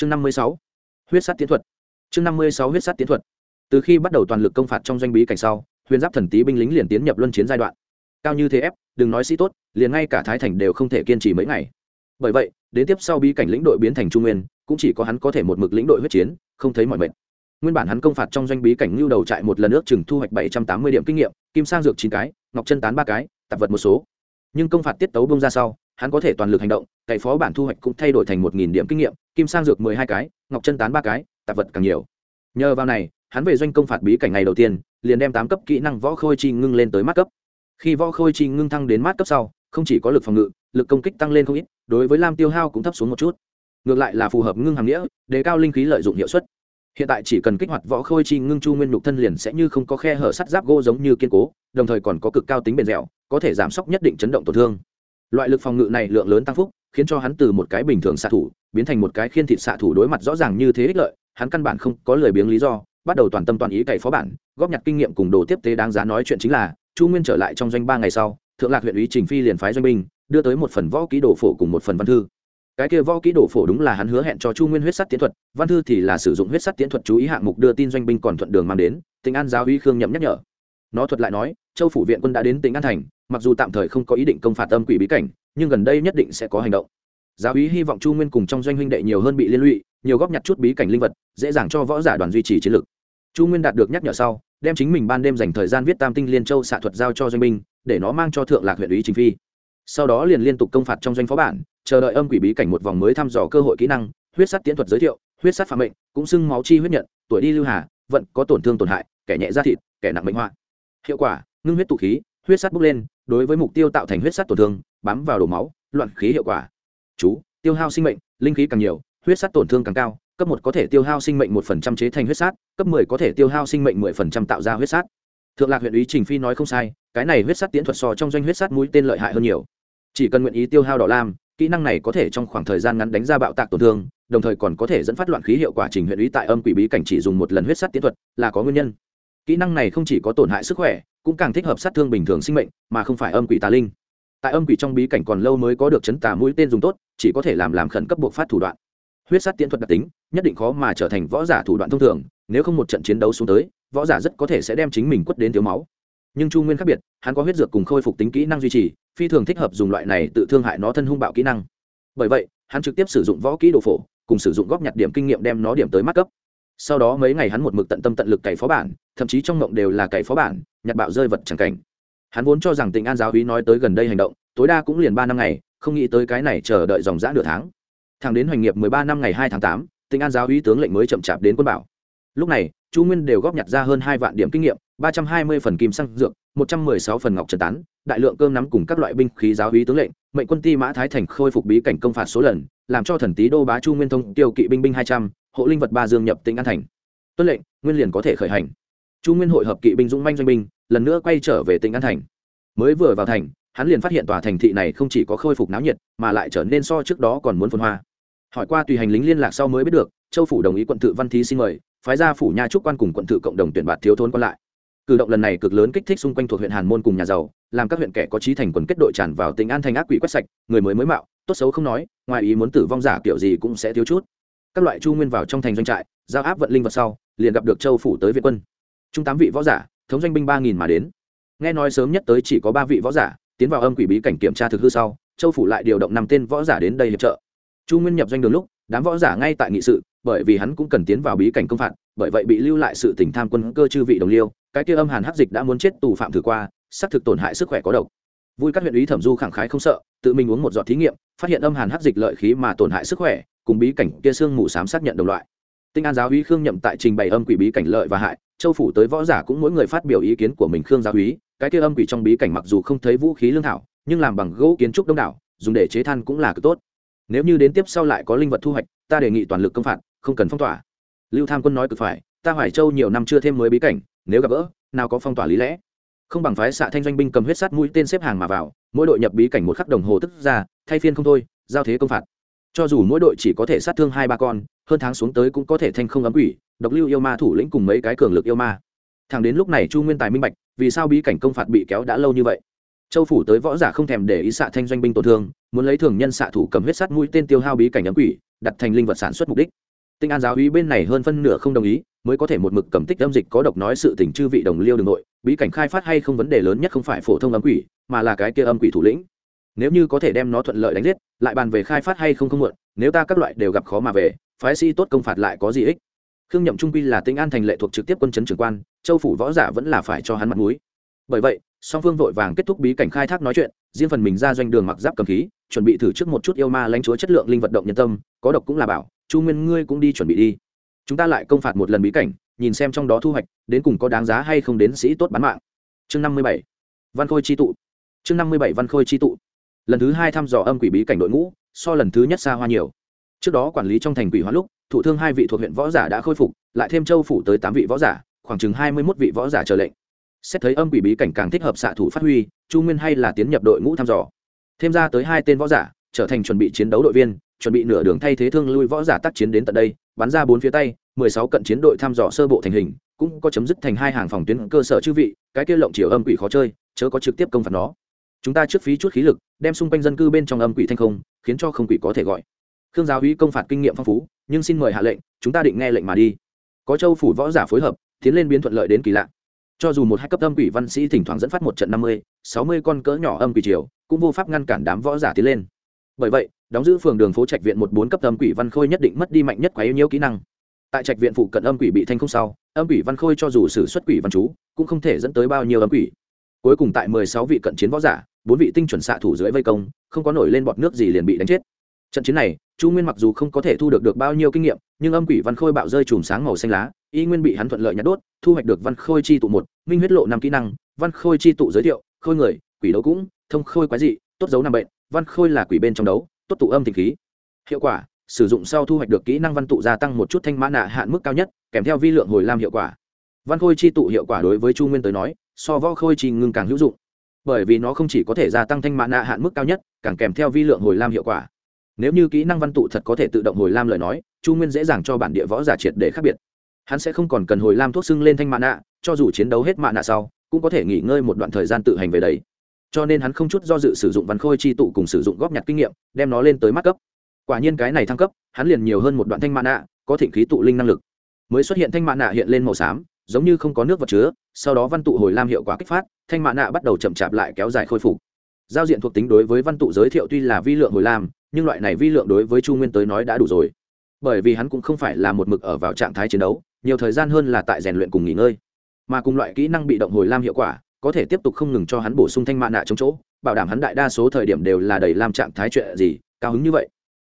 chương năm mươi sáu, huyết sát tiến thuật. Chương năm mươi sáu, huyết sát tiến thuật. Từ khi bắt đầu toàn lực công phạt trong doanh bí cảnh sau, huyền giáp thần tý binh lính liền tiến nhập luân chiến giai đoạn. Cao như thế ép, đừng nói sĩ tốt, liền ngay cả thái thành đều không thể kiên trì mấy ngày. Bởi vậy, đến tiếp sau bí cảnh lĩnh đội biến thành trung nguyên, cũng chỉ có hắn có thể một mực lĩnh đội huyết chiến, không thấy mọi mệt. Nguyên bản hắn công phạt trong doanh bí cảnh lưu đầu trại một lần ước chừng thu hoạch bảy trăm tám mươi điểm kinh nghiệm, kim sang dược chín cái, ngọc chân tán ba cái, tạp vật một số nhưng công phạt tiết tấu bông ra sau, hắn có thể toàn lực hành động cậy phó bản thu hoạch cũng thay đổi thành một nghìn điểm kinh nghiệm, kim sang dược mười hai cái, ngọc chân tán ba cái, tạp vật càng nhiều. Nhờ vào này, hắn về doanh công phạt bí cảnh ngày đầu tiên, liền đem tám cấp kỹ năng võ khôi chi ngưng lên tới mát cấp. Khi võ khôi chi ngưng thăng đến mát cấp sau, không chỉ có lực phòng ngự, lực công kích tăng lên không ít, đối với lam tiêu hao cũng thấp xuống một chút. Ngược lại là phù hợp ngưng hàm nghĩa, đề cao linh khí lợi dụng hiệu suất hiện tại chỉ cần kích hoạt võ khôi chi ngưng chu nguyên nhục thân liền sẽ như không có khe hở sắt giáp gỗ giống như kiên cố, đồng thời còn có cực cao tính bền dẻo, có thể giảm sốc nhất định chấn động tổn thương. Loại lực phòng ngự này lượng lớn tăng phúc, khiến cho hắn từ một cái bình thường xạ thủ, biến thành một cái khiên thịt xạ thủ đối mặt rõ ràng như thế ích lợi, hắn căn bản không có lời biếng lý do, bắt đầu toàn tâm toàn ý cày phó bản, góp nhặt kinh nghiệm cùng đồ tiếp tế đáng giá nói chuyện chính là, chu nguyên trở lại trong doanh ba ngày sau, thượng lạc huyện ủy trình phi liền phái doanh binh, đưa tới một phần võ ký đồ phổ cùng một phần văn thư cái kia võ kỹ đổ phổ đúng là hắn hứa hẹn cho chu nguyên huyết sắt tiến thuật, văn thư thì là sử dụng huyết sắt tiến thuật chú ý hạng mục đưa tin doanh binh còn thuận đường mang đến tỉnh an giáo uy khương nhậm nhắc nhở. Nó thuật lại nói, châu phủ viện quân đã đến tỉnh an thành, mặc dù tạm thời không có ý định công phạt âm quỷ bí cảnh, nhưng gần đây nhất định sẽ có hành động. Giáo uy hy vọng chu nguyên cùng trong doanh huynh đệ nhiều hơn bị liên lụy, nhiều góp nhặt chút bí cảnh linh vật, dễ dàng cho võ giả đoàn duy trì chiến lực. Chu nguyên đạt được nhắc nhở sau, đem chính mình ban đêm dành thời gian viết tam tinh liên châu xạ thuật giao cho doanh binh, để nó mang cho thượng lạc huyện ủy chính phi. Sau đó liền liên tục công phạt trong doanh phó bản chờ đợi âm quỷ bí cảnh một vòng mới thăm dò cơ hội kỹ năng, huyết sắt tiễn thuật giới thiệu, huyết sắt phạm mệnh, cũng xưng máu chi huyết nhận, tuổi đi lưu hà, vận có tổn thương tổn hại, kẻ nhẹ da thịt, kẻ nặng mệnh họa. Hiệu quả, ngưng huyết tụ khí, huyết sắt bốc lên, đối với mục tiêu tạo thành huyết sắt tổn thương, bám vào đổ máu, loạn khí hiệu quả. Chú, tiêu hao sinh mệnh, linh khí càng nhiều, huyết sắt tổn thương càng cao, cấp một có thể tiêu hao sinh mệnh một phần trăm chế thành huyết sát, cấp mười có thể tiêu hao sinh mệnh mười phần trăm tạo ra huyết sát. Thượng lạc huyện ý trình phi nói không sai, cái này huyết sắt tiễn thuật so trong doanh huyết sắt mũi tên lợi hại hơn nhiều. Chỉ cần nguyện ý tiêu hao đỏ lam kỹ năng này có thể trong khoảng thời gian ngắn đánh ra bạo tạc tổn thương, đồng thời còn có thể dẫn phát loạn khí hiệu quả trình huyện ý tại âm quỷ bí cảnh chỉ dùng một lần huyết sắt tiến thuật, là có nguyên nhân. Kỹ năng này không chỉ có tổn hại sức khỏe, cũng càng thích hợp sát thương bình thường sinh mệnh, mà không phải âm quỷ tà linh. Tại âm quỷ trong bí cảnh còn lâu mới có được chấn tà mũi tên dùng tốt, chỉ có thể làm làm khẩn cấp buộc phát thủ đoạn. Huyết sát tiễn thuật đặc tính, nhất định khó mà trở thành võ giả thủ đoạn thông thường, nếu không một trận chiến đấu xuống tới, võ giả rất có thể sẽ đem chính mình quất đến thiếu máu nhưng chu nguyên khác biệt, hắn có huyết dược cùng khôi phục tính kỹ năng duy trì, phi thường thích hợp dùng loại này tự thương hại nó thân hung bạo kỹ năng. Bởi vậy, hắn trực tiếp sử dụng võ kỹ đồ phổ, cùng sử dụng góp nhặt điểm kinh nghiệm đem nó điểm tới mắt cấp. Sau đó mấy ngày hắn một mực tận tâm tận lực cày phó bản, thậm chí trong mộng đều là cày phó bản, nhặt bạo rơi vật chẳng cảnh. Hắn vốn cho rằng tình an giáo hí nói tới gần đây hành động, tối đa cũng liền ba năm ngày, không nghĩ tới cái này chờ đợi dòng g nửa tháng. Thẳng đến hoành nghiệp mười ba năm ngày hai tháng tám, tình an giáo hí tướng lệnh mới chậm chạp đến quân bảo. Lúc này, chu nguyên đều góp nhặt ra hơn hai vạn điểm kinh nghiệm ba trăm hai mươi phần kim xăng dược, một trăm mười sáu phần ngọc trần tán, đại lượng cơm nắm cùng các loại binh khí giáo hí tướng lệnh, mệnh quân ti mã thái thành khôi phục bí cảnh công phạt số lần, làm cho thần tý đô bá chu nguyên thông tiêu kỵ binh binh hai trăm, hộ linh vật ba dương nhập tỉnh an thành. Tuân lệnh, nguyên liền có thể khởi hành. Chu nguyên hội hợp kỵ binh dũng manh doanh binh, lần nữa quay trở về tỉnh an thành. Mới vừa vào thành, hắn liền phát hiện tòa thành thị này không chỉ có khôi phục náo nhiệt, mà lại trở nên so trước đó còn muốn phồn hoa. Hỏi qua tùy hành lính liên lạc sau mới biết được, châu phủ đồng ý quận tự văn thí xin mời, phái ra phủ nha trúc quan cùng quận tự cộng đồng tuyển bạt thiếu thốn còn lại cử động lần này cực lớn kích thích xung quanh thuộc huyện hàn môn cùng nhà giàu, làm các huyện kẻ có trí thành quần kết đội tràn vào tỉnh an thành ác quỷ quét sạch, người mới mới mạo, tốt xấu không nói, ngoài ý muốn tử vong giả kiểu gì cũng sẽ thiếu chút. Các loại chu nguyên vào trong thành doanh trại, giao áp vận linh vật sau, liền gặp được châu phủ tới việt quân. Trung tám vị võ giả, thống doanh binh ba nghìn mà đến. Nghe nói sớm nhất tới chỉ có ba vị võ giả, tiến vào âm quỷ bí cảnh kiểm tra thực hư sau, châu phủ lại điều động năm tên võ giả đến đây hiệp trợ. Chu nguyên nhập doanh đường lúc, đám võ giả ngay tại nghị sự, bởi vì hắn cũng cần tiến vào bí cảnh công phạt, bởi vậy bị lưu lại sự tình tham quân cơ chư vị đồng liêu cái kia âm hàn hắc dịch đã muốn chết tù phạm thử qua, xác thực tổn hại sức khỏe có độc. Vui các huyện ý thẩm du khẳng khái không sợ, tự mình uống một giọt thí nghiệm, phát hiện âm hàn hắc dịch lợi khí mà tổn hại sức khỏe, cùng bí cảnh kia xương mù xám xác nhận đồng loại. Tinh an giáo úy khương nhậm tại trình bày âm quỷ bí cảnh lợi và hại, châu phủ tới võ giả cũng mỗi người phát biểu ý kiến của mình khương giáo úy, cái kia âm quỷ trong bí cảnh mặc dù không thấy vũ khí lương thảo, nhưng làm bằng gỗ kiến trúc đông đảo, dùng để chế than cũng là cực tốt. Nếu như đến tiếp sau lại có linh vật thu hoạch, ta đề nghị toàn lực công phạt, không cần phong tỏa. Lưu tham quân nói cực phải, ta hoài châu nhiều năm chưa thêm mới bí cảnh, nếu gặp gỡ nào có phong tỏa lý lẽ? Không bằng phái xạ thanh doanh binh cầm huyết sắt mũi tên xếp hàng mà vào, mỗi đội nhập bí cảnh một khắc đồng hồ tức ra, thay phiên không thôi, giao thế công phạt. Cho dù mỗi đội chỉ có thể sát thương hai ba con, hơn tháng xuống tới cũng có thể thanh không ấm quỷ, độc lưu yêu ma thủ lĩnh cùng mấy cái cường lực yêu ma. Thẳng đến lúc này chu nguyên tài minh bạch, vì sao bí cảnh công phạt bị kéo đã lâu như vậy? Châu phủ tới võ giả không thèm để ý xạ thanh doanh binh tổn thương, muốn lấy thường nhân xạ thủ cầm huyết sắt mũi tên tiêu hao bí cảnh ấm quỷ, đặt thành linh vật sản xuất mục đích. Tinh an giáo úy bên này hơn phân nửa không đồng ý mới có thể một mực cầm tích âm dịch có độc nói sự tình chư vị đồng liêu đường nội, bí cảnh khai phát hay không vấn đề lớn nhất không phải phổ thông âm quỷ, mà là cái kia âm quỷ thủ lĩnh. Nếu như có thể đem nó thuận lợi đánh giết, lại bàn về khai phát hay không không muộn, nếu ta các loại đều gặp khó mà về, phái sĩ tốt công phạt lại có gì ích? Khương nhậm trung quy là tinh an thành lệ thuộc trực tiếp quân chấn trưởng quan, châu phủ võ giả vẫn là phải cho hắn mặt mũi. Bởi vậy, song phương vội vàng kết thúc bí cảnh khai thác nói chuyện, riêng phần mình ra doanh đường mặc giáp cầm khí, chuẩn bị thử trước một chút yêu ma lãnh chúa chất lượng linh vật động nhân tâm, có độc cũng là bảo, chu nguyên ngươi cũng đi chuẩn bị đi chúng ta lại công phạt một lần bí cảnh, nhìn xem trong đó thu hoạch, đến cùng có đáng giá hay không đến sĩ tốt bán mạng. Chương năm mươi bảy. Văn khôi chi tụ. Chương năm mươi bảy văn khôi chi tụ. Lần thứ hai thăm dò âm quỷ bí cảnh đội ngũ, so lần thứ nhất xa hoa nhiều. Trước đó quản lý trong thành quỷ hóa lúc thủ thương hai vị thuộc huyện võ giả đã khôi phục, lại thêm châu phủ tới tám vị võ giả, khoảng chừng hai mươi mốt vị võ giả chờ lệnh. Xét thấy âm quỷ bí cảnh càng thích hợp xạ thủ phát huy, chu nguyên hay là tiến nhập đội ngũ thăm dò. Thêm ra tới hai tên võ giả, trở thành chuẩn bị chiến đấu đội viên, chuẩn bị nửa đường thay thế thương lui võ giả tác chiến đến tận đây bắn ra bốn phía tay, mười sáu cận chiến đội thăm dò sơ bộ thành hình, cũng có chấm dứt thành hai hàng phòng tuyến cơ sở chư vị, cái kia lộng chiều âm quỷ khó chơi, chớ có trực tiếp công phạt nó. Chúng ta trước phí chút khí lực, đem xung quanh dân cư bên trong âm quỷ thanh không, khiến cho không quỷ có thể gọi. Khương giáo úy công phạt kinh nghiệm phong phú, nhưng xin mời hạ lệnh, chúng ta định nghe lệnh mà đi. Có châu phủ võ giả phối hợp, tiến lên biến thuận lợi đến kỳ lạ. Cho dù một hai cấp âm quỷ văn sĩ thỉnh thoảng dẫn phát một trận năm mươi, sáu mươi con cỡ nhỏ âm quỷ triều, cũng vô pháp ngăn cản đám võ giả tiến lên bởi vậy, đóng giữ phường đường phố trạch viện một bốn cấp âm quỷ văn khôi nhất định mất đi mạnh nhất quá yếu nhiêu kỹ năng. Tại trạch viện phụ cận âm quỷ bị thanh không sau, âm quỷ văn khôi cho dù xử xuất quỷ văn chú, cũng không thể dẫn tới bao nhiêu âm quỷ. Cuối cùng tại mười sáu vị cận chiến võ giả, bốn vị tinh chuẩn xạ thủ dưới vây công, không có nổi lên bọt nước gì liền bị đánh chết. Trận chiến này, chu nguyên mặc dù không có thể thu được được bao nhiêu kinh nghiệm, nhưng âm quỷ văn khôi bạo rơi chùm sáng màu xanh lá, y nguyên bị hắn thuận lợi nhặt đốt, thu hoạch được văn khôi chi tụ một, minh huyết lộ năm kỹ năng, văn khôi chi tụ giới thiệu, khôi người, quỷ đấu cũng, thông khôi quái dị, tốt dấu năm bệnh văn khôi là quỷ bên trong đấu, tốt tụ âm tình khí. Hiệu quả, sử dụng sau thu hoạch được kỹ năng văn tụ gia tăng một chút thanh mã nạ hạn mức cao nhất, kèm theo vi lượng hồi lam hiệu quả. Văn khôi chi tụ hiệu quả đối với chu nguyên tới nói, so võ khôi chi ngưng càng hữu dụng. Bởi vì nó không chỉ có thể gia tăng thanh mã nạ hạn mức cao nhất, càng kèm theo vi lượng hồi lam hiệu quả. Nếu như kỹ năng văn tụ thật có thể tự động hồi lam lời nói, chu nguyên dễ dàng cho bản địa võ giả triệt để khác biệt. Hắn sẽ không còn cần hồi lam thuốc xưng lên thanh mạ nạ, cho dù chiến đấu hết mạ nạ sau, cũng có thể nghỉ ngơi một đoạn thời gian tự hành về đấy cho nên hắn không chút do dự sử dụng văn khôi chi tụ cùng sử dụng góp nhặt kinh nghiệm, đem nó lên tới mắt cấp. Quả nhiên cái này thăng cấp, hắn liền nhiều hơn một đoạn thanh mạ nạ, có thịnh khí tụ linh năng lực. Mới xuất hiện thanh mạ nạ hiện lên màu xám, giống như không có nước vật chứa, sau đó văn tụ hồi lam hiệu quả kích phát, thanh mạ nạ bắt đầu chậm chạp lại kéo dài khôi phục. Giao diện thuộc tính đối với văn tụ giới thiệu tuy là vi lượng hồi lam, nhưng loại này vi lượng đối với chu nguyên tới nói đã đủ rồi. Bởi vì hắn cũng không phải là một mực ở vào trạng thái chiến đấu, nhiều thời gian hơn là tại rèn luyện cùng nghỉ ngơi. Mà cùng loại kỹ năng bị động hồi lam hiệu quả có thể tiếp tục không ngừng cho hắn bổ sung thanh mạ nạ trong chỗ, bảo đảm hắn đại đa số thời điểm đều là đầy làm trạng thái chuyện gì, cao hứng như vậy.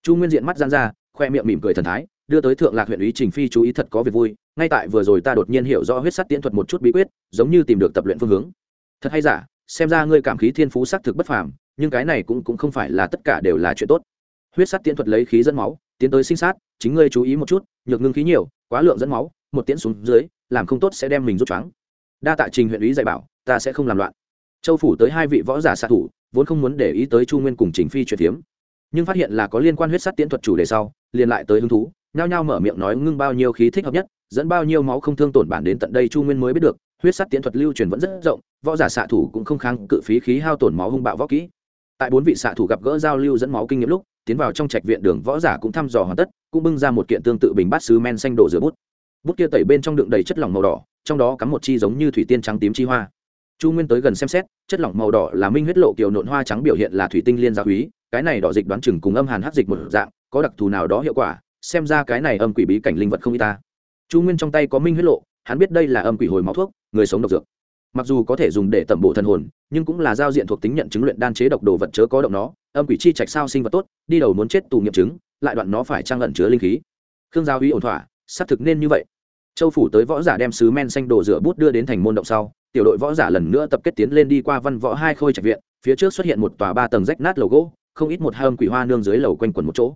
Chu nguyên diện mắt gian ra, khoe miệng mỉm cười thần thái, đưa tới thượng lạc huyện ý trình phi chú ý thật có việc vui, ngay tại vừa rồi ta đột nhiên hiểu rõ huyết sắt tiễn thuật một chút bí quyết, giống như tìm được tập luyện phương hướng. Thật hay giả, xem ra ngươi cảm khí thiên phú xác thực bất phàm, nhưng cái này cũng cũng không phải là tất cả đều là chuyện tốt. Huyết sắt tiễn thuật lấy khí dẫn máu, tiến tới sinh sát, chính ngươi chú ý một chút, nhược ngưng khí nhiều, quá lượng dẫn máu, một tiễn xuống dưới, làm không tốt sẽ đem mình rút choáng. Đa tạ trình huyện ý dạy bảo ta sẽ không làm loạn. Châu phủ tới hai vị võ giả xạ thủ, vốn không muốn để ý tới chu nguyên cùng chính phi chuyển thiếm nhưng phát hiện là có liên quan huyết sắt tiễn thuật chủ đề sau, liền lại tới hứng thú, nhao nhao mở miệng nói ngưng bao nhiêu khí thích hợp nhất, dẫn bao nhiêu máu không thương tổn bản đến tận đây chu nguyên mới biết được, huyết sắt tiễn thuật lưu truyền vẫn rất rộng, võ giả xạ thủ cũng không kháng cự phí khí hao tổn máu hung bạo võ kỹ. Tại bốn vị xạ thủ gặp gỡ giao lưu dẫn máu kinh nghiệm lúc, tiến vào trong trạch viện đường võ giả cũng thăm dò hoàn tất, cũng bưng ra một kiện tương tự bình bát sứ men xanh đổ rửa bút. Bút kia tẩy bên trong đựng đầy chất lỏng màu đỏ, trong đó cắm một chi giống như thủy tiên trắng tím chi hoa chu nguyên tới gần xem xét, chất lỏng màu đỏ là minh huyết lộ kiều nộn hoa trắng biểu hiện là thủy tinh liên gia quý, cái này đỏ dịch đoán chừng cùng âm hàn hắc dịch một dạng, có đặc thù nào đó hiệu quả, xem ra cái này âm quỷ bí cảnh linh vật không y ta. Chu nguyên trong tay có minh huyết lộ, hắn biết đây là âm quỷ hồi máu thuốc, người sống độc dược. Mặc dù có thể dùng để tẩm bổ thần hồn, nhưng cũng là giao diện thuộc tính nhận chứng luyện đan chế độc đồ vật chớ có động nó, âm quỷ chi trạch sao sinh vật tốt, đi đầu muốn chết tù nghiệm chứng, lại đoạn nó phải trang lẩn chứa linh khí. Khương giao uy ổn thỏa, xác thực nên như vậy. Châu phủ tới võ giả đem sứ men xanh đồ rửa bút đưa đến thành môn động sau tiểu đội võ giả lần nữa tập kết tiến lên đi qua văn võ hai khôi trạch viện, phía trước xuất hiện một tòa ba tầng rách nát lầu gỗ, không ít một hai âm quỷ hoa nương dưới lầu quanh quần một chỗ.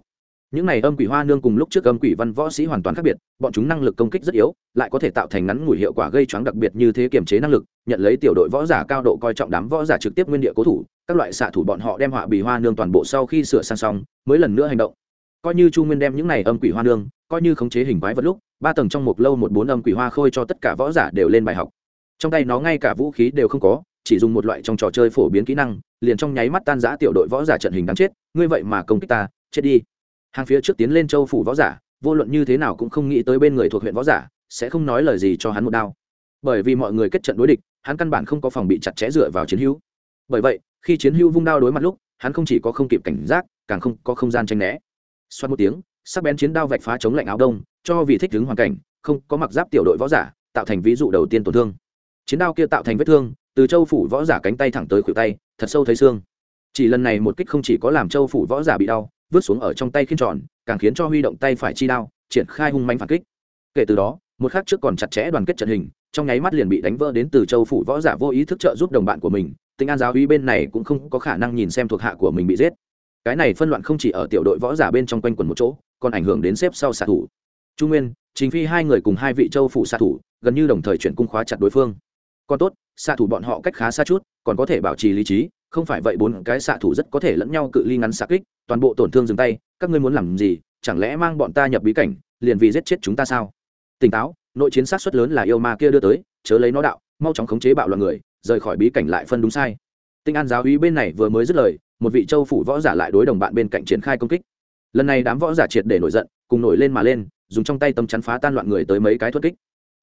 Những này âm quỷ hoa nương cùng lúc trước âm quỷ văn võ sĩ hoàn toàn khác biệt, bọn chúng năng lực công kích rất yếu, lại có thể tạo thành ngắn ngủi hiệu quả gây choáng đặc biệt như thế kiềm chế năng lực, nhận lấy tiểu đội võ giả cao độ coi trọng đám võ giả trực tiếp nguyên địa cố thủ, các loại xạ thủ bọn họ đem họa bì hoa nương toàn bộ sau khi sửa sang xong, mới lần nữa hành động. Coi như chu nguyên đem những này âm quỷ hoa nương, coi như khống chế hình quái vật lúc, ba tầng trong một lâu một bốn âm quỷ hoa khôi cho tất cả võ giả đều lên bài học trong tay nó ngay cả vũ khí đều không có, chỉ dùng một loại trong trò chơi phổ biến kỹ năng, liền trong nháy mắt tan giã tiểu đội võ giả trận hình đáng chết, ngươi vậy mà công kích ta, chết đi. Hàng phía trước tiến lên châu phủ võ giả, vô luận như thế nào cũng không nghĩ tới bên người thuộc huyện võ giả, sẽ không nói lời gì cho hắn một đao. Bởi vì mọi người kết trận đối địch, hắn căn bản không có phòng bị chặt chẽ dựa vào chiến hữu. Bởi vậy, khi chiến hữu vung đao đối mặt lúc, hắn không chỉ có không kịp cảnh giác, càng không có không gian tranh né. Xoát một tiếng, sắc bén chiến đao vạch phá chống lạnh áo đông, cho vì thích ứng hoàn cảnh, không có mặc giáp tiểu đội võ giả, tạo thành ví dụ đầu tiên tổn thương chiến đao kia tạo thành vết thương, từ châu phủ võ giả cánh tay thẳng tới khuỷu tay, thật sâu thấy xương. Chỉ lần này một kích không chỉ có làm châu phủ võ giả bị đau, vứt xuống ở trong tay khiên tròn, càng khiến cho huy động tay phải chi đao triển khai hung manh phản kích. Kể từ đó, một khắc trước còn chặt chẽ đoàn kết trận hình, trong nháy mắt liền bị đánh vỡ đến từ châu phủ võ giả vô ý thức trợ giúp đồng bạn của mình, tinh an giáo uy bên này cũng không có khả năng nhìn xem thuộc hạ của mình bị giết. Cái này phân loạn không chỉ ở tiểu đội võ giả bên trong quanh quần một chỗ, còn ảnh hưởng đến xếp sau xạ thủ. Trung nguyên chính phi hai người cùng hai vị châu phủ xạ thủ, gần như đồng thời chuyển cung khóa chặt đối phương còn tốt, xạ thủ bọn họ cách khá xa chút, còn có thể bảo trì lý trí, không phải vậy bốn cái xạ thủ rất có thể lẫn nhau cự ly ngắn xạ kích, toàn bộ tổn thương dừng tay, các ngươi muốn làm gì, chẳng lẽ mang bọn ta nhập bí cảnh, liền vì giết chết chúng ta sao? Tỉnh táo, nội chiến sát xuất lớn là yêu ma kia đưa tới, chớ lấy nó đạo, mau chóng khống chế bạo loạn người, rời khỏi bí cảnh lại phân đúng sai. Tinh an giáo úy bên này vừa mới dứt lời, một vị châu phủ võ giả lại đối đồng bạn bên cạnh triển khai công kích. Lần này đám võ giả triệt để nổi giận, cùng nổi lên mà lên, dùng trong tay tấm chắn phá tan loạn người tới mấy cái thuật kích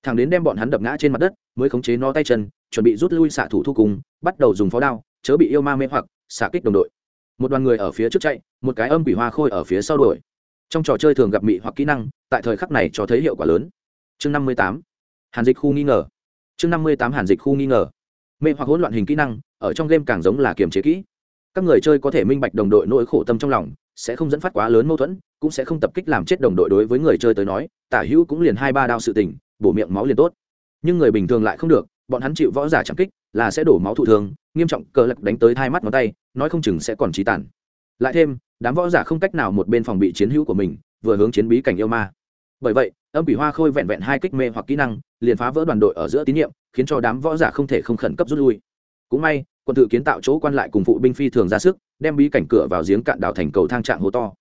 thằng đến đem bọn hắn đập ngã trên mặt đất, mới khống chế nó tay chân, chuẩn bị rút lui xạ thủ thu cùng, bắt đầu dùng pháo đao, chớ bị yêu ma mê hoặc, xạ kích đồng đội. Một đoàn người ở phía trước chạy, một cái âm quỷ hoa khôi ở phía sau đuổi. Trong trò chơi thường gặp mị hoặc kỹ năng, tại thời khắc này cho thấy hiệu quả lớn. Chương năm mươi tám. Hàn dịch khu nghi ngờ. Chương năm mươi tám hàn dịch khu nghi ngờ. Mê hoặc hỗn loạn hình kỹ năng, ở trong game càng giống là kiềm chế kỹ. Các người chơi có thể minh bạch đồng đội nỗi khổ tâm trong lòng, sẽ không dẫn phát quá lớn mâu thuẫn, cũng sẽ không tập kích làm chết đồng đội đối với người chơi tới nói, tả hữu cũng liền hai ba đao sự tình bổ miệng máu liền tốt. Nhưng người bình thường lại không được, bọn hắn chịu võ giả chẳng kích, là sẽ đổ máu thụ thường nghiêm trọng, cờ lật đánh tới hai mắt ngón tay, nói không chừng sẽ còn trí tàn. Lại thêm, đám võ giả không cách nào một bên phòng bị chiến hữu của mình, vừa hướng chiến bí cảnh yêu ma. Bởi vậy, âm quỷ hoa khôi vẹn vẹn hai kích mê hoặc kỹ năng, liền phá vỡ đoàn đội ở giữa tín nhiệm, khiến cho đám võ giả không thể không khẩn cấp rút lui. Cũng may, quân tự kiến tạo chỗ quan lại cùng phụ binh phi thường ra sức, đem bí cảnh cửa vào giếng cạn đảo thành cầu thang trạng hố to.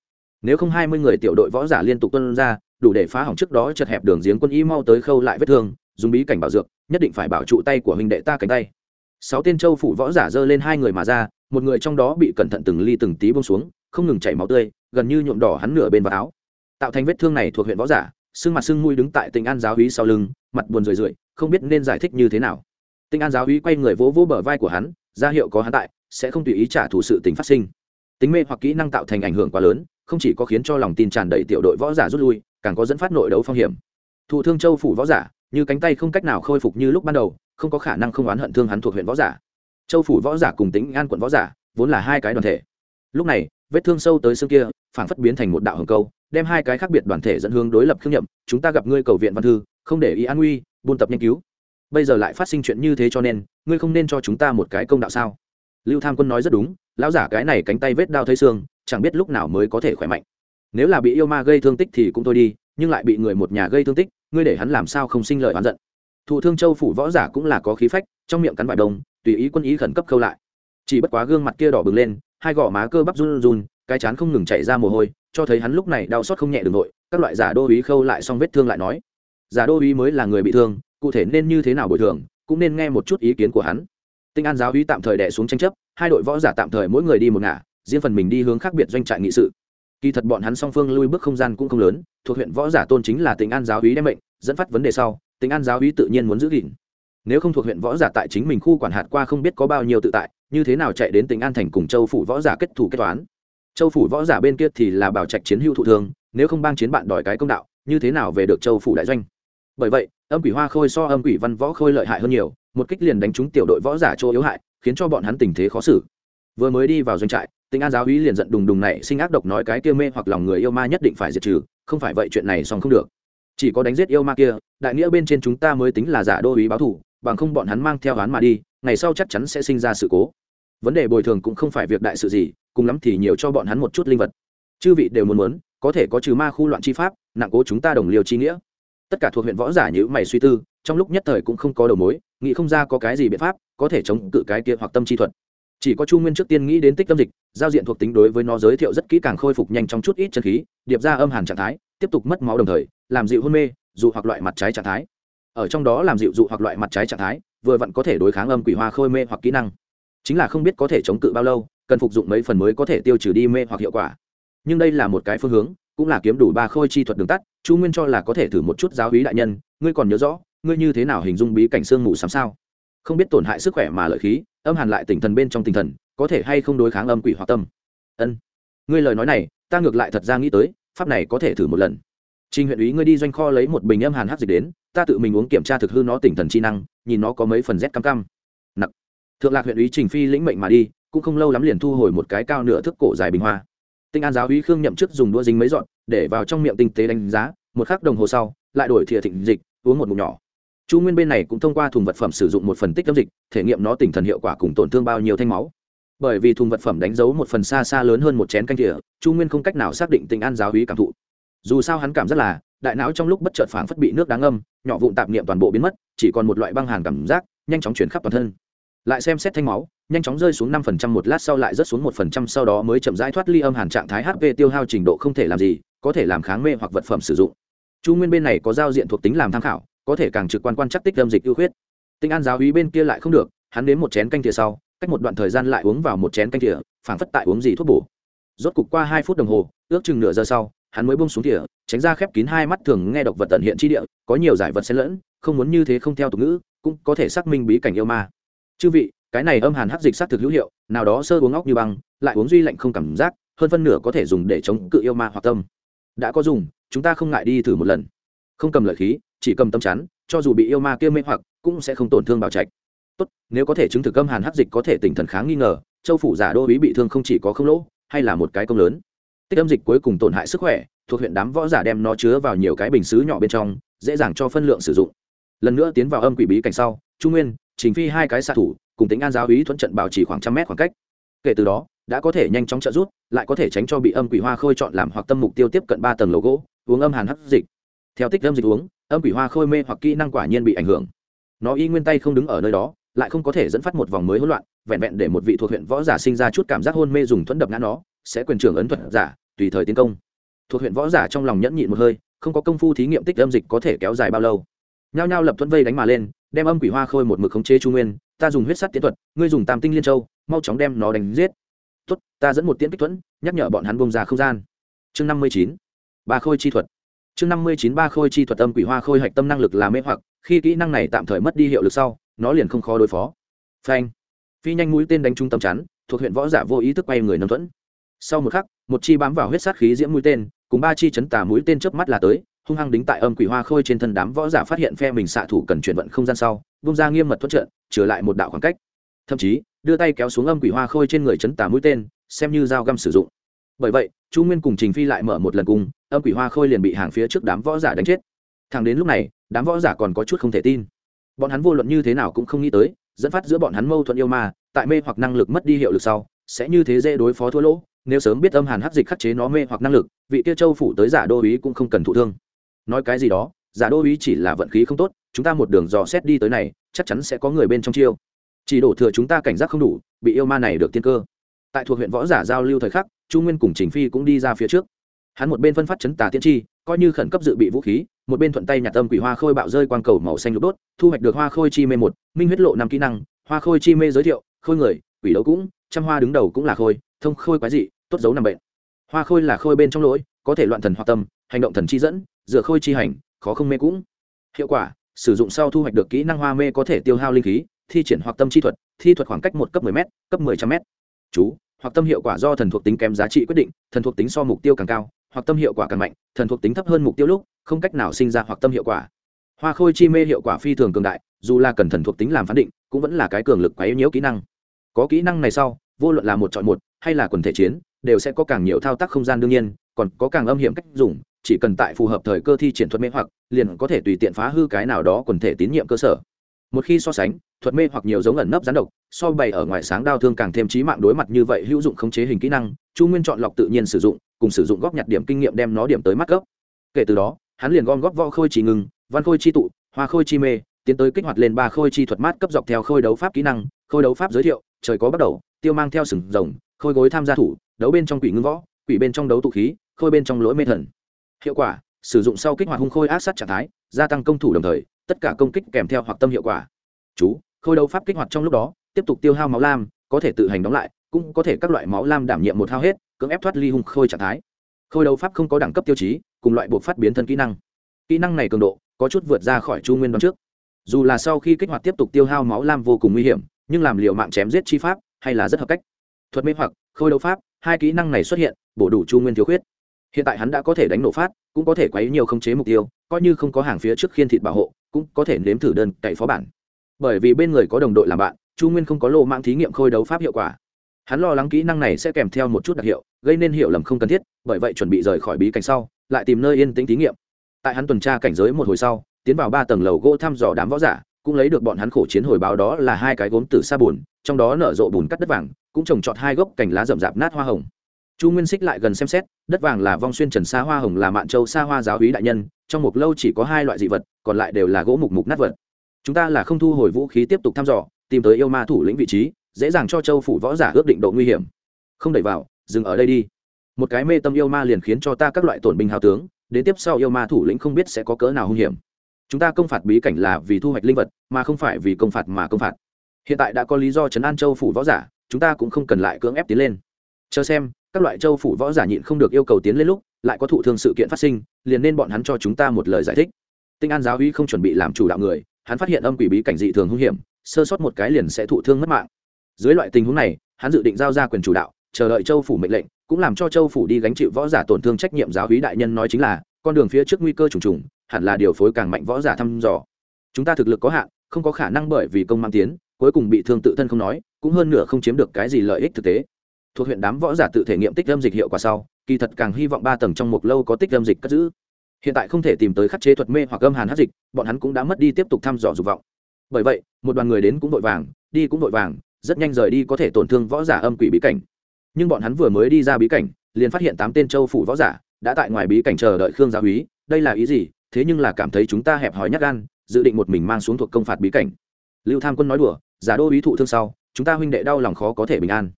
Nếu không hai mươi người tiểu đội võ giả liên tục tuân ra đủ để phá hỏng trước đó chật hẹp đường giếng quân y mau tới khâu lại vết thương, dùng bí cảnh bảo dược, nhất định phải bảo trụ tay của huynh đệ ta cánh tay. Sáu tên châu phủ võ giả giơ lên hai người mà ra, một người trong đó bị cẩn thận từng ly từng tí bông xuống, không ngừng chảy máu tươi, gần như nhuộm đỏ hắn nửa bên vào áo. Tạo thành vết thương này thuộc huyện võ giả, xương mặt xương mùi đứng tại tỉnh an giáo hí sau lưng, mặt buồn rười rượi, không biết nên giải thích như thế nào. Tinh an giáo hí quay người vỗ vỗ bờ vai của hắn, ra hiệu có hắn tại, sẽ không tùy ý trả thù sự tình phát sinh. Tính mê hoặc kỹ năng tạo thành ảnh hưởng quá lớn, không chỉ có khiến cho lòng tin tràn đầy tiểu đội võ giả rút lui càng có dẫn phát nội đấu phong hiểm. Thụ thương châu phủ võ giả, như cánh tay không cách nào khôi phục như lúc ban đầu, không có khả năng không oán hận thương hắn thuộc huyện võ giả. Châu phủ võ giả cùng tính an quận võ giả, vốn là hai cái đoàn thể. Lúc này, vết thương sâu tới xương kia phản phất biến thành một đạo hồng câu, đem hai cái khác biệt đoàn thể dẫn hướng đối lập khương nhậm, chúng ta gặp ngươi cầu viện văn thư, không để ý an nguy, buôn tập nghiên cứu. Bây giờ lại phát sinh chuyện như thế cho nên, ngươi không nên cho chúng ta một cái công đạo sao? Lưu tham quân nói rất đúng, lão giả cái này cánh tay vết đao thấy xương, chẳng biết lúc nào mới có thể khỏe mạnh nếu là bị yêu ma gây thương tích thì cũng thôi đi, nhưng lại bị người một nhà gây thương tích, ngươi để hắn làm sao không sinh lợi oán giận? Thụ thương châu phủ võ giả cũng là có khí phách, trong miệng cắn vải đồng, tùy ý quân ý khẩn cấp khâu lại. Chỉ bất quá gương mặt kia đỏ bừng lên, hai gò má cơ bắp run run, cái chán không ngừng chạy ra mồ hôi, cho thấy hắn lúc này đau xót không nhẹ đường nội, các loại giả đô ý khâu lại xong vết thương lại nói. Giả đô ý mới là người bị thương, cụ thể nên như thế nào bồi thường, cũng nên nghe một chút ý kiến của hắn. Tinh an giáo uý tạm thời đẻ xuống tranh chấp, hai đội võ giả tạm thời mỗi người đi một ngả, riêng phần mình đi hướng khác biệt doanh trại nghị sự kỳ thật bọn hắn song phương lui bước không gian cũng không lớn, thuộc huyện võ giả tôn chính là tỉnh an giáo ý đem mệnh, dẫn phát vấn đề sau tỉnh an giáo ý tự nhiên muốn giữ gìn. Nếu không thuộc huyện võ giả tại chính mình khu quản hạt qua không biết có bao nhiêu tự tại, như thế nào chạy đến tỉnh an thành cùng châu phủ võ giả kết thủ kết toán? Châu phủ võ giả bên kia thì là bảo trạch chiến hữu thụ thương nếu không bang chiến bạn đòi cái công đạo, như thế nào về được châu phủ đại doanh? Bởi vậy, âm quỷ hoa khôi so âm quỷ văn võ khôi lợi hại hơn nhiều, một kích liền đánh trúng tiểu đội võ giả chỗ yếu hại, khiến cho bọn hắn tình thế khó xử vừa mới đi vào doanh trại tinh an giáo úy liền giận đùng đùng này sinh ác độc nói cái kia mê hoặc lòng người yêu ma nhất định phải diệt trừ, không phải vậy chuyện này xong không được. Chỉ có đánh giết yêu ma kia, đại nghĩa bên trên chúng ta mới tính là giả đô úy báo thủ bằng không bọn hắn mang theo hắn mà đi, ngày sau chắc chắn sẽ sinh ra sự cố. Vấn đề bồi thường cũng không phải việc đại sự gì, cùng lắm thì nhiều cho bọn hắn một chút linh vật. Chư vị đều muốn muốn, có thể có trừ ma khu loạn chi pháp, nặng cố chúng ta đồng liều chi nghĩa. Tất cả thuộc huyện võ giả như mày suy tư, trong lúc nhất thời cũng không có đầu mối, nghĩ không ra có cái gì biện pháp có thể chống cự cái kia hoặc tâm chi thuật chỉ có chu nguyên trước tiên nghĩ đến tích tâm dịch, giao diện thuộc tính đối với nó giới thiệu rất kỹ càng khôi phục nhanh trong chút ít chân khí, điệp ra âm hàn trạng thái, tiếp tục mất máu đồng thời, làm dịu hôn mê, dụ hoặc loại mặt trái trạng thái. Ở trong đó làm dịu dụ hoặc loại mặt trái trạng thái, vừa vặn có thể đối kháng âm quỷ hoa khôi mê hoặc kỹ năng. Chính là không biết có thể chống cự bao lâu, cần phục dụng mấy phần mới có thể tiêu trừ đi mê hoặc hiệu quả. Nhưng đây là một cái phương hướng, cũng là kiếm đủ ba khôi chi thuật đường tắt, chu nguyên cho là có thể thử một chút giáo hí đại nhân, ngươi còn nhớ rõ, ngươi như thế nào hình dung bí cảnh sương mù sám sao? Không biết tổn hại sức khỏe mà lợi khí âm hàn lại tỉnh thần bên trong tinh thần, có thể hay không đối kháng âm quỷ hoặc tâm? Ân. Ngươi lời nói này, ta ngược lại thật ra nghĩ tới, pháp này có thể thử một lần. Trình huyện ý ngươi đi doanh kho lấy một bình âm hàn hát dịch đến, ta tự mình uống kiểm tra thực hư nó tỉnh thần chi năng, nhìn nó có mấy phần rét cam cam. Nặc thượng lạc huyện ý trình phi lĩnh mệnh mà đi, cũng không lâu lắm liền thu hồi một cái cao nửa thước cổ dài bình hoa. Tinh an giáo úy khương nhậm chức dùng đũa dính mấy dọn để vào trong miệng tinh tế đánh giá, một khắc đồng hồ sau, lại đổi thìa thịnh dịch, uống một mục nhỏ chu nguyên bên này cũng thông qua thùng vật phẩm sử dụng một phần tích tâm dịch, thể nghiệm nó tỉnh thần hiệu quả cùng tổn thương bao nhiêu thanh máu. Bởi vì thùng vật phẩm đánh dấu một phần xa xa lớn hơn một chén canh thìa, chu nguyên không cách nào xác định tình an giáo hí cảm thụ. Dù sao hắn cảm rất là, đại não trong lúc bất chợt phảng phất bị nước đáng âm, nhỏ vụn tạp niệm toàn bộ biến mất, chỉ còn một loại băng hàn cảm giác, nhanh chóng chuyển khắp toàn thân. Lại xem xét thanh máu, nhanh chóng rơi xuống năm phần trăm một lát sau lại rớt xuống một phần trăm sau đó mới chậm rãi thoát ly âm hàn trạng thái hp tiêu hao trình độ không thể làm gì, có thể làm kháng mê hoặc vật phẩm sử dụng. Chu nguyên bên này có giao diện thuộc tính làm tham khảo có thể càng trực quan quan chắc tích âm dịch ưu khuyết. Tinh an giáo hí bên kia lại không được, hắn đến một chén canh thìa sau, cách một đoạn thời gian lại uống vào một chén canh thìa, phảng phất tại uống gì thuốc bổ. Rốt cục qua hai phút đồng hồ, ước chừng nửa giờ sau, hắn mới bông xuống thìa, tránh ra khép kín hai mắt thường nghe độc vật tận hiện chi địa, có nhiều giải vật xen lẫn, không muốn như thế không theo tục ngữ, cũng có thể xác minh bí cảnh yêu ma. Chư vị, cái này âm hàn hắc dịch xác thực hữu hiệu, nào đó sơ uống óc như băng, lại uống duy lạnh không cảm giác, hơn phân nửa có thể dùng để chống cự yêu ma hoặc tâm. Đã có dùng, chúng ta không ngại đi thử một lần. Không cầm lợi khí chỉ cầm tâm chắn, cho dù bị yêu ma kia mê hoặc, cũng sẽ không tổn thương bảo trạch. Tốt, nếu có thể chứng thực âm hàn hắc dịch có thể tỉnh thần kháng nghi ngờ, châu phủ giả đô ý bị thương không chỉ có không lỗ, hay là một cái công lớn. Tích âm dịch cuối cùng tổn hại sức khỏe, thuộc huyện đám võ giả đem nó chứa vào nhiều cái bình xứ nhỏ bên trong, dễ dàng cho phân lượng sử dụng. Lần nữa tiến vào âm quỷ bí cảnh sau trung nguyên, trình phi hai cái xạ thủ, cùng tính an giáo ý thuận trận bảo trì khoảng trăm mét khoảng cách. Kể từ đó, đã có thể nhanh chóng trợ rút lại có thể tránh cho bị âm quỷ hoa khôi chọn làm hoặc tâm mục tiêu tiếp cận ba tầng lầu gỗ, uống âm hàn hắc dịch. Theo tích âm dịch uống âm quỷ hoa khôi mê hoặc kỹ năng quả nhiên bị ảnh hưởng. Nó y nguyên tay không đứng ở nơi đó, lại không có thể dẫn phát một vòng mới hỗn loạn, vẹn vẹn để một vị thuộc huyện võ giả sinh ra chút cảm giác hôn mê dùng thuẫn đập ngã nó, sẽ quyền trưởng ấn thuật giả, tùy thời tiến công. Thuộc huyện võ giả trong lòng nhẫn nhịn một hơi, không có công phu thí nghiệm tích âm dịch có thể kéo dài bao lâu. Nhao nhao lập thuẫn vây đánh mà lên, đem âm quỷ hoa khôi một mực khống chế trung nguyên, ta dùng huyết sắt tiến thuật, ngươi dùng tam tinh liên châu, mau chóng đem nó đánh giết. Tốt, ta dẫn một tiến kích thuẫn, nhắc nhở bọn hắn bông ra không gian. Chương năm mươi chín, ba khôi chi thuật chương năm mươi chín ba khôi chi thuật âm quỷ hoa khôi hạch tâm năng lực là mê hoặc, khi kỹ năng này tạm thời mất đi hiệu lực sau, nó liền không khó đối phó. Phanh. Phi nhanh mũi tên đánh trung tâm chắn, thuộc huyện võ giả vô ý thức quay người nâng thuẫn. Sau một khắc, một chi bám vào huyết sát khí diễm mũi tên, cùng ba chi chấn tà mũi tên chớp mắt là tới, hung hăng đính tại âm quỷ hoa khôi trên thân đám võ giả phát hiện phe mình xạ thủ cần chuyển vận không gian sau, vung ra nghiêm mật thuận trận, trở lại một đạo khoảng cách. Thậm chí, đưa tay kéo xuống âm quỷ hoa khôi trên người chấn tà mũi tên, xem như dao găm sử dụng. Bởi vậy chu nguyên cùng trình phi lại mở một lần cung, âm quỷ hoa khôi liền bị hàng phía trước đám võ giả đánh chết. Thằng đến lúc này, đám võ giả còn có chút không thể tin. Bọn hắn vô luận như thế nào cũng không nghĩ tới, dẫn phát giữa bọn hắn mâu thuẫn yêu ma, tại mê hoặc năng lực mất đi hiệu lực sau, sẽ như thế dễ đối phó thua lỗ, nếu sớm biết âm hàn hắc dịch khắc chế nó mê hoặc năng lực, vị kia châu phủ tới giả đô ý cũng không cần thụ thương. Nói cái gì đó, giả đô ý chỉ là vận khí không tốt, chúng ta một đường dò xét đi tới này, chắc chắn sẽ có người bên trong chiêu. Chỉ đổ thừa chúng ta cảnh giác không đủ, bị yêu ma này được tiên cơ tại thuộc huyện võ giả giao lưu thời khắc, chu nguyên cùng trình phi cũng đi ra phía trước. Hắn một bên phân phát chấn tà tiên tri, coi như khẩn cấp dự bị vũ khí, một bên thuận tay nhặt tâm quỷ hoa khôi bạo rơi quang cầu màu xanh lục đốt, thu hoạch được hoa khôi chi mê một, minh huyết lộ năm kỹ năng, hoa khôi chi mê giới thiệu, khôi người, quỷ đấu cũng, trăm hoa đứng đầu cũng là khôi, thông khôi quái dị, tốt dấu nằm bệnh. Hoa khôi là khôi bên trong lỗi, có thể loạn thần hoặc tâm, hành động thần chi dẫn dựa khôi chi hành, khó không mê cũng. Hiệu quả, sử dụng sau thu hoạch được kỹ năng hoa mê có thể tiêu hao linh khí, thi triển hoặc tâm chi thuật, thi thuật khoảng cách một cấp 10 m cấp 10 trăm m chú, hoặc tâm hiệu quả do thần thuộc tính kém giá trị quyết định, thần thuộc tính so mục tiêu càng cao, hoặc tâm hiệu quả càng mạnh, thần thuộc tính thấp hơn mục tiêu lúc, không cách nào sinh ra hoặc tâm hiệu quả. Hoa khôi chi mê hiệu quả phi thường cường đại, dù là cần thần thuộc tính làm phán định, cũng vẫn là cái cường lực quá yếu nhiễu kỹ năng. Có kỹ năng này sau, vô luận là một chọn một, hay là quần thể chiến, đều sẽ có càng nhiều thao tác không gian đương nhiên, còn có càng âm hiểm cách dùng, chỉ cần tại phù hợp thời cơ thi triển thuật mê hoặc, liền có thể tùy tiện phá hư cái nào đó quần thể tín nhiệm cơ sở một khi so sánh, thuật mê hoặc nhiều giống ẩn nấp gián độc, so bày ở ngoài sáng đau thương càng thêm trí mạng đối mặt như vậy hữu dụng khống chế hình kỹ năng, chu nguyên chọn lọc tự nhiên sử dụng, cùng sử dụng góp nhặt điểm kinh nghiệm đem nó điểm tới mắt cấp kể từ đó, hắn liền gom góp võ khôi chỉ ngừng văn khôi chi tụ, hoa khôi chi mê, tiến tới kích hoạt lên ba khôi chi thuật mát cấp dọc theo khôi đấu pháp kỹ năng, khôi đấu pháp giới thiệu, trời có bắt đầu, tiêu mang theo sừng rồng, khôi gối tham gia thủ, đấu bên trong quỷ ngưng võ, quỷ bên trong đấu tụ khí, khôi bên trong lỗi mê thần. Hiệu quả, sử dụng sau kích hoạt hung khôi áp sát trạng thái, gia tăng công thủ đồng thời tất cả công kích kèm theo hoặc tâm hiệu quả. Chú, khôi đấu pháp kích hoạt trong lúc đó, tiếp tục tiêu hao máu lam, có thể tự hành đóng lại, cũng có thể các loại máu lam đảm nhiệm một hao hết, cưỡng ép thoát ly hung khôi trạng thái. Khôi đấu pháp không có đẳng cấp tiêu chí, cùng loại buộc phát biến thân kỹ năng. Kỹ năng này cường độ, có chút vượt ra khỏi chu nguyên đoán trước. Dù là sau khi kích hoạt tiếp tục tiêu hao máu lam vô cùng nguy hiểm, nhưng làm liều mạng chém giết chi pháp, hay là rất hợp cách. Thuật mê hoặc, khôi đấu pháp, hai kỹ năng này xuất hiện, bổ đủ chu nguyên thiếu khuyết. Hiện tại hắn đã có thể đánh nổ phát, cũng có thể quấy nhiều không chế mục tiêu, coi như không có hàng phía trước khiên thịt bảo hộ cũng có thể nếm thử đơn cậy phó bản. Bởi vì bên người có đồng đội làm bạn, chu nguyên không có lộ mạng thí nghiệm khôi đấu pháp hiệu quả. Hắn lo lắng kỹ năng này sẽ kèm theo một chút đặc hiệu, gây nên hiệu lầm không cần thiết, bởi vậy chuẩn bị rời khỏi bí cảnh sau, lại tìm nơi yên tĩnh thí nghiệm. Tại hắn tuần tra cảnh giới một hồi sau, tiến vào ba tầng lầu gỗ thăm dò đám võ giả, cũng lấy được bọn hắn khổ chiến hồi báo đó là hai cái gốm tử sa bùn, trong đó nở rộ bùn cắt đất vàng, cũng trồng trọt hai gốc cành lá rậm rạp nát hoa hồng chu nguyên xích lại gần xem xét, đất vàng là vong xuyên trần sa hoa, hồng là mạn châu sa hoa giáo hí đại nhân, trong một lâu chỉ có hai loại dị vật, còn lại đều là gỗ mục mục nát vật. Chúng ta là không thu hồi vũ khí tiếp tục thăm dò, tìm tới yêu ma thủ lĩnh vị trí, dễ dàng cho châu phủ võ giả ước định độ nguy hiểm. Không đẩy vào, dừng ở đây đi. Một cái mê tâm yêu ma liền khiến cho ta các loại tổn binh hào tướng, đến tiếp sau yêu ma thủ lĩnh không biết sẽ có cỡ nào hung hiểm. Chúng ta công phạt bí cảnh là vì thu hoạch linh vật, mà không phải vì công phạt mà công phạt. Hiện tại đã có lý do chấn an châu phủ võ giả, chúng ta cũng không cần lại cưỡng ép tiến lên. Chờ xem các loại châu phủ võ giả nhịn không được yêu cầu tiến lên lúc, lại có thụ thương sự kiện phát sinh, liền nên bọn hắn cho chúng ta một lời giải thích. Tinh an giáo uy không chuẩn bị làm chủ đạo người, hắn phát hiện âm quỷ bí cảnh dị thường hung hiểm, sơ sót một cái liền sẽ thụ thương mất mạng. Dưới loại tình huống này, hắn dự định giao ra quyền chủ đạo, chờ đợi châu phủ mệnh lệnh, cũng làm cho châu phủ đi gánh chịu võ giả tổn thương trách nhiệm giáo uy đại nhân nói chính là, con đường phía trước nguy cơ trùng trùng, hẳn là điều phối càng mạnh võ giả thăm dò. Chúng ta thực lực có hạn, không có khả năng bởi vì công mang tiến, cuối cùng bị thương tự thân không nói, cũng hơn nửa không chiếm được cái gì lợi ích thực tế thuộc huyện đám võ giả tự thể nghiệm tích âm dịch hiệu quả sau, kỳ thật càng hy vọng ba tầng trong một lâu có tích âm dịch cất giữ. Hiện tại không thể tìm tới khắc chế thuật mê hoặc âm hàn hát dịch, bọn hắn cũng đã mất đi tiếp tục thăm dò dục vọng. Bởi vậy, một đoàn người đến cũng vội vàng, đi cũng vội vàng, rất nhanh rời đi có thể tổn thương võ giả âm quỷ bí cảnh. Nhưng bọn hắn vừa mới đi ra bí cảnh, liền phát hiện tám tên châu phủ võ giả đã tại ngoài bí cảnh chờ đợi khương gia úy, đây là ý gì? Thế nhưng là cảm thấy chúng ta hẹp hòi nhát gan, dự định một mình mang xuống thuộc công phạt bí cảnh. Lưu tham quân nói đùa, giả đô ý thụ thương sau, chúng ta huynh đệ đau lòng khó có thể bình an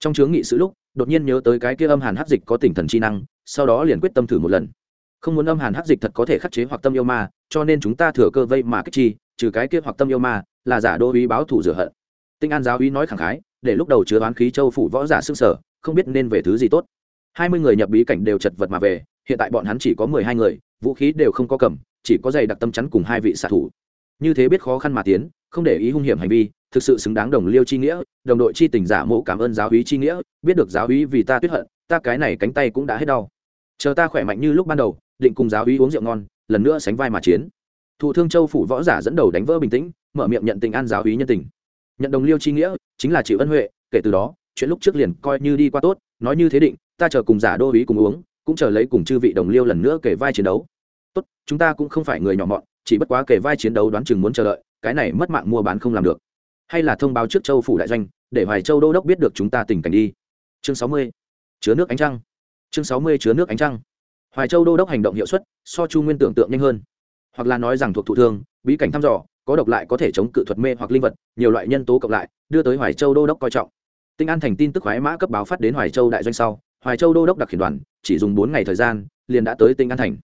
trong chướng nghị sự lúc, đột nhiên nhớ tới cái kia âm hàn hắc dịch có tỉnh thần chi năng, sau đó liền quyết tâm thử một lần. Không muốn âm hàn hắc dịch thật có thể khắc chế hoặc tâm yêu ma, cho nên chúng ta thừa cơ vây mà kích chi, trừ cái kia hoặc tâm yêu ma, là giả đô uý báo thủ rửa hận. Tinh an giáo uý nói khẳng khái, để lúc đầu chứa oán khí châu phủ võ giả sức sở, không biết nên về thứ gì tốt. Hai mươi người nhập bí cảnh đều chật vật mà về, hiện tại bọn hắn chỉ có mười hai người, vũ khí đều không có cầm, chỉ có giày đặc tâm chắn cùng hai vị xạ thủ. Như thế biết khó khăn mà tiến, không để ý hung hiểm hành vi thực sự xứng đáng đồng liêu chi nghĩa, đồng đội chi tình giả mộ cảm ơn giáo hí chi nghĩa, biết được giáo hí vì ta tuyết hận, ta cái này cánh tay cũng đã hết đau. Chờ ta khỏe mạnh như lúc ban đầu, định cùng giáo hí uống rượu ngon, lần nữa sánh vai mà chiến. Thủ thương châu phủ võ giả dẫn đầu đánh vỡ bình tĩnh, mở miệng nhận tình an giáo hí nhân tình. Nhận đồng liêu chi nghĩa, chính là chịu ân huệ, kể từ đó, chuyện lúc trước liền coi như đi qua tốt, nói như thế định, ta chờ cùng giả đô hí cùng uống, cũng chờ lấy cùng chư vị đồng liêu lần nữa kể vai chiến đấu. Tốt, chúng ta cũng không phải người nhỏ mọn, chỉ bất quá kể vai chiến đấu đoán chừng muốn chờ đợi, cái này mất mạng mua bán không làm được hay là thông báo trước châu phủ đại doanh, để hoài châu đô đốc biết được chúng ta tình cảnh đi. Chương sáu mươi, chứa nước ánh trăng. Chương sáu mươi, chứa nước ánh trăng. Hoài châu đô đốc hành động hiệu suất, so chu nguyên tưởng tượng nhanh hơn. Hoặc là nói rằng thuộc thủ thương, bí cảnh thăm dò, có độc lại có thể chống cự thuật mê hoặc linh vật, nhiều loại nhân tố cộng lại, đưa tới hoài châu đô đốc coi trọng. Tinh an thành tin tức khoái mã cấp báo phát đến hoài châu đại doanh sau, hoài châu đô đốc đặc khiển đoàn, chỉ dùng bốn ngày thời gian, liền đã tới tinh an thành.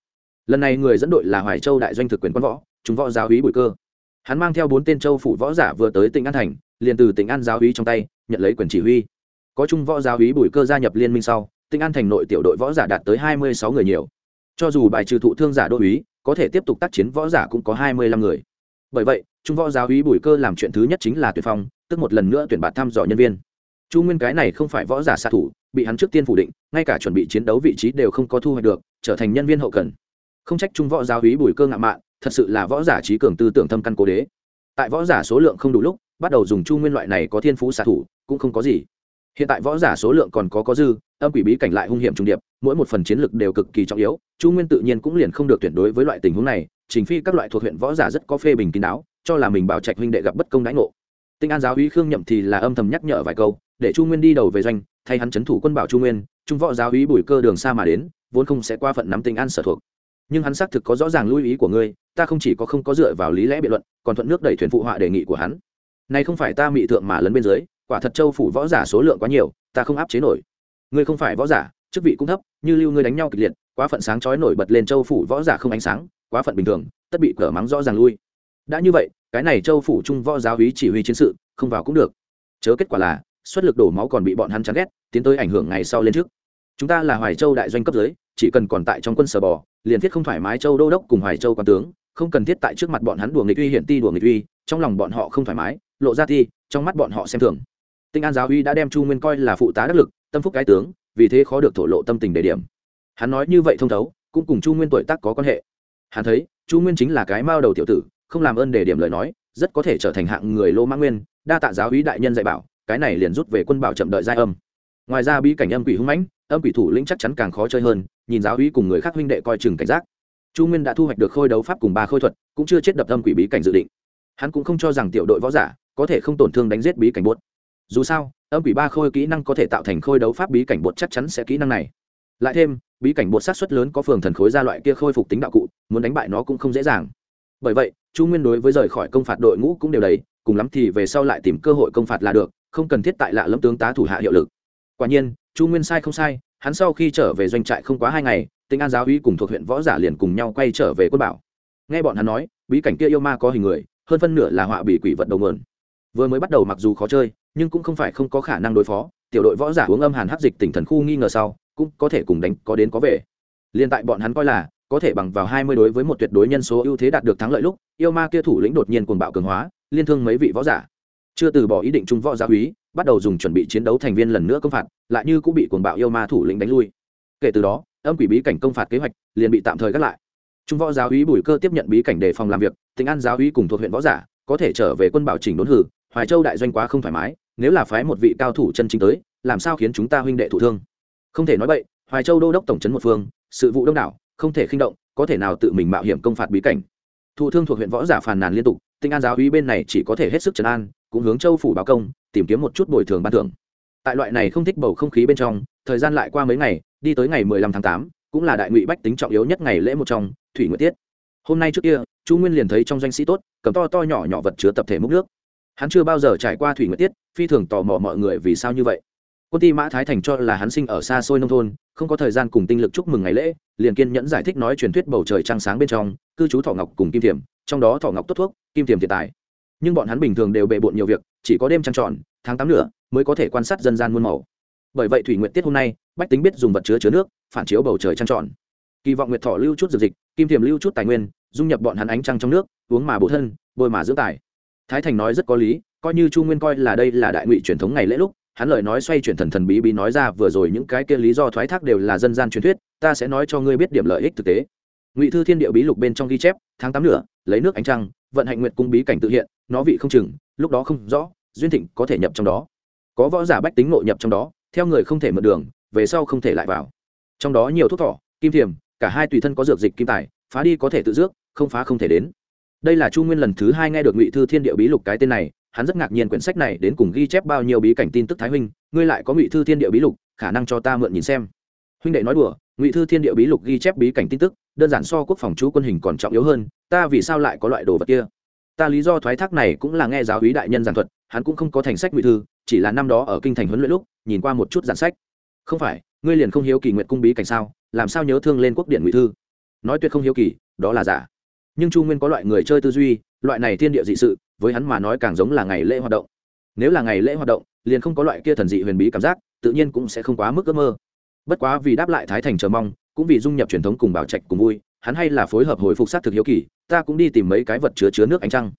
Lần này người dẫn đội là hoài châu đại doanh thực quyền quân võ, chúng võ giáo hí bùi cơ hắn mang theo bốn tên châu phủ võ giả vừa tới tỉnh an thành, liền từ tỉnh an giáo hí trong tay, nhận lấy quyền chỉ huy. Có chung võ giáo hí bùi cơ gia nhập liên minh sau tỉnh an thành nội tiểu đội võ giả đạt tới hai mươi sáu người nhiều. Cho dù bài trừ thụ thương giả đô úy có thể tiếp tục tác chiến võ giả cũng có hai mươi lăm người. Bởi vậy trung võ giáo hí bùi cơ làm chuyện thứ nhất chính là tuyển phong, tức một lần nữa tuyển bạt thăm dò nhân viên. Chu nguyên cái này không phải võ giả xạ thủ, bị hắn trước tiên phủ định, ngay cả chuẩn bị chiến đấu vị trí đều không có thu hoạch được, trở thành nhân viên hậu cần. Không trách trung võ giáo hí bùi cơ ngạo mạn thật sự là võ giả trí cường tư tưởng thâm căn cố đế. Tại võ giả số lượng không đủ lúc, bắt đầu dùng chu nguyên loại này có thiên phú xạ thủ, cũng không có gì. Hiện tại võ giả số lượng còn có có dư, âm quỷ bí cảnh lại hung hiểm trung điệp, mỗi một phần chiến lược đều cực kỳ trọng yếu, chu nguyên tự nhiên cũng liền không được tuyển đối với loại tình huống này chính phi các loại thuộc huyện võ giả rất có phê bình kín đáo, cho là mình bảo trạch huynh đệ gặp bất công đãi ngộ. Tinh an giáo uy khương nhậm thì là âm thầm nhắc nhở vài câu, để chu nguyên đi đầu về doanh, thay hắn c thủ quân bảo chu nguyên, trung võ giáo uy bùi cơ đường xa mà đến, vốn không sẽ qua phận nắm tinh an sở thuộc nhưng hắn xác thực có rõ ràng lưu ý của ngươi, ta không chỉ có không có dựa vào lý lẽ biện luận, còn thuận nước đẩy thuyền phụ họa đề nghị của hắn. Này không phải ta mị thượng mà lấn bên dưới, quả thật châu phủ võ giả số lượng quá nhiều, ta không áp chế nổi. Ngươi không phải võ giả, chức vị cũng thấp, như lưu ngươi đánh nhau kịch liệt, quá phận sáng chói nổi bật lên châu phủ võ giả không ánh sáng, quá phận bình thường, tất bị cờ mắng rõ ràng lui. Đã như vậy, cái này châu phủ trung võ giáo hí chỉ huy chiến sự, không vào cũng được. Chớ kết quả là, xuất lực đổ máu còn bị bọn hắn chán ghét, tiến tới ảnh hưởng ngày sau lên trước. Chúng ta là hoài châu đại doanh cấp dưới, chỉ cần còn tại trong quân sở bò liền thiết không thoải mái châu đô đốc cùng hoài châu quan tướng, không cần thiết tại trước mặt bọn hắn đùa nghịch uy hiển ti đùa nghịch uy, trong lòng bọn họ không thoải mái, lộ ra ti, trong mắt bọn họ xem thường. Tinh an giáo uy đã đem chu nguyên coi là phụ tá đắc lực, tâm phúc cái tướng, vì thế khó được thổ lộ tâm tình đề điểm. Hắn nói như vậy thông thấu, cũng cùng chu nguyên tuổi tác có quan hệ. Hắn thấy, chu nguyên chính là cái mao đầu tiểu tử, không làm ơn đề điểm lời nói, rất có thể trở thành hạng người lô mã nguyên, đa tạ giáo uy đại nhân dạy bảo, cái này liền rút về quân bảo chậm đợi giai âm. Ngoài ra bí cảnh âm quỷ hung mãnh, âm quỷ thủ lĩnh chắc chắn càng khó chơi hơn nhìn giáo uy cùng người khác huynh đệ coi chừng cảnh giác. Chu nguyên đã thu hoạch được khôi đấu pháp cùng ba khôi thuật, cũng chưa chết đập âm quỷ bí cảnh dự định. Hắn cũng không cho rằng tiểu đội võ giả có thể không tổn thương đánh giết bí cảnh bột dù sao, âm quỷ ba khôi kỹ năng có thể tạo thành khôi đấu pháp bí cảnh bột chắc chắn sẽ kỹ năng này. Lại thêm, bí cảnh bột sát xuất lớn có phường thần khối ra loại kia khôi phục tính đạo cụ, muốn đánh bại nó cũng không dễ dàng. Bởi vậy, chu nguyên đối với rời khỏi công phạt đội ngũ cũng đều đấy cùng lắm thì về sau lại tìm cơ hội công phạt là được, không cần thiết tại lạ lâm tướng tá thủ hạ hiệu lực. Quả nhiên, chu nguyên sai không sai hắn sau khi trở về doanh trại không quá hai ngày tinh an giáo uy cùng thuộc huyện võ giả liền cùng nhau quay trở về quân bảo. Nghe bọn hắn nói, bí cảnh kia yêu ma có hình người, hơn phân nửa là họa bị quỷ vật đầu mượn vừa mới bắt đầu mặc dù khó chơi, nhưng cũng không phải không có khả năng đối phó, tiểu đội võ giả uống âm hàn hắc dịch tỉnh thần khu nghi ngờ sau, cũng có thể cùng đánh, có đến có về. Liên tại bọn hắn coi là, có thể bằng vào hai mươi đối với một tuyệt đối nhân số ưu thế đạt được thắng lợi lúc, yêu ma kia thủ lĩnh đột nhiên cuồng bạo cường hóa, liên thương mấy vị võ giả. Chưa từ bỏ ý định trung võ gia úy bắt đầu dùng chuẩn bị chiến đấu thành viên lần nữa công phạt, lại như cũng bị cuồng bạo yêu ma thủ lĩnh đánh lui. Kể từ đó, âm quỷ bí cảnh công phạt kế hoạch liền bị tạm thời gác lại. Trung võ giáo úy bùi cơ tiếp nhận bí cảnh đề phòng làm việc tỉnh an giáo úy cùng thuộc huyện võ giả có thể trở về quân bảo chỉnh đốn hử, hoài châu đại doanh quá không thoải mái, nếu là phái một vị cao thủ chân chính tới, làm sao khiến chúng ta huynh đệ thụ thương? Không thể nói vậy hoài châu đô đốc tổng trấn một phương, sự vụ đông đảo, không thể khinh động, có thể nào tự mình mạo hiểm công phạt bí cảnh? Thụ thương thuộc huyện võ giả phàn nàn liên tục tinh an giáo úy bên này chỉ có thể hết sức trấn an cũng hướng châu phủ báo công, tìm kiếm một chút bồi thường ban thưởng. Tại loại này không thích bầu không khí bên trong, thời gian lại qua mấy ngày, đi tới ngày mười lăm tháng tám, cũng là đại ngụy bách tính trọng yếu nhất ngày lễ một trong, thủy nguyệt tiết. Hôm nay trước kia, chu nguyên liền thấy trong doanh sĩ tốt, cầm to to nhỏ nhỏ vật chứa tập thể múc nước. Hắn chưa bao giờ trải qua thủy nguyệt tiết, phi thường tò mò mọi người vì sao như vậy. Quân ty mã thái thành cho là hắn sinh ở xa xôi nông thôn, không có thời gian cùng tinh lực chúc mừng ngày lễ, liền kiên nhẫn giải thích nói truyền thuyết bầu trời trăng sáng bên trong, cư trú thọ ngọc cùng kim thiểm, trong đó thọ ngọc tốt thuốc, kim thiểm thiệt tài nhưng bọn hắn bình thường đều bề bộn nhiều việc, chỉ có đêm trăng tròn, tháng tám nữa mới có thể quan sát dân gian muôn màu. Bởi vậy thủy nguyện tiết hôm nay, bách tính biết dùng vật chứa chứa nước, phản chiếu bầu trời trăng tròn. Kỳ vọng nguyệt thọ lưu chút dược dịch, kim thiềm lưu chút tài nguyên, dung nhập bọn hắn ánh trăng trong nước, uống mà bổ thân, bôi mà dưỡng tài. Thái thành nói rất có lý, coi như chu nguyên coi là đây là đại ngụy truyền thống ngày lễ lúc, hắn lời nói xoay chuyển thần thần bí bí nói ra vừa rồi những cái kia lý do thoái thác đều là dân gian truyền thuyết, ta sẽ nói cho ngươi biết điểm lợi ích thực tế. Ngụy thư thiên địa bí lục bên trong ghi chép, tháng tám nửa lấy nước ánh trăng, vận hạnh nguyệt cung bí cảnh tự hiện nó vị không chừng, lúc đó không rõ, duyên thịnh có thể nhập trong đó. Có võ giả bách tính nội nhập trong đó, theo người không thể mượn đường, về sau không thể lại vào. Trong đó nhiều thuốc thỏ, kim thiềm, cả hai tùy thân có dược dịch kim tài, phá đi có thể tự dước, không phá không thể đến. Đây là chu nguyên lần thứ hai nghe được ngụy thư thiên địa bí lục cái tên này, hắn rất ngạc nhiên quyển sách này đến cùng ghi chép bao nhiêu bí cảnh tin tức thái huynh, ngươi lại có ngụy thư thiên địa bí lục, khả năng cho ta mượn nhìn xem. Huynh đệ nói đùa, ngụy thư thiên địa bí lục ghi chép bí cảnh tin tức, đơn giản so quốc phòng chú quân hình còn trọng yếu hơn, ta vì sao lại có loại đồ vật kia? Ta lý do thoái thác này cũng là nghe giáo úy đại nhân giảng thuật, hắn cũng không có thành sách ngụy thư, chỉ là năm đó ở kinh thành huấn luyện lúc, nhìn qua một chút giản sách. Không phải, ngươi liền không hiếu kỳ nguyện cung bí cảnh sao, làm sao nhớ thương lên quốc điện ngụy thư? Nói tuyệt không hiếu kỳ, đó là giả. Nhưng chu nguyên có loại người chơi tư duy, loại này thiên địa dị sự, với hắn mà nói càng giống là ngày lễ hoạt động. Nếu là ngày lễ hoạt động, liền không có loại kia thần dị huyền bí cảm giác, tự nhiên cũng sẽ không quá mức ước mơ. Bất quá vì đáp lại thái thành chờ mong, cũng vì dung nhập truyền thống cùng bảo trạch cùng vui hắn hay là phối hợp hồi phục sát thực hiếu kỳ, ta cũng đi tìm mấy cái vật chứa chứa nước ánh trăng.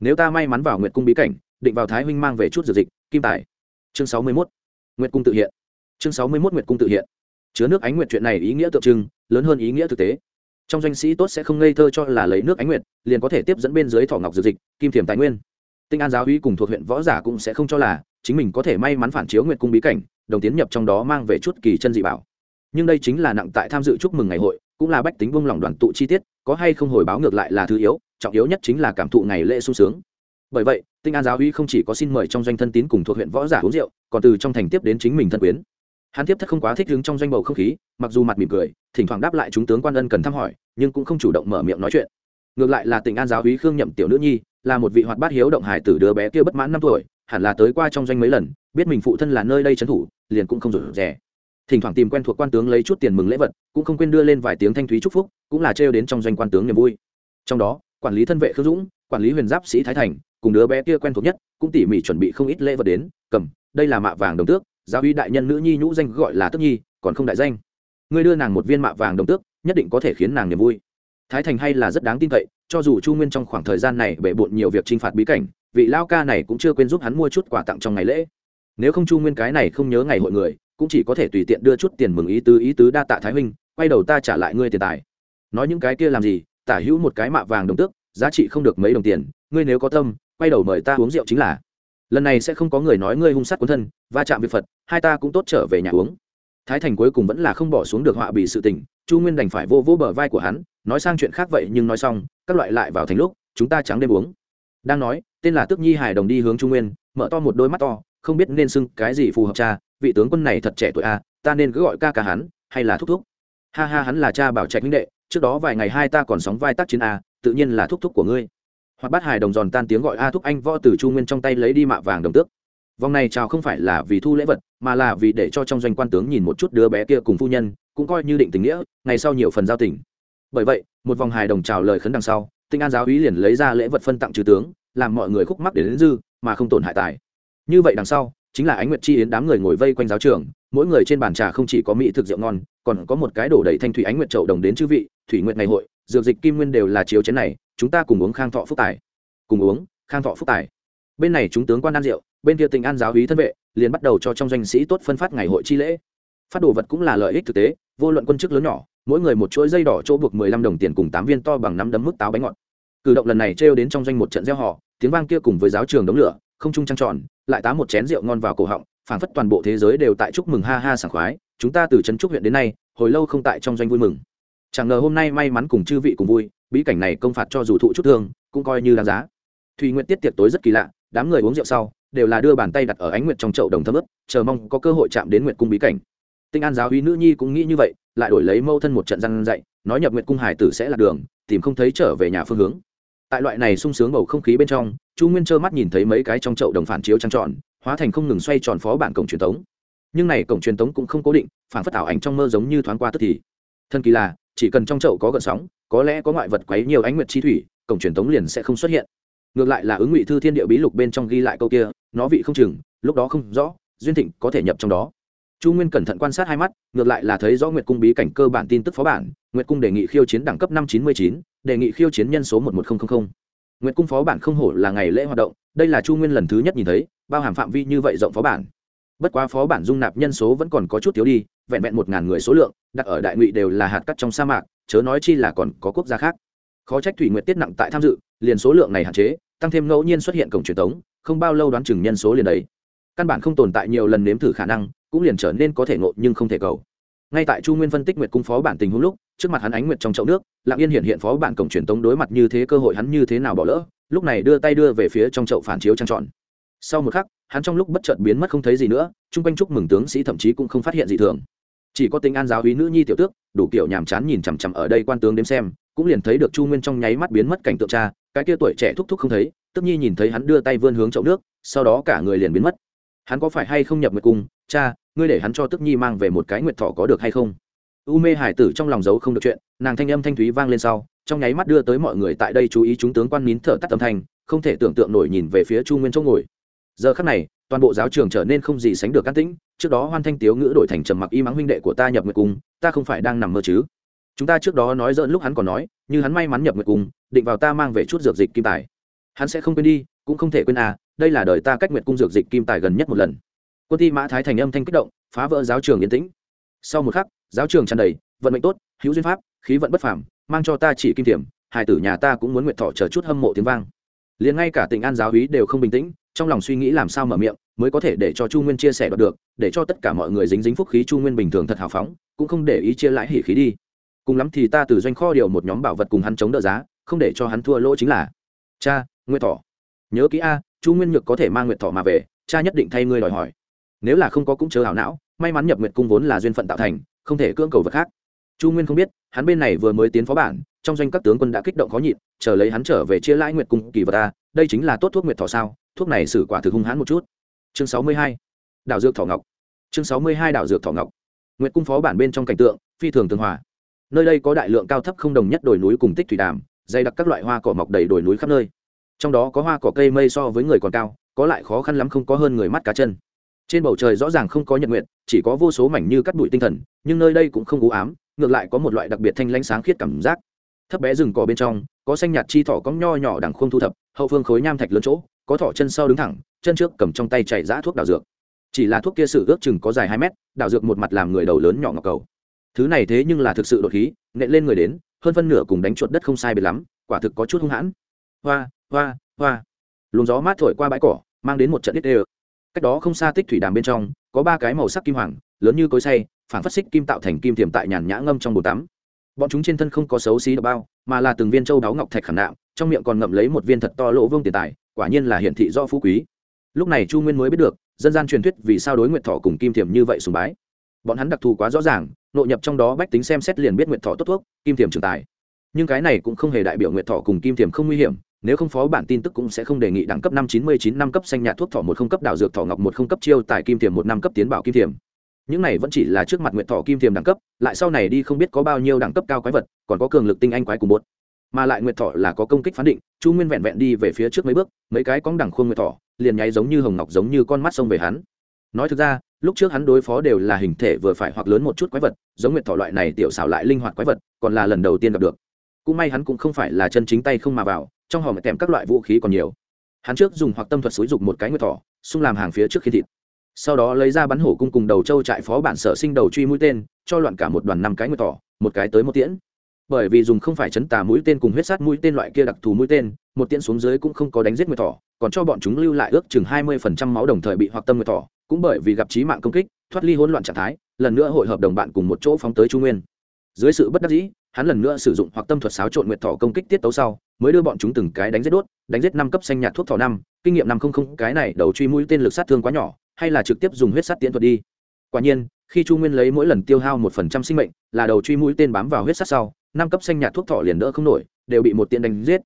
Nếu ta may mắn vào nguyệt cung bí cảnh, định vào thái huynh mang về chút dược dịch, kim tài. Chương sáu mươi mốt. Nguyệt cung tự hiện. Chương sáu mươi mốt nguyệt cung tự hiện. Chứa nước ánh nguyệt chuyện này ý nghĩa tượng trưng, lớn hơn ý nghĩa thực tế. Trong doanh sĩ tốt sẽ không ngây thơ cho là lấy nước ánh nguyệt, liền có thể tiếp dẫn bên dưới thỏ ngọc dược dịch, kim thiềm tài nguyên. Tinh an giáo uy cùng thuộc huyện võ giả cũng sẽ không cho là chính mình có thể may mắn phản chiếu nguyệt cung bí cảnh, đồng tiến nhập trong đó mang về chút kỳ chân dị bảo. Nhưng đây chính là nặng tại tham dự chúc mừng ngày hội cũng là bách tính vung lòng đoàn tụ chi tiết, có hay không hồi báo ngược lại là thứ yếu, trọng yếu nhất chính là cảm thụ ngày lễ sung sướng. Bởi vậy, tinh an giáo uy không chỉ có xin mời trong doanh thân tín cùng thuộc huyện võ giả uống rượu, còn từ trong thành tiếp đến chính mình thân quyến. Hắn tiếp thất không quá thích đứng trong doanh bầu không khí, mặc dù mặt mỉm cười, thỉnh thoảng đáp lại chúng tướng quan ân cần thăm hỏi, nhưng cũng không chủ động mở miệng nói chuyện. Ngược lại là tỉnh an giáo hí khương nhậm tiểu nữ nhi, là một vị hoạt bát hiếu động hải tử đứa bé kia bất mãn năm tuổi, hẳn là tới qua trong doanh mấy lần, biết mình phụ thân là nơi đây trấn thủ, liền cũng không rủ rẻ thỉnh thoảng tìm quen thuộc quan tướng lấy chút tiền mừng lễ vật, cũng không quên đưa lên vài tiếng thanh thúy chúc phúc, cũng là trêu đến trong doanh quan tướng niềm vui. Trong đó, quản lý thân vệ khương dũng, quản lý huyền giáp sĩ thái thành, cùng đứa bé kia quen thuộc nhất, cũng tỉ mỉ chuẩn bị không ít lễ vật đến, cầm, đây là mạ vàng đồng tước, giáo uy đại nhân nữ nhi nhũ danh gọi là tức nhi, còn không đại danh. Ngươi đưa nàng một viên mạ vàng đồng tước, nhất định có thể khiến nàng niềm vui. Thái thành hay là rất đáng tin cậy, cho dù chu nguyên trong khoảng thời gian này bể bộn nhiều việc t r i n h phạt bí cảnh, vị lao ca này cũng chưa quên giúp hắn mua chút quà tặng trong ngày lễ. Nếu không chu nguyên cái này không nhớ ngày hội người cũng chỉ có thể tùy tiện đưa chút tiền mừng ý tứ ý tứ đa tạ thái huynh, quay đầu ta trả lại ngươi tiền tài. Nói những cái kia làm gì, tả hữu một cái mạ vàng đồng tước, giá trị không được mấy đồng tiền, ngươi nếu có tâm, quay đầu mời ta uống rượu chính là. Lần này sẽ không có người nói ngươi hung sát cuốn thân, va chạm việc phật, hai ta cũng tốt trở về nhà uống. Thái thành cuối cùng vẫn là không bỏ xuống được họa bị sự tình, chu nguyên đành phải vô vô bờ vai của hắn, nói sang chuyện khác vậy nhưng nói xong, các loại lại vào thành lúc, chúng ta trắng đêm uống. Đang nói, tên là tước nhi hải đồng đi hướng trung nguyên, mở to một đôi mắt to, không biết nên xưng cái gì phù hợp cha vị tướng quân này thật trẻ tuổi a ta nên cứ gọi ca ca hắn, hay là thúc thúc. Ha ha, hắn là cha bảo trạch huynh đệ, trước đó vài ngày hai ta còn sóng vai tác chiến a tự nhiên là thúc thúc của ngươi. Hoặc bắt hải đồng giòn tan tiếng gọi a thúc anh võ từ chu nguyên trong tay lấy đi mạ vàng đồng tước. Vòng này chào không phải là vì thu lễ vật, mà là vì để cho trong doanh quan tướng nhìn một chút đứa bé kia cùng phu nhân, cũng coi như định tình nghĩa, ngày sau nhiều phần giao tình. Bởi vậy, một vòng hài đồng chào lời khấn đằng sau, tinh an giáo úy liền lấy ra lễ vật phân tặng trừ tướng, làm mọi người khúc mắc để đến dư, mà không tổn hại tài. Như vậy đằng sau chính là ánh nguyệt chi yến đám người ngồi vây quanh giáo trường, mỗi người trên bàn trà không chỉ có mỹ thực rượu ngon, còn có một cái đổ đầy thanh thủy ánh nguyệt trậu đồng đến chư vị, thủy nguyệt ngày hội, dược dịch kim nguyên đều là chiếu chén này, chúng ta cùng uống khang thọ phúc tài. Cùng uống khang thọ phúc tài. Bên này chúng tướng quan ăn rượu, bên kia tình an giáo hí thân vệ, liền bắt đầu cho trong doanh sĩ tốt phân phát ngày hội chi lễ. Phát đồ vật cũng là lợi ích thực tế, vô luận quân chức lớn nhỏ, mỗi người một chuỗi dây đỏ chỗ buộc mười lăm đồng tiền cùng tám viên to bằng năm đấm mức táo bánh ngọt. Cử động lần này trêu đến trong doanh một trận gieo họ tiếng vang kia cùng với giáo trường đống lửa không trung trăng tròn, lại tá một chén rượu ngon vào cổ họng, phảng phất toàn bộ thế giới đều tại chúc mừng ha ha sảng khoái, chúng ta từ trấn trúc huyện đến nay, hồi lâu không tại trong doanh vui mừng. Chẳng ngờ hôm nay may mắn cùng chư vị cùng vui, bí cảnh này công phạt cho dù thụ chút thương, cũng coi như đáng giá. Thùy nguyện tiết tiệc tối rất kỳ lạ, đám người uống rượu sau, đều là đưa bàn tay đặt ở ánh nguyệt trong chậu đồng thấm ướp, chờ mong có cơ hội chạm đến nguyệt cung bí cảnh. Tinh an giáo uy nữ nhi cũng nghĩ như vậy, lại đổi lấy mâu thân một trận răn dạy, nói nhập nguyệt cung hải tử sẽ là đường, tìm không thấy trở về nhà phương hướng. Tại loại này sung sướng bầu không khí bên trong chu nguyên trơ mắt nhìn thấy mấy cái trong chậu đồng phản chiếu trăng tròn, hóa thành không ngừng xoay tròn phó bản cổng truyền thống. Nhưng này cổng truyền thống cũng không cố định, phản phất ảo ảnh trong mơ giống như thoáng qua tức thì. Thân kỳ là, chỉ cần trong chậu có gợn sóng, có lẽ có ngoại vật quấy nhiều ánh nguyệt chi thủy, cổng truyền thống liền sẽ không xuất hiện. Ngược lại là ứng ngụy thư thiên địa bí lục bên trong ghi lại câu kia, nó vị không chừng, lúc đó không rõ, duyên thịnh có thể nhập trong đó. Chu nguyên cẩn thận quan sát hai mắt, ngược lại là thấy rõ nguyệt cung bí cảnh cơ bản tin tức phó bản, nguyệt cung đề nghị khiêu chiến đẳng cấp năm chín mươi chín, đề nghị khiêu chiến nhân số một một nghìn nguyệt cung phó bản không hổ là ngày lễ hoạt động, đây là chu nguyên lần thứ nhất nhìn thấy, bao hàm phạm vi như vậy rộng phó bản. Bất quá phó bản dung nạp nhân số vẫn còn có chút thiếu đi, vẹn vẹn một ngàn người số lượng, đặt ở đại ngụy đều là hạt cắt trong sa mạc, chớ nói chi là còn có quốc gia khác. Khó trách thủy nguyệt tiết nặng tại tham dự, liền số lượng này hạn chế, tăng thêm ngẫu nhiên xuất hiện cổng truyền thống không bao lâu đoán chừng nhân số liền đấy căn bản không tồn tại nhiều lần nếm thử khả năng, cũng liền trở nên có thể ngộ nhưng không thể cầu. Ngay tại chu nguyên phân tích nguyệt cung phó bản tình huống lúc trước mặt hắn ánh nguyệt trong chậu nước, lặng yên hiện hiện phó bản cổng truyền tống đối mặt như thế cơ hội hắn như thế nào bỏ lỡ, lúc này đưa tay đưa về phía trong chậu phản chiếu trang trọn sau một khắc, hắn trong lúc bất chợt biến mất không thấy gì nữa, chung quanh chúc mừng tướng sĩ thậm chí cũng không phát hiện gì thường. Chỉ có tính an giáo hí nữ nhi tiểu tước, đủ kiểu nhàm chán nhìn chằm chằm ở đây quan tướng đếm xem, cũng liền thấy được chu nguyên trong nháy mắt biến mất cảnh tượng cha, cái kia tuổi trẻ thúc thúc không thấy, tức nhi nhìn thấy hắn đưa tay vươn hướng chậu nước, sau đó cả người liền biến mất. Hắn có phải hay không nhập nguyệt cung? Cha, ngươi để hắn cho tức nhi mang về một cái nguyệt thọ có được hay không? U mê hải tử trong lòng giấu không được chuyện, nàng thanh âm thanh thúy vang lên sau, trong nháy mắt đưa tới mọi người tại đây chú ý chúng tướng quan nín thở tắt âm thanh, không thể tưởng tượng nổi nhìn về phía chu nguyên chỗ ngồi. Giờ khắc này, toàn bộ giáo trường trở nên không gì sánh được can tĩnh, trước đó hoan thanh tiếu ngữ đổi thành trầm mặc y mắng huynh đệ của ta nhập nguyệt cung, ta không phải đang nằm mơ chứ? Chúng ta trước đó nói dỡn lúc hắn còn nói, như hắn may mắn nhập nguyệt cung, định vào ta mang về chút dược dịch kim tài. Hắn sẽ không quên đi, cũng không thể quên à đây là đời ta cách nguyệt cung dược dịch kim tài gần nhất một lần. Quân ti mã thái thành âm thanh kích động, phá vỡ giáo trường yên tĩnh. Sau một khắc giáo trường tràn đầy, vận mệnh tốt, hữu duyên pháp, khí vận bất phàm, mang cho ta chỉ kim tiềm hải tử nhà ta cũng muốn nguyện thọ chờ chút hâm mộ tiếng vang. Liền ngay cả tỉnh an giáo hí đều không bình tĩnh, trong lòng suy nghĩ làm sao mở miệng, mới có thể để cho chu nguyên chia sẻ được, để cho tất cả mọi người dính dính phúc khí chu nguyên bình thường thật hào phóng, cũng không để ý chia lãi hỉ khí đi. Cùng lắm thì ta từ doanh kho điều một nhóm bảo vật cùng hắn chống đỡ giá, không để cho hắn thua lỗ chính là, cha nguyệt thọ. Nhớ kỹ a, chu nguyên nhược có thể mang nguyệt thọ mà về, cha nhất định thay ngươi đòi hỏi. Nếu là không có cũng chớ hảo não, may mắn nhập nguyệt cung vốn là duyên phận tạo thành không thể cưỡng cầu vật khác. Chu nguyên không biết, hắn bên này vừa mới tiến phó bản, trong doanh các tướng quân đã kích động khó nhịn, chờ lấy hắn trở về chia lãi nguyệt cung kỳ vật ta, đây chính là tốt thuốc nguyệt thọ sao, thuốc này xử quả thực hung hãn một chút. Chương sáu mươi hai, đảo dược thọ ngọc. Chương sáu mươi hai, đảo dược thọ ngọc. Nguyệt cung phó bản bên trong cảnh tượng, phi thường tường hòa. Nơi đây có đại lượng cao thấp không đồng nhất đồi núi cùng tích thủy đàm, dày đặc các loại hoa cỏ mọc đầy đồi núi khắp nơi. Trong đó có hoa cỏ cây mây so với người còn cao, có lại khó khăn lắm không có hơn người mắt cá chân trên bầu trời rõ ràng không có nhật nguyện chỉ có vô số mảnh như cắt bụi tinh thần, nhưng nơi đây cũng không u ám, ngược lại có một loại đặc biệt thanh lãnh sáng khiết cảm giác. Thấp bé rừng cỏ bên trong, có xanh nhạt chi thỏ cong nho nhỏ đằng không thu thập, hậu phương khối nham thạch lớn chỗ, có thỏ chân sau đứng thẳng, chân trước cầm trong tay chạy giã thuốc đào dược. Chỉ là thuốc kia sử ước chừng có dài hai mét, đào dược một mặt làm người đầu lớn nhỏ ngọc cầu. Thứ này thế nhưng là thực sự đột khí, nện lên người đến, hơn phân nửa cùng đánh chuột đất không sai biệt lắm, quả thực có chút hung hãn. Hoa hoa hoa. Luồng gió mát thổi qua bãi cỏ, mang đến một trận đít đê cách đó không xa tích thủy đàm bên trong, có ba cái màu sắc kim hoàng, lớn như cối say phản phát xích kim tạo thành kim tiềm tại nhàn nhã ngâm trong bồn tắm. Bọn chúng trên thân không có xấu xí độc bao, mà là từng viên châu đáo ngọc thạch khảm nạm, trong miệng còn ngậm lấy một viên thật to lỗ vương tiền tài, quả nhiên là hiển thị do phú quý. Lúc này chu nguyên mới biết được, dân gian truyền thuyết vì sao đối nguyện thọ cùng kim thiềm như vậy sùng bái. Bọn hắn đặc thù quá rõ ràng, nội nhập trong đó bách tính xem xét liền biết nguyện thọ tốt thuốc, kim thiềm trường tài. Nhưng cái này cũng không hề đại biểu nguyện thọ cùng kim thiềm không nguy hiểm nếu không phó bản tin tức cũng sẽ không đề nghị đẳng cấp năm chín mươi chín, năm cấp xanh nhạt thuốc thọ một không cấp đảo dược thọ ngọc một không cấp chiêu tài kim thiềm một, năm cấp tiến bảo kim thiềm. Những này vẫn chỉ là trước mặt nguyện thọ kim thiềm đẳng cấp, lại sau này đi không biết có bao nhiêu đẳng cấp cao quái vật, còn có cường lực tinh anh quái cùng bột. Mà lại nguyện thọ là có công kích phán định, chu nguyên vẹn vẹn đi về phía trước mấy bước, mấy cái cóng đẳng khuôn nguyện thọ liền nháy giống như hồng ngọc giống như con mắt xông về hắn. Nói thực ra, lúc trước hắn đối phó đều là hình thể vừa phải hoặc lớn một chút quái vật, giống nguyện thọ loại này tiểu xảo lại linh hoạt quái vật, còn là lần đầu tiên gặp được. Cũng may hắn cũng không phải là chân chính tay không mà vào trong hòm tèm các loại vũ khí còn nhiều. Hắn trước dùng hoặc tâm thuật xúi dục một cái nguyệt thọ xung làm hàng phía trước khi thịt. Sau đó lấy ra bắn hổ cung cùng đầu châu trại phó bản sở sinh đầu truy mũi tên, cho loạn cả một đoàn năm cái nguyệt thỏ, một cái tới một tiễn. Bởi vì dùng không phải chấn tà mũi tên cùng huyết sát mũi tên loại kia đặc thù mũi tên, một tiễn xuống dưới cũng không có đánh giết nguyệt thỏ, còn cho bọn chúng lưu lại ước chừng hai mươi phần trăm máu đồng thời bị hoặc tâm nguyệt thỏ, cũng bởi vì gặp trí mạng công kích, thoát ly hỗn loạn trạng thái, lần nữa hội hợp đồng bạn cùng một chỗ phóng tới trung nguyên. Dưới sự bất đắc dĩ hắn lần nữa sử dụng hoặc tâm thuật xáo trộn nguyệt thỏ công kích tiết tấu sau, mới đưa bọn chúng từng cái đánh giết đốt, đánh giết năm cấp xanh nhạt thuốc thỏ năm, kinh nghiệm năm không không, cái này đầu truy mũi tên lực sát thương quá nhỏ, hay là trực tiếp dùng huyết sát tiễn thuật đi. Quả nhiên, khi chu nguyên lấy mỗi lần tiêu hao một phần trăm sinh mệnh, là đầu truy mũi tên bám vào huyết sát sau, năm cấp xanh nhạt thuốc thọ liền đỡ không nổi, đều bị một tiễn đánh giết.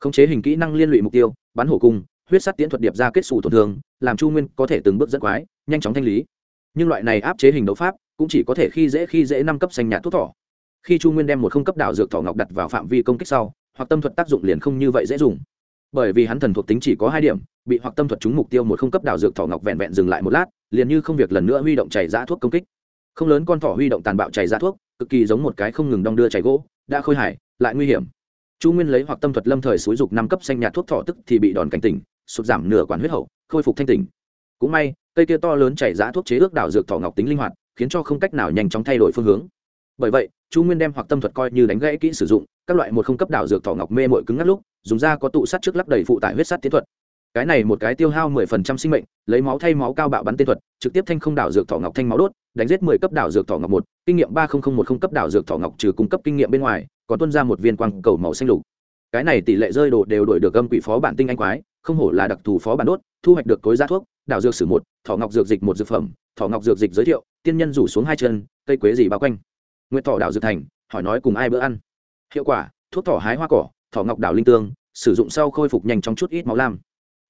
Khống chế hình kỹ năng liên lụy mục tiêu, bắn hổ cung, huyết sát tiễn thuật điệp ra kết xù tổn thương, làm chu nguyên có thể từng bước dẫn quái, nhanh chóng thanh lý. Nhưng loại này áp chế hình đấu pháp, cũng chỉ có thể khi dễ khi dễ năm cấp xanh nhạt thuốc thọ khi chu nguyên đem một không cấp đảo dược thọ ngọc đặt vào phạm vi công kích sau hoặc tâm thuật tác dụng liền không như vậy dễ dùng. Bởi vì hắn thần thuộc tính chỉ có hai điểm bị hoặc tâm thuật trúng mục tiêu một không cấp đảo dược thọ ngọc vẹn vẹn dừng lại một lát liền như không việc lần nữa huy động chảy ra thuốc công kích. Không lớn con thỏ huy động tàn bạo chảy ra thuốc cực kỳ giống một cái không ngừng đong đưa chảy gỗ đã khôi hải, lại nguy hiểm. Chu nguyên lấy hoặc tâm thuật lâm thời xúi dục năm cấp xanh nhạt thuốc thọ tức thì bị đòn cảnh tỉnh sụt giảm nửa quản huyết hậu khôi phục thanh tỉnh. Cũng may cây kia to lớn chảy ra thuốc chế ước đảo dược thọ ngọc tính linh hoạt khiến cho không cách nào nhanh chóng thay đổi phương hướng. Bởi vậy chu nguyên đem hoặc tâm thuật coi như đánh gãy kỹ sử dụng, các loại một không cấp đảo dược thỏ ngọc mê mội cứng ngắt lúc, dùng ra có tụ sắt trước lắc đầy phụ tải huyết sắt tiến thuật. Cái này một cái tiêu hao mười phần trăm sinh mệnh, lấy máu thay máu cao bạo bắn tên thuật, trực tiếp thanh không đảo dược thỏ ngọc thanh máu đốt, đánh giết mười cấp đảo dược thỏ ngọc một, kinh nghiệm ba không không một không cấp đảo dược thỏ ngọc trừ cung cấp kinh nghiệm bên ngoài, còn tuân ra một viên quang cầu màu xanh lục. Cái này tỷ lệ rơi đồ đều đổi được âm quỷ phó bản tinh anh quái, không hổ là đặc thù phó bản đốt, thu hoạch được cối giá thuốc, đảo dược sử một, thỏ ngọc dược dịch một dược phẩm, thỏ ngọc dược dịch giới thiệu, tiên nhân rủ xuống hai chân, cây quế gì bao quanh. Nguyệt thỏ đảo dược thành, hỏi nói cùng ai bữa ăn. Hiệu quả, thuốc thỏ hái hoa cỏ, thỏ ngọc đảo linh tương, sử dụng sau khôi phục nhanh trong chút ít máu lam.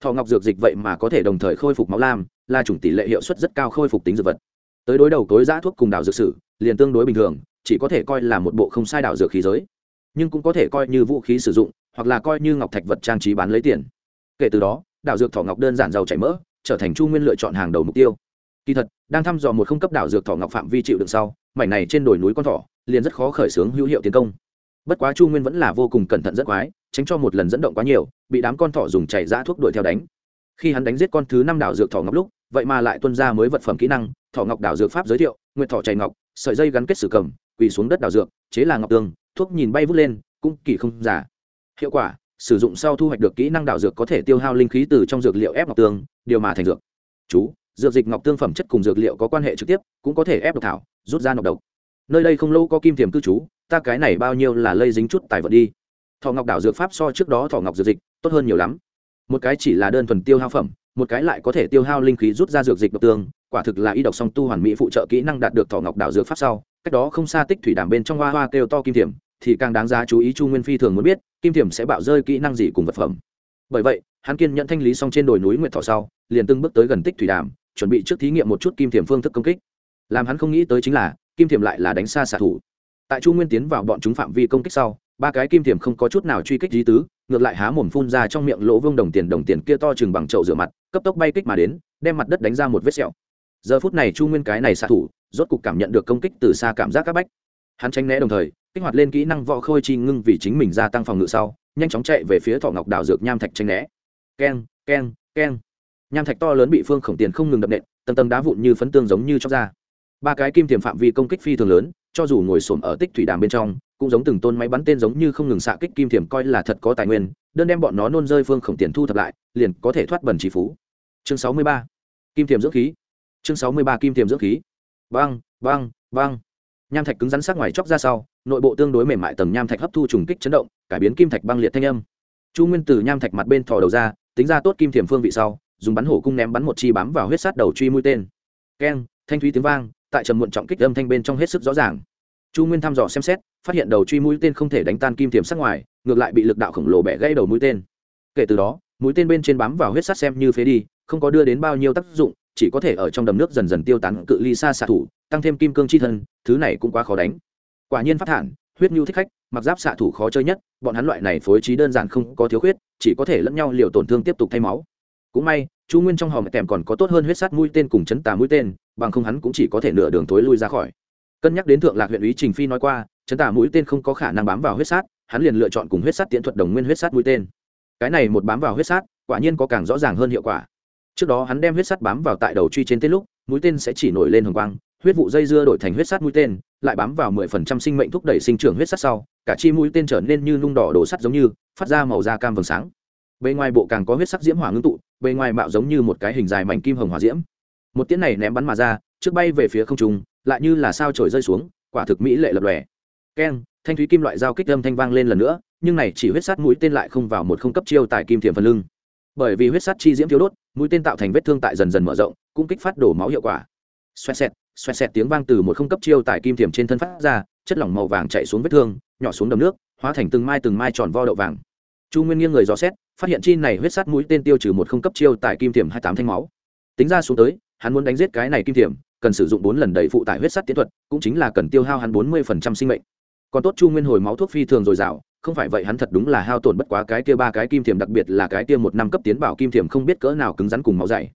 Thỏ ngọc dược dịch vậy mà có thể đồng thời khôi phục máu lam, là chủng tỷ lệ hiệu suất rất cao khôi phục tính dược vật. Tới đối đầu tối giã thuốc cùng đảo dược sử, liền tương đối bình thường, chỉ có thể coi là một bộ không sai đảo dược khí giới. Nhưng cũng có thể coi như vũ khí sử dụng, hoặc là coi như ngọc thạch vật trang trí bán lấy tiền. Kể từ đó, đảo dược thỏ ngọc đơn giản giàu chảy mỡ, trở thành chu nguyên lựa chọn hàng đầu mục tiêu. Kỳ thật, đang thăm dò một không cấp đảo dược thỏ ngọc phạm vi chịu đựng sau mảnh này trên đồi núi con thỏ, liền rất khó khởi xướng hữu hiệu tiến công. Bất quá chu nguyên vẫn là vô cùng cẩn thận rất quái, tránh cho một lần dẫn động quá nhiều, bị đám con thỏ dùng chảy ra thuốc đuổi theo đánh. Khi hắn đánh giết con thứ năm đảo dược thỏ ngọc lúc, vậy mà lại tuân ra mới vật phẩm kỹ năng, thỏ ngọc đảo dược pháp giới thiệu, nguyệt thỏ chảy ngọc, sợi dây gắn kết sử cầm, quỳ xuống đất đảo dược, chế là ngọc tường, thuốc nhìn bay vút lên, cũng kỳ không giả. Hiệu quả, sử dụng sau thu hoạch được kỹ năng đảo dược có thể tiêu hao linh khí từ trong dược liệu ép ngọc tương điều mà thành dược. Chú dược dịch ngọc tương phẩm chất cùng dược liệu có quan hệ trực tiếp, cũng có thể ép độc thảo, rút ra nọc độc. Nơi đây không lâu có kim thiềm cư trú, ta cái này bao nhiêu là lây dính chút tài vật đi. Thọ ngọc đảo dược pháp so trước đó thọ ngọc dược dịch, tốt hơn nhiều lắm. Một cái chỉ là đơn thuần tiêu hao phẩm, một cái lại có thể tiêu hao linh khí rút ra dược dịch độc tương, quả thực là y độc song tu hoàn mỹ phụ trợ kỹ năng đạt được thọ ngọc đảo dược pháp sau, cách đó không xa tích thủy đàm bên trong hoa hoa kêu to kim thiểm thì càng đáng giá chú ý chu nguyên phi thường muốn biết, kim thiểm sẽ bạo rơi kỹ năng gì cùng vật phẩm. Bởi vậy, hắn kiên nhận thanh lý xong trên đồi núi nguyệt thọ sau, liền từng bước tới gần tích thủy đàm chuẩn bị trước thí nghiệm một chút kim thiểm phương thức công kích. Làm hắn không nghĩ tới chính là, kim thiểm lại là đánh xa xạ thủ. Tại chu nguyên tiến vào bọn chúng phạm vi công kích sau, ba cái kim thiểm không có chút nào truy kích di tứ, ngược lại há mồm phun ra trong miệng lỗ vương đồng tiền đồng tiền kia to chừng bằng chậu rửa mặt, cấp tốc bay kích mà đến, đem mặt đất đánh ra một vết sẹo. Giờ phút này chu nguyên cái này xạ thủ, rốt cục cảm nhận được công kích từ xa cảm giác các bách. Hắn tránh né đồng thời, kích hoạt lên kỹ năng võ khôi chi ngưng vì chính mình gia tăng phòng ngự sau, nhanh chóng chạy về phía thọ ngọc đảo dược nham thạch tranh né. Keng keng keng nham thạch to lớn bị phương khổng tiền không ngừng đập nện, tầng tầng đá vụn như phấn tương giống như chóc ra. Ba cái kim tiềm phạm vi công kích phi thường lớn, cho dù ngồi xổm ở tích thủy đàm bên trong, cũng giống từng tôn máy bắn tên giống như không ngừng xạ kích kim tiềm coi là thật có tài nguyên, đơn đem bọn nó nôn rơi phương khổng tiền thu thập lại, liền có thể thoát bẩn trí phú. Chương sáu mươi ba, kim tiềm dưỡng khí. Chương sáu mươi ba, kim tiềm dưỡng khí. Vang vang vang nham thạch cứng rắn sát ngoài chóc ra sau, nội bộ tương đối mềm mại tầng nham thạch hấp thu trùng kích chấn động, cải biến kim thạch băng liệt thanh âm. Chu nguyên từ nham thạch mặt bên thò đầu ra, tính ra tốt kim thiềm phương vị sau dùng bắn hổ cung ném bắn một chi bám vào huyết sát đầu truy mũi tên. Keng, thanh thúy tiếng vang, tại trầm muộn trọng kích âm thanh bên trong hết sức rõ ràng. Chu nguyên thăm dò xem xét, phát hiện đầu truy mũi tên không thể đánh tan kim tiềm sát ngoài, ngược lại bị lực đạo khổng lồ bẻ gãy đầu mũi tên. Kể từ đó, mũi tên bên trên bám vào huyết sát xem như phế đi, không có đưa đến bao nhiêu tác dụng, chỉ có thể ở trong đầm nước dần dần tiêu tán cự ly xa xạ thủ, tăng thêm kim cương chi thân, thứ này cũng quá khó đánh. Quả nhiên phát thản, huyết nhu thích khách, mặc giáp xạ thủ khó chơi nhất, bọn hắn loại này phối trí đơn giản không có thiếu khuyết, chỉ có thể lẫn nhau liều tổn thương tiếp tục thay máu cũng may, chu nguyên trong hòm tèm còn có tốt hơn huyết sát mũi tên cùng chấn tà mũi tên, bằng không hắn cũng chỉ có thể nửa đường tối lui ra khỏi. Cân nhắc đến thượng lạc huyện ý trình phi nói qua, chấn tà mũi tên không có khả năng bám vào huyết sát, hắn liền lựa chọn cùng huyết sát tiễn thuật đồng nguyên huyết sát mũi tên. Cái này một bám vào huyết sát, quả nhiên có càng rõ ràng hơn hiệu quả. Trước đó hắn đem huyết sắt bám vào tại đầu truy trên tên lúc, mũi tên sẽ chỉ nổi lên hồng quang, huyết vụ dây dưa đổi thành huyết sắt mũi tên, lại bám vào mười phần trăm sinh mệnh thúc đẩy sinh trưởng huyết sắt sau, cả chi mũi tên trở nên như nung đỏ đổ sắt giống như, phát ra màu da cam vầng sáng bề ngoài bộ càng có huyết sắc diễm hỏa ngưng tụ, bề ngoài mạo giống như một cái hình dài mảnh kim hồng hỏa diễm. Một tiễn này ném bắn mà ra, trước bay về phía không trung, lại như là sao trời rơi xuống, quả thực mỹ lệ lập lòe. Keng, thanh thúy kim loại dao kích âm thanh vang lên lần nữa, nhưng này chỉ huyết sát mũi tên lại không vào một không cấp chiêu tại kim thiềm phần lưng. Bởi vì huyết sát chi diễm thiếu đốt, mũi tên tạo thành vết thương tại dần dần mở rộng, cũng kích phát đổ máu hiệu quả. Xoẹt xẹt xoẹt xẹt tiếng vang từ một không cấp chiêu tại kim thiềm trên thân phát ra, chất lỏng màu vàng chạy xuống vết thương, nhỏ xuống đầm nước, hóa thành từng mai từng mai tròn vo đậu vàng. Chu nguyên nghiêng người dò xét phát hiện chi này huyết sát mũi tên tiêu trừ một không cấp chiêu tại kim thiểm hai tám thanh máu. Tính ra xuống tới, hắn muốn đánh giết cái này kim thiểm, cần sử dụng bốn lần đầy phụ tải huyết sát tiến thuật, cũng chính là cần tiêu hao hắn bốn mươi sinh mệnh. Còn tốt chu nguyên hồi máu thuốc phi thường dồi dào, không phải vậy hắn thật đúng là hao tổn bất quá cái kia ba cái kim tiềm đặc biệt là cái kia một năm cấp tiến bảo kim tiềm không biết cỡ nào cứng rắn cùng máu dày.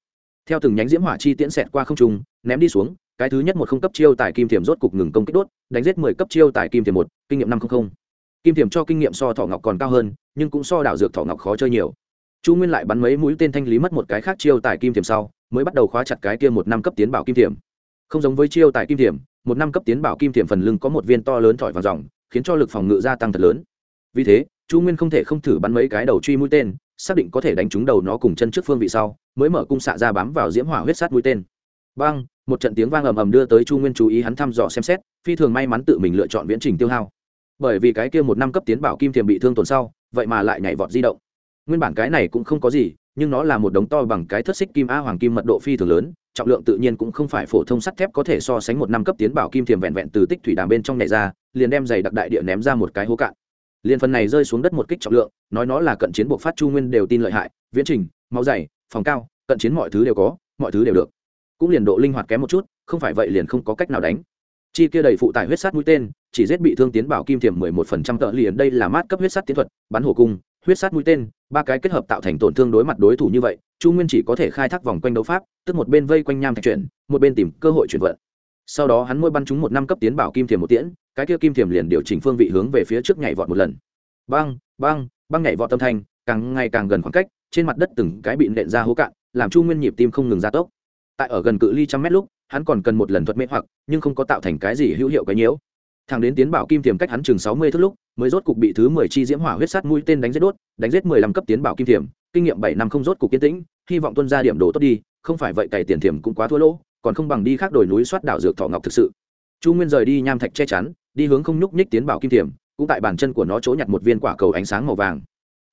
Theo từng nhánh diễm hỏa chi tiễn xẹt qua không trung, ném đi xuống, cái thứ nhất một không cấp chiêu tại kim tiềm rốt cục ngừng công kích đốt, đánh giết mười cấp chiêu tại kim tiềm một, kinh nghiệm năm không không kim thiểm cho kinh nghiệm so thỏ ngọc còn cao hơn nhưng cũng so đảo dược thỏ ngọc khó chơi nhiều. Chu nguyên lại bắn mấy mũi tên thanh lý mất một cái khác chiêu tại kim thiểm sau mới bắt đầu khóa chặt cái kia một năm cấp tiến bảo kim thiểm. không giống với chiêu tại kim thiểm, một năm cấp tiến bảo kim thiểm phần lưng có một viên to lớn thỏi vàng dòng khiến cho lực phòng ngự gia tăng thật lớn. Vì thế chu nguyên không thể không thử bắn mấy cái đầu truy mũi tên xác định có thể đánh trúng đầu nó cùng chân trước phương vị sau mới mở cung xạ ra bám vào diễm hỏa huyết sát mũi tên. Băng một trận tiếng vang ầm ầm đưa tới chu nguyên chú ý hắn thăm dò xem xét phi thường may mắn tự mình lựa chọn viễn trình tiêu hao bởi vì cái kia một năm cấp tiến bảo kim thiềm bị thương tổn sau, vậy mà lại nhảy vọt di động. Nguyên bản cái này cũng không có gì, nhưng nó là một đống to bằng cái thất xích kim a hoàng kim mật độ phi thường lớn, trọng lượng tự nhiên cũng không phải phổ thông sắt thép có thể so sánh một năm cấp tiến bảo kim thiềm vẹn vẹn từ tích thủy đàm bên trong này ra, liền đem giày đặc đại địa ném ra một cái hố cạn. Liền phần này rơi xuống đất một kích trọng lượng, nói nó là cận chiến buộc phát chu nguyên đều tin lợi hại, viễn trình, máu dày, phòng cao, cận chiến mọi thứ đều có, mọi thứ đều được. Cũng liền độ linh hoạt kém một chút, không phải vậy liền không có cách nào đánh chi kia đầy phụ tải huyết sát mũi tên, chỉ giết bị thương tiến bảo kim thiểm mười một phần trăm tợ liền, đây là mát cấp huyết sát tiến thuật, bắn hổ cung, huyết sát mũi tên, ba cái kết hợp tạo thành tổn thương đối mặt đối thủ như vậy, chu nguyên chỉ có thể khai thác vòng quanh đấu pháp, tức một bên vây quanh nham thạch chuyển, một bên tìm cơ hội chuyển vận. Sau đó hắn mỗi bắn trúng một năm cấp tiến bảo kim thiểm một tiễn, cái kia kim thiểm liền điều chỉnh phương vị hướng về phía trước nhảy vọt một lần. Băng băng băng nhảy vọt tâm thanh, càng ngày càng gần khoảng cách, trên mặt đất từng cái bị nện ra hố cạn, làm chu nguyên nhịp tim không ngừng gia tốc. Tại ở gần cự ly trăm mét lúc hắn còn cần một lần thuật mê hoặc, nhưng không có tạo thành cái gì hữu hiệu cái nhiễu. Thằng đến tiến bảo kim tiềm cách hắn chừng sáu mươi thước lúc, mới rốt cục bị thứ mười chi diễm hỏa huyết sát mũi tên đánh giết đốt, đánh giết mười lăm cấp tiến bảo kim tiềm kinh nghiệm bảy năm không rốt cục kiến tĩnh, hy vọng tuân ra điểm đồ tốt đi, không phải vậy cày tiền tiềm cũng quá thua lỗ, còn không bằng đi khác đồi núi soát đảo dược thọ ngọc thực sự. Chu nguyên rời đi nham thạch che chắn, đi hướng không nhúc nhích tiến bảo kim tiềm cũng tại bàn chân của nó chỗ nhặt một viên quả cầu ánh sáng màu vàng.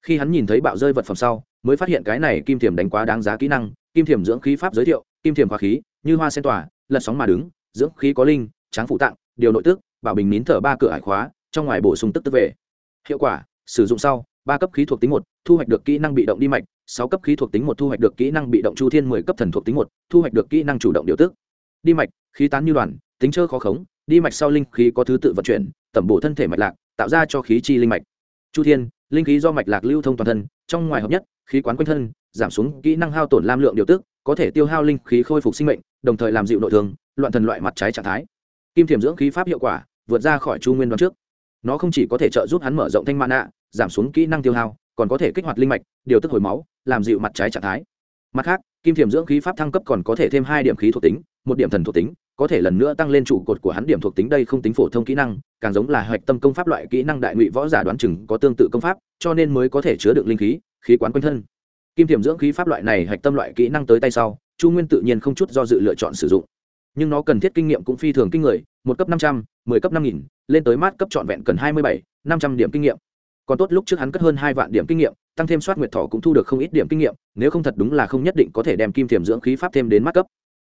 Khi hắn nhìn thấy bạo rơi vật phẩm sau, mới phát hiện cái này kim thiềm đánh quá đáng giá kỹ năng, kim thiềm dưỡng khí pháp giới thiệu, kim thiềm khóa khí như hoa sen tỏa, lật sóng mà đứng, dưỡng khí có linh, tráng phụ tạng điều nội tức, bảo bình nín thở ba cửa hải khóa, trong ngoài bổ sung tức tức về. Hiệu quả, sử dụng sau, ba cấp khí thuộc tính một, thu hoạch được kỹ năng bị động đi mạch, sáu cấp khí thuộc tính một, thu hoạch được kỹ năng bị động chu thiên, mười cấp thần thuộc tính một, thu hoạch được kỹ năng chủ động điều tức. Đi mạch, khí tán như đoàn, tính chơ khó khống, đi mạch sau linh khí có thứ tự vận chuyển, tẩm bổ thân thể mạch lạc, tạo ra cho khí chi linh mạch. Chu thiên, linh khí do mạch lạc lưu thông toàn thân, trong ngoài hợp nhất, khí quán quanh thân, giảm xuống kỹ năng hao tổn lam lượng điều tức, có thể tiêu hao linh khí khôi phục sinh mệnh đồng thời làm dịu nội thương, loạn thần loại mặt trái trạng thái. Kim thiềm dưỡng khí pháp hiệu quả vượt ra khỏi chu nguyên đoán trước. Nó không chỉ có thể trợ giúp hắn mở rộng thanh mã nạ giảm xuống kỹ năng tiêu hao, còn có thể kích hoạt linh mạch, điều tức hồi máu, làm dịu mặt trái trạng thái. Mặt khác, kim thiềm dưỡng khí pháp thăng cấp còn có thể thêm hai điểm khí thuộc tính, một điểm thần thuộc tính, có thể lần nữa tăng lên trụ cột của hắn điểm thuộc tính đây không tính phổ thông kỹ năng, càng giống là hạch tâm công pháp loại kỹ năng đại ngụy võ giả đoán chừng có tương tự công pháp, cho nên mới có thể chứa được linh khí khí quán quanh thân. Kim thiềm dưỡng khí pháp loại này hạch tâm loại kỹ năng tới tay sau chu nguyên tự nhiên không chút do dự lựa chọn sử dụng. Nhưng nó cần thiết kinh nghiệm cũng phi thường kinh người, một cấp năm trăm, mười cấp năm nghìn, lên tới mát cấp trọn vẹn cần hai mươi bảy, năm trăm điểm kinh nghiệm. Còn tốt lúc trước hắn cất hơn hai vạn điểm kinh nghiệm, tăng thêm soát nguyệt thọ cũng thu được không ít điểm kinh nghiệm, nếu không thật đúng là không nhất định có thể đem kim thiềm dưỡng khí pháp thêm đến mát cấp.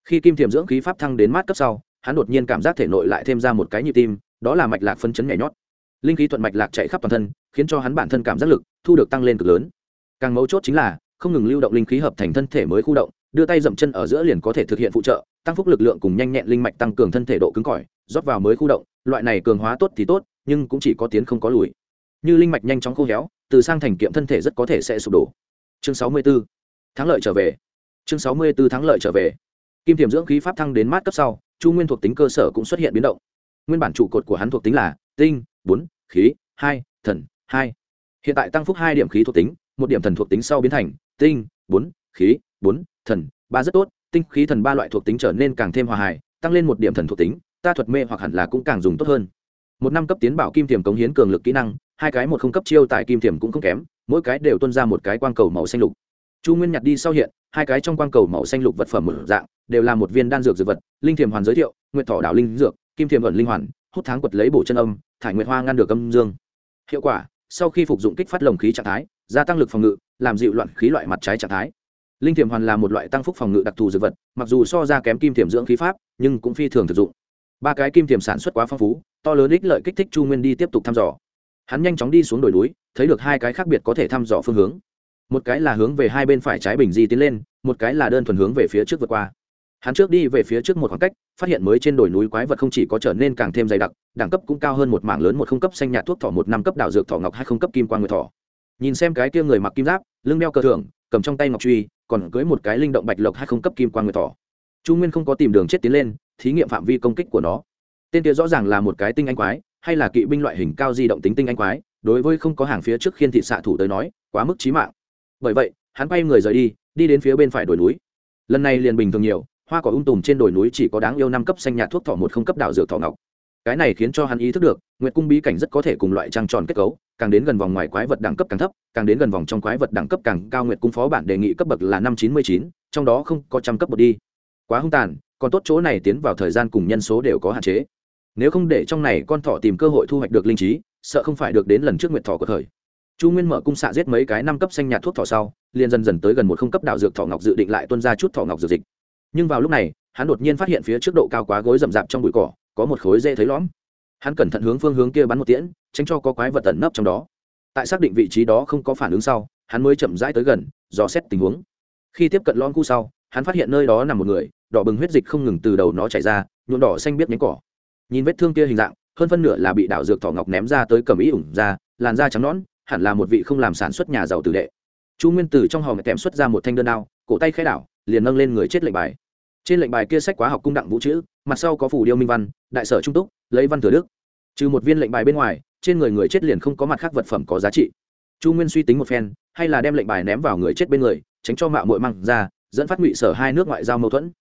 Khi kim thiềm dưỡng khí pháp thăng đến mát cấp sau, hắn đột nhiên cảm giác thể nội lại thêm ra một cái nhịp tim, đó là mạch lạc phân chấn nhảy nhót. Linh khí thuận mạch lạc chạy khắp toàn thân, khiến cho hắn bản thân cảm giác lực thu được tăng lên cực lớn. Càng mấu chốt chính là, không ngừng lưu động linh khí hợp thành thân thể mới khu động đưa tay dậm chân ở giữa liền có thể thực hiện phụ trợ, tăng phúc lực lượng cùng nhanh nhẹn linh mạch tăng cường thân thể độ cứng cỏi, rót vào mới khu động, loại này cường hóa tốt thì tốt, nhưng cũng chỉ có tiến không có lùi. Như linh mạch nhanh chóng khô héo, từ sang thành kiệm thân thể rất có thể sẽ sụp đổ. Chương sáu mươi 64. thắng lợi trở về. Chương sáu mươi 64 thắng lợi trở về. Kim tiềm dưỡng khí pháp thăng đến mát cấp sau, chu nguyên thuộc tính cơ sở cũng xuất hiện biến động. Nguyên bản trụ cột của hắn thuộc tính là tinh, bốn, khí, hai, thần, hai. Hiện tại tăng phúc hai điểm khí thuộc tính, một điểm thần thuộc tính sau biến thành tinh, bốn khí, bốn, thần, ba rất tốt, tinh khí thần ba loại thuộc tính trở nên càng thêm hòa hài, tăng lên một điểm thần thuộc tính, ta thuật mê hoặc hẳn là cũng càng dùng tốt hơn. Một năm cấp tiến bảo kim tiềm cống hiến cường lực kỹ năng, hai cái một không cấp chiêu tại kim tiềm cũng không kém, mỗi cái đều tuân ra một cái quang cầu màu xanh lục. Chu nguyên nhặt đi sau hiện, hai cái trong quang cầu màu xanh lục vật phẩm một dạng, đều là một viên đan dược dược vật, linh thiềm hoàn giới thiệu nguyện thọ đảo linh dược, kim thiềm ẩn linh hoàn, hút tháng quật lấy bổ chân âm, thải nguyệt hoa ngăn được âm dương. Hiệu quả, sau khi phục dụng kích phát lồng khí trạng thái, gia tăng lực phòng ngự, làm dịu loạn khí loại mặt trái trạng thái linh thiềm hoàn là một loại tăng phúc phòng ngự đặc thù dược vật, mặc dù so ra kém kim thiềm dưỡng khí pháp, nhưng cũng phi thường thực dụng. Ba cái kim thiềm sản xuất quá phong phú, to lớn ích lợi kích thích chu nguyên đi tiếp tục thăm dò. Hắn nhanh chóng đi xuống đồi núi, thấy được hai cái khác biệt có thể thăm dò phương hướng. Một cái là hướng về hai bên phải trái bình di tiến lên, một cái là đơn thuần hướng về phía trước vượt qua. Hắn trước đi về phía trước một khoảng cách, phát hiện mới trên đồi núi quái vật không chỉ có trở nên càng thêm dày đặc, đẳng cấp cũng cao hơn một mảng lớn một không cấp xanh nhạt thuốc thỏ một năm cấp đảo dược thỏ ngọc hai không cấp kim quan nguyệt thỏ. Nhìn xem cái kia người mặc kim giáp, lưng đeo cờ thưởng, cầm trong tay ngọc truy còn cưới một cái linh động bạch lộc hay không cấp kim quan nguyệt thỏ chu nguyên không có tìm đường chết tiến lên, thí nghiệm phạm vi công kích của nó. Tên kia rõ ràng là một cái tinh anh quái, hay là kỵ binh loại hình cao di động tính tinh anh quái, đối với không có hàng phía trước khiên thị xạ thủ tới nói, quá mức trí mạng. Bởi vậy, hắn quay người rời đi đi đến phía bên phải đồi núi. Lần này liền bình thường nhiều, hoa cỏ ung tùm trên đồi núi chỉ có đáng yêu năm cấp xanh nhạt thuốc thỏ một không cấp đảo dược thỏ ngọc cái này khiến cho hắn ý thức được, nguyệt cung bí cảnh rất có thể cùng loại trăng tròn kết cấu, càng đến gần vòng ngoài quái vật đẳng cấp càng thấp, càng đến gần vòng trong quái vật đẳng cấp càng cao. Nguyệt cung phó bản đề nghị cấp bậc là năm chín mươi chín, trong đó không có trăm cấp bậc đi. Quá hung tàn, còn tốt chỗ này tiến vào thời gian cùng nhân số đều có hạn chế. Nếu không để trong này con thỏ tìm cơ hội thu hoạch được linh trí, sợ không phải được đến lần trước nguyệt thỏ của thời. Chu nguyên mở cung xạ giết mấy cái năm cấp xanh nhạt thuốc thỏ sau, liền dần dần tới gần một không cấp đạo dược thỏ ngọc dự định lại tuân ra chút thỏ ngọc dược dịch. Nhưng vào lúc này, hắn đột nhiên phát hiện phía trước độ cao quá gối rậm rạp trong bụi cỏ có một khối dễ thấy lõm. Hắn cẩn thận hướng phương hướng kia bắn một tiễn, tránh cho có quái vật tẩn nấp trong đó. Tại xác định vị trí đó không có phản ứng sau, hắn mới chậm rãi tới gần, dò xét tình huống. Khi tiếp cận lon khu sau, hắn phát hiện nơi đó nằm một người, đỏ bừng huyết dịch không ngừng từ đầu nó chảy ra, nhuộm đỏ xanh biết nhánh cỏ. Nhìn vết thương kia hình dạng, hơn phân nửa là bị đảo dược thỏ ngọc ném ra tới cầm ý ủng ra, làn da trắng nõn, hẳn là một vị không làm sản xuất nhà giàu tử đệ. Chu nguyên tử trong hòm kèm xuất ra một thanh đơn đao, cổ tay khai đảo, liền nâng lên người chết lệnh bài trên lệnh bài kia sách quá học cung đặng vũ chữ, mặt sau có phủ điêu minh văn, đại sở trung túc, lấy văn thừa đức. Trừ một viên lệnh bài bên ngoài, trên người người chết liền không có mặt khác vật phẩm có giá trị. Chu nguyên suy tính một phen, hay là đem lệnh bài ném vào người chết bên người, tránh cho mạo mội măng ra, dẫn phát ngụy sở hai nước ngoại giao mâu thuẫn.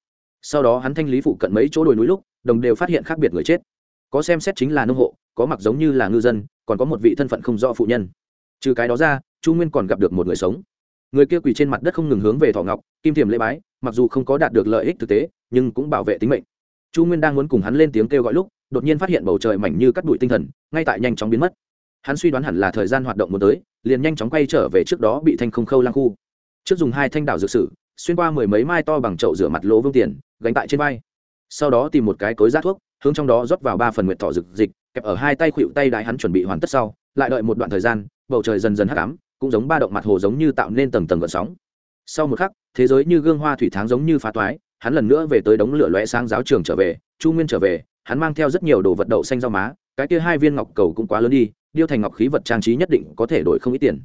Sau đó hắn thanh lý phụ cận mấy chỗ đồi núi lúc, đồng đều phát hiện khác biệt người chết. Có xem xét chính là nông hộ, có mặc giống như là ngư dân, còn có một vị thân phận không rõ phụ nhân. Trừ cái đó ra, chu nguyên còn gặp được một người sống. Người kia quỳ trên mặt đất không ngừng hướng về thọ ngọc, kim thiềm lễ bái mặc dù không có đạt được lợi ích thực tế, nhưng cũng bảo vệ tính mệnh. Chu nguyên đang muốn cùng hắn lên tiếng kêu gọi lúc, đột nhiên phát hiện bầu trời mảnh như cắt bụi tinh thần, ngay tại nhanh chóng biến mất. Hắn suy đoán hẳn là thời gian hoạt động muốn tới, liền nhanh chóng quay trở về trước đó bị thanh không khâu lang khu. Trước dùng hai thanh đảo dược sử, xuyên qua mười mấy mai to bằng chậu rửa mặt lỗ vương tiền, gánh tại trên vai. Sau đó tìm một cái cối rác thuốc, hướng trong đó rót vào ba phần nguyện thọ dược dịch, kẹp ở hai tay khuỵu tay đại hắn chuẩn bị hoàn tất sau, lại đợi một đoạn thời gian, bầu trời dần dần hắc ám, cũng giống ba động mặt hồ giống như tạo nên tầng tầng gợn sóng. Sau một khắc thế giới như gương hoa thủy tháng giống như phá toái, hắn lần nữa về tới đống lửa lóe sáng giáo trường trở về, chu nguyên trở về, hắn mang theo rất nhiều đồ vật đậu xanh rau má, cái kia hai viên ngọc cầu cũng quá lớn đi, điêu thành ngọc khí vật trang trí nhất định có thể đổi không ít tiền.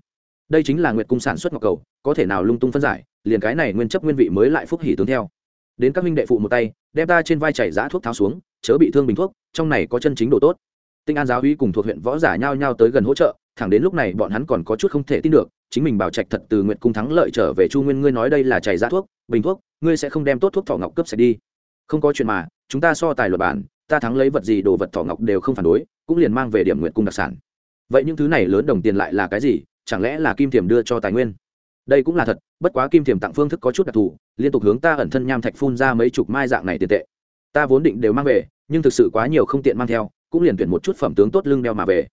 Đây chính là nguyệt cung sản xuất ngọc cầu, có thể nào lung tung phân giải, liền cái này nguyên chấp nguyên vị mới lại phúc hỉ tướng theo. Đến các minh đệ phụ một tay, đem ta trên vai chảy giã thuốc tháo xuống, chớ bị thương bình thuốc, trong này có chân chính đồ tốt. Tinh an giáo uy cùng thuộc huyện võ giả nhao nhao tới gần hỗ trợ, thẳng đến lúc này bọn hắn còn có chút không thể tin được chính mình bảo trạch thật từ nguyệt cung thắng lợi trở về chu nguyên, ngươi nói đây là chảy ra thuốc, bình thuốc, ngươi sẽ không đem tốt thuốc thỏ ngọc cướp sạch đi. Không có chuyện mà, chúng ta so tài luật bản, ta thắng lấy vật gì đồ vật thỏ ngọc đều không phản đối, cũng liền mang về điểm nguyệt cung đặc sản. Vậy những thứ này lớn đồng tiền lại là cái gì? Chẳng lẽ là kim thiềm đưa cho tài nguyên? Đây cũng là thật, bất quá kim thiềm tặng phương thức có chút đặc thù, liên tục hướng ta ẩn thân nham thạch phun ra mấy chục mai dạng này tiền tệ. Ta vốn định đều mang về, nhưng thực sự quá nhiều không tiện mang theo, cũng liền tuyển một chút phẩm tướng tốt lưng đeo mà về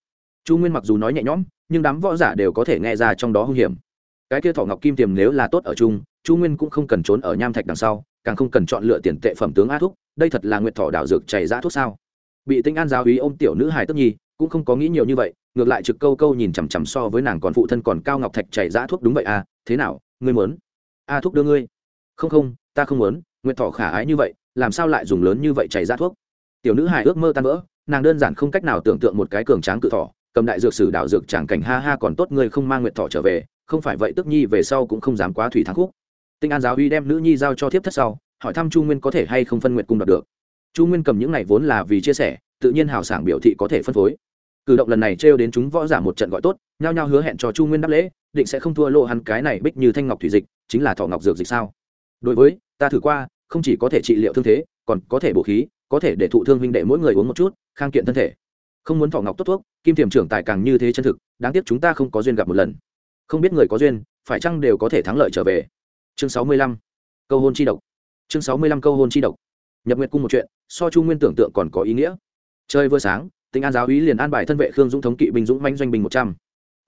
chu nguyên mặc dù nói nhẹ nhõm, nhưng đám võ giả đều có thể nghe ra trong đó hung hiểm. Cái kia thỏ ngọc kim tiềm nếu là tốt ở chung, chu nguyên cũng không cần trốn ở nham thạch đằng sau, càng không cần chọn lựa tiền tệ phẩm tướng a thúc, đây thật là nguyệt Thỏ đảo dược chảy ra thuốc sao. Bị tinh an giáo hí ôm tiểu nữ hài tất nhi, cũng không có nghĩ nhiều như vậy, ngược lại trực câu câu nhìn chằm chằm so với nàng còn phụ thân còn cao ngọc thạch chảy ra thuốc đúng vậy à thế nào, ngươi muốn? A thúc đưa ngươi. Không không, ta không muốn, nguyệt Thỏ khả ái như vậy, làm sao lại dùng lớn như vậy chảy ra thuốc? Tiểu nữ hài ước mơ tan vỡ, nàng đơn giản không cách nào tưởng tượng một cái cường tráng cự thỏ cầm đại dược sử đạo dược chẳng cảnh ha ha còn tốt ngươi không mang nguyệt thọ trở về, không phải vậy tức nhi về sau cũng không dám quá thủy thắng khúc. Tinh an giáo uy đem nữ nhi giao cho thiếp thất sau, hỏi thăm chu nguyên có thể hay không phân nguyệt cung đoạt được. Chu nguyên cầm những này vốn là vì chia sẻ, tự nhiên hào sảng biểu thị có thể phân phối. Cử động lần này trêu đến chúng võ giả một trận gọi tốt, nhao nhao hứa hẹn cho chu nguyên đáp lễ, định sẽ không thua lộ hắn cái này bích như thanh ngọc thủy dịch, chính là thọ ngọc dược dịch sao? Đối với, ta thử qua, không chỉ có thể trị liệu thương thế, còn có thể bổ khí, có thể để thụ thương huynh đệ mỗi người uống một chút, khang kiện thân thể không muốn thọ ngọc tốt thuốc, kim thiểm trưởng tài càng như thế chân thực, đáng tiếc chúng ta không có duyên gặp một lần. Không biết người có duyên, phải chăng đều có thể thắng lợi trở về. Chương sáu mươi lăm, câu hôn chi độc. Chương sáu mươi lăm, câu hôn chi độc. Nhập nguyệt cung một chuyện, so chu nguyên tưởng tượng còn có ý nghĩa. Chơi vừa sáng tỉnh an giáo úy liền an bài thân vệ khương dũng thống kỵ binh dũng manh doanh binh một trăm.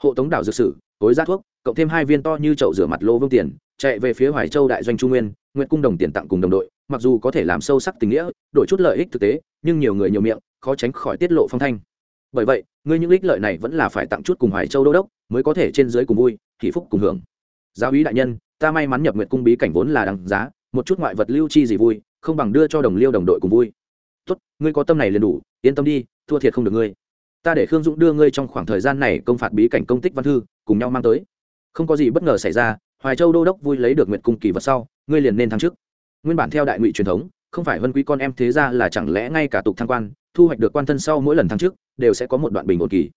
Hộ tống đảo dược sử, tối giá thuốc, cộng thêm hai viên to như chậu rửa mặt lô vương tiền, chạy về phía hoài châu đại doanh trung nguyên, nguyệt cung đồng tiền tặng cùng đồng đội, mặc dù có thể làm sâu sắc tình nghĩa, đổi chút lợi ích thực tế, nhưng nhiều người nhiều miệng, khó tránh khỏi tiết lộ phong thanh bởi vậy, ngươi những ích lợi này vẫn là phải tặng chút cùng hoài châu đô đốc, mới có thể trên dưới cùng vui, hỷ phúc cùng hưởng. Giáo úy đại nhân, ta may mắn nhập nguyệt cung bí cảnh vốn là đằng giá, một chút ngoại vật lưu chi gì vui, không bằng đưa cho đồng liêu đồng đội cùng vui. Tốt, ngươi có tâm này liền đủ, yên tâm đi, thua thiệt không được ngươi. Ta để khương dũng đưa ngươi trong khoảng thời gian này công phạt bí cảnh công tích văn thư, cùng nhau mang tới. Không có gì bất ngờ xảy ra, hoài châu đô đốc vui lấy được nguyện cung kỳ vật sau, ngươi liền nên thăng chức. Nguyên bản theo đại ngụy truyền thống, không phải vân quý con em thế ra là chẳng lẽ ngay cả tục thăng quan, thu hoạch được quan thân sau mỗi lần thăng chức đều sẽ có một đoạn bình ổn kỳ.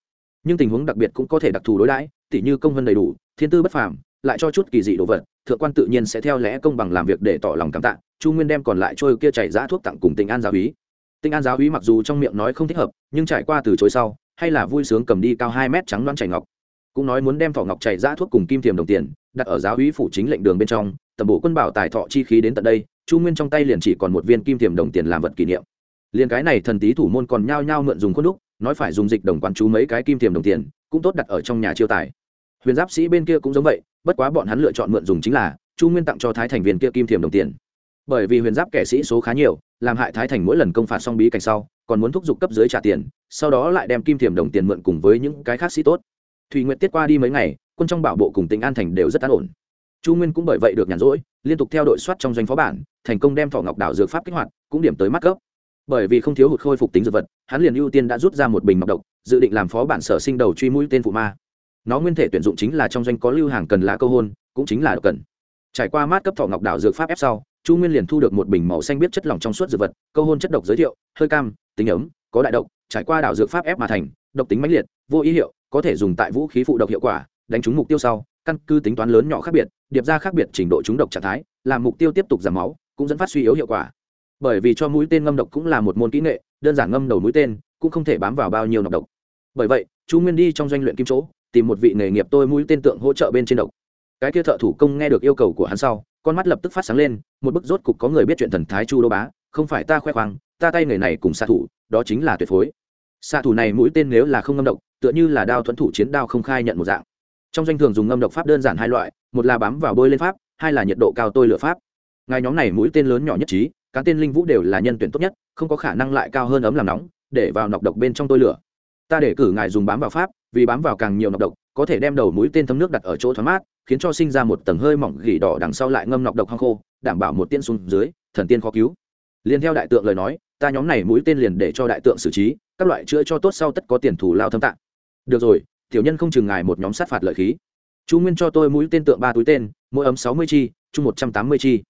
Nhưng tình huống đặc biệt cũng có thể đặc thù đối đãi, tỉ như công vân đầy đủ, thiên tư bất phàm, lại cho chút kỳ dị đồ vật, thượng quan tự nhiên sẽ theo lẽ công bằng làm việc để tỏ lòng cảm tạ, chu nguyên đem còn lại trôi kia chảy giã thuốc tặng cùng tình an giáo úy. Tình an giáo úy mặc dù trong miệng nói không thích hợp, nhưng trải qua từ chối sau, hay là vui sướng cầm đi cao hai mét trắng loan chảy ngọc. Cũng nói muốn đem thọ ngọc chảy giã thuốc cùng kim tiềm đồng tiền, đặt ở giáo úy phủ chính lệnh đường bên trong, tầm bộ quân bảo tài thọ chi khí đến tận đây, chu nguyên trong tay liền chỉ còn một viên kim tiềm đồng tiền làm vật kỷ niệm. Liền cái này thần tý thủ môn còn nhao nhao mượn dùng khuôn đúc nói phải dùng dịch đồng quan chú mấy cái kim tiềm đồng tiền, cũng tốt đặt ở trong nhà chiêu tài. Huyền giáp sĩ bên kia cũng giống vậy, bất quá bọn hắn lựa chọn mượn dùng chính là, chu nguyên tặng cho thái thành viên kia kim thiềm đồng tiền. Bởi vì huyền giáp kẻ sĩ số khá nhiều, làm hại thái thành mỗi lần công phạt xong bí cảnh sau, còn muốn thúc giục cấp dưới trả tiền, sau đó lại đem kim thiềm đồng tiền mượn cùng với những cái khác sĩ tốt. Thùy nguyện tiết qua đi mấy ngày, quân trong bảo bộ cùng tỉnh an thành đều rất an ổn. Chu nguyên cũng bởi vậy được nhàn rỗi, liên tục theo đội soát trong doanh phó bản, thành công đem thọ ngọc đảo dược pháp kích hoạt, cũng điểm tới mắt cấp bởi vì không thiếu hụt khôi phục tính dược vật, hắn liền ưu tiên đã rút ra một bình ngọc độc, dự định làm phó bản sở sinh đầu truy mũi tên phụ ma. Nó nguyên thể tuyển dụng chính là trong doanh có lưu hàng cần lá câu hôn, cũng chính là độc cần. Trải qua mát cấp thọ ngọc đảo dược pháp ép sau, chu nguyên liền thu được một bình màu xanh biết chất lỏng trong suốt dược vật, câu hôn chất độc giới thiệu, hơi cam, tính ấm, có đại độc, trải qua đảo dược pháp ép mà thành, độc tính mãnh liệt, vô ý hiệu, có thể dùng tại vũ khí phụ độc hiệu quả, đánh trúng mục tiêu sau, căn cứ tính toán lớn nhỏ khác biệt, điệp ra khác biệt trình độ trúng độc trạng thái, làm mục tiêu tiếp tục giảm máu, cũng dẫn phát suy yếu hiệu quả bởi vì cho mũi tên ngâm độc cũng là một môn kỹ nghệ, đơn giản ngâm đầu mũi tên cũng không thể bám vào bao nhiêu nọc độc. Bởi vậy, chú nguyên đi trong doanh luyện kim chỗ, tìm một vị nghề nghiệp tôi mũi tên tượng hỗ trợ bên trên độc. Cái kia thợ thủ công nghe được yêu cầu của hắn sau, con mắt lập tức phát sáng lên, một bức rốt cục có người biết chuyện thần thái chu đô bá, không phải ta khoe khoang, ta tay người này cùng xạ thủ, đó chính là tuyệt phối. Xạ thủ này mũi tên nếu là không ngâm độc, tựa như là đao thuẫn thủ chiến đao không khai nhận một dạng. Trong doanh thường dùng ngâm độc pháp đơn giản hai loại, một là bám vào bôi lên pháp, hai là nhiệt độ cao tôi lửa pháp. Ngài nhóm này mũi tên lớn nhỏ nhất trí cá tên linh vũ đều là nhân tuyển tốt nhất, không có khả năng lại cao hơn ấm làm nóng, để vào nọc độc bên trong tôi lửa. Ta để cử ngài dùng bám vào pháp, vì bám vào càng nhiều nọc độc, có thể đem đầu mũi tên thấm nước đặt ở chỗ thoáng mát, khiến cho sinh ra một tầng hơi mỏng gỉ đỏ đằng sau lại ngâm nọc độc hoang khô, đảm bảo một tiên xuống dưới, thần tiên khó cứu. Liền theo đại tượng lời nói, ta nhóm này mũi tên liền để cho đại tượng xử trí, các loại chữa cho tốt sau tất có tiền thủ lao thâm tạng. Được rồi, tiểu nhân không chừng ngài một nhóm sát phạt lợi khí. Chú nguyên cho tôi mũi tên tượng ba túi tên, mỗi ấm sáu mươi chi chung một trăm tám mươi chi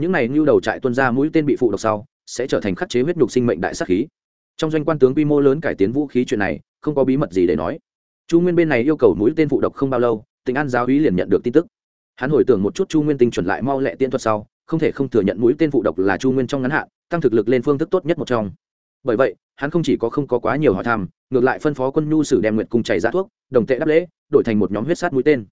những này như đầu trại tuân ra mũi tên bị phụ độc sau, sẽ trở thành khắc chế huyết nhục sinh mệnh đại sát khí. Trong doanh quan tướng quy mô lớn cải tiến vũ khí chuyện này, không có bí mật gì để nói. Chu nguyên bên này yêu cầu mũi tên phụ độc không bao lâu tỉnh an giáo úy liền nhận được tin tức. Hắn hồi tưởng một chút chu nguyên tinh chuẩn lại mau lẹ tiên thuật sau, không thể không thừa nhận mũi tên phụ độc là chu nguyên trong ngắn hạn, tăng thực lực lên phương thức tốt nhất một trong. Bởi vậy, hắn không chỉ có không có quá nhiều hỏi thăm, ngược lại phân phó quân nhu sử đem nguyện cung chảy ra thuốc, đồng tệ đáp lễ, đổi thành một nhóm huyết sát mũi tên.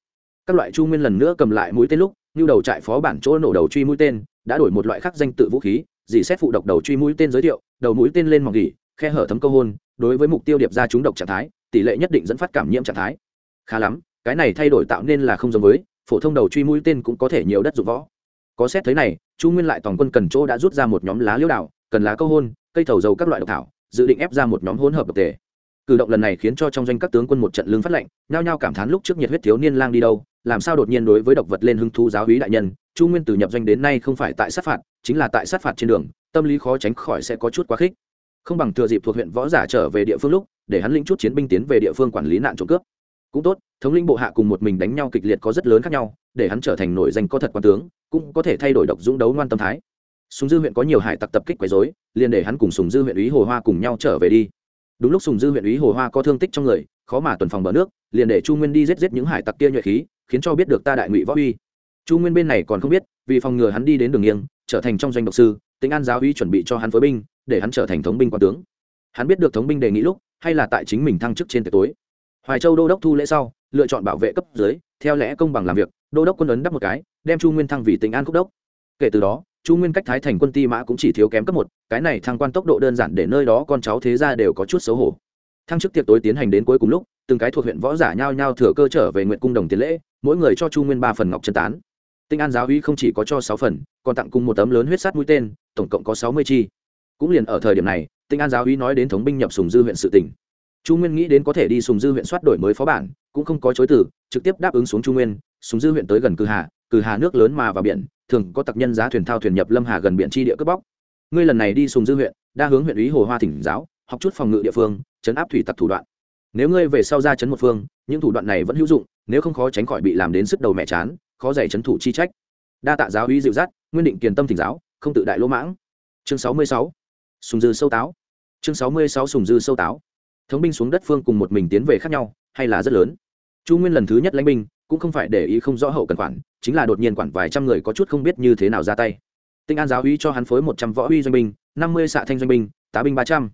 Các loại chu nguyên lần nữa cầm lại mũi tên lúc, như đầu trại phó bản chỗ nổ đầu truy mũi tên đã đổi một loại khác danh tự vũ khí, dì xét phụ độc đầu truy mũi tên giới thiệu, đầu mũi tên lên mỏng gỉ khe hở thấm câu hôn, đối với mục tiêu điệp ra chúng độc trạng thái, tỷ lệ nhất định dẫn phát cảm nhiễm trạng thái. Khá lắm, cái này thay đổi tạo nên là không giống với, phổ thông đầu truy mũi tên cũng có thể nhiều đất dụng võ. Có xét thế này, chu nguyên lại toàn quân cần chỗ đã rút ra một nhóm lá liễu đạo cần lá câu hôn, cây thầu dầu các loại độc thảo, dự định ép ra một nhóm hỗn hợp độc tề. Cử động lần này khiến cho trong doanh các tướng quân một trận lương phát lệnh, nhao nhao cảm thán lúc trước nhiệt huyết thiếu niên lang đi đâu, làm sao đột nhiên đối với độc vật lên hưng thu giáo hí đại nhân chu nguyên từ nhập doanh đến nay không phải tại sát phạt, chính là tại sát phạt trên đường, tâm lý khó tránh khỏi sẽ có chút quá khích. Không bằng thừa dịp thuộc huyện võ giả trở về địa phương lúc, để hắn lĩnh chút chiến binh tiến về địa phương quản lý nạn trộm cướp. Cũng tốt, thống lĩnh bộ hạ cùng một mình đánh nhau kịch liệt có rất lớn khác nhau, để hắn trở thành nổi danh có thật quan tướng, cũng có thể thay đổi độc dũng đấu ngoan tâm thái. Sùng dư huyện có nhiều hải tặc tập kích quấy dối liền để hắn cùng sùng dư huyện ý hồ hoa cùng nhau trở về đi. Đúng lúc sùng dư huyện ý hồ hoa có thương tích trong người, khó mà tuần phòng bờ nước, liền để chu nguyên đi giết giết những hải tặc kia nhuệ khí, khiến cho biết được ta đại ngụy võ uy chu nguyên bên này còn không biết, vì phòng ngừa hắn đi đến đường nghiêng, trở thành trong doanh độc sư, tính an giáo uy chuẩn bị cho hắn phối binh, để hắn trở thành thống binh quan tướng. Hắn biết được thống binh đề nghị lúc, hay là tại chính mình thăng chức trên tiệc tối. Hoài châu đô đốc thu lễ sau, lựa chọn bảo vệ cấp dưới, theo lẽ công bằng làm việc, đô đốc quân ấn đắp một cái, đem chu nguyên thăng vì tỉnh an cốc đốc. Kể từ đó, chu nguyên cách thái thành quân ti mã cũng chỉ thiếu kém cấp một, cái này thăng quan tốc độ đơn giản để nơi đó con cháu thế ra đều có chút xấu hổ. Thăng chức tiệc tối tiến hành đến cuối cùng lúc, từng cái thuộc huyện võ giả nhao nhao thừa cơ trở về nguyện cung đồng tiền lễ, mỗi người cho chu nguyên ba phần ngọc chân tán tinh an giáo uy không chỉ có cho sáu phần, còn tặng cùng một tấm lớn huyết sắt mũi tên, tổng cộng có sáu mươi chi. Cũng liền ở thời điểm này, tinh an giáo uy nói đến thống binh nhập sùng dư huyện sự tỉnh. Chu nguyên nghĩ đến có thể đi sùng dư huyện soát đổi mới phó bản, cũng không có chối từ, trực tiếp đáp ứng xuống chu nguyên, sùng dư huyện tới gần cử hà cử hà nước lớn mà vào biển, thường có tặc nhân giá thuyền thao thuyền nhập lâm hà gần biển tri địa cướp bóc. Ngươi lần này đi sùng dư huyện, đa hướng huyện ủy hồ hoa thỉnh giáo, học chút phòng ngự địa phương, chấn áp thủy tặc thủ đoạn. Nếu ngươi về sau ra chấn một phương, những thủ đoạn này vẫn hữu dụng, nếu không khó tránh khỏi bị làm đến sức đầu mẹ chán khó dày trấn thủ chi trách. Đa tạ giáo uy dịu dắt, nguyên định kiền tâm thỉnh giáo, không tự đại lỗ mãng. Chương sáu mươi sáu. Sùng dư sâu táo. Chương sáu mươi sáu sùng dư sâu táo. Thống binh xuống đất phương cùng một mình tiến về khác nhau, hay là rất lớn. Chu nguyên lần thứ nhất lãnh binh, cũng không phải để ý không rõ hậu cần quản, chính là đột nhiên quản vài trăm người có chút không biết như thế nào ra tay. Tinh an giáo uy cho hắn phối một trăm võ uy doanh binh, năm mươi xạ thanh doanh binh, tá binh ba trăm.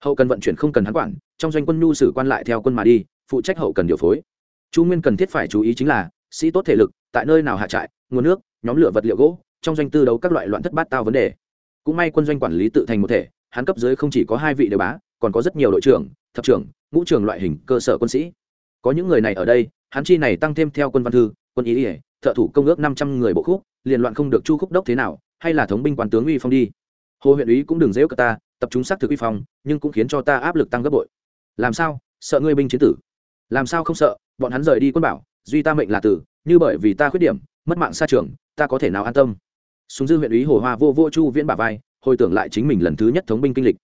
Hậu cần vận chuyển không cần hắn quản, trong doanh quân nhu sử quan lại theo quân mà đi, phụ trách hậu cần điều phối. Chu nguyên cần thiết phải chú ý chính là, sĩ tốt thể lực tại nơi nào hạ trại, nguồn nước, nhóm lửa vật liệu gỗ, trong doanh tư đấu các loại loạn thất bát tao vấn đề. Cũng may quân doanh quản lý tự thành một thể, hắn cấp dưới không chỉ có hai vị đều bá, còn có rất nhiều đội trưởng, thập trưởng, ngũ trưởng loại hình cơ sở quân sĩ. Có những người này ở đây, hắn chi này tăng thêm theo quân văn thư, quân ý ỉa thợ thủ công ước năm trăm người bộ khúc, liền loạn không được chu khúc đốc thế nào, hay là thống binh quan tướng uy phong đi. Hồ huyện úy cũng đừng dễ cờ ta, tập trung xác thực uy phong, nhưng cũng khiến cho ta áp lực tăng gấp bội. Làm sao? Sợ ngươi binh chiến tử. Làm sao không sợ? Bọn hắn rời đi quân bảo, duy ta mệnh là tử như bởi vì ta khuyết điểm, mất mạng xa trường, ta có thể nào an tâm? Súng dư huyện ủy hồ hoa vô vô chu viễn bà vai, hồi tưởng lại chính mình lần thứ nhất thống binh kinh lịch.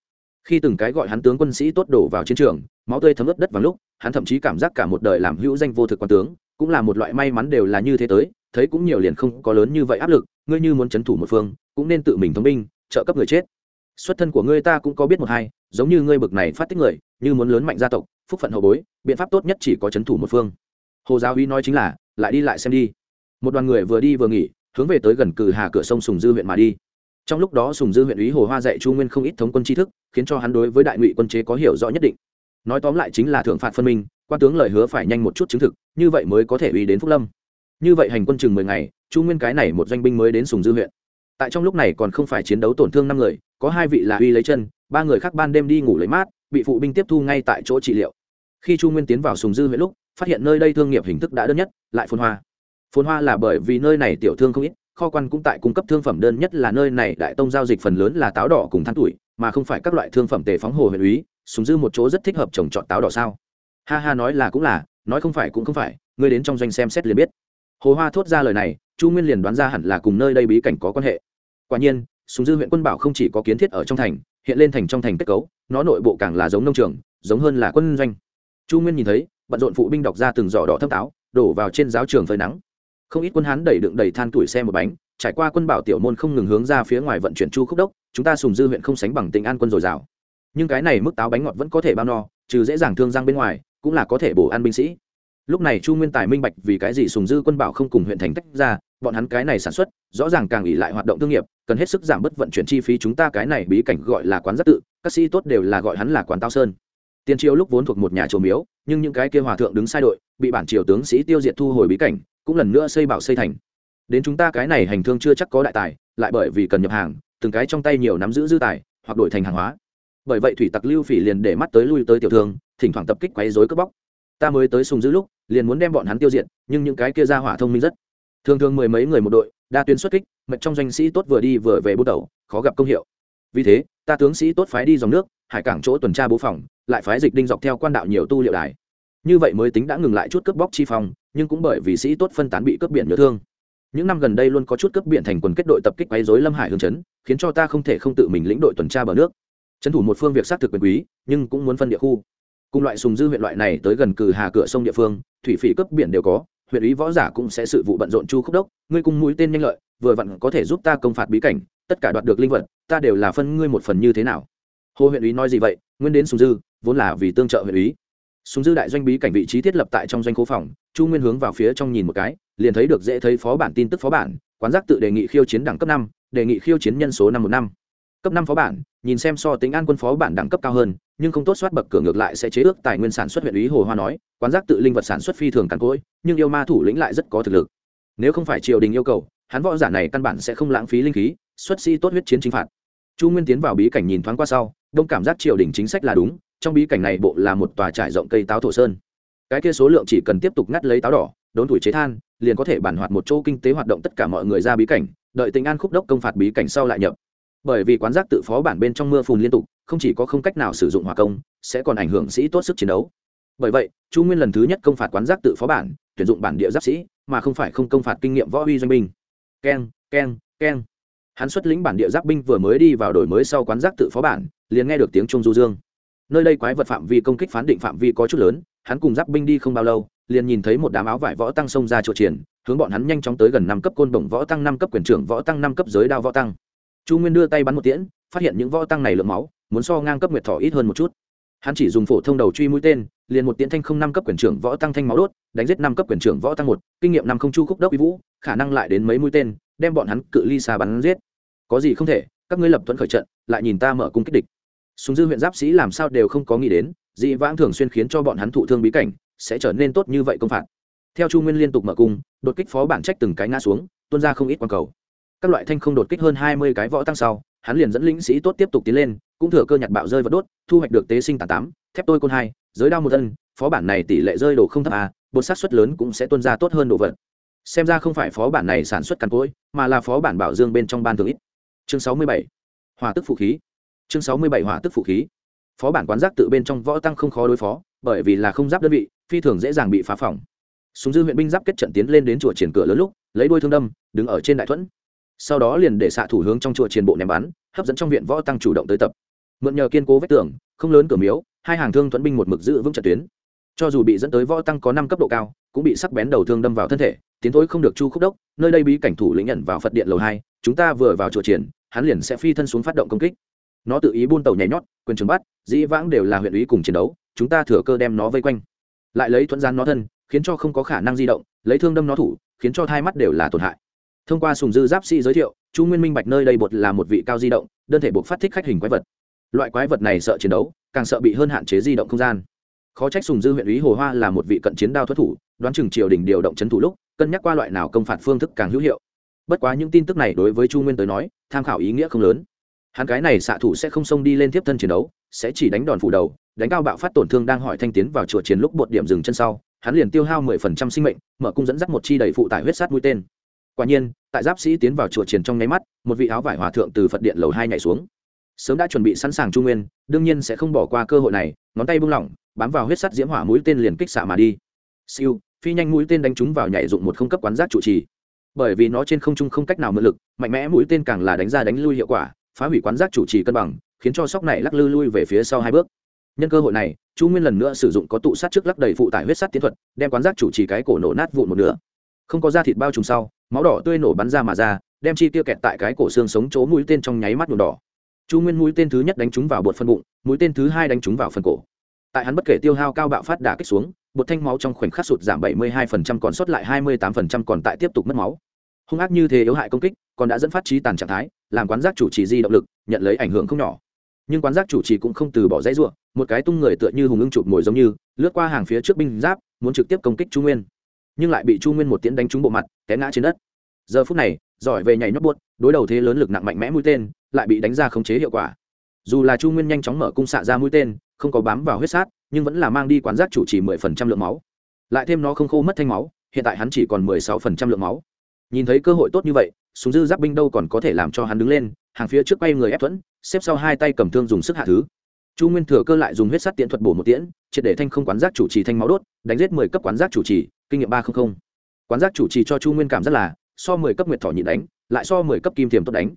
Khi từng cái gọi hắn tướng quân sĩ tốt đổ vào chiến trường, máu tươi thấm ướt đất vào lúc, hắn thậm chí cảm giác cả một đời làm hữu danh vô thực quan tướng, cũng là một loại may mắn đều là như thế tới, thấy cũng nhiều liền không có lớn như vậy áp lực, ngươi như muốn c thủ một phương, cũng nên tự mình thống binh, trợ cấp người chết. Xuất thân của ngươi ta cũng có biết một hai, giống như ngươi bực này phát tích người, như muốn lớn mạnh gia tộc, phúc phận hậu bối, biện pháp tốt nhất chỉ có c thủ một phương. Hồ giáo uy nói chính là lại đi lại xem đi. Một đoàn người vừa đi vừa nghỉ, hướng về tới gần cử hà cửa sông sùng dư huyện mà đi. Trong lúc đó sùng dư huyện ủy hồ hoa dạy chu nguyên không ít thống quân tri thức, khiến cho hắn đối với đại ngụy quân chế có hiểu rõ nhất định. Nói tóm lại chính là thượng phạt phân minh, quan tướng lời hứa phải nhanh một chút chứng thực, như vậy mới có thể uy đến phúc lâm. Như vậy hành quân chừng mười ngày, chu nguyên cái này một doanh binh mới đến sùng dư huyện. Tại trong lúc này còn không phải chiến đấu tổn thương năm người, có hai vị là uy lấy chân, ba người khác ban đêm đi ngủ lấy mát, bị phụ binh tiếp thu ngay tại chỗ trị liệu. Khi chu nguyên tiến vào sùng dư huyện lúc phát hiện nơi đây thương nghiệp hình thức đã đơn nhất, lại phồn hoa. Phồn hoa là bởi vì nơi này tiểu thương không ít, kho quan cũng tại cung cấp thương phẩm đơn nhất là nơi này, đại tông giao dịch phần lớn là táo đỏ cùng than tuổi, mà không phải các loại thương phẩm tề phóng hồ huyện úy, súng dư một chỗ rất thích hợp trồng trọt táo đỏ sao. Ha ha nói là cũng là, nói không phải cũng không phải, ngươi đến trong doanh xem xét liền biết. Hồ hoa thốt ra lời này, chu nguyên liền đoán ra hẳn là cùng nơi đây bí cảnh có quan hệ. Quả nhiên, súng dư huyện quân bảo không chỉ có kiến thiết ở trong thành, hiện lên thành trong thành kết cấu, nó nội bộ càng là giống nông trường, giống hơn là quân doanh. Chu nguyên nhìn thấy bận rộn phụ binh đọc ra từng giỏ đỏ thâm táo, đổ vào trên giáo trường phơi nắng. Không ít quân hán đẩy đựng đầy than tuổi xe một bánh, trải qua quân bảo tiểu môn không ngừng hướng ra phía ngoài vận chuyển chu khúc đốc, chúng ta sùng dư huyện không sánh bằng tình an quân dồi dào. Nhưng cái này mức táo bánh ngọt vẫn có thể bao no, trừ dễ dàng thương giang bên ngoài, cũng là có thể bổ ăn binh sĩ. Lúc này chu nguyên tài minh bạch vì cái gì sùng dư quân bảo không cùng huyện thành tách ra, bọn hắn cái này sản xuất, rõ ràng càng ỉ lại hoạt động thương nghiệp, cần hết sức giảm bớt vận chuyển chi phí, chúng ta cái này bí cảnh gọi là quán giác tự, các sĩ tốt đều là gọi hắn là quán tao sơn tiền triều lúc vốn thuộc một nhà chùa miếu, nhưng những cái kia hòa thượng đứng sai đội, bị bản triều tướng sĩ tiêu diệt thu hồi bí cảnh, cũng lần nữa xây bảo xây thành. Đến chúng ta cái này hành thương chưa chắc có đại tài, lại bởi vì cần nhập hàng, từng cái trong tay nhiều nắm giữ dư tài, hoặc đổi thành hàng hóa. Bởi vậy thủy tặc lưu phỉ liền để mắt tới lui tới tiểu thương, thỉnh thoảng tập kích quấy rối cướp bóc. Ta mới tới sùng giữ lúc, liền muốn đem bọn hắn tiêu diệt, nhưng những cái kia ra hỏa thông minh rất. Thường thường mười mấy người một đội, đa tuyến xuất kích, mệnh trong doanh sĩ tốt vừa đi vừa về bút đầu, khó gặp công hiệu. Vì thế, ta tướng sĩ tốt phái đi dòng nước hải cảng chỗ tuần tra bố phòng, lại phái dịch đinh dọc theo quan đạo nhiều tu liệu đài. Như vậy mới tính đã ngừng lại chút cướp bóc chi phòng nhưng cũng bởi vì sĩ tốt phân tán bị cướp biển nhớ thương. Những năm gần đây luôn có chút cướp biển thành quần kết đội tập kích quấy rối lâm hải hương chấn khiến cho ta không thể không tự mình lĩnh đội tuần tra bờ nước. Trấn thủ một phương việc xác thực quyền quý, nhưng cũng muốn phân địa khu. Cùng loại sùng dư huyện loại này tới gần cử hà cửa sông địa phương, thủy phỉ cướp biển đều có, huyện ý võ giả cũng sẽ sự vụ bận rộn chu khúc đốc, ngươi cùng mũi tên nhanh lợi, vừa vặn có thể giúp ta công phạt bí cảnh, tất cả đoạt được linh vật, ta đều là phân ngươi một phần như thế nào hồ huyện ý nói gì vậy? Nguyên đến sùng dư, vốn là vì tương trợ huyện ý sùng dư đại doanh bí cảnh vị trí thiết lập tại trong doanh cố phòng, chu nguyên hướng vào phía trong nhìn một cái, liền thấy được dễ thấy phó bản tin tức phó bản, quán giác tự đề nghị khiêu chiến đẳng cấp năm, đề nghị khiêu chiến nhân số năm một năm. Cấp năm phó bản, nhìn xem so tính an quân phó bản đẳng cấp cao hơn, nhưng không tốt soát bậc cửa ngược lại sẽ chế ước tài nguyên sản xuất huyện ý hồ hoa nói, quán giác tự linh vật sản xuất phi thường càn cỗi, nhưng yêu ma thủ lĩnh lại rất có thực lực. Nếu không phải triều đình yêu cầu, hắn võ giả này căn bản sẽ không lãng phí linh khí, xuất sĩ tốt huyết chiến chính phạt. Chu nguyên tiến vào bí cảnh nhìn thoáng qua sau đông cảm giác triều đình chính sách là đúng, trong bí cảnh này bộ là một tòa trải rộng cây táo thổ sơn. Cái kia số lượng chỉ cần tiếp tục ngắt lấy táo đỏ, đốn tuổi chế than, liền có thể bản hoạt một chỗ kinh tế hoạt động tất cả mọi người ra bí cảnh, đợi tình an khúc đốc công phạt bí cảnh sau lại nhập. Bởi vì quán giác tự phó bản bên trong mưa phùn liên tục, không chỉ có không cách nào sử dụng hỏa công, sẽ còn ảnh hưởng sĩ tốt sức chiến đấu. Bởi vậy, chu nguyên lần thứ nhất công phạt quán giác tự phó bản, tuyển dụng bản địa giáp sĩ, mà không phải không công phạt kinh nghiệm võ huy doanh binh. Keng keng keng. Hắn xuất lĩnh bản địa giáp binh vừa mới đi vào đổi mới sau quán giác tự phó bản liền nghe được tiếng trung du dương. Nơi đây quái vật phạm vi công kích phán định phạm vi có chút lớn, hắn cùng giáp binh đi không bao lâu, liền nhìn thấy một đám áo vải võ tăng xông ra chỗ triển, hướng bọn hắn nhanh chóng tới gần năm cấp côn bổng võ tăng, năm cấp quyền trưởng võ tăng, năm cấp giới đao võ tăng. Chu nguyên đưa tay bắn một tiễn, phát hiện những võ tăng này lượng máu, muốn so ngang cấp nguyệt thỏ ít hơn một chút. Hắn chỉ dùng phổ thông đầu truy mũi tên, liền một tiễn thanh không năm cấp quyền trưởng võ tăng thanh máu đốt, đánh giết năm cấp quyền trưởng võ tăng một, kinh nghiệm năm không chu khúc đốc uy vũ, khả năng lại đến mấy mũi tên, đem bọn hắn cự ly xa bắn giết. Có gì không thể, các ngươi lập thuận khởi trận, lại nhìn ta mở cung kích địch súng dư huyện giáp sĩ làm sao đều không có nghĩ đến, dị vãng thường xuyên khiến cho bọn hắn thụ thương bí cảnh, sẽ trở nên tốt như vậy công phạt. Theo chu nguyên liên tục mở cung, đột kích phó bản trách từng cái ngã xuống, tuôn ra không ít quang cầu. Các loại thanh không đột kích hơn hai mươi cái võ tăng sau, hắn liền dẫn lĩnh sĩ tốt tiếp tục tiến lên, cũng thừa cơ nhặt bạo rơi vật đốt, thu hoạch được tế sinh tàn tám, thép tôi côn hai, giới đao một thân, phó bản này tỷ lệ rơi đồ không thấp à bột sát xuất lớn cũng sẽ tuân ra tốt hơn đồ vật. Xem ra không phải phó bản này sản xuất càn cối mà là phó bản bảo dương bên trong ban thường ít. Chương sáu mươi bảy. Hòa tức phụ khí chương sáu mươi bảy hỏa tức phụ khí. Phó bản quán giác tự bên trong võ tăng không khó đối phó, bởi vì là không giáp đơn vị, phi thường dễ dàng bị phá phòng. Súng dư huyện binh giáp kết trận tiến lên đến chùa triển cửa lớn lúc, lấy đuôi thương đâm, đứng ở trên đại thuẫn. Sau đó liền để xạ thủ hướng trong chùa triển bộ ném bắn, hấp dẫn trong viện võ tăng chủ động tới tập. Mượn nhờ kiên cố vách tường, không lớn cửa miếu, hai hàng thương thuẫn binh một mực giữ vững trận tuyến. Cho dù bị dẫn tới võ tăng có năm cấp độ cao, cũng bị sắc bén đầu thương đâm vào thân thể, tiến thối không được chu khúc đốc, nơi đây bí cảnh thủ lĩnh nhận vào phật điện lầu hai, chúng ta vừa vào chùa triển, hắn liền sẽ phi thân xuống phát động công kích nó tự ý buôn tàu nhảy nhót, quyền trường bắt, dĩ vãng đều là huyện ý cùng chiến đấu, chúng ta thừa cơ đem nó vây quanh. Lại lấy thuận gian nó thân, khiến cho không có khả năng di động, lấy thương đâm nó thủ, khiến cho thai mắt đều là tổn hại. Thông qua sùng dư giáp sĩ giới thiệu, chu nguyên minh bạch nơi đây bột là một vị cao di động, đơn thể buộc phát thích khách hình quái vật. Loại quái vật này sợ chiến đấu, càng sợ bị hơn hạn chế di động không gian. Khó trách sùng dư huyện ý hồ hoa là một vị cận chiến đao thoát thủ, đoán chừng triều đình điều động c thủ lúc, cân nhắc qua loại nào công phạt phương thức càng hữu hiệu. Bất quá những tin tức này đối với chu nguyên tới nói, tham khảo ý nghĩa không lớn hắn cái này xạ thủ sẽ không xông đi lên tiếp thân chiến đấu, sẽ chỉ đánh đòn phủ đầu, đánh cao bạo phát tổn thương đang hỏi thanh tiến vào chùa chiến lúc bột điểm dừng chân sau, hắn liền tiêu hao mười phần trăm sinh mệnh, mở cung dẫn dắt một chi đầy phụ tải huyết sát mũi tên. Quả nhiên, tại giáp sĩ tiến vào chùa chiến trong nháy mắt, một vị áo vải hòa thượng từ phật điện lầu hai nhảy xuống. Sớm đã chuẩn bị sẵn sàng trung nguyên, đương nhiên sẽ không bỏ qua cơ hội này, ngón tay bung lỏng, bám vào huyết sắt diễm hỏa mũi tên liền kích xạ mà đi. Siêu, phi nhanh mũi tên đánh trúng vào nhảy dụng một không cấp quán giác trụ trì. Bởi vì nó trên không trung không cách nào mượn lực, mạnh mẽ mũi tên càng là đánh ra đánh lui hiệu quả phá hủy quán giác chủ trì cân bằng, khiến cho sóc này lắc lư lui về phía sau hai bước. Nhân cơ hội này, chu nguyên lần nữa sử dụng có tụ sát trước lắc đầy phụ tải huyết sắt tiến thuật, đem quán giác chủ trì cái cổ nổ nát vụn một nửa. Không có da thịt bao trùm sau, máu đỏ tươi nổ bắn ra mà ra, đem chi tiêu kẹt tại cái cổ xương sống chỗ mũi tên trong nháy mắt nhuộm đỏ. Chu nguyên mũi tên thứ nhất đánh trúng vào bột phân bụng, mũi tên thứ hai đánh trúng vào phần cổ. Tại hắn bất kể tiêu hao cao bạo phát đả kích xuống, bột thanh máu trong khoảnh khắc sụt giảm 72% còn sót lại 28% còn tại tiếp tục mất máu. Hung ác như thế yếu hại công kích còn đã dẫn phát trí tàn trạng thái, làm quán giác chủ trì di động lực, nhận lấy ảnh hưởng không nhỏ. Nhưng quán giác chủ trì cũng không từ bỏ dãy ruộng một cái tung người tựa như hùng ưng chụp mồi giống như, lướt qua hàng phía trước binh giáp, muốn trực tiếp công kích chu nguyên. Nhưng lại bị chu nguyên một tiễn đánh trúng bộ mặt, té ngã trên đất. Giờ phút này, giỏi về nhảy nhót buốt, đối đầu thế lớn lực nặng mạnh mẽ mũi tên, lại bị đánh ra khống chế hiệu quả. Dù là chu nguyên nhanh chóng mở cung xạ ra mũi tên, không có bám vào huyết sát, nhưng vẫn là mang đi quán giác chủ trì mười phần trăm lượng máu. Lại thêm nó không khô mất thanh máu, hiện tại hắn chỉ còn mười sáu phần trăm lượng máu. Nhìn thấy cơ hội tốt như vậy súng dư giáp binh đâu còn có thể làm cho hắn đứng lên, hàng phía trước quay người ép thuẫn, xếp sau hai tay cầm thương dùng sức hạ thứ. Chu nguyên thừa cơ lại dùng huyết sắt tiễn thuật bổ một tiễn, triệt để thanh không quán giác chủ trì thanh máu đốt, đánh giết mười cấp quán giác chủ trì, kinh nghiệm ba trăm linh quán giác chủ trì cho chu nguyên cảm rất là, so mười cấp nguyệt thỏ nhịn đánh, lại so mười cấp kim tiềm tốt đánh.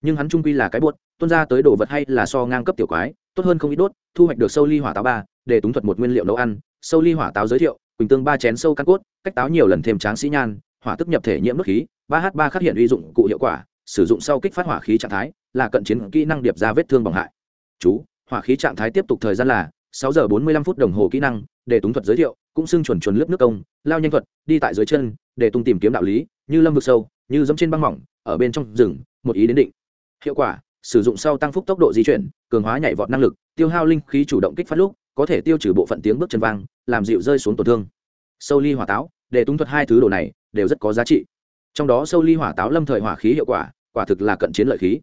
Nhưng hắn trung quy là cái buốt tuân ra tới đồ vật hay là so ngang cấp tiểu quái, tốt hơn không ít đốt, thu hoạch được sâu ly hỏa táo ba, để túng thuật một nguyên liệu nấu ăn. Sâu ly hỏa táo giới thiệu, quỳnh tương ba chén sâu căn cốt, cách táo nhiều lần thêm tráng sĩ nhan hỏa tức nhập thể nhiễm nước khí, ba h ba khắc hiện uy dụng cụ hiệu quả, sử dụng sau kích phát hỏa khí trạng thái, là cận chiến kỹ năng điệp ra vết thương bằng hại. Chú, hỏa khí trạng thái tiếp tục thời gian là sáu giờ bốn mươi lăm phút đồng hồ kỹ năng, để túng thuật giới thiệu, cũng xưng chuẩn chuẩn lớp nước công, lao nhanh thuật, đi tại dưới chân, để tung tìm kiếm đạo lý, như lâm vực sâu, như dẫm trên băng mỏng, ở bên trong rừng, một ý đến định. Hiệu quả, sử dụng sau tăng phúc tốc độ di chuyển, cường hóa nhảy vọt năng lực, tiêu hao linh khí chủ động kích phát lúc, có thể tiêu trừ bộ phận tiếng bước chân vang, làm dịu rơi xuống tổn thương. Sâu ly hỏa táo để tung thuật hai thứ đồ này đều rất có giá trị. Trong đó sâu ly hỏa táo lâm thời hỏa khí hiệu quả quả thực là cận chiến lợi khí.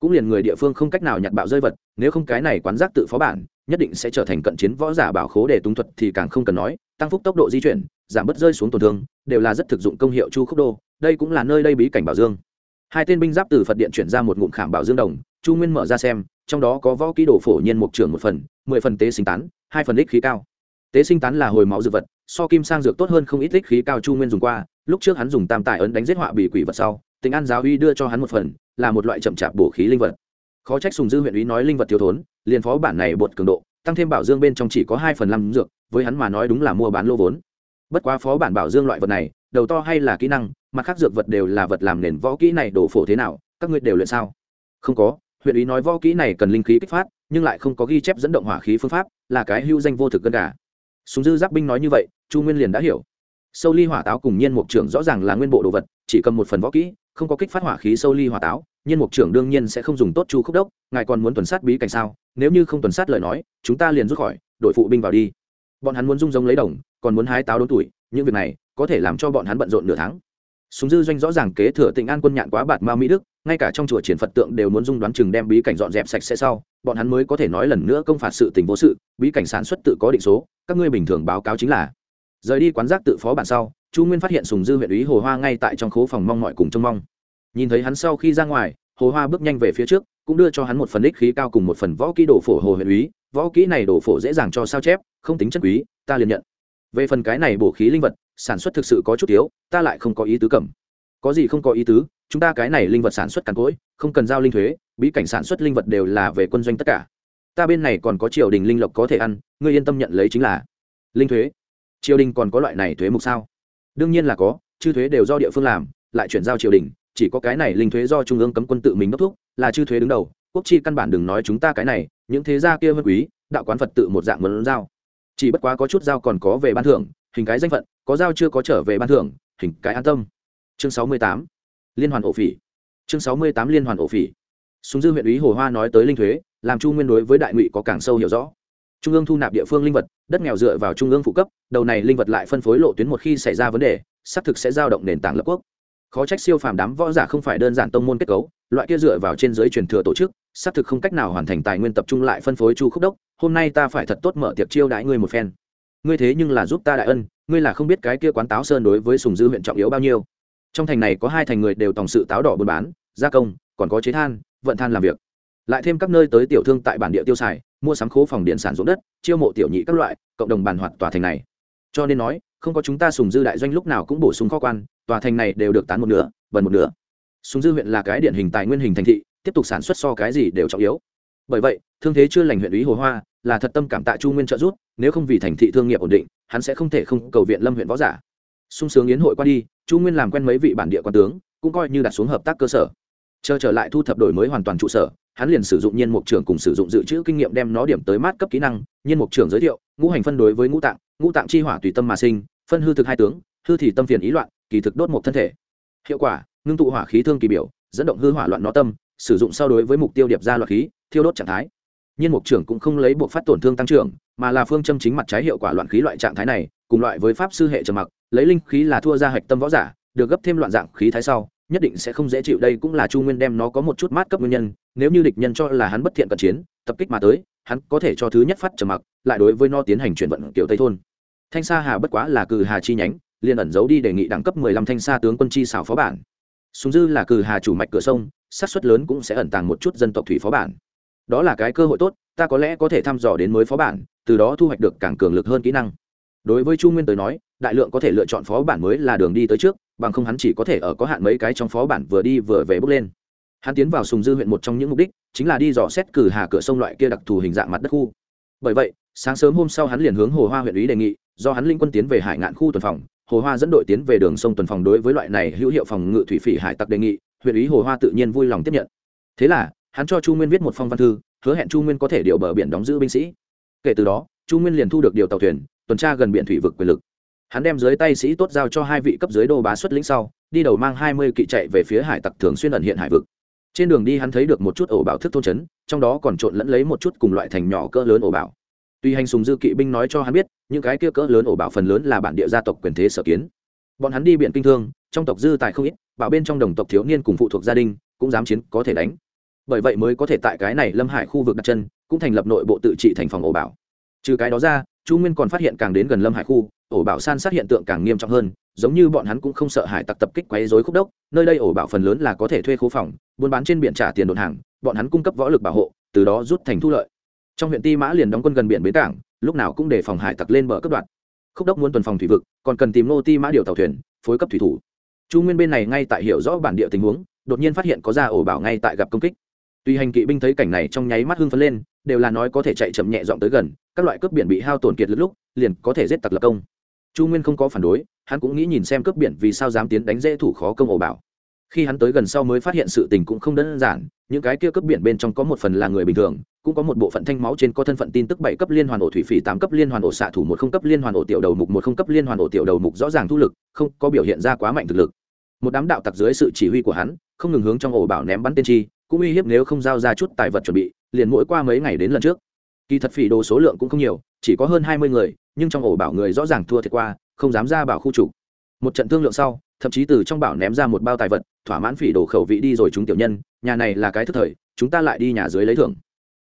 Cũng liền người địa phương không cách nào nhặt bạo rơi vật, nếu không cái này quán giác tự phó bản, nhất định sẽ trở thành cận chiến võ giả bảo khố để tung thuật thì càng không cần nói, tăng phúc tốc độ di chuyển, giảm bớt rơi xuống tổn thương, đều là rất thực dụng công hiệu chu khúc đô, đây cũng là nơi đây bí cảnh bảo dương. Hai tên binh giáp từ phật điện chuyển ra một ngụm khảm bảo dương đồng, chu nguyên mở ra xem, trong đó có võ kỹ đồ phổ nhiên mục trưởng một phần, mười phần tế sinh tán, hai phần ích khí cao tế sinh tán là hồi máu dược vật, so kim sang dược tốt hơn không ít ích khí cao chu nguyên dùng qua. Lúc trước hắn dùng tam tài ấn đánh giết họa bị quỷ vật sau, tình an giáo uy đưa cho hắn một phần, là một loại chậm chạp bổ khí linh vật. Khó trách sùng dư huyện uy nói linh vật thiếu thốn, liền phó bản này bột cường độ, tăng thêm bảo dương bên trong chỉ có hai phần năm dược, với hắn mà nói đúng là mua bán lô vốn. Bất quá phó bản bảo dương loại vật này, đầu to hay là kỹ năng, mặt khác dược vật đều là vật làm nền võ kỹ này đổ phổ thế nào, các ngươi đều luyện sao? Không có, huyện ý nói võ kỹ này cần linh khí kích phát, nhưng lại không có ghi chép dẫn động hỏa khí phương pháp, là cái hưu danh vô thực gân cả súng dư giáp binh nói như vậy, chu nguyên liền đã hiểu. Sâu ly hỏa táo cùng nhiên mục trưởng rõ ràng là nguyên bộ đồ vật, chỉ cầm một phần võ kỹ, không có kích phát hỏa khí sâu ly hỏa táo, nhiên mục trưởng đương nhiên sẽ không dùng tốt chu khúc đốc, ngài còn muốn tuần sát bí cảnh sao? Nếu như không tuần sát lời nói, chúng ta liền rút khỏi, đội phụ binh vào đi. Bọn hắn muốn dung giống lấy đồng, còn muốn hái táo đốn tuổi, những việc này có thể làm cho bọn hắn bận rộn nửa tháng. Súng dư doanh rõ ràng kế thừa tỉnh an quân nhạn quá bạt mao mỹ đức ngay cả trong chùa triển phật tượng đều muốn dung đoán chừng đem bí cảnh dọn dẹp sạch sẽ sau, bọn hắn mới có thể nói lần nữa công phạt sự tình vô sự, bí cảnh sản xuất tự có định số, các ngươi bình thường báo cáo chính là. Rời đi quán giác tự phó bản sau, chu nguyên phát hiện sùng dư huyện ý hồ hoa ngay tại trong khố phòng mong mọi cùng trông mong. Nhìn thấy hắn sau khi ra ngoài, hồ hoa bước nhanh về phía trước, cũng đưa cho hắn một phần ích khí cao cùng một phần võ kỹ đổ phổ hồ huyện úy. Võ kỹ này đổ phổ dễ dàng cho sao chép, không tính chất quý, ta liền nhận. Về phần cái này bổ khí linh vật, sản xuất thực sự có chút yếu, ta lại không có ý tứ cầm có gì không có ý tứ, chúng ta cái này linh vật sản xuất càn cỗi, không cần giao linh thuế, bí cảnh sản xuất linh vật đều là về quân doanh tất cả. Ta bên này còn có triều đình linh lộc có thể ăn, ngươi yên tâm nhận lấy chính là linh thuế. Triều đình còn có loại này thuế mục sao? Đương nhiên là có, chư thuế đều do địa phương làm, lại chuyển giao triều đình, chỉ có cái này linh thuế do trung ương cấm quân tự mình đốc thúc, là chư thuế đứng đầu. Quốc chi căn bản đừng nói chúng ta cái này, những thế gia kia vân quý, đạo quán phật tự một dạng muốn giao. Chỉ bất quá có chút giao còn có về ban thưởng, hình cái danh phận, có giao chưa có trở về ban thưởng, hình cái an tâm chương sáu mươi tám, liên hoàn ổ phỉ. Chương sáu mươi tám, liên hoàn ổ phỉ. Súng dư huyện ủy hồ hoa nói tới linh thuế, làm chu nguyên đối với đại ngụy có càng sâu hiểu rõ. Trung ương thu nạp địa phương linh vật, đất nghèo dựa vào trung ương phụ cấp, đầu này linh vật lại phân phối lộ tuyến một khi xảy ra vấn đề, xác thực sẽ giao động nền tảng lập quốc. Khó trách siêu phàm đám võ giả không phải đơn giản tông môn kết cấu, loại kia dựa vào trên giới truyền thừa tổ chức, xác thực không cách nào hoàn thành tài nguyên tập trung lại phân phối chu khúc đốc, hôm nay ta phải thật tốt mở tiệc chiêu đãi ngươi một phen. Ngươi thế nhưng là giúp ta đại ân, ngươi là không biết cái kia quán táo sơn đối với sùng dư huyện trọng yếu bao nhiêu trong thành này có hai thành người đều tòng sự táo đỏ buôn bán, gia công, còn có chế than, vận than làm việc. Lại thêm các nơi tới tiểu thương tại bản địa tiêu xài, mua sắm khố phòng điện sản ruộng đất, chiêu mộ tiểu nhị các loại, cộng đồng bàn hoạt tòa thành này. Cho nên nói, không có chúng ta sùng dư đại doanh lúc nào cũng bổ sung kho quan, tòa thành này đều được tán một nửa, vần một nửa. Sùng dư huyện là cái điển hình tài nguyên hình thành thị, tiếp tục sản xuất so cái gì đều trọng yếu. Bởi vậy, thương thế chưa lành huyện ý hồ hoa, là thật tâm cảm tạ chu nguyên trợ giúp, nếu không vì thành thị thương nghiệp ổn định, hắn sẽ không thể không cầu viện lâm huyện võ giả sung sướng yến hội qua đi, chu nguyên làm quen mấy vị bản địa quan tướng, cũng coi như đặt xuống hợp tác cơ sở. Chờ trở lại thu thập đổi mới hoàn toàn trụ sở, hắn liền sử dụng nhiên mục trưởng cùng sử dụng dự trữ kinh nghiệm đem nó điểm tới mát cấp kỹ năng, nhiên mục trưởng giới thiệu, ngũ hành phân đối với ngũ tạng ngũ tạng chi hỏa tùy tâm mà sinh, phân hư thực hai tướng, hư thì tâm phiền ý loạn, kỳ thực đốt một thân thể. Hiệu quả, ngưng tụ hỏa khí thương kỳ biểu, dẫn động hư hỏa loạn nó tâm, sử dụng so đối với mục tiêu điệp ra loạn khí, thiêu đốt trạng thái. Nhiên mục trưởng cũng không lấy buộc phát tổn thương tăng trưởng, mà là phương châm chính mặt trái hiệu quả loạn khí loại trạng thái này, cùng loại với pháp sư hệ trầm mặc lấy linh khí là thua ra hạch tâm võ giả, được gấp thêm loạn dạng khí thái sau, nhất định sẽ không dễ chịu. Đây cũng là chu nguyên đem nó có một chút mát cấp nguyên nhân, nếu như địch nhân cho là hắn bất thiện cận chiến, tập kích mà tới, hắn có thể cho thứ nhất phát trầm mặc, lại đối với nó tiến hành chuyển vận kiểu tây thôn. Thanh sa hà bất quá là cừ hà chi nhánh, liền ẩn giấu đi đề nghị đẳng cấp mười lăm thanh sa tướng quân chi xảo phó bản. Súng dư là cừ hà chủ mạch cửa sông sát xuất lớn cũng sẽ ẩn tàng một chút dân tộc thủy phó bản. Đó là cái cơ hội tốt, ta có lẽ có thể thăm dò đến mới phó bản, từ đó thu hoạch được càng cường lực hơn kỹ năng đối với chu nguyên tới nói, đại lượng có thể lựa chọn phó bản mới là đường đi tới trước, bằng không hắn chỉ có thể ở có hạn mấy cái trong phó bản vừa đi vừa về bước lên. Hắn tiến vào sùng dư huyện một trong những mục đích chính là đi dò xét cử hà cửa sông loại kia đặc thù hình dạng mặt đất khu. Bởi vậy, sáng sớm hôm sau hắn liền hướng hồ hoa huyện ý đề nghị, do hắn linh quân tiến về hải ngạn khu tuần phòng, hồ hoa dẫn đội tiến về đường sông tuần phòng đối với loại này hữu hiệu phòng ngự thủy phỉ hải tặc đề nghị, huyện ý hồ hoa tự nhiên vui lòng tiếp nhận. Thế là, hắn cho chu nguyên viết một phong văn thư, hứa hẹn chu nguyên có thể điều bờ biển đóng giữ binh sĩ. Kể từ đó, chu nguyên liền thu được điều tàu thuyền tuần tra gần biển thủy vực quyền lực. Hắn đem dưới tay sĩ tốt giao cho hai vị cấp dưới đô bá xuất lĩnh sau, đi đầu mang hai mươi kỵ chạy về phía hải tặc thường xuyên ẩn hiện hải vực. Trên đường đi hắn thấy được một chút ổ bảo thức thôn trấn, trong đó còn trộn lẫn lấy một chút cùng loại thành nhỏ cỡ lớn ổ bảo. Tuy hành sùng dư kỵ binh nói cho hắn biết, những cái kia cỡ lớn ổ bảo phần lớn là bản địa gia tộc quyền thế sở kiến. Bọn hắn đi biển kinh thương, trong tộc dư tài không ít, bảo bên trong đồng tộc thiếu niên cùng phụ thuộc gia đình, cũng dám chiến, có thể đánh. Bởi vậy mới có thể tại cái này lâm hải khu vực đặt chân, cũng thành lập nội bộ tự trị thành phòng ổ bảo. Trừ cái đó ra chu nguyên còn phát hiện càng đến gần lâm hải khu, ổ bảo san sát hiện tượng càng nghiêm trọng hơn, giống như bọn hắn cũng không sợ hải tặc tập kích quấy dối khúc đốc, nơi đây ổ bảo phần lớn là có thể thuê khu phòng, buôn bán trên biển trả tiền đồn hàng, bọn hắn cung cấp võ lực bảo hộ, từ đó rút thành thu lợi. Trong huyện ti mã liền đóng quân gần biển bến cảng, lúc nào cũng để phòng hải tặc lên bờ cấp đoạn. Khúc đốc muốn tuần phòng thủy vực, còn cần tìm nô ti mã điều tàu thuyền, phối cấp thủy thủ. Chu nguyên bên này ngay tại hiểu rõ bản địa tình huống, đột nhiên phát hiện có ra ổ bảo ngay tại gặp công kích. Tuy hành kỵ binh thấy cảnh này trong nháy mắt hưng phấn lên đều là nói có thể chạy chậm nhẹ dọn tới gần các loại cướp biển bị hao tổn kiệt lúc lúc liền có thể giết tặc lập công. Chu nguyên không có phản đối hắn cũng nghĩ nhìn xem cướp biển vì sao dám tiến đánh dễ thủ khó công ổ bảo. Khi hắn tới gần sau mới phát hiện sự tình cũng không đơn giản những cái kia cướp biển bên trong có một phần là người bình thường cũng có một bộ phận thanh máu trên có thân phận tin tức bảy cấp liên hoàn ổ thủy phỉ tám cấp liên hoàn ổ xạ thủ một không cấp liên hoàn ổ tiểu đầu mục một không cấp liên hoàn ổ tiểu đầu mục rõ ràng thu lực không có biểu hiện ra quá mạnh thực lực. Một đám đạo tặc dưới sự chỉ huy của hắn không ngừng hướng trong ổ bảo ném bắn tiên chi, cũng uy hiếp nếu không giao ra chút tài vật chuẩn bị liền mỗi qua mấy ngày đến lần trước. Kỳ thật phỉ đồ số lượng cũng không nhiều, chỉ có hơn hai mươi người, nhưng trong ổ bảo người rõ ràng thua thiệt qua, không dám ra bảo khu chủ. Một trận thương lượng sau, thậm chí từ trong bảo ném ra một bao tài vật, thỏa mãn phỉ đồ khẩu vị đi rồi chúng tiểu nhân, nhà này là cái thức thời, chúng ta lại đi nhà dưới lấy thưởng.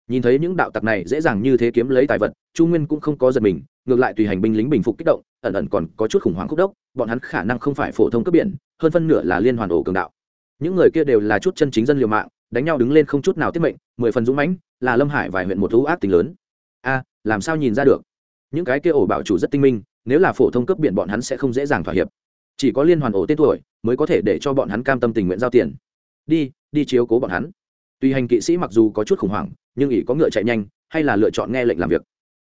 Nhìn thấy những đạo tặc này dễ dàng như thế kiếm lấy tài vật, chu nguyên cũng không có giật mình, ngược lại tùy hành binh lính bình phục kích động, ẩn ẩn còn có chút khủng hoảng khúc đốc, bọn hắn khả năng không phải phổ thông cấp biển, hơn phân nửa là liên hoàn ổ cường đạo. Những người kia đều là chút chân chính dân liều mạng đánh nhau đứng lên không chút nào tiết mệnh, mười phần dũng mãnh, là lâm hải vài huyện một thú ác tình lớn. A, làm sao nhìn ra được? Những cái kia ổ bảo chủ rất tinh minh, nếu là phổ thông cấp biển bọn hắn sẽ không dễ dàng thỏa hiệp. Chỉ có liên hoàn ổ tên tuổi mới có thể để cho bọn hắn cam tâm tình nguyện giao tiền. Đi đi chiếu cố bọn hắn. Tuy hành kỵ sĩ mặc dù có chút khủng hoảng, nhưng ỷ có ngựa chạy nhanh, hay là lựa chọn nghe lệnh làm việc.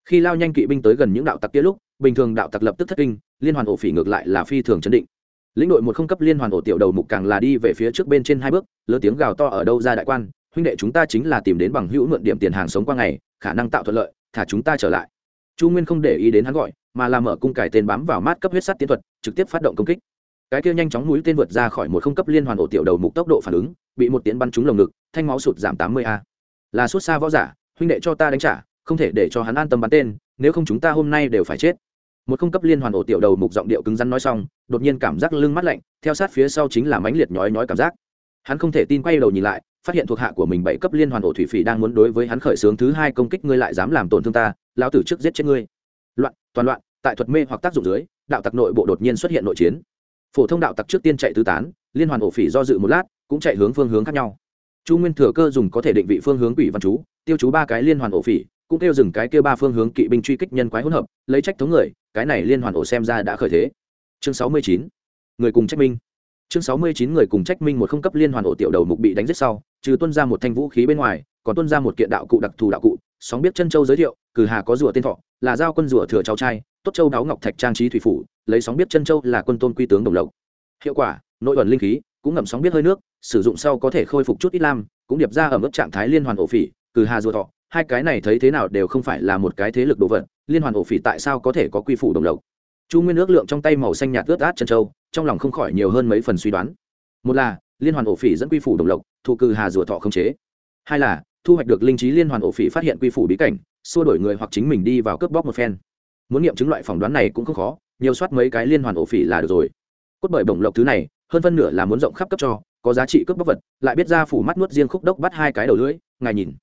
Khi lao nhanh kỵ binh tới gần những đạo tặc kia lúc, bình thường đạo tặc lập tức thất kinh, liên hoàn ổ phỉ ngược lại là phi thường chấn định lĩnh đội một không cấp liên hoàn ổ tiểu đầu mục càng là đi về phía trước bên trên hai bước lơ tiếng gào to ở đâu ra đại quan, huynh đệ chúng ta chính là tìm đến bằng hữu mượn điểm tiền hàng sống qua ngày, khả năng tạo thuận lợi, thả chúng ta trở lại. Chu nguyên không để ý đến hắn gọi, mà làm mở cung cải tên bám vào mát cấp huyết sắt tiến thuật, trực tiếp phát động công kích. Cái kia nhanh chóng mũi tên vượt ra khỏi một không cấp liên hoàn ổ tiểu đầu mục tốc độ phản ứng, bị một tiến bắn trúng lồng ngực, thanh máu sụt giảm tám mươi a. Là suốt xa võ giả, huynh đệ cho ta đánh trả, không thể để cho hắn an tâm bắn tên, nếu không chúng ta hôm nay đều phải chết một không cấp liên hoàn ổ tiểu đầu mục giọng điệu cứng rắn nói xong, đột nhiên cảm giác lưng mắt lạnh, theo sát phía sau chính là mãnh liệt nhói nhói cảm giác. Hắn không thể tin quay đầu nhìn lại, phát hiện thuộc hạ của mình bảy cấp liên hoàn ổ thủy phỉ đang muốn đối với hắn khởi xướng thứ hai công kích, ngươi lại dám làm tổn thương ta lao tử trước giết chết ngươi. Loạn, toàn loạn, tại thuật mê hoặc tác dụng dưới, đạo tặc nội bộ đột nhiên xuất hiện nội chiến. Phổ thông đạo tặc trước tiên chạy tứ tán, liên hoàn ổ phỉ do dự một lát, cũng chạy hướng phương hướng khác nhau. Chu nguyên thừa cơ dùng có thể định vị phương hướng quỷ văn chú, tiêu chú ba cái liên hoàn ổ phỉ cũng kêu dừng cái kia ba phương hướng kỵ binh truy kích nhân quái hỗn hợp, lấy trách thống người, cái này liên hoàn ổ xem ra đã khởi thế. Chương sáu mươi chín, người cùng trách minh. Chương sáu mươi chín, người cùng trách minh một không cấp liên hoàn ổ tiểu đầu mục bị đánh giết sau, trừ tuân ra một thanh vũ khí bên ngoài, còn tuân ra một kiện đạo cụ đặc thù đạo cụ, sóng biết chân châu giới thiệu, cử hà có rùa tên thọ, là giao quân rùa thừa cháu trai, tốt châu đáo ngọc thạch trang trí thủy phủ, lấy sóng biết chân châu là quân tôn quy tướng đồng lộc. Hiệu quả, nội ẩn linh khí, cũng ngậm sóng biết hơi nước, sử dụng sau có thể khôi phục chút ít lam, cũng điệp ra ở mức trạng thái liên hoàn ổ phỉ cừ hà rùa thọ hai cái này thấy thế nào đều không phải là một cái thế lực đồ vật, liên hoàn ổ phỉ tại sao có thể có quy phủ đồng lộc? Chu nguyên ước lượng trong tay màu xanh nhạt ướt át chân châu, trong lòng không khỏi nhiều hơn mấy phần suy đoán. Một là, liên hoàn ổ phỉ dẫn quy phủ đồng lộc, thu cư hà rùa thọ không chế. Hai là, thu hoạch được linh trí liên hoàn ổ phỉ phát hiện quy phủ bí cảnh, xua đổi người hoặc chính mình đi vào cướp bóc một phen. Muốn nghiệm chứng loại phỏng đoán này cũng không khó, nhiều soát mấy cái liên hoàn ổ phỉ là được rồi. Cốt bởi bổng lộc thứ này, hơn phân nửa là muốn rộng khắp cấp cho, có giá trị cướp bóc vật, lại biết ra phủ mắt nuốt riêng khúc đốc bắt hai cái đầu lưỡi, ngài nhìn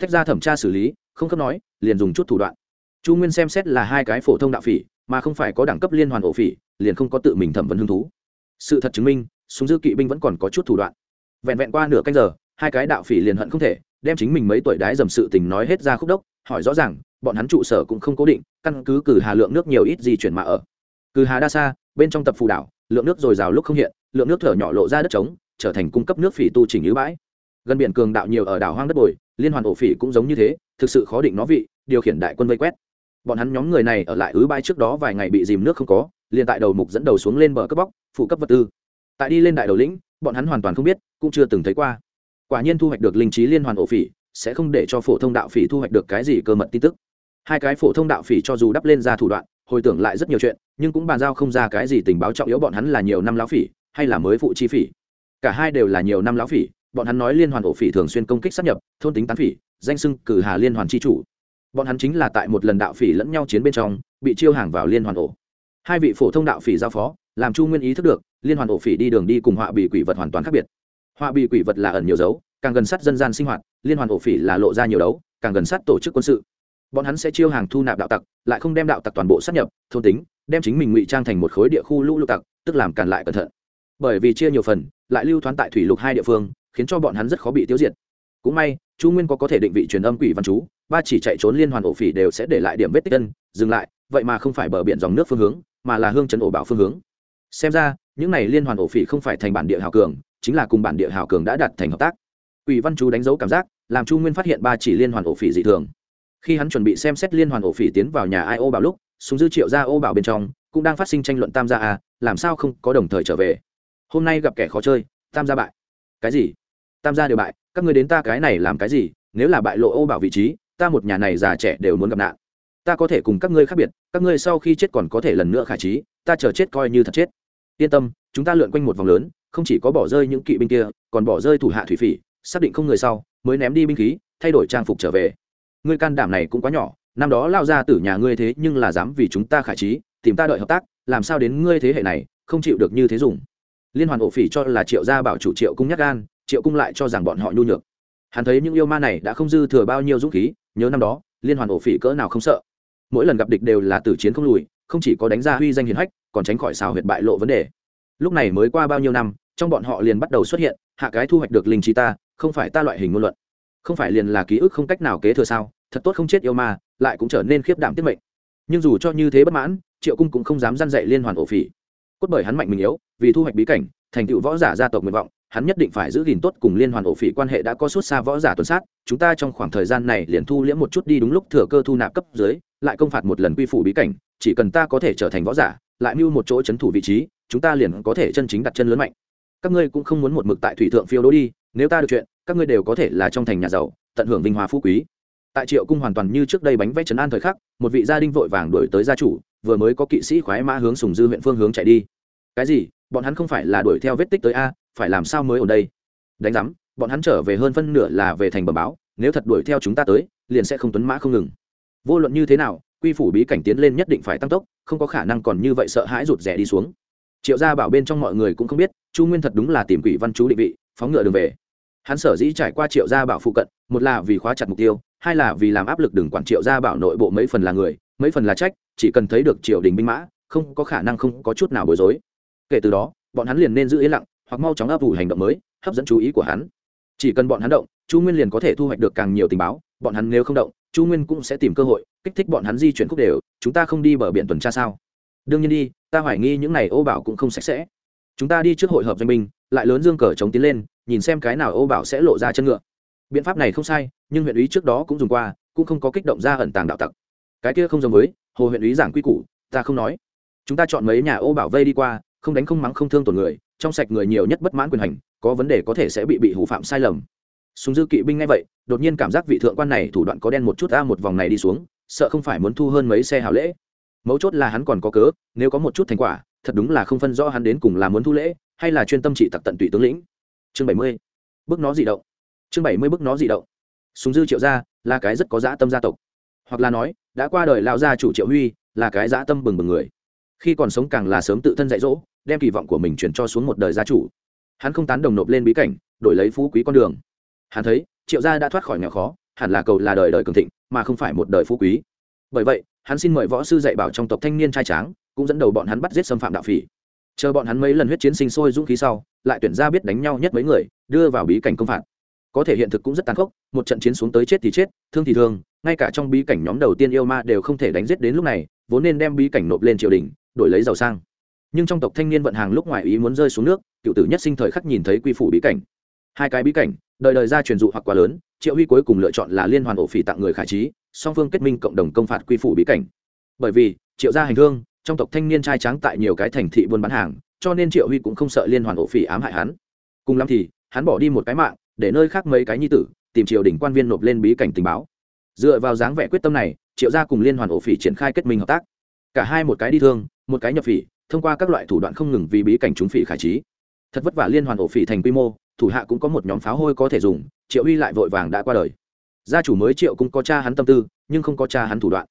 tách ra thẩm tra xử lý, không cấp nói, liền dùng chút thủ đoạn. Chu nguyên xem xét là hai cái phổ thông đạo phỉ, mà không phải có đẳng cấp liên hoàn ổ phỉ, liền không có tự mình thẩm vấn hứng thú. Sự thật chứng minh, súng dư kỵ binh vẫn còn có chút thủ đoạn. Vẹn vẹn qua nửa canh giờ, hai cái đạo phỉ liền hận không thể, đem chính mình mấy tuổi đái dầm sự tình nói hết ra khúc đốc, hỏi rõ ràng, bọn hắn trụ sở cũng không cố định, căn cứ cử hà lượng nước nhiều ít gì chuyển mà ở. Cử hà đa xa bên trong tập phù đảo, lượng nước dồi dào lúc không hiện, lượng nước thở nhỏ lộ ra đất trống, trở thành cung cấp nước phỉ tu chỉnh như bãi. Gần biển cường đạo nhiều ở đảo hoang đất bồi liên hoàn ổ phỉ cũng giống như thế, thực sự khó định nó vị, điều khiển đại quân vây quét. Bọn hắn nhóm người này ở lại ứ bay trước đó vài ngày bị dìm nước không có, liền tại đầu mục dẫn đầu xuống lên bờ cấp bóc, phụ cấp vật tư. Tại đi lên đại đầu lĩnh, bọn hắn hoàn toàn không biết, cũng chưa từng thấy qua. Quả nhiên thu hoạch được linh trí liên hoàn ổ phỉ, sẽ không để cho phổ thông đạo phỉ thu hoạch được cái gì cơ mật tin tức. Hai cái phổ thông đạo phỉ cho dù đắp lên ra thủ đoạn, hồi tưởng lại rất nhiều chuyện, nhưng cũng bàn giao không ra cái gì tình báo trọng yếu bọn hắn là nhiều năm lão phỉ, hay là mới phụ chi phỉ. Cả hai đều là nhiều năm lão phỉ bọn hắn nói liên hoàn ổ phỉ thường xuyên công kích sát nhập, thôn tính tán phỉ, danh sưng cử hà liên hoàn chi chủ. Bọn hắn chính là tại một lần đạo phỉ lẫn nhau chiến bên trong, bị chiêu hàng vào liên hoàn ổ. Hai vị phổ thông đạo phỉ giao phó, làm chu nguyên ý thức được, liên hoàn ổ phỉ đi đường đi cùng họa bị quỷ vật hoàn toàn khác biệt. Họa bị quỷ vật là ẩn nhiều dấu, càng gần sát dân gian sinh hoạt, liên hoàn ổ phỉ là lộ ra nhiều đấu, càng gần sát tổ chức quân sự. Bọn hắn sẽ chiêu hàng thu nạp đạo tặc, lại không đem đạo tặc toàn bộ sát nhập, thôn tính, đem chính mình ngụy trang thành một khối địa khu lũ lục tặc, tức làm càn lại cẩn thận. Bởi vì chia nhiều phần, lại lưu thoán tại thủy lục hai địa phương khiến cho bọn hắn rất khó bị tiêu diệt. Cũng may, chu nguyên có có thể định vị truyền âm quỷ văn chú, ba chỉ chạy trốn liên hoàn ổ phỉ đều sẽ để lại điểm vết tích chân dừng lại, vậy mà không phải bờ biển dòng nước phương hướng, mà là hương trấn ổ bảo phương hướng. Xem ra, những này liên hoàn ổ phỉ không phải thành bản địa hào cường, chính là cùng bản địa hào cường đã đặt thành hợp tác. Quỷ văn chú đánh dấu cảm giác, làm chu nguyên phát hiện ba chỉ liên hoàn ổ phỉ dị thường. Khi hắn chuẩn bị xem xét liên hoàn ổ phỉ tiến vào nhà ai ô bảo lúc, súng dư triệu ra ô bảo bên trong, cũng đang phát sinh tranh luận tam gia a, làm sao không có đồng thời trở về. Hôm nay gặp kẻ khó chơi, tam gia bại. Cái gì? Tam gia đều bại, các người đến ta cái này làm cái gì, nếu là bại lộ ô bảo vị trí, ta một nhà này già trẻ đều muốn gặp nạn. Ta có thể cùng các ngươi khác biệt, các ngươi sau khi chết còn có thể lần nữa khải trí, ta chờ chết coi như thật chết. Yên tâm, chúng ta lượn quanh một vòng lớn, không chỉ có bỏ rơi những kỵ binh kia, còn bỏ rơi thủ hạ thủy phỉ, xác định không người sau, mới ném đi binh khí, thay đổi trang phục trở về. Ngươi can đảm này cũng quá nhỏ, năm đó lao ra từ nhà ngươi thế nhưng là dám vì chúng ta khải trí, tìm ta đợi hợp tác, làm sao đến ngươi thế hệ này, không chịu được như thế dùng. Liên hoàn ổ phỉ cho là triệu gia bảo chủ triệu cung nhắc gan triệu cung lại cho rằng bọn họ nhu nhược. Hắn thấy những yêu ma này đã không dư thừa bao nhiêu dũng khí, nhớ năm đó, liên hoàn ổ phỉ cỡ nào không sợ. Mỗi lần gặp địch đều là tử chiến không lùi, không chỉ có đánh ra huy danh hiền hách, còn tránh khỏi xào huyệt bại lộ vấn đề. Lúc này mới qua bao nhiêu năm, trong bọn họ liền bắt đầu xuất hiện, hạ cái thu hoạch được linh trí ta, không phải ta loại hình ngôn luận. Không phải liền là ký ức không cách nào kế thừa sao, thật tốt không chết yêu ma, lại cũng trở nên khiếp đảm tiết mệnh. Nhưng dù cho như thế bất mãn, triệu cung cũng không dám dăn dậy liên hoàn ổ phỉ. Cốt bởi hắn mạnh mình yếu, vì thu hoạch bí cảnh, thành tựu võ giả gia tộc nguyện vọng hắn nhất định phải giữ gìn tốt cùng liên hoàn ổ phỉ quan hệ đã có suốt xa võ giả tuần sát, chúng ta trong khoảng thời gian này liền thu liễm một chút đi đúng lúc thừa cơ thu nạp cấp dưới, lại công phạt một lần quy phủ bí cảnh, chỉ cần ta có thể trở thành võ giả, lại mưu một chỗ c h ấ n thủ vị trí, chúng ta liền có thể chân chính đặt chân lớn mạnh. Các ngươi cũng không muốn một mực tại thủy thượng phiêu đỗ đi, nếu ta được chuyện, các ngươi đều có thể là trong thành nhà giàu, tận hưởng vinh hoa phú quý. Tại triệu cung hoàn toàn như trước đây bánh vẽ trấn an thời khắc, một vị gia đình vội vàng đổi tới gia chủ, vừa mới có kỵ sĩ khoái mã hướng sùng dư huyện phương hướng chạy đi. Cái gì? Bọn hắn không phải là đuổi theo vết tích tới a phải làm sao mới ở đây? Đánh giám, bọn hắn trở về hơn phân nửa là về thành bờ báo, nếu thật đuổi theo chúng ta tới, liền sẽ không tuấn mã không ngừng. Vô luận như thế nào, quy phủ bí cảnh tiến lên nhất định phải tăng tốc, không có khả năng còn như vậy sợ hãi rụt rẻ đi xuống. Triệu gia bảo bên trong mọi người cũng không biết, chu nguyên thật đúng là tìm quỷ văn chú định vị, phóng ngựa đường về. Hắn sở dĩ trải qua triệu gia bảo phụ cận, một là vì khóa chặt mục tiêu, hai là vì làm áp lực đừng quản triệu gia bảo nội bộ mấy phần là người, mấy phần là trách, chỉ cần thấy được triều đình binh mã, không có khả năng không có chút nào bối rối. Kể từ đó, bọn hắn liền nên giữ yên lặng hoặc mau chóng ấp ủ hành động mới, hấp dẫn chú ý của hắn. Chỉ cần bọn hắn động, chu nguyên liền có thể thu hoạch được càng nhiều tình báo. Bọn hắn nếu không động, chu nguyên cũng sẽ tìm cơ hội kích thích bọn hắn di chuyển khúc đều. Chúng ta không đi bờ biển tuần tra sao? Đương nhiên đi, ta hoài nghi những này ô bảo cũng không sạch sẽ. Chúng ta đi trước hội hợp doanh binh, lại lớn dương cờ chống tiến lên, nhìn xem cái nào ô bảo sẽ lộ ra chân ngựa. Biện pháp này không sai, nhưng huyện ý trước đó cũng dùng qua, cũng không có kích động ra ẩn tàng đạo tặc. Cái kia không giống với, hồ huyện ý giảng quy củ, ta không nói. Chúng ta chọn mấy nhà ô bảo vây đi qua không đánh không mắng không thương tổn người, trong sạch người nhiều nhất bất mãn quyền hành, có vấn đề có thể sẽ bị bị hủ phạm sai lầm. Súng dư kỵ binh ngay vậy, đột nhiên cảm giác vị thượng quan này thủ đoạn có đen một chút ra một vòng này đi xuống, sợ không phải muốn thu hơn mấy xe hào lễ. Mấu chốt là hắn còn có cớ, nếu có một chút thành quả, thật đúng là không phân rõ hắn đến cùng là muốn thu lễ, hay là chuyên tâm trị tặc tận tụy tướng lĩnh. Chương bảy mươi bước nó dị động. Chương bảy mươi bước nó dị động. Súng dư triệu gia, là cái rất có dã tâm gia tộc. Hoặc là nói, đã qua đời lão gia chủ triệu huy, là cái dã tâm bừng bừng người. Khi còn sống càng là sớm tự thân dạy dỗ đem kỳ vọng của mình chuyển cho xuống một đời gia chủ. Hắn không tán đồng nộp lên bí cảnh, đổi lấy phú quý con đường. Hắn thấy, triệu gia đã thoát khỏi nghèo khó, hẳn là cầu là đời đời cường thịnh, mà không phải một đời phú quý. Bởi vậy, hắn xin mời võ sư dạy bảo trong tộc thanh niên trai tráng, cũng dẫn đầu bọn hắn bắt giết xâm phạm đạo phỉ. Chờ bọn hắn mấy lần huyết chiến sinh sôi dũng khí sau, lại tuyển ra biết đánh nhau nhất mấy người, đưa vào bí cảnh công phạt. Có thể hiện thực cũng rất tàn khốc, một trận chiến xuống tới chết thì chết, thương thì thương, ngay cả trong bí cảnh nhóm đầu tiên yêu ma đều không thể đánh giết đến lúc này, vốn nên đem bí cảnh nộp lên triều đình, đổi lấy giàu sang nhưng trong tộc thanh niên vận hàng lúc ngoài ý muốn rơi xuống nước cựu tử nhất sinh thời khắc nhìn thấy quy phủ bí cảnh. Hai cái bí cảnh đời đời ra truyền dụ hoặc quá lớn triệu huy cuối cùng lựa chọn là liên hoàn ổ phỉ tặng người khải trí song phương kết minh cộng đồng công phạt quy phủ bí cảnh. Bởi vì triệu gia hành hương, trong tộc thanh niên trai tráng tại nhiều cái thành thị buôn bán hàng cho nên triệu huy cũng không sợ liên hoàn ổ phỉ ám hại hắn. Cùng lắm thì hắn bỏ đi một cái mạng để nơi khác mấy cái nhi tử tìm triều đình quan viên nộp lên bí cảnh tình báo. Dựa vào dáng vẻ quyết tâm này triệu gia cùng liên hoàn ổ phỉ triển khai kết minh hợp tác. Cả hai một cái đi thương một cái nhập phỉ thông qua các loại thủ đoạn không ngừng vì bí cảnh chúng phỉ khải trí. Thật vất vả liên hoàn ổ phỉ thành quy mô, thủ hạ cũng có một nhóm pháo hôi có thể dùng, triệu huy lại vội vàng đã qua đời. Gia chủ mới triệu cũng có cha hắn tâm tư, nhưng không có cha hắn thủ đoạn.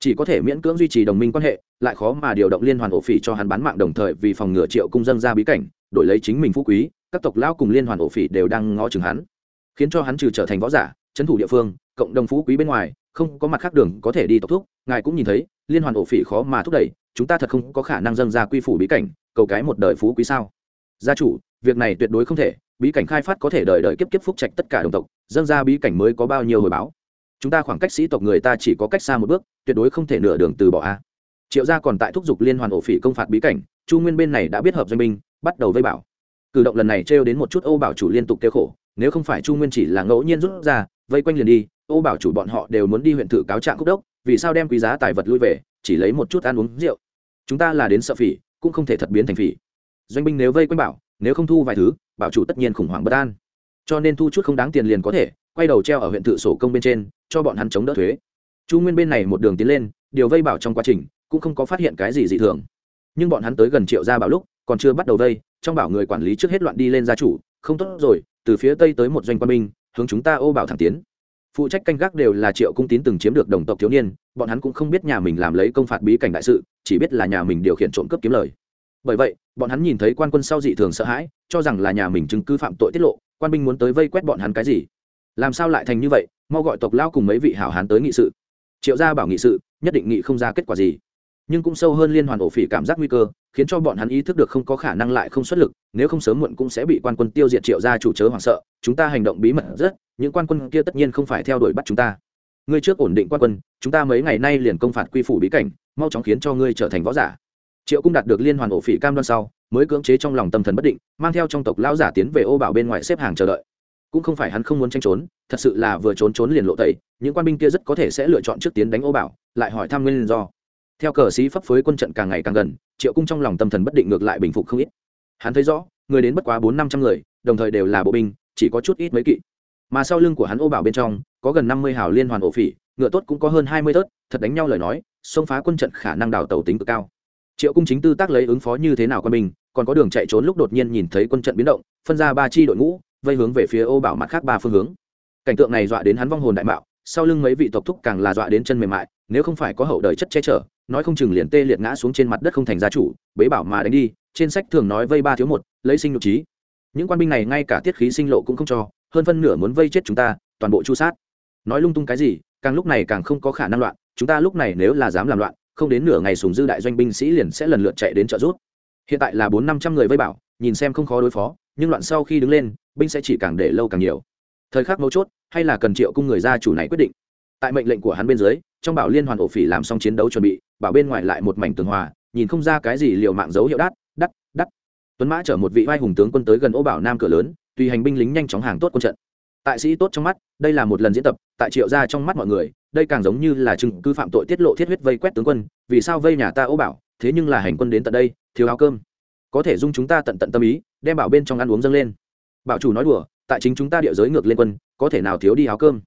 Chỉ có thể miễn cưỡng duy trì đồng minh quan hệ, lại khó mà điều động liên hoàn ổ phỉ cho hắn bán mạng đồng thời vì phòng ngừa triệu cung dân ra bí cảnh, đổi lấy chính mình phú quý, các tộc lao cùng liên hoàn ổ phỉ đều đang ngó chừng hắn. Khiến cho hắn trừ trở thành võ giả, trấn thủ địa phương, cộng đồng phú quý bên ngoài, không có mặt khác đường có thể đi tộc thuốc ngài cũng nhìn thấy, liên hoàn ổ phỉ khó mà thúc đẩy chúng ta thật không có khả năng dâng ra quy phủ bí cảnh, cầu cái một đời phú quý sao? Gia chủ, việc này tuyệt đối không thể, bí cảnh khai phát có thể đời đời kiếp kiếp phúc trạch tất cả đồng tộc, dâng ra bí cảnh mới có bao nhiêu hồi báo? Chúng ta khoảng cách sĩ tộc người ta chỉ có cách xa một bước, tuyệt đối không thể nửa đường từ bỏ a. Triệu gia còn tại thúc giục liên hoàn ổ phỉ công phạt bí cảnh, chu nguyên bên này đã biết hợp doanh binh, bắt đầu vây bảo. Cử động lần này trêu đến một chút ô bảo chủ liên tục kêu khổ, nếu không phải chu nguyên chỉ là ngẫu nhiên rút ra, vây quanh liền đi, ô bảo chủ bọn họ đều muốn đi huyện thử cáo trạng cúc đốc vì sao đem quý giá tài vật lui về, chỉ lấy một chút ăn uống rượu. Chúng ta là đến sợ phỉ, cũng không thể thật biến thành phỉ. Doanh binh nếu vây quanh bảo, nếu không thu vài thứ, bảo chủ tất nhiên khủng hoảng bất an. Cho nên thu chút không đáng tiền liền có thể, quay đầu treo ở huyện tự sổ công bên trên, cho bọn hắn chống đỡ thuế. Chu nguyên bên này một đường tiến lên, điều vây bảo trong quá trình, cũng không có phát hiện cái gì dị thường. Nhưng bọn hắn tới gần triệu gia bảo lúc, còn chưa bắt đầu vây, trong bảo người quản lý trước hết loạn đi lên gia chủ, không tốt rồi, từ phía tây tới một doanh quân binh, hướng chúng ta ô bảo thẳng tiến phụ trách canh gác đều là triệu cung tín từng chiếm được đồng tộc thiếu niên, bọn hắn cũng không biết nhà mình làm lấy công phạt bí cảnh đại sự, chỉ biết là nhà mình điều khiển trộm cướp kiếm lời. Bởi vậy, bọn hắn nhìn thấy quan quân sau dị thường sợ hãi, cho rằng là nhà mình chứng cứ phạm tội tiết lộ, quan binh muốn tới vây quét bọn hắn cái gì? Làm sao lại thành như vậy? Mau gọi tộc lao cùng mấy vị hảo hán tới nghị sự. Triệu gia bảo nghị sự, nhất định nghị không ra kết quả gì nhưng cũng sâu hơn liên hoàn ổ phỉ cảm giác nguy cơ, khiến cho bọn hắn ý thức được không có khả năng lại không xuất lực, nếu không sớm muộn cũng sẽ bị quan quân tiêu diệt triệu gia chủ chớ hoảng sợ, chúng ta hành động bí mật rất, những quan quân kia tất nhiên không phải theo đuổi bắt chúng ta. Ngươi trước ổn định quan quân, chúng ta mấy ngày nay liền công phạt quy phủ bí cảnh, mau chóng khiến cho ngươi trở thành võ giả. Triệu cũng đạt được liên hoàn ổ phỉ cam đoan sau, mới cưỡng chế trong lòng tâm thần bất định, mang theo trong tộc lão giả tiến về ô bảo bên ngoài xếp hàng chờ đợi. Cũng không phải hắn không muốn tranh trốn, thật sự là vừa trốn trốn liền lộ tẩy, những quan binh kia rất có thể sẽ lựa chọn trước tiến đánh ô bảo, lại hỏi thăm nguyên do theo cờ sĩ phấp phới quân trận càng ngày càng gần, triệu cung trong lòng tâm thần bất định ngược lại bình phục không ít. Hắn thấy rõ, người đến bất quá bốn năm trăm người, đồng thời đều là bộ binh, chỉ có chút ít mấy kỵ. Mà sau lưng của hắn ô bảo bên trong, có gần năm mươi hào liên hoàn ổ phỉ, ngựa tốt cũng có hơn hai mươi tớt, thật đánh nhau lời nói, xông phá quân trận khả năng đào tàu tính cực cao. Triệu cung chính tư tác lấy ứng phó như thế nào quân binh, còn có đường chạy trốn lúc đột nhiên nhìn thấy quân trận biến động, phân ra ba chi đội ngũ, vây hướng về phía ô bảo mặt khác ba phương hướng. Cảnh tượng này dọa đến hắn vong hồn đại mạo, sau lưng mấy vị tộc thúc càng là dọa đến chân mềm mại, nếu không phải có hậu đời chất che chở nói không chừng liền tê liệt ngã xuống trên mặt đất không thành gia chủ, bế bảo mà đánh đi, trên sách thường nói vây ba thiếu một, lấy sinh nhục trí. Những quan binh này ngay cả tiết khí sinh lộ cũng không cho, hơn phân nửa muốn vây chết chúng ta, toàn bộ chu sát. Nói lung tung cái gì, càng lúc này càng không có khả năng loạn, chúng ta lúc này nếu là dám làm loạn, không đến nửa ngày sùng dư đại doanh binh sĩ liền sẽ lần lượt chạy đến trợ rút hiện tại là bốn năm trăm người vây bảo, nhìn xem không khó đối phó, nhưng loạn sau khi đứng lên, binh sẽ chỉ càng để lâu càng nhiều. Thời khắc mấu chốt, hay là cần triệu cung người gia chủ này quyết định. Tại mệnh lệnh của hắn bên dưới, trong bảo liên hoàn ổ phỉ làm xong chiến đấu chuẩn bị bảo bên ngoài lại một mảnh tường hòa, nhìn không ra cái gì liều mạng dấu hiệu đắt đắt đắt. Tuấn mã chở một vị vai hùng tướng quân tới gần ô bảo nam cửa lớn, tùy hành binh lính nhanh chóng hàng tốt quân trận. Tại sĩ tốt trong mắt, đây là một lần diễn tập, tại triệu gia trong mắt mọi người, đây càng giống như là chứng cứ phạm tội tiết lộ thiết huyết vây quét tướng quân, vì sao vây nhà ta ô bảo, thế nhưng là hành quân đến tận đây, thiếu áo cơm. Có thể dung chúng ta tận tận tâm ý, đem bảo bên trong ăn uống dâng lên. Bảo chủ nói đùa, tại chính chúng ta địa giới ngược lên quân, có thể nào thiếu đi áo cơm?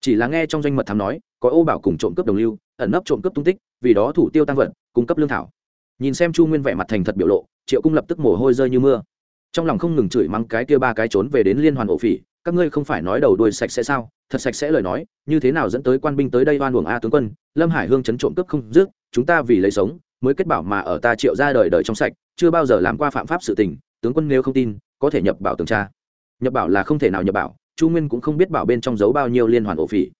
Chỉ là nghe trong doanh mật thám nói, có ô bảo cùng trộm cướp đồng lưu, ẩn nấp trộm cướp tung tích vì đó thủ tiêu tăng vật, cung cấp lương thảo. Nhìn xem chu nguyên vẻ mặt thành thật biểu lộ, triệu cung lập tức mồ hôi rơi như mưa. Trong lòng không ngừng chửi mắng cái kia ba cái trốn về đến liên hoàn ổ phỉ, các ngươi không phải nói đầu đuôi sạch sẽ sao? Thật sạch sẽ lời nói, như thế nào dẫn tới quan binh tới đây oan uổng a tướng quân, lâm hải hương chấn trộm cướp không dứt, chúng ta vì lấy sống, mới kết bảo mà ở ta triệu ra đời đời trong sạch, chưa bao giờ làm qua phạm pháp sự tình, tướng quân nếu không tin, có thể nhập bảo tường tra. Nhập bảo là không thể nào nhập bảo, chu nguyên cũng không biết bảo bên trong giấu bao nhiêu liên hoàn ổ phỉ.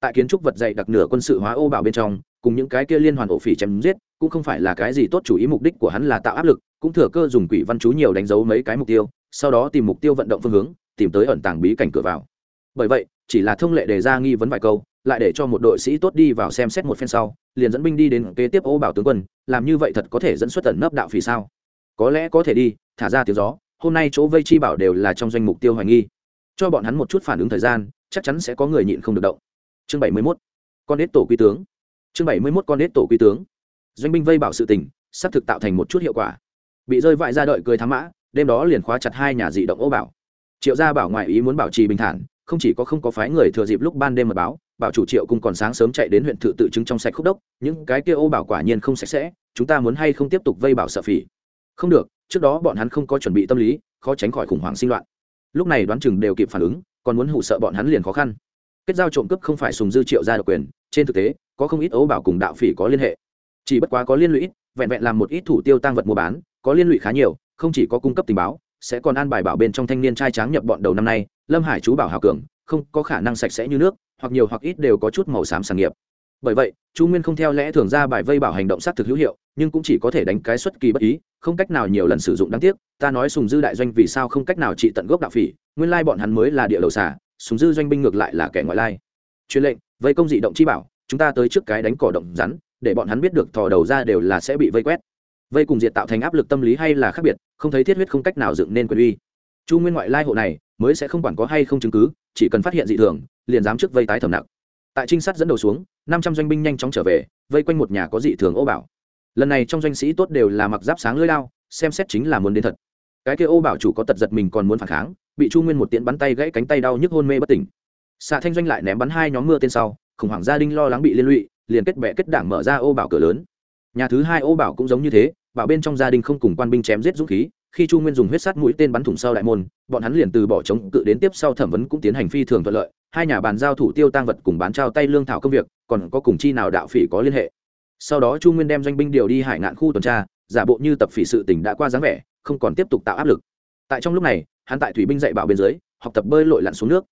Tại kiến trúc vật dạy đặc nửa quân sự hóa ô bảo bên trong cùng những cái kia liên hoàn ổ phỉ chém giết, cũng không phải là cái gì tốt chủ ý, mục đích của hắn là tạo áp lực, cũng thừa cơ dùng quỷ văn chú nhiều đánh dấu mấy cái mục tiêu, sau đó tìm mục tiêu vận động phương hướng, tìm tới ẩn tàng bí cảnh cửa vào. Bởi vậy, chỉ là thông lệ đề ra nghi vấn vài câu, lại để cho một đội sĩ tốt đi vào xem xét một phen sau, liền dẫn binh đi đến kế tiếp ô bảo tướng quân, làm như vậy thật có thể dẫn xuất tận nấp đạo phỉ sao? Có lẽ có thể đi, thả ra tiếng gió, hôm nay chỗ vây chi bảo đều là trong danh mục tiêu hoài nghi. Cho bọn hắn một chút phản ứng thời gian, chắc chắn sẽ có người nhịn không được động. Chương bảy mươi 71. con nết tổ quy tướng chương bảy mươi 71 con nết tổ quy tướng. Doanh binh vây bảo sự tình sắp thực tạo thành một chút hiệu quả. Bị rơi vại ra đợi cười thám mã, đêm đó liền khóa chặt hai nhà dị động ô bảo. Triệu gia bảo ngoại ý muốn bảo trì bình thản, không chỉ có không có phái người thừa dịp lúc ban đêm mật báo, bảo chủ triệu cùng còn sáng sớm chạy đến huyện thự tự chứng trong sạch khúc đốc, những cái kia ô bảo quả nhiên không sạch sẽ, chúng ta muốn hay không tiếp tục vây bảo sợ phỉ? Không được, trước đó bọn hắn không có chuẩn bị tâm lý, khó tránh khỏi khủng hoảng sinh loạn. Lúc này đoán chừng đều kịp phản ứng, còn muốn hụ sợ bọn hắn liền khó khăn. Kết giao trộm cướp không phải sùng dư triệu gia độc quyền trên thực tế, có không ít ấu bảo cùng đạo phỉ có liên hệ. Chỉ bất quá có liên lụy vẹn vẹn làm một ít thủ tiêu tăng vật mua bán, có liên lụy khá nhiều, không chỉ có cung cấp tình báo, sẽ còn an bài bảo bên trong thanh niên trai tráng nhập bọn đầu năm nay, lâm hải chú bảo hào cường, không có khả năng sạch sẽ như nước, hoặc nhiều hoặc ít đều có chút màu xám sàng nghiệp. Bởi vậy, chu nguyên không theo lẽ thường ra bài vây bảo hành động xác thực hữu hiệu, nhưng cũng chỉ có thể đánh cái xuất kỳ bất ý, không cách nào nhiều lần sử dụng đáng tiếc, ta nói sùng dư đại doanh vì sao không cách nào trị tận gốc đạo phỉ, nguyên lai bọn hắn mới là địa đầu xả sùng dư doanh binh ngược lại là kẻ ngoại lai. Truyền lệnh vây công dị động chi bảo, chúng ta tới trước cái đánh cỏ động rắn, để bọn hắn biết được thò đầu ra đều là sẽ bị vây quét. Vây cùng diệt tạo thành áp lực tâm lý hay là khác biệt, không thấy thiết huyết không cách nào dựng nên quyền uy. Chu nguyên ngoại lai hộ này, mới sẽ không quản có hay không chứng cứ, chỉ cần phát hiện dị thường, liền dám trước vây tái thẩm nặng. Tại trinh sát dẫn đầu xuống, năm trăm doanh binh nhanh chóng trở về, vây quanh một nhà có dị thường ô bảo. Lần này trong doanh sĩ tốt đều là mặc giáp sáng lưỡi lao, xem xét chính là muốn đến thật. Cái kia ô bảo chủ có tật giật mình còn muốn phản kháng, bị chu nguyên một tiễn bắn tay gãy cánh tay đau nhức hôn mê bất tỉnh xạ thanh doanh lại ném bắn hai nhóm mưa tên sau, khủng hoảng gia đình lo lắng bị liên lụy, liền kết bệ kết đảng mở ra ô bảo cửa lớn. Nhà thứ hai ô bảo cũng giống như thế, bảo bên trong gia đình không cùng quan binh chém giết dũng khí, khi chu nguyên dùng huyết sắt mũi tên bắn thủng sau đại môn, bọn hắn liền từ bỏ chống cự đến tiếp sau thẩm vấn cũng tiến hành phi thường thuận lợi, hai nhà bàn giao thủ tiêu tăng vật cùng bán trao tay lương thảo công việc, còn có cùng chi nào đạo phỉ có liên hệ. Sau đó chu nguyên đem doanh binh điều đi hải ngạn khu tuần tra, giả bộ như tập phỉ sự tỉnh đã qua dáng vẻ, không còn tiếp tục tạo áp lực. Tại trong lúc này, hắn tại thủy binh dạy bảo bên dưới, học tập bơi lội lặn xuống nước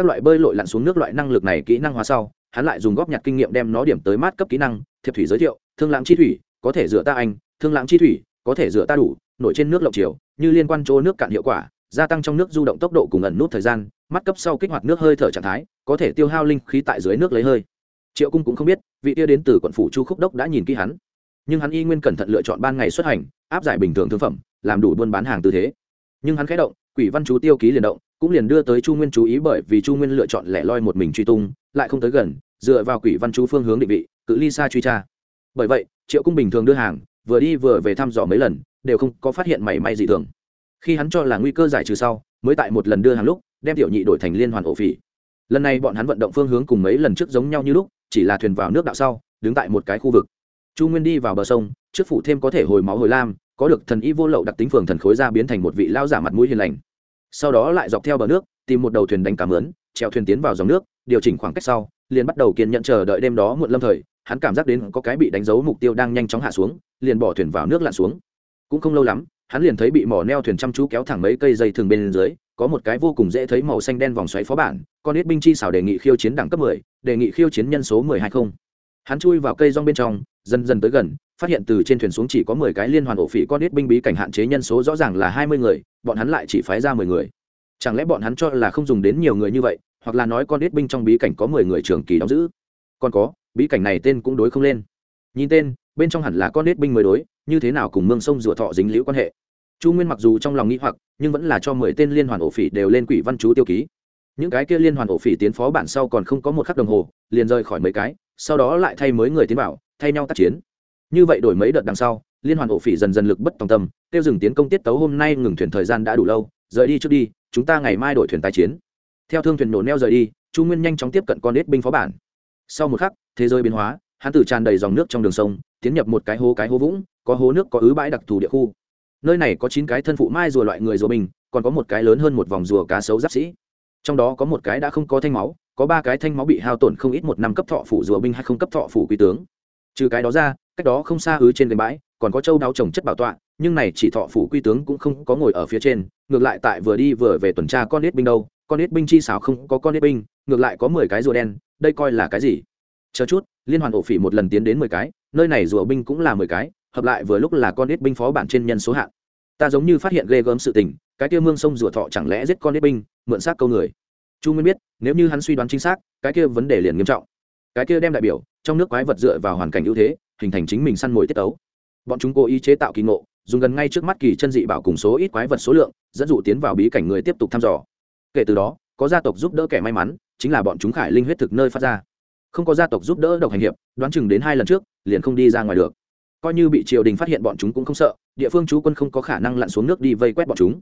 các loại bơi lội lặn xuống nước loại năng lực này kỹ năng hóa sau, hắn lại dùng góp nhặt kinh nghiệm đem nó điểm tới mát cấp kỹ năng, thiệp thủy giới thiệu, thương lãng chi thủy, có thể dựa ta anh, thương lãng chi thủy, có thể dựa ta đủ, nổi trên nước lộng chiều, như liên quan chỗ nước cạn hiệu quả, gia tăng trong nước du động tốc độ cùng ẩn nút thời gian mắt cấp sau kích hoạt nước hơi thở trạng thái, có thể tiêu hao linh khí tại dưới nước lấy hơi. Triệu cung cũng không biết, vị tia đến từ quận phủ chu khúc đốc đã nhìn kỹ hắn. Nhưng hắn y nguyên cẩn thận lựa chọn ban ngày xuất hành, áp giải bình thường thương phẩm, làm đủ buôn bán hàng tư thế. Nhưng hắn khẽ động quỷ văn chú tiêu ký liền động, cũng liền đưa tới chu nguyên chú ý bởi vì chu nguyên lựa chọn lẻ loi một mình truy tung, lại không tới gần, dựa vào quỷ văn chú phương hướng định vị, cự ly xa truy tra. Bởi vậy, triệu cung bình thường đưa hàng, vừa đi vừa về thăm dò mấy lần, đều không có phát hiện mảy may gì thường. Khi hắn cho là nguy cơ giải trừ sau, mới tại một lần đưa hàng lúc, đem tiểu nhị đổi thành liên hoàn ổ phỉ. Lần này bọn hắn vận động phương hướng cùng mấy lần trước giống nhau như lúc, chỉ là thuyền vào nước đạo sau, đứng tại một cái khu vực. Chu nguyên đi vào bờ sông, trước phủ thêm có thể hồi máu hồi lam, có được thần y vô lậu đặc tính phường thần khối ra biến thành một vị lao giả mặt mũi hiền lành sau đó lại dọc theo bờ nước, tìm một đầu thuyền đánh cá mướn treo thuyền tiến vào dòng nước, điều chỉnh khoảng cách sau, liền bắt đầu kiên nhận chờ đợi đêm đó muộn lâm thời, hắn cảm giác đến có cái bị đánh dấu mục tiêu đang nhanh chóng hạ xuống, liền bỏ thuyền vào nước lặn xuống. Cũng không lâu lắm, hắn liền thấy bị mỏ neo thuyền chăm chú kéo thẳng mấy cây dây thường bên dưới, có một cái vô cùng dễ thấy màu xanh đen vòng xoáy phó bản, con ít binh chi xảo đề nghị khiêu chiến đẳng cấp mười, đề nghị khiêu chiến nhân số mười hai không. Hắn chui vào cây rong bên trong dần dần tới gần, phát hiện từ trên thuyền xuống chỉ có mười cái liên hoàn ổ phỉ con ít binh bí cảnh hạn chế nhân số rõ ràng là hai mươi người, bọn hắn lại chỉ phái ra mười người. Chẳng lẽ bọn hắn cho là không dùng đến nhiều người như vậy, hoặc là nói con ít binh trong bí cảnh có mười người trường kỳ đóng giữ? Còn có, bí cảnh này tên cũng đối không lên. Nhìn tên, bên trong hẳn là con ít binh mới đối, như thế nào cùng mương sông rùa thọ dính liễu quan hệ? Chu nguyên mặc dù trong lòng nghĩ hoặc, nhưng vẫn là cho mười tên liên hoàn ổ phỉ đều lên quỷ văn chú tiêu ký. Những cái kia liên hoàn ổ phỉ tiến phó bản sau còn không có một khắc đồng hồ, liền rời khỏi mấy cái, sau đó lại thay mới người tiến vào thay nhau tác chiến. Như vậy đổi mấy đợt đằng sau, liên hoàn ổ phỉ dần dần lực bất tòng tâm, tiêu dừng tiến công tiết tấu hôm nay ngừng thuyền thời gian đã đủ lâu, rời đi trước đi, chúng ta ngày mai đổi thuyền tái chiến. Theo thương thuyền nổ neo rời đi, chu nguyên nhanh chóng tiếp cận con ít binh phó bản. Sau một khắc, thế giới biến hóa, hắn tử tràn đầy dòng nước trong đường sông, tiến nhập một cái hố cái hố vũng, có hố nước có ứ bãi đặc thù địa khu. Nơi này có chín cái thân phụ mai rùa loại người rùa bình, còn có một cái lớn hơn một vòng rùa cá sấu giáp sĩ. Trong đó có một cái đã không có thanh máu, có ba cái thanh máu bị hao tổn không ít một năm cấp thọ phủ rùa binh hay không cấp thọ phủ quý tướng trừ cái đó ra, cách đó không xa ứ trên gành bãi, còn có châu đáo trồng chất bảo tọa, nhưng này chỉ thọ phủ quy tướng cũng không có ngồi ở phía trên, ngược lại tại vừa đi vừa về tuần tra con nết binh đâu, con nết binh chi xảo không có con nết binh, ngược lại có mười cái rùa đen, đây coi là cái gì? Chờ chút, liên hoàn ổ phỉ một lần tiến đến mười cái, nơi này rùa binh cũng là mười cái, hợp lại vừa lúc là con nết binh phó bản trên nhân số hạn. Ta giống như phát hiện ghê gớm sự tình, cái kia mương sông rùa thọ chẳng lẽ giết con nết binh, mượn xác câu người? Chu nguyên biết, nếu như hắn suy đoán chính xác, cái kia vấn đề liền nghiêm trọng. Cái kia đem đại biểu trong nước quái vật dựa vào hoàn cảnh ưu thế, hình thành chính mình săn mồi tiết tấu. Bọn chúng cố ý chế tạo kỳ ngộ, dùng gần ngay trước mắt kỳ chân dị bảo cùng số ít quái vật số lượng, dẫn dụ tiến vào bí cảnh người tiếp tục thăm dò. Kể từ đó, có gia tộc giúp đỡ kẻ may mắn, chính là bọn chúng khải linh huyết thực nơi phát ra. Không có gia tộc giúp đỡ độc hành hiệp, đoán chừng đến hai lần trước, liền không đi ra ngoài được. Coi như bị triều đình phát hiện bọn chúng cũng không sợ, địa phương chú quân không có khả năng lặn xuống nước đi vây quét bọn chúng.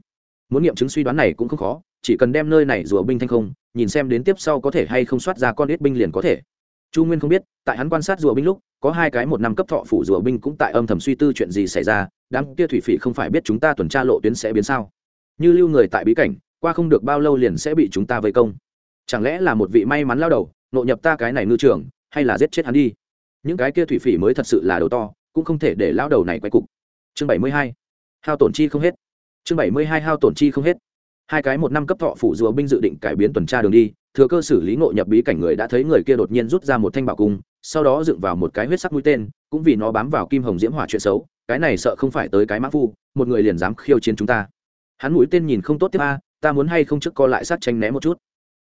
Muốn nghiệm chứng suy đoán này cũng không khó, chỉ cần đem nơi này rùa binh thanh không, nhìn xem đến tiếp sau có thể hay không soát ra con ít binh liền có thể chu nguyên không biết, tại hắn quan sát rùa binh lúc, có hai cái một năm cấp thọ phủ rùa binh cũng tại âm thầm suy tư chuyện gì xảy ra, đám kia thủy phỉ không phải biết chúng ta tuần tra lộ tuyến sẽ biến sao. Như lưu người tại bí cảnh, qua không được bao lâu liền sẽ bị chúng ta vây công. Chẳng lẽ là một vị may mắn lao đầu nội nhập ta cái này ngư trường, hay là giết chết hắn đi? Những cái kia thủy phỉ mới thật sự là đầu to, cũng không thể để lao đầu này quay cục. Chương bảy mươi hai, hao tổn chi không hết. Chương bảy mươi hai, hao tổn chi không hết. Hai cái một năm cấp thọ phủ rùa binh dự định cải biến tuần tra đường đi thừa cơ xử lý ngộ nhập bí cảnh người đã thấy người kia đột nhiên rút ra một thanh bảo cung, sau đó dựng vào một cái huyết sắc mũi tên, cũng vì nó bám vào kim hồng diễm hỏa chuyện xấu, cái này sợ không phải tới cái mã phu, một người liền dám khiêu chiến chúng ta. Hắn mũi tên nhìn không tốt tiếp a, ta muốn hay không trước co lại sát tranh né một chút.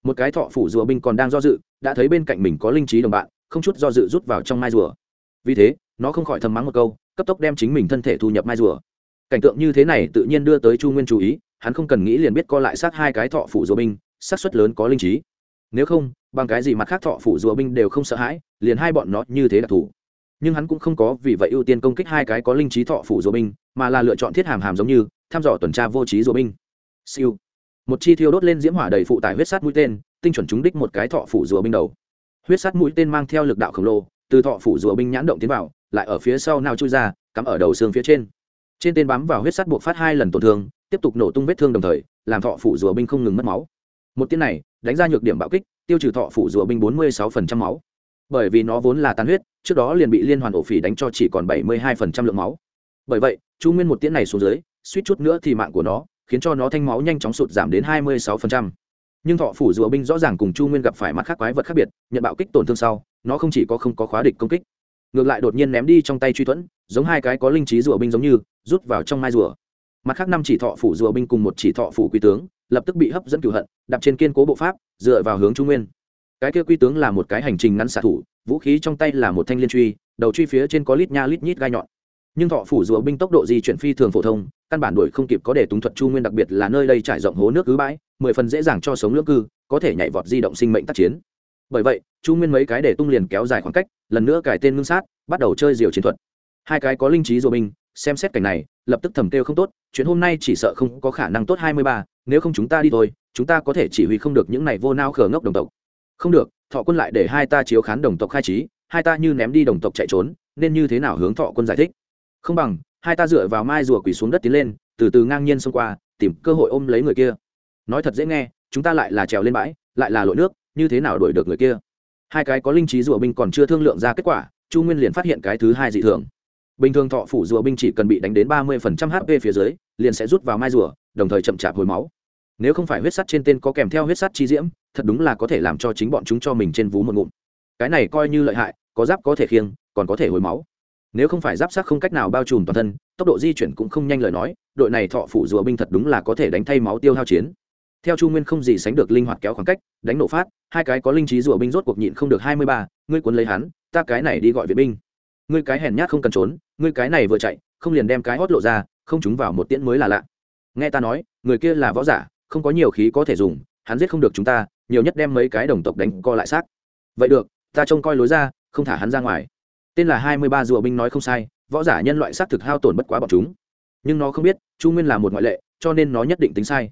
Một cái thọ phủ rùa binh còn đang do dự, đã thấy bên cạnh mình có linh trí đồng bạn, không chút do dự rút vào trong mai rùa. Vì thế, nó không khỏi thầm mắng một câu, cấp tốc đem chính mình thân thể thu nhập mai rùa. Cảnh tượng như thế này tự nhiên đưa tới chu nguyên chú ý, hắn không cần nghĩ liền biết co lại sát hai cái thọ phủ rùa binh, xác suất lớn có linh trí nếu không, bằng cái gì mặt khác thọ phủ rùa binh đều không sợ hãi, liền hai bọn nó như thế đặc thù nhưng hắn cũng không có vì vậy ưu tiên công kích hai cái có linh trí thọ phủ rùa binh, mà là lựa chọn thiết hàm hàm giống như, thăm dò tuần tra vô trí rùa binh. Siêu. Một chi thiêu đốt lên diễm hỏa đầy phụ tải huyết sát mũi tên, tinh chuẩn trúng đích một cái thọ phủ rùa binh đầu. Huyết sát mũi tên mang theo lực đạo khổng lồ, từ thọ phủ rùa binh nhãn động tiến vào, lại ở phía sau nào chui ra, cắm ở đầu xương phía trên. Trên tên bám vào huyết sắt buộc phát hai lần tổn thương, tiếp tục nổ tung vết thương đồng thời, làm thọ phủ rùa binh không ngừng mất máu. Một tiếng này đánh ra nhược điểm bạo kích, tiêu trừ thọ phủ rùa binh bốn mươi sáu máu. Bởi vì nó vốn là tan huyết, trước đó liền bị liên hoàn ổ phỉ đánh cho chỉ còn bảy mươi hai lượng máu. Bởi vậy, chu nguyên một tiếng này xuống dưới, suýt chút nữa thì mạng của nó, khiến cho nó thanh máu nhanh chóng sụt giảm đến hai mươi sáu nhưng thọ phủ rùa binh rõ ràng cùng chu nguyên gặp phải mặt khác quái vật khác biệt, nhận bạo kích tổn thương sau, nó không chỉ có không có khóa địch công kích, ngược lại đột nhiên ném đi trong tay truy thuẫn, giống hai cái có linh trí rùa binh giống như, rút vào trong mai rùa mặt khác năm chỉ thọ phủ rùa binh cùng một chỉ thọ phủ quý tướng, lập tức bị hấp dẫn cửu hận, đạp trên kiên cố bộ pháp, dựa vào hướng trung nguyên. Cái kia quy tướng là một cái hành trình ngắn xạ thủ, vũ khí trong tay là một thanh liên truy, đầu truy phía trên có lít nha lít nhít gai nhọn. Nhưng thọ phủ rùa binh tốc độ di chuyển phi thường phổ thông, căn bản đuổi không kịp có để túng thuật chu nguyên đặc biệt là nơi đây trải rộng hố nước cứ bãi, mười phần dễ dàng cho sống lưỡng cư, có thể nhảy vọt di động sinh mệnh tác chiến. Bởi vậy, chu nguyên mấy cái để tung liền kéo dài khoảng cách, lần nữa cải tên ngưng sát, bắt đầu chơi diều chiến thuật. Hai cái có linh trí rùa binh xem xét cảnh này, lập tức thầm kêu không tốt, chuyện hôm nay chỉ sợ không có khả năng tốt hai mươi ba, nếu không chúng ta đi thôi, chúng ta có thể chỉ huy không được những này vô nao khờ ngốc đồng tộc. Không được, thọ quân lại để hai ta chiếu khán đồng tộc khai trí, hai ta như ném đi đồng tộc chạy trốn, nên như thế nào hướng thọ quân giải thích? Không bằng, hai ta dựa vào mai rùa quỳ xuống đất tiến lên, từ từ ngang nhiên xông qua, tìm cơ hội ôm lấy người kia. Nói thật dễ nghe, chúng ta lại là trèo lên bãi, lại là lội nước, như thế nào đuổi được người kia? Hai cái có linh trí rùa binh còn chưa thương lượng ra kết quả, chu nguyên liền phát hiện cái thứ hai dị thường bình thường thọ phủ rùa binh chỉ cần bị đánh đến ba mươi hp phía dưới, liền sẽ rút vào mai rùa, đồng thời chậm chạp hồi máu. Nếu không phải huyết sắt trên tên có kèm theo huyết sắt chi diễm, thật đúng là có thể làm cho chính bọn chúng cho mình trên vú một ngụm. Cái này coi như lợi hại, có giáp có thể khiêng, còn có thể hồi máu. Nếu không phải giáp sắc không cách nào bao trùm toàn thân, tốc độ di chuyển cũng không nhanh lời nói, đội này thọ phủ rùa binh thật đúng là có thể đánh thay máu tiêu hao chiến. Theo chu nguyên không gì sánh được linh hoạt kéo khoảng cách, đánh nổ phát, hai cái có linh trí rùa binh rốt cuộc nhịn không được hai mươi ba, ngươi cuốn lấy hắn, ta cái này đi gọi viện binh ngươi cái hèn nhát không cần trốn, ngươi cái này vừa chạy, không liền đem cái hót lộ ra, không chúng vào một tiễn mới là lạ. Nghe ta nói, người kia là võ giả, không có nhiều khí có thể dùng, hắn giết không được chúng ta, nhiều nhất đem mấy cái đồng tộc đánh co lại xác. Vậy được, ta trông coi lối ra, không thả hắn ra ngoài. Tên là hai mươi ba rùa binh nói không sai, võ giả nhân loại xác thực hao tổn bất quá bọn chúng. Nhưng nó không biết, chu nguyên là một ngoại lệ, cho nên nó nhất định tính sai.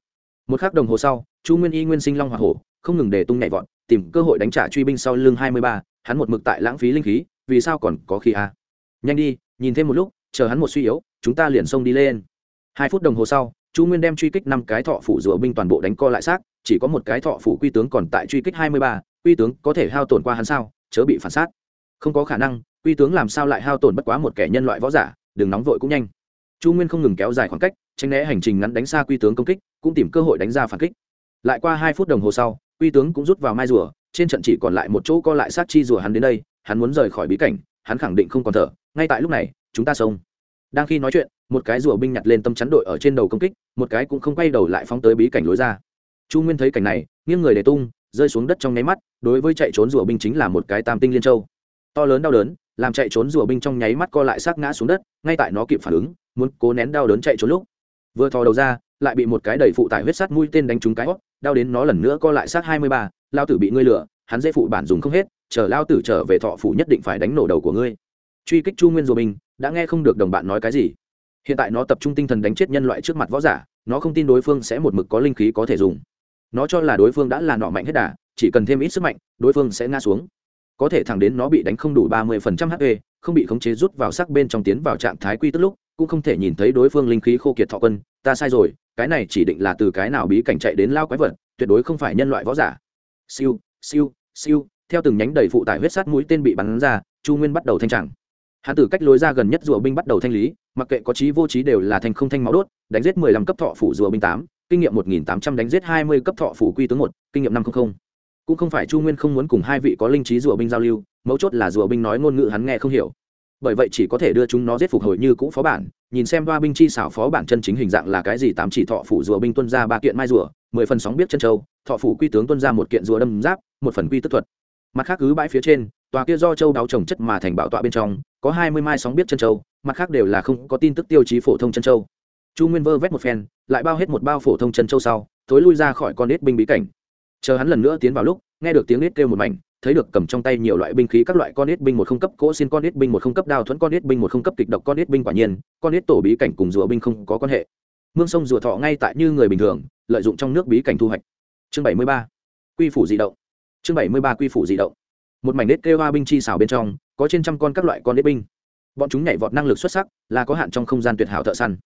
Một k h ắ c đồng hồ sau, chu nguyên y nguyên sinh long h o không ngừng để tung nhảy vọt, tìm cơ hội đánh trả truy binh sau lưng hai mươi ba, hắn một mực tại lãng phí linh khí vì sao còn có khi a? Nhanh đi, nhìn thêm một lúc, chờ hắn một suy yếu, chúng ta liền xông đi lên. Hai phút đồng hồ sau, chu nguyên đem truy kích năm cái thọ phủ rùa binh toàn bộ đánh co lại xác, chỉ có một cái thọ phủ quy tướng còn tại truy kích hai mươi ba, quy tướng có thể hao tổn qua hắn sao? Chớ bị phản sát không có khả năng, quy tướng làm sao lại hao tổn bất quá một kẻ nhân loại võ giả, đừng nóng vội cũng nhanh. Chu nguyên không ngừng kéo dài khoảng cách, tránh né hành trình ngắn đánh xa quy tướng công kích, cũng tìm cơ hội đánh ra phản kích. Lại qua hai phút đồng hồ sau, quy tướng cũng rút vào mai rùa, trên trận chỉ còn lại một chỗ co lại sát chi rùa hắn đến đây hắn muốn rời khỏi bí cảnh, hắn khẳng định không còn thở, ngay tại lúc này, chúng ta xông. Đang khi nói chuyện, một cái rùa binh nhặt lên tâm chắn đội ở trên đầu công kích, một cái cũng không quay đầu lại phóng tới bí cảnh lối ra. Chu nguyên thấy cảnh này, nghiêng người để tung, rơi xuống đất trong nháy mắt, đối với chạy trốn rùa binh chính là một cái tam tinh liên châu. To lớn đau đớn, làm chạy trốn rùa binh trong nháy mắt co lại xác ngã xuống đất, ngay tại nó kịp phản ứng, muốn cố nén đau đớn chạy trốn lúc. Vừa thò đầu ra, lại bị một cái đầy phụ tải huyết sắt mũi tên đánh trúng cái hót đau đến nó lần nữa co lại xác hai mươi ba, lao tử bị ngươi lửa hắn dễ phụ bản dùng không hết chờ lao tử trở về thọ phủ nhất định phải đánh nổ đầu của ngươi. Truy kích chu nguyên Dù binh đã nghe không được đồng bạn nói cái gì. Hiện tại nó tập trung tinh thần đánh chết nhân loại trước mặt võ giả, nó không tin đối phương sẽ một mực có linh khí có thể dùng. Nó cho là đối phương đã là nọ mạnh hết đà, chỉ cần thêm ít sức mạnh, đối phương sẽ ngã xuống. Có thể thẳng đến nó bị đánh không đủ ba mươi phần trăm hp không bị khống chế rút vào sắc bên trong tiến vào trạng thái quy tức lúc, cũng không thể nhìn thấy đối phương linh khí khô kiệt thọ quân, ta sai rồi, cái này chỉ định là từ cái nào bí cảnh chạy đến lao quái vật, tuyệt đối không phải nhân loại võ giả. Siêu siêu siêu theo từng nhánh đầy phụ tải huyết sát mũi tên bị bắn ra, chu nguyên bắt đầu thanh trạng hắn từ cách lối ra gần nhất rùa binh bắt đầu thanh lý, mặc kệ có trí vô trí đều là thành không thanh máu đốt, đánh giết mười lăm cấp thọ phủ rùa binh tám, kinh nghiệm một nghìn tám trăm đánh giết hai mươi cấp thọ phủ quy tướng một, kinh nghiệm năm trăm linh cũng không phải chu nguyên không muốn cùng hai vị có linh trí rùa binh giao lưu, mấu chốt là rùa binh nói ngôn ngữ hắn nghe không hiểu. Bởi vậy chỉ có thể đưa chúng nó giết phục hồi như cũ phó bản, nhìn xem ba binh chi xảo phó bản chân chính hình dạng là cái gì tám chỉ thọ phủ rùa binh tuân ra ba kiện mai rùa, mười phần sóng biết chân châu, thọ phủ quy tướng tuân ra một kiện rùa đâm giáp, một phần quy tức thuật mặt khác cứ bãi phía trên, tòa kia do châu đáo trồng chất mà thành bảo tọa bên trong, có hai mươi mai sóng biết chân châu, mặt khác đều là không có tin tức tiêu chí phổ thông chân châu. Chu nguyên vơ vét một phen, lại bao hết một bao phổ thông chân châu sau, thối lui ra khỏi con nết binh bí cảnh. Chờ hắn lần nữa tiến vào lúc, nghe được tiếng nết kêu một mảnh, thấy được cầm trong tay nhiều loại binh khí các loại con nết binh một không cấp cỗ xin con nết binh một không cấp đao thuẫn con nết binh một không cấp kịch độc con nết binh quả nhiên, con nết tổ bí cảnh cùng rùa binh không có quan hệ. Mương sông rùa thọ ngay tại như người bình thường, lợi dụng trong nước bí cảnh thu hoạch. Chương bảy mươi ba. Quy phủ di động chương bảy mươi ba quy phủ di động. Một mảnh nết kêu hoa binh chi xảo bên trong, có trên trăm con các loại con nết binh. Bọn chúng nhảy vọt năng lực xuất sắc, là có hạn trong không gian tuyệt hảo thợ săn.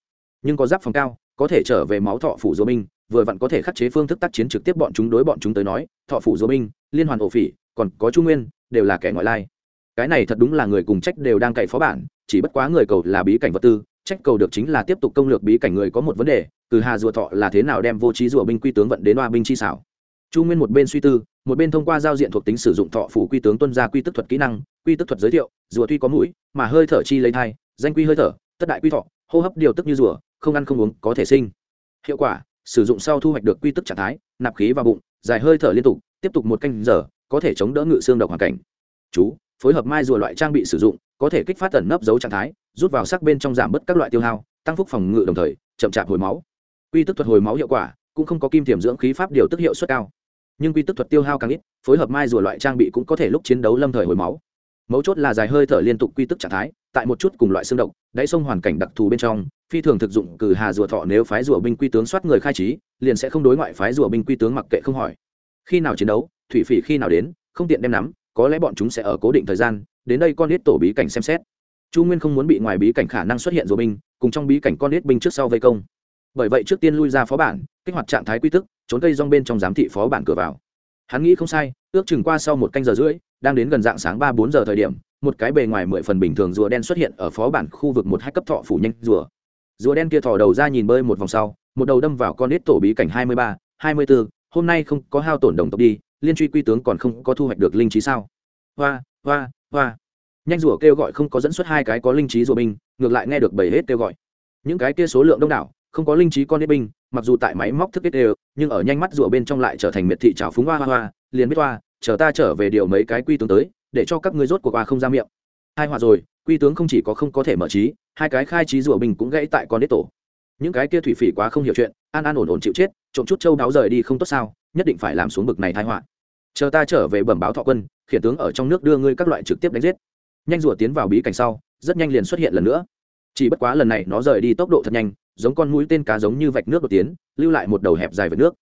Nhưng có giáp phòng cao, có thể trở về máu thọ phủ dô binh, vừa vặn có thể khắc chế phương thức tác chiến trực tiếp bọn chúng đối bọn chúng tới nói, thọ phủ dô binh, liên hoàn ổ phỉ, còn có trung nguyên, đều là kẻ ngoại lai. Cái này thật đúng là người cùng trách đều đang cậy phó bản, chỉ bất quá người cầu là bí cảnh vật tư, trách cầu được chính là tiếp tục công lược bí cảnh người có một vấn đề, từ hà rùa thọ là thế nào đem vô trí rùa binh quy tướng vận đến hoa binh chi xảo chu nguyên một bên suy tư một bên thông qua giao diện thuộc tính sử dụng thọ phủ quy tướng tuân ra quy tức thuật kỹ năng, quy tức thuật giới thiệu, rùa tuy có mũi, mà hơi thở chi lấy thai, danh quy hơi thở, tất đại quy thọ, hô hấp điều tức như rùa, không ăn không uống, có thể sinh. Hiệu quả, sử dụng sau thu hoạch được quy tức trạng thái, nạp khí vào bụng, dài hơi thở liên tục, tiếp tục một canh giờ, có thể chống đỡ ngự xương độc hoàn cảnh. Chú, phối hợp mai rùa loại trang bị sử dụng, có thể kích phát tẩn nấp dấu trạng thái, rút vào sắc bên trong giảm bớt các loại tiêu hao, tăng phúc phòng ngự đồng thời, chậm chạp hồi máu. Quy tức thuật hồi máu hiệu quả, cũng không có kim tiềm dưỡng khí pháp điều tức hiệu suất cao nhưng quy tức thuật tiêu hao càng ít, phối hợp mai rùa loại trang bị cũng có thể lúc chiến đấu lâm thời hồi máu. Mấu chốt là dài hơi thở liên tục quy tức trạng thái, tại một chút cùng loại xương độc, đáy sông hoàn cảnh đặc thù bên trong, phi thường thực dụng, cử hà rùa thọ nếu phái rùa binh quy tướng soát người khai trí, liền sẽ không đối ngoại phái rùa binh quy tướng mặc kệ không hỏi. Khi nào chiến đấu, thủy phỉ khi nào đến, không tiện đem nắm, có lẽ bọn chúng sẽ ở cố định thời gian, đến đây con nít tổ bí cảnh xem xét. Chu nguyên không muốn bị ngoài bí cảnh khả năng xuất hiện rùa binh, cùng trong bí cảnh con nít binh trước sau vây công. Bởi vậy trước tiên lui ra phó bản, kích hoạt trạng thái quy tức trốn cây rong bên trong giám thị phó bản cửa vào. Hắn nghĩ không sai, ước chừng qua sau một canh giờ rưỡi, đang đến gần dạng sáng ba bốn giờ thời điểm, một cái bề ngoài mười phần bình thường rùa đen xuất hiện ở phó bản khu vực một hai cấp thọ phủ nhanh rùa. Rùa đen kia thò đầu ra nhìn bơi một vòng sau, một đầu đâm vào con nít tổ bí cảnh hai mươi ba, hai mươi bốn, hôm nay không có hao tổn đồng tộc đi, liên truy quy tướng còn không có thu hoạch được linh trí sao? Hoa hoa hoa. Nhanh rùa kêu gọi không có dẫn xuất hai cái có linh trí rùa binh, ngược lại nghe được bảy hết kêu gọi. Những cái kia số lượng đông đảo không có linh trí con nít binh, mặc dù tại máy móc thức kết đều, nhưng ở nhanh mắt rùa bên trong lại trở thành miệt thị trào phúng hoa hoa hoa, liền biết hoa, chờ ta trở về điều mấy cái quy tướng tới, để cho các ngươi rốt cuộc hoa không ra miệng. Hai họa rồi, quy tướng không chỉ có không có thể mở trí, hai cái khai trí rùa bình cũng gãy tại con đế tổ. Những cái kia thủy phỉ quá không hiểu chuyện, an an ổn ổn chịu chết, trộm chút châu đáo rời đi không tốt sao, nhất định phải làm xuống bực này thái họa. Chờ ta trở về bẩm báo thọ quân, khiển tướng ở trong nước đưa ngươi các loại trực tiếp đánh giết. Nhanh rùa tiến vào bí cảnh sau, rất nhanh liền xuất hiện lần nữa. Chỉ bất quá lần này nó rời đi tốc độ thật nhanh giống con mũi tên cá giống như vạch nước đột tiến, lưu lại một đầu hẹp dài vượt nước.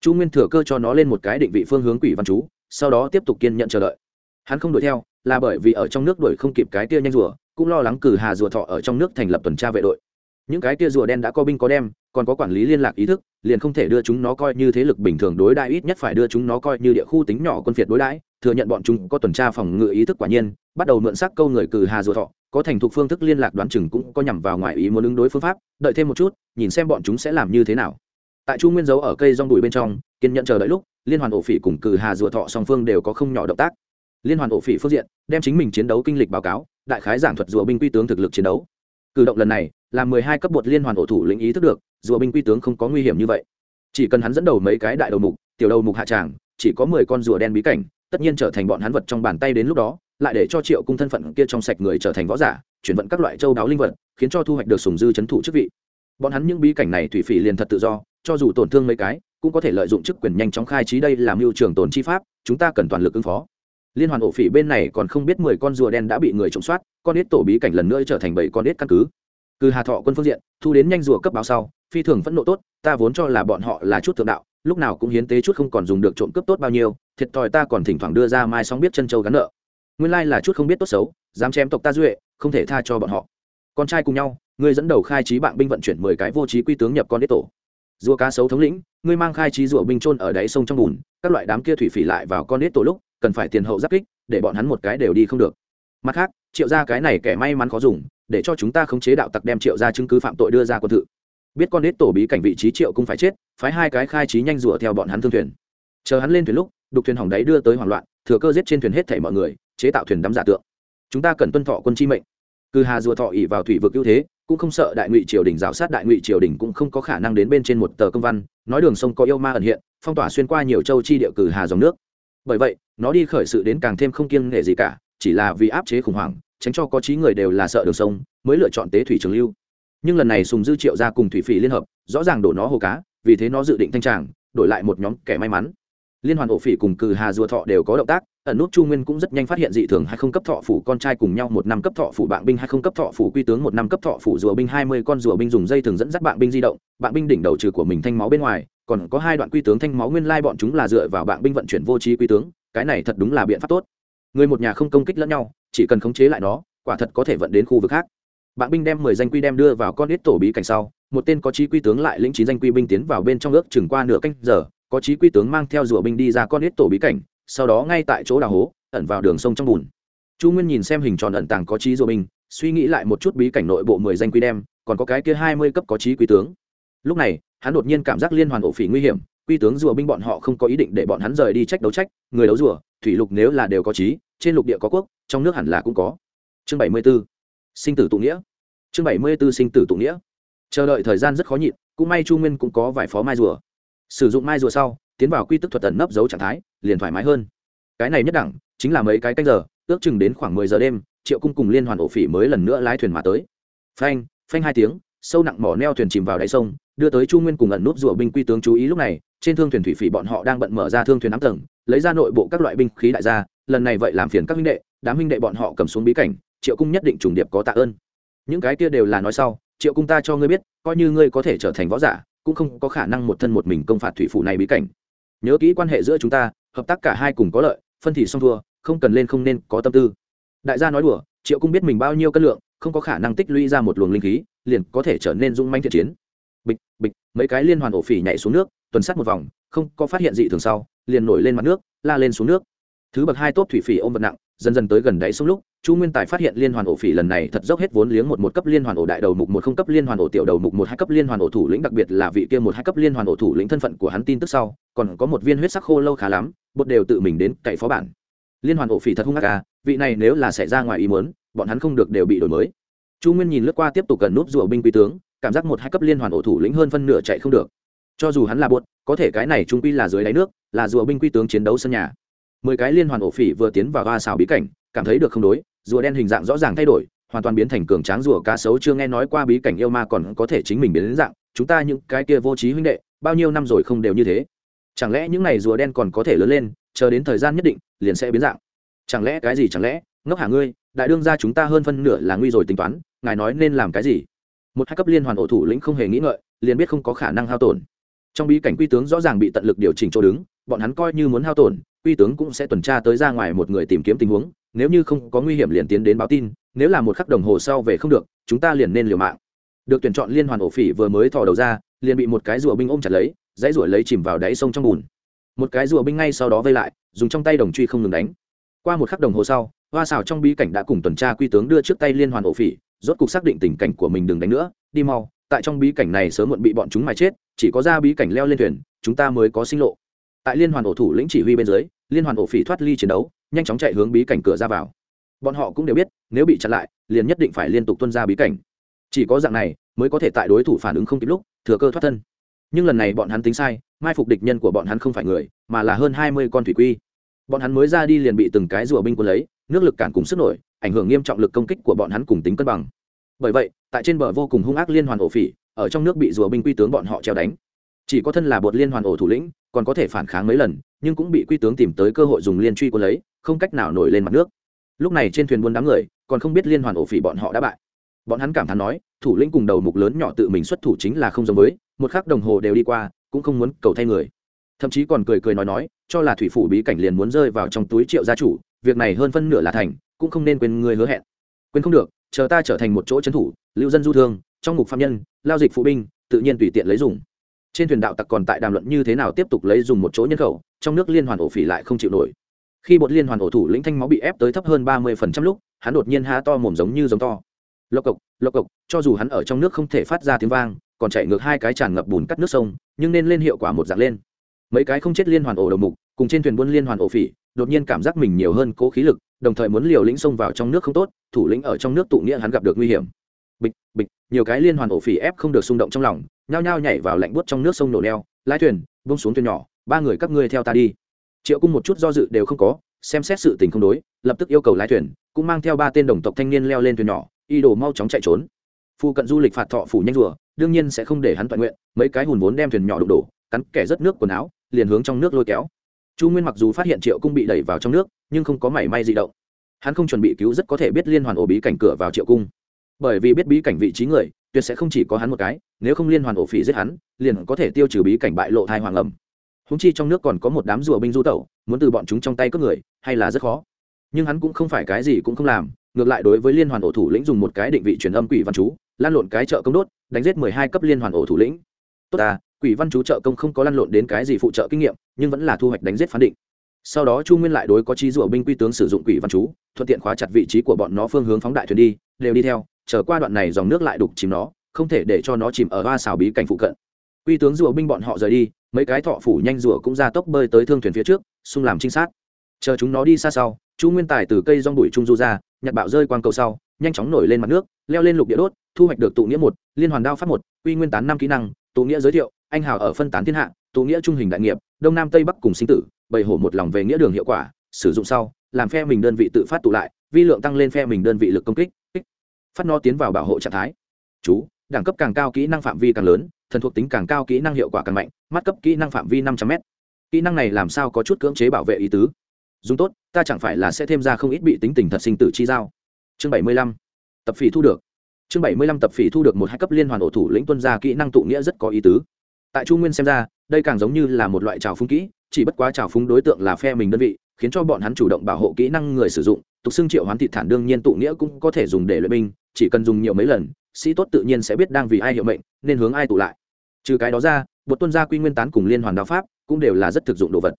Chu nguyên thừa cơ cho nó lên một cái định vị phương hướng quỷ văn chú, sau đó tiếp tục kiên nhận chờ đợi. Hắn không đuổi theo, là bởi vì ở trong nước đuổi không kịp cái tia nhanh rùa, cũng lo lắng cử hà rùa thọ ở trong nước thành lập tuần tra vệ đội. Những cái tia rùa đen đã có binh có đem, còn có quản lý liên lạc ý thức, liền không thể đưa chúng nó coi như thế lực bình thường đối đãi, ít nhất phải đưa chúng nó coi như địa khu tính nhỏ quân phiệt đối đãi thừa nhận bọn chúng có tuần tra phòng ngự ý thức quả nhiên, bắt đầu mượn sắc câu người cử hà rùa thọ, có thành thục phương thức liên lạc đoán chừng cũng có nhằm vào ngoại ý muốn ứng đối phương pháp, đợi thêm một chút, nhìn xem bọn chúng sẽ làm như thế nào. Tại chu nguyên Giấu ở cây rong đùi bên trong, kiên nhận chờ đợi lúc, liên hoàn ổ phỉ cùng cử hà rùa thọ song phương đều có không nhỏ động tác. Liên hoàn ổ phỉ phương diện, đem chính mình chiến đấu kinh lịch báo cáo, đại khái giảng thuật rùa binh quy tướng thực lực chiến đấu. Cử động lần này là mười hai cấp bột liên hoàn ổ thủ lĩnh ý thức được, rùa binh quy tướng không có nguy hiểm như vậy. Chỉ cần hắn dẫn đầu mấy cái đại đầu mục, tiểu đầu mục hạ tràng, chỉ có mười con rùa đen bí cảnh tất nhiên trở thành bọn hắn vật trong bàn tay đến lúc đó, lại để cho triệu cung thân phận kia trong sạch người trở thành võ giả, chuyển vận các loại châu đáo linh vật, khiến cho thu hoạch được sùng dư c h ấ n thủ chức vị. Bọn hắn những bí cảnh này thủy phỉ liền thật tự do, cho dù tổn thương mấy cái, cũng có thể lợi dụng chức quyền nhanh chóng khai trí đây làm mưu trường tồn chi pháp, chúng ta cần toàn lực ứng phó. Liên hoàn ổ phỉ bên này còn không biết mười con rùa đen đã bị người trộm soát, con ít tổ bí cảnh lần nữa trở thành bảy con ít căn cứ. Cứ hà thọ quân phương diện, thu đến nhanh rùa cấp báo sau, phi thường phẫn nộ tốt, ta vốn cho là bọn họ là chút thượng đạo lúc nào cũng hiến tế chút không còn dùng được trộm cướp tốt bao nhiêu, thiệt thòi ta còn thỉnh thoảng đưa ra mai sóng biết chân châu gắn nợ. Nguyên lai là chút không biết tốt xấu, dám chém tộc ta duệ, không thể tha cho bọn họ. Con trai cùng nhau, ngươi dẫn đầu khai trí bạn binh vận chuyển mười cái vô trí quy tướng nhập con đế tổ. Rùa cá sấu thống lĩnh, ngươi mang khai trí rùa binh trôn ở đáy sông trong bùn, các loại đám kia thủy phỉ lại vào con đế tổ lúc, cần phải tiền hậu giáp kích, để bọn hắn một cái đều đi không được. Mặt khác, triệu ra cái này kẻ may mắn khó dùng, để cho chúng ta khống chế đạo tặc đem triệu ra chứng cứ phạm tội đưa ra quân thự biết con nết tổ bí cảnh vị trí triệu cũng phải chết, phái hai cái khai trí nhanh rủa theo bọn hắn thương thuyền. Chờ hắn lên thuyền lúc, đục thuyền hỏng đáy đưa tới hoảng loạn, thừa cơ giết trên thuyền hết thảy mọi người, chế tạo thuyền đắm giả tượng. Chúng ta cần tuân thọ quân chi mệnh. Cư hà rùa thọ ỉ vào thủy vực ưu thế, cũng không sợ đại ngụy triều đình giáo sát đại ngụy triều đình cũng không có khả năng đến bên trên một tờ công văn, nói đường sông có yêu ma ẩn hiện, phong tỏa xuyên qua nhiều châu chi địa cử hà dòng nước. Bởi vậy, nó đi khởi sự đến càng thêm không kiêng nghệ gì cả, chỉ là vì áp chế khủng hoảng, tránh cho có trí người đều là sợ đường sông, mới lựa chọn tế thủy trường lưu nhưng lần này sùng dư triệu ra cùng thủy phỉ liên hợp, rõ ràng đổ nó hồ cá, vì thế nó dự định thanh tràng, đổi lại một nhóm kẻ may mắn. Liên hoàn ổ phỉ cùng cừ hà rùa thọ đều có động tác, ẩn nút chu nguyên cũng rất nhanh phát hiện dị thường hay không cấp thọ phủ con trai cùng nhau một năm cấp thọ phủ bạn binh hay không cấp thọ phủ quy tướng, một năm cấp thọ phủ rùa binh, hai mươi con rùa binh dùng dây thường dẫn dắt bạn binh di động, bạn binh đỉnh đầu trừ của mình thanh máu bên ngoài, còn có hai đoạn quy tướng thanh máu nguyên lai bọn chúng là dựa vào bạn binh vận chuyển vô trí quy tướng, cái này thật đúng là biện pháp tốt. Người một nhà không công kích lẫn nhau, chỉ cần khống chế lại nó, quả thật có thể vận đến khu vực khác bạn binh đem mười danh quy đem đưa vào con ít tổ bí cảnh sau, một tên có chí quy tướng lại lĩnh chín danh quy binh tiến vào bên trong ước chừng qua nửa canh giờ, có chí quy tướng mang theo rùa binh đi ra con ít tổ bí cảnh, sau đó ngay tại chỗ đào hố, ẩn vào đường sông trong bùn. Chu nguyên nhìn xem hình tròn ẩn tàng có chí rùa binh, suy nghĩ lại một chút bí cảnh nội bộ mười danh quy đem, còn có cái kia hai mươi cấp có chí quy tướng. Lúc này, hắn đột nhiên cảm giác liên hoàn ổ phỉ nguy hiểm, quy tướng rùa binh bọn họ không có ý định để bọn hắn rời đi trách đấu trách, người đấu rùa, thủy lục nếu là đều có chí, trên lục địa có quốc, trong nước hẳn là cũng có. Chương bảy mươi b ố sinh tử tụ nghĩa. Chương bảy mươi b ố sinh tử tụ nghĩa. Chờ đợi thời gian rất khó nhịn, cũng may chu nguyên cũng có vài phó mai rùa. Sử dụng mai rùa sau, tiến vào quy tức thuật tần nấp dấu trạng thái, liền thoải mái hơn. Cái này nhất đẳng, chính là mấy cái canh giờ, ước chừng đến khoảng mười giờ đêm, triệu cung cùng liên hoàn ổ phỉ mới lần nữa lái thuyền mà tới. Phanh phanh hai tiếng, sâu nặng mỏ neo thuyền chìm vào đáy sông, đưa tới chu nguyên cùng ẩn núp rùa binh quy tướng chú ý lúc này, trên thương thuyền thủy phỉ bọn họ đang bận mở ra thương thuyền ám tầng, lấy ra nội bộ các loại binh khí đại gia, lần này vậy làm phiền các huynh đệ, đám huynh đệ bọn họ cầm xuống bí cảnh triệu cung nhất định trùng điệp có tạ ơn. Những cái kia đều là nói sau, triệu cung ta cho ngươi biết, coi như ngươi có thể trở thành võ giả, cũng không có khả năng một thân một mình công phạt thủy phủ này bí cảnh. Nhớ kỹ quan hệ giữa chúng ta, hợp tác cả hai cùng có lợi, phân thì xong thua, không cần lên không nên có tâm tư. Đại gia nói đùa, triệu cung biết mình bao nhiêu cân lượng, không có khả năng tích lũy ra một luồng linh khí, liền có thể trở nên dung manh thiện chiến. Bịch bịch, mấy cái liên hoàn ổ phỉ nhảy xuống nước, tuần sát một vòng, không có phát hiện gì thường sau, liền nổi lên mặt nước, la lên xuống nước. Thứ bậc hai tốt thủy phỉ ôm vật nặng dần dần tới gần đáy sông lúc, chu nguyên tài phát hiện liên hoàn ổ phỉ lần này thật dốc hết vốn liếng một một cấp liên hoàn ổ đại đầu mục một không cấp liên hoàn ổ tiểu đầu mục một hai cấp liên hoàn ổ thủ lĩnh, đặc biệt là vị kia một hai cấp liên hoàn ổ thủ lĩnh thân phận của hắn tin tức sau, còn có một viên huyết sắc khô lâu khá lắm, bột đều tự mình đến cậy phó bản. Liên hoàn ổ phỉ thật hung ác à vị này nếu là xảy ra ngoài ý muốn, bọn hắn không được đều bị đổi mới. Chu nguyên nhìn lướt qua tiếp tục cần núp rùa binh quý tướng, cảm giác một hai cấp liên hoàn ổ thủ lĩnh hơn phân nửa chạy không được. Cho dù hắn là bột, có thể cái này trung quy là dưới đáy nước, là rùa binh quy tướng chiến đấu sân nhà mười cái liên hoàn ổ phỉ vừa tiến vào ga xào bí cảnh, cảm thấy được không đối, rùa đen hình dạng rõ ràng thay đổi, hoàn toàn biến thành cường tráng rùa cá sấu chưa nghe nói qua bí cảnh yêu ma còn có thể chính mình biến đến dạng, chúng ta những cái kia vô trí huynh đệ, bao nhiêu năm rồi không đều như thế. Chẳng lẽ những này rùa đen còn có thể lớn lên, chờ đến thời gian nhất định, liền sẽ biến dạng? Chẳng lẽ cái gì chẳng lẽ? Ngốc hả ngươi, đại đương gia chúng ta hơn phân nửa là nguy rồi tính toán, ngài nói nên làm cái gì? Một hai cấp liên hoàn ổ thủ lĩnh không hề nghĩ ngợi, liền biết không có khả năng hao tổn. Trong bí cảnh quy tướng rõ ràng bị tận lực điều chỉnh chỗ đứng, bọn hắn coi như muốn hao tổn quy tướng cũng sẽ tuần tra tới ra ngoài một người tìm kiếm tình huống, nếu như không có nguy hiểm liền tiến đến báo tin, nếu là một khắc đồng hồ sau về không được, chúng ta liền nên liều mạng. Được tuyển chọn liên hoàn ổ phỉ vừa mới thò đầu ra, liền bị một cái rùa binh ôm chặt lấy, dãy rùa lấy chìm vào đáy sông trong bùn. Một cái rùa binh ngay sau đó vây lại, dùng trong tay đồng truy không ngừng đánh. Qua một khắc đồng hồ sau, hoa xảo trong bí cảnh đã cùng tuần tra quy tướng đưa trước tay liên hoàn ổ phỉ, rốt cục xác định tình cảnh của mình đừng đánh nữa, đi mau, tại trong bí cảnh này sớm muộn bị bọn chúng mà chết, chỉ có ra bí cảnh leo lên thuyền, chúng ta mới có sinh lộ tại liên hoàn ổ thủ lĩnh chỉ huy bên dưới, liên hoàn ổ phỉ thoát ly chiến đấu, nhanh chóng chạy hướng bí cảnh cửa ra vào. Bọn họ cũng đều biết, nếu bị chặn lại, liền nhất định phải liên tục tuân ra bí cảnh. Chỉ có dạng này, mới có thể tại đối thủ phản ứng không kịp lúc, thừa cơ thoát thân. Nhưng lần này bọn hắn tính sai, mai phục địch nhân của bọn hắn không phải người, mà là hơn hai mươi con thủy quy. Bọn hắn mới ra đi liền bị từng cái rùa binh quân lấy, nước lực cản cùng sức nổi, ảnh hưởng nghiêm trọng lực công kích của bọn hắn cùng tính cân bằng. Bởi vậy, tại trên bờ vô cùng hung ác liên hoàn ổ phỉ, ở trong nước bị rùa binh quy tướng bọn họ treo đánh. Chỉ có thân là bột liên hoàn ổ thủ lĩnh còn có thể phản kháng mấy lần, nhưng cũng bị quy tướng tìm tới cơ hội dùng liên truy quân lấy, không cách nào nổi lên mặt nước. Lúc này trên thuyền buôn đám người, còn không biết liên hoàn ổ phỉ bọn họ đã bại. Bọn hắn cảm thán nói, thủ lĩnh cùng đầu mục lớn nhỏ tự mình xuất thủ chính là không giống với, một khắc đồng hồ đều đi qua, cũng không muốn cầu thay người. Thậm chí còn cười cười nói nói, cho là thủy phủ bí cảnh liền muốn rơi vào trong túi triệu gia chủ, việc này hơn phân nửa là thành, cũng không nên quên người hứa hẹn. Quên không được, chờ ta trở thành một chỗ trấn thủ, lưu dân du thương, trong mục phạm nhân, lao dịch phụ binh, tự nhiên tùy tiện lấy dùng trên thuyền đạo tặc còn tại đàm luận như thế nào tiếp tục lấy dùng một chỗ nhân khẩu, trong nước liên hoàn ổ phỉ lại không chịu nổi. Khi bột liên hoàn ổ thủ lĩnh thanh máu bị ép tới thấp hơn ba mươi phần trăm lúc, hắn đột nhiên há to mồm giống như giống to. Lộc cộc lộc cộc, cho dù hắn ở trong nước không thể phát ra tiếng vang, còn chạy ngược hai cái tràn ngập bùn cắt nước sông, nhưng nên lên hiệu quả một dạng lên. Mấy cái không chết liên hoàn ổ đầu mục, cùng trên thuyền buôn liên hoàn ổ phỉ, đột nhiên cảm giác mình nhiều hơn cố khí lực, đồng thời muốn liều lĩnh xông vào trong nước không tốt, thủ lĩnh ở trong nước tụ nghĩa hắn gặp được nguy hiểm bịch bịch, nhiều cái liên hoàn ổ phỉ ép không được xung động trong lòng, nhao nhao nhảy vào lạnh buốt trong nước sông nổ neo, lái thuyền bông xuống thuyền nhỏ, ba người các ngươi theo ta đi. Triệu cung một chút do dự đều không có, xem xét sự tình không đối, lập tức yêu cầu lái thuyền, cũng mang theo ba tên đồng tộc thanh niên leo lên thuyền nhỏ y đồ mau chóng chạy trốn. Phu cận du lịch phạt thọ phủ nhanh rùa, đương nhiên sẽ không để hắn toàn nguyện, mấy cái hùn vốn đem thuyền nhỏ đụng đổ, cắn kẻ rất nước quần áo, liền hướng trong nước lôi kéo. Chu nguyên mặc dù phát hiện triệu cung bị đẩy vào trong nước, nhưng không có mảy may di động. Hắn không chuẩn bị cứu rất có thể biết liên hoàn ổ bí cảnh cửa vào triệu cung bởi vì biết bí cảnh vị trí người, tuyệt sẽ không chỉ có hắn một cái, nếu không liên hoàn ổ phỉ giết hắn, liền có thể tiêu trừ bí cảnh bại lộ thai hoàng ẩm. Húng chi trong nước còn có một đám rùa binh du tẩu, muốn từ bọn chúng trong tay cướp người, hay là rất khó. Nhưng hắn cũng không phải cái gì cũng không làm, ngược lại đối với liên hoàn ổ thủ lĩnh dùng một cái định vị truyền âm quỷ văn chú, lan lộn cái chợ công đốt, đánh giết mười hai cấp liên hoàn ổ thủ lĩnh. Tốt à quỷ văn chú trợ công không có lăn lộn đến cái gì phụ trợ kinh nghiệm, nhưng vẫn là thu hoạch đánh giết phán định. Sau đó chu nguyên lại đối có trí rùa binh quy tướng sử dụng quỷ văn chú, thuận tiện khóa chặt vị trí của bọn nó phương hướng phóng đại thuyền đi, đều đi theo chờ qua đoạn này dòng nước lại đục chìm nó, không thể để cho nó chìm ở hoa xào bí cảnh phụ cận. Quy tướng rùa binh bọn họ rời đi, mấy cái thọ phủ nhanh rùa cũng ra tốc bơi tới thương thuyền phía trước, xung làm trinh sát. Chờ chúng nó đi xa sau, chu nguyên tài từ cây rong đùi trung du ra, nhặt bạo rơi quang cầu sau, nhanh chóng nổi lên mặt nước, leo lên lục địa đốt, thu hoạch được tụ nghĩa một, liên hoàn đao pháp một, quy nguyên tán năm kỹ năng, tụ nghĩa giới thiệu, anh hào ở phân tán thiên hạ, tụ nghĩa trung hình đại nghiệp, đông nam tây bắc cùng sinh tử, bày hổ một lòng về nghĩa đường hiệu quả, sử dụng sau, làm phe mình đơn vị tự phát tụ lại, vi lượng tăng lên phe mình đơn vị lực công kích phát nó tiến vào bảo hộ trạng thái. Chú, đẳng cấp càng cao, kỹ năng phạm vi càng lớn, thần thuộc tính càng cao, kỹ năng hiệu quả càng mạnh, mắt cấp kỹ năng phạm vi năm trăm m kỹ năng này làm sao có chút cưỡng chế bảo vệ ý tứ? Dùng tốt, ta chẳng phải là sẽ thêm ra không ít bị tính tình thật sinh tử chi giao. Chương bảy mươi lăm, tập phỉ thu được. Chương bảy mươi lăm, tập phỉ thu được một hai cấp liên hoàn ổ thủ lĩnh tuân gia kỹ năng tụ nghĩa rất có ý tứ. Tại chu nguyên xem ra, đây càng giống như là một loại trào phúng kỹ, chỉ bất quá trào phúng đối tượng là phe mình đơn vị khiến cho bọn hắn chủ động bảo hộ kỹ năng người sử dụng, tục xưng triệu hoán thị thản đương nhiên tụ nghĩa cũng có thể dùng để luyện binh, chỉ cần dùng nhiều mấy lần, sĩ tốt tự nhiên sẽ biết đang vì ai hiệu mệnh, nên hướng ai tụ lại. Trừ cái đó ra bột tuân gia quy nguyên tán cùng liên hoàn đạo pháp cũng đều là rất thực dụng đồ vật.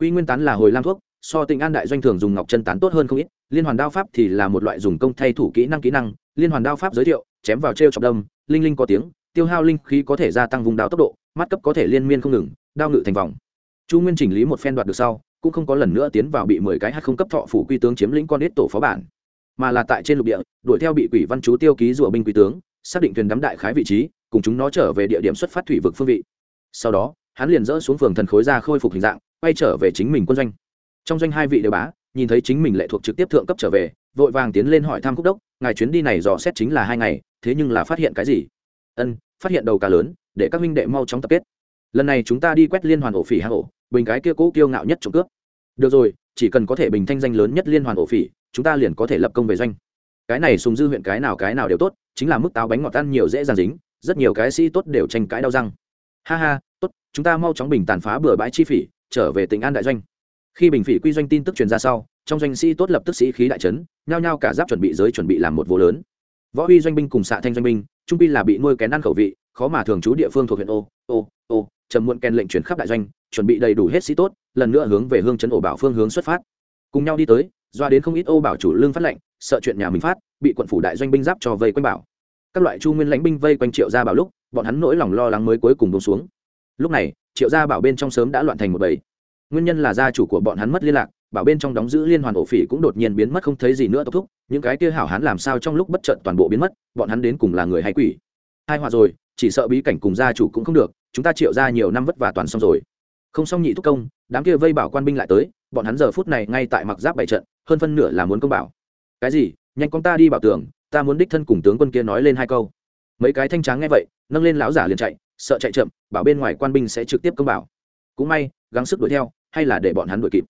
Quy nguyên tán là hồi lam thuốc, so tình an đại doanh thường dùng ngọc chân tán tốt hơn không ít, liên hoàn đao pháp thì là một loại dùng công thay thủ kỹ năng kỹ năng, liên hoàn đao pháp giới thiệu, chém vào t r e o chọc đâm, linh linh có tiếng, tiêu hao linh khí có thể gia tăng vùng đao tốc độ, mắt cấp có thể liên miên không ngừng, đao ngự thành vòng. Chu nguyên chỉnh lý một phen đoạt được sau cũng không có lần nữa tiến vào bị mười cái hắc không cấp thọ phủ quy tướng chiếm lĩnh con đết tổ phó bản, mà là tại trên lục địa, đuổi theo bị quỷ văn chú tiêu ký rùa binh quy tướng, xác định thuyền đắm đại khái vị trí, cùng chúng nó trở về địa điểm xuất phát thủy vực phương vị. Sau đó, hắn liền dỡ xuống phường thần khối ra khôi phục hình dạng, quay trở về chính mình quân doanh. Trong doanh hai vị đều bá, nhìn thấy chính mình lệ thuộc trực tiếp thượng cấp trở về, vội vàng tiến lên hỏi thăm cúc đốc, ngài chuyến đi này dò xét chính là hai ngày, thế nhưng là phát hiện cái gì? Ân, phát hiện đầu cá lớn, để các minh đệ mau chóng tập kết lần này chúng ta đi quét liên hoàn ổ phỉ hạ ổ, bình cái kia cố kiêu ngạo nhất trộm cướp. Được rồi, chỉ cần có thể bình thanh danh lớn nhất liên hoàn ổ phỉ, chúng ta liền có thể lập công về doanh. Cái này sùng dư huyện cái nào cái nào đều tốt, chính là mức táo bánh ngọt ăn nhiều dễ dàng dính, rất nhiều cái sĩ tốt đều tranh cãi đau răng. Ha ha, tốt, chúng ta mau chóng bình tàn phá bừa bãi chi phỉ, trở về tỉnh an đại doanh. Khi bình phỉ quy doanh tin tức truyền ra sau, trong doanh sĩ tốt lập tức sĩ khí đại trấn nhao nhao cả giáp chuẩn bị giới chuẩn bị làm một vô lớn. Võ uy doanh binh cùng xạ thanh doanh binh, trung binh là bị nuôi kén ăn khẩu vị, khó mà thường trú địa phương thuộc huyện ô ô ô, trầm muộn kèn lệnh chuyển khắp đại doanh, chuẩn bị đầy đủ hết sĩ tốt, lần nữa hướng về hương trấn ổ bảo phương hướng xuất phát. Cùng nhau đi tới, doa đến không ít ô bảo chủ lương phát lệnh, sợ chuyện nhà mình phát, bị quận phủ đại doanh binh giáp cho vây quanh bảo. Các loại chu nguyên lãnh binh vây quanh triệu gia bảo lúc, bọn hắn nỗi lòng lo lắng mới cuối cùng bông xuống. Lúc này, triệu gia bảo bên trong sớm đã loạn thành một bầy. Nguyên nhân là gia chủ của bọn hắn mất liên lạc, bảo bên trong đóng giữ liên hoàn ổ phỉ cũng đột nhiên biến mất không thấy gì nữa tốc thúc, những cái kia hảo hán làm sao trong lúc bất trận toàn bộ biến mất, bọn hắn đến cùng là người hay quỷ. Hai họa rồi, chỉ sợ bí cảnh cùng gia chủ cũng không được chúng ta triệu ra nhiều năm vất vả toàn xong rồi. Không xong nhị thúc công, đám kia vây bảo quan binh lại tới, bọn hắn giờ phút này ngay tại mặc giáp bảy trận, hơn phân nửa là muốn công bảo. Cái gì? Nhanh con ta đi bảo tường, ta muốn đích thân cùng tướng quân kia nói lên hai câu. Mấy cái thanh tráng nghe vậy, nâng lên lão giả liền chạy, sợ chạy chậm, bảo bên ngoài quan binh sẽ trực tiếp công bảo. Cũng may, gắng sức đuổi theo, hay là để bọn hắn đuổi kịp.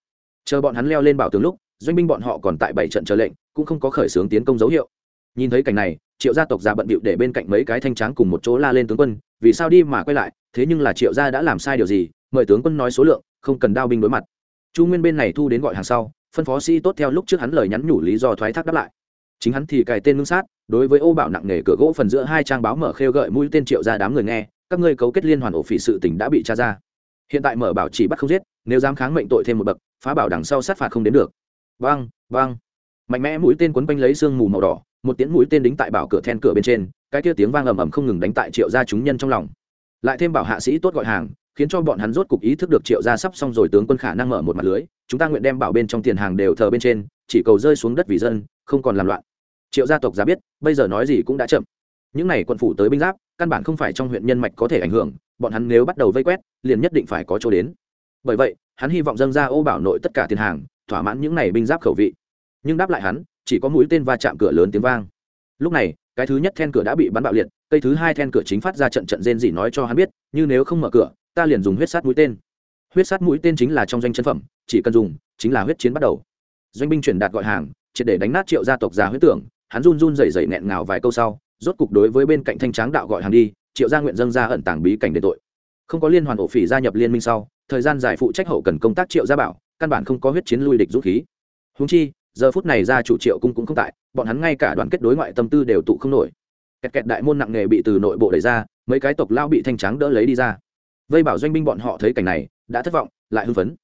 Chờ bọn hắn leo lên bảo tường lúc, doanh binh bọn họ còn tại bảy trận chờ lệnh, cũng không có khởi xướng tiến công dấu hiệu. Nhìn thấy cảnh này, triệu gia tộc già bận bịu để bên cạnh mấy cái thanh tráng cùng một chỗ la lên tướng quân vì sao đi mà quay lại, thế nhưng là triệu gia đã làm sai điều gì, mời tướng quân nói số lượng, không cần đao binh đối mặt. Chu nguyên bên này thu đến gọi hàng sau, phân phó sĩ tốt theo lúc trước hắn lời nhắn nhủ lý do thoái thác đáp lại. Chính hắn thì cài tên ngưng sát, đối với ô bảo nặng nề cửa gỗ phần giữa hai trang báo mở khêu gợi mũi tên triệu ra đám người nghe, các ngươi cấu kết liên hoàn ổ phỉ sự tỉnh đã bị tra ra. Hiện tại mở bảo chỉ bắt không giết, nếu dám kháng mệnh tội thêm một bậc, phá bảo đằng sau sát phạt không đến được. Vang vang. Mạnh mẽ mũi tên quấn quanh lấy sương mù màu đỏ, một tiếng mũi tên đính tại bảo cửa then cửa bên trên cái kia tiếng vang ầm ầm không ngừng đánh tại triệu gia chúng nhân trong lòng. Lại thêm bảo hạ sĩ tốt gọi hàng, khiến cho bọn hắn rốt cục ý thức được triệu gia sắp xong rồi tướng quân khả năng mở một mặt lưới, chúng ta nguyện đem bảo bên trong tiền hàng đều thờ bên trên, chỉ cầu rơi xuống đất vì dân, không còn làm loạn. Triệu gia tộc giá biết, bây giờ nói gì cũng đã chậm. Những n à y quận phủ tới binh giáp, căn bản không phải trong huyện nhân mạch có thể ảnh hưởng, bọn hắn nếu bắt đầu vây quét, liền nhất định phải có chỗ đến. Bởi vậy, hắn hy vọng dâng ra ô bảo nội tất cả tiền hàng, thỏa mãn những n à y binh giáp khẩu vị. Nhưng đáp lại hắn, chỉ có mũi tên va chạm cửa lớn tiếng vang. Lúc này cái thứ nhất then cửa đã bị bắn bạo liệt, cây thứ hai then cửa chính phát ra trận trận rên gì nói cho hắn biết, như nếu không mở cửa, ta liền dùng huyết sát mũi tên. Huyết sát mũi tên chính là trong doanh chân phẩm, chỉ cần dùng, chính là huyết chiến bắt đầu. Doanh binh chuyển đạt gọi hàng, triệt để đánh nát triệu gia tộc già huyết tưởng, hắn run run rẩy rẩy nghẹn ngào vài câu sau, rốt cục đối với bên cạnh thanh tráng đạo gọi hàng đi, triệu gia nguyện dâng ra ẩn tàng bí cảnh để tội. Không có liên hoàn ổ phỉ gia nhập liên minh sau, thời gian dài phụ trách hậu cần công tác triệu gia bảo, căn bản không có huyết chiến lui địch dũng khí. Húng chi, giờ phút này gia chủ triệu cung cũng không tại bọn hắn ngay cả đoàn kết đối ngoại tâm tư đều tụ không nổi. Kẹt kẹt đại môn nặng nghề bị từ nội bộ đẩy ra, mấy cái tộc lao bị thanh tráng đỡ lấy đi ra. Vây bảo doanh binh bọn họ thấy cảnh này, đã thất vọng, lại hưng phấn.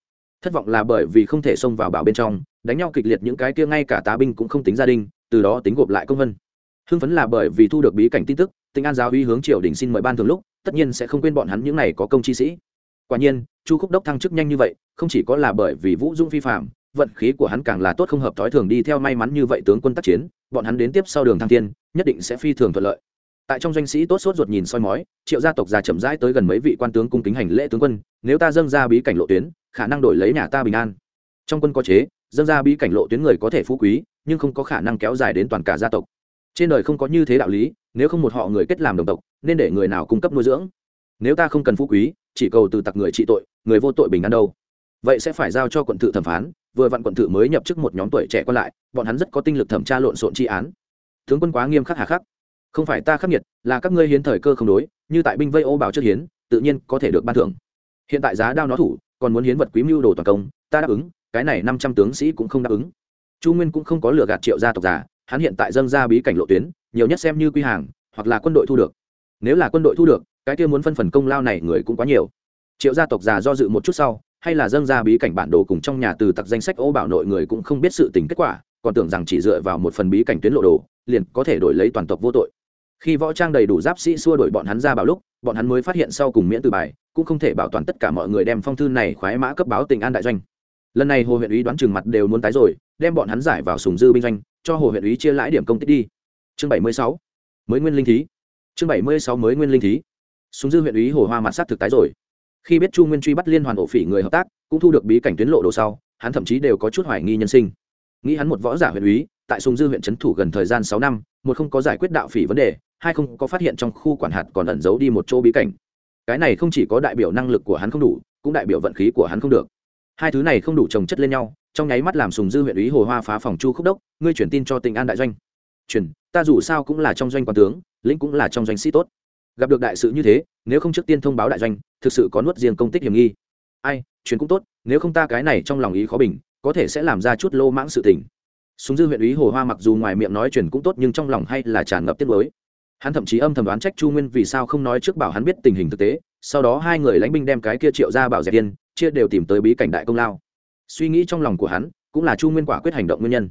Thất vọng là bởi vì không thể xông vào bảo bên trong, đánh nhau kịch liệt những cái kia ngay cả tá binh cũng không tính gia đình, từ đó tính gộp lại công vân. Hưng phấn là bởi vì thu được bí cảnh tin tức Tinh an giáo uy hướng triều đình xin mời ban thường lúc, tất nhiên sẽ không quên bọn hắn những này có công chi sĩ. Quả nhiên, chu khúc đốc thăng chức nhanh như vậy, không chỉ có là bởi vì vũ dung phi phạm vận khí của hắn càng là tốt không hợp thói thường đi theo may mắn như vậy tướng quân tác chiến, bọn hắn đến tiếp sau đường thăng thiên, nhất định sẽ phi thường thuận lợi. Tại trong doanh sĩ tốt sốt ruột nhìn soi mói, triệu gia tộc già chậm rãi tới gần mấy vị quan tướng cung kính hành lễ tướng quân, nếu ta dâng ra bí cảnh lộ tuyến, khả năng đổi lấy nhà ta bình an. Trong quân có chế, dâng ra bí cảnh lộ tuyến người có thể phú quý, nhưng không có khả năng kéo dài đến toàn cả gia tộc. Trên đời không có như thế đạo lý, nếu không một họ người kết làm đồng tộc, nên để người nào cung cấp nuôi dưỡng? Nếu ta không cần phú quý, chỉ cầu từ tặc người trị tội, người vô tội bình an đâu? Vậy sẽ phải giao cho quận thự thẩm phán vừa vặn quận thự mới nhập chức một nhóm tuổi trẻ còn lại bọn hắn rất có tinh lực thẩm tra lộn xộn tri án. Tướng quân quá nghiêm khắc hà khắc. Không phải ta khắc nghiệt là các ngươi hiến thời cơ không đối như tại binh vây ô bảo trước hiến tự nhiên có thể được ban thưởng. Hiện tại giá đao nó thủ còn muốn hiến vật quý mưu đồ toàn công ta đáp ứng cái này năm trăm tướng sĩ cũng không đáp ứng. Chu nguyên cũng không có lừa gạt triệu gia tộc giả, hắn hiện tại dâng ra bí cảnh lộ tuyến nhiều nhất xem như quy hàng hoặc là quân đội thu được. Nếu là quân đội thu được cái kia muốn phân phần công lao này người cũng quá nhiều. Triệu gia tộc già do dự một chút sau hay là dâng ra bí cảnh bản đồ cùng trong nhà từ tặc danh sách ô bảo nội người cũng không biết sự tình kết quả, còn tưởng rằng chỉ dựa vào một phần bí cảnh tuyến lộ đồ, liền có thể đổi lấy toàn tộc vô tội. Khi võ trang đầy đủ giáp sĩ xua đổi bọn hắn ra bảo lúc, bọn hắn mới phát hiện sau cùng miễn từ bài, cũng không thể bảo toàn tất cả mọi người đem phong thư này khoái mã cấp báo tình an đại doanh. Lần này hồ huyện ủy đoán chừng mặt đều muốn tái rồi, đem bọn hắn giải vào sùng dư binh doanh, cho hồ huyện ủy chia lãi điểm công tích đi. Chương bảy mươi sáu, mới nguyên linh thí. Chương bảy mươi sáu mới nguyên linh thí. Sùng dư huyện ủy hồ hoa mặt sắc thực tái rồi khi biết chu nguyên truy bắt liên hoàn ổ phỉ người hợp tác, cũng thu được bí cảnh tuyến lộ đồ sau, hắn thậm chí đều có chút hoài nghi nhân sinh. Nghĩ hắn một võ giả huyện úy, tại sùng dư huyện trấn thủ gần thời gian sáu năm, một không có giải quyết đạo phỉ vấn đề, hai không có phát hiện trong khu quản hạt còn ẩn giấu đi một chỗ bí cảnh. Cái này không chỉ có đại biểu năng lực của hắn không đủ, cũng đại biểu vận khí của hắn không được. Hai thứ này không đủ trồng chất lên nhau, trong nháy mắt làm sùng dư huyện úy hồ hoa phá phòng chu khúc đốc, ngươi chuyển tin cho tỉnh an đại doanh. Chuyển, ta dù sao cũng là trong doanh quan tướng, lĩnh cũng là trong doanh sĩ tốt gặp được đại sự như thế, nếu không trước tiên thông báo đại doanh, thực sự có nuốt riêng công tích hiểm nghi. Ai chuyến cũng tốt, nếu không ta cái này trong lòng ý khó bình, có thể sẽ làm ra chút lô mãng sự tình. Súng dư huyện ý hồ hoa mặc dù ngoài miệng nói chuyện cũng tốt nhưng trong lòng hay là tràn ngập tiết mới hắn thậm chí âm thầm đoán trách chu nguyên vì sao không nói trước bảo hắn biết tình hình thực tế, sau đó hai người lãnh binh đem cái kia triệu ra bảo dẹp tiên chia đều tìm tới bí cảnh đại công lao. Suy nghĩ trong lòng của hắn, cũng là chu nguyên quả quyết hành động nguyên nhân.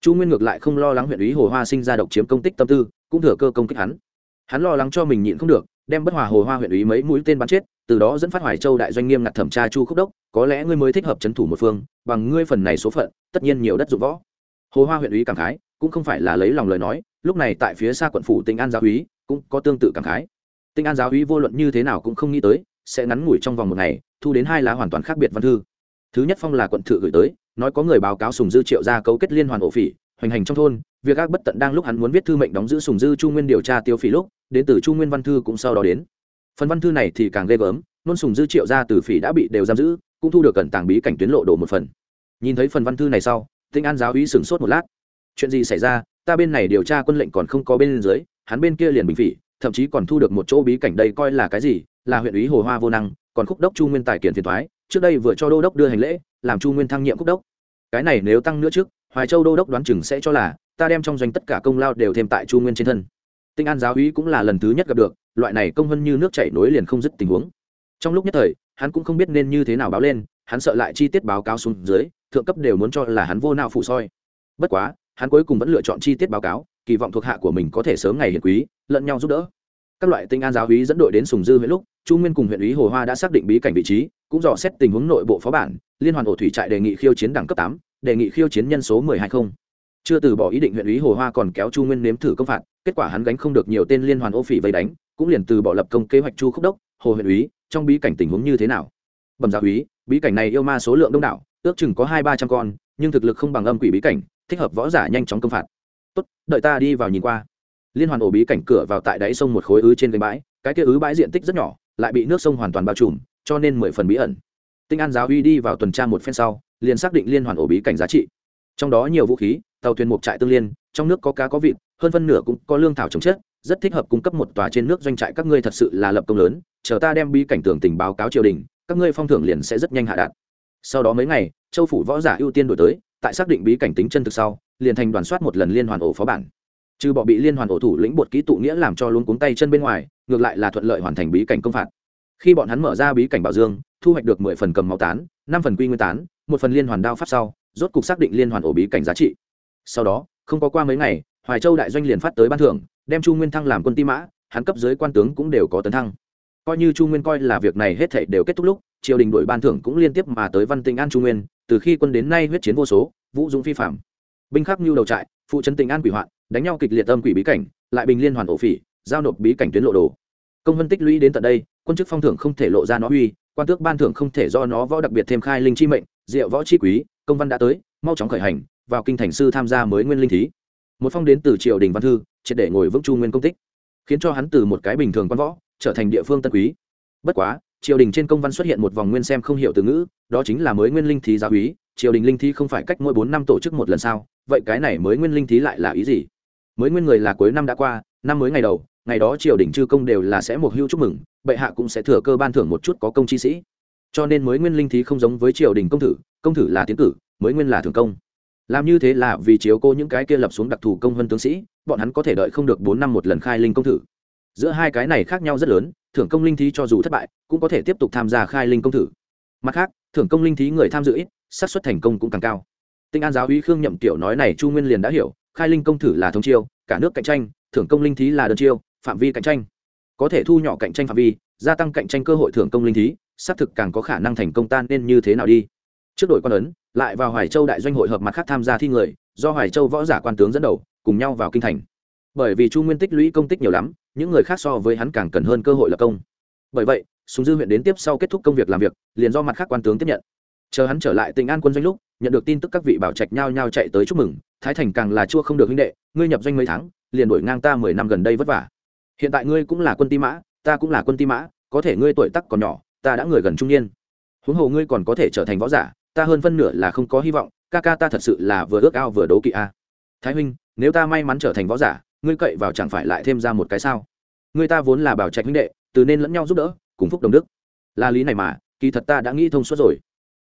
Chu nguyên ngược lại không lo lắng huyện ý hồ hoa sinh ra độc chiếm công tích tâm tư, cũng thừa cơ công kích hắn hắn lo lắng cho mình nhịn không được, đem bất hòa hồ hoa huyện ý mấy mũi tên bắn chết, từ đó dẫn phát hoài châu đại doanh nghiêm ngặt thẩm tra chu khúc đốc, có lẽ ngươi mới thích hợp c h ấ n thủ một phương, bằng ngươi phần này số phận, tất nhiên nhiều đất dụng võ. Hồ hoa huyện ý cảm khái, cũng không phải là lấy lòng lời nói, lúc này tại phía xa quận phủ tỉnh an giáo úy, cũng có tương tự cảm khái. Tinh an giáo úy vô luận như thế nào cũng không nghĩ tới, sẽ ngắn ngủi trong vòng một ngày, thu đến hai lá hoàn toàn khác biệt văn thư. Thứ nhất phong là quận thự gửi tới, nói có người báo cáo sùng dư triệu ra cấu kết liên hoàn ổ phỉ hoành hành trong thôn, việc ác bất tận đang lúc hắn muốn viết thư mệnh đóng giữ sùng dư chu nguyên điều tra tiêu phỉ lúc, đến từ chu nguyên văn thư cũng sau đó đến. Phần văn thư này thì càng ghê gớm, nôn sùng dư triệu ra từ phỉ đã bị đều giam giữ, cũng thu được cẩn tàng bí cảnh tuyến lộ đổ một phần. Nhìn thấy phần văn thư này sau tinh an giáo uy sửng sốt một lát. Chuyện gì xảy ra? Ta bên này điều tra quân lệnh còn không có bên dưới, hắn bên kia liền bình phỉ, thậm chí còn thu được một chỗ bí cảnh đây coi là cái gì? Là huyện ủy hồ hoa vô năng, còn khúc đốc chu nguyên tài kiện phiền thoái, trước đây vừa cho đô đốc đưa hành lễ, làm chu nguyên thăng nhiệm khúc đốc. Cái này nếu tăng nữa trước hoài châu đô đốc đoán chừng sẽ cho là, ta đem trong doanh tất cả công lao đều thêm tại chu nguyên trên thân. Tinh an giáo úy cũng là lần thứ nhất gặp được, loại này công hơn như nước chảy nối liền không dứt tình huống. Trong lúc nhất thời, hắn cũng không biết nên như thế nào báo lên, hắn sợ lại chi tiết báo cáo xuống dưới, thượng cấp đều muốn cho là hắn vô nào phụ soi. Bất quá, hắn cuối cùng vẫn lựa chọn chi tiết báo cáo, kỳ vọng thuộc hạ của mình có thể sớm ngày hiển quý, lẫn nhau giúp đỡ. Các loại tinh an giáo úy dẫn đội đến sùng dư huyện lúc, chu nguyên cùng huyện úy hồ hoa đã xác định bí cảnh vị trí, cũng dò xét tình huống nội bộ phó bản, liên hoàn ổ thủy trại đề nghị khiêu chiến đẳng cấp tám đề nghị khiêu chiến nhân số mười hai không. Chưa từ bỏ ý định huyện ủy hồ hoa còn kéo chu nguyên nếm thử công phạt, kết quả hắn gánh không được nhiều tên liên hoàn ô phỉ vây đánh, cũng liền từ bỏ lập công kế hoạch chu khúc đốc, hồ huyện ủy, trong bí cảnh tình huống như thế nào? Bẩm giáo úy, bí cảnh này yêu ma số lượng đông đảo, ước chừng có hai ba trăm con, nhưng thực lực không bằng âm quỷ bí cảnh, thích hợp võ giả nhanh chóng công phạt. Tốt, đợi ta đi vào nhìn qua. Liên hoàn ổ bí cảnh cửa vào tại đáy sông một khối ứ trên gánh bãi, cái kia ứ bãi diện tích rất nhỏ, lại bị nước sông hoàn toàn bao trùm, cho nên mười phần bí ẩn. Tinh an giáo uy đi vào tuần tra một phen sau liền xác định liên hoàn ổ bí cảnh giá trị. Trong đó nhiều vũ khí, tàu thuyền mục trại tương liên, trong nước có cá có vịt, hơn phân nửa cũng có lương thảo trồng chất, rất thích hợp cung cấp một tòa trên nước doanh trại các ngươi thật sự là lập công lớn, chờ ta đem bí cảnh tường tình báo cáo triều đình, các ngươi phong thưởng liền sẽ rất nhanh hạ đạt. Sau đó mấy ngày, châu phủ võ giả ưu tiên đổi tới, tại xác định bí cảnh tính chân thực sau, liền thành đoàn soát một lần liên hoàn ổ phó bản. Trừ bỏ bị liên hoàn ổ thủ lĩnh bột ký tụ nghĩa làm cho luôn cuống tay chân bên ngoài, ngược lại là thuận lợi hoàn thành bí cảnh công phạt. Khi bọn hắn mở ra bí cảnh bảo dương, thu hoạch được mười phần cầm máu tán, năm phần quy nguyên tán một phần liên hoàn đao pháp sau, rốt cục xác định liên hoàn ổ bí cảnh giá trị. Sau đó, không có qua mấy ngày, hoài châu đại doanh liền phát tới ban thưởng, đem chu nguyên thăng làm quân ti mã, hắn cấp dưới quan tướng cũng đều có tấn thăng. Coi như chu nguyên coi là việc này hết thể đều kết thúc lúc, triều đình đội ban thưởng cũng liên tiếp mà tới văn tinh an chu nguyên, từ khi quân đến nay huyết chiến vô số, vũ dũng phi phạm. Binh khắc như đầu trại, phụ trấn tình an quỷ hoạn, đánh nhau kịch liệt âm quỷ bí cảnh, lại bình liên hoàn ổ phỉ, giao nộp bí cảnh tuyến lộ đồ. Công vân tích lũy đến tận đây, quân chức phong thưởng không thể lộ ra nó uy, quan tước ban thưởng không thể do nó võ đặc biệt thêm khai linh chi mệnh diệu võ chi quý, công văn đã tới, mau chóng khởi hành, vào kinh thành sư tham gia mới nguyên linh thí. Một phong đến từ triều đình văn thư, triệt để ngồi vững chu nguyên công tích, khiến cho hắn từ một cái bình thường quan võ, trở thành địa phương tân quý. Bất quá, triều đình trên công văn xuất hiện một vòng nguyên xem không hiểu từ ngữ, đó chính là mới nguyên linh thí giáo úy triều đình linh thí không phải cách mỗi bốn năm tổ chức một lần sao? Vậy cái này mới nguyên linh thí lại là ý gì? Mới nguyên người là cuối năm đã qua, năm mới ngày đầu, ngày đó triều đình chư công đều là sẽ một hưu chúc mừng, bệ hạ cũng sẽ thừa cơ ban thưởng một chút có công chi sĩ cho nên mới nguyên linh thí không giống với triều đình công tử, công tử là tiến cử mới nguyên là thường công. Làm như thế là vì chiếu cô những cái kia lập xuống đặc thù công hơn tướng sĩ bọn hắn có thể đợi không được bốn năm một lần khai linh công tử. giữa hai cái này khác nhau rất lớn thưởng công linh thí cho dù thất bại cũng có thể tiếp tục tham gia khai linh công thử mặt khác thưởng công linh thí người tham dự ít xác suất thành công cũng càng cao. Tinh an giáo uy khương nhậm tiểu nói này chu nguyên liền đã hiểu khai linh công thử là thống chiêu cả nước cạnh tranh thưởng công linh thí là đơn chiêu phạm vi cạnh tranh. Có thể thu nhỏ cạnh tranh phạm vi gia tăng cạnh tranh cơ hội thưởng công linh thí xác thực càng có khả năng thành công tan nên như thế nào đi. Trước đội quan ấn, lại vào hoài châu đại doanh hội hợp mặt khác tham gia thi người, do hoài châu võ giả quan tướng dẫn đầu, cùng nhau vào kinh thành. Bởi vì chu nguyên tích lũy công tích nhiều lắm, những người khác so với hắn càng cần hơn cơ hội lập công. Bởi vậy súng dư huyện đến tiếp sau kết thúc công việc làm việc, liền do mặt khác quan tướng tiếp nhận. Chờ hắn trở lại tỉnh an quân doanh lúc, nhận được tin tức các vị bảo trạch nhau nhau chạy tới chúc mừng, thái thành càng là chua không được huynh đệ, ngươi nhập doanh mấy tháng, liền đổi ngang ta mười năm gần đây vất vả. Hiện tại ngươi cũng là quân ti mã, ta cũng là quân ti mã, có thể ngươi tuổi tắc còn nhỏ ta đã người gần trung niên. Huống hồ ngươi còn có thể trở thành võ giả, ta hơn phân nửa là không có hy vọng, ca ca ta thật sự là vừa ước ao vừa đố kỵ a. Thái huynh, nếu ta may mắn trở thành võ giả, ngươi cậy vào chẳng phải lại thêm ra một cái sao? Ngươi ta vốn là bảo trạch huynh đệ, từ nên lẫn nhau giúp đỡ, cùng phúc đồng đức. Là lý này mà, kỳ thật ta đã nghĩ thông suốt rồi.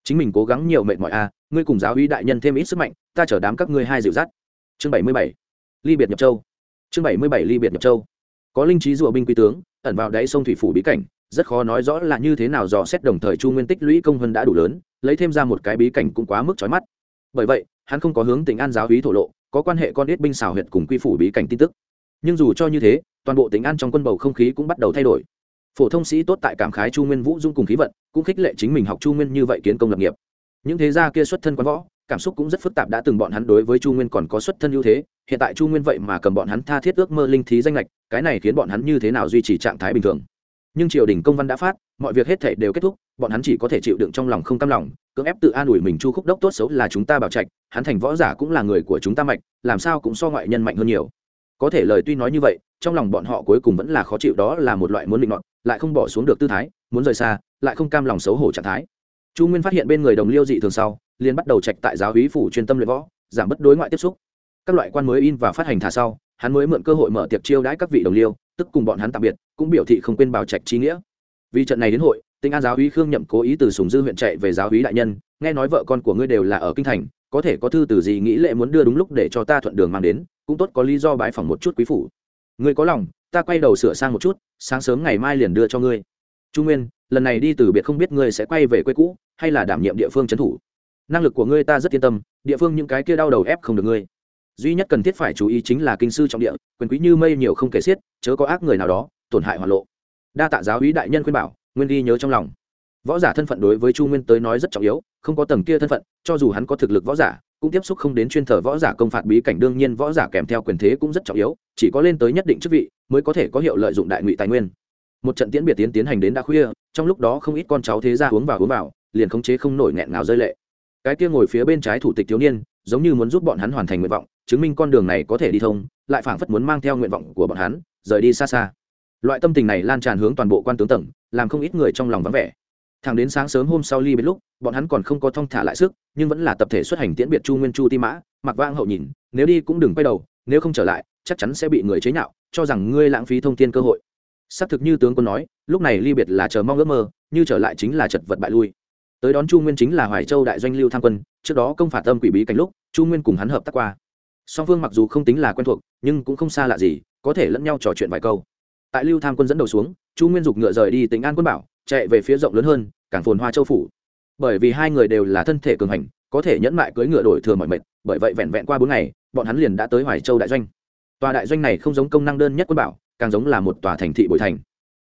Chính mình cố gắng nhiều mệt mỏi a, ngươi cùng giáo uy đại nhân thêm ít sức mạnh, ta chở đám các ngươi hai dịu dắt. Chương bảy mươi bảy, ly biệt nhập châu. Chương bảy mươi bảy, ly biệt nhập châu. Có linh trí rùa binh quý tướng, ẩn vào đáy sông thủy phủ bí cảnh rất khó nói rõ là như thế nào dò xét đồng thời chu nguyên tích lũy công hơn đã đủ lớn, lấy thêm ra một cái bí cảnh cũng quá mức trói mắt. Bởi vậy, hắn không có hướng tỉnh an giáo hí thổ lộ, có quan hệ con ít binh xào huyệt cùng quy phủ bí cảnh tin tức. Nhưng dù cho như thế, toàn bộ tỉnh an trong quân bầu không khí cũng bắt đầu thay đổi. Phổ thông sĩ tốt tại cảm khái chu nguyên vũ dung cùng khí vận, cũng khích lệ chính mình học chu nguyên như vậy kiến công lập nghiệp. Những thế gia kia xuất thân quán võ, cảm xúc cũng rất phức tạp đã từng bọn hắn đối với chu nguyên còn có xuất thân ưu thế, hiện tại chu nguyên vậy mà cầm bọn hắn tha thiết ước mơ linh thí danh lệch cái này khiến bọn hắn như thế nào duy trì trạng thái bình thường? Nhưng triều đình công văn đã phát, mọi việc hết thể đều kết thúc, bọn hắn chỉ có thể chịu đựng trong lòng không cam lòng, cưỡng ép tự an ủi mình chu khúc đốc tốt xấu là chúng ta bảo trạch, hắn thành võ giả cũng là người của chúng ta mạnh, làm sao cũng so ngoại nhân mạnh hơn nhiều. Có thể lời tuy nói như vậy, trong lòng bọn họ cuối cùng vẫn là khó chịu, đó là một loại muốn định ngọn lại không bỏ xuống được tư thái, muốn rời xa, lại không cam lòng xấu hổ trạng thái. Chu nguyên phát hiện bên người đồng liêu dị thường sau, liền bắt đầu trạch tại giáo hí phủ chuyên tâm luyện võ, giảm bất đối ngoại tiếp xúc. Các loại quan mới in và phát hành thả sau, hắn mới mượn cơ hội mở tiệc chiêu đãi các vị đồng liêu, tức cùng bọn hắn tạm biệt cũng biểu thị không quên bảo trạch chi nghĩa. Vì trận này đến hội, tinh an giáo úy khương nhậm cố ý từ sùng dư huyện chạy về giáo úy đại nhân, nghe nói vợ con của ngươi đều là ở kinh thành, có thể có thư từ gì nghĩ lệ muốn đưa đúng lúc để cho ta thuận đường mang đến, cũng tốt có lý do bái phỏng một chút quý phủ. Ngươi có lòng, ta quay đầu sửa sang một chút, sáng sớm ngày mai liền đưa cho ngươi. Trung nguyên, lần này đi từ biệt không biết ngươi sẽ quay về quê cũ, hay là đảm nhiệm địa phương trấn thủ. Năng lực của ngươi ta rất yên tâm, địa phương những cái kia đau đầu ép không được ngươi. Duy nhất cần thiết phải chú ý chính là kinh sư trọng địa, quyền quý như mây nhiều không kể xiết, chớ có ác người nào đó tổn hại hoàn lộ. Đa tạ giáo úy đại nhân khuyên bảo, nguyên ghi nhớ trong lòng. Võ giả thân phận đối với chu nguyên tới nói rất trọng yếu, không có tầng kia thân phận, cho dù hắn có thực lực võ giả, cũng tiếp xúc không đến chuyên thờ võ giả công phạt bí cảnh, đương nhiên võ giả kèm theo quyền thế cũng rất trọng yếu, chỉ có lên tới nhất định chức vị mới có thể có hiệu lợi dụng đại ngụy tài nguyên. Một trận tiễn biệt tiến tiến hành đến đã khuya, trong lúc đó không ít con cháu thế ra uống vào uống vào, liền khống chế không nổi nghẹn ngào rơi lệ. Cái kia ngồi phía bên trái thủ tịch thiếu niên, giống như muốn giúp bọn hắn hoàn thành nguyện vọng, chứng minh con đường này có thể đi thông, lại phảng phất muốn mang theo nguyện vọng của bọn hắn, rời đi xa xa loại tâm tình này lan tràn hướng toàn bộ quan tướng tầng, làm không ít người trong lòng vắng vẻ. Thẳng đến sáng sớm hôm sau ly biệt lúc, bọn hắn còn không có thong thả lại sức, nhưng vẫn là tập thể xuất hành tiễn biệt chu nguyên chu ti mã mặc vang hậu nhìn, nếu đi cũng đừng quay đầu, nếu không trở lại, chắc chắn sẽ bị người chế nhạo, cho rằng ngươi lãng phí thông tin cơ hội. Xác thực như tướng quân nói, lúc này ly biệt là chờ mong ước mơ, như trở lại chính là chật vật bại lui. Tới đón chu nguyên chính là hoài châu đại doanh lưu tham quân, trước đó công phạt tâm quỷ bí cảnh lúc, chu nguyên cùng hắn hợp tác qua. Song phương mặc dù không tính là quen thuộc, nhưng cũng không xa lạ gì, có thể lẫn nhau trò chuyện vài câu tại lưu tham quân dẫn đầu xuống, chu nguyên dục ngựa rời đi tỉnh an quân bảo, chạy về phía rộng lớn hơn, cảng phồn hoa châu phủ. Bởi vì hai người đều là thân thể cường hành, có thể nhẫn mại cưỡi ngựa đổi thừa mọi mệt bởi vậy vẹn vẹn qua bốn ngày, bọn hắn liền đã tới hoài châu đại doanh. Tòa đại doanh này không giống công năng đơn nhất quân bảo, càng giống là một tòa thành thị bồi thành.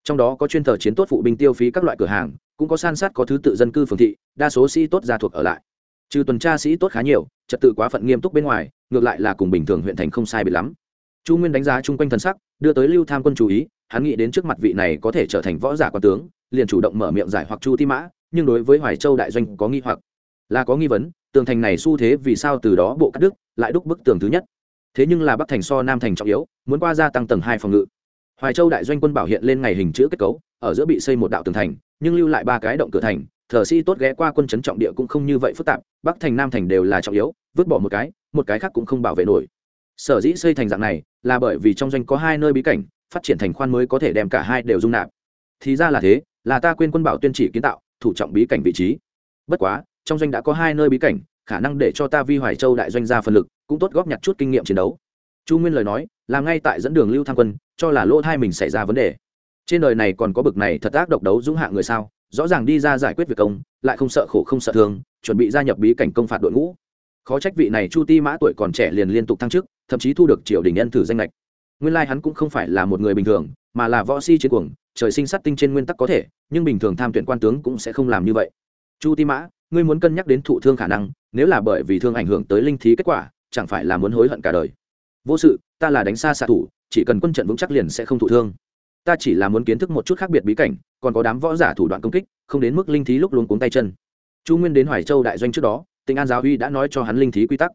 Trong đó có chuyên thờ chiến tốt phụ binh tiêu phí các loại cửa hàng, cũng có san sát có thứ tự dân cư phường thị, đa số sĩ tốt gia thuộc ở lại. Trừ tuần tra sĩ tốt khá nhiều, trật tự quá phận nghiêm túc bên ngoài, ngược lại là cùng bình thường huyện thành không sai bị lắm chu nguyên đánh giá chung quanh thần sắc, đưa tới lưu tham quân chú ý, hắn nghĩ đến trước mặt vị này có thể trở thành võ giả quan tướng, liền chủ động mở miệng giải hoặc chu ti mã, nhưng đối với hoài châu đại doanh có nghi hoặc. Là có nghi vấn, tường thành này xu thế vì sao từ đó bộ cắt đức lại đúc bức tường thứ nhất. Thế nhưng là bắc thành so nam thành trọng yếu, muốn qua gia tăng tầng hai phòng ngự. Hoài châu đại doanh quân bảo hiện lên ngày hình chữ kết cấu, ở giữa bị xây một đạo tường thành, nhưng lưu lại ba cái động cửa thành, thờ sĩ tốt ghé qua quân chấn trọng địa cũng không như vậy phức tạp, bắc thành, nam thành đều là trọng yếu, vứt bỏ một cái một cái khác cũng không bảo vệ nổi sở dĩ xây thành dạng này là bởi vì trong doanh có hai nơi bí cảnh, phát triển thành khoan mới có thể đem cả hai đều dung nạp. Thì ra là thế, là ta quên quân bảo tuyên chỉ kiến tạo, thủ trọng bí cảnh vị trí. Bất quá, trong doanh đã có hai nơi bí cảnh, khả năng để cho ta vi hoài châu đại doanh ra phần lực, cũng tốt góp nhặt chút kinh nghiệm chiến đấu. Chu nguyên lời nói, là ngay tại dẫn đường lưu tham quân, cho là lỗ hai mình xảy ra vấn đề. Trên đời này còn có bực này thật ác độc đấu dũng hạ người sao? Rõ ràng đi ra giải quyết việc công, lại không sợ khổ không sợ thương, chuẩn bị gia nhập bí cảnh công phạt đội ngũ. Khó trách vị này chu ti mã tuổi còn trẻ liền liên tục thăng chức thậm chí thu được triều đình nhân thử danh lệch nguyên lai hắn cũng không phải là một người bình thường, mà là võ si chiến cuồng, trời sinh sát tinh trên nguyên tắc có thể, nhưng bình thường tham tuyển quan tướng cũng sẽ không làm như vậy. Chu ti mã, ngươi muốn cân nhắc đến thụ thương khả năng, nếu là bởi vì thương ảnh hưởng tới linh thí kết quả, chẳng phải là muốn hối hận cả đời. Vô sự, ta là đánh xa xạ thủ, chỉ cần quân trận vững chắc liền sẽ không thụ thương. Ta chỉ là muốn kiến thức một chút khác biệt bí cảnh, còn có đám võ giả thủ đoạn công kích, không đến mức linh thí lúc luôn cuống tay chân. Chu nguyên đến hoài châu đại doanh trước đó tỉnh an giáo uy đã nói cho hắn linh thí quy tắc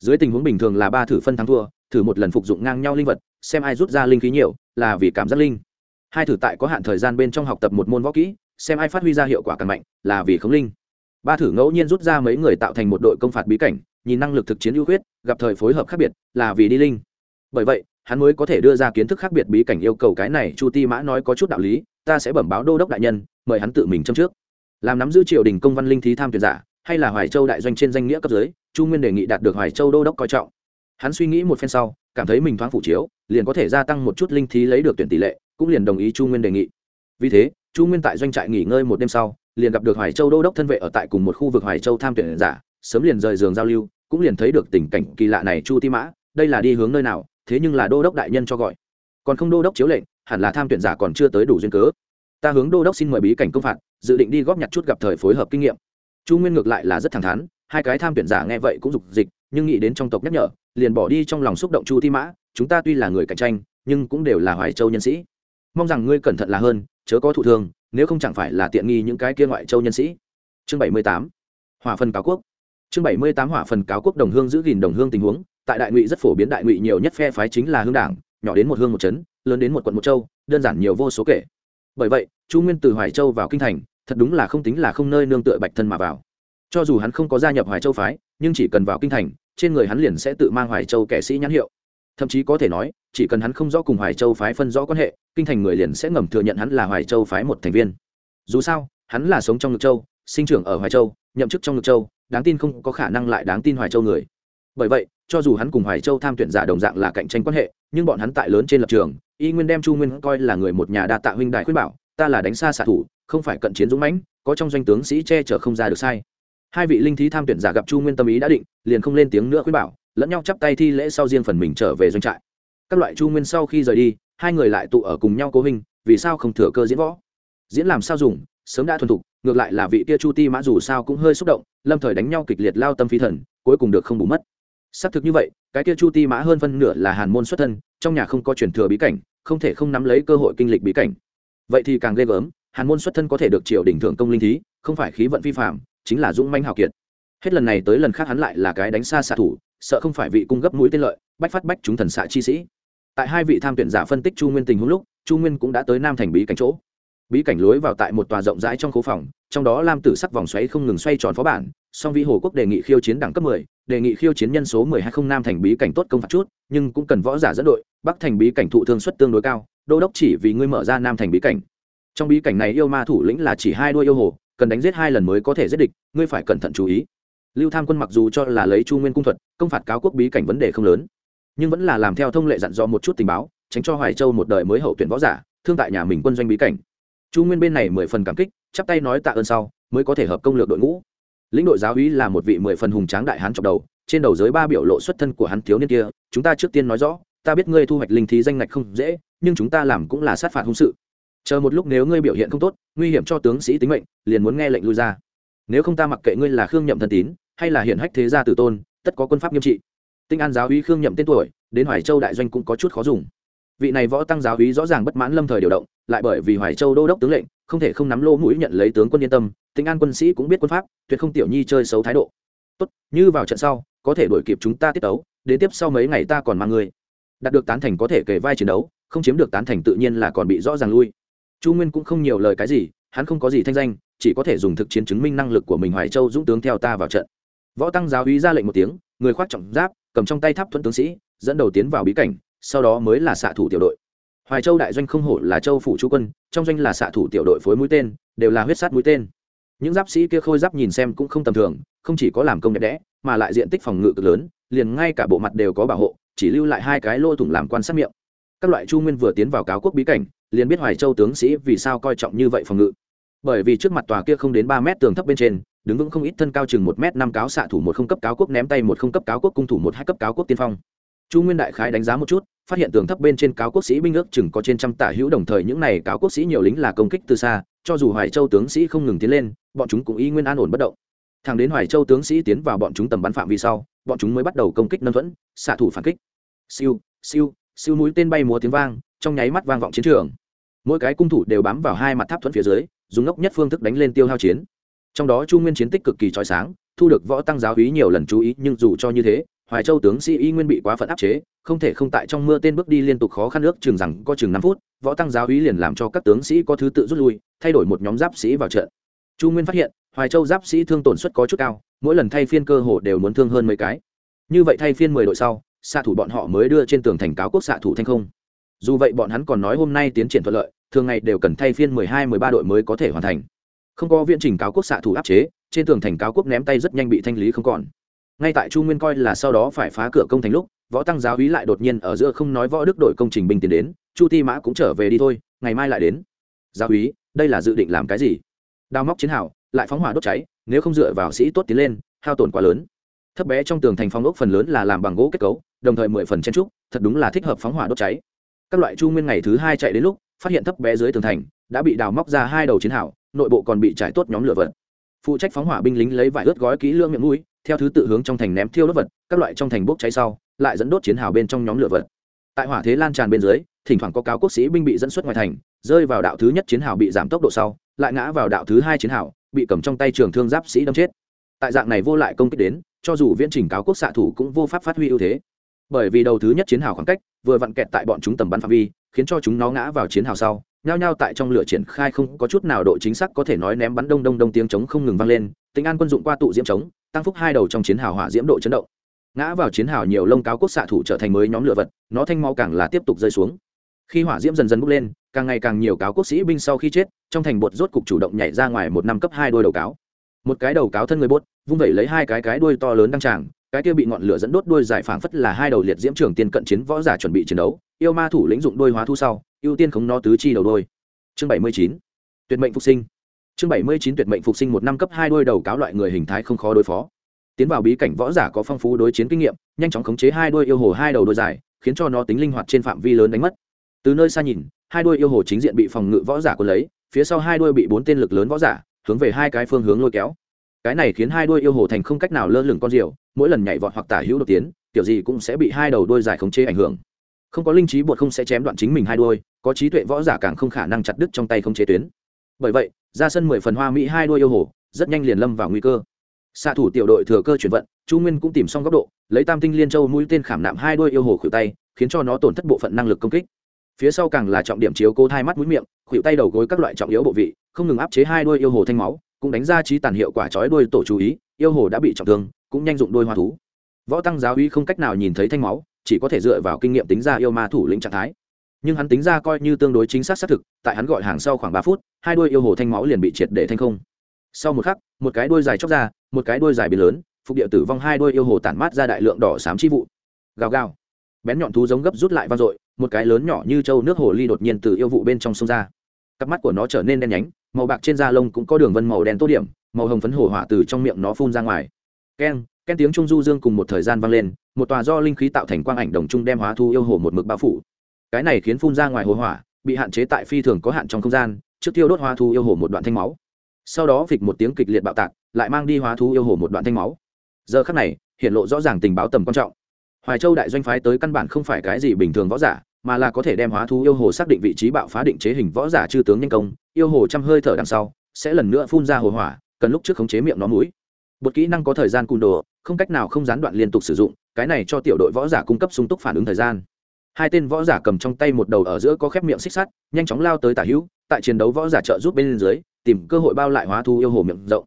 dưới tình huống bình thường là ba thử phân thắng thua, thử một lần phục dụng ngang nhau linh vật, xem ai rút ra linh khí nhiều, là vì cảm giác linh. Hai thử tại có hạn thời gian bên trong học tập một môn võ kỹ, xem ai phát huy ra hiệu quả càng mạnh, là vì khống linh. Ba thử ngẫu nhiên rút ra mấy người tạo thành một đội công phạt bí cảnh, nhìn năng lực thực chiến ưu khuyết, gặp thời phối hợp khác biệt, là vì đi linh. Bởi vậy, hắn mới có thể đưa ra kiến thức khác biệt bí cảnh yêu cầu cái này, chu ti mã nói có chút đạo lý, ta sẽ bẩm báo đô đốc đại nhân, mời hắn tự mình châm trước. Làm nắm giữ triều đình công văn linh thí tham tuyển giả, hay là hoài châu đại doanh trên danh nghĩa cấp dưới chu nguyên đề nghị đạt được hoài châu đô đốc coi trọng. Hắn suy nghĩ một phen sau, cảm thấy mình thoáng phủ chiếu, liền có thể gia tăng một chút linh thí lấy được tuyển tỷ lệ, cũng liền đồng ý chu nguyên đề nghị. Vì thế, chu nguyên tại doanh trại nghỉ ngơi một đêm sau, liền gặp được hoài châu đô đốc thân vệ ở tại cùng một khu vực hoài châu tham tuyển giả, sớm liền rời giường giao lưu, cũng liền thấy được tình cảnh kỳ lạ này chu ti mã, đây là đi hướng nơi nào, thế nhưng là đô đốc đại nhân cho gọi. Còn không đô đốc chiếu lệnh, hẳn là tham tuyển giả còn chưa tới đủ duyên cớ. Ta hướng đô đốc xin mời bí cảnh công phạt, dự định đi góp nhặt chút gặp thời phối hợp kinh nghiệm. Chu nguyên ngược lại là rất thẳng thắn hai cái tham tuyển giả nghe vậy cũng dục dịch, nhưng nghĩ đến trong tộc nhắc nhở, liền bỏ đi trong lòng xúc động chu thi mã, chúng ta tuy là người cạnh tranh, nhưng cũng đều là hoài châu nhân sĩ. Mong rằng ngươi cẩn thận là hơn, chớ có thụ thương, nếu không chẳng phải là tiện nghi những cái kia ngoại châu nhân sĩ. Chương bảy mươi tám, hỏa phần cáo quốc. Chương bảy mươi tám, hỏa phần cáo quốc đồng hương giữ gìn đồng hương tình huống, tại đại ngụy rất phổ biến đại ngụy nhiều nhất phe phái chính là hương đảng, nhỏ đến một hương một trấn, lớn đến một quận một châu, đơn giản nhiều vô số kể. Bởi vậy, chu nguyên từ hoài châu vào kinh thành, thật đúng là không tính là không nơi nương tựa bạch thân mà vào cho dù hắn không có gia nhập hoài châu phái, nhưng chỉ cần vào kinh thành, trên người hắn liền sẽ tự mang hoài châu kẻ sĩ nhãn hiệu. Thậm chí có thể nói, chỉ cần hắn không rõ cùng hoài châu phái phân rõ quan hệ, kinh thành người liền sẽ ngầm thừa nhận hắn là hoài châu phái một thành viên. Dù sao, hắn là sống trong ngực châu, sinh trưởng ở hoài châu, nhậm chức trong ngực châu, đáng tin không có khả năng lại đáng tin hoài châu người. Bởi vậy, cho dù hắn cùng hoài châu tham tuyển giả đồng dạng là cạnh tranh quan hệ, nhưng bọn hắn tại lớn trên lập trường, y nguyên đem chu nguyên coi là người một nhà đa tạ huynh đại khuyên bảo, ta là đánh xa xạ thủ, không phải cận chiến dũng mãnh, có trong doanh tướng sĩ che chở không ra được sai hai vị linh thí tham tuyển giả gặp chu nguyên tâm ý đã định, liền không lên tiếng nữa khuyên bảo, lẫn nhau chắp tay thi lễ sau riêng phần mình trở về doanh trại. Các loại chu nguyên sau khi rời đi, hai người lại tụ ở cùng nhau cố hình, vì sao không thừa cơ diễn võ? Diễn làm sao dùng, sớm đã thuần thục, ngược lại là vị kia chu ti mã dù sao cũng hơi xúc động, lâm thời đánh nhau kịch liệt lao tâm phi thần, cuối cùng được không bù mất. Xác thực như vậy, cái kia chu ti mã hơn phân nửa là hàn môn xuất thân, trong nhà không có truyền thừa bí cảnh, không thể không nắm lấy cơ hội kinh lịch bí cảnh. Vậy thì càng ghê gớm, hàn môn xuất thân có thể được triều đỉnh thượng công linh thí, không phải khí vận vi phạm chính là dũng manh hào kiệt. Hết lần này tới lần khác hắn lại là cái đánh xa xạ thủ sợ không phải vị cung gấp mũi tên lợi bách phát bách chúng thần xạ chi sĩ. Tại hai vị tham tuyển giả phân tích chu nguyên tình huống lúc chu nguyên cũng đã tới nam thành bí cảnh chỗ. Bí cảnh lối vào tại một tòa rộng rãi trong khu phòng trong đó lam tử sắc vòng xoáy không ngừng xoay tròn phó bản song vĩ hồ quốc đề nghị khiêu chiến đẳng cấp 10, đề nghị khiêu chiến nhân số mười hai không nam thành bí cảnh tốt công phạt chút nhưng cũng cần võ giả dẫn đội bắc thành bí cảnh thụ thương suất tương đối cao đô đốc chỉ vì ngươi mở ra nam thành bí cảnh. Trong bí cảnh này yêu ma thủ lĩnh là chỉ hai đuôi yêu hồ cần đánh giết hai lần mới có thể giết địch, ngươi phải cẩn thận chú ý. Lưu tham quân mặc dù cho là lấy chu nguyên cung thuật, công phạt cáo quốc bí cảnh vấn đề không lớn, nhưng vẫn là làm theo thông lệ dặn dò một chút tình báo, tránh cho hoài châu một đời mới hậu tuyển võ giả, thương tại nhà mình quân doanh bí cảnh. Chu nguyên bên này mười phần cảm kích, chắp tay nói tạ ơn sau, mới có thể hợp công lược đội ngũ. Lĩnh đội giáo úy là một vị mười phần hùng tráng đại hán trọng đầu, trên đầu giới ba biểu lộ xuất thân của hắn thiếu niên kia, chúng ta trước tiên nói rõ, ta biết ngươi thu hoạch linh thí danh ngạch không dễ, nhưng chúng ta làm cũng là sát phạt hung sự chờ một lúc nếu ngươi biểu hiện không tốt, nguy hiểm cho tướng sĩ tính mệnh, liền muốn nghe lệnh lui ra. Nếu không ta mặc kệ ngươi là khương nhậm thân tín, hay là hiển hách thế gia tử tôn, tất có quân pháp nghiêm trị. Tinh an giáo úy khương nhậm tên tuổi, đến hoài châu đại doanh cũng có chút khó dùng. Vị này võ tăng giáo úy rõ ràng bất mãn lâm thời điều động, lại bởi vì hoài châu đô đốc tướng lệnh, không thể không nắm lô mũi nhận lấy tướng quân yên tâm, tinh an quân sĩ cũng biết quân pháp, tuyệt không tiểu nhi chơi xấu thái độ. Tốt, như vào trận sau, có thể đuổi kịp chúng ta tiết tấu, đến tiếp sau mấy ngày ta còn mang ngươi. Đạt được tán thành có thể kể vai chiến đấu, không chiếm được tán thành tự nhiên là còn bị rõ ràng lui chu nguyên cũng không nhiều lời cái gì, hắn không có gì thanh danh, chỉ có thể dùng thực chiến chứng minh năng lực của mình hoài châu dũng tướng theo ta vào trận. Võ tăng giáo úy ra lệnh một tiếng, người khoác trọng giáp, cầm trong tay tháp thuẫn tướng sĩ, dẫn đầu tiến vào bí cảnh, sau đó mới là xạ thủ tiểu đội. Hoài châu đại doanh không hổ là châu phủ chú quân, trong doanh là xạ thủ tiểu đội phối mũi tên, đều là huyết sát mũi tên. Những giáp sĩ kia khôi giáp nhìn xem cũng không tầm thường, không chỉ có làm công đẹp đẽ, mà lại diện tích phòng ngự cực lớn, liền ngay cả bộ mặt đều có bảo hộ, chỉ lưu lại hai cái lô thủng làm quan sát miệng. Các loại chu nguyên vừa tiến vào cáo quốc bí cảnh liền biết hoài châu tướng sĩ vì sao coi trọng như vậy phòng ngự. Bởi vì trước mặt tòa kia không đến ba mét tường thấp bên trên, đứng vững không ít thân cao chừng một m năm cáo xạ thủ một không cấp cáo quốc ném tay một không cấp cáo quốc cung thủ một hai cấp cáo quốc tiên phong. Chu nguyên đại khái đánh giá một chút, phát hiện tường thấp bên trên cáo quốc sĩ binh ước chừng có trên trăm tả hữu đồng thời những này cáo quốc sĩ nhiều lính là công kích từ xa, cho dù hoài châu tướng sĩ không ngừng tiến lên, bọn chúng cũng y nguyên an ổn bất động. Thằng đến hoài châu tướng sĩ tiến vào bọn chúng tầm bắn phạm vi sau, bọn chúng mới bắt đầu công kích nâng thuẫn, xạ thủ phản kích. Siêu siêu siêu núi tên bay múa tiếng vang trong nháy mắt vang vọng chiến trường. Mỗi cái cung thủ đều bám vào hai mặt tháp thuẫn phía dưới, dùng ngốc nhất phương thức đánh lên tiêu hao chiến. Trong đó chu nguyên chiến tích cực kỳ trói sáng, thu được võ tăng giáo úy nhiều lần chú ý, nhưng dù cho như thế, hoài châu tướng sĩ y nguyên bị quá phận áp chế, không thể không tại trong mưa tên bước đi liên tục khó khăn nước chừng rằng có chừng năm phút, võ tăng giáo úy liền làm cho các tướng sĩ có thứ tự rút lui, thay đổi một nhóm giáp sĩ vào trận. Chu nguyên phát hiện, hoài châu giáp sĩ thương tổn suất có chút cao, mỗi lần thay phiên cơ hồ đều muốn thương hơn mấy cái. Như vậy thay phiên mười đội sau, xạ thủ bọn họ mới đưa trên tường thành cáo quốc xạ thủ thanh không dù vậy bọn hắn còn nói hôm nay tiến triển thuận lợi, thường ngày đều cần thay phiên mười hai, mười ba đội mới có thể hoàn thành. Không có viễn trình cáo quốc xạ thủ áp chế, trên tường thành cáo quốc ném tay rất nhanh bị thanh lý không còn. Ngay tại chu nguyên coi là sau đó phải phá cửa công thành lúc, võ tăng giáo hí lại đột nhiên ở giữa không nói võ đức đội công trình binh tiến đến, chu ti mã cũng trở về đi thôi, ngày mai lại đến. Giáo hí đây là dự định làm cái gì? Đào móc chiến hào, lại phóng hỏa đốt cháy, nếu không dựa vào sĩ tốt tiến lên, hao tổn quá lớn. Thấp bé trong tường thành phong ốc phần lớn là làm bằng gỗ kết cấu, đồng thời mười phần chen trúc, thật đúng là thích hợp phóng hỏa đốt cháy các loại chu nguyên ngày thứ hai chạy đến lúc, phát hiện thấp bé dưới tường thành, đã bị đào móc ra hai đầu chiến hào, nội bộ còn bị trải tốt nhóm lửa vật. Phụ trách phóng hỏa binh lính lấy vải ướt gói kỹ lưỡng miệng mũi, theo thứ tự hướng trong thành ném thiêu đốt vật, các loại trong thành bốc cháy sau, lại dẫn đốt chiến hào bên trong nhóm lửa vật. Tại hỏa thế lan tràn bên dưới, thỉnh thoảng có cáo quốc sĩ binh bị dẫn xuất ngoài thành, rơi vào đạo thứ nhất chiến hào bị giảm tốc độ sau, lại ngã vào đạo thứ hai chiến hào, bị cầm trong tay trường thương giáp sĩ đâm chết. Tại dạng này vô lại công kích đến, cho dù viễn trình cáo quốc xạ thủ cũng vô pháp phát huy ưu thế bởi vì đầu thứ nhất chiến hào khoảng cách vừa vặn kẹt tại bọn chúng tầm bắn phạm vi, khiến cho chúng nó ngã vào chiến hào sau, nhao nhao tại trong lửa triển khai không có chút nào độ chính xác có thể nói ném bắn đông đông đông tiếng trống không ngừng vang lên tính an quân dụng qua tụ diễm trống, tăng phúc hai đầu trong chiến hào hỏa diễm độ chấn động. Ngã vào chiến hào nhiều lông cáo quốc xạ thủ trở thành mới nhóm lửa vật, nó thanh mau càng là tiếp tục rơi xuống. Khi hỏa diễm dần dần bốc lên, càng ngày càng nhiều cáo quốc sĩ binh sau khi chết, trong thành bột rốt cục chủ động nhảy ra ngoài một năm cấp hai đôi đầu cáo. Một cái đầu cáo thân người bốt vung vẩy lấy hai cái cái đuôi to lớn đăng tràng cái kia bị ngọn lửa dẫn đốt đuôi giải phảng phất là hai đầu liệt diễm trường tiên cận chiến võ giả chuẩn bị chiến đấu, yêu ma thủ lĩnh dụng đuôi hóa thu sau, ưu tiên khống nó tứ chi đầu đuôi. Chương bảy mươi chín, tuyệt mệnh phục sinh. Chương bảy mươi chín, tuyệt mệnh phục sinh một năm cấp hai đuôi đầu cáo loại người hình thái không khó đối phó. Tiến vào bí cảnh võ giả có phong phú đối chiến kinh nghiệm, nhanh chóng khống chế hai đuôi yêu hồ hai đầu đuôi dài khiến cho nó tính linh hoạt trên phạm vi lớn đánh mất. Từ nơi xa nhìn, hai đuôi yêu hồ chính diện bị phòng ngự võ giả quân lấy, phía sau hai đuôi bị bốn tên lực lớn võ giả hướng về hai cái phương hướng lôi kéo. Cái này khiến hai đuôi yêu hồ thành không cách nào lơ lửng con diều mỗi lần nhảy vọt hoặc tả hữu đột tiến, kiểu gì cũng sẽ bị hai đầu đuôi dài khống chế ảnh hưởng. Không có linh trí bột không sẽ chém đoạn chính mình hai đuôi, có trí tuệ võ giả càng không khả năng chặt đứt trong tay không chế tuyến. Bởi vậy, ra sân mười phần hoa mỹ hai đuôi yêu hồ, rất nhanh liền lâm vào nguy cơ. Xạ thủ tiểu đội thừa cơ chuyển vận, chu nguyên cũng tìm xong góc độ, lấy tam tinh liên châu mũi tên khảm nạm hai đuôi yêu hồ khuỷu tay, khiến cho nó tổn thất bộ phận năng lực công kích. Phía sau càng là trọng điểm chiếu cố thai mắt mũi miệng, khuỷu tay đầu gối các loại trọng yếu bộ vị, không ngừng áp chế hai đuôi yêu hồ thanh máu, cũng đánh ra trí tàn hiệu quả chói đuôi tổ chú ý yêu hồ đã bị trọng thương, cũng nhanh dụng đôi hoa thú. Võ tăng giáo uy không cách nào nhìn thấy thanh máu, chỉ có thể dựa vào kinh nghiệm tính ra yêu ma thủ lĩnh trạng thái. Nhưng hắn tính ra coi như tương đối chính xác xác thực, tại hắn gọi hàng sau khoảng ba phút, hai đôi yêu hồ thanh máu liền bị triệt để thanh không. Sau một khắc, một cái đôi dài chóc ra, một cái đôi dài biến lớn, phục địa tử vong hai đôi yêu hồ tản mát ra đại lượng đỏ xám chi vụ. Gào gào. Bén nhọn thú giống gấp rút lại vang dội, một cái lớn nhỏ như trâu nước hồ ly đột nhiên từ yêu vụ bên trong sông ra. Cặp mắt của nó trở nên đen nhánh, màu bạc trên da lông cũng có đường vân màu đen tô điểm màu hồng phấn hổ hỏa từ trong miệng nó phun ra ngoài. Keng ken tiếng trung du dương cùng một thời gian vang lên, một tòa do linh khí tạo thành quang ảnh đồng trung đem hóa thu yêu hồ một mực bao phủ. Cái này khiến phun ra ngoài hồ hỏa, bị hạn chế tại phi thường có hạn trong không gian, trước tiêu đốt hóa thu yêu hồ một đoạn thanh máu. Sau đó phịch một tiếng kịch liệt bạo tạc, lại mang đi hóa thu yêu hồ một đoạn thanh máu. Giờ khắc này, hiện lộ rõ ràng tình báo tầm quan trọng. Hoài châu đại doanh phái tới căn bản không phải cái gì bình thường võ giả, mà là có thể đem hóa thú yêu hồ xác định vị trí bạo phá định chế hình võ giả chư tướng nhân công, yêu hồ trăm hơi thở đằng sau, sẽ lần nữa phun ra hồ hỏa cần lúc trước khống chế miệng nó mũi. Một kỹ năng có thời gian cùn đồ, không cách nào không gián đoạn liên tục sử dụng, cái này cho tiểu đội võ giả cung cấp sung túc phản ứng thời gian. Hai tên võ giả cầm trong tay một đầu ở giữa có khép miệng xích sắt, nhanh chóng lao tới tả hữu, tại chiến đấu võ giả trợ giúp bên dưới, tìm cơ hội bao lại hóa thú yêu hồ miệng rộng.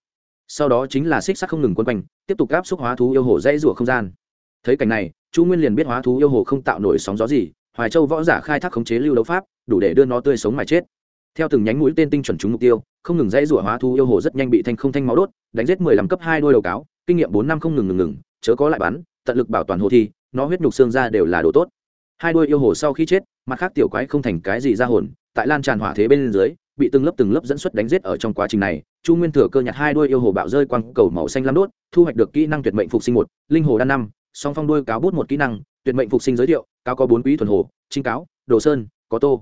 Sau đó chính là xích sắt không ngừng quân quanh, tiếp tục áp xúc hóa thú yêu hồ dãy rủa không gian. Thấy cảnh này, chu nguyên liền biết hóa thú yêu hồ không tạo nổi sóng gió gì, hoài châu võ giả khai thác khống chế lưu đấu pháp, đủ để đưa nó tươi sống mà chết theo từng nhánh mũi tên tinh chuẩn trúng mục tiêu, không ngừng dãy rủa hóa thu yêu hồ rất nhanh bị thanh không thanh máu đốt, đánh giết mười lăm cấp hai đôi đầu cáo, kinh nghiệm bốn năm không ngừng ngừng ngừng, chớ có lại bắn, tận lực bảo toàn hồ thi, nó huyết nhục xương ra đều là đồ tốt. Hai đôi yêu hồ sau khi chết, mặt khác tiểu quái không thành cái gì ra hồn, tại lan tràn hỏa thế bên dưới, bị từng lớp từng lớp dẫn xuất đánh giết ở trong quá trình này, chu nguyên thừa cơ nhặt hai đôi yêu hồ bạo rơi quang cầu màu xanh lam đốt, thu hoạch được kỹ năng tuyệt mệnh phục sinh một, linh hồ đan năm, song phong đôi cáo bút một kỹ năng, tuyệt mệnh phục sinh giới thiệu, cáo có bốn quý thuần hồ trinh cáo, đồ sơn, có tô.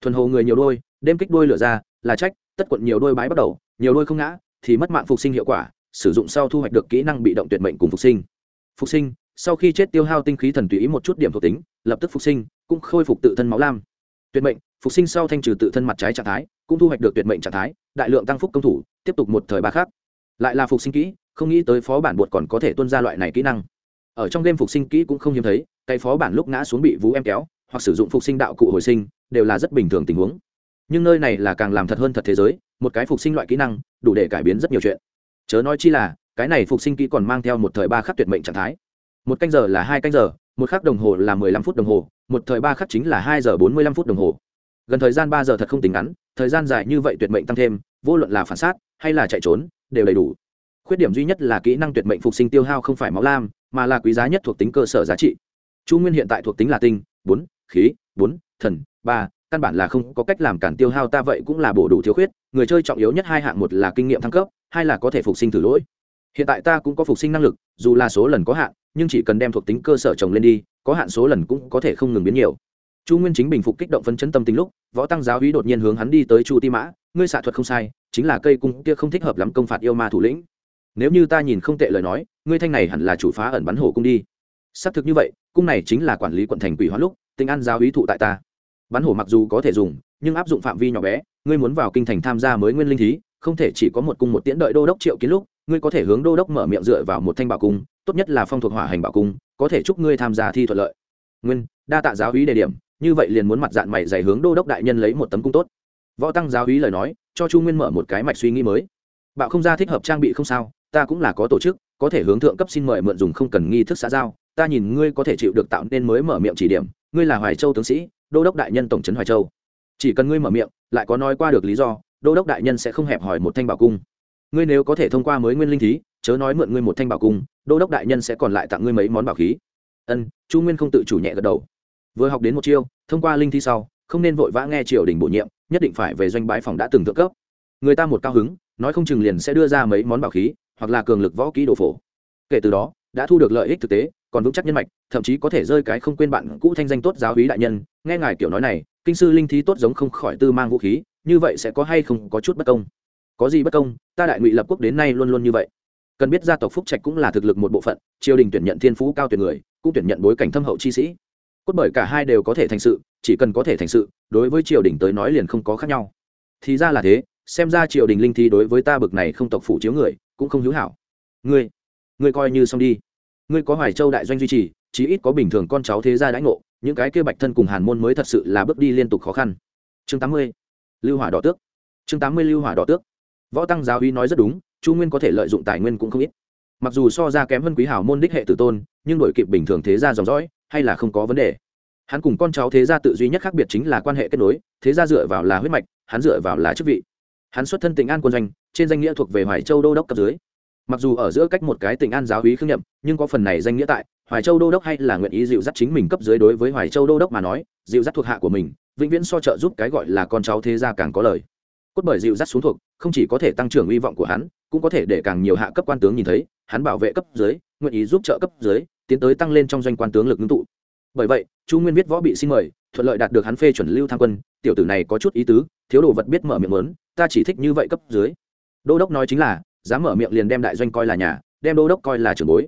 Thuần hồ người nhiều đôi đêm kích đôi lửa ra, là trách, tất quận nhiều đôi bái bắt đầu, nhiều đôi không ngã, thì mất mạng phục sinh hiệu quả, sử dụng sau thu hoạch được kỹ năng bị động tuyệt mệnh cùng phục sinh. Phục sinh, sau khi chết tiêu hao tinh khí thần tùy ý một chút điểm thuộc tính, lập tức phục sinh, cũng khôi phục tự thân máu lam. Tuyệt mệnh, phục sinh sau thanh trừ tự thân mặt trái trạng thái, cũng thu hoạch được tuyệt mệnh trạng thái, đại lượng tăng phúc công thủ, tiếp tục một thời ba khác. Lại là phục sinh kỹ, không nghĩ tới phó bản bột còn có thể tuân ra loại này kỹ năng. Ở trong game phục sinh kỹ cũng không hiếm thấy, cái phó bản lúc ngã xuống bị vú em kéo, hoặc sử dụng phục sinh đạo cụ hồi sinh, đều là rất bình thường tình huống nhưng nơi này là càng làm thật hơn thật thế giới, một cái phục sinh loại kỹ năng, đủ để cải biến rất nhiều chuyện. Chớ nói chi là, cái này phục sinh kỹ còn mang theo một thời ba khắc tuyệt mệnh trạng thái. Một canh giờ là hai canh giờ, một khắc đồng hồ là mười lăm phút đồng hồ, một thời ba khắc chính là hai giờ bốn mươi lăm phút đồng hồ. Gần thời gian ba giờ thật không tính ngắn, thời gian dài như vậy tuyệt mệnh tăng thêm, vô luận là phản sát hay là chạy trốn, đều đầy đủ. Khuyết điểm duy nhất là kỹ năng tuyệt mệnh phục sinh tiêu hao không phải máu lam, mà là quý giá nhất thuộc tính cơ sở giá trị. Chu nguyên hiện tại thuộc tính là tinh, bốn, khí, bốn, thần, ba căn bản là không có cách làm cản tiêu hao ta vậy cũng là bổ đủ thiếu khuyết, người chơi trọng yếu nhất hai hạng, một là kinh nghiệm thăng cấp, hai là có thể phục sinh thử lỗi. Hiện tại ta cũng có phục sinh năng lực, dù là số lần có hạn, nhưng chỉ cần đem thuộc tính cơ sở trồng lên đi, có hạn số lần cũng có thể không ngừng biến nhiều. Chu nguyên chính bình phục kích động phấn chấn tâm tính lúc, võ tăng giáo hí đột nhiên hướng hắn đi tới chu ti mã, ngươi xạ thuật không sai, chính là cây cung kia không thích hợp lắm công phạt yêu ma thủ lĩnh. Nếu như ta nhìn không tệ lời nói, ngươi thanh này hẳn là chủ phá ẩn bắn hổ cung đi. Xác thực như vậy, cung này chính là quản lý quận thành quỷ hóa lúc tinh an giáo hí thụ tại ta bắn hổ mặc dù có thể dùng, nhưng áp dụng phạm vi nhỏ bé, ngươi muốn vào kinh thành tham gia mới nguyên linh thí, không thể chỉ có một cung một tiễn đợi đô đốc triệu kiến lúc, ngươi có thể hướng đô đốc mở miệng dựa vào một thanh bảo cung, tốt nhất là phong thuộc hỏa hành bảo cung, có thể chúc ngươi tham gia thi thuận lợi. Nguyên, đa tạ giáo hí đề điểm, như vậy liền muốn mặt dạng mày dày hướng đô đốc đại nhân lấy một tấm cung tốt. Võ tăng giáo hí lời nói, cho chu nguyên mở một cái mạch suy nghĩ mới. Bạo không ra thích hợp trang bị không sao, ta cũng là có tổ chức, có thể hướng thượng cấp xin mời mượn dùng không cần nghi thức xã giao, ta nhìn ngươi có thể chịu được tạo nên mới mở miệng chỉ điểm ngươi là hoài châu tướng sĩ, đô đốc đại nhân tổng trấn hoài châu. Chỉ cần ngươi mở miệng, lại có nói qua được lý do, đô đốc đại nhân sẽ không hẹp hỏi một thanh bảo cung. Ngươi nếu có thể thông qua mới nguyên linh thí, chớ nói mượn ngươi một thanh bảo cung, đô đốc đại nhân sẽ còn lại tặng ngươi mấy món bảo khí. Ân, chu nguyên không tự chủ nhẹ gật đầu. Vừa học đến một chiêu, thông qua linh thi sau, không nên vội vã nghe triều đình bổ nhiệm, nhất định phải về doanh bái phòng đã từng thượng cấp. Người ta một cao hứng, nói không chừng liền sẽ đưa ra mấy món bảo khí, hoặc là cường lực võ kỹ đồ phổ. Kể từ đó, đã thu được lợi ích thực tế còn vững chắc nhân mạch, thậm chí có thể rơi cái không quên bạn cũ thanh danh tốt giáo hí đại nhân. Nghe ngài kiểu nói này, kinh sư linh thí tốt giống không khỏi tư mang vũ khí, như vậy sẽ có hay không có chút bất công? Có gì bất công? Ta đại ngụy lập quốc đến nay luôn luôn như vậy. Cần biết gia tộc phúc trạch cũng là thực lực một bộ phận, triều đình tuyển nhận thiên phú cao tuyển người, cũng tuyển nhận bối cảnh thâm hậu chi sĩ. Cốt bởi cả hai đều có thể thành sự, chỉ cần có thể thành sự, đối với triều đình tới nói liền không có khác nhau. Thì ra là thế, xem ra triều đình linh thi đối với ta bực này không tộc phủ chiếu người, cũng không hữu hảo. Ngươi ngươi coi như xong đi ngươi có hoài châu đại doanh duy trì, chí ít có bình thường con cháu thế gia đãi ngộ, những cái kia bạch thân cùng hàn môn mới thật sự là bước đi liên tục khó khăn. Chương tám mươi, lưu hỏa đỏ tước. Chương tám mươi, lưu hỏa đỏ tước. Võ tăng giáo uy nói rất đúng, chu nguyên có thể lợi dụng tài nguyên cũng không ít. Mặc dù so ra kém hơn quý hảo môn đích hệ tử tôn, nhưng đổi kịp bình thường thế gia dòng dõi, hay là không có vấn đề. Hắn cùng con cháu thế gia tự duy nhất khác biệt chính là quan hệ kết nối, thế gia dựa vào là huyết mạch, hắn dựa vào là chức vị. Hắn xuất thân tỉnh an quân doanh, trên danh nghĩa thuộc về hoài châu đô đốc cấp dưới mặc dù ở giữa cách một cái tỉnh an giáo hí khương nhậm, nhưng có phần này danh nghĩa tại, hoài châu đô đốc hay là nguyện ý dịu dắt chính mình cấp dưới đối với hoài châu đô đốc mà nói, dịu dắt thuộc hạ của mình, vĩnh viễn so trợ giúp cái gọi là con cháu thế gia càng có lời. Cốt bởi dịu dắt xuống thuộc, không chỉ có thể tăng trưởng hy vọng của hắn, cũng có thể để càng nhiều hạ cấp quan tướng nhìn thấy, hắn bảo vệ cấp dưới, nguyện ý giúp trợ cấp dưới, tiến tới tăng lên trong doanh quan tướng lực ngưng tụ. Bởi vậy, chu nguyên viết võ bị xin mời, thuận lợi đạt được hắn phê chuẩn lưu tham quân, tiểu tử này có chút ý tứ, thiếu đồ vật biết mở miệng lớn ta chỉ thích như vậy cấp dưới. Đô đốc nói chính là dám mở miệng liền đem đại doanh coi là nhà, đem đô đốc coi là trưởng bối.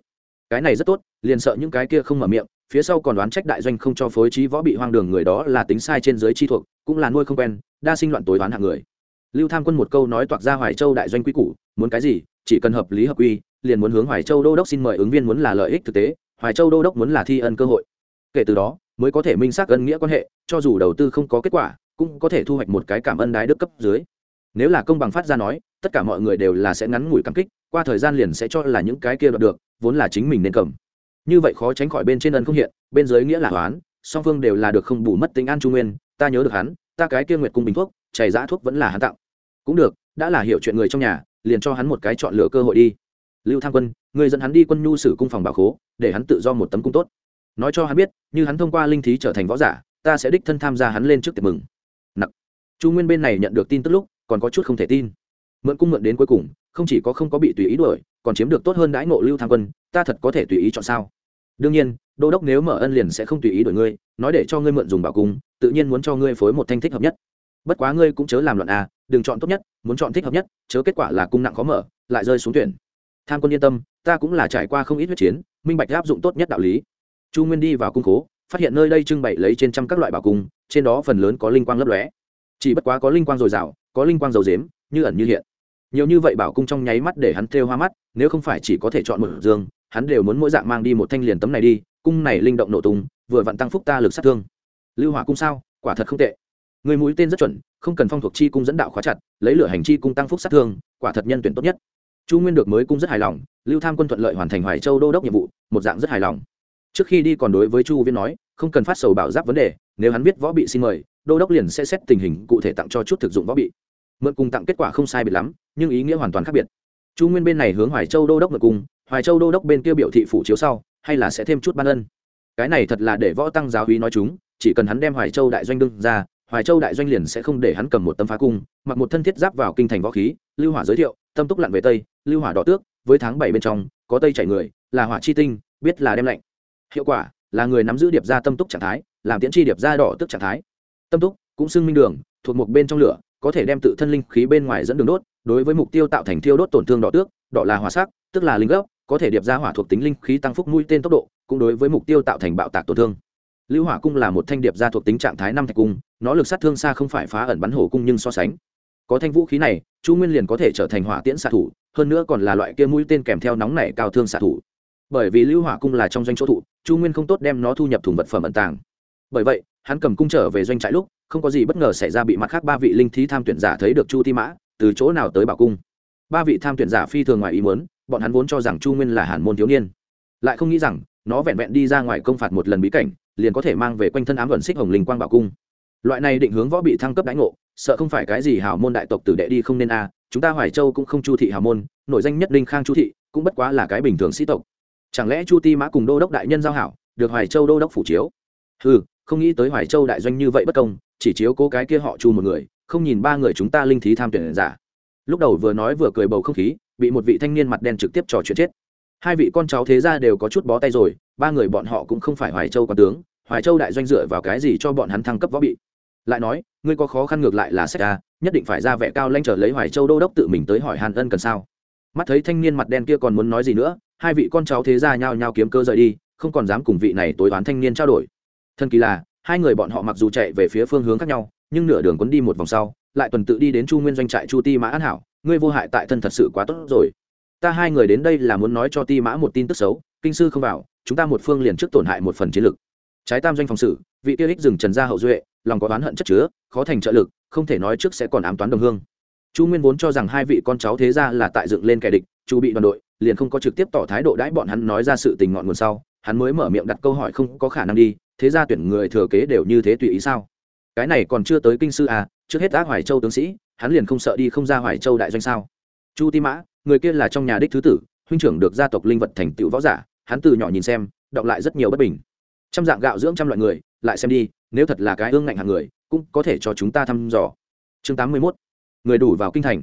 Cái này rất tốt, liền sợ những cái kia không mở miệng, phía sau còn đoán trách đại doanh không cho phối trí võ bị hoang đường người đó là tính sai trên dưới chi thuộc, cũng là nuôi không quen, đa sinh loạn tối đoán hạng người. Lưu tham quân một câu nói toạc ra hoài châu đại doanh quy củ, muốn cái gì, chỉ cần hợp lý hợp quy, liền muốn hướng hoài châu đô đốc xin mời ứng viên muốn là lợi ích thực tế, hoài châu đô đốc muốn là thi ân cơ hội. Kể từ đó, mới có thể minh xác ân nghĩa quan hệ, cho dù đầu tư không có kết quả, cũng có thể thu hoạch một cái cảm ơn đái đức cấp dưới. Nếu là công bằng phát ra nói tất cả mọi người đều là sẽ ngắn ngủi cảm kích, qua thời gian liền sẽ cho là những cái kia đoạt được, vốn là chính mình nên cầm. Như vậy khó tránh khỏi bên trên ân không hiện, bên dưới nghĩa là toán song phương đều là được không bù mất tính an trung nguyên, ta nhớ được hắn, ta cái kia nguyệt cung bình thuốc, chảy dã thuốc vẫn là hắn tạo cũng được, đã là hiểu chuyện người trong nhà, liền cho hắn một cái chọn lựa cơ hội đi. Lưu tham quân, người dẫn hắn đi quân nhu sử cung phòng bảo khố, để hắn tự do một tấm cung tốt. Nói cho hắn biết, như hắn thông qua linh thí trở thành võ giả, ta sẽ đích thân tham gia hắn lên trước tiệc mừng. Nặng. Chu nguyên bên này nhận được tin tức lúc, còn có chút không thể tin mượn cung mượn đến cuối cùng, không chỉ có không có bị tùy ý đuổi, còn chiếm được tốt hơn đãi ngộ lưu tham quân, ta thật có thể tùy ý chọn sao? Đương nhiên, đô đốc nếu mở ân liền sẽ không tùy ý đuổi ngươi, nói để cho ngươi mượn dùng bảo cung, tự nhiên muốn cho ngươi phối một thanh thích hợp nhất. Bất quá ngươi cũng chớ làm loạn à đừng chọn tốt nhất, muốn chọn thích hợp nhất, chớ kết quả là cung nặng khó mở, lại rơi xuống tuyển. Tham quân yên tâm, ta cũng là trải qua không ít huyết chiến, minh bạch áp dụng tốt nhất đạo lý. Chu nguyên đi vào cung cố phát hiện nơi đây trưng bày lấy trên trăm các loại bảo cung, trên đó phần lớn có linh quang lấp lóe. Chỉ bất quá có linh quang dồi dào, có linh quang dầu dếm, như ẩn như hiện nhiều như vậy bảo cung trong nháy mắt để hắn thêu hoa mắt, nếu không phải chỉ có thể chọn một dương, hắn đều muốn mỗi dạng mang đi một thanh liền tấm này đi, cung này linh động nổ tung, vừa vặn tăng phúc ta lực sát thương. Lưu hỏa cung sao? Quả thật không tệ. Người mũi tên rất chuẩn, không cần phong thuộc chi cung dẫn đạo khóa chặt, lấy lửa hành chi cung tăng phúc sát thương, quả thật nhân tuyển tốt nhất. Chu nguyên được mới cung rất hài lòng, lưu tham quân thuận lợi hoàn thành hoài châu đô đốc nhiệm vụ, một dạng rất hài lòng. Trước khi đi còn đối với chu viên nói, không cần phát sầu bảo giáp vấn đề, nếu hắn biết võ bị xin mời, đô đốc liền sẽ xét tình hình cụ thể tặng cho chút thực dụng võ bị mượn cùng tặng kết quả không sai biệt lắm, nhưng ý nghĩa hoàn toàn khác biệt. Chu nguyên bên này hướng hoài châu đô đốc mượn cùng, hoài châu đô đốc bên kia biểu thị phủ chiếu sau, hay là sẽ thêm chút ban ân. Cái này thật là để võ tăng giáo hí nói chúng, chỉ cần hắn đem hoài châu đại doanh đương ra, hoài châu đại doanh liền sẽ không để hắn cầm một tấm phá cung, mặc một thân thiết giáp vào kinh thành võ khí, lưu hỏa giới thiệu, tâm túc lặn về tây, lưu hỏa đỏ tước, với tháng bảy bên trong, có tây chảy người, là hỏa chi tinh, biết là đem lạnh. Hiệu quả, là người nắm giữ điệp ra tâm túc trạng thái, làm tiễn chi điệp ra đỏ tước trạng thái. Tâm túc, cũng xưng minh đường, thuộc một bên trong lửa có thể đem tự thân linh khí bên ngoài dẫn đường đốt, đối với mục tiêu tạo thành thiêu đốt tổn thương đỏ tước, đỏ là hỏa sắc, tức là linh gốc, có thể điệp ra hỏa thuộc tính linh khí tăng phúc mũi tên tốc độ, cũng đối với mục tiêu tạo thành bạo tạc tổn thương. Lưu hỏa cung là một thanh điệp ra thuộc tính trạng thái năm thạch cung, nó lực sát thương xa không phải phá ẩn bắn hổ cung nhưng so sánh. Có thanh vũ khí này, chu nguyên liền có thể trở thành hỏa tiễn xạ thủ, hơn nữa còn là loại kia mũi tên kèm theo nóng nảy cao thương xạ thủ. Bởi vì lưu hỏa cung là trong doanh chỗ thụ, chu nguyên không tốt đem nó thu nhập thùng vật phẩm ẩn tàng. Bởi vậy, hắn cầm cung trở về doanh trại lúc không có gì bất ngờ xảy ra bị mặt khác ba vị linh thí tham tuyển giả thấy được chu thi mã, từ chỗ nào tới bảo cung? Ba vị tham tuyển giả phi thường ngoài ý muốn, bọn hắn vốn cho rằng chu nguyên là hàn môn thiếu niên. Lại không nghĩ rằng, nó vẹn vẹn đi ra ngoài công phạt một lần bí cảnh, liền có thể mang về quanh thân ám vận xích hồng linh quang bảo cung. Loại này định hướng võ bị thăng cấp đánh ngộ, sợ không phải cái gì hào môn đại tộc tử đệ đi không nên a, chúng ta hoài châu cũng không chu thị hào môn nội danh nhất linh khang chu thị, cũng bất quá là cái bình thường sĩ tộc. Chẳng lẽ chu ti mã cùng đô đốc đại nhân giao hảo, được hoài châu đô đốc phủ chiếu? Ừ không nghĩ tới hoài châu đại doanh như vậy bất công chỉ chiếu cố cái kia họ chu một người, không nhìn ba người chúng ta linh thí tham tuyển giả. Lúc đầu vừa nói vừa cười bầu không khí, bị một vị thanh niên mặt đen trực tiếp trò chuyện chết. Hai vị con cháu thế ra đều có chút bó tay rồi, ba người bọn họ cũng không phải hoài châu quan tướng, hoài châu đại doanh dựa vào cái gì cho bọn hắn thăng cấp võ bị? Lại nói, ngươi có khó khăn ngược lại là sách ra à, nhất định phải ra vẻ cao lanh trở lấy hoài châu đô đốc tự mình tới hỏi hàn ân cần sao? Mắt thấy thanh niên mặt đen kia còn muốn nói gì nữa, hai vị con cháu thế ra nhao nhao kiếm cơ rời đi, không còn dám cùng vị này tối toán thanh niên trao đổi. Thân kỳ là hai người bọn họ mặc dù chạy về phía phương hướng khác nhau, nhưng nửa đường quấn đi một vòng sau, lại tuần tự đi đến chu nguyên doanh trại chu ti mã an hảo, ngươi vô hại tại thân thật sự quá tốt rồi ta hai người đến đây là muốn nói cho ti mã một tin tức xấu, kinh sư không vào, chúng ta một phương liền trước tổn hại một phần chiến lực. trái tam doanh phòng sự, vị tiêu ích dừng trần gia hậu duệ, lòng có oán hận chất chứa, khó thành trợ lực, không thể nói trước sẽ còn ám toán đồng hương chu nguyên vốn cho rằng hai vị con cháu thế ra là tại dựng lên kẻ địch, chu bị đoàn đội, liền không có trực tiếp tỏ thái độ đãi bọn hắn nói ra sự tình ngọn nguồn sau, hắn mới mở miệng đặt câu hỏi không có khả năng đi thế ra tuyển người thừa kế đều như thế tùy ý sao? Cái này còn chưa tới kinh sư à trước hết ác hoài châu tướng sĩ, hắn liền không sợ đi không ra hoài châu đại doanh sao? Chu ti mã, người kia là trong nhà đích thứ tử, huynh trưởng được gia tộc linh vật thành tựu võ giả, hắn từ nhỏ nhìn xem, đọc lại rất nhiều bất bình. Trăm dạng gạo dưỡng trăm loại người, lại xem đi, nếu thật là cái ương ngạnh hàng người, cũng có thể cho chúng ta thăm dò. Chương tám mươi 81. người đủ vào kinh thành.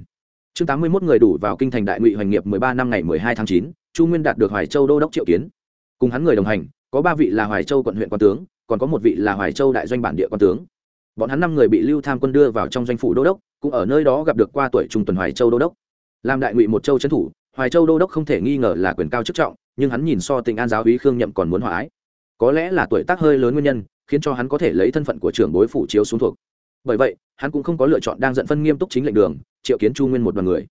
Chương tám mươi 81 người đủ vào kinh thành đại ngụy hoành nghiệp mười ba năm ngày mười hai tháng chín, chu nguyên đạt được hoài châu đô đốc triệu kiến. Cùng hắn người đồng hành có ba vị là hoài châu quận huyện quan tướng, còn có một vị là hoài châu đại doanh bản địa quan tướng. Bọn hắn năm người bị lưu tham quân đưa vào trong doanh phủ đô đốc, cũng ở nơi đó gặp được qua tuổi trung tuần hoài châu đô đốc. Làm đại ngụy một châu trấn thủ, hoài châu đô đốc không thể nghi ngờ là quyền cao chức trọng, nhưng hắn nhìn so tình an giáo hí khương nhậm còn muốn hòa ái. Có lẽ là tuổi tác hơi lớn nguyên nhân, khiến cho hắn có thể lấy thân phận của trưởng bối phủ chiếu xuống thuộc. Bởi vậy, hắn cũng không có lựa chọn đang giận phân nghiêm túc chính lệnh đường, triệu kiến chu nguyên một đoàn người.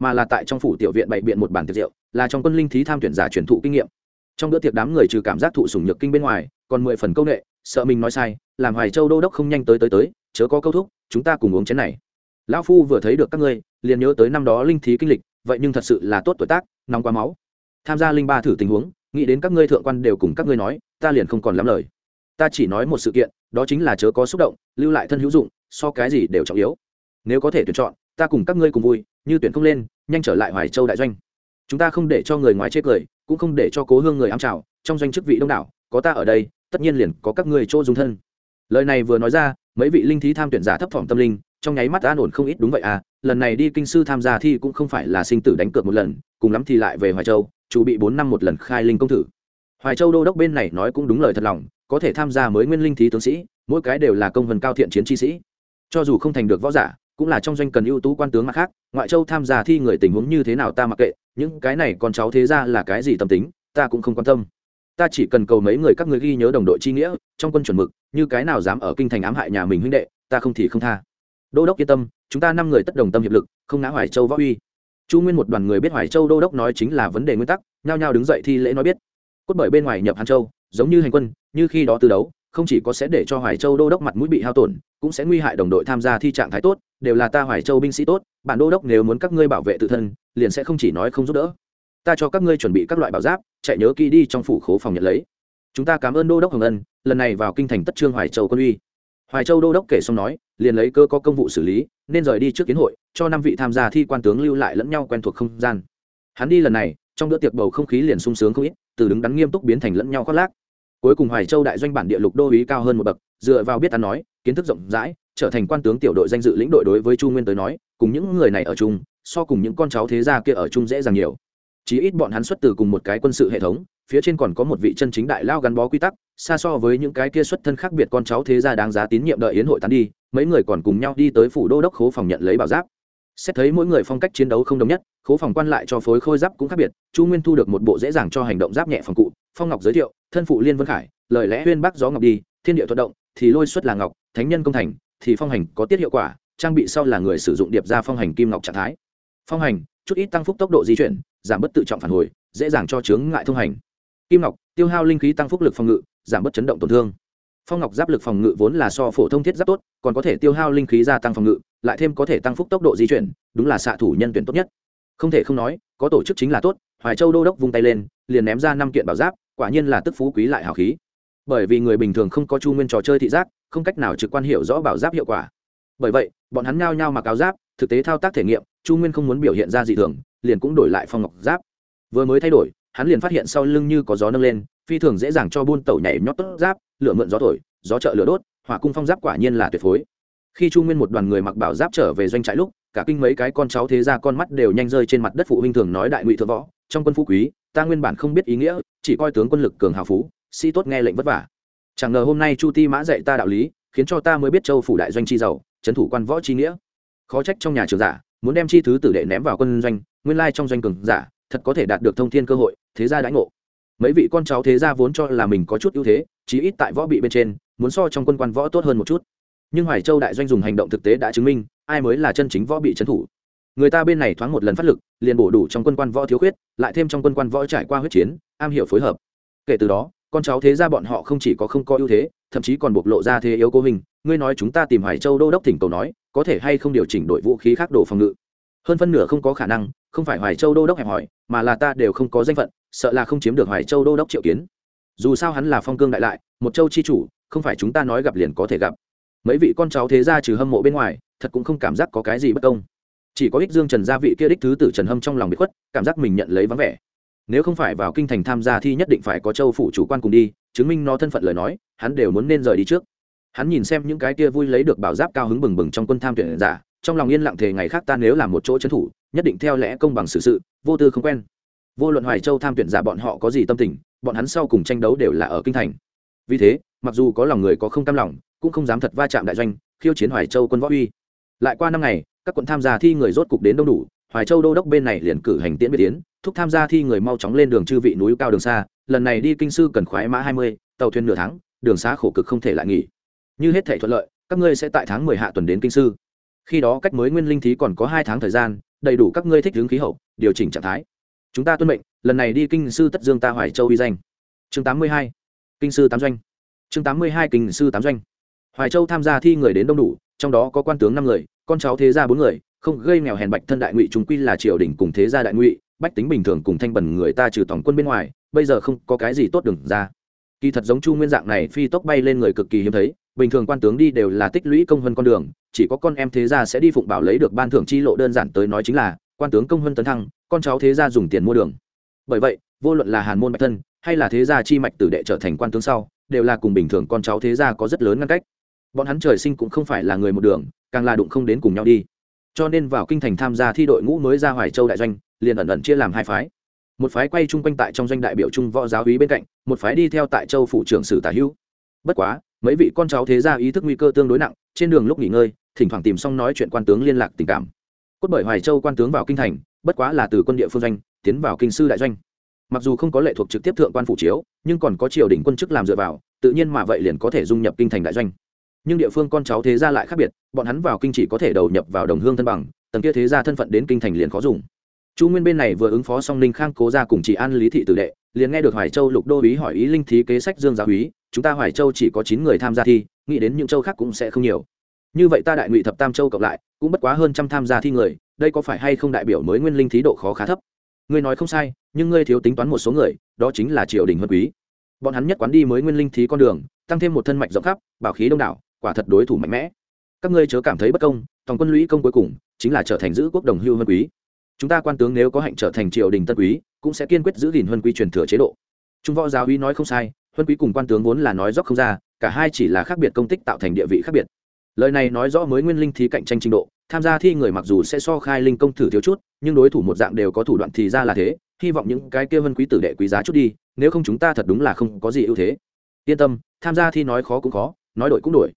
Mà là tại trong phủ tiểu viện bày biện một bản tiệc rượu, là trong quân linh thí tham tuyển giả truyền thụ kinh nghiệm trong bữa tiệc đám người trừ cảm giác thụ sủng nhược kinh bên ngoài, còn mười phần công nghệ sợ mình nói sai, làm hoài châu đô đốc không nhanh tới tới tới, chớ có câu thúc, chúng ta cùng uống chén này. Lão phu vừa thấy được các ngươi, liền nhớ tới năm đó linh thí kinh lịch, vậy nhưng thật sự là tốt tuổi tác, nóng quá máu. Tham gia linh ba thử tình huống, nghĩ đến các ngươi thượng quan đều cùng các ngươi nói, ta liền không còn lắm lời. Ta chỉ nói một sự kiện, đó chính là chớ có xúc động, lưu lại thân hữu dụng, so cái gì đều trọng yếu. Nếu có thể tuyển chọn, ta cùng các ngươi cùng vui, như tuyển không lên, nhanh trở lại hoài châu đại doanh chúng ta không để cho người ngoài chết cười, cũng không để cho cố hương người ám trào trong doanh chức vị đông đảo, có ta ở đây, tất nhiên liền có các người chỗ dùng thân. Lời này vừa nói ra, mấy vị linh thí tham tuyển giả thấp thỏm tâm linh, trong nháy mắt an ổn không ít, đúng vậy à lần này đi kinh sư tham gia thi cũng không phải là sinh tử đánh cược một lần, cùng lắm thì lại về hoài châu chủ bị bốn năm một lần khai linh công thử. Hoài châu đô đốc bên này nói cũng đúng lời thật lòng, có thể tham gia mới nguyên linh thí tướng sĩ, mỗi cái đều là công vần cao thiện chiến chi sĩ. Cho dù không thành được võ giả, cũng là trong doanh cần ưu tú quan tướng mặt khác, ngoại châu tham gia thi người tình huống như thế nào ta mặc kệ những cái này con cháu thế ra là cái gì tâm tính, ta cũng không quan tâm. Ta chỉ cần cầu mấy người các người ghi nhớ đồng đội chi nghĩa, trong quân chuẩn mực, như cái nào dám ở kinh thành ám hại nhà mình huynh đệ, ta không thì không tha. Đô đốc yên tâm, chúng ta năm người tất đồng tâm hiệp lực, không ngã hoài châu võ uy. Chu nguyên một đoàn người biết hoài châu đô đốc nói chính là vấn đề nguyên tắc, nhao nhao đứng dậy thi lễ nói biết. Cốt bởi bên ngoài nhập hàn châu, giống như hành quân, như khi đó từ đấu không chỉ có sẽ để cho hoài châu đô đốc mặt mũi bị hao tổn, cũng sẽ nguy hại đồng đội tham gia thi trạng thái tốt, đều là ta hoài châu binh sĩ tốt bản đô đốc nếu muốn các ngươi bảo vệ tự thân, liền sẽ không chỉ nói không giúp đỡ. Ta cho các ngươi chuẩn bị các loại bảo giáp, chạy nhớ kỹ đi trong phủ khố phòng nhận lấy. Chúng ta cảm ơn đô đốc hồng ân, lần này vào kinh thành tất trương hoài châu quân uy. Hoài châu đô đốc kể xong nói, liền lấy cơ có công vụ xử lý, nên rời đi trước kiến hội, cho năm vị tham gia thi quan tướng lưu lại lẫn nhau quen thuộc không gian. Hắn đi lần này, trong bữa tiệc bầu không khí liền sung sướng không ít, từ đứng đắn nghiêm túc biến thành lẫn nhau khoác lác cuối cùng hoài châu đại doanh bản địa lục đô uý cao hơn một bậc, dựa vào biết ăn nói, kiến thức rộng rãi, trở thành quan tướng tiểu đội danh dự lĩnh đội đối với chu nguyên tới nói, cùng những người này ở chung, so cùng những con cháu thế gia kia ở chung dễ dàng nhiều. Chí ít bọn hắn xuất từ cùng một cái quân sự hệ thống, phía trên còn có một vị chân chính đại lao gắn bó quy tắc, xa so với những cái kia xuất thân khác biệt con cháu thế gia đáng giá tín nhiệm đợi yến hội tán đi, mấy người còn cùng nhau đi tới phủ đô đốc khố phòng nhận lấy bảo giáp. Xét thấy mỗi người phong cách chiến đấu không đồng nhất, khố phòng quan lại cho phối khôi giáp cũng khác biệt, chu nguyên thu được một bộ dễ dàng cho hành động giáp nhẹ phòng cụ phong ngọc giới thiệu, thân phụ liên vân khải, lời lẽ huyên bác gió ngọc đi, thiên địa thuận động, thì lôi xuất là ngọc, thánh nhân công thành, thì phong hành có tiết hiệu quả, trang bị sau là người sử dụng điệp ra phong hành kim ngọc trạng thái. Phong hành, chút ít tăng phúc tốc độ di chuyển, giảm bớt tự trọng phản hồi, dễ dàng cho chướng ngại thông hành. Kim ngọc, tiêu hao linh khí tăng phúc lực phòng ngự, giảm bớt chấn động tổn thương. Phong ngọc giáp lực phòng ngự vốn là so phổ thông thiết giáp tốt, còn có thể tiêu hao linh khí gia tăng phòng ngự, lại thêm có thể tăng phúc tốc độ di chuyển, đúng là xạ thủ nhân tuyển tốt nhất. Không thể không nói có tổ chức chính là tốt, hoài châu đô đốc vung tay lên, liền ném ra năm kiện bảo giáp, quả nhiên là tức phú quý lại hào khí. Bởi vì người bình thường không có chu nguyên trò chơi thị giác, không cách nào trực quan hiểu rõ bảo giáp hiệu quả. Bởi vậy, bọn hắn nhao nhao mặc áo giáp, thực tế thao tác thể nghiệm, chu nguyên không muốn biểu hiện ra gì thường, liền cũng đổi lại phong ngọc giáp. Vừa mới thay đổi, hắn liền phát hiện sau lưng như có gió nâng lên, phi thường dễ dàng cho buôn tẩu nhảy nhót tốt giáp, lửa mượn gió thổi, gió trợ lửa đốt, hỏa cung phong giáp quả nhiên là tuyệt phối. Khi chu nguyên một đoàn người mặc bảo giáp trở về doanh trại lúc cả kinh mấy cái con cháu thế ra con mắt đều nhanh rơi trên mặt đất phụ huynh thường nói đại ngụy thượng võ, trong quân phú quý, ta nguyên bản không biết ý nghĩa, chỉ coi tướng quân lực cường hào phú, sĩ tốt nghe lệnh vất vả. Chẳng ngờ hôm nay chu ti mã dạy ta đạo lý, khiến cho ta mới biết châu phủ đại doanh chi giàu, trấn thủ quan võ chi nghĩa. Khó trách trong nhà trường giả, muốn đem chi thứ tử đệ ném vào quân doanh, nguyên lai trong doanh cường giả, thật có thể đạt được thông thiên cơ hội, thế gia đãi ngộ. Mấy vị con cháu thế gia vốn cho là mình có chút ưu thế, chí ít tại võ bị bên trên, muốn so trong quân quan võ tốt hơn một chút. Nhưng hoài châu đại doanh dùng hành động thực tế đã chứng minh ai mới là chân chính võ bị trấn thủ? Người ta bên này thoáng một lần phát lực, liền bổ đủ trong quân quan võ thiếu khuyết, lại thêm trong quân quan võ trải qua huyết chiến, am hiểu phối hợp. Kể từ đó, con cháu thế ra bọn họ không chỉ có không có ưu thế, thậm chí còn bộc lộ ra thế yếu cố hình. Ngươi nói chúng ta tìm hoài châu đô đốc thỉnh cầu nói, có thể hay không điều chỉnh đội vũ khí khác đồ phòng ngự? Hơn phân nửa không có khả năng, không phải hoài châu đô đốc hẹp hỏi, mà là ta đều không có danh phận, sợ là không chiếm được hoài châu đô đốc triệu kiến. Dù sao hắn là phong cương đại lại, một châu chi chủ, không phải chúng ta nói gặp liền có thể gặp. Mấy vị con cháu thế gia trừ hâm mộ bên ngoài thật cũng không cảm giác có cái gì bất công. Chỉ có ích dương trần gia vị kia đích thứ tử trần hâm trong lòng bị khuất, cảm giác mình nhận lấy vắng vẻ. Nếu không phải vào kinh thành tham gia thi nhất định phải có châu phủ chủ quan cùng đi, chứng minh nó thân phận lời nói, hắn đều muốn nên rời đi trước. Hắn nhìn xem những cái kia vui lấy được bảo giáp cao hứng bừng bừng trong quân tham tuyển giả, trong lòng yên lặng thề ngày khác ta nếu làm một chỗ trấn thủ, nhất định theo lẽ công bằng xử sự, vô tư không quen. Vô luận hoài châu tham tuyển giả bọn họ có gì tâm tình, bọn hắn sau cùng tranh đấu đều là ở kinh thành. Vì thế, mặc dù có lòng người có không cam lòng, cũng không dám thật va chạm đại doanh, khiêu chiến hoài châu quân võ uy lại qua năm ngày, các quận tham gia thi người rốt cục đến đông đủ, hoài châu đô đốc bên này liền cử hành tiễn biệt tiến thúc tham gia thi người mau chóng lên đường chư vị núi cao đường xa, lần này đi kinh sư cần khoái mã hai mươi, tàu thuyền nửa tháng, đường xa khổ cực không thể lại nghỉ. Như hết thể thuận lợi, các ngươi sẽ tại tháng mười hạ tuần đến kinh sư. Khi đó cách mới nguyên linh thí còn có hai tháng thời gian, đầy đủ các ngươi thích ứng khí hậu, điều chỉnh trạng thái. Chúng ta tuân mệnh, lần này đi kinh sư tất dương ta hoài châu uy danh. Chương tám mươi hai, kinh sư tám doanh. Chương tám mươi hai, kinh sư tám doanh. Hoài châu tham gia thi người đến đông đủ trong đó có quan tướng năm người, con cháu thế gia bốn người, không gây nghèo hèn bạch thân đại ngụy chúng quy là triều đình cùng thế gia đại ngụy, bách tính bình thường cùng thanh bẩn người ta trừ tổng quân bên ngoài, bây giờ không có cái gì tốt đừng ra. Kỳ thật giống chu nguyên dạng này phi tốc bay lên người cực kỳ hiếm thấy, bình thường quan tướng đi đều là tích lũy công hơn con đường, chỉ có con em thế gia sẽ đi phụng bảo lấy được ban thưởng chi lộ đơn giản tới nói chính là, quan tướng công hơn tấn thăng, con cháu thế gia dùng tiền mua đường. Bởi vậy, vô luận là hàn môn bạch thân, hay là thế gia chi mạch tử đệ trở thành quan tướng sau, đều là cùng bình thường con cháu thế gia có rất lớn ngăn cách bọn hắn trời sinh cũng không phải là người một đường, càng là đụng không đến cùng nhau đi. Cho nên vào kinh thành tham gia thi đội ngũ mới ra hoài châu đại doanh, liền ẩn ẩn chia làm hai phái. Một phái quay chung quanh tại trong doanh đại biểu trung võ giáo hí bên cạnh, một phái đi theo tại châu phủ trưởng sử tả hữu. Bất quá, mấy vị con cháu thế gia ý thức nguy cơ tương đối nặng, trên đường lúc nghỉ ngơi, thỉnh thoảng tìm xong nói chuyện quan tướng liên lạc tình cảm. Cốt bởi hoài châu quan tướng vào kinh thành, bất quá là từ quân địa phương doanh, tiến vào kinh sư đại doanh. Mặc dù không có lệ thuộc trực tiếp thượng quan phủ chiếu, nhưng còn có triều đình quân chức làm dựa vào, tự nhiên mà vậy liền có thể dung nhập kinh thành đại doanh nhưng địa phương con cháu thế gia lại khác biệt, bọn hắn vào kinh chỉ có thể đầu nhập vào đồng hương thân bằng, tầng kia thế gia thân phận đến kinh thành liền khó dùng. Chu nguyên bên này vừa ứng phó xong ninh khang cố ra cùng chỉ an lý thị tử đệ, liền nghe được hoài châu lục đô ý hỏi ý linh thí kế sách dương giáo úy, chúng ta hoài châu chỉ có chín người tham gia thi, nghĩ đến những châu khác cũng sẽ không nhiều. Như vậy ta đại ngụy thập tam châu cộng lại, cũng bất quá hơn trăm tham gia thi người, đây có phải hay không đại biểu mới nguyên linh thí độ khó khá thấp? Ngươi nói không sai, nhưng ngươi thiếu tính toán một số người, đó chính là triều đình huân quý. Bọn hắn nhất quán đi mới nguyên linh thí con đường, tăng thêm một thân mạch rộng khắp, bảo khí đông đảo quả thật đối thủ mạnh mẽ. Các ngươi chớ cảm thấy bất công, tòng quân lũy công cuối cùng chính là trở thành giữ quốc đồng hưu vân quý. Chúng ta quan tướng nếu có hạnh trở thành triều đình tân quý, cũng sẽ kiên quyết giữ gìn huân quý truyền thừa chế độ. Trung võ giáo uy nói không sai, huân quý cùng quan tướng vốn là nói dốc không ra, cả hai chỉ là khác biệt công tích tạo thành địa vị khác biệt. Lời này nói rõ mới nguyên linh thí cạnh tranh trình độ, tham gia thi người mặc dù sẽ so khai linh công thử thiếu chút, nhưng đối thủ một dạng đều có thủ đoạn thì ra là thế, hy vọng những cái kia vân quý tử đệ quý giá chút đi, nếu không chúng ta thật đúng là không có gì ưu thế. Yên tâm, tham gia thi nói khó cũng khó, nói đổi cũng đổi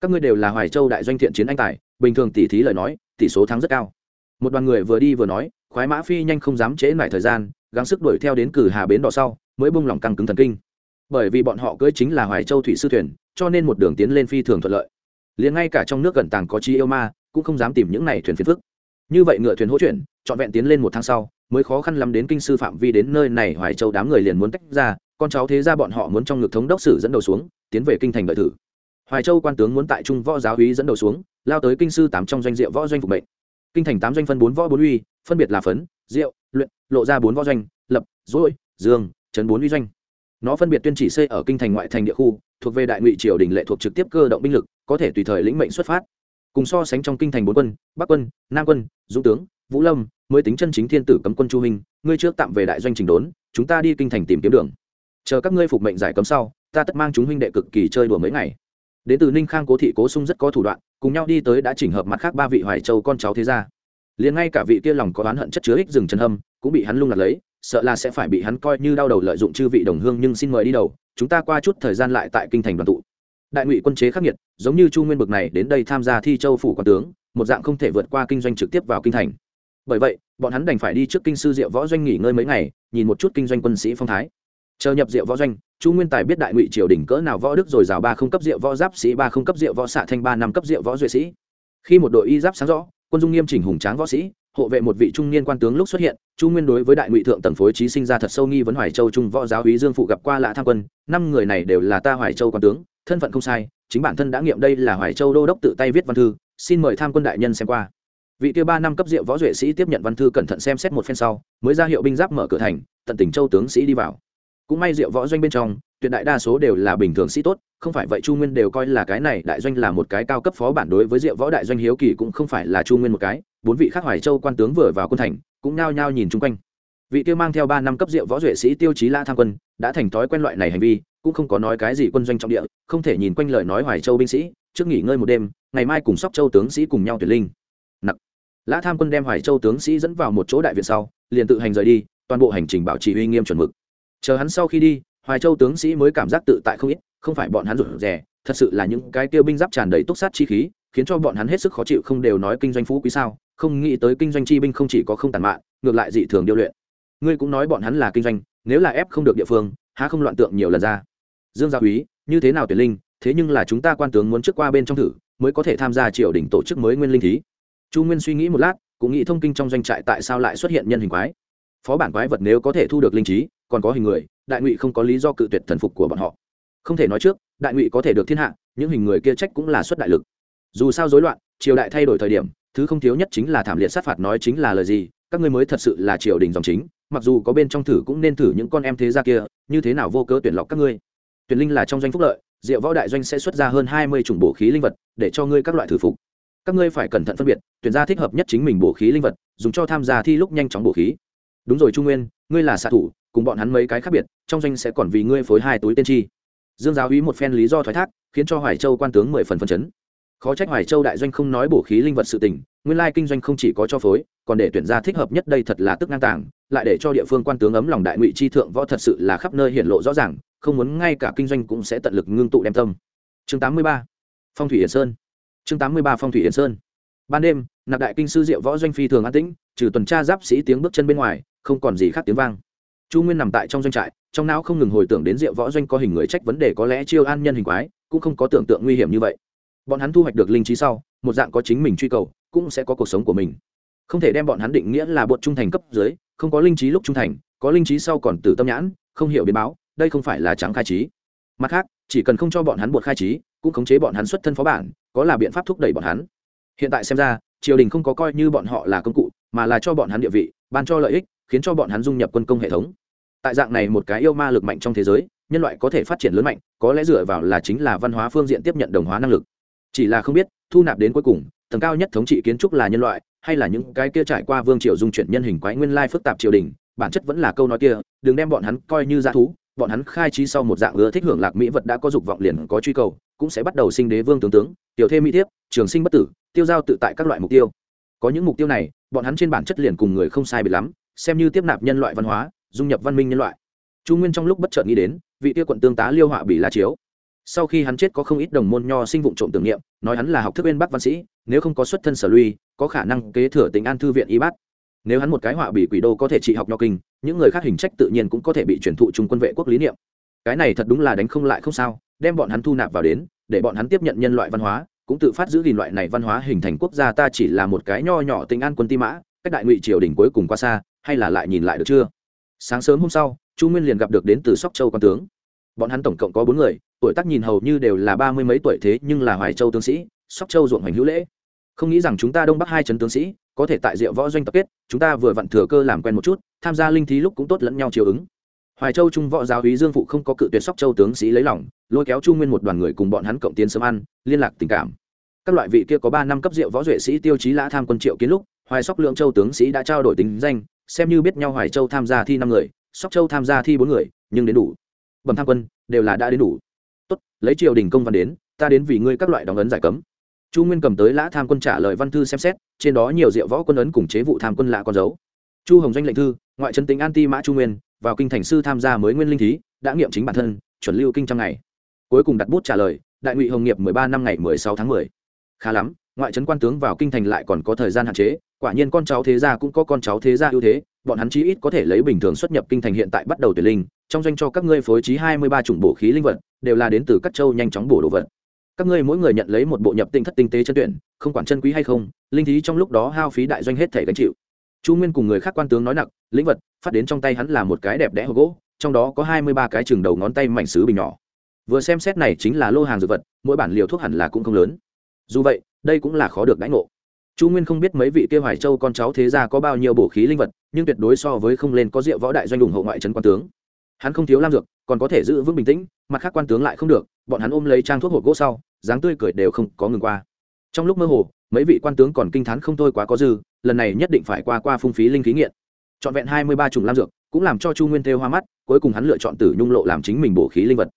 các ngươi đều là hoài châu đại doanh thiện chiến anh tài, bình thường tỷ thí lời nói tỷ số thắng rất cao. Một đoàn người vừa đi vừa nói, khoái mã phi nhanh không dám trễ lại thời gian, gắng sức đuổi theo đến cử hà bến đỏ sau, mới bung lỏng căng cứng thần kinh. Bởi vì bọn họ cưỡi chính là hoài châu thủy sư thuyền, cho nên một đường tiến lên phi thường thuận lợi. Liền ngay cả trong nước gần tàng có chi yêu ma, cũng không dám tìm những này thuyền phiền phức. Như vậy ngựa thuyền hỗ chuyển trọn vẹn tiến lên một tháng sau, mới khó khăn lắm đến kinh sư phạm vi đến nơi này hoài châu đám người liền muốn tách ra, con cháu thế ra bọn họ muốn trong ngực thống đốc sử dẫn đầu xuống, tiến về kinh thành đợi thử hoài châu quan tướng muốn tại trung võ giáo úy dẫn đầu xuống, lao tới kinh sư tám trong doanh diệu võ doanh phục mệnh. Kinh thành tám doanh phân bốn võ bốn uy, phân biệt là phấn, diệu, luyện, lộ ra bốn võ doanh, lập, dỗi, dương trấn bốn uy doanh. Nó phân biệt tuyên chỉ xây ở kinh thành ngoại thành địa khu, thuộc về đại ngụy triều đình lệ thuộc trực tiếp cơ động binh lực, có thể tùy thời lĩnh mệnh xuất phát. Cùng so sánh trong kinh thành bốn quân, bắc quân, nam quân, dũng tướng, vũ lâm, mới tính chân chính thiên tử cấm quân chu hình ngươi trước tạm về đại doanh trình đốn, chúng ta đi kinh thành tìm kiếm đường. Chờ các ngươi phục mệnh giải cấm sau, ta tất mang chúng huynh đệ cực kỳ chơi đùa mấy ngày đến từ ninh khang cố thị cố sung rất có thủ đoạn cùng nhau đi tới đã chỉnh hợp mặt khác ba vị hoài châu con cháu thế gia liền ngay cả vị kia lòng có oán hận chất chứa ích rừng trần hâm cũng bị hắn lung lạc lấy sợ là sẽ phải bị hắn coi như đau đầu lợi dụng chư vị đồng hương nhưng xin mời đi đầu chúng ta qua chút thời gian lại tại kinh thành đoàn tụ đại ngụy quân chế khắc nghiệt giống như chu nguyên bực này đến đây tham gia thi châu phủ quan tướng một dạng không thể vượt qua kinh doanh trực tiếp vào kinh thành bởi vậy bọn hắn đành phải đi trước kinh sư diệu võ doanh nghỉ ngơi mấy ngày nhìn một chút kinh doanh quân sĩ phong thái chờ nhập diệu võ doanh, chu nguyên tài biết đại ngụy triều đình cỡ nào võ đức rồi rào ba không cấp diệu võ giáp sĩ, ba không cấp diệu võ xạ thanh, ba năm cấp diệu võ duệ sĩ. Khi một đội y giáp sáng rõ, quân dung nghiêm chỉnh hùng tráng võ sĩ, hộ vệ một vị trung niên quan tướng lúc xuất hiện, chu nguyên đối với đại ngụy thượng tầng phối trí sinh ra thật sâu nghi vấn hoài châu trung võ giáo úy dương phụ gặp qua lạ tham quân, năm người này đều là ta hoài châu quan tướng, thân phận không sai, chính bản thân đã nghiệm đây là hoài châu đô đốc tự tay viết văn thư, xin mời tham quân đại nhân xem qua. Vị tiêu ba năm cấp diệu võ duệ sĩ tiếp nhận văn thư cẩn thận xem xét một phen sau, mới ra hiệu binh giáp mở cửa thành, tận tỉnh châu tướng sĩ đi vào cũng may diệu võ doanh bên trong, tuyệt đại đa số đều là bình thường sĩ tốt, không phải vậy chu nguyên đều coi là cái này đại doanh là một cái cao cấp phó bản đối với diệu võ đại doanh hiếu kỳ cũng không phải là chu nguyên một cái, bốn vị khác hoài châu quan tướng vừa vào quân thành, cũng nao nhao nhìn chung quanh. Vị tiêu mang theo ba năm cấp diệu võ duệ sĩ tiêu chí la tham quân, đã thành thói quen loại này hành vi, cũng không có nói cái gì quân doanh trọng địa, không thể nhìn quanh lời nói hoài châu binh sĩ, trước nghỉ ngơi một đêm, ngày mai cùng sóc châu tướng sĩ cùng nhau tuyển linh. Nặc. Lã tham quân đem hoài châu tướng sĩ dẫn vào một chỗ đại viện sau, liền tự hành rời đi, toàn bộ hành trình bảo trì uy nghiêm chuẩn mực chờ hắn sau khi đi, hoài châu tướng sĩ mới cảm giác tự tại không ít, không phải bọn hắn rủ rè, thật sự là những cái tiêu binh giáp tràn đầy túc sát chi khí, khiến cho bọn hắn hết sức khó chịu không đều nói kinh doanh phú quý sao, không nghĩ tới kinh doanh chi binh không chỉ có không tàn mạn, ngược lại dị thường điêu luyện. Ngươi cũng nói bọn hắn là kinh doanh, nếu là ép không được địa phương, há không loạn tượng nhiều lần ra. Dương gia úy như thế nào tuyển linh, thế nhưng là chúng ta quan tướng muốn trước qua bên trong thử, mới có thể tham gia triều đình tổ chức mới nguyên linh thí. Chu nguyên suy nghĩ một lát, cũng nghĩ thông kinh trong doanh trại tại sao lại xuất hiện nhân hình quái phó bản quái vật nếu có thể thu được linh trí, còn có hình người, đại ngụy không có lý do cự tuyệt thần phục của bọn họ. Không thể nói trước, đại ngụy có thể được thiên hạ, những hình người kia trách cũng là xuất đại lực. Dù sao rối loạn, triều đại thay đổi thời điểm, thứ không thiếu nhất chính là thảm liệt sát phạt nói chính là lời gì, các ngươi mới thật sự là triều đình dòng chính, mặc dù có bên trong thử cũng nên thử những con em thế gia kia, như thế nào vô cớ tuyển lọc các ngươi. Tuyển linh là trong doanh phúc lợi, diệu võ đại doanh sẽ xuất ra hơn hai mươi chủng bổ khí linh vật, để cho ngươi các loại thử phục. Các ngươi phải cẩn thận phân biệt, tuyển ra thích hợp nhất chính mình bổ khí linh vật, dùng cho tham gia thi lúc nhanh chóng bổ khí đúng rồi trung nguyên, ngươi là xạ thủ, cùng bọn hắn mấy cái khác biệt, trong doanh sẽ còn vì ngươi phối hai túi tiên tri. Dương giáo úy một phen lý do thoái thác, khiến cho hoài châu quan tướng mười phần phần chấn. Khó trách hoài châu đại doanh không nói bổ khí linh vật sự tình, nguyên lai kinh doanh không chỉ có cho phối, còn để tuyển ra thích hợp nhất đây thật là tức ngang tàng, lại để cho địa phương quan tướng ấm lòng đại ngụy chi thượng võ thật sự là khắp nơi hiển lộ rõ ràng, không muốn ngay cả kinh doanh cũng sẽ tận lực ngưng tụ đem tâm. Chương 83. phong thủy hiển sơn. Chương 83 phong thủy hiển sơn. Ban đêm, nạp đại kinh sư diệu võ doanh phi thường an tĩnh, trừ tuần tra giáp sĩ tiếng bước chân bên ngoài không còn gì khác tiếng vang. Chu nguyên nằm tại trong doanh trại, trong não không ngừng hồi tưởng đến diệu võ doanh có hình người trách vấn đề có lẽ chiêu an nhân hình quái, cũng không có tưởng tượng nguy hiểm như vậy. Bọn hắn thu hoạch được linh trí sau, một dạng có chính mình truy cầu, cũng sẽ có cuộc sống của mình. Không thể đem bọn hắn định nghĩa là bột trung thành cấp dưới, không có linh trí lúc trung thành, có linh trí sau còn từ tâm nhãn, không hiểu biến báo, đây không phải là trắng khai trí. Mặt khác, chỉ cần không cho bọn hắn bột khai trí, cũng khống chế bọn hắn xuất thân phó bản, có là biện pháp thúc đẩy bọn hắn. Hiện tại xem ra, triều đình không có coi như bọn họ là công cụ, mà là cho bọn hắn địa vị, ban cho lợi ích khiến cho bọn hắn dung nhập quân công hệ thống. Tại dạng này một cái yêu ma lực mạnh trong thế giới, nhân loại có thể phát triển lớn mạnh, có lẽ dựa vào là chính là văn hóa phương diện tiếp nhận đồng hóa năng lực. Chỉ là không biết, thu nạp đến cuối cùng, tầng cao nhất thống trị kiến trúc là nhân loại, hay là những cái kia trải qua vương triều dung chuyển nhân hình quái nguyên lai phức tạp triều đình, bản chất vẫn là câu nói kia, đừng đem bọn hắn coi như dã thú, bọn hắn khai trí sau một dạng ưa thích hưởng lạc mỹ vật đã có dục vọng liền có truy cầu, cũng sẽ bắt đầu sinh đế vương tướng tướng, tiểu thêm mỹ thiếp, trường sinh bất tử, tiêu giao tự tại các loại mục tiêu. Có những mục tiêu này, bọn hắn trên bản chất liền cùng người không sai biệt lắm xem như tiếp nạp nhân loại văn hóa, dung nhập văn minh nhân loại. Chu nguyên trong lúc bất chợt nghĩ đến, vị tiêu quận tương tá liêu họa bị la chiếu. Sau khi hắn chết có không ít đồng môn nho sinh vụ trộm tưởng niệm, nói hắn là học thức bên bắc văn sĩ, nếu không có xuất thân sở lui, có khả năng kế thừa tính an thư viện y bát. Nếu hắn một cái họa bị quỷ đô có thể trị học nho kinh, những người khác hình trách tự nhiên cũng có thể bị truyền thụ trung quân vệ quốc lý niệm. Cái này thật đúng là đánh không lại không sao, đem bọn hắn thu nạp vào đến, để bọn hắn tiếp nhận nhân loại văn hóa, cũng tự phát giữ gìn loại này văn hóa hình thành quốc gia ta chỉ là một cái nho nhỏ tình an quân ti mã, cách đại ngụy triều đình cuối cùng qua xa hay là lại nhìn lại được chưa? Sáng sớm hôm sau, chu nguyên liền gặp được đến từ sóc châu quan tướng. Bọn hắn tổng cộng có bốn người, tuổi tác nhìn hầu như đều là ba mươi mấy tuổi thế nhưng là hoài châu tướng sĩ, sóc châu ruộng hoành hữu lễ. Không nghĩ rằng chúng ta đông bắc hai trấn tướng sĩ, có thể tại diệu võ doanh tập kết, chúng ta vừa vặn thừa cơ làm quen một chút, tham gia linh thí lúc cũng tốt lẫn nhau chiều ứng. Hoài châu trung võ giáo hí dương phụ không có cự tuyệt sóc châu tướng sĩ lấy lòng, lôi kéo chu nguyên một đoàn người cùng bọn hắn cộng tiến sớm ăn, liên lạc tình cảm. Các loại vị kia có ba năm cấp rượu võ duệ sĩ tiêu chí lã tham quân triệu kiến lúc, hoài sóc lượng châu tướng sĩ đã trao đổi tính danh xem như biết nhau hoài châu tham gia thi năm người, sóc châu tham gia thi bốn người, nhưng đến đủ. Bẩm tham quân, đều là đã đến đủ. Tốt, lấy triều đình công văn đến, ta đến vì ngươi các loại đóng ấn giải cấm. Chu nguyên cầm tới lã tham quân trả lời văn thư xem xét, trên đó nhiều diệu võ quân ấn cùng chế vụ tham quân lạ con dấu. Chu hồng doanh lệnh thư, ngoại trấn tính an ti mã chu nguyên, vào kinh thành sư tham gia mới nguyên linh thí, đã nghiệm chính bản thân, chuẩn lưu kinh trăm ngày. Cuối cùng đặt bút trả lời, đại ngụy hồng nghiệp mười ba năm ngày mười sáu tháng mười. Khá lắm, ngoại trấn quan tướng vào kinh thành lại còn có thời gian hạn chế quả nhiên con cháu thế gia cũng có con cháu thế gia ưu thế, bọn hắn chí ít có thể lấy bình thường xuất nhập kinh thành hiện tại bắt đầu tuyển linh, trong doanh cho các ngươi phối trí hai mươi ba chủng bổ khí linh vật, đều là đến từ các châu nhanh chóng bổ đồ vật. Các ngươi mỗi người nhận lấy một bộ nhập tinh thất tinh tế chân tuyển, không quản chân quý hay không, linh thí trong lúc đó hao phí đại doanh hết thể gánh chịu. Chu nguyên cùng người khác quan tướng nói nặng lĩnh vật, phát đến trong tay hắn là một cái đẹp đẽ hộp gỗ, trong đó có hai mươi ba cái chừng đầu ngón tay mảnh sứ bình nhỏ. Vừa xem xét này chính là lô hàng dược vật, mỗi bản liều thuốc hẳn là cũng không lớn. Dù vậy, đây cũng là khó được đánh ngộ chu nguyên không biết mấy vị kia hoài châu con cháu thế gia có bao nhiêu bổ khí linh vật, nhưng tuyệt đối so với không lên có rượu võ đại doanh ủng hộ ngoại trấn quan tướng. Hắn không thiếu lam dược, còn có thể giữ vững bình tĩnh, mặt khác quan tướng lại không được, bọn hắn ôm lấy trang thuốc hộp gỗ sau, dáng tươi cười đều không có ngừng qua. Trong lúc mơ hồ, mấy vị quan tướng còn kinh t h á n không thôi quá có dư, lần này nhất định phải qua qua phung phí linh khí nghiện. Trọn vẹn hai mươi ba chủng lam dược, cũng làm cho chu nguyên thêu hoa mắt, cuối cùng hắn lựa chọn tử nhung lộ làm chính mình bổ khí linh vật.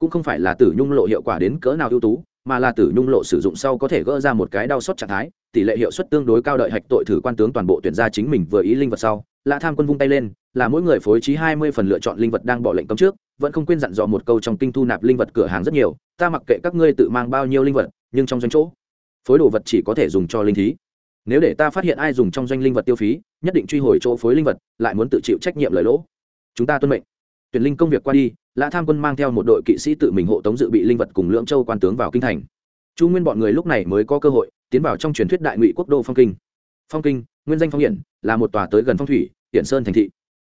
Cũng không phải là tử nhung lộ hiệu quả đến cỡ nào ưu tú mà là tử nhung lộ sử dụng sau có thể gỡ ra một cái đau sót trạng thái, tỷ lệ hiệu suất tương đối cao đợi hạch tội thử quan tướng toàn bộ tuyển ra chính mình vừa ý linh vật sau, lã tham quân vung tay lên, là mỗi người phối trí hai mươi phần lựa chọn linh vật đang bỏ lệnh cấm trước, vẫn không quên dặn dò một câu trong kinh thu nạp linh vật cửa hàng rất nhiều, ta mặc kệ các ngươi tự mang bao nhiêu linh vật, nhưng trong doanh chỗ, phối đồ vật chỉ có thể dùng cho linh thí. Nếu để ta phát hiện ai dùng trong doanh linh vật tiêu phí, nhất định truy hồi chỗ phối linh vật, lại muốn tự chịu trách nhiệm lời lỗ. Chúng ta tuân mệnh. Tuyển linh công việc qua đi lã tham quân mang theo một đội kỵ sĩ tự mình hộ tống dự bị linh vật cùng lưỡng châu quan tướng vào kinh thành. Chu nguyên bọn người lúc này mới có cơ hội tiến vào trong truyền thuyết đại ngụy quốc đô phong kinh. Phong kinh, nguyên danh phong hiển, là một tòa tới gần phong thủy, hiển sơn thành thị.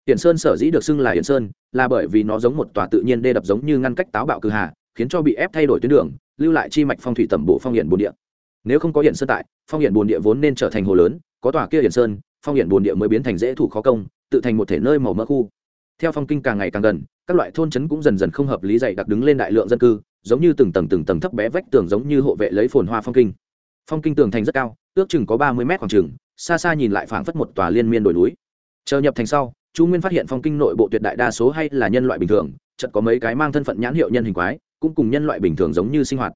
Hiển sơn sở dĩ được xưng là hiển sơn là bởi vì nó giống một tòa tự nhiên đê đập giống như ngăn cách táo bạo cử hà, khiến cho bị ép thay đổi tuyến đường, lưu lại chi mạch phong thủy tẩm bộ phong hiển bồn địa. Nếu không có hiển sơn tại, phong hiển bồn địa vốn nên trở thành hồ lớn, có tòa kia hiển sơn, phong hiển bồn địa mới biến thành dễ thủ khó công, tự thành một thể nơi màu mỡ khu theo phong kinh càng ngày càng gần, các loại thôn trấn cũng dần dần không hợp lý dày đặc đứng lên đại lượng dân cư, giống như từng tầng từng tầng thấp bé vách tường giống như hộ vệ lấy phồn hoa phong kinh. Phong kinh tường thành rất cao, ước chừng có ba mươi mét khoảng chừng, xa xa nhìn lại phảng phất một tòa liên miên đồi núi. Chờ nhập thành sau, chu nguyên phát hiện phong kinh nội bộ tuyệt đại đa số hay là nhân loại bình thường chật có mấy cái mang thân phận nhãn hiệu nhân hình quái, cũng cùng nhân loại bình thường giống như sinh hoạt.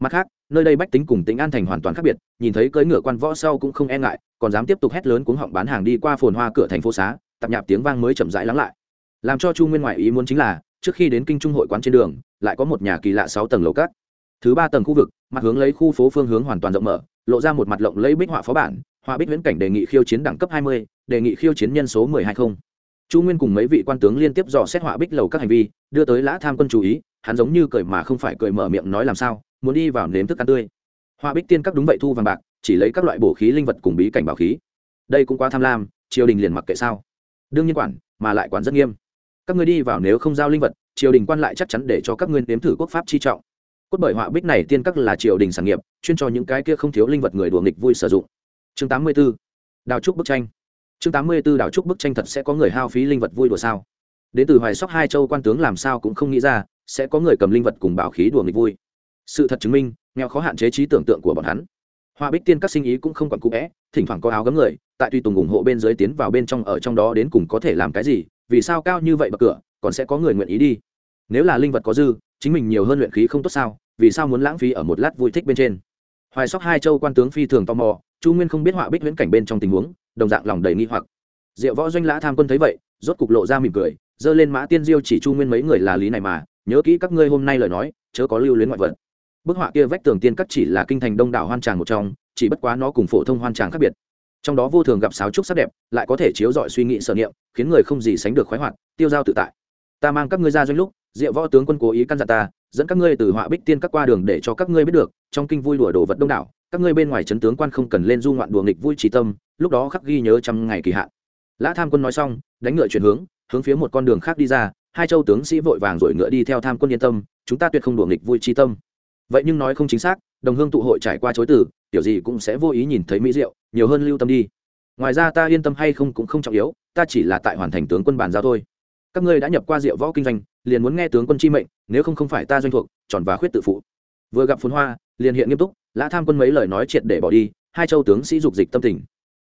Mặt khác, nơi đây bách tính cùng tính an thành hoàn toàn khác biệt, nhìn thấy cưỡi ngựa quan võ sau cũng không e ngại, còn dám tiếp tục hét lớn cuống họng bán hàng đi qua phồn hoa cửa thành phố xá tạp nhạp tiếng vang mới chậm rãi lắng lại làm cho chu nguyên ngoại ý muốn chính là, trước khi đến kinh trung hội quán trên đường, lại có một nhà kỳ lạ sáu tầng lầu cát. Thứ ba tầng khu vực, mặt hướng lấy khu phố phương hướng hoàn toàn rộng mở, lộ ra một mặt lộng lấy bích họa phó bản, họa bích viễn cảnh đề nghị khiêu chiến đẳng cấp hai mươi, đề nghị khiêu chiến nhân số mười hai không. Chu nguyên cùng mấy vị quan tướng liên tiếp dò xét họa bích lầu các hành vi, đưa tới lã tham quân chú ý, hắn giống như cười mà không phải cười mở miệng nói làm sao, muốn đi vào nếm thức ăn tươi. Họa bích tiên các đúng vậy thu vàng bạc, chỉ lấy các loại bổ khí linh vật cùng bí cảnh bảo khí. Đây cũng quá tham lam, triều đình liền mặc kệ sao? Đương nhiên quản, mà lại quản rất nghiêm các ngươi đi vào nếu không giao linh vật, triều đình quan lại chắc chắn để cho các ngươi nếm thử quốc pháp chi trọng. Cốt bởi họa bích này tiên các là triều đình sản nghiệp, chuyên cho những cái kia không thiếu linh vật người đùa nghịch vui sử dụng. Chương tám mươi 84. đào trúc bức tranh. Chương tám mươi 84 đào trúc bức tranh thật sẽ có người hao phí linh vật vui đùa sao? Đến từ hoài sóc hai châu quan tướng làm sao cũng không nghĩ ra, sẽ có người cầm linh vật cùng bảo khí đùa nghịch vui. Sự thật chứng minh, nghèo khó hạn chế trí tưởng tượng của bọn hắn. Hoa bích tiên các sinh ý cũng không còn cụ vẽ, thỉnh thoảng có áo gấm người, tại tùy tùng ủng hộ bên dưới tiến vào bên trong ở trong đó đến cùng có thể làm cái gì vì sao cao như vậy bậc cửa, còn sẽ có người nguyện ý đi? Nếu là linh vật có dư, chính mình nhiều hơn luyện khí không tốt sao? Vì sao muốn lãng phí ở một lát vui thích bên trên? Hoài sóc hai châu quan tướng phi thường tò mò, chu nguyên không biết họa bích viễn cảnh bên trong tình huống, đồng dạng lòng đầy nghi hoặc. Diệu võ doanh lã tham quân thấy vậy, rốt cục lộ ra mỉm cười, giơ lên mã tiên diêu chỉ chu nguyên mấy người là lý này mà, nhớ kỹ các ngươi hôm nay lời nói, chớ có lưu luyến ngoại vật. Bức họa kia vách tường tiên cắt chỉ là kinh thành đông đảo hoan tràng một trong, chỉ bất quá nó cùng phổ thông hoan tràng khác biệt trong đó vô thường gặp sáo trúc sắc đẹp, lại có thể chiếu dọi suy nghĩ sở niệm, khiến người không gì sánh được khoái hoạt. Tiêu dao tự tại. Ta mang các ngươi ra doanh lúc, diệu võ tướng quân cố ý căn dặn ta, dẫn các ngươi từ họa bích tiên các qua đường để cho các ngươi biết được, trong kinh vui đùa đồ vật đông đảo, các ngươi bên ngoài trấn tướng quan không cần lên du ngoạn đùa nghịch vui trí tâm, lúc đó khắc ghi nhớ trăm ngày kỳ hạn. Lã tham quân nói xong, đánh ngựa chuyển hướng hướng phía một con đường khác đi ra, hai châu tướng sĩ vội vàng rồi ngựa đi theo tham quân yên tâm, chúng ta tuyệt không đùa nghịch vui trí tâm. Vậy nhưng nói không chính xác, đồng hương tụ hội trải qua chối từ tiểu gì cũng sẽ vô ý nhìn thấy mỹ diệu, nhiều hơn lưu tâm đi. Ngoài ra ta yên tâm hay không cũng không trọng yếu, ta chỉ là tại hoàn thành tướng quân bàn giao thôi. Các ngươi đã nhập qua rượu võ kinh doanh, liền muốn nghe tướng quân chi mệnh, nếu không không phải ta doanh thuộc, tròn và khuyết tự phụ. Vừa gặp phun hoa, liền hiện nghiêm túc, lã tham quân mấy lời nói triệt để bỏ đi, hai châu tướng sĩ dục dịch tâm tình.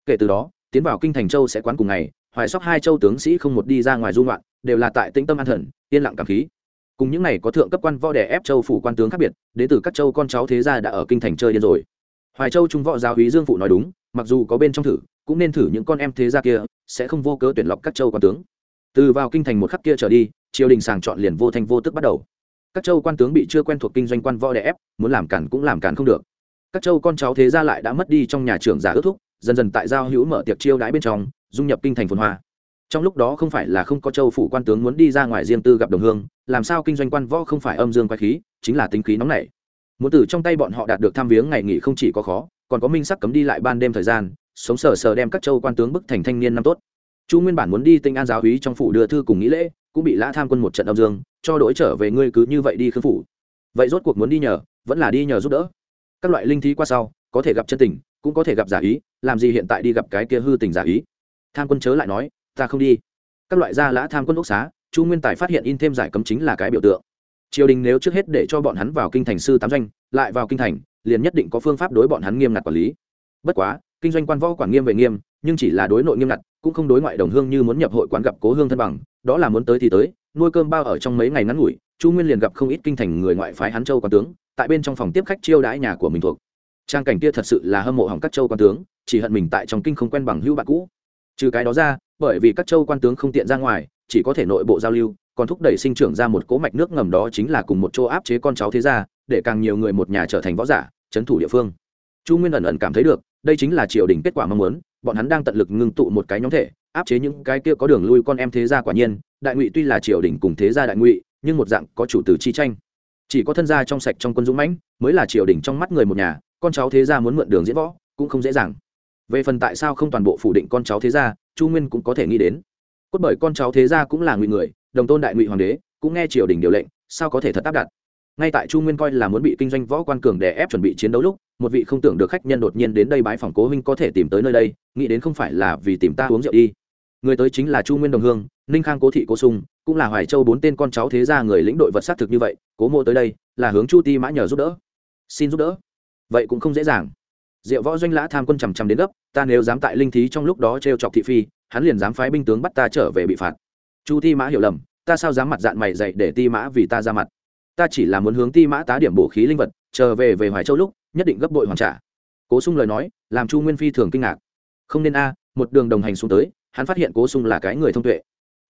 Kể từ đó, tiến vào kinh thành châu sẽ quán cùng ngày, hoài sóc hai châu tướng sĩ không một đi ra ngoài dung loạn đều là tại tĩnh tâm an thần, yên lặng cảm khí. Cùng những này có thượng cấp quan võ đẻ ép châu phủ quan tướng khác biệt, đến từ các châu con cháu thế gia đã ở kinh thành chơi điên rồi hoài châu trung võ giáo hí dương phụ nói đúng, mặc dù có bên trong thử, cũng nên thử những con em thế gia kia, sẽ không vô cớ tuyển lọc các châu quan tướng. Từ vào kinh thành một khắc kia trở đi, triều đình sàng chọn liền vô thanh vô tức bắt đầu. Các châu quan tướng bị chưa quen thuộc kinh doanh quan võ đè ép, muốn làm cản cũng làm cản không được. Các châu con cháu thế gia lại đã mất đi trong nhà trưởng giả ước thúc, dần dần tại giao hữu mở tiệc chiêu đãi bên trong, dung nhập kinh thành phồn hoa. Trong lúc đó không phải là không có châu phủ quan tướng muốn đi ra ngoài riêng tư gặp đồng hương, làm sao kinh doanh quan võ không phải âm dương quái khí, chính là tính khí nóng nảy muốn từ trong tay bọn họ đạt được tham viếng ngày nghỉ không chỉ có khó, còn có minh sắc cấm đi lại ban đêm thời gian, sống sờ sờ đem các châu quan tướng bức thành thanh niên năm tốt. Chu nguyên bản muốn đi tinh an giáo húy trong phủ đưa thư cùng nghĩ lễ, cũng bị lã tham quân một trận âm dương, cho đổi trở về ngươi cứ như vậy đi khương phủ. Vậy rốt cuộc muốn đi nhờ, vẫn là đi nhờ giúp đỡ. Các loại linh thí qua sau, có thể gặp chân tình, cũng có thể gặp giả ý, làm gì hiện tại đi gặp cái kia hư tình giả ý? Tham quân chớ lại nói, ta không đi. Các loại gia lã tham quân ốc xá, chu nguyên tài phát hiện in thêm giải cấm chính là cái biểu tượng triều đình nếu trước hết để cho bọn hắn vào kinh thành sư tám doanh, lại vào kinh thành, liền nhất định có phương pháp đối bọn hắn nghiêm ngặt quản lý. Bất quá, kinh doanh quan võ quản nghiêm về nghiêm, nhưng chỉ là đối nội nghiêm ngặt, cũng không đối ngoại đồng hương như muốn nhập hội quán gặp cố hương thân bằng, đó là muốn tới thì tới, nuôi cơm bao ở trong mấy ngày ngắn ngủi, chu nguyên liền gặp không ít kinh thành người ngoại phái hắn châu quan tướng, tại bên trong phòng tiếp khách chiêu đãi nhà của mình thuộc. Trang cảnh kia thật sự là hâm mộ hỏng các châu quan tướng, chỉ hận mình tại trong kinh không quen bằng hữu bạn cũ. Trừ cái đó ra, bởi vì các châu quan tướng không tiện ra ngoài, chỉ có thể nội bộ giao lưu còn thúc đẩy sinh trưởng ra một cỗ mạch nước ngầm đó chính là cùng một chỗ áp chế con cháu thế gia, để càng nhiều người một nhà trở thành võ giả trấn thủ địa phương. Chu nguyên ẩn ẩn cảm thấy được, đây chính là triều đình kết quả mong muốn, bọn hắn đang tận lực ngưng tụ một cái nhóm thể, áp chế những cái kia có đường lui con em thế gia quả nhiên, đại ngụy tuy là triều đình cùng thế gia đại ngụy, nhưng một dạng có chủ tử chi tranh. Chỉ có thân gia trong sạch trong quân dũng mãnh, mới là triều đình trong mắt người một nhà, con cháu thế gia muốn mượn đường diễn võ, cũng không dễ dàng. Về phần tại sao không toàn bộ phủ định con cháu thế gia, chu nguyên cũng có thể nghĩ đến. Cốt bởi con cháu thế gia cũng là ngụy người đồng tôn đại ngụy hoàng đế cũng nghe triều đình điều lệnh, sao có thể thật áp đặt? Ngay tại chu nguyên coi là muốn bị kinh doanh võ quan cường đè ép chuẩn bị chiến đấu lúc, một vị không tưởng được khách nhân đột nhiên đến đây bái phòng cố huynh có thể tìm tới nơi đây, nghĩ đến không phải là vì tìm ta uống rượu đi. Người tới chính là chu nguyên đồng hương, ninh khang cố thị cố sung, cũng là hoài châu bốn tên con cháu thế gia người lĩnh đội vật xác thực như vậy, cố mô tới đây, là hướng chu ti mã nhờ giúp đỡ. Xin giúp đỡ. Vậy cũng không dễ dàng. Diệu võ doanh lã tham quân chằm chằm đến gấp, ta nếu dám tại linh thí trong lúc đó t chọc thị phi, hắn liền dám phái binh tướng bắt ta trở về bị phạt chu ti mã hiểu lầm, ta sao dám mặt dạng mày dậy để ti mã vì ta ra mặt? Ta chỉ là muốn hướng ti mã tá điểm bổ khí linh vật, chờ về về hoài châu lúc, nhất định gấp bội hoàn trả. Cố sung lời nói, làm chu nguyên phi thường kinh ngạc. Không nên a, một đường đồng hành xuống tới, hắn phát hiện cố sung là cái người thông tuệ.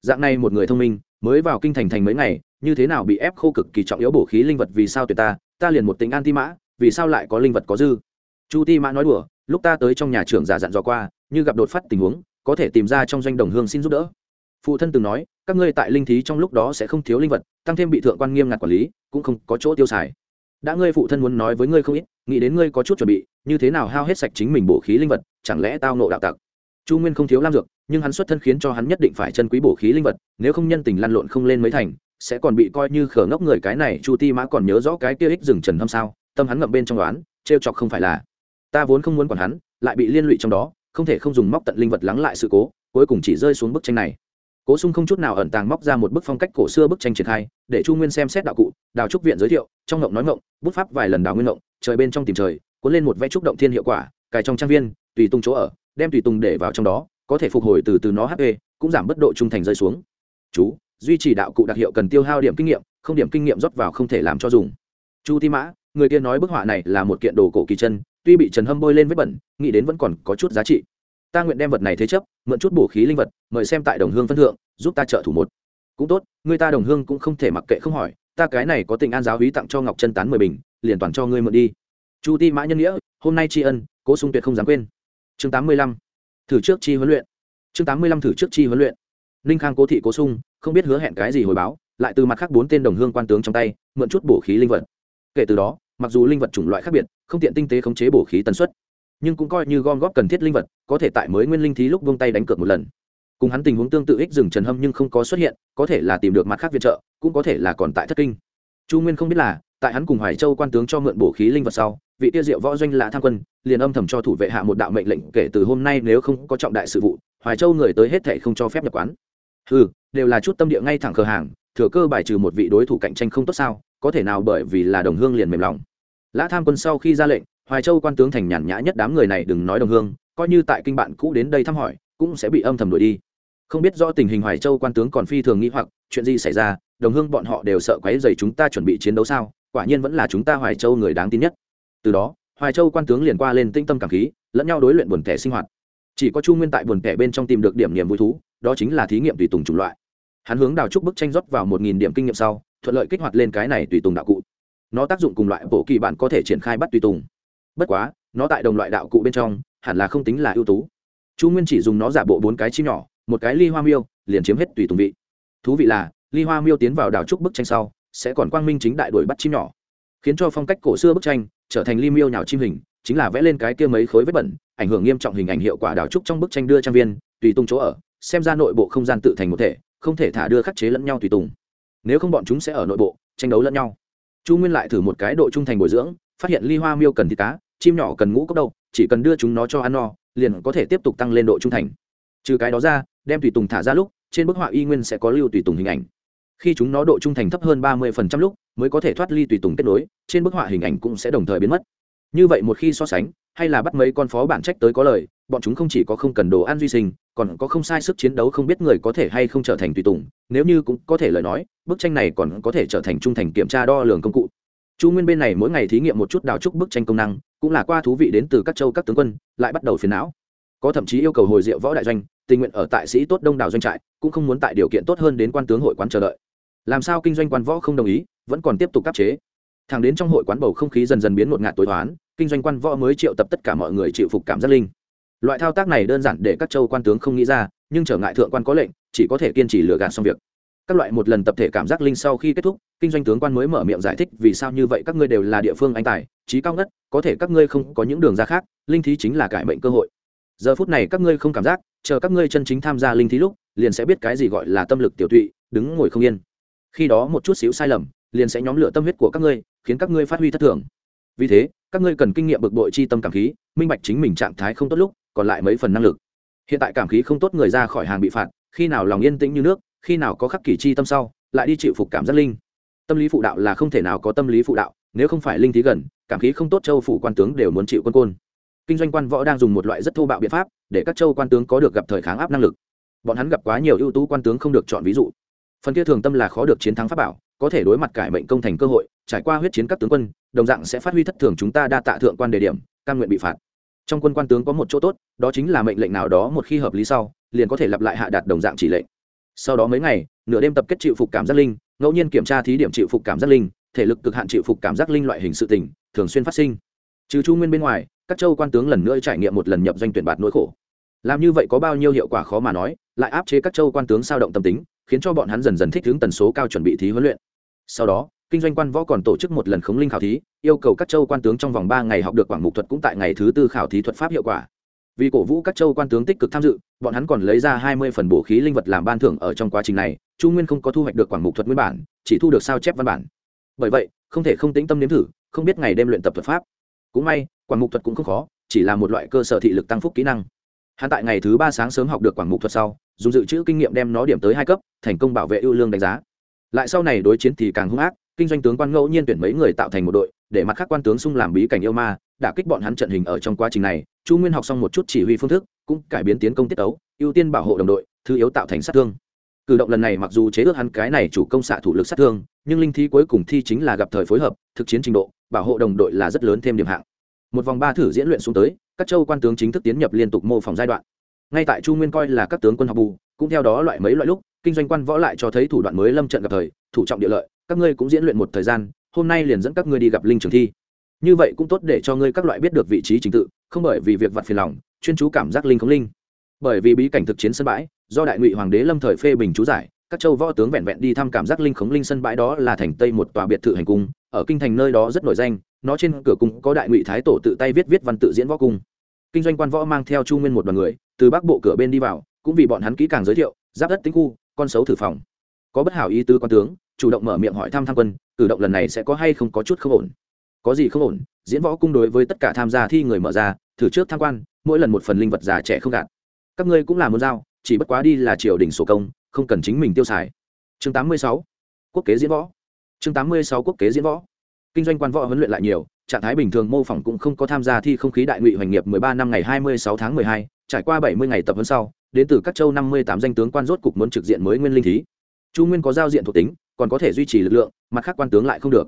Dạng này một người thông minh, mới vào kinh thành thành mấy ngày, như thế nào bị ép khô cực kỳ trọng yếu bổ khí linh vật vì sao tuyệt ta ta liền một tính an ti mã, vì sao lại có linh vật có dư? Chu ti mã nói đùa, lúc ta tới trong nhà trưởng giả dặn dò qua, như gặp đột phát tình huống, có thể tìm ra trong doanh đồng hương xin giúp đỡ phụ thân từng nói, các ngươi tại linh thí trong lúc đó sẽ không thiếu linh vật, tăng thêm bị thượng quan nghiêm ngặt quản lý, cũng không có chỗ tiêu xài. Đã ngươi phụ thân muốn nói với ngươi không ít, nghĩ đến ngươi có chút chuẩn bị, như thế nào hao hết sạch chính mình bổ khí linh vật, chẳng lẽ tao nộ đạo tặc? Chu nguyên không thiếu lam dược, nhưng hắn xuất thân khiến cho hắn nhất định phải chân quý bổ khí linh vật, nếu không nhân tình lăn lộn không lên mấy thành, sẽ còn bị coi như khờ ngốc người cái này, chu ti mã còn nhớ rõ cái kia ích rừng trần hâm sao, tâm hắn ngậm bên trong đoán trêu chọc không phải là. Ta vốn không muốn quản hắn, lại bị liên lụy trong đó, không thể không dùng móc tận linh vật lắng lại sự cố, cuối cùng chỉ rơi xuống bức tranh này cố sung không chút nào ẩn tàng móc ra một bức phong cách cổ xưa bức tranh triển khai, để chu nguyên xem xét đạo cụ, đào trúc viện giới thiệu, trong ngộng nói ngộng, bút pháp vài lần đào nguyên ngộng, trời bên trong tìm trời, cuốn lên một vẽ trúc động thiên hiệu quả, cài trong trang viên, tùy tung chỗ ở, đem tùy tung để vào trong đó, có thể phục hồi từ từ nó hp cũng giảm bất độ trung thành rơi xuống. Chú, duy trì đạo cụ đặc hiệu cần tiêu hao điểm kinh nghiệm, không điểm kinh nghiệm rót vào không thể làm cho dùng. Chu ti mã, người kia nói bức họa này là một kiện đồ cổ kỳ chân, tuy bị trần hâm bôi lên vết bẩn, nghĩ đến vẫn còn có chút giá trị ta nguyện đem vật này thế chấp, mượn chút bổ khí linh vật, mời xem tại đồng hương phân thượng, giúp ta trợ thủ một. Cũng tốt, người ta đồng hương cũng không thể mặc kệ không hỏi, ta cái này có tình an giáo hí tặng cho ngọc chân tán mười bình, liền toàn cho ngươi mượn đi. Chu ti mã nhân nghĩa, hôm nay tri ân, cố sung tuyệt không dám quên. Chương tám mươi lăm, thử trước chi huấn luyện. Chương tám mươi lăm thử trước chi huấn luyện. Ninh khang cố thị cố sung, không biết hứa hẹn cái gì hồi báo, lại từ mặt khác bốn tên đồng hương quan tướng trong tay, mượn chút bổ khí linh vật. Kể từ đó, mặc dù linh vật chủng loại khác biệt, không tiện tinh tế khống chế bổ khí tần suất nhưng cũng coi như gom góp cần thiết linh vật, có thể tại mới nguyên linh thí lúc vung tay đánh cược một lần. Cùng hắn tình huống tương tự ích rừng trần hâm nhưng không có xuất hiện, có thể là tìm được mặt khác viện trợ, cũng có thể là còn tại thất kinh. Chu nguyên không biết là, tại hắn cùng hoài châu quan tướng cho mượn bổ khí linh vật sau, vị tiêu diệu võ doanh lã tham quân liền âm thầm cho thủ vệ hạ một đạo mệnh lệnh kể từ hôm nay nếu không có trọng đại sự vụ, hoài châu người tới hết thể không cho phép nhập quán. Ừ đều là chút tâm địa ngay thẳng khờ hàng, thừa cơ bài trừ một vị đối thủ cạnh tranh không tốt sao, có thể nào bởi vì là đồng hương liền mềm lòng. Lã tham quân sau khi ra lệnh hoài châu quan tướng thành nhàn nhã nhất đám người này đừng nói đồng hương, coi như tại kinh bạn cũ đến đây thăm hỏi, cũng sẽ bị âm thầm đuổi đi. Không biết rõ tình hình hoài châu quan tướng còn phi thường nghĩ hoặc, chuyện gì xảy ra, đồng hương bọn họ đều sợ quấy dày chúng ta chuẩn bị chiến đấu sao, quả nhiên vẫn là chúng ta hoài châu người đáng tin nhất. Từ đó, hoài châu quan tướng liền qua lên tinh tâm cảm khí, lẫn nhau đối luyện buồn tẻ sinh hoạt. Chỉ có chu nguyên tại buồn tẻ bên trong tìm được điểm niềm vui thú, đó chính là thí nghiệm tùy tùng chủng loại. Hắn hướng đào trúc bức tranh rót vào một nghìn điểm kinh nghiệm sau, thuận lợi kích hoạt lên cái này tùy tùng đạo cụ. Nó tác dụng cùng loại bộ kỳ bản có thể triển khai bắt tùy tùng bất quá, nó tại đồng loại đạo cụ bên trong, hẳn là không tính là ưu tú. Chu nguyên chỉ dùng nó giả bộ bốn cái chim nhỏ, một cái ly hoa miêu, liền chiếm hết tùy tùng vị. Thú vị là, ly hoa miêu tiến vào đảo trúc bức tranh sau, sẽ còn quang minh chính đại đuổi bắt chim nhỏ, khiến cho phong cách cổ xưa bức tranh trở thành ly miêu nhào chim hình, chính là vẽ lên cái kia mấy khối vết bẩn, ảnh hưởng nghiêm trọng hình ảnh hiệu quả đảo trúc trong bức tranh đưa trang viên, tùy tung chỗ ở, xem ra nội bộ không gian tự thành một thể, không thể thả đưa khắc chế lẫn nhau tùy tùng. Nếu không bọn chúng sẽ ở nội bộ, tranh đấu lẫn nhau. Chu nguyên lại thử một cái độ trung thành bồi dưỡng, phát hiện ly hoa miêu cần thịt cá chim nhỏ cần ngũ cốc đâu, chỉ cần đưa chúng nó cho ăn no, liền có thể tiếp tục tăng lên độ trung thành. Trừ cái đó ra, đem tùy tùng thả ra lúc, trên bức họa y nguyên sẽ có lưu tùy tùng hình ảnh. Khi chúng nó độ trung thành thấp hơn ba mươi phần trăm lúc, mới có thể thoát ly tùy tùng kết nối, trên bức họa hình ảnh cũng sẽ đồng thời biến mất. Như vậy một khi so sánh, hay là bắt mấy con phó bản trách tới có lời, bọn chúng không chỉ có không cần đồ ăn duy sinh, còn có không sai sức chiến đấu không biết người có thể hay không trở thành tùy tùng, nếu như cũng có thể lời nói, bức tranh này còn có thể trở thành trung thành kiểm tra đo lường công cụ. Chu nguyên bên này mỗi ngày thí nghiệm một chút đào trúc bức tranh công năng cũng là qua thú vị đến từ các châu các tướng quân lại bắt đầu phiền não. Có thậm chí yêu cầu hồi diệu võ đại doanh tình nguyện ở tại sĩ tốt đông đảo doanh trại cũng không muốn tại điều kiện tốt hơn đến quan tướng hội quán chờ đợi. Làm sao kinh doanh quan võ không đồng ý vẫn còn tiếp tục áp chế. Thẳng đến trong hội quán bầu không khí dần dần biến một ngạt tối toán, kinh doanh quan võ mới triệu tập tất cả mọi người chịu phục cảm giác linh. Loại thao tác này đơn giản để các châu quan tướng không nghĩ ra nhưng trở ngại thượng quan có lệnh chỉ có thể kiên trì lừa gạt xong việc. Các loại một lần tập thể cảm giác linh sau khi kết thúc kinh doanh tướng quan mới mở miệng giải thích vì sao như vậy các ngươi đều là địa phương anh tài trí cao ngất có thể các ngươi không có những đường ra khác, linh thí chính là cải mệnh cơ hội. Giờ phút này các ngươi không cảm giác, chờ các ngươi chân chính tham gia linh thí lúc, liền sẽ biết cái gì gọi là tâm lực tiểu tụy, đứng ngồi không yên. Khi đó một chút xíu sai lầm, liền sẽ nhóm lửa tâm huyết của các ngươi, khiến các ngươi phát huy thất thường. Vì thế, các ngươi cần kinh nghiệm bực bội chi tâm cảm khí, minh bạch chính mình trạng thái không tốt lúc, còn lại mấy phần năng lực. Hiện tại cảm khí không tốt người ra khỏi hàng bị phạt, khi nào lòng yên tĩnh như nước, khi nào có khắc kỷ chi tâm sau, lại đi chịu phục cảm giác linh. Tâm lý phụ đạo là không thể nào có tâm lý phụ đạo nếu không phải linh thí gần, cảm khí không tốt châu phủ quan tướng đều muốn chịu quân côn. Kinh doanh quan võ đang dùng một loại rất thô bạo biện pháp, để các châu quan tướng có được gặp thời kháng áp năng lực. Bọn hắn gặp quá nhiều ưu tú quan tướng không được chọn ví dụ. Phần kia thường tâm là khó được chiến thắng pháp bảo, có thể đối mặt cải mệnh công thành cơ hội, trải qua huyết chiến các tướng quân, đồng dạng sẽ phát huy thất thường chúng ta đa tạ thượng quan đề điểm căn nguyện bị phạt. Trong quân quan tướng có một chỗ tốt, đó chính là mệnh lệnh nào đó một khi hợp lý sau, liền có thể lặp lại hạ đạt đồng dạng chỉ lệnh. Sau đó mấy ngày, nửa đêm tập kết chịu phục cảm giác linh, ngẫu nhiên kiểm tra thí điểm chịu phục cảm giác linh thể lực cực hạn chịu phục cảm giác linh loại hình sự tình, thường xuyên phát sinh. Trừ chu nguyên bên ngoài, các châu quan tướng lần nữa trải nghiệm một lần nhập doanh tuyển bạt nỗi khổ. Làm như vậy có bao nhiêu hiệu quả khó mà nói, lại áp chế các châu quan tướng sao động tâm tính, khiến cho bọn hắn dần dần thích ứng tần số cao chuẩn bị thí huấn luyện. Sau đó, kinh doanh quan võ còn tổ chức một lần khống linh khảo thí, yêu cầu các châu quan tướng trong vòng ba ngày học được quảng mục thuật cũng tại ngày thứ tư khảo thí thuật pháp hiệu quả. Vì cổ vũ các châu quan tướng tích cực tham dự, bọn hắn còn lấy ra hai mươi phần bổ khí linh vật làm ban thưởng ở trong quá trình này, chu nguyên không có thu hoạch được quảng mục thuật nguyên bản, chỉ thu được sao chép văn bản bởi vậy, không thể không tĩnh tâm nếm thử, không biết ngày đêm luyện tập thuật pháp. Cũng may, quảng mục thuật cũng không khó, chỉ là một loại cơ sở thị lực tăng phúc kỹ năng. Hắn tại ngày thứ ba sáng sớm học được quảng mục thuật sau, dùng dự trữ kinh nghiệm đem nó điểm tới hai cấp, thành công bảo vệ ưu lương đánh giá. Lại sau này đối chiến thì càng hung ác, kinh doanh tướng quan ngẫu nhiên tuyển mấy người tạo thành một đội, để mặt khác quan tướng xung làm bí cảnh yêu ma đã kích bọn hắn trận hình ở trong quá trình này. Chu nguyên học xong một chút chỉ huy phương thức, cũng cải biến tiến công tiết ấu ưu tiên bảo hộ đồng đội, thứ yếu tạo thành sát thương cử động lần này mặc dù chế ước hắn cái này chủ công xạ thủ lực sát thương, nhưng linh thi cuối cùng thi chính là gặp thời phối hợp, thực chiến trình độ, bảo hộ đồng đội là rất lớn thêm điểm hạng. Một vòng ba thử diễn luyện xuống tới, các châu quan tướng chính thức tiến nhập liên tục mô phỏng giai đoạn. Ngay tại chu nguyên coi là các tướng quân học bù, cũng theo đó loại mấy loại lúc, kinh doanh quan võ lại cho thấy thủ đoạn mới lâm trận gặp thời, thủ trọng địa lợi, các ngươi cũng diễn luyện một thời gian, hôm nay liền dẫn các ngươi đi gặp linh trường thi. Như vậy cũng tốt để cho ngươi các loại biết được vị trí trình tự, không bởi vì việc vặt phiền lòng, chuyên chú cảm giác linh không linh. Bởi vì bí cảnh thực chiến sân bãi do đại ngụy hoàng đế lâm thời phê bình chú giải, các châu võ tướng vẹn vẹn đi thăm cảm giác linh khống linh sân bãi đó là thành tây một tòa biệt thự hành cung, ở kinh thành nơi đó rất nổi danh, nó trên cửa cung có đại ngụy thái tổ tự tay viết viết văn tự diễn võ cung. Kinh doanh quan võ mang theo chu nguyên một đoàn người, từ bắc bộ cửa bên đi vào, cũng vì bọn hắn kỹ càng giới thiệu, giáp đất tính khu, con xấu thử phòng. Có bất hảo ý tứ quan tướng, chủ động mở miệng hỏi thăm tham quân, cử động lần này sẽ có hay không có chút không ổn. Có gì không ổn, diễn võ cung đối với tất cả tham gia thi người mở ra, thử trước tham quan, mỗi lần một phần linh vật già trẻ không gạt. Các ngươi cũng là muốn giao chỉ bất quá đi là triều đình sổ công không cần chính mình tiêu xài. Chương 86. quốc kế diễn võ. Chương 86 quốc kế diễn võ. Kinh doanh quan võ huấn luyện lại nhiều trạng thái bình thường mô phỏng cũng không có tham gia thi không khí đại ngụy hoành nghiệp 13 năm ngày 26 tháng 12, trải qua 70 ngày tập huấn sau đến từ các châu 58 danh tướng quan rốt cục muốn trực diện mới nguyên linh thí. Chu nguyên có giao diện thuộc tính còn có thể duy trì lực lượng mặt khác quan tướng lại không được.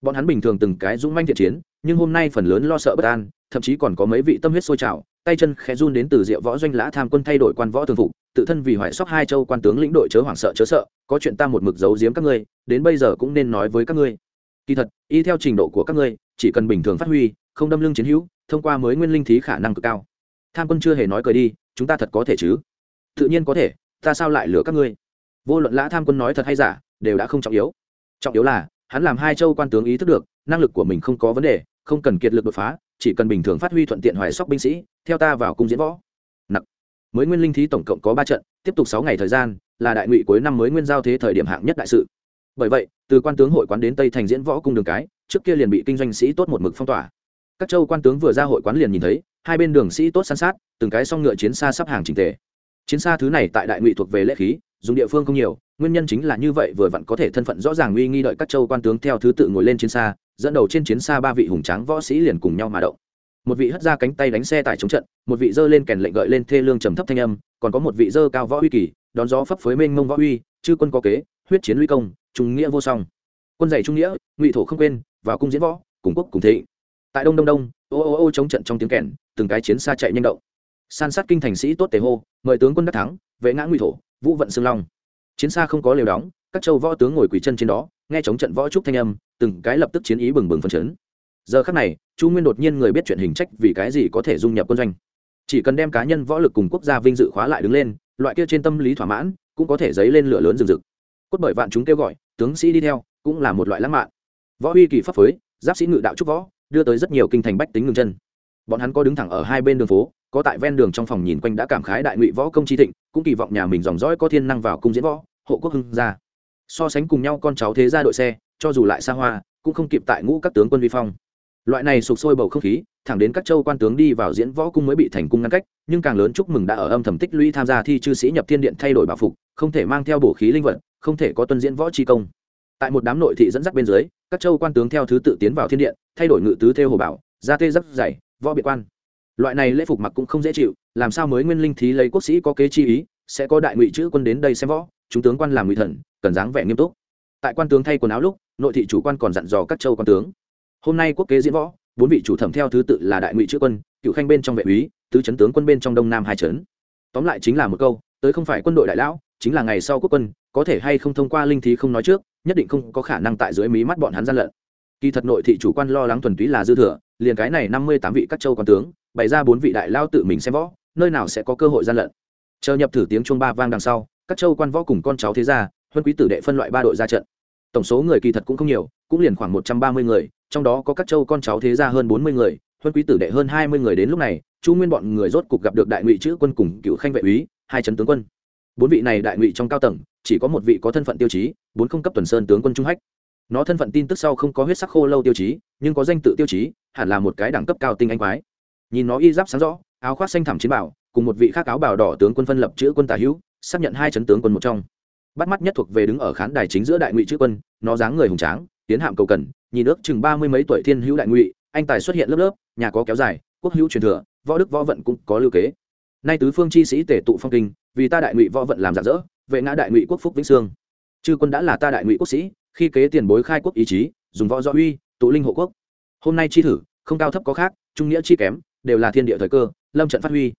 Bọn hắn bình thường từng cái dũng manh thiện chiến nhưng hôm nay phần lớn lo sợ bất an thậm chí còn có mấy vị tâm huyết sôi trào, tay chân khẽ run đến từ diệu võ doanh lã tham quân thay đổi quan võ thường phục, tự thân vì hoại sóc hai châu quan tướng lĩnh đội chớ hoảng sợ chớ sợ, có chuyện ta một mực giấu giếm các ngươi, đến bây giờ cũng nên nói với các ngươi. Kỳ thật, y theo trình độ của các ngươi, chỉ cần bình thường phát huy, không đâm lưng chiến hữu, thông qua mới nguyên linh thí khả năng cực cao. Tham quân chưa hề nói cười đi, chúng ta thật có thể chứ? Tự nhiên có thể, ta sao lại lừa các ngươi? Vô luận lã tham quân nói thật hay giả, đều đã không trọng yếu. Trọng yếu là, hắn làm hai châu quan tướng ý thức được, năng lực của mình không có vấn đề, không cần kiệt lực đột phá chỉ cần bình thường phát huy thuận tiện hoài sóc binh sĩ, theo ta vào cung diễn võ. Nặng mới nguyên linh thí tổng cộng có ba trận, tiếp tục sáu ngày thời gian, là đại ngụy cuối năm mới nguyên giao thế thời điểm hạng nhất đại sự. Bởi vậy, từ quan tướng hội quán đến tây thành diễn võ cung đường cái, trước kia liền bị kinh doanh sĩ tốt một mực phong tỏa. Các châu quan tướng vừa ra hội quán liền nhìn thấy, hai bên đường sĩ tốt san sát, từng cái song ngựa chiến xa sắp hàng trình tề. Chiến xa thứ này tại đại ngụy thuộc về lễ khí, dùng địa phương không nhiều, nguyên nhân chính là như vậy vừa vặn có thể thân phận rõ ràng uy nghi đợi các châu quan tướng theo thứ tự ngồi lên chiến xa dẫn đầu trên chiến xa ba vị hùng tráng võ sĩ liền cùng nhau mà động. Một vị hất ra cánh tay đánh xe tại chống trận, một vị dơ lên kèn lệnh gợi lên thê lương trầm thấp thanh âm, còn có một vị dơ cao võ uy kỳ, đón gió phấp phới mênh mông võ uy chư quân có kế, huyết chiến uy công, trung nghĩa vô song. Quân dạy trung nghĩa, ngụy thổ không quên, vào cung diễn võ, cùng quốc cùng thị tại đông đông đông, ô ô ô chống trận trong tiếng kèn, từng cái chiến xa chạy nhanh động. San sát kinh thành sĩ tốt tề hô, mời tướng quân đắc thắng, vệ ngã ngụy thổ, vũ vận xương long. Chiến xa không có lều đóng, các châu võ tướng ngồi quỳ chân trên đó, nghe chống trận võ trúc thanh âm từng cái lập tức chiến ý bừng bừng phân chấn. Giờ khắc này, chu nguyên đột nhiên người biết chuyện hình trách vì cái gì có thể dung nhập quân doanh. Chỉ cần đem cá nhân võ lực cùng quốc gia vinh dự khóa lại đứng lên, loại kia trên tâm lý thỏa mãn, cũng có thể dấy lên lửa lớn rừng rực. Cốt bởi vạn chúng kêu gọi, tướng sĩ đi theo, cũng là một loại lãng mạn. Võ huy kỳ pháp phối, giáp sĩ ngự đạo trúc võ, đưa tới rất nhiều kinh thành bách tính ngừng chân. Bọn hắn có đứng thẳng ở hai bên đường phố, có tại ven đường trong phòng nhìn quanh đã cảm khái đại ngụy võ công chi thịnh, cũng kỳ vọng nhà mình dòng dõi có thiên năng vào cung diễn võ, hộ quốc hưng ra so sánh cùng nhau con cháu thế ra đội xe cho dù lại xa hoa, cũng không kịp tại ngũ các tướng quân vi phong. Loại này sụp sôi bầu không khí, thẳng đến các châu quan tướng đi vào diễn võ cung mới bị thành cung ngăn cách, nhưng càng lớn chúc mừng đã ở âm thầm tích lũy tham gia thi chư sĩ nhập thiên điện thay đổi bảo phục, không thể mang theo bổ khí linh vật, không thể có tuân diễn võ chi công. Tại một đám nội thị dẫn dắt bên dưới, các châu quan tướng theo thứ tự tiến vào thiên điện, thay đổi ngự tứ theo hồ bảo, gia tê giáp dày, võ biệt quan. Loại này lễ phục mặc cũng không dễ chịu, làm sao mới nguyên linh thí lấy quốc sĩ có kế chi ý, sẽ có đại ngụy chữ quân đến đây xem võ, chúng tướng quan làm ngụy thần, cần dáng vẻ nghiêm túc tại quan tướng thay quần áo lúc, nội thị chủ quan còn dặn dò các châu quan tướng. Hôm nay quốc kế diễn võ, bốn vị chủ thẩm theo thứ tự là đại ngụy chữ quân, cựu khanh bên trong vệ úy, tứ chấn tướng quân bên trong đông nam hai trấn tóm lại chính là một câu, tới không phải quân đội đại lão, chính là ngày sau quốc quân, có thể hay không thông qua linh thí không nói trước, nhất định không có khả năng tại dưới mí mắt bọn hắn gian lận. Kỳ thật nội thị chủ quan lo lắng thuần túy là dư thừa, liền cái này năm mươi tám vị các châu quan tướng, bày ra bốn vị đại lao tự mình xem võ, nơi nào sẽ có cơ hội gian lận. Chờ nhập thử tiếng chuông ba vang đằng sau, các châu quan võ cùng con cháu thế gia huân quý tử đệ phân loại ba đội ra trận. Tổng số người kỳ thật cũng không nhiều, cũng liền khoảng một trăm ba mươi người, trong đó có các châu con cháu thế gia hơn bốn mươi người, huân quý tử đệ hơn hai mươi người đến lúc này, chu nguyên bọn người rốt cục gặp được đại ngụy chữ quân cùng cựu khanh vệ úy, hai trấn tướng quân. Bốn vị này đại ngụy trong cao tầng, chỉ có một vị có thân phận tiêu chí, bốn không cấp tuần sơn tướng quân trung hách. Nó thân phận tin tức sau không có huyết sắc khô lâu tiêu chí, nhưng có danh tự tiêu chí, hẳn là một cái đẳng cấp cao tinh anh quái. Nhìn nó y giáp sáng rõ, áo khoác xanh thẳm chiến bảo, cùng một vị khác áo bào đỏ tướng quân phân lập chữ quân tả hữu, xác nhận hai chấn tướng quân một trong bắt mắt nhất thuộc về đứng ở khán đài chính giữa đại ngụy chữ quân, nó dáng người hùng tráng, tiến hạm cầu cần, nhìn ước chừng ba mươi mấy tuổi thiên hữu đại ngụy, anh tài xuất hiện lớp lớp, nhà có kéo dài, quốc hữu truyền thừa, võ đức võ vận cũng có lưu kế. Nay tứ phương chi sĩ tể tụ phong kinh, vì ta đại ngụy võ vận làm giả dỡ vệ ngã đại ngụy quốc phúc vĩnh sương. Chư quân đã là ta đại ngụy quốc sĩ, khi kế tiền bối khai quốc ý chí, dùng võ do uy, tụ linh hộ quốc. Hôm nay chi thử, không cao thấp có khác, trung nghĩa chi kém, đều là thiên địa thời cơ, lâm trận phát huy.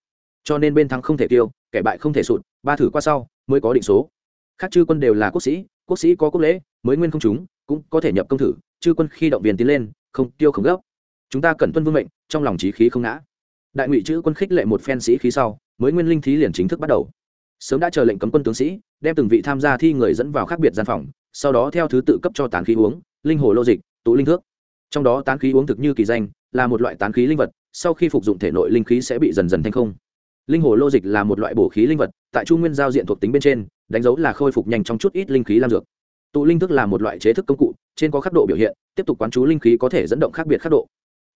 Cho nên bên thắng không thể tiêu, kẻ bại không thể sụt, ba thử qua sau, mới có định số khác chư quân đều là quốc sĩ quốc sĩ có quốc lễ, mới nguyên không chúng, cũng có thể nhập công thử, chư quân khi động viên tiến lên, không tiêu không gấp. Chúng ta cần tuân vương mệnh, trong lòng trí khí không ngã. Đại ngụy chữ quân khích lệ một phen sĩ khí sau, mới nguyên linh thí liền chính thức bắt đầu. Sớm đã chờ lệnh cấm quân tướng sĩ, đem từng vị tham gia thi người dẫn vào khác biệt gian phòng, sau đó theo thứ tự cấp cho tán khí uống, linh hồ lô dịch, tụ linh thước. Trong đó tán khí uống thực như kỳ danh, là một loại tán khí linh vật, sau khi phục dụng thể nội linh khí sẽ bị dần dần thanh không linh hồ lô dịch là một loại bổ khí linh vật, tại chu nguyên giao diện thuộc tính bên trên, đánh dấu là khôi phục nhanh trong chút ít linh khí lam dược. Tụ linh thức là một loại chế thức công cụ, trên có khắc độ biểu hiện, tiếp tục quán chú linh khí có thể dẫn động khác biệt khắc độ.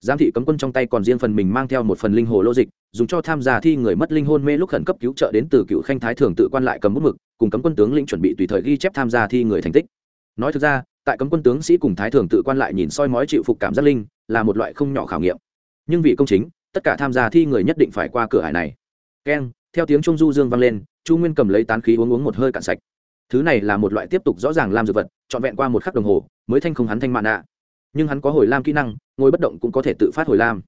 Giám thị cấm quân trong tay còn riêng phần mình mang theo một phần linh hồ lô dịch, dùng cho tham gia thi người mất linh hôn mê lúc khẩn cấp cứu trợ đến từ cựu khanh thái thường tự quan lại cầm bút mực, cùng cấm quân tướng lĩnh chuẩn bị tùy thời ghi chép tham gia thi người thành tích. Nói thực ra, tại cấm quân tướng sĩ cùng thái thường tự quan lại nhìn soi mói chịu phục cảm giác linh, là một loại không nhỏ khảo nghiệm. Nhưng vì công chính, tất cả tham gia thi người nhất định phải qua cửa hải này keng, theo tiếng trung du dương vang lên, chu nguyên cầm lấy tán khí uống uống một hơi cạn sạch. Thứ này là một loại tiếp tục rõ ràng làm dược vật, trọn vẹn qua một khắc đồng hồ, mới thanh không hắn thanh mạn nạ nhưng hắn có hồi lam kỹ năng, ngồi bất động cũng có thể tự phát hồi lam.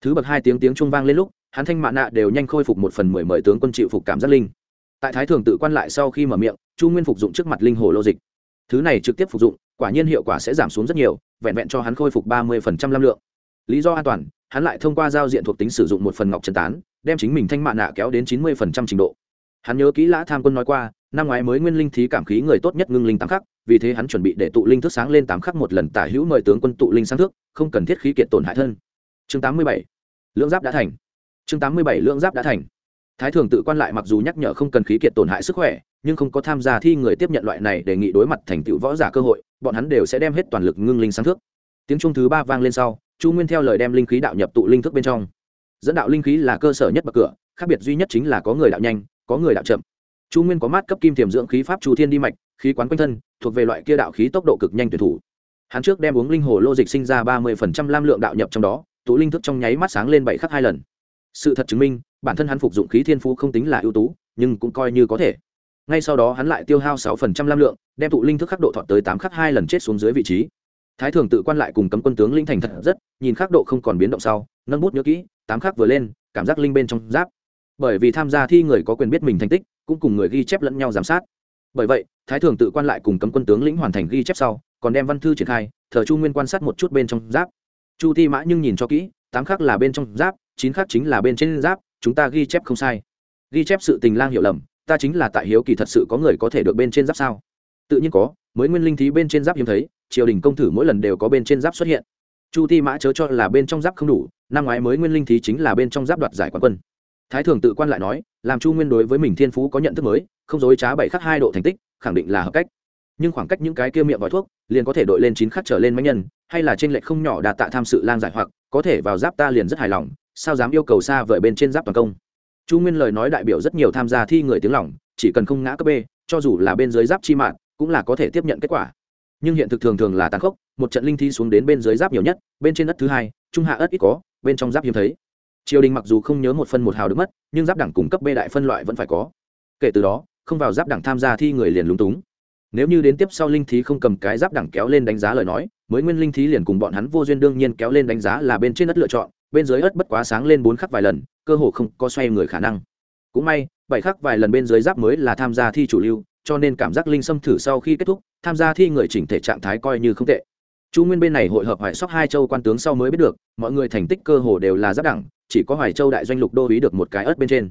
Thứ bậc hai tiếng tiếng trung vang lên lúc, hắn thanh mạn nạ đều nhanh khôi phục một phần mười mời tướng quân chịu phục cảm giác linh. Tại thái thường tự quan lại sau khi mở miệng, chu nguyên phục dụng trước mặt linh hồ lô dịch. Thứ này trực tiếp phục dụng, quả nhiên hiệu quả sẽ giảm xuống rất nhiều, vẹn vẹn cho hắn khôi phục ba mươi phần trăm lam lượng. Lý do an toàn, hắn lại thông qua giao diện thuộc tính sử dụng một phần ngọc trần tán đem chính mình thanh mạ nạ kéo đến chín mươi phần trăm trình độ. Hắn nhớ kỹ lã tham quân nói qua, năm ngoái mới nguyên linh thí cảm khí người tốt nhất ngưng linh tám khắc, vì thế hắn chuẩn bị để tụ linh thức sáng lên tám khắc một lần tả hữu mời tướng quân tụ linh sáng thước không cần thiết khí kiện tổn hại thân. Chương tám mươi bảy, lưỡng giáp đã thành. Chương tám mươi bảy, lưỡng giáp đã thành. Thái thường tự quan lại mặc dù nhắc nhở không cần khí kiệt tổn hại sức khỏe, nhưng không có tham gia thi người tiếp nhận loại này đề nghị đối mặt thành tựu võ giả cơ hội, bọn hắn đều sẽ đem hết toàn lực ngưng linh sáng thước tiếng trung thứ ba vang lên sau, chu nguyên theo lời đem linh khí đạo nhập tụ linh thức bên trong dẫn đạo linh khí là cơ sở nhất bậc cửa, khác biệt duy nhất chính là có người đạo nhanh, có người đạo chậm. Chu nguyên có mát cấp kim tiềm dưỡng khí pháp chu thiên đi mạch, khí quán quanh thân, thuộc về loại kia đạo khí tốc độ cực nhanh tuyệt thủ. Hắn trước đem uống linh hồ lô dịch sinh ra ba mươi phần trăm lam lượng đạo nhập trong đó, tụ linh thức trong nháy mắt sáng lên bảy khắc hai lần. Sự thật chứng minh, bản thân hắn phục dụng khí thiên phú không tính là ưu tú, nhưng cũng coi như có thể. Ngay sau đó hắn lại tiêu hao sáu phần trăm lam lượng, đem tụ linh thức khắc độ thọt tới tám khắc hai lần chết xuống dưới vị trí. Thái thường tự quan lại cùng cấm quân tướng linh thành thật rất, nhìn khắc độ không còn biến động sau nâng bút nhớ kỹ, tám khắc vừa lên, cảm giác linh bên trong giáp. Bởi vì tham gia thi người có quyền biết mình thành tích, cũng cùng người ghi chép lẫn nhau giám sát. Bởi vậy, thái thường tự quan lại cùng cấm quân tướng lĩnh hoàn thành ghi chép sau, còn đem văn thư triển khai, thờ chu nguyên quan sát một chút bên trong giáp. Chu thi mã nhưng nhìn cho kỹ, tám khắc là bên trong giáp, chín khắc chính là bên trên giáp, chúng ta ghi chép không sai. Ghi chép sự tình lang hiểu lầm, ta chính là tại hiếu kỳ thật sự có người có thể được bên trên giáp sao? Tự nhiên có, mới nguyên linh thí bên trên giáp hiếm thấy, triều đình công thử mỗi lần đều có bên trên giáp xuất hiện. Chu ti mã chớ cho là bên trong giáp không đủ năm ngoái mới nguyên linh thí chính là bên trong giáp đoạt giải quán quân. Thái thường tự quan lại nói làm chu nguyên đối với mình thiên phú có nhận thức mới không dối trá bảy khắc hai độ thành tích khẳng định là hợp cách. Nhưng khoảng cách những cái kia miệng gói thuốc liền có thể đội lên chín khắc trở lên máy nhân hay là trên lệch không nhỏ đạt tạ tham sự lang giải hoặc có thể vào giáp ta liền rất hài lòng sao dám yêu cầu xa vời bên trên giáp toàn công. Chu nguyên lời nói đại biểu rất nhiều tham gia thi người tiếng lòng, chỉ cần không ngã cấp b cho dù là bên dưới giáp chi mạng cũng là có thể tiếp nhận kết quả nhưng hiện thực thường thường là tàn khốc, một trận linh thi xuống đến bên dưới giáp nhiều nhất, bên trên đất thứ hai, trung hạ ất ít có, bên trong giáp hiếm thấy. Triều đình mặc dù không nhớ một phân một hào được mất, nhưng giáp đẳng cung cấp bê đại phân loại vẫn phải có. Kể từ đó, không vào giáp đẳng tham gia thi người liền lúng túng. Nếu như đến tiếp sau linh thí không cầm cái giáp đẳng kéo lên đánh giá lời nói, mới nguyên linh thí liền cùng bọn hắn vô duyên đương nhiên kéo lên đánh giá là bên trên đất lựa chọn, bên dưới ớt bất quá sáng lên bốn khắc vài lần, cơ hồ không có xoay người khả năng. Cũng may, bảy khắc vài lần bên dưới giáp mới là tham gia thi chủ lưu, cho nên cảm giác linh xâm thử sau khi kết thúc tham gia thi người chỉnh thể trạng thái coi như không tệ. Chu nguyên bên này hội hợp hoài sóc hai châu quan tướng sau mới biết được, mọi người thành tích cơ hồ đều là giáp đẳng, chỉ có hoài châu đại doanh lục đô ý được một cái ớt bên trên.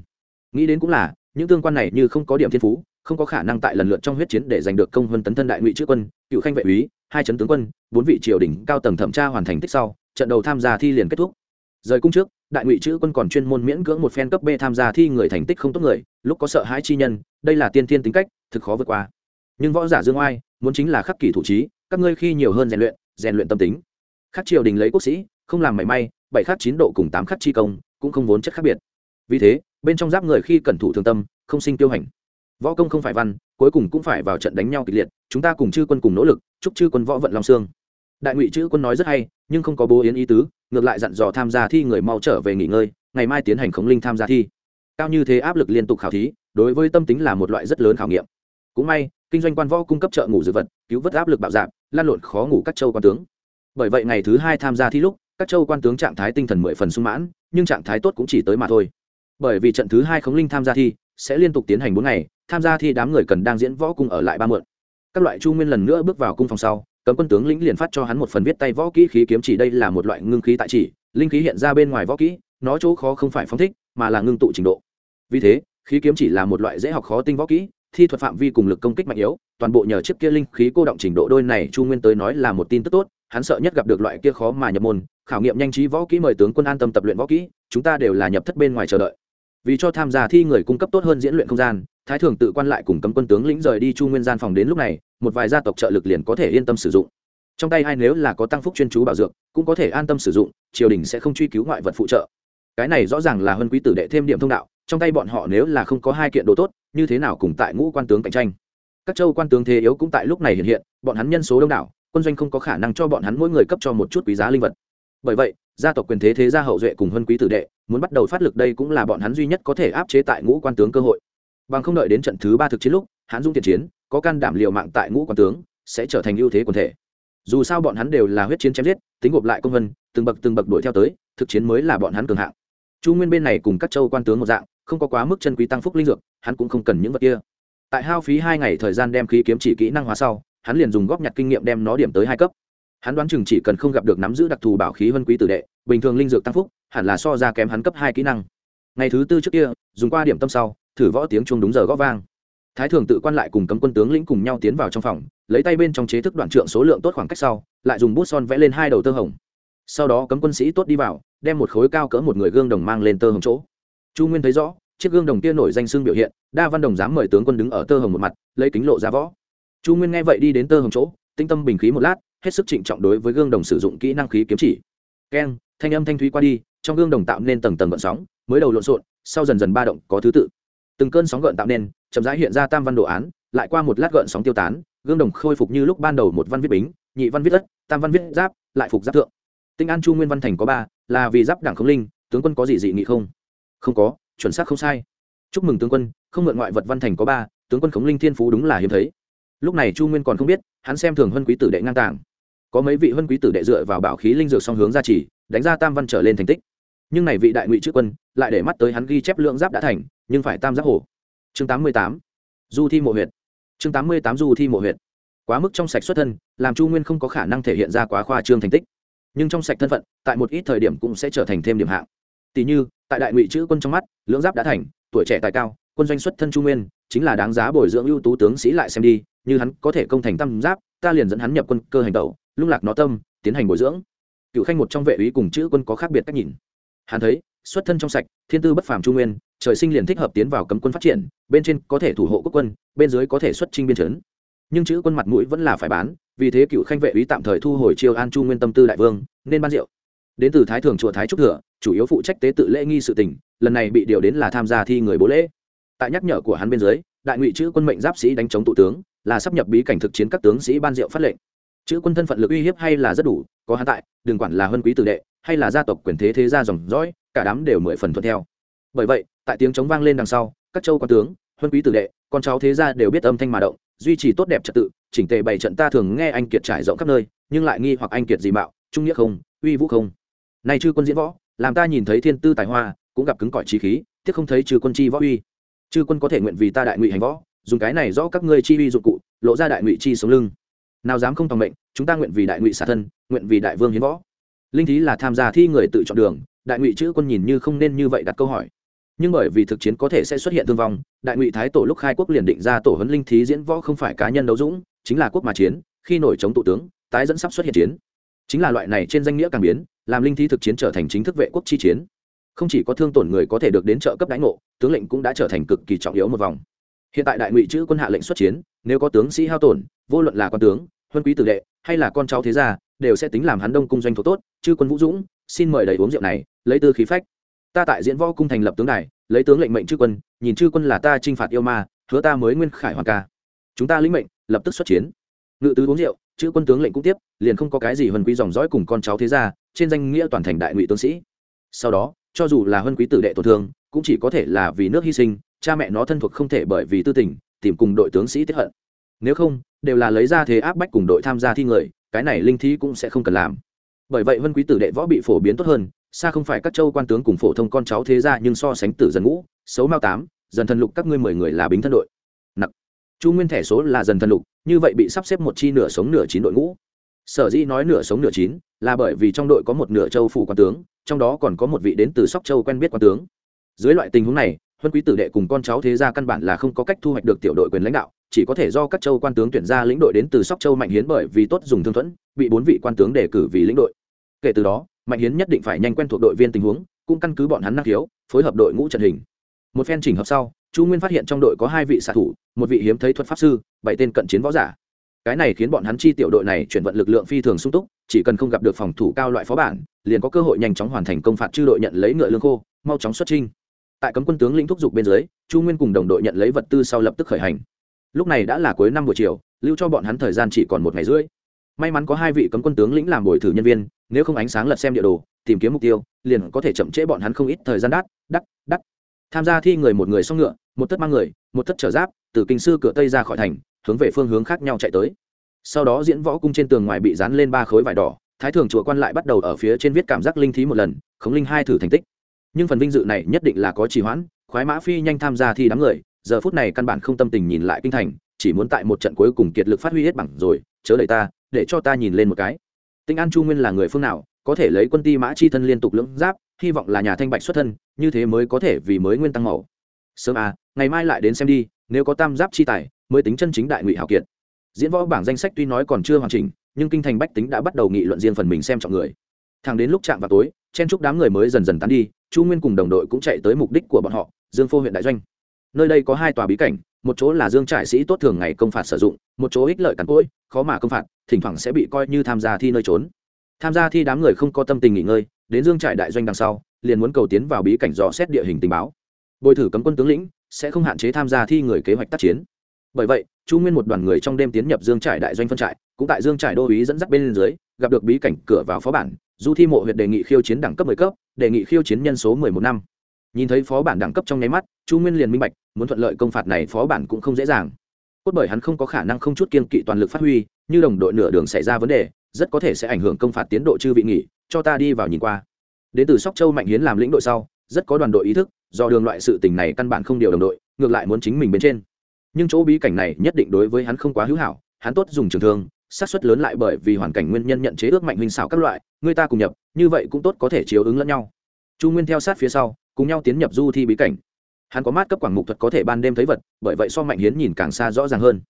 Nghĩ đến cũng là, những tương quan này như không có điểm thiên phú, không có khả năng tại lần lượt trong huyết chiến để giành được công hơn tấn thân đại ngụy chữ quân, cựu khanh vệ úy, hai chấn tướng quân, bốn vị triều đình cao tầng thẩm tra hoàn thành tích sau, trận đầu tham gia thi liền kết thúc. Rời cung trước, đại ngụy chữ quân còn chuyên môn miễn cưỡng một phen cấp b tham gia thi người thành tích không tốt người, lúc có sợ hãi chi nhân, đây là tiên thiên tính cách, thực khó vượt qua. Nhưng võ giả dương oai muốn chính là khắc kỷ thủ trí, các ngươi khi nhiều hơn rèn luyện rèn luyện tâm tính. Khắc triều đình lấy quốc sĩ, không làm mảy may, bảy khắc chín độ cùng tám khắc chi công, cũng không vốn chất khác biệt. Vì thế, bên trong giáp người khi cẩn thủ thường tâm, không sinh tiêu hành. Võ công không phải văn, cuối cùng cũng phải vào trận đánh nhau kịch liệt, chúng ta cùng chư quân cùng nỗ lực, chúc chư quân võ vận long xương. Đại ngụy chữ quân nói rất hay, nhưng không có bố yến ý tứ, ngược lại dặn dò tham gia thi người mau trở về nghỉ ngơi, ngày mai tiến hành khống linh tham gia thi. Cao như thế áp lực liên tục khảo thí, đối với tâm tính là một loại rất lớn khảo nghiệm. Cũng may kinh doanh quan võ cung cấp trợ ngủ dược vật, cứu vớt áp lực bạo dạp lan lộn khó ngủ các châu quan tướng. Bởi vậy ngày thứ hai tham gia thi lúc, các châu quan tướng trạng thái tinh thần mười phần sung mãn, nhưng trạng thái tốt cũng chỉ tới mà thôi. Bởi vì trận thứ hai khống linh tham gia thi sẽ liên tục tiến hành bốn ngày, tham gia thi đám người cần đang diễn võ cung ở lại ba mượn. Các loại chu nguyên lần nữa bước vào cung phòng sau, cấm quân tướng lĩnh liền phát cho hắn một phần viết tay võ kỹ khí kiếm chỉ đây là một loại ngưng khí tại chỉ, linh khí hiện ra bên ngoài võ kỹ, nó chỗ khó không phải phóng thích, mà là ngưng tụ trình độ. Vì thế, khí kiếm chỉ là một loại dễ học khó tinh võ kỹ thi thuật phạm vi cùng lực công kích mạnh yếu, toàn bộ nhờ chiếc kia linh khí cô động trình độ đôi này chu nguyên tới nói là một tin tức tốt, hắn sợ nhất gặp được loại kia khó mà nhập môn, khảo nghiệm nhanh trí võ kỹ mời tướng quân an tâm tập luyện võ kỹ, chúng ta đều là nhập thất bên ngoài chờ đợi. Vì cho tham gia thi người cung cấp tốt hơn diễn luyện không gian, thái thường tự quan lại cùng cấm quân tướng lĩnh rời đi chu nguyên gian phòng đến lúc này, một vài gia tộc trợ lực liền có thể yên tâm sử dụng. Trong tay ai nếu là có tăng phúc chuyên chú bảo dược, cũng có thể an tâm sử dụng, triều đình sẽ không truy cứu ngoại vật phụ trợ. Cái này rõ ràng là hơn quý tử đệ thêm điểm thông đạo, trong tay bọn họ nếu là không có hai kiện đồ tốt như thế nào cùng tại ngũ quan tướng cạnh tranh? Các châu quan tướng thế yếu cũng tại lúc này hiện hiện, bọn hắn nhân số đông đảo, quân doanh không có khả năng cho bọn hắn mỗi người cấp cho một chút quý giá linh vật. Bởi vậy, gia tộc quyền thế thế gia hậu duệ cùng huân quý tử đệ, muốn bắt đầu phát lực đây cũng là bọn hắn duy nhất có thể áp chế tại ngũ quan tướng cơ hội. Bằng không đợi đến trận thứ ba thực chiến lúc hắn dung thiện chiến, có can đảm liều mạng tại ngũ quan tướng, sẽ trở thành ưu thế quần thể. Dù sao bọn hắn đều là huyết chiến chém giết, tính gộp lại công vân, từng bậc từng bậc đuổi theo tới, thực chiến mới là bọn hắn cường hạng. Chu nguyên bên này cùng các châu quan tướng một dạng không có quá mức chân quý tăng phúc linh dược, hắn cũng không cần những vật kia. Tại hao phí hai ngày thời gian đem khí kiếm chỉ kỹ năng hóa sau, hắn liền dùng góp nhặt kinh nghiệm đem nó điểm tới hai cấp. Hắn đoán chừng chỉ cần không gặp được nắm giữ đặc thù bảo khí vân quý tử đệ, bình thường linh dược tăng phúc, hẳn là so ra kém hắn cấp hai kỹ năng. Ngày thứ tư trước kia, dùng qua điểm tâm sau, thử võ tiếng chuông đúng giờ gõ vang. Thái thường tự quan lại cùng cấm quân tướng lĩnh cùng nhau tiến vào trong phòng, lấy tay bên trong chế thức đoạn trượng số lượng tốt khoảng cách sau, lại dùng bút son vẽ lên hai đầu tơ hồng. Sau đó cấm quân sĩ tốt đi vào, đem một khối cao cỡ một người gương đồng mang lên tơ hồng chỗ. Chu nguyên thấy rõ chiếc gương đồng kia nổi danh xương biểu hiện, đa văn đồng dám mời tướng quân đứng ở tơ hồng một mặt, lấy kính lộ ra võ. Chu nguyên nghe vậy đi đến tơ hồng chỗ, tinh tâm bình khí một lát, hết sức trịnh trọng đối với gương đồng sử dụng kỹ năng khí kiếm chỉ. Keng, thanh âm thanh thúy qua đi, trong gương đồng tạo nên tầng tầng gợn sóng, mới đầu lộn xộn, sau dần dần ba động có thứ tự. Từng cơn sóng gợn tạo nên, chậm rãi hiện ra tam văn đồ án, lại qua một lát gợn sóng tiêu tán, gương đồng khôi phục như lúc ban đầu một văn viết bính, nhị văn viết đất tam văn viết giáp, lại phục giáp thượng. Tinh an chu nguyên văn thành có ba, là vì giáp đảng không linh, tướng quân có gì dị nghị không? Không có chuẩn xác không sai. Chúc mừng tướng quân, không mượn ngoại vật văn thành có ba, tướng quân khống linh thiên phú đúng là hiếm thấy. Lúc này chu nguyên còn không biết, hắn xem thường huân quý tử đệ ngang tàng. Có mấy vị huân quý tử đệ dựa vào bảo khí linh dược song hướng ra chỉ, đánh ra tam văn trở lên thành tích. Nhưng này vị đại ngụy chữ quân, lại để mắt tới hắn ghi chép lượng giáp đã thành, nhưng phải tam giáp hổ. Chương tám mươi tám. Du thi mộ huyện chương tám mươi tám du thi mộ huyện quá mức trong sạch xuất thân, làm chu nguyên không có khả năng thể hiện ra quá khoa trương thành tích. Nhưng trong sạch thân phận, tại một ít thời điểm cũng sẽ trở thành thêm điểm hạng. Tỷ như tại đại ngụy chữ quân trong mắt, lưỡng giáp đã thành, tuổi trẻ tài cao, quân doanh xuất thân chu nguyên, chính là đáng giá bồi dưỡng ưu tú tướng sĩ lại xem đi, như hắn có thể công thành tam giáp, ta liền dẫn hắn nhập quân cơ hành tẩu, lung lạc nó tâm, tiến hành bồi dưỡng. Cựu khanh một trong vệ úy cùng chữ quân có khác biệt cách nhìn. Hắn thấy, xuất thân trong sạch, thiên tư bất phàm trung nguyên, trời sinh liền thích hợp tiến vào cấm quân phát triển, bên trên có thể thủ hộ quốc quân, bên dưới có thể xuất trinh biên chấn nhưng chữ quân mặt mũi vẫn là phải bán, vì thế cựu khanh vệ úy tạm thời thu hồi chiêu an chu nguyên tâm tư đại vương, nên ban rượu đến từ thái thường chùa thái trúc thừa, chủ yếu phụ trách tế tự lễ nghi sự tình, lần này bị điều đến là tham gia thi người bố lễ. Tại nhắc nhở của hắn bên dưới, đại ngụy chữ quân mệnh giáp sĩ đánh chống tụ tướng, là sắp nhập bí cảnh thực chiến các tướng sĩ ban diệu phát lệnh. Chữ quân thân phận lực uy hiếp hay là rất đủ, có hắn tại, đừng quản là huân quý tử đệ, hay là gia tộc quyền thế thế gia dòng dõi, cả đám đều mười phần thuận theo. Bởi vậy, tại tiếng chống vang lên đằng sau, các châu quan tướng, huân quý tử đệ, con cháu thế gia đều biết âm thanh mà động, duy trì tốt đẹp trật tự, chỉnh tề bảy trận ta thường nghe anh kiệt trải rộng khắp nơi, nhưng lại nghi hoặc anh kiệt gì mạo, trung nghĩa không, uy vũ không nay chư quân diễn võ, làm ta nhìn thấy thiên tư tài hoa, cũng gặp cứng cỏi trí khí, tiếc không thấy chư quân chi võ uy. Chư quân có thể nguyện vì ta đại ngụy hành võ, dùng cái này rõ các ngươi chi uy dụng cụ, lộ ra đại ngụy chi sống lưng. Nào dám không tòng mệnh, chúng ta nguyện vì đại ngụy xả thân, nguyện vì đại vương hiến võ. Linh thí là tham gia thi người tự chọn đường, đại ngụy chữ quân nhìn như không nên như vậy đặt câu hỏi. Nhưng bởi vì thực chiến có thể sẽ xuất hiện thương vong, đại ngụy thái tổ lúc khai quốc liền định ra tổ huấn linh thí diễn võ không phải cá nhân đấu dũng, chính là quốc mà chiến, khi nổi chống tụ tướng, tái dẫn sắp xuất hiện chiến. Chính là loại này trên danh nghĩa càng biến làm linh thi thực chiến trở thành chính thức vệ quốc chi chiến. Không chỉ có thương tổn người có thể được đến trợ cấp đánh ngộ, tướng lệnh cũng đã trở thành cực kỳ trọng yếu một vòng. Hiện tại đại ngụy chữ quân hạ lệnh xuất chiến, nếu có tướng sĩ hao tổn, vô luận là con tướng, huân quý tử đệ, hay là con cháu thế gia, đều sẽ tính làm hắn đông cung doanh thổ tốt. Chư quân vũ dũng, xin mời đầy uống rượu này, lấy tư khí phách. Ta tại diễn võ cung thành lập tướng đài, lấy tướng lệnh mệnh chư quân, nhìn chư quân là ta chinh phạt yêu ma, hứa ta mới nguyên khải hoàng ca. Chúng ta lĩnh mệnh, lập tức xuất chiến. Ngự tứ uống rượu chữ quân tướng lệnh cũng tiếp, liền không có cái gì huân quý dòng dõi cùng con cháu thế gia, trên danh nghĩa toàn thành đại ngụy tướng sĩ. Sau đó, cho dù là huân quý tử đệ tổn thương, cũng chỉ có thể là vì nước hy sinh, cha mẹ nó thân thuộc không thể bởi vì tư tình, tìm cùng đội tướng sĩ tiếp hận. Nếu không, đều là lấy ra thế áp bách cùng đội tham gia thi người, cái này linh thi cũng sẽ không cần làm. Bởi vậy vân quý tử đệ võ bị phổ biến tốt hơn, xa không phải các châu quan tướng cùng phổ thông con cháu thế ra nhưng so sánh tử dần ngũ, xấu mao tám, dần thần lục các ngươi mười người là bính thân đội chu nguyên thẻ số là dần thần lục, như vậy bị sắp xếp một chi nửa sống nửa chín đội ngũ. Sở dĩ nói nửa sống nửa chín là bởi vì trong đội có một nửa châu phủ quan tướng, trong đó còn có một vị đến từ sóc châu quen biết quan tướng. Dưới loại tình huống này, huân quý tử đệ cùng con cháu thế gia căn bản là không có cách thu hoạch được tiểu đội quyền lãnh đạo, chỉ có thể do các châu quan tướng tuyển ra lĩnh đội đến từ sóc châu mạnh hiến bởi vì tốt dùng thương thuẫn, bị bốn vị quan tướng đề cử vì lĩnh đội. Kể từ đó, mạnh hiến nhất định phải nhanh quen thuộc đội viên tình huống, cũng căn cứ bọn hắn năng khiếu, phối hợp đội ngũ trận hình một phen chỉnh hợp sau, chu nguyên phát hiện trong đội có hai vị xạ thủ, một vị hiếm thấy thuật pháp sư, bảy tên cận chiến võ giả. Cái này khiến bọn hắn chi tiểu đội này chuyển vận lực lượng phi thường sung túc, chỉ cần không gặp được phòng thủ cao loại phó bản, liền có cơ hội nhanh chóng hoàn thành công phạt chư đội nhận lấy ngựa lương khô, mau chóng xuất trinh tại cấm quân tướng lĩnh thúc giục bên dưới, chu nguyên cùng đồng đội nhận lấy vật tư sau lập tức khởi hành. Lúc này đã là cuối năm buổi chiều, lưu cho bọn hắn thời gian chỉ còn một ngày rưỡi. May mắn có hai vị cấm quân tướng lĩnh làm bồi thử nhân viên, nếu không ánh sáng lật xem địa đồ, tìm kiếm mục tiêu, liền có thể chậm trễ bọn hắn không ít thời gian đắt đắt đắt tham gia thi người một người xong ngựa, một thất mang người, một thất trở giáp, từ kinh sư cửa tây ra khỏi thành, hướng về phương hướng khác nhau chạy tới. Sau đó diễn võ cung trên tường ngoài bị dán lên ba khối vải đỏ, thái thường chùa quan lại bắt đầu ở phía trên viết cảm giác linh thí một lần, khống linh hai thử thành tích. Nhưng phần vinh dự này nhất định là có trì hoãn, khoái mã phi nhanh tham gia thi đám người, giờ phút này căn bản không tâm tình nhìn lại kinh thành, chỉ muốn tại một trận cuối cùng kiệt lực phát huy hết bằng rồi, chớ đẩy ta, để cho ta nhìn lên một cái. Tinh an chu nguyên là người phương nào, có thể lấy quân ti mã chi thân liên tục lưỡng giáp hy vọng là nhà thanh bạch xuất thân, như thế mới có thể vì mới nguyên tăng màu. Sớm à ngày mai lại đến xem đi, nếu có tam giáp chi tài, mới tính chân chính đại ngụy hào kiệt. Diễn võ bảng danh sách tuy nói còn chưa hoàn chỉnh, nhưng kinh thành bách tính đã bắt đầu nghị luận riêng phần mình xem trọng người. Thẳng đến lúc chạm vào tối, chen chúc đám người mới dần dần tán đi, chu nguyên cùng đồng đội cũng chạy tới mục đích của bọn họ, dương phô huyện đại doanh. Nơi đây có hai tòa bí cảnh, một chỗ là dương trại sĩ tốt thường ngày công phạt sử dụng, một chỗ ích lợi cắn cỗi, khó mà công phạt, thỉnh thoảng sẽ bị coi như tham gia thi nơi trốn. Tham gia thi đám người không có tâm tình nghỉ ngơi đến dương trại đại doanh đằng sau, liền muốn cầu tiến vào bí cảnh dò xét địa hình tình báo. Bồi thử cấm quân tướng lĩnh, sẽ không hạn chế tham gia thi người kế hoạch tác chiến. Bởi vậy, chu nguyên một đoàn người trong đêm tiến nhập dương trại đại doanh phân trại, cũng tại dương trại đô uý dẫn dắt bên dưới, gặp được bí cảnh cửa vào phó bản du thi mộ huyện đề nghị khiêu chiến đẳng cấp mười cấp, đề nghị khiêu chiến nhân số mười một năm. Nhìn thấy phó bản đẳng cấp trong nháy mắt, chu nguyên liền minh bạch, muốn thuận lợi công phạt này phó bản cũng không dễ dàng. Cốt bởi hắn không có khả năng không chút kiên kỵ toàn lực phát huy, như đồng đội nửa đường xảy ra vấn đề rất có thể sẽ ảnh hưởng công phạt tiến độ chư vị nghỉ, cho ta đi vào nhìn qua. Đến từ sóc châu mạnh hiến làm lĩnh đội sau, rất có đoàn đội ý thức, do đường loại sự tình này căn bản không điều đồng đội, ngược lại muốn chính mình bên trên. Nhưng chỗ bí cảnh này nhất định đối với hắn không quá hữu hảo, hắn tốt dùng trường thương sát suất lớn lại bởi vì hoàn cảnh nguyên nhân nhận chế ước mạnh huynh xảo các loại, người ta cùng nhập, như vậy cũng tốt có thể chiếu ứng lẫn nhau. Chu nguyên theo sát phía sau, cùng nhau tiến nhập du thi bí cảnh. Hắn có mát cấp quảng mục thuật có thể ban đêm thấy vật, bởi vậy so mạnh hiến nhìn càng xa rõ ràng hơn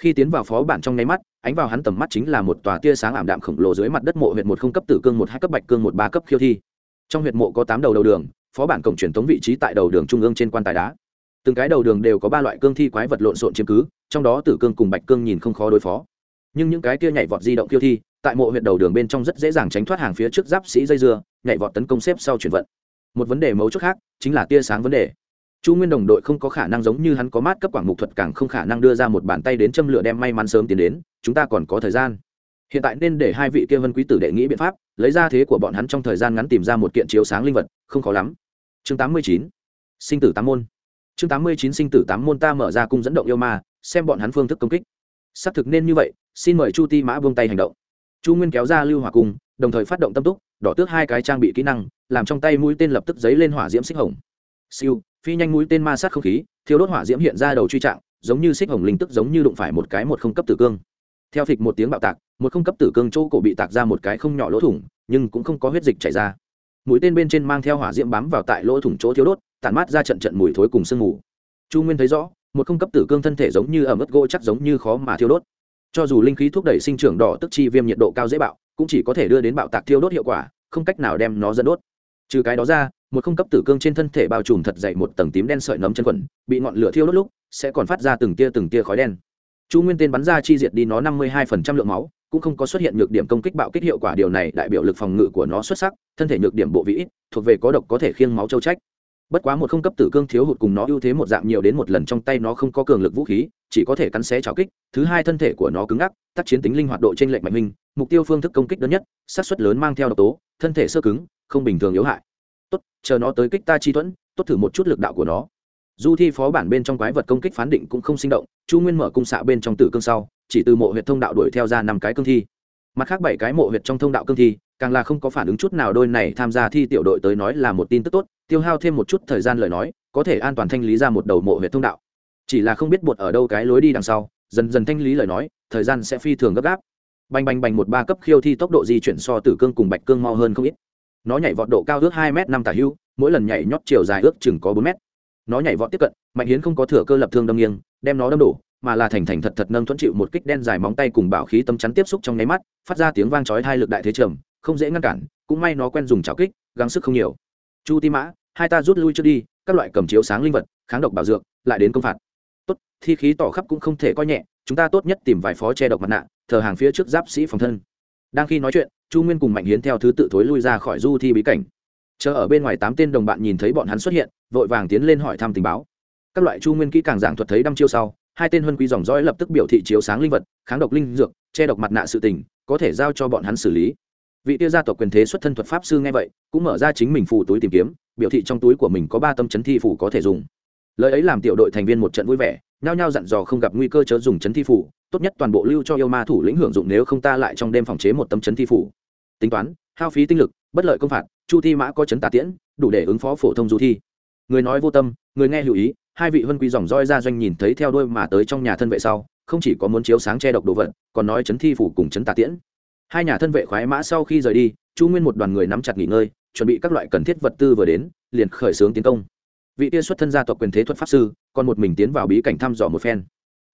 khi tiến vào phó bản trong nháy mắt, ánh vào hắn tầm mắt chính là một tòa tia sáng ảm đạm khổng lồ dưới mặt đất mộ huyện một không cấp tử cương một hai cấp bạch cương một ba cấp khiêu thi. Trong huyện mộ có tám đầu đầu đường, phó bản cổng truyền thống vị trí tại đầu đường trung ương trên quan tài đá. Từng cái đầu đường đều có ba loại cương thi quái vật lộn xộn chiếm cứ, trong đó tử cương cùng bạch cương nhìn không khó đối phó. Nhưng những cái tia nhảy vọt di động khiêu thi, tại mộ huyện đầu đường bên trong rất dễ dàng tránh thoát hàng phía trước giáp sĩ dây dưa, nhảy vọt tấn công xếp sau chuyển vận. Một vấn đề mấu chốt khác, chính là tia sáng vấn đề chu nguyên đồng đội không có khả năng giống như hắn có mát cấp quảng mục thuật càng không khả năng đưa ra một bàn tay đến châm lửa đem may mắn sớm tiến đến, chúng ta còn có thời gian. Hiện tại nên để hai vị kia vân quý tử đệ nghĩ biện pháp, lấy ra thế của bọn hắn trong thời gian ngắn tìm ra một kiện chiếu sáng linh vật, không khó lắm. Chương tám mươi chín, sinh tử tám môn. Chương tám mươi chín, sinh tử tám môn ta mở ra cung dẫn động yêu ma, xem bọn hắn phương thức công kích. Xác thực nên như vậy, xin mời chu ti mã buông tay hành động. Chu nguyên kéo ra lưu hỏa cung, đồng thời phát động tâm túc, đỏ tước hai cái trang bị kỹ năng, làm trong tay mũi tên lập tức dấy lên hỏa diễm xích hồng. Siêu phi nhanh mũi tên ma sát không khí thiếu đốt hỏa diễm hiện ra đầu truy trạng, giống như xích hồng linh tức giống như đụng phải một cái một không cấp tử cương. Theo phịch một tiếng bạo tạc, một không cấp tử cương chỗ cổ bị tạc ra một cái không nhỏ lỗ thủng, nhưng cũng không có huyết dịch chảy ra. Mũi tên bên trên mang theo hỏa diễm bám vào tại lỗ thủng chỗ thiếu đốt, tản mát ra trận trận mùi thối cùng sương mù. Chu nguyên thấy rõ, một không cấp tử cương thân thể giống như ở ướt gỗ chắc giống như khó mà thiêu đốt. Cho dù linh khí thúc đẩy sinh trưởng đỏ tức chi viêm nhiệt độ cao dễ bạo, cũng chỉ có thể đưa đến bạo tạc thiêu đốt hiệu quả, không cách nào đem nó dẫn đốt trừ cái đó ra, một không cấp tử cương trên thân thể bao trùm thật dày một tầng tím đen sợi nấm chân quần, bị ngọn lửa thiêu đốt lúc, sẽ còn phát ra từng tia từng tia khói đen. Chu nguyên tên bắn ra chi diệt đi nó năm mươi hai phần trăm lượng máu, cũng không có xuất hiện nhược điểm công kích bạo kích hiệu quả điều này đại biểu lực phòng ngự của nó xuất sắc, thân thể nhược điểm bộ vĩ thuộc về có độc có thể khiêng máu châu trách bất quá một không cấp tử cương thiếu hụt cùng nó ưu thế một dạng nhiều đến một lần trong tay nó không có cường lực vũ khí, chỉ có thể cắn xé trào kích, thứ hai thân thể của nó cứng ngắc, tác chiến tính linh hoạt độ trên lệnh mạnh minh, mục tiêu phương thức công kích đơn nhất sát xuất lớn mang theo độc tố, thân thể sơ cứng, không bình thường yếu hại. Tốt, chờ nó tới kích ta chi thuẫn, tốt thử một chút lực đạo của nó. Du thi phó bản bên trong quái vật công kích phán định cũng không sinh động, chu nguyên mở cung xạ bên trong tử cương sau, chỉ từ mộ huyệt thông đạo đuổi theo ra năm cái cương thi. Mặt khác bảy cái mộ huyệt trong thông đạo cương thi càng là không có phản ứng chút nào đôi này tham gia thi tiểu đội tới nói là một tin tức tốt, tiêu hao thêm một chút thời gian lời nói, có thể an toàn thanh lý ra một đầu mộ huyệt thông đạo. Chỉ là không biết bột ở đâu cái lối đi đằng sau, dần dần thanh lý lời nói, thời gian sẽ phi thường gấp gáp. Bành bành bành một ba cấp khiêu thi tốc độ di chuyển so tử cương cùng bạch cương mau hơn không ít. Nó nhảy vọt độ cao ước hai m năm tả hưu, mỗi lần nhảy nhót chiều dài ước chừng có bốn m nó nhảy vọt tiếp cận, mạnh hiến không có thừa cơ lập thương đâm nghiêng, đem nó đâm đổ, mà là thành thành thật thật nâng thuẫn chịu một kích đen dài móng tay cùng bảo khí tâm chắn tiếp xúc trong nháy mắt, phát ra tiếng vang chói hai lực đại thế trầm không dễ ngăn cản, cũng may nó quen dùng chảo kích, gắng sức không nhiều. Chu ti mã, hai ta rút lui trước đi, các loại cầm chiếu sáng linh vật, kháng độc bảo dược, lại đến công phạt. Tốt, thi khí tỏ khắp cũng không thể coi nhẹ, chúng ta tốt nhất tìm vài phó che độc mặt nạ, thờ hàng phía trước giáp sĩ phòng thân. Đang khi nói chuyện, chu nguyên cùng mạnh hiến theo thứ tự thối lui ra khỏi du thi bí cảnh. Chờ ở bên ngoài tám tên đồng bạn nhìn thấy bọn hắn xuất hiện, vội vàng tiến lên hỏi thăm tình báo. Các loại chu nguyên kỹ càng giảng thuật thấy đăm chiêu sau, hai tên huân quý dòng dõi lập tức biểu thị chiếu sáng linh vật, kháng độc linh dược, che độc mặt nạ sự tình, có thể giao cho bọn hắn xử lý vị tiêu gia tộc quyền thế xuất thân thuật pháp sư nghe vậy, cũng mở ra chính mình phủ túi tìm kiếm, biểu thị trong túi của mình có ba tâm chấn thi phủ có thể dùng. Lời ấy làm tiểu đội thành viên một trận vui vẻ, nhao nhao dặn dò không gặp nguy cơ chớ dùng chấn thi phủ tốt nhất toàn bộ lưu cho yêu ma thủ lĩnh hưởng dụng nếu không ta lại trong đêm phòng chế một tâm chấn thi phủ tính toán, hao phí tinh lực, bất lợi công phạt, chu thi mã có chấn tà tiễn, đủ để ứng phó phổ thông du thi. Người nói vô tâm, người nghe lưu ý, hai vị huân quý dòng roi ra doanh nhìn thấy theo đôi mà tới trong nhà thân vệ sau, không chỉ có muốn chiếu sáng che độc đồ vật, còn nói chấn thi phủ cùng chấn tà tiễn hai nhà thân vệ khoái mã sau khi rời đi, chu nguyên một đoàn người nắm chặt nghỉ ngơi, chuẩn bị các loại cần thiết vật tư vừa đến, liền khởi xướng tiến công. Vị tia xuất thân gia tộc quyền thế thuật pháp sư, còn một mình tiến vào bí cảnh thăm dò một phen.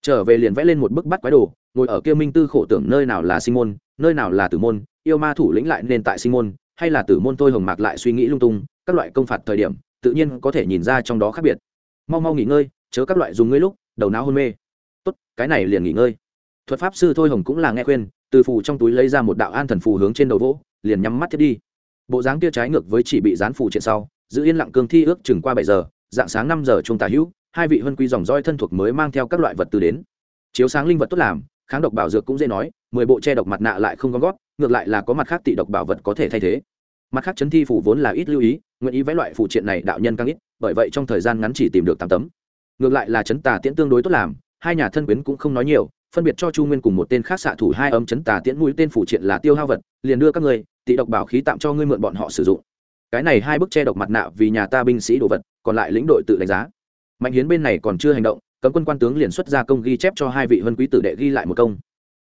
Trở về liền vẽ lên một bức bắt quái đồ, ngồi ở kia minh tư khổ tưởng nơi nào là sinh môn, nơi nào là tử môn, yêu ma thủ lĩnh lại nên tại sinh môn, hay là tử môn tôi hồng mạc lại suy nghĩ lung tung, các loại công phạt thời điểm, tự nhiên có thể nhìn ra trong đó khác biệt. Mau mau nghỉ ngơi, chớ các loại dùng ngươi lúc, đầu não hôn mê. Tốt, cái này liền nghỉ ngơi. Thuật pháp sư thôi hồng cũng là nghe khuyên từ phù trong túi lấy ra một đạo an thần phù hướng trên đầu vỗ, liền nhắm mắt thiết đi. Bộ dáng kia trái ngược với chỉ bị dán phù trên sau, giữ yên lặng cương thi ước chừng qua bảy giờ, dạng sáng năm giờ trung tả hữu, hai vị huân quy dòng roi thân thuộc mới mang theo các loại vật từ đến. Chiếu sáng linh vật tốt làm, kháng độc bảo dược cũng dễ nói, mười bộ che độc mặt nạ lại không gom gót ngược lại là có mặt khác tị độc bảo vật có thể thay thế. Mặt khác chấn thi phủ vốn là ít lưu ý, nguyện ý vẽ loại phụ triện này đạo nhân càng ít, bởi vậy trong thời gian ngắn chỉ tìm được tám tấm. Ngược lại là chấn tà tiễn tương đối tốt làm, hai nhà thân quyến cũng không nói nhiều phân biệt cho chu nguyên cùng một tên khác xạ thủ hai âm chấn tà tiễn mũi tên phủ triện là tiêu hao vật, liền đưa các người tị độc bảo khí tạm cho ngươi mượn bọn họ sử dụng. Cái này hai bức che độc mặt nạ vì nhà ta binh sĩ đồ vật, còn lại lĩnh đội tự đánh giá. Mạnh hiến bên này còn chưa hành động, cấm quân quan tướng liền xuất ra công ghi chép cho hai vị vân quý tử đệ ghi lại một công.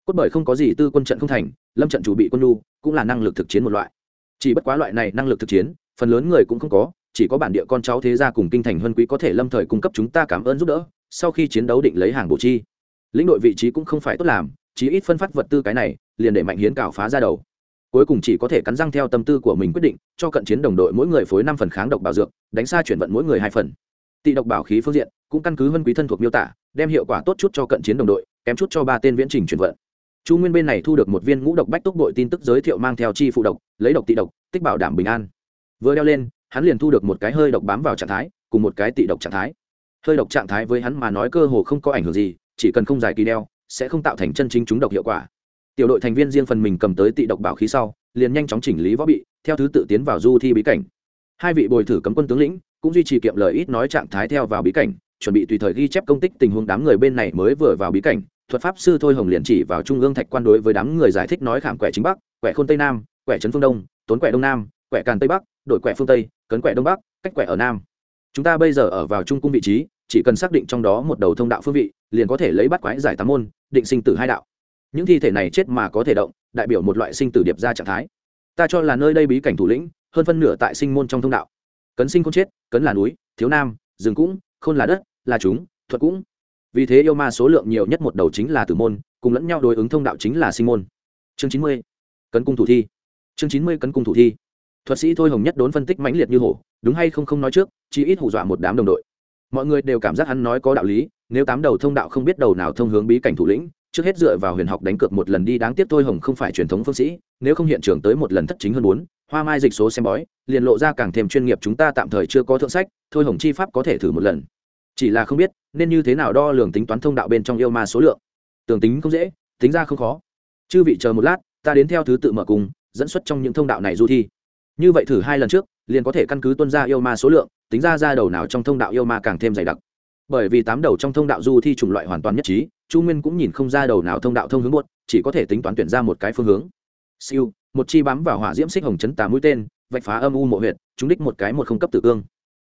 Cốt bởi không có gì tư quân trận không thành, lâm trận chủ bị quân lu cũng là năng lực thực chiến một loại. Chỉ bất quá loại này năng lực thực chiến, phần lớn người cũng không có, chỉ có bản địa con cháu thế gia cùng kinh thành vân quý có thể lâm thời cung cấp chúng ta cảm ơn giúp đỡ, sau khi chiến đấu định lấy hàng bộ chi lĩnh đội vị trí cũng không phải tốt làm, chí ít phân phát vật tư cái này, liền để mạnh hiến cào phá ra đầu. Cuối cùng chỉ có thể cắn răng theo tâm tư của mình quyết định, cho cận chiến đồng đội mỗi người phối năm phần kháng độc bảo dược, đánh xa chuyển vận mỗi người hai phần. Tị độc bảo khí phương diện, cũng căn cứ vân quý thân thuộc miêu tả, đem hiệu quả tốt chút cho cận chiến đồng đội, kém chút cho ba tên viễn trình chuyển vận. Chu nguyên bên này thu được một viên ngũ độc bách túc đội tin tức giới thiệu mang theo chi phụ độc, lấy độc tị độc, tích bảo đảm bình an. Vừa đeo lên, hắn liền thu được một cái hơi độc bám vào trạng thái, cùng một cái tị độc trạng thái. Hơi độc trạng thái với hắn mà nói cơ hồ không có ảnh hưởng gì chỉ cần không dài kỳ đeo, sẽ không tạo thành chân chính chúng độc hiệu quả. Tiểu đội thành viên riêng phần mình cầm tới tị độc bảo khí sau, liền nhanh chóng chỉnh lý võ bị, theo thứ tự tiến vào du thi bí cảnh. Hai vị bồi thử cấm quân tướng lĩnh cũng duy trì kiệm lời ít nói trạng thái theo vào bí cảnh, chuẩn bị tùy thời ghi chép công tích tình huống đám người bên này mới vừa vào bí cảnh. Thuật pháp sư thôi hồng liền chỉ vào trung ương thạch quan đối với đám người giải thích nói khảm quẻ chính bắc, quẻ khôn tây nam, quẻ trấn phương đông, tốn quẻ đông nam, quẻ càn tây bắc, đổi quẻ phương tây, cấn quẻ đông bắc, cách quẻ ở nam. Chúng ta bây giờ ở vào trung cung vị trí chỉ cần xác định trong đó một đầu thông đạo phương vị, liền có thể lấy bắt quái giải tám môn, định sinh tử hai đạo. Những thi thể này chết mà có thể động, đại biểu một loại sinh tử điệp ra trạng thái. Ta cho là nơi đây bí cảnh thủ lĩnh, hơn phân nửa tại sinh môn trong thông đạo. Cấn sinh không chết, cấn là núi, thiếu nam, rừng cũng, khôn là đất, là chúng, thuật cũng. Vì thế yêu ma số lượng nhiều nhất một đầu chính là tử môn, cùng lẫn nhau đối ứng thông đạo chính là sinh môn. Chương chín mươi, cấn cung thủ thi. Chương chín mươi, cấn cung thủ thi. Thuật sĩ thôi hồng nhất đốn phân tích mãnh liệt như hổ, đúng hay không không nói trước, chỉ ít hù dọa một đám đồng đội mọi người đều cảm giác hắn nói có đạo lý, nếu tám đầu thông đạo không biết đầu nào thông hướng bí cảnh thủ lĩnh, trước hết dựa vào huyền học đánh cược một lần đi, đáng tiếc thôi hồng không phải truyền thống phương sĩ, nếu không hiện trường tới một lần thất chính hơn bốn, hoa mai dịch số xem bói, liền lộ ra càng thêm chuyên nghiệp chúng ta tạm thời chưa có thượng sách, thôi hồng chi pháp có thể thử một lần. Chỉ là không biết, nên như thế nào đo lường tính toán thông đạo bên trong yêu ma số lượng. Tưởng tính không dễ, tính ra không khó. Chư vị chờ một lát, ta đến theo thứ tự mở cùng, dẫn xuất trong những thông đạo này du thi. Như vậy thử hai lần trước, liền có thể căn cứ tuân ra yêu ma số lượng tính ra ra đầu nào trong thông đạo yêu ma càng thêm dày đặc. Bởi vì tám đầu trong thông đạo du thi chủng loại hoàn toàn nhất trí chu nguyên cũng nhìn không ra đầu nào thông đạo thông hướng muộn, chỉ có thể tính toán tuyển ra một cái phương hướng. Siêu một chi bám vào hỏa diễm xích hồng chấn tà mũi tên vạch phá âm u mộ huyệt chúng đích một cái một không cấp tử cương.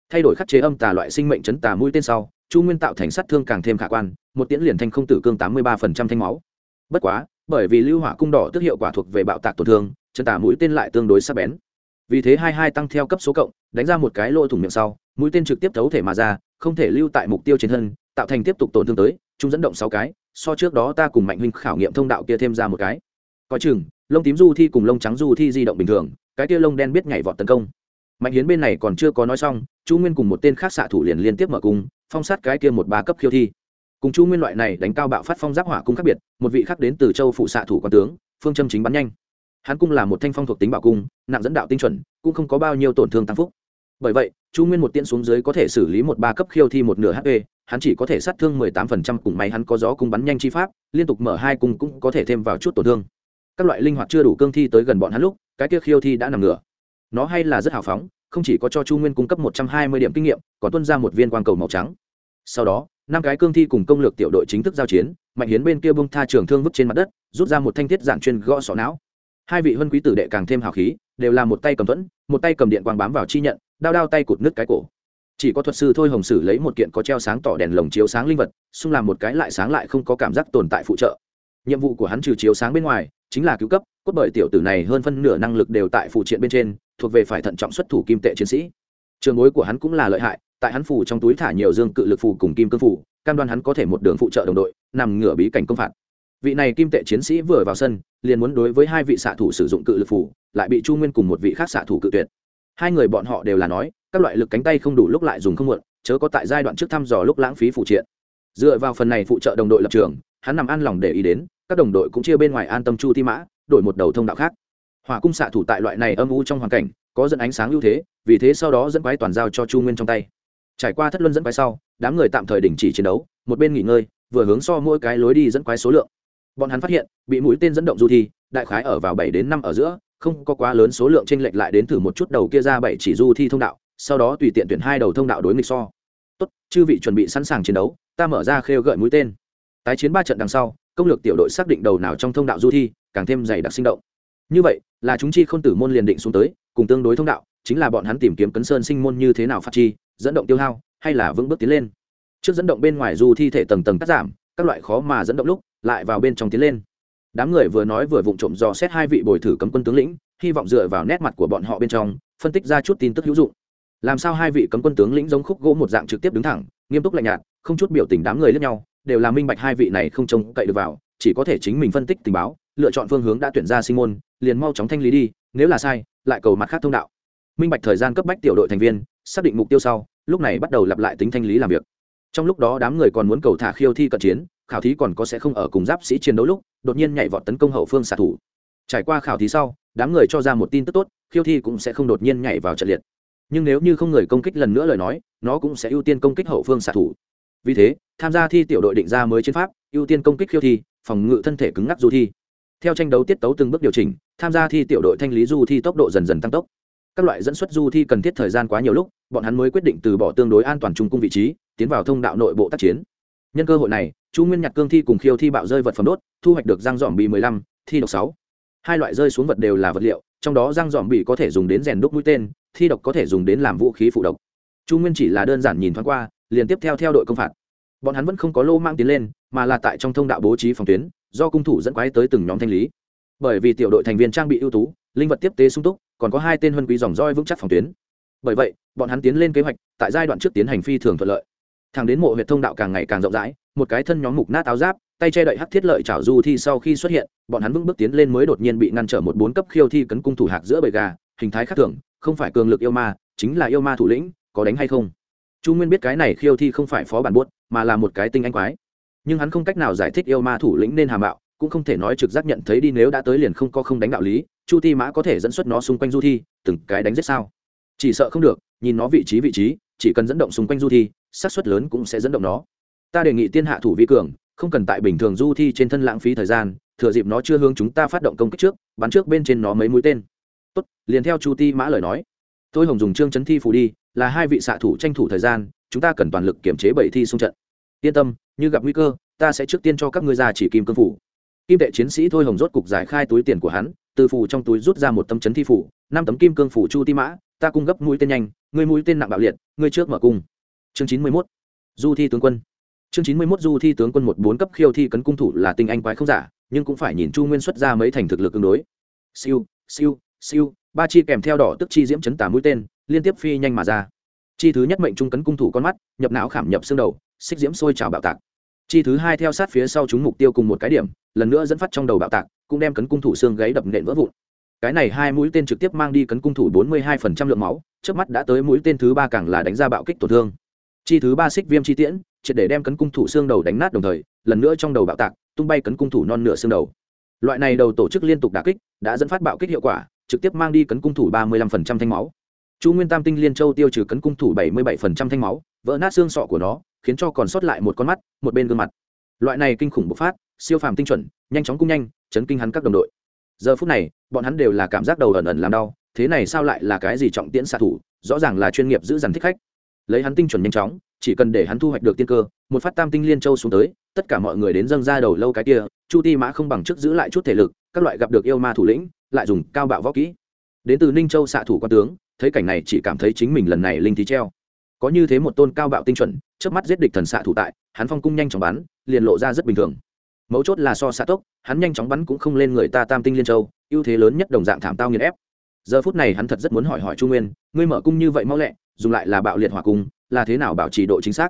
Thay đổi khắc chế âm tà loại sinh mệnh chấn tà mũi tên sau chu nguyên tạo thành sát thương càng thêm khả quan một tiễn liền thanh không tử cương tám mươi ba phần trăm thanh máu. Bất quá bởi vì lưu hỏa cung đỏ tức hiệu quả thuộc về bạo tạc tổn thương chấn tà mũi tên lại tương đối sắc bén vì thế hai hai tăng theo cấp số cộng, đánh ra một cái lỗ thủng miệng sau, mũi tên trực tiếp thấu thể mà ra, không thể lưu tại mục tiêu trên thân, tạo thành tiếp tục tổn thương tới, chúng dẫn động sáu cái, so trước đó ta cùng mạnh huynh khảo nghiệm thông đạo kia thêm ra một cái. Có chừng, lông tím du thi cùng lông trắng du thi di động bình thường, cái kia lông đen biết nhảy vọt tấn công. Mạnh hiến bên này còn chưa có nói xong, chu nguyên cùng một tên khác xạ thủ liền liên tiếp mở cung, phong sát cái kia một ba cấp khiêu thi. Cùng chu nguyên loại này đánh cao bạo phát phong giáp hỏa cung khác biệt, một vị khác đến từ châu phụ xạ thủ quan tướng, phương châm chính bắn nhanh hắn cung là một thanh phong thuộc tính bảo cung, nặng dẫn đạo tinh chuẩn, cũng không có bao nhiêu tổn thương tăng phúc. Bởi vậy, chu nguyên một tiễn xuống dưới có thể xử lý một ba cấp khiêu thi một nửa hp hắn chỉ có thể sát thương mười tám phần trăm cùng máy hắn có gió cung bắn nhanh chi pháp, liên tục mở hai cung cũng có thể thêm vào chút tổn thương. Các loại linh hoạt chưa đủ cương thi tới gần bọn hắn lúc, cái kia khiêu thi đã nằm ngửa. Nó hay là rất hào phóng, không chỉ có cho chu nguyên cung cấp một trăm hai mươi điểm kinh nghiệm, còn tuân ra một viên quang cầu màu trắng. Sau đó, năm cái cương thi cùng công lược tiểu đội chính thức giao chiến, mạnh hiến bên kia bông tha trường thương vứt trên mặt đất, rút ra một thanh thiết giản chuyên gõ sọ não hai vị huân quý tử đệ càng thêm hào khí, đều là một tay cầm thuẫn, một tay cầm điện quang bám vào chi nhận, đao đao tay cụt nứt cái cổ. Chỉ có thuật sư thôi hồng sử lấy một kiện có treo sáng tỏ đèn lồng chiếu sáng linh vật, xung làm một cái lại sáng lại không có cảm giác tồn tại phụ trợ. Nhiệm vụ của hắn trừ chiếu sáng bên ngoài, chính là cứu cấp, cốt bởi tiểu tử này hơn phân nửa năng lực đều tại phụ triện bên trên, thuộc về phải thận trọng xuất thủ kim tệ chiến sĩ. Trường bối của hắn cũng là lợi hại, tại hắn phủ trong túi thả nhiều dương cự lực phù cùng kim cương phủ cam đoan hắn có thể một đường phụ trợ đồng đội, nằm ngửa bí cảnh công phạt vị này kim tệ chiến sĩ vừa vào sân, liền muốn đối với hai vị xạ thủ sử dụng cự lực phủ, lại bị chu nguyên cùng một vị khác xạ thủ cự tuyệt. Hai người bọn họ đều là nói, các loại lực cánh tay không đủ lúc lại dùng không muộn, chớ có tại giai đoạn trước thăm dò lúc lãng phí phụ triện. Dựa vào phần này phụ trợ đồng đội lập trường, hắn nằm an lòng để ý đến, các đồng đội cũng chia bên ngoài an tâm chu Ti mã, đổi một đầu thông đạo khác. Hỏa cung xạ thủ tại loại này âm u trong hoàn cảnh, có dẫn ánh sáng ưu thế, vì thế sau đó dẫn quái toàn giao cho chu nguyên trong tay. Trải qua thất luân dẫn quái sau, đám người tạm thời đình chỉ chiến đấu, một bên nghỉ ngơi, vừa hướng so mỗi cái lối đi dẫn quái số lượng bọn hắn phát hiện, bị mũi tên dẫn động du thi, đại khái ở vào bảy đến năm ở giữa, không có quá lớn số lượng t r ê n lệch lại đến thử một chút đầu kia ra bảy chỉ du thi thông đạo, sau đó tùy tiện tuyển hai đầu thông đạo đối nghịch so. Tốt, chư vị chuẩn bị sẵn sàng chiến đấu, ta mở ra khêu gợi mũi tên. Tái chiến ba trận đằng sau, công lược tiểu đội xác định đầu nào trong thông đạo du thi, càng thêm dày đặc sinh động. Như vậy, là chúng chi không tử môn liền định xuống tới, cùng tương đối thông đạo, chính là bọn hắn tìm kiếm cấn sơn sinh môn như thế nào phát chi, dẫn động tiêu hao, hay là vững bước tiến lên. Trước dẫn động bên ngoài du thi thể tầng tầng cắt giảm, các loại khó mà dẫn động lúc lại vào bên trong tiến lên. Đám người vừa nói vừa vụng trộm dò xét hai vị bồi thử cấm quân tướng lĩnh, hy vọng dựa vào nét mặt của bọn họ bên trong, phân tích ra chút tin tức hữu dụng. Làm sao hai vị cấm quân tướng lĩnh giống khúc gỗ một dạng trực tiếp đứng thẳng, nghiêm túc lạnh nhạt, không chút biểu tình đám người lẫn nhau, đều là minh bạch hai vị này không trông cậy được vào, chỉ có thể chính mình phân tích tình báo, lựa chọn phương hướng đã tuyển ra sinh môn, liền mau chóng thanh lý đi, nếu là sai, lại cầu mặt khác thông đạo. Minh bạch thời gian cấp bách tiểu đội thành viên, xác định mục tiêu sau, lúc này bắt đầu lặp lại tính thanh lý làm việc. Trong lúc đó đám người còn muốn cầu thả khiêu thi cận chiến khảo thí còn có sẽ không ở cùng giáp sĩ chiến đấu lúc, đột nhiên nhảy vọt tấn công hậu phương xạ thủ. Trải qua khảo thí sau, đám người cho ra một tin tức tốt, khiêu thi cũng sẽ không đột nhiên nhảy vào trận liệt. Nhưng nếu như không người công kích lần nữa lời nói, nó cũng sẽ ưu tiên công kích hậu phương xạ thủ. Vì thế, tham gia thi tiểu đội định ra mới chiến pháp, ưu tiên công kích khiêu thi, phòng ngự thân thể cứng ngắc du thi. Theo tranh đấu tiết tấu từng bước điều chỉnh, tham gia thi tiểu đội thanh lý du thi tốc độ dần dần tăng tốc. Các loại dẫn xuất du thi cần thiết thời gian quá nhiều lúc, bọn hắn mới quyết định từ bỏ tương đối an toàn trung cung vị trí, tiến vào thông đạo nội bộ tác chiến nhân cơ hội này, chu nguyên nhặt cương thi cùng khiêu thi bạo rơi vật phẩm đốt, thu hoạch được răng dòm bị mười lăm, thi độc sáu. Hai loại rơi xuống vật đều là vật liệu, trong đó răng dòm bị có thể dùng đến rèn đúc mũi tên, thi độc có thể dùng đến làm vũ khí phụ độc. Chu nguyên chỉ là đơn giản nhìn thoáng qua, liền tiếp theo theo đội công phạt. Bọn hắn vẫn không có lô mang tiến lên, mà là tại trong thông đạo bố trí phòng tuyến, do cung thủ dẫn quái tới từng nhóm thanh lý. Bởi vì tiểu đội thành viên trang bị ưu tú, linh vật tiếp tế sung túc, còn có hai tên huân quý dòng roi vững chắc phòng tuyến. Bởi vậy, bọn hắn tiến lên kế hoạch, tại giai đoạn trước tiến hành phi thường thuận lợi thẳng đến mộ huyệt thông đạo càng ngày càng rộng rãi, một cái thân nhóm mục nát áo giáp, tay che đậy hắc thiết lợi chảo du thi sau khi xuất hiện, bọn hắn vững bước tiến lên mới đột nhiên bị ngăn trở một bốn cấp khiêu thi cấn cung thủ hạc giữa bầy gà, hình thái khác thường, không phải cường lực yêu ma, chính là yêu ma thủ lĩnh, có đánh hay không? Chu nguyên biết cái này khiêu thi không phải phó bản buốt, mà là một cái tinh anh quái. Nhưng hắn không cách nào giải thích yêu ma thủ lĩnh nên hàm bạo, cũng không thể nói trực giác nhận thấy đi nếu đã tới liền không có không đánh đạo lý, chu ti mã có thể dẫn xuất nó xung quanh du thi, từng cái đánh giết sao? Chỉ sợ không được, nhìn nó vị trí vị trí, chỉ cần dẫn động xung quanh du thi xác suất lớn cũng sẽ dẫn động nó. Ta đề nghị tiên hạ thủ vi cường, không cần tại bình thường du thi trên thân lãng phí thời gian, thừa dịp nó chưa hướng chúng ta phát động công kích trước, bắn trước bên trên nó mấy mũi tên. Tốt, liền theo chu ti mã lời nói. Tôi hồng dùng trương chấn thi phù đi, là hai vị xạ thủ tranh thủ thời gian, chúng ta cần toàn lực kiểm chế bảy thi xung trận. Yên tâm, như gặp nguy cơ, ta sẽ trước tiên cho các ngươi ra chỉ kim cương phủ. Kim tệ chiến sĩ thôi hồng rốt cục giải khai túi tiền của hắn, từ phù trong túi rút ra một tấm chấn thi phủ năm tấm kim cương phủ chu ti mã, ta cung gấp mũi tên nhanh, ngươi mũi tên nặng bạo liệt, ngươi trước mở cung chương chín mươi mốt. Du thi tướng quân. Chương chín mươi mốt du thi tướng quân một bốn cấp khiêu thi cấn cung thủ là tinh anh quái không giả, nhưng cũng phải nhìn chu nguyên xuất ra mấy thành thực lực tương đối. Siêu siêu siêu, ba chi kèm theo đỏ tức chi diễm chấn tả mũi tên, liên tiếp phi nhanh mà ra. Chi thứ nhất mệnh trung cấn cung thủ con mắt, nhập não khảm nhập xương đầu, xích diễm sôi trào bạo tạc. Chi thứ hai theo sát phía sau chúng mục tiêu cùng một cái điểm, lần nữa dẫn phát trong đầu bạo tạc, cũng đem cấn cung thủ xương gáy đập nện vỡ vụn. Cái này hai mũi tên trực tiếp mang đi cấn cung thủ bốn mươi hai phần trăm lượng máu, trước mắt đã tới mũi tên thứ ba càng là đánh ra bạo kích tổn thương chi thứ ba xích viêm chi tiễn, triệt để đem cấn cung thủ xương đầu đánh nát đồng thời, lần nữa trong đầu bạo tạc, tung bay cấn cung thủ non nửa xương đầu. Loại này đầu tổ chức liên tục đà kích, đã dẫn phát bạo kích hiệu quả, trực tiếp mang đi cấn cung thủ ba mươi lăm phần trăm thanh máu. Chu nguyên tam tinh liên châu tiêu trừ cấn cung thủ bảy mươi bảy phần trăm thanh máu, vỡ nát xương sọ của nó, khiến cho còn sót lại một con mắt, một bên gương mặt. Loại này kinh khủng bộc phát, siêu phàm tinh chuẩn, nhanh chóng cung nhanh, chấn kinh hắn các đồng đội. Giờ phút này, bọn hắn đều là cảm giác đầu ẩn ẩn làm đau, thế này sao lại là cái gì trọng tiễn xạ thủ, rõ ràng là chuyên nghiệp giữ dằn thích khách lấy hắn tinh chuẩn nhanh chóng, chỉ cần để hắn thu hoạch được tiên cơ, một phát tam tinh liên châu xuống tới, tất cả mọi người đến dâng ra đầu lâu cái kia, chu ti mã không bằng chức giữ lại chút thể lực, các loại gặp được yêu ma thủ lĩnh, lại dùng cao bạo võ kỹ. Đến từ ninh châu xạ thủ quan tướng, thấy cảnh này chỉ cảm thấy chính mình lần này linh thí treo. Có như thế một tôn cao bạo tinh chuẩn trước mắt giết địch thần xạ thủ tại, hắn phong cung nhanh chóng bắn, liền lộ ra rất bình thường. Mấu chốt là so xạ tốc, hắn nhanh chóng bắn cũng không lên người ta tam tinh liên châu, ưu thế lớn nhất đồng dạng thảm tao nghiền ép. Giờ phút này hắn thật rất muốn hỏi hỏi trung nguyên, ngươi mở cung như vậy mau lẹ dùng lại là bạo liệt hỏa cung, là thế nào bảo trì độ chính xác?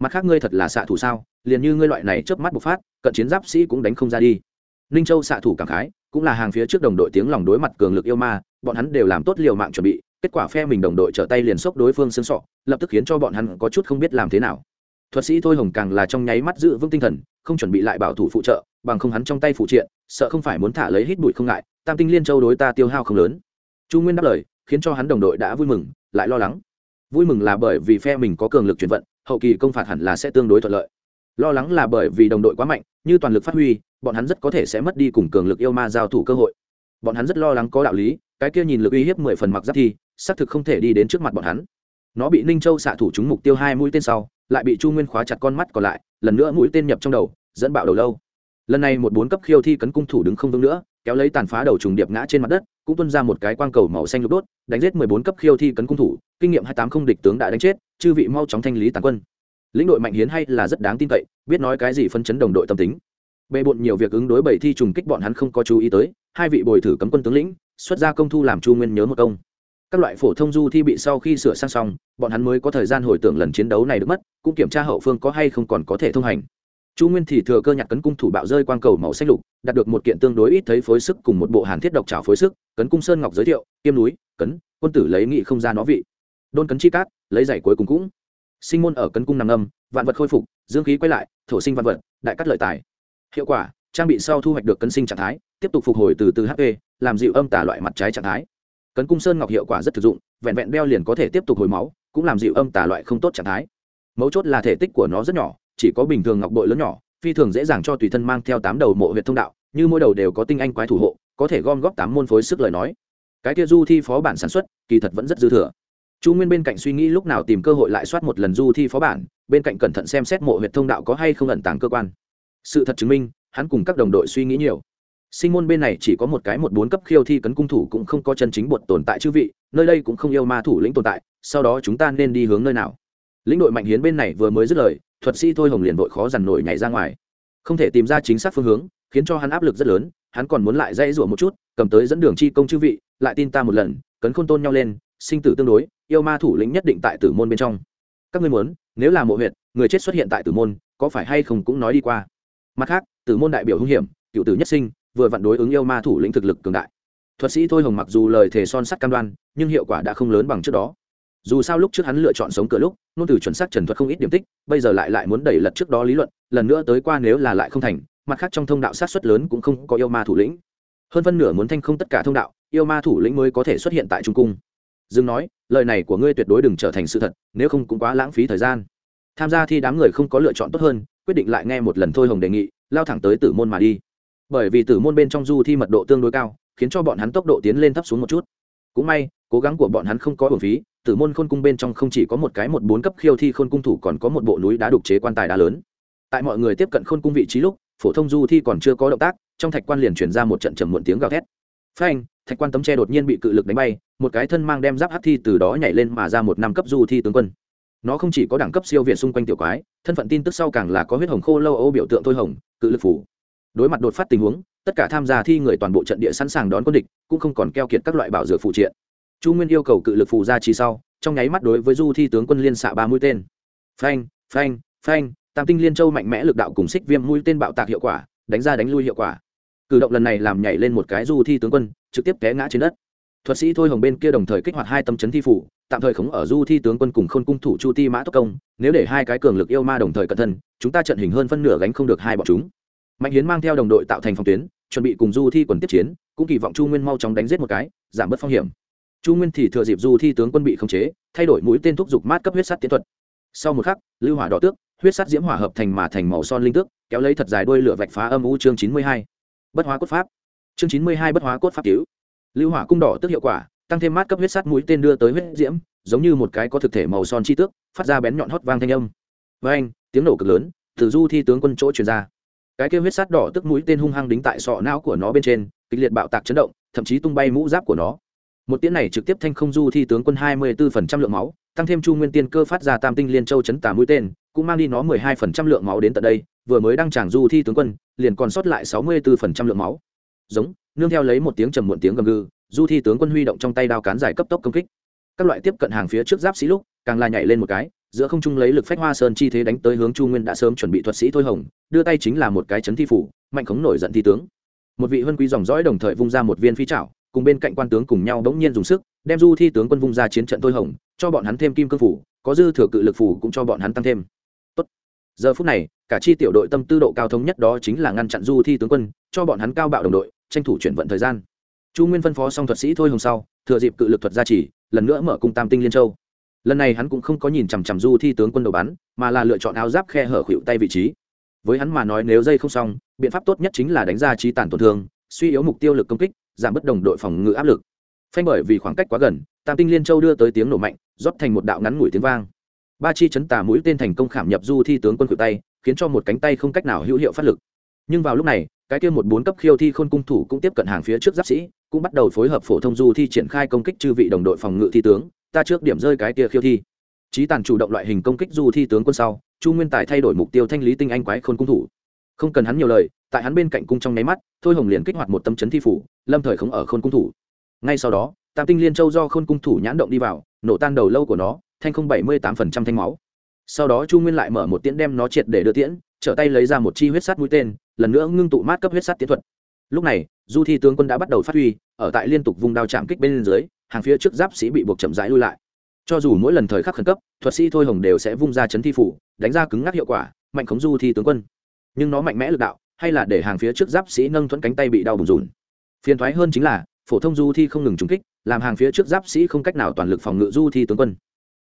Mặt khác ngươi thật là xạ thủ sao? Liền như ngươi loại này chớp mắt bộc phát, cận chiến giáp sĩ cũng đánh không ra đi. Ninh châu xạ thủ cảm khái, cũng là hàng phía trước đồng đội tiếng lòng đối mặt cường lực yêu ma, bọn hắn đều làm tốt liều mạng chuẩn bị, kết quả phe mình đồng đội trở tay liền sốc đối phương xương sọ, lập tức khiến cho bọn hắn có chút không biết làm thế nào. Thuật sĩ thôi hồng càng là trong nháy mắt giữ vững tinh thần, không chuẩn bị lại bảo thủ phụ trợ, bằng không hắn trong tay phụ triện, sợ không phải muốn thả lấy hít bụi không ngại, tam tinh liên châu đối ta tiêu hao không lớn. Chu nguyên đáp lời, khiến cho hắn đồng đội đã vui mừng, lại lo lắng vui mừng là bởi vì phe mình có cường lực chuyển vận, hậu kỳ công phạt hẳn là sẽ tương đối thuận lợi. Lo lắng là bởi vì đồng đội quá mạnh, như toàn lực phát huy, bọn hắn rất có thể sẽ mất đi cùng cường lực yêu ma giao thủ cơ hội. Bọn hắn rất lo lắng có đạo lý, cái kia nhìn lực uy hiếp mười phần mặc giáp thi, xác thực không thể đi đến trước mặt bọn hắn. Nó bị ninh châu xạ thủ trúng mục tiêu hai mũi tên sau, lại bị chu nguyên khóa chặt con mắt còn lại, lần nữa mũi tên nhập trong đầu, dẫn bạo đầu lâu. Lần này một bốn cấp khiêu thi cấn cung thủ đứng không vững nữa, kéo lấy tàn phá đầu trùng điệp ngã trên mặt đất, cũng tuân ra một cái quang cầu màu xanh lục đốt, đánh giết mười bốn cấp khiêu thi cấn cung thủ kinh nghiệm hai tám không địch tướng đã đánh chết, chư vị mau chóng thanh lý tàn quân. Lĩnh đội mạnh hiến hay là rất đáng tin cậy, biết nói cái gì phân chấn đồng đội tâm tính. Bề bộn nhiều việc ứng đối bảy thi trùng kích bọn hắn không có chú ý tới, hai vị bồi thử cấm quân tướng lĩnh, xuất ra công thu làm chu nguyên nhớ một công. Các loại phổ thông du thi bị sau khi sửa sang xong, bọn hắn mới có thời gian hồi tưởng lần chiến đấu này được mất, cũng kiểm tra hậu phương có hay không còn có thể thông hành. Chu nguyên thì thừa cơ nhặt cấn cung thủ bạo rơi quang cầu màu xanh lục, đạt được một kiện tương đối ít thấy phối sức cùng một bộ hàn thiết độc trào phối sức, cấn cung sơn ngọc giới thiệu, kiêm núi, cấn, quân tử lấy nghị không ra nó vị đôn cấn chi cát, lấy giải cuối cùng cũng. Sinh môn ở cấn cung nằm âm vạn vật khôi phục, dương khí quay lại, thổ sinh vạn vật, đại cắt lợi tài. Hiệu quả, trang bị sau thu hoạch được cân sinh trạng thái, tiếp tục phục hồi từ từ hp làm dịu âm tả loại mặt trái trạng thái. Cấn cung sơn ngọc hiệu quả rất thực dụng, vẹn vẹn đeo liền có thể tiếp tục hồi máu, cũng làm dịu âm tả loại không tốt trạng thái. Mấu chốt là thể tích của nó rất nhỏ, chỉ có bình thường ngọc bội lớn nhỏ, phi thường dễ dàng cho tùy thân mang theo tám đầu mộ huyệt thông đạo, như mỗi đầu đều có tinh anh quái thủ hộ, có thể gom góp tám môn phối sức lời nói. Cái kia du thi phó bản sản xuất, kỳ thật vẫn rất dư thừa chu nguyên bên cạnh suy nghĩ lúc nào tìm cơ hội lại soát một lần du thi phó bản, bên cạnh cẩn thận xem xét mộ huyệt thông đạo có hay không ẩn tàng cơ quan. Sự thật chứng minh, hắn cùng các đồng đội suy nghĩ nhiều. Sinh môn bên này chỉ có một cái một bốn cấp khiêu thi cấn cung thủ cũng không có chân chính bột tồn tại chư vị, nơi đây cũng không yêu ma thủ lĩnh tồn tại, sau đó chúng ta nên đi hướng nơi nào? Lĩnh đội mạnh hiến bên này vừa mới dứt lời, thuật sĩ thôi hồng liền vội khó dằn nổi nhảy ra ngoài. Không thể tìm ra chính xác phương hướng, khiến cho hắn áp lực rất lớn, hắn còn muốn lại dây rủa một chút, cầm tới dẫn đường chi công chư vị, lại tin ta một lần, cấn khôn tôn nhau lên, sinh tử tương đối yêu ma thủ lĩnh nhất định tại tử môn bên trong. Các ngươi muốn, nếu là mộ huyệt, người chết xuất hiện tại tử môn, có phải hay không cũng nói đi qua. Mặt khác, tử môn đại biểu hung hiểm, cựu tử nhất sinh, vừa vặn đối ứng yêu ma thủ lĩnh thực lực cường đại. Thuật sĩ thôi hồng mặc dù lời thề son sắt cam đoan, nhưng hiệu quả đã không lớn bằng trước đó. Dù sao lúc trước hắn lựa chọn sống cửa lúc nôn từ chuẩn xác trần thuật không ít điểm tích, bây giờ lại lại muốn đẩy lật trước đó lý luận, lần nữa tới qua nếu là lại không thành, mặt khác trong thông đạo sát xuất lớn cũng không có yêu ma thủ lĩnh. Hơn phân nửa muốn thanh không tất cả thông đạo, yêu ma thủ lĩnh mới có thể xuất hiện tại trung cung dương nói, lời này của ngươi tuyệt đối đừng trở thành sự thật, nếu không cũng quá lãng phí thời gian. Tham gia thi đám người không có lựa chọn tốt hơn, quyết định lại nghe một lần thôi hồng đề nghị, lao thẳng tới tử môn mà đi. Bởi vì tử môn bên trong du thi mật độ tương đối cao, khiến cho bọn hắn tốc độ tiến lên thấp xuống một chút. Cũng may, cố gắng của bọn hắn không có bổn phí, tử môn khôn cung bên trong không chỉ có một cái một bốn cấp khiêu thi khôn cung thủ còn có một bộ núi đá đục chế quan tài đá lớn. Tại mọi người tiếp cận khôn cung vị trí lúc, phổ thông du thi còn chưa có động tác, trong thạch quan liền chuyển ra một trận trầm muộn tiếng gào thét phanh, thạch quan tấm tre đột nhiên bị cự lực đánh bay, một cái thân mang đem giáp hát thi từ đó nhảy lên mà ra một năm cấp du thi tướng quân. Nó không chỉ có đẳng cấp siêu việt xung quanh tiểu quái, thân phận tin tức sau càng là có huyết hồng khô lâu âu biểu tượng thôi hồng, cự lực phủ. Đối mặt đột phát tình huống, tất cả tham gia thi người toàn bộ trận địa sẵn sàng đón quân địch, cũng không còn keo kiệt các loại bảo dược phụ triện. Chu nguyên yêu cầu cự lực phù ra chi sau, trong nháy mắt đối với du thi tướng quân liên xạ ba mũi tên. Phanh phanh phanh, tam tinh liên châu mạnh mẽ lực đạo cùng xích viêm mũi tên bạo tạc hiệu quả, đánh ra đánh lui hiệu quả cử động lần này làm nhảy lên một cái du thi tướng quân, trực tiếp té ngã trên đất. Thuật sĩ thôi hồng bên kia đồng thời kích hoạt hai tâm chấn thi phủ, tạm thời khống ở du thi tướng quân cùng khôn cung thủ chu ti mã tốc công, nếu để hai cái cường lực yêu ma đồng thời cẩn thân chúng ta trận hình hơn phân nửa gánh không được hai bọn chúng. Mạnh hiến mang theo đồng đội tạo thành phòng tuyến, chuẩn bị cùng du thi quần tiếp chiến, cũng kỳ vọng chu nguyên mau chóng đánh giết một cái, giảm bớt phong hiểm. Chu nguyên thì thừa dịp du thi tướng quân bị khống chế, thay đổi mũi tên thúc giục mát cấp huyết sắt tiến thuật. Sau một khắc, lưu hỏa đỏ tước, huyết sắt diễm hỏa hợp thành mà thành màu son linh tước, kéo lấy thật dài đuôi lửa vạch phá âm u chương chín mươi hai bất hóa cốt pháp. Chương chín mươi hai bất hóa cốt pháp cứu. Lưu hỏa cung đỏ tức hiệu quả, tăng thêm mát cấp huyết sắt mũi tên đưa tới huyết diễm, giống như một cái có thực thể màu son chi tước, phát ra bén nhọn hót vang thanh âm. Với anh tiếng nổ cực lớn từ du thi tướng quân chỗ truyền ra. Cái kêu huyết sắt đỏ tức mũi tên hung hăng đính tại sọ não của nó bên trên, kịch liệt bạo tạc chấn động, thậm chí tung bay mũ giáp của nó. Một tiếng này trực tiếp thanh không du thi tướng quân hai mươi 24% lượng máu, tăng thêm chu nguyên tiên cơ phát ra tam tinh liên châu chấn tà mũi tên, cũng mang đi nó mười hai phần trăm lượng máu đến tận đây, vừa mới đăng tràng du thi tướng quân liền còn sót lại sáu mươi 64% lượng máu. Giống, nương theo lấy một tiếng trầm muộn tiếng gầm gừ, du thi tướng quân huy động trong tay đao cán dài cấp tốc công kích. Các loại tiếp cận hàng phía trước giáp sĩ lúc, càng là nhảy lên một cái, giữa không trung lấy lực phách hoa sơn chi thế đánh tới hướng chu nguyên đã sớm chuẩn bị thuật sĩ thôi hồng, đưa tay chính là một cái chấn thi phủ, mạnh khống nổi giận thi tướng. Một vị huân quý dòng dõi đồng thời vung ra một viên phi trảo cùng bên cạnh quan tướng cùng nhau bỗng nhiên dùng sức, đem du thi tướng quân vung ra chiến trận thôi hồng, cho bọn hắn thêm kim cương phủ, có dư thừa cự lực phủ cũng cho bọn hắn tăng thêm giờ phút này, cả chi tiểu đội tâm tư độ cao thống nhất đó chính là ngăn chặn du thi tướng quân, cho bọn hắn cao bạo đồng đội, tranh thủ chuyển vận thời gian. Chu nguyên phân phó xong thuật sĩ thôi hồng sau, thừa dịp cự lực thuật gia trì, lần nữa mở cung tam tinh liên châu. Lần này hắn cũng không có nhìn chằm chằm du thi tướng quân đầu bắn, mà là lựa chọn áo giáp khe hở khuỵu tay vị trí. Với hắn mà nói nếu dây không xong, biện pháp tốt nhất chính là đánh ra trí tàn tổn thương, suy yếu mục tiêu lực công kích, giảm bất đồng đội phòng ngự áp lực. Phanh bởi vì khoảng cách quá gần, tam tinh liên châu đưa tới tiếng nổ mạnh, rót thành một đạo ngắn ngủi tiếng vang ba chi chấn tà mũi tên thành công khảm nhập du thi tướng quân cự tay, khiến cho một cánh tay không cách nào hữu hiệu phát lực. Nhưng vào lúc này, cái kia một bốn cấp khiêu thi khôn cung thủ cũng tiếp cận hàng phía trước giáp sĩ, cũng bắt đầu phối hợp phổ thông du thi triển khai công kích chư vị đồng đội phòng ngự thi tướng. Ta trước điểm rơi cái kia khiêu thi. Trí tàn chủ động loại hình công kích du thi tướng quân sau, chu nguyên tài thay đổi mục tiêu thanh lý tinh anh quái khôn cung thủ. Không cần hắn nhiều lời, tại hắn bên cạnh cung trong nháy mắt, thôi hồng liền kích hoạt một tâm chấn thi phủ, lâm thời không ở khôn cung thủ. Ngay sau đó, tam tinh liên châu do khôn cung thủ nhãn động đi vào, nổ tan đầu lâu của nó thanh không bảy mươi tám phần trăm thanh máu. Sau đó chu nguyên lại mở một tiễn đem nó triệt để đưa tiễn, trở tay lấy ra một chi huyết sắt mũi tên, lần nữa ngưng tụ mát cấp huyết sắt tiến thuật. Lúc này, du thi tướng quân đã bắt đầu phát huy, ở tại liên tục vùng đao chạm kích bên dưới, hàng phía trước giáp sĩ bị buộc chậm rãi lui lại. Cho dù mỗi lần thời khắc khẩn cấp, thuật sĩ thôi hồng đều sẽ vung ra chấn thi phủ, đánh ra cứng ngắc hiệu quả, mạnh khống du thi tướng quân. Nhưng nó mạnh mẽ lực đạo, hay là để hàng phía trước giáp sĩ nâng thuẫn cánh tay bị đau bùn rùn. Phiền thoái hơn chính là, phổ thông du thi không ngừng trúng kích, làm hàng phía trước giáp sĩ không cách nào toàn lực phòng ngự du thi tướng quân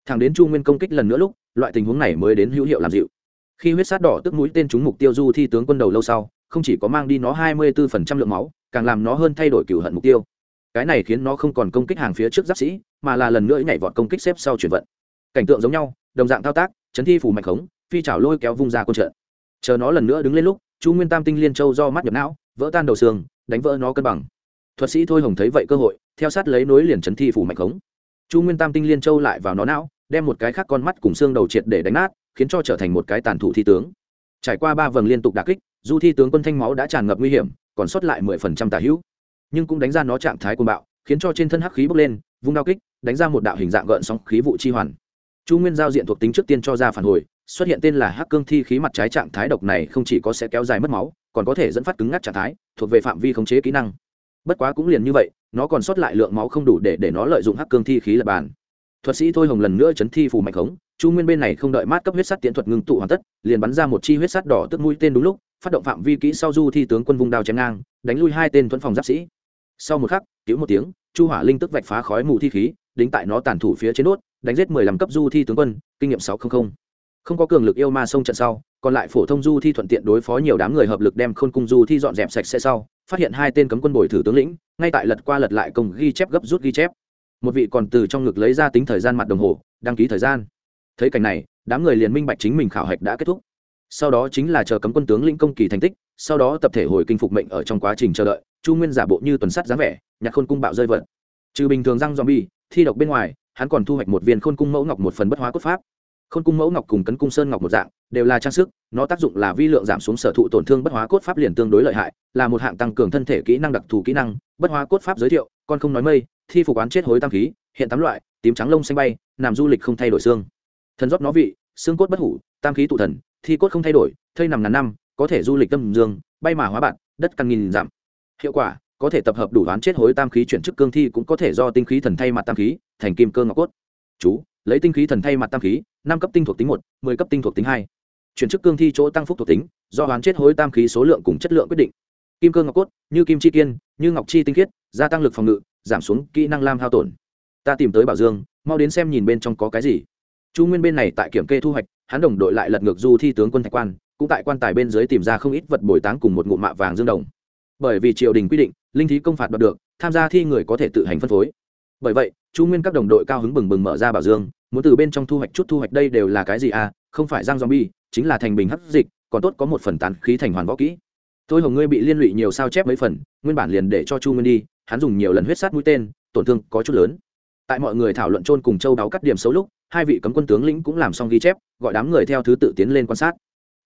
thẳng đến chu nguyên công kích lần nữa lúc, loại tình huống này mới đến hữu hiệu làm dịu. Khi huyết sát đỏ tức mũi tên trúng mục tiêu du thi tướng quân đầu lâu sau, không chỉ có mang đi nó hai mươi 24% lượng máu, càng làm nó hơn thay đổi cửu hận mục tiêu. Cái này khiến nó không còn công kích hàng phía trước giáp sĩ, mà là lần nữa nhảy vọt công kích xếp sau chuyển vận. Cảnh tượng giống nhau, đồng dạng thao tác, chấn thi phủ mạch khống, phi chảo lôi kéo vung ra quân trận. Chờ nó lần nữa đứng lên lúc, chu nguyên tam tinh liên châu do mắt nhập não, vỡ tan đầu xương, đánh vỡ nó cân bằng. Thuật sĩ thôi hồng thấy vậy cơ hội, theo sát lấy nối liền chấn thi phủ mạch khống. Chu nguyên tam tinh liên châu lại vào nó não đem một cái khác con mắt cùng xương đầu triệt để đánh nát, khiến cho trở thành một cái tàn thủ thi tướng. Trải qua ba vầng liên tục đà kích, dù thi tướng quân thanh máu đã tràn ngập nguy hiểm, còn sót lại mười phần trăm tà hữu. Nhưng cũng đánh ra nó trạng thái côn bạo, khiến cho trên thân hắc khí bốc lên, vung đao kích, đánh ra một đạo hình dạng gợn sóng khí vụ chi hoàn. Chu nguyên giao diện thuộc tính trước tiên cho ra phản hồi, xuất hiện tên là hắc cương thi khí mặt trái trạng thái độc này không chỉ có sẽ kéo dài mất máu, còn có thể dẫn phát cứng ngắc trạng thái, thuộc về phạm vi khống chế kỹ năng. Bất quá cũng liền như vậy, nó còn sót lại lượng máu không đủ để để nó lợi dụng hắc cương thi khí lập bàn thuật sĩ thôi hồng lần nữa chấn thi phù mạnh khống, chu nguyên bên này không đợi mát cấp huyết sắt tiễn thuật ngưng tụ hoàn tất, liền bắn ra một chi huyết sắt đỏ tức mũi tên đúng lúc, phát động phạm vi kỹ sau du thi tướng quân vùng đao chém ngang, đánh lui hai tên thuẫn phòng giáp sĩ. Sau một khắc, cứu một tiếng, chu hỏa linh tức vạch phá khói mù thi khí, đính tại nó tàn thủ phía trên đốt, đánh giết mười lăm cấp du thi tướng quân, kinh nghiệm sáu không không. Có cường lực yêu ma sông trận sau, còn lại phổ thông du thi thuận tiện đối phó nhiều đám người hợp lực đem khôn cung du thi dọn dẹp sạch sẽ sau, phát hiện hai tên cấm quân bồi thử tướng lĩnh, ngay tại lật qua lật lại công ghi chép gấp rút ghi chép một vị còn từ trong ngực lấy ra tính thời gian mặt đồng hồ, đăng ký thời gian. Thấy cảnh này, đám người liền minh bạch chính mình khảo hạch đã kết thúc. Sau đó chính là chờ cấm quân tướng lĩnh công kỳ thành tích, sau đó tập thể hồi kinh phục mệnh ở trong quá trình chờ đợi, chu nguyên giả bộ như tuần sắt dáng vẻ nhặt khôn cung bạo rơi vợt trừ bình thường răng zombie, thi độc bên ngoài, hắn còn thu hoạch một viên khôn cung mẫu ngọc một phần bất hóa cốt pháp khôn cung mẫu ngọc cùng cấn cung sơn ngọc một dạng, đều là trang sức, nó tác dụng là vi lượng giảm xuống sở thụ tổn thương bất hóa cốt pháp liền tương đối lợi hại, là một hạng tăng cường thân thể kỹ năng đặc thù kỹ năng, bất hóa cốt pháp giới thiệu, con không nói mây, thi phục oán chết hối tam khí, hiện tám loại, tím trắng lông xanh bay, nằm du lịch không thay đổi xương. Thần rót nó vị, xương cốt bất hủ, tam khí tụ thần, thi cốt không thay đổi, thây nằm ngàn năm, có thể du lịch tâm dương, bay mà hóa bạn, đất căn nghìn giảm hiệu quả, có thể tập hợp đủ đoán chết hối tam khí chuyển chức cương thi cũng có thể do tinh khí thần thay mặt tam khí, thành kim cơ ngọc cốt. Chú lấy tinh khí thần thay mặt tam khí, năm cấp tinh thuộc tính một, mười cấp tinh thuộc tính hai. Chuyển chức cương thi chỗ tăng phúc thuộc tính, do hoán chết hối tam khí số lượng cùng chất lượng quyết định. Kim cơ ngọc cốt, như kim chi kiên, như ngọc chi tinh khiết, gia tăng lực phòng ngự, giảm xuống kỹ năng lam hao tổn. Ta tìm tới bảo dương, mau đến xem nhìn bên trong có cái gì. Chu nguyên bên này tại kiểm kê thu hoạch, hắn đồng đội lại lật ngược du thi tướng quân thạch quan, cũng tại quan tài bên dưới tìm ra không ít vật bồi táng cùng một ngụm mạ vàng dương đồng. Bởi vì triều đình quy định, linh thí công phạt đoạt được, tham gia thi người có thể tự hành phân phối bởi vậy, chu nguyên các đồng đội cao hứng bừng bừng mở ra bảo dương, muốn từ bên trong thu hoạch chút thu hoạch đây đều là cái gì à? Không phải giang zombie, chính là thành bình hấp dịch, còn tốt có một phần tán khí thành hoàn võ kỹ. Tôi hồng ngươi bị liên lụy nhiều sao chép mấy phần, nguyên bản liền để cho chu nguyên đi, hắn dùng nhiều lần huyết sát mũi tên, tổn thương có chút lớn. Tại mọi người thảo luận trôn cùng châu đáo cắt điểm xấu lúc, hai vị cấm quân tướng lĩnh cũng làm xong ghi chép, gọi đám người theo thứ tự tiến lên quan sát.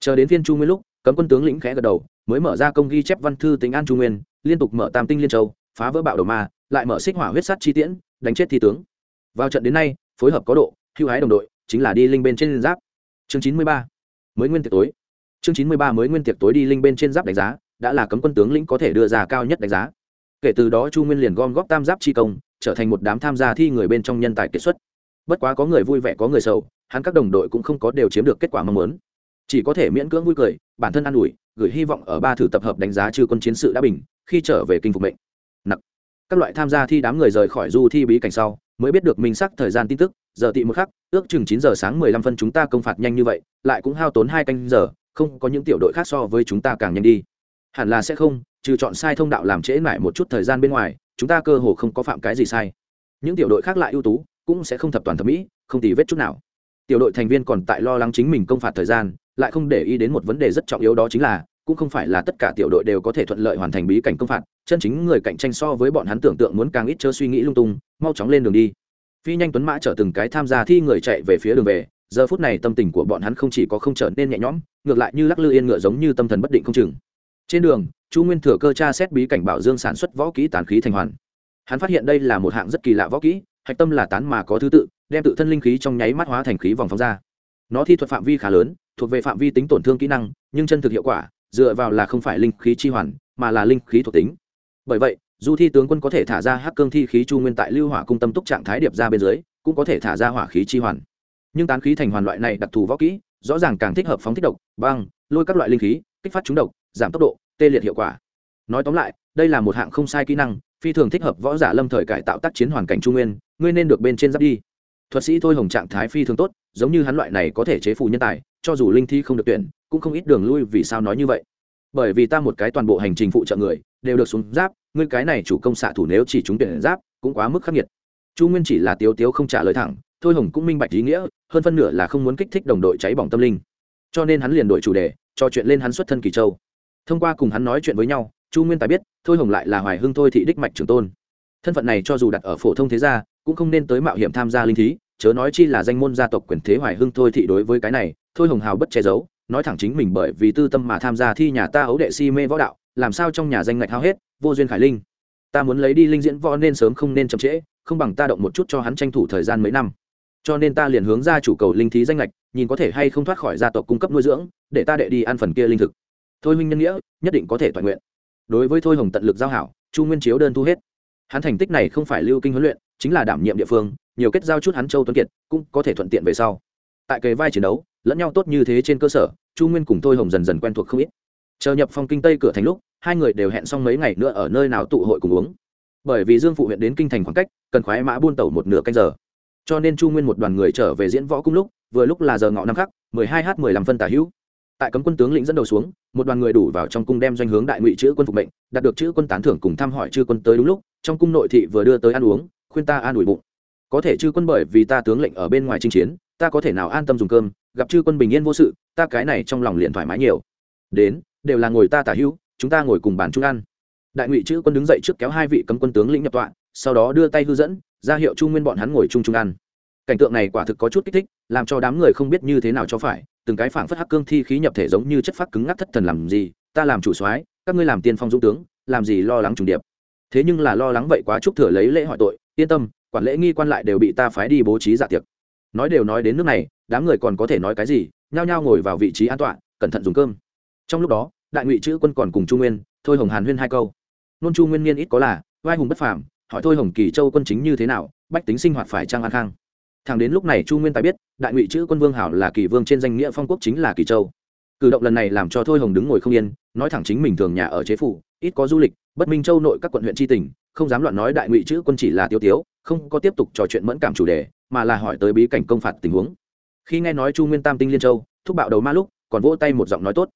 Chờ đến phiên chu nguyên lúc, cấm quân tướng lĩnh khẽ gật đầu, mới mở ra công ghi chép văn thư tính an chu nguyên, liên tục mở tam tinh liên châu, phá vỡ bạo đầu ma lại mở xích hỏa huyết sát chi tiễn, đánh chết thi tướng. Vào trận đến nay, phối hợp có độ, hưu hái đồng đội, chính là đi linh bên trên giáp. Chương chín mươi ba, mới nguyên tiệc tối. Chương chín mươi ba mới nguyên tiệc tối đi linh bên trên giáp đánh giá, đã là cấm quân tướng lĩnh có thể đưa ra cao nhất đánh giá. Kể từ đó chu nguyên liền gom góp tam giáp chi công, trở thành một đám tham gia thi người bên trong nhân tài kiệt xuất. Bất quá có người vui vẻ, có người sầu, hắn các đồng đội cũng không có đều chiếm được kết quả mong muốn. Chỉ có thể miễn cưỡng vui cười, bản thân an ủi, gửi hy vọng ở ba thử tập hợp đánh giá chư quân chiến sự đã bình, khi trở về kinh phục mệnh các loại tham gia thi đám người rời khỏi du thi bí cảnh sau, mới biết được minh sắc thời gian tin tức, giờ tị một khắc, ước chừng chín giờ sáng mười lăm phân chúng ta công phạt nhanh như vậy, lại cũng hao tốn hai canh giờ, không có những tiểu đội khác so với chúng ta càng nhanh đi. Hẳn là sẽ không, trừ chọn sai thông đạo làm trễ mãi một chút thời gian bên ngoài, chúng ta cơ hồ không có phạm cái gì sai. Những tiểu đội khác lại ưu tú, cũng sẽ không thập toàn thẩm mỹ, không tì vết chút nào. Tiểu đội thành viên còn tại lo lắng chính mình công phạt thời gian, lại không để ý đến một vấn đề rất trọng yếu đó chính là cũng không phải là tất cả tiểu đội đều có thể thuận lợi hoàn thành bí cảnh công phạt, chân chính người cạnh tranh so với bọn hắn tưởng tượng muốn càng ít chớ suy nghĩ lung tung, mau chóng lên đường đi. Phi nhanh tuấn mã chở từng cái tham gia thi người chạy về phía đường về, giờ phút này tâm tình của bọn hắn không chỉ có không trở nên nhẹ nhõm, ngược lại như lắc lư yên ngựa giống như tâm thần bất định không chừng. Trên đường, chu nguyên thừa cơ tra xét bí cảnh bảo dương sản xuất võ kỹ tàn khí thành hoàn. Hắn phát hiện đây là một hạng rất kỳ lạ võ kỹ, hạch tâm là tán mà có thứ tự, đem tự thân linh khí trong nháy mắt hóa thành khí vòng phóng ra. Nó thi thuật phạm vi khá lớn, thuộc về phạm vi tính tổn thương kỹ năng, nhưng chân thực hiệu quả dựa vào là không phải linh khí chi hoàn, mà là linh khí thuộc tính. Bởi vậy, dù thi tướng quân có thể thả ra hắc cương thi khí chu nguyên tại lưu hỏa cung tâm túc trạng thái điệp ra bên dưới, cũng có thể thả ra hỏa khí chi hoàn. Nhưng tán khí thành hoàn loại này đặc thù võ kỹ, rõ ràng càng thích hợp phóng thích độc, băng, lôi các loại linh khí, kích phát trúng độc, giảm tốc độ, tê liệt hiệu quả. Nói tóm lại, đây là một hạng không sai kỹ năng, phi thường thích hợp võ giả lâm thời cải tạo tác chiến hoàn cảnh trung nguyên, ngươi nên được bên trên giáp đi. Thuật sĩ thôi hồng trạng thái phi thường tốt, giống như hắn loại này có thể chế phù nhân tài, cho dù linh thi không được tuyển cũng không ít đường lui vì sao nói như vậy. Bởi vì ta một cái toàn bộ hành trình phụ trợ người, đều được xuống giáp, ngươi cái này chủ công xạ thủ nếu chỉ trúng tuyển giáp, cũng quá mức khắc nghiệt. Chu nguyên chỉ là tiếu tiếu không trả lời thẳng, thôi hồng cũng minh bạch ý nghĩa, hơn phân nửa là không muốn kích thích đồng đội cháy bỏng tâm linh. Cho nên hắn liền đổi chủ đề, cho chuyện lên hắn xuất thân kỳ châu. Thông qua cùng hắn nói chuyện với nhau, chu nguyên tài biết, thôi hồng lại là hoài hưng thôi thị đích mạch trưởng tôn. Thân phận này cho dù đặt ở phổ thông thế gia, cũng không nên tới mạo hiểm tham gia linh thí, chớ nói chi là danh môn gia tộc quyền thế hoài hưng thôi thị đối với cái này, thôi hồng hào bất che giấu nói thẳng chính mình bởi vì tư tâm mà tham gia thi nhà ta ấu đệ si mê võ đạo, làm sao trong nhà danh ngạch hao hết, vô duyên khải linh. Ta muốn lấy đi linh diễn võ nên sớm không nên chậm trễ, không bằng ta động một chút cho hắn tranh thủ thời gian mấy năm. Cho nên ta liền hướng ra chủ cầu linh thí danh lệch nhìn có thể hay không thoát khỏi gia tộc cung cấp nuôi dưỡng, để ta đệ đi ăn phần kia linh thực. Thôi huynh nhân nghĩa, nhất định có thể toàn nguyện. Đối với thôi hồng tận lực giao hảo, chu nguyên chiếu đơn thu hết. Hắn thành tích này không phải lưu kinh huấn luyện, chính là đảm nhiệm địa phương, nhiều kết giao chút hắn châu tuấn kiệt, cũng có thể thuận tiện về sau tại kề vai chiến đấu, lẫn nhau tốt như thế trên cơ sở, chu nguyên cùng thôi hồng dần dần quen thuộc không ít. Chờ nhập phong kinh tây cửa thành lúc, hai người đều hẹn xong mấy ngày nữa ở nơi nào tụ hội cùng uống. Bởi vì dương phụ huyện đến kinh thành khoảng cách, cần khoái mã buôn tẩu một nửa canh giờ. Cho nên chu nguyên một đoàn người trở về diễn võ cung lúc, vừa lúc là giờ ngọ năm khắc, mười hai h mười lăm phân tả hữu. Tại cấm quân tướng lĩnh dẫn đầu xuống, một đoàn người đủ vào trong cung đem doanh hướng đại ngụy chữ quân phục mệnh, đạt được chữ quân tán thưởng cùng thăm hỏi chư quân tới đúng lúc, trong cung nội thị vừa đưa tới ăn uống, khuyên ta an ủi bụng. Có thể chư quân bởi vì ta tướng lệnh ở bên ngoài chinh chiến ta có thể nào an tâm dùng cơm, gặp chư quân bình yên vô sự, ta cái này trong lòng liền thoải mái nhiều. Đến, đều là ngồi ta tả hữu, chúng ta ngồi cùng bàn chung ăn. Đại ngụy chữ quân đứng dậy trước kéo hai vị cấm quân tướng lĩnh nhập tọa, sau đó đưa tay hư dẫn, ra hiệu chu nguyên bọn hắn ngồi chung chung ăn. Cảnh tượng này quả thực có chút kích thích, làm cho đám người không biết như thế nào cho phải, từng cái phảng phất hắc cương thi khí nhập thể giống như chất phát cứng ngắc thất thần làm gì, ta làm chủ soái, các ngươi làm tiên phong dũng tướng, làm gì lo lắng trùng điệp. Thế nhưng là lo lắng vậy quá chúc thừa lấy lễ hỏi tội, yên tâm, quản lễ nghi quan lại đều bị ta phái đi bố trí dạ tiệc nói đều nói đến nước này, đám người còn có thể nói cái gì, nhao nhao ngồi vào vị trí an toàn cẩn thận dùng cơm. Trong lúc đó, đại ngụy chữ quân còn cùng trung nguyên, thôi hồng hàn huyên hai câu. Nôn chu nguyên niên ít có là, vai hùng bất phàm, hỏi thôi hồng kỳ châu quân chính như thế nào, bách tính sinh hoạt phải trang an khang. Thằng đến lúc này chu nguyên tài biết, đại ngụy chữ quân vương hảo là kỳ vương trên danh nghĩa phong quốc chính là kỳ châu. Cử động lần này làm cho thôi hồng đứng ngồi không yên, nói thẳng chính mình thường nhà ở chế phủ, ít có du lịch, bất minh châu nội các quận huyện tri tỉnh, không dám loạn nói đại ngụy chữ quân chỉ là tiêu tiếu, không có tiếp tục trò chuyện mẫn cảm chủ đề mà là hỏi tới bí cảnh công phạt tình huống. Khi nghe nói chu nguyên tam tinh liên châu, thúc bạo đầu ma lúc, còn vỗ tay một giọng nói tốt.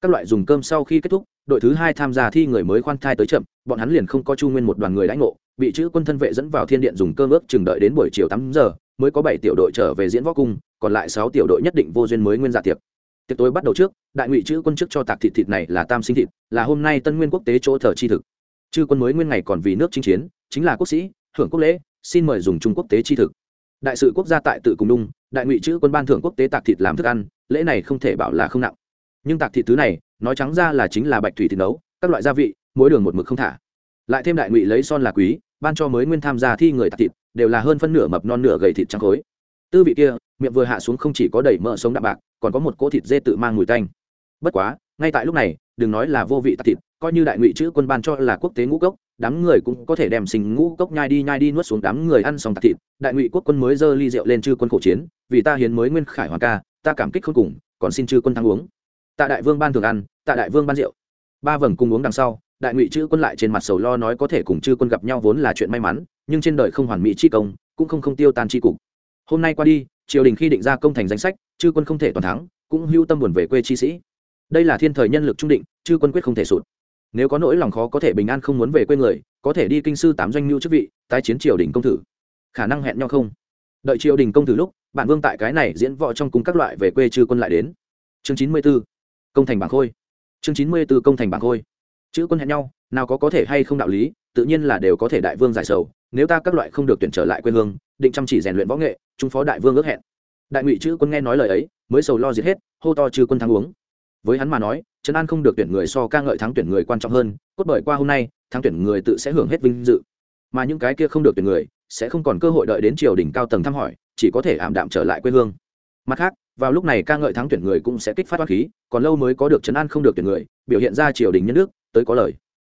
Các loại dùng cơm sau khi kết thúc, đội thứ hai tham gia thi người mới khoan thai tới chậm, bọn hắn liền không có chu nguyên một đoàn người đãi ngộ, bị chữ quân thân vệ dẫn vào thiên điện dùng cơm ước chừng đợi đến buổi chiều tám giờ, mới có bảy tiểu đội trở về diễn võ cung, còn lại sáu tiểu đội nhất định vô duyên mới nguyên dạ tiệc. Tiệc tối bắt đầu trước, đại ngụy chữ quân chức cho tạc thịt thịt này là tam sinh thịt, là hôm nay tân nguyên quốc tế chỗ thờ chi thực. Chư quân mới nguyên ngày còn vì nước chinh chiến, chính là quốc sĩ hưởng quốc lễ, xin mời dùng trung quốc tế chi thực đại sự quốc gia tại tự cùng đung đại ngụy chữ quân ban thưởng quốc tế tạc thịt làm thức ăn, lễ này không thể bảo là không nặng. Nhưng tạc thịt thứ này, nói trắng ra là chính là bạch thủy thịt nấu, các loại gia vị, mỗi đường một mực không thả. Lại thêm đại ngụy lấy son là quý, ban cho mới nguyên tham gia thi người tạc thịt, đều là hơn phân nửa mập non nửa gầy thịt trắng khối. Tư vị kia, miệng vừa hạ xuống không chỉ có đầy mỡ sống đạm bạc, còn có một cỗ thịt dê tự mang mùi tanh. Bất quá, ngay tại lúc này, đừng nói là vô vị tạc thịt coi như đại ngụy chữ quân ban cho là quốc tế ngũ cốc, đám người cũng có thể đem sinh ngũ cốc nhai đi nhai đi nuốt xuống đám người ăn xong tạc thịt. Đại ngụy quốc quân mới dơ ly rượu lên chư quân khổ chiến, vì ta hiến mới nguyên khải hoàng ca, ta cảm kích không cùng, còn xin chư quân thắng uống. Tạ đại vương ban thường ăn, tạ đại vương ban rượu. Ba vầng cùng uống đằng sau, đại ngụy chữ quân lại trên mặt sầu lo nói có thể cùng chư quân gặp nhau vốn là chuyện may mắn, nhưng trên đời không hoàn mỹ chi công, cũng không không tiêu tan chi cục. Hôm nay qua đi, triều đình khi định ra công thành danh sách, chư quân không thể toàn thắng, cũng hưu tâm buồn về quê chi sĩ. Đây là thiên thời nhân lực trung định, chư quân quyết không thể sụt nếu có nỗi lòng khó có thể bình an không muốn về quê người, có thể đi kinh sư tám doanh mưu chức vị, tái chiến triều đình công tử. Khả năng hẹn nhau không? Đợi triều đình công tử lúc, bạn vương tại cái này diễn võ trong cung các loại về quê chư quân lại đến. Chương chín mươi b ố công thành bảng khôi. Chương chín mươi b ố công thành bảng khôi. Chữ quân hẹn nhau, nào có có thể hay không đạo lý, tự nhiên là đều có thể đại vương giải sầu. Nếu ta các loại không được tuyển trở lại quê hương, định chăm chỉ rèn luyện võ nghệ, trung phó đại vương ước hẹn. Đại ngụy chữ quân nghe nói lời ấy, mới sầu lo diệt hết, hô to chư quân thắng uống. Với hắn mà nói trấn an không được tuyển người so ca ngợi thắng tuyển người quan trọng hơn, cốt bởi qua hôm nay, thắng tuyển người tự sẽ hưởng hết vinh dự. Mà những cái kia không được tuyển người, sẽ không còn cơ hội đợi đến triều đình cao tầng thăm hỏi, chỉ có thể ảm đạm trở lại quê hương. Mặt khác, vào lúc này ca ngợi thắng tuyển người cũng sẽ kích phát toán khí, còn lâu mới có được trấn an không được tuyển người, biểu hiện ra triều đình nhân nước tới có lời.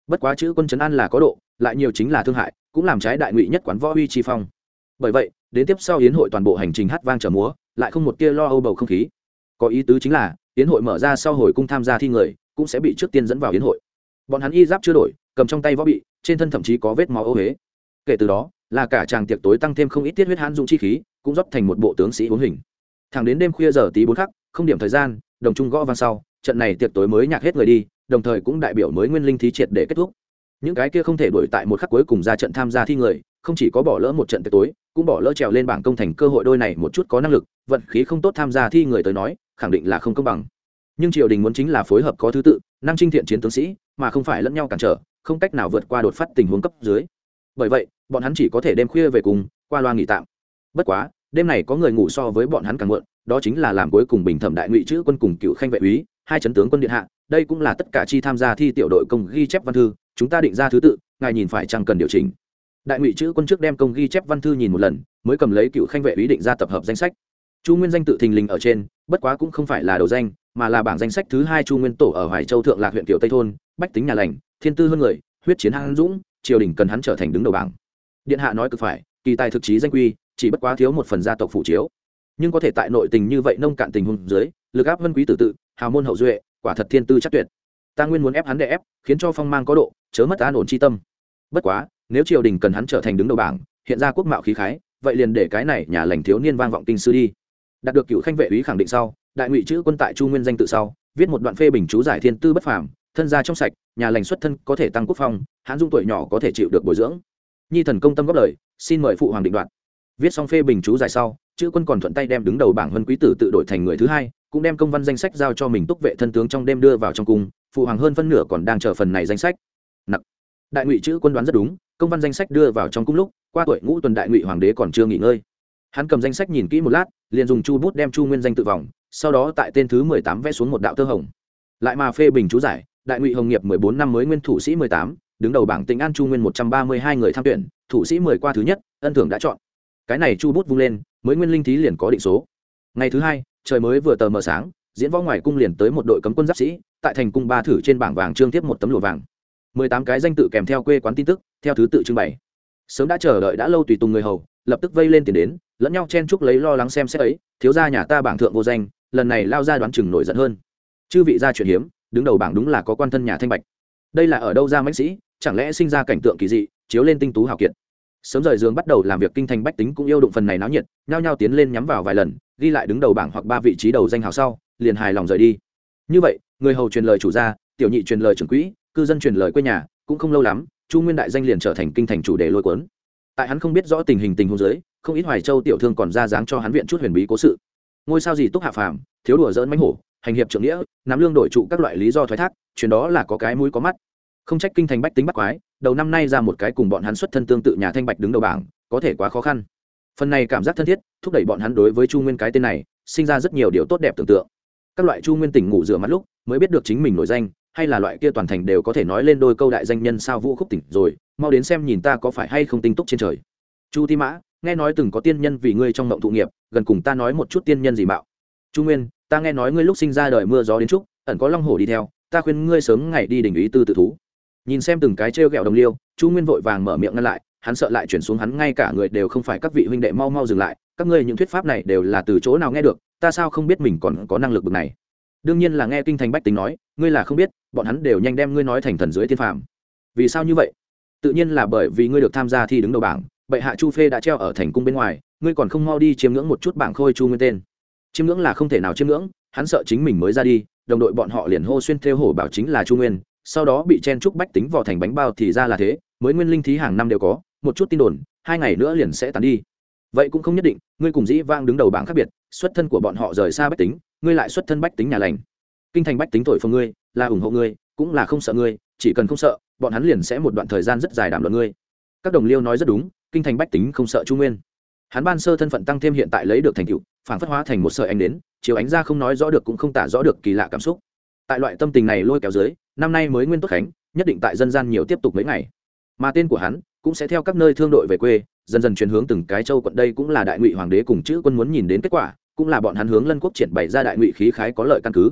Bất quá chữ quân trấn an là có độ, lại nhiều chính là thương hại, cũng làm trái đại ngụy nhất quán võ uy chi phong. Bởi vậy, đến tiếp sau yến hội toàn bộ hành trình hát vang trở múa, lại không một tia lo âu bầu không khí. Có ý tứ chính là yến hội mở ra sau hồi cung tham gia thi người, cũng sẽ bị trước tiên dẫn vào yến hội. Bọn hắn y giáp chưa đổi, cầm trong tay võ bị, trên thân thậm chí có vết máu ô huế kể từ đó, là cả chàng tiệc tối tăng thêm không ít tiết huyết hãn dụng chi khí, cũng rót thành một bộ tướng sĩ uống hình. Thẳng đến đêm khuya giờ tí bốn khắc, không điểm thời gian, đồng trung gõ vang sau, trận này tiệc tối mới nhạc hết người đi, đồng thời cũng đại biểu mới nguyên linh thí triệt để kết thúc. Những cái kia không thể đuổi tại một khắc cuối cùng ra trận tham gia thi người, không chỉ có bỏ lỡ một trận tiệc tối, cũng bỏ lỡ trèo lên bảng công thành cơ hội đôi này một chút có năng lực, vận khí không tốt tham gia thi người tới nói khẳng định là không công bằng. Nhưng triều đình muốn chính là phối hợp có thứ tự, năng trinh thiện chiến tướng sĩ, mà không phải lẫn nhau cản trở, không cách nào vượt qua đột phát tình huống cấp dưới. Bởi vậy, bọn hắn chỉ có thể đêm khuya về cùng, qua loa nghỉ tạm. Bất quá, đêm này có người ngủ so với bọn hắn càng muộn, đó chính là làm cuối cùng bình thẩm đại ngụy chữ quân cùng cựu khanh vệ úy, hai chấn tướng quân điện hạ, đây cũng là tất cả chi tham gia thi tiểu đội công ghi chép văn thư, chúng ta định ra thứ tự, ngài nhìn phải chăng cần điều chỉnh. Đại ngụy chữ quân trước đem công ghi chép văn thư nhìn một lần, mới cầm lấy cựu khanh vệ úy định ra tập hợp danh sách chu nguyên danh tự thình lình ở trên, bất quá cũng không phải là đầu danh, mà là bảng danh sách thứ hai chu nguyên tổ ở hoài châu thượng lạc huyện kiểu tây thôn, bách tính nhà lành, thiên tư hơn người, huyết chiến hăng dũng, triều đình cần hắn trở thành đứng đầu bảng. Điện hạ nói cực phải, kỳ tài thực chí danh quy, chỉ bất quá thiếu một phần gia tộc phủ chiếu. Nhưng có thể tại nội tình như vậy nông cạn tình huống dưới, lực áp vân quý tử tự, hào môn hậu duệ, quả thật thiên tư chắc tuyệt. Ta nguyên muốn ép hắn để ép, khiến cho phong mang có độ, chớ mất an ổn chi tâm. Bất quá, nếu triều đình cần hắn trở thành đứng đầu bảng, hiện ra quốc mạo khí khái, vậy liền để cái này nhà lành thiếu niên vang vọng kinh sư đi đạt được cựu khanh vệ úy khẳng định sau, đại ngụy chữ quân tại chu nguyên danh tự sau, viết một đoạn phê bình chú giải thiên tư bất phàm, thân gia trong sạch, nhà lành xuất thân có thể tăng quốc phong, hãn dung tuổi nhỏ có thể chịu được bồi dưỡng. Nhi thần công tâm góp lời, xin mời phụ hoàng định đoạt. Viết xong phê bình chú giải sau, chữ quân còn thuận tay đem đứng đầu bảng vân quý tử tự đổi thành người thứ hai, cũng đem công văn danh sách giao cho mình túc vệ thân tướng trong đêm đưa vào trong cung, phụ hoàng hơn phân nửa còn đang chờ phần này danh sách. Nặc. Đại ngụy chữ quân đoán rất đúng, công văn danh sách đưa vào trong cung lúc, qua tuổi ngũ tuần đại ngụy hoàng đế còn chưa nghỉ ngơi hắn cầm danh sách nhìn kỹ một lát, liền dùng chu bút đem chu nguyên danh tự vòng, sau đó tại tên thứ mười tám vẽ xuống một đạo tơ hồng. Lại mà phê bình chú giải, đại ngụy hồng nghiệp mười bốn năm mới nguyên thủ sĩ mười tám, đứng đầu bảng tỉnh an chu nguyên một trăm ba mươi hai người tham tuyển, thủ sĩ mười qua thứ nhất, ân thưởng đã chọn. Cái này chu bút vung lên, mới nguyên linh thí liền có định số. Ngày thứ hai, trời mới vừa tờ mờ sáng, diễn võ ngoài cung liền tới một đội cấm quân giáp sĩ, tại thành cung ba thử trên bảng vàng trương tiếp một tấm lụa vàng. mười tám cái danh tự kèm theo quê quán tin tức, theo thứ tự trưng bày. Sớm đã chờ đợi đã lâu tùy tùng người hầu lập tức vây lên tiền đến, lẫn nhau chen chúc lấy lo lắng xem xét ấy, thiếu gia nhà ta bảng thượng vô danh, lần này lao ra đoán chừng nổi giận hơn. Chư vị gia chuyện hiếm, đứng đầu bảng đúng là có quan thân nhà thanh bạch. Đây là ở đâu ra mãnh sĩ, chẳng lẽ sinh ra cảnh tượng kỳ dị, chiếu lên tinh tú hào kiệt. Sớm rời giường bắt đầu làm việc kinh thành bách tính cũng yêu đụng phần này náo nhiệt, nhao nhao tiến lên nhắm vào vài lần, ghi lại đứng đầu bảng hoặc ba vị trí đầu danh hào sau, liền hài lòng rời đi. Như vậy, người hầu truyền lời chủ gia, tiểu nhị truyền lời trưởng quỹ, cư dân truyền lời quê nhà, cũng không lâu lắm, chu nguyên đại danh liền trở thành kinh thành chủ đề lôi cuốn tại hắn không biết rõ tình hình tình huống dưới, không ít hoài châu tiểu thương còn ra dáng cho hắn viện chút huyền bí cố sự. Ngôi sao gì túc hạ phàm, thiếu đùa dỡn mánh hổ, hành hiệp trưởng nghĩa, nắm lương đổi trụ các loại lý do thoái thác, chuyện đó là có cái mũi có mắt. Không trách kinh thành bách tính bắt quái, đầu năm nay ra một cái cùng bọn hắn xuất thân tương tự nhà thanh bạch đứng đầu bảng, có thể quá khó khăn. Phần này cảm giác thân thiết, thúc đẩy bọn hắn đối với chu nguyên cái tên này, sinh ra rất nhiều điều tốt đẹp tưởng tượng. Các loại chu nguyên tỉnh ngủ rửa mắt lúc, mới biết được chính mình nổi danh hay là loại kia toàn thành đều có thể nói lên đôi câu đại danh nhân sao vũ khúc tỉnh rồi, mau đến xem nhìn ta có phải hay không tinh túc trên trời. Chu ti mã, nghe nói từng có tiên nhân vì ngươi trong mộng thụ nghiệp, gần cùng ta nói một chút tiên nhân gì mạo. Chu nguyên, ta nghe nói ngươi lúc sinh ra đời mưa gió đến trúc, ẩn có long hổ đi theo, ta khuyên ngươi sớm ngày đi đỉnh ý tư tự thú. Nhìn xem từng cái trêu ghẹo đồng liêu, chu nguyên vội vàng mở miệng ngăn lại, hắn sợ lại chuyển xuống hắn ngay cả người đều không phải các vị huynh đệ mau mau dừng lại, các ngươi những thuyết pháp này đều là từ chỗ nào nghe được, ta sao không biết mình còn có năng lực bực này đương nhiên là nghe kinh thành bách tính nói, ngươi là không biết, bọn hắn đều nhanh đem ngươi nói thành thần dưới tiên phàm. Vì sao như vậy? Tự nhiên là bởi vì ngươi được tham gia thi đứng đầu bảng, bệ hạ chu phê đã treo ở thành cung bên ngoài, ngươi còn không mau đi chiêm ngưỡng một chút bảng khôi chu nguyên tên. Chiêm ngưỡng là không thể nào chiêm ngưỡng, hắn sợ chính mình mới ra đi, đồng đội bọn họ liền hô xuyên theo hổ bảo chính là chu nguyên, sau đó bị chen trúc bách tính vào thành bánh bao thì ra là thế, mới nguyên linh thí hàng năm đều có, một chút tin đồn, hai ngày nữa liền sẽ tàn đi. Vậy cũng không nhất định, ngươi cùng dĩ vang đứng đầu bảng khác biệt, xuất thân của bọn họ rời xa bách tính ngươi lại xuất thân bách tính nhà lành. Kinh thành bách tính thổi phồng ngươi, là ủng hộ ngươi, cũng là không sợ ngươi, chỉ cần không sợ, bọn hắn liền sẽ một đoạn thời gian rất dài đảm luận ngươi. Các đồng liêu nói rất đúng, kinh thành bách tính không sợ trung nguyên. Hắn ban sơ thân phận tăng thêm hiện tại lấy được thành tựu, phản phất hóa thành một sợi ánh đến, chiếu ánh ra không nói rõ được cũng không tả rõ được kỳ lạ cảm xúc. Tại loại tâm tình này lôi kéo dưới, năm nay mới nguyên tốt khánh, nhất định tại dân gian nhiều tiếp tục mấy ngày. Mà tên của hắn cũng sẽ theo các nơi thương đội về quê, dần dần chuyển hướng từng cái châu quận. Đây cũng là đại ngụy hoàng đế cùng chữ quân muốn nhìn đến kết quả cũng là bọn hắn hướng lân quốc triển bày ra đại ngụy khí khái có lợi căn cứ.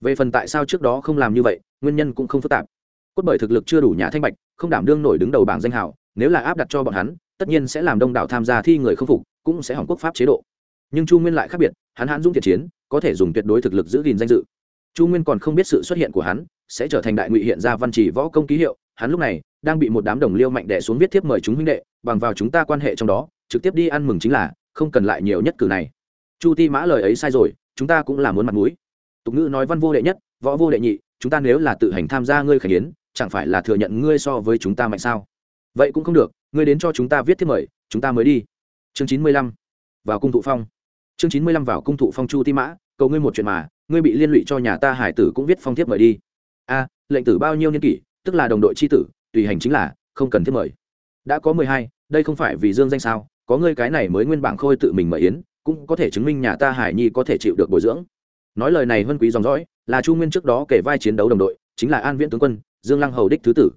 Về phần tại sao trước đó không làm như vậy, nguyên nhân cũng không phức tạp. Cốt bởi thực lực chưa đủ nhà thanh bạch, không đảm đương nổi đứng đầu bảng danh hào, nếu là áp đặt cho bọn hắn, tất nhiên sẽ làm đông đảo tham gia thi người không phục, cũng sẽ hỏng quốc pháp chế độ. Nhưng chu nguyên lại khác biệt, hắn hãn dũng thiện chiến, có thể dùng tuyệt đối thực lực giữ gìn danh dự. Chu nguyên còn không biết sự xuất hiện của hắn, sẽ trở thành đại ngụy hiện ra văn chỉ võ công ký hiệu, hắn lúc này đang bị một đám đồng liêu mạnh đẻ xuống viết thiếp mời chúng huynh đệ, bằng vào chúng ta quan hệ trong đó, trực tiếp đi ăn mừng chính là, không cần lại nhiều nhất cử này chu ti mã lời ấy sai rồi, chúng ta cũng là muốn mặt mũi. Tục ngữ nói văn vô đệ nhất, võ vô đệ nhị, chúng ta nếu là tự hành tham gia ngươi khải yến chẳng phải là thừa nhận ngươi so với chúng ta mạnh sao? Vậy cũng không được, ngươi đến cho chúng ta viết thiết mời, chúng ta mới đi. Chương chín mươi lăm, vào cung thụ phong. Chương chín mươi lăm vào cung thụ phong chu ti mã, cầu ngươi một chuyện mà, ngươi bị liên lụy cho nhà ta hải tử cũng viết phong thiếp mời đi. A, lệnh tử bao nhiêu niên kỷ, tức là đồng đội c h i tử, tùy hành chính là, không cần thiết mời. Đã có mười hai, đây không phải vì dương danh sao, có ngươi cái này mới nguyên bảng khôi tự mình mời yến cũng có thể chứng minh nhà ta hải nhi có thể chịu được bồi dưỡng. Nói lời này vân quý dòng dõi, là chu nguyên trước đó kể vai chiến đấu đồng đội, chính là an viễn tướng quân, dương lăng hầu đích thứ tử.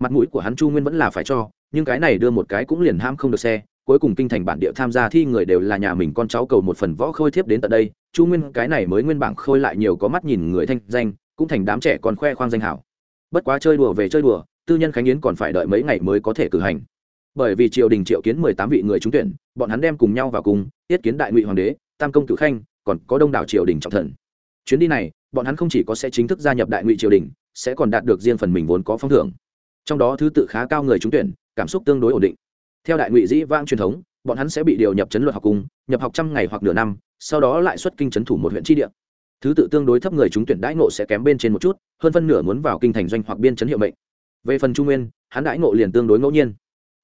Mặt mũi của hắn chu nguyên vẫn là phải cho, nhưng cái này đưa một cái cũng liền ham không được xe, cuối cùng kinh thành bản địa tham gia thi người đều là nhà mình con cháu cầu một phần võ khôi thiếp đến tận đây, chu nguyên cái này mới nguyên bảng khôi lại nhiều có mắt nhìn người thanh danh, cũng thành đám trẻ còn khoe khoang danh hảo. Bất quá chơi đùa về chơi đùa, tư nhân khánh yến còn phải đợi mấy ngày mới có thể cử hành bởi vì triều đình triệu kiến mười tám vị người trúng tuyển, bọn hắn đem cùng nhau vào cùng tiết kiến đại ngụy hoàng đế, tam công cửu khanh, còn có đông đảo triều đình trọng thần. Chuyến đi này, bọn hắn không chỉ có sẽ chính thức gia nhập đại ngụy triều đình, sẽ còn đạt được riêng phần mình vốn có phong thưởng. Trong đó thứ tự khá cao người trúng tuyển, cảm xúc tương đối ổn định. Theo đại ngụy dĩ vang truyền thống, bọn hắn sẽ bị điều nhập chấn luật học cung, nhập học trăm ngày hoặc nửa năm, sau đó lại xuất kinh chấn thủ một huyện tri địa. Thứ tự tương đối thấp người trúng tuyển đãi ngộ sẽ kém bên trên một chút, hơn phân nửa muốn vào kinh thành doanh hoặc biên chấn hiệu mệnh. Về phần trung nguyên, hắn đãi ngộ liền tương đối ngẫu nhiên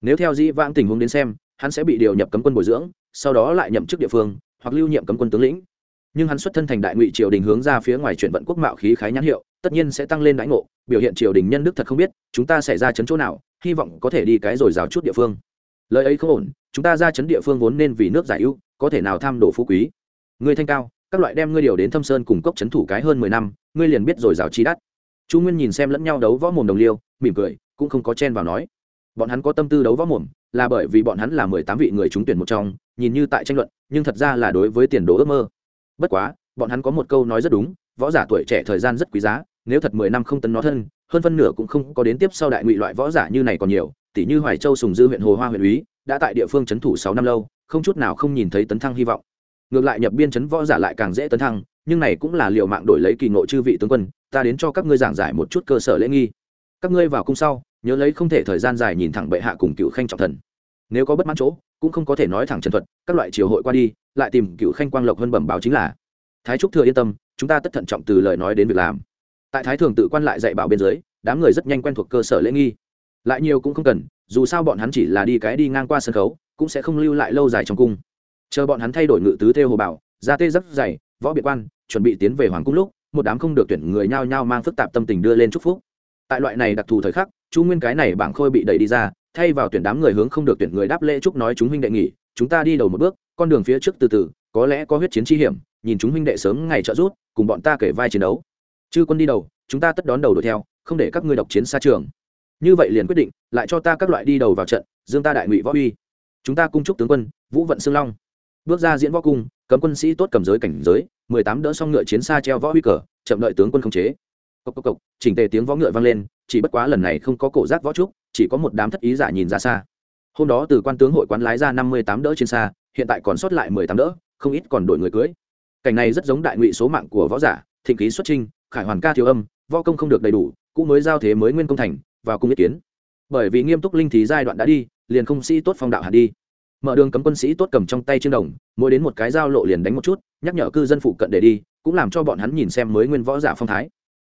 nếu theo dĩ vãng tình huống đến xem, hắn sẽ bị điều nhập cấm quân bồi dưỡng, sau đó lại nhậm chức địa phương, hoặc lưu nhiệm cấm quân tướng lĩnh. Nhưng hắn xuất thân thành đại ngụy triều đình hướng ra phía ngoài chuyển vận quốc mạo khí khái nhãn hiệu, tất nhiên sẽ tăng lên đãi ngộ, biểu hiện triều đình nhân đức thật không biết, chúng ta sẽ ra chấn chỗ nào, hy vọng có thể đi cái rồi rào chút địa phương. Lời ấy không ổn, chúng ta ra chấn địa phương vốn nên vì nước giải ưu, có thể nào tham đồ phú quý. Ngươi thanh cao, các loại đem ngươi điều đến thâm sơn cùng cốc chấn thủ cái hơn mười năm, ngươi liền biết rồi rào chi đắt. Chu nguyên nhìn xem lẫn nhau đấu võ mồm đồng liêu, mỉm cười, cũng không có chen vào nói bọn hắn có tâm tư đấu võ mồm, là bởi vì bọn hắn là mười tám vị người trúng tuyển một trong, nhìn như tại tranh luận, nhưng thật ra là đối với tiền đồ ước mơ. Bất quá, bọn hắn có một câu nói rất đúng, võ giả tuổi trẻ thời gian rất quý giá, nếu thật mười năm không tấn nó thân, hơn phân nửa cũng không có đến tiếp sau đại ngụy loại võ giả như này còn nhiều tỷ như hoài châu sùng dư huyện hồ hoa huyện úy, đã tại địa phương c h ấ n thủ sáu năm lâu, không chút nào không nhìn thấy tấn thăng hy vọng. Ngược lại nhập biên chấn võ giả lại càng dễ tấn thăng, nhưng này cũng là liệu mạng đổi lấy kỳ ngộ chư vị tướng quân, ta đến cho các ngươi giảng giải một chút cơ sở lễ nghi. Các ngươi vào cung sau nhớ lấy không thể thời gian dài nhìn thẳng bệ hạ cùng cựu khanh trọng thần. Nếu có bất mãn chỗ, cũng không có thể nói thẳng trần thuật, các loại triều hội qua đi, lại tìm cựu khanh quang lộc hơn bẩm báo chính là. Thái trúc thừa yên tâm, chúng ta tất thận trọng từ lời nói đến việc làm. Tại thái thường tự quan lại dạy bảo bên dưới, đám người rất nhanh quen thuộc cơ sở lễ nghi. Lại nhiều cũng không cần, dù sao bọn hắn chỉ là đi cái đi ngang qua sân khấu, cũng sẽ không lưu lại lâu dài trong cung. Chờ bọn hắn thay đổi ngự tứ theo hồ bảo, ra tê rất dày, võ biệt quan, chuẩn bị tiến về hoàng cung lúc, một đám không được tuyển người nhao nhao mang phức tạp tâm tình đưa lên chúc phúc. Tại loại này đặc thù thời khắc chu nguyên cái này bảng khôi bị đẩy đi ra thay vào tuyển đám người hướng không được tuyển người đáp lễ chúc nói chúng huynh đệ nghỉ chúng ta đi đầu một bước con đường phía trước từ từ có lẽ có huyết chiến chi hiểm nhìn chúng huynh đệ sớm ngày trợ rút cùng bọn ta kể vai chiến đấu. Chư quân đi đầu chúng ta tất đón đầu đuổi theo không để các ngươi độc chiến xa trường. Như vậy liền quyết định lại cho ta các loại đi đầu vào trận dương ta đại ngụy võ uy. Chúng ta cung chúc tướng quân vũ vận xương long. Bước ra diễn võ cung cấm quân sĩ tốt cầm giới cảnh giới mười tám đỡ xong ngựa chiến xa treo võ uy cờ chậm đợi tướng quân không chế. Cộc cộc cộc, chỉnh tề tiếng võ ngựa vang lên chỉ bất quá lần này không có cổ giác võ trúc, chỉ có một đám thất ý giả nhìn ra xa. Hôm đó từ quan tướng hội quán lái ra năm mươi tám đỡ trên xa, hiện tại còn sót lại mười tám đỡ, không ít còn đổi người cưới. Cảnh này rất giống đại ngụy số mạng của võ giả, thịnh khí xuất trinh, khải hoàn ca thiếu âm, võ công không được đầy đủ, cũ mới giao thế mới nguyên công thành, vào cung ý kiến. Bởi vì nghiêm túc linh thì giai đoạn đã đi, liền không sĩ tốt phong đạo hạt đi. Mở đường cấm quân sĩ tốt cầm trong tay trên đồng, mỗi đến một cái giao lộ liền đánh một chút, nhắc nhở cư dân phụ cận để đi, cũng làm cho bọn hắn nhìn xem mới nguyên võ giả phong thái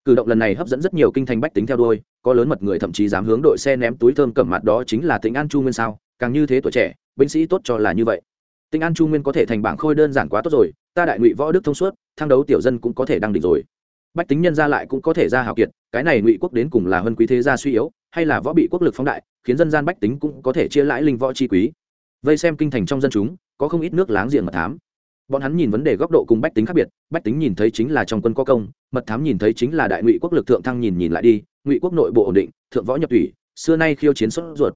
cử động lần này hấp dẫn rất nhiều kinh thành bách tính theo đuôi, có lớn mật người thậm chí dám hướng đội xe ném túi thơm cẩm mặt đó chính là tĩnh an chu nguyên sao? Càng như thế tuổi trẻ, binh sĩ tốt cho là như vậy. Tĩnh an chu nguyên có thể thành bảng khôi đơn giản quá tốt rồi, ta đại ngụy võ đức thông suốt thang đấu tiểu dân cũng có thể đăng đỉnh rồi. Bách tính nhân ra lại cũng có thể ra hào kiệt, cái này ngụy quốc đến cùng là hơn quý thế gia suy yếu, hay là võ bị quốc lực phóng đại, khiến dân gian bách tính cũng có thể chia lãi linh võ chi quý. Vây xem kinh thành trong dân chúng, có không ít nước láng giềng mật thám bọn hắn nhìn vấn đề góc độ cùng bách tính khác biệt, bách tính nhìn thấy chính là trong quân có công, mật thám nhìn thấy chính là đại ngụy quốc lực thượng thăng nhìn nhìn lại đi, ngụy quốc nội bộ ổn định, thượng võ nhập thủy, xưa nay khiêu chiến xuất ruột.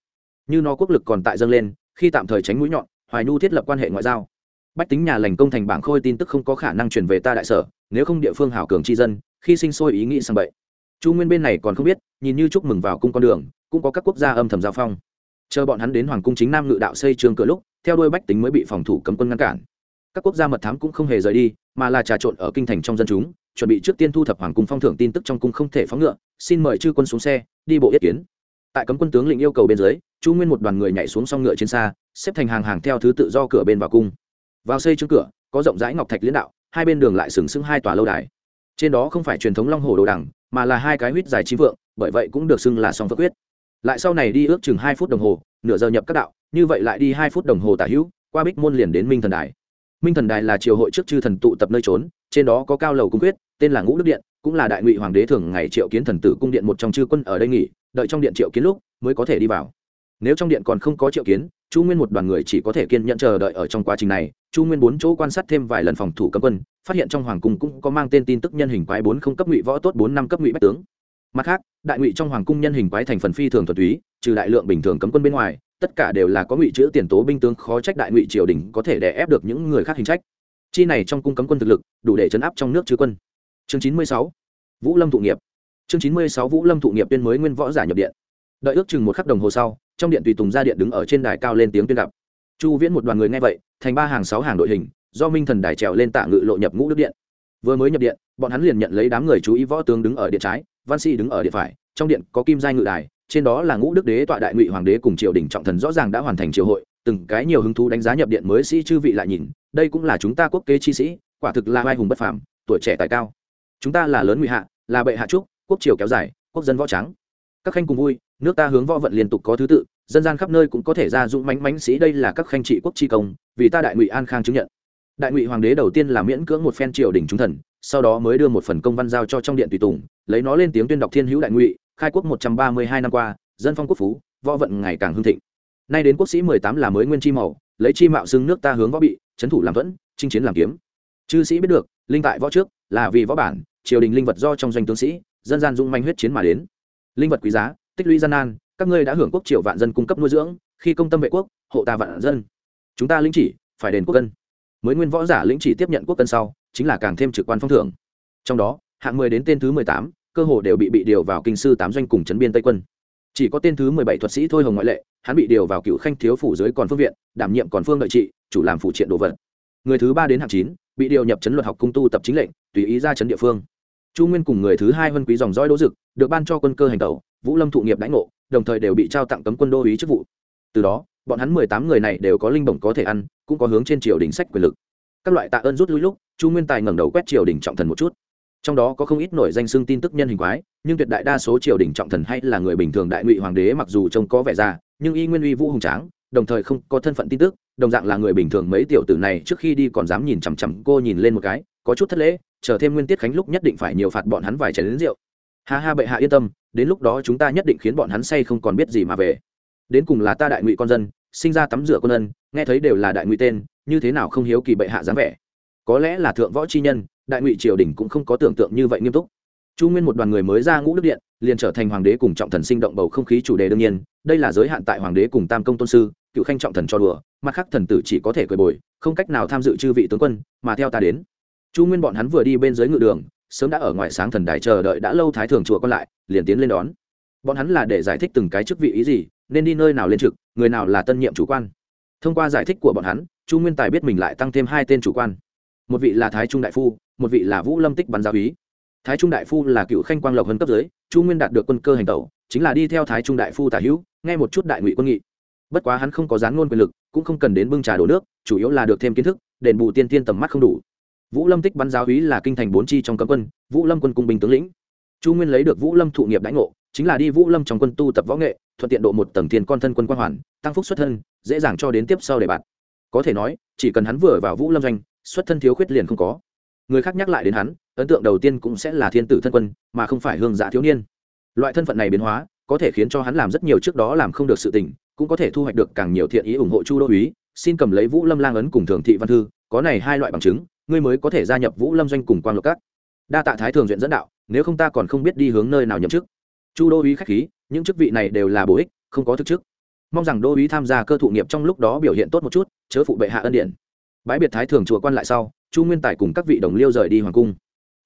Như nó quốc lực còn tại dâng lên, khi tạm thời tránh mũi nhọn, hoài nhu thiết lập quan hệ ngoại giao. Bách tính nhà lành công thành bảng khôi tin tức không có khả năng truyền về ta đại sở, nếu không địa phương hảo cường tri dân, khi sinh sôi ý nghĩ sang bậy. Chu nguyên bên này còn không biết, nhìn như chúc mừng vào cung con đường, cũng có các quốc gia âm thầm giao phong. Chờ bọn hắn đến hoàng cung chính nam ngự đạo xây trường cửa lúc, theo đuôi bách tính mới bị phòng thủ cấm quân ngăn cản các quốc gia mật thám cũng không hề rời đi, mà là trà trộn ở kinh thành trong dân chúng, chuẩn bị trước tiên thu thập hoàng cung phong thưởng tin tức trong cung không thể phóng ngựa, xin mời chư quân xuống xe, đi bộ yết kiến. Tại cấm quân tướng lĩnh yêu cầu bên dưới, chu nguyên một đoàn người nhảy xuống s ngựa trên xa, xếp thành hàng hàng theo thứ tự do cửa bên vào cung. Vào xây trước cửa, có rộng rãi ngọc thạch liên đạo, hai bên đường lại sừng sững hai tòa lâu đài. Trên đó không phải truyền thống long hồ đồ đằng, mà là hai cái huýt dài chí vượng, bởi vậy cũng được xưng là song phước huyết. Lại sau này đi ước chừng hai phút đồng hồ, nửa giờ nhập các đạo, như vậy lại đi hai phút đồng hồ tả hữu, qua bích môn liền đến minh thần đài minh thần đài là triều hội trước chư thần tụ tập nơi trốn, trên đó có cao lầu cung quyết, tên là ngũ đức điện, cũng là đại ngụy hoàng đế thường ngày triệu kiến thần tử cung điện một trong chư quân ở đây nghỉ, đợi trong điện triệu kiến lúc mới có thể đi vào. Nếu trong điện còn không có triệu kiến, chu nguyên một đoàn người chỉ có thể kiên nhận chờ đợi ở trong quá trình này. Chu nguyên bốn chỗ quan sát thêm vài lần phòng thủ cấm quân, phát hiện trong hoàng cung cũng có mang tên tin tức nhân hình quái bốn không cấp ngụy võ tốt bốn năm cấp ngụy bách tướng. Mặt khác, đại ngụy trong hoàng cung nhân hình quái thành phần phi thường thuần túy, trừ đại lượng bình thường cấm quân bên ngoài tất cả đều là có ngụy chữ tiền tố binh tướng khó trách đại ngụy triều đình có thể đè ép được những người khác hình trách. Chi này trong cung cấm quân thực lực, đủ để chấn áp trong nước chứ quân. Chương chín mươi sáu, vũ lâm thụ nghiệp. Chương chín mươi sáu, vũ lâm thụ nghiệp tuyên mới nguyên võ giả nhập điện. Đợi ước chừng một khắc đồng hồ sau, trong điện tùy tùng ra điện đứng ở trên đài cao lên tiếng tuyên gặp. Chu viễn một đoàn người nghe vậy, thành ba hàng sáu hàng đội hình, do minh thần đài trèo lên tạ ngự lộ nhập ngũ đức điện. Vừa mới nhập điện, bọn hắn liền nhận lấy đám người chú ý võ tướng đứng ở điện trái, văn sĩ đứng ở điện phải, trong điện có kim giai ngự đài trên đó là ngũ đức đế tọa đại ngụy hoàng đế cùng triều đình trọng thần rõ ràng đã hoàn thành triều hội, từng cái nhiều hứng thú đánh giá nhập điện mới sĩ chư vị lại nhìn, đây cũng là chúng ta quốc kế chi sĩ, quả thực là vai hùng bất phàm, tuổi trẻ tài cao. Chúng ta là lớn ngụy hạ, là bệ hạ trúc, quốc triều kéo dài, quốc dân võ trắng. Các khanh cùng vui, nước ta hướng võ vận liên tục có thứ tự, dân gian khắp nơi cũng có thể ra dũng mánh mánh sĩ, đây là các khanh trị quốc tri công, vì ta đại ngụy an khang chứng nhận. Đại ngụy hoàng đế đầu tiên là miễn cưỡng một phen triều đình trung thần, sau đó mới đưa một phần công văn giao cho trong điện tùy tùng, lấy nó lên tiếng tuyên đọc thiên hữu đại ngụy khai quốc một trăm ba mươi hai năm qua, dân phong quốc phú, võ vận ngày càng hưng thịnh. Nay đến quốc sĩ mười tám là mới nguyên chi màu, lấy chi mạo xưng nước ta hướng võ bị trấn thủ làm thuẫn, chinh chiến làm kiếm. Chư sĩ biết được, linh tại võ trước, là vì võ bản, triều đình linh vật do trong doanh tướng sĩ, dân gian dung manh huyết chiến mà đến. Linh vật quý giá, tích lũy gian nan, các ngươi đã hưởng quốc triều vạn dân cung cấp nuôi dưỡng, khi công tâm vệ quốc, hộ ta vạn dân. Chúng ta lĩnh chỉ, phải đền quốc cân. Mới nguyên võ giả lĩnh chỉ tiếp nhận quốc cân sau, chính là càng thêm trực quan phong thưởng. Trong đó, hạng mười đến tên thứ mười tám cơ hồ đều bị bị điều vào kinh sư tám doanh cùng chấn biên tây quân. Chỉ có tên thứ mười bảy thuật sĩ thôi hồng ngoại lệ, hắn bị điều vào cựu khanh thiếu phủ dưới còn phương viện, đảm nhiệm còn phương đợi trị, chủ làm phụ triện đồ vật. Người thứ ba đến hạng chín, bị điều nhập chấn luật học cung tu tập chính lệnh, tùy ý ra chấn địa phương. Chu nguyên cùng người thứ hai huân quý dòng dõi đỗ dực, được ban cho quân cơ hành tẩu, vũ lâm thụ nghiệp đãi ngộ, đồng thời đều bị trao tặng cấm quân đô ý chức vụ. Từ đó, bọn hắn mười tám người này đều có linh bổng có thể ăn, cũng có hướng trên triều đình sách quyền lực. Các loại tạ ơn rút lui lúc, chu nguyên tài ngẩng đầu quét triều đình trọng thần một chút trong đó có không ít nổi danh xưng tin tức nhân hình quái, nhưng tuyệt đại đa số triều đình trọng thần hay là người bình thường đại ngụy hoàng đế mặc dù trông có vẻ già, nhưng y nguyên uy vũ hùng tráng, đồng thời không có thân phận tin tức, đồng dạng là người bình thường mấy tiểu tử này trước khi đi còn dám nhìn chằm chằm cô nhìn lên một cái, có chút thất lễ, chờ thêm nguyên tiết khánh lúc nhất định phải nhiều phạt bọn hắn vài chén đến rượu. Ha ha bệ hạ yên tâm, đến lúc đó chúng ta nhất định khiến bọn hắn say không còn biết gì mà về. Đến cùng là ta đại ngụy con dân, sinh ra tắm rửa con dân nghe thấy đều là đại ngụy tên, như thế nào không hiếu kỳ bệ hạ dáng vẻ. Có lẽ là thượng võ chi nhân đại ngụy triều đình cũng không có tưởng tượng như vậy nghiêm túc. Chu nguyên một đoàn người mới ra ngũ đức điện, liền trở thành hoàng đế cùng trọng thần sinh động bầu không khí chủ đề đương nhiên, đây là giới hạn tại hoàng đế cùng tam công tôn sư, cựu khanh trọng thần cho đùa, mặt khác thần tử chỉ có thể cười bồi, không cách nào tham dự chư vị tướng quân, mà theo ta đến. Chu nguyên bọn hắn vừa đi bên dưới ngự đường, sớm đã ở ngoài sáng thần đài chờ đợi đã lâu thái thường chùa còn lại, liền tiến lên đón. Bọn hắn là để giải thích từng cái chức vị ý gì, nên đi nơi nào lên trực, người nào là tân nhiệm chủ quan. Thông qua giải thích của bọn hắn, chu nguyên tài biết mình lại tăng thêm hai tên chủ quan một vị là thái trung đại phu, một vị là vũ lâm tích bắn giáo úy. Thái trung đại phu là cựu khanh quang lộc hơn cấp dưới chu nguyên đạt được quân cơ hành tẩu, chính là đi theo thái trung đại phu tả hữu, nghe một chút đại ngụy quân nghị. Bất quá hắn không có gián ngôn quyền lực, cũng không cần đến bưng trà đổ nước, chủ yếu là được thêm kiến thức, đền bù tiên tiên tầm mắt không đủ. Vũ lâm tích bắn giáo úy là kinh thành bốn chi trong cấm quân, vũ lâm quân cung binh tướng lĩnh. Chu nguyên lấy được vũ lâm thụ nghiệp đãi ngộ, chính là đi vũ lâm trong quân tu tập võ nghệ, thuận tiện độ một tầng tiền con thân quân quan hoàn, tăng phúc xuất thân, dễ dàng cho đến tiếp sau để bạn có thể nói, chỉ cần hắn vừa vào vũ lâm doanh xuất thân thiếu khuyết liền không có. Người khác nhắc lại đến hắn, ấn tượng đầu tiên cũng sẽ là thiên tử thân quân, mà không phải hương giả thiếu niên. Loại thân phận này biến hóa, có thể khiến cho hắn làm rất nhiều trước đó làm không được sự tình, cũng có thể thu hoạch được càng nhiều thiện ý ủng hộ chu đô uý xin cầm lấy vũ lâm lang ấn cùng thường thị văn thư, có này hai loại bằng chứng, ngươi mới có thể gia nhập vũ lâm doanh cùng quan lộc các. Đa tạ thái thường duyện dẫn đạo, nếu không ta còn không biết đi hướng nơi nào nhậm chức. Chu đô uý khách khí, những chức vị này đều là bổ ích, không có thực chức. Mong rằng đô uý tham gia cơ thụ nghiệp trong lúc đó biểu hiện tốt một chút, chớ phụ bệ hạ ân điển bãi biệt thái thường chùa quan lại sau, chu nguyên tài cùng các vị đồng liêu rời đi hoàng cung.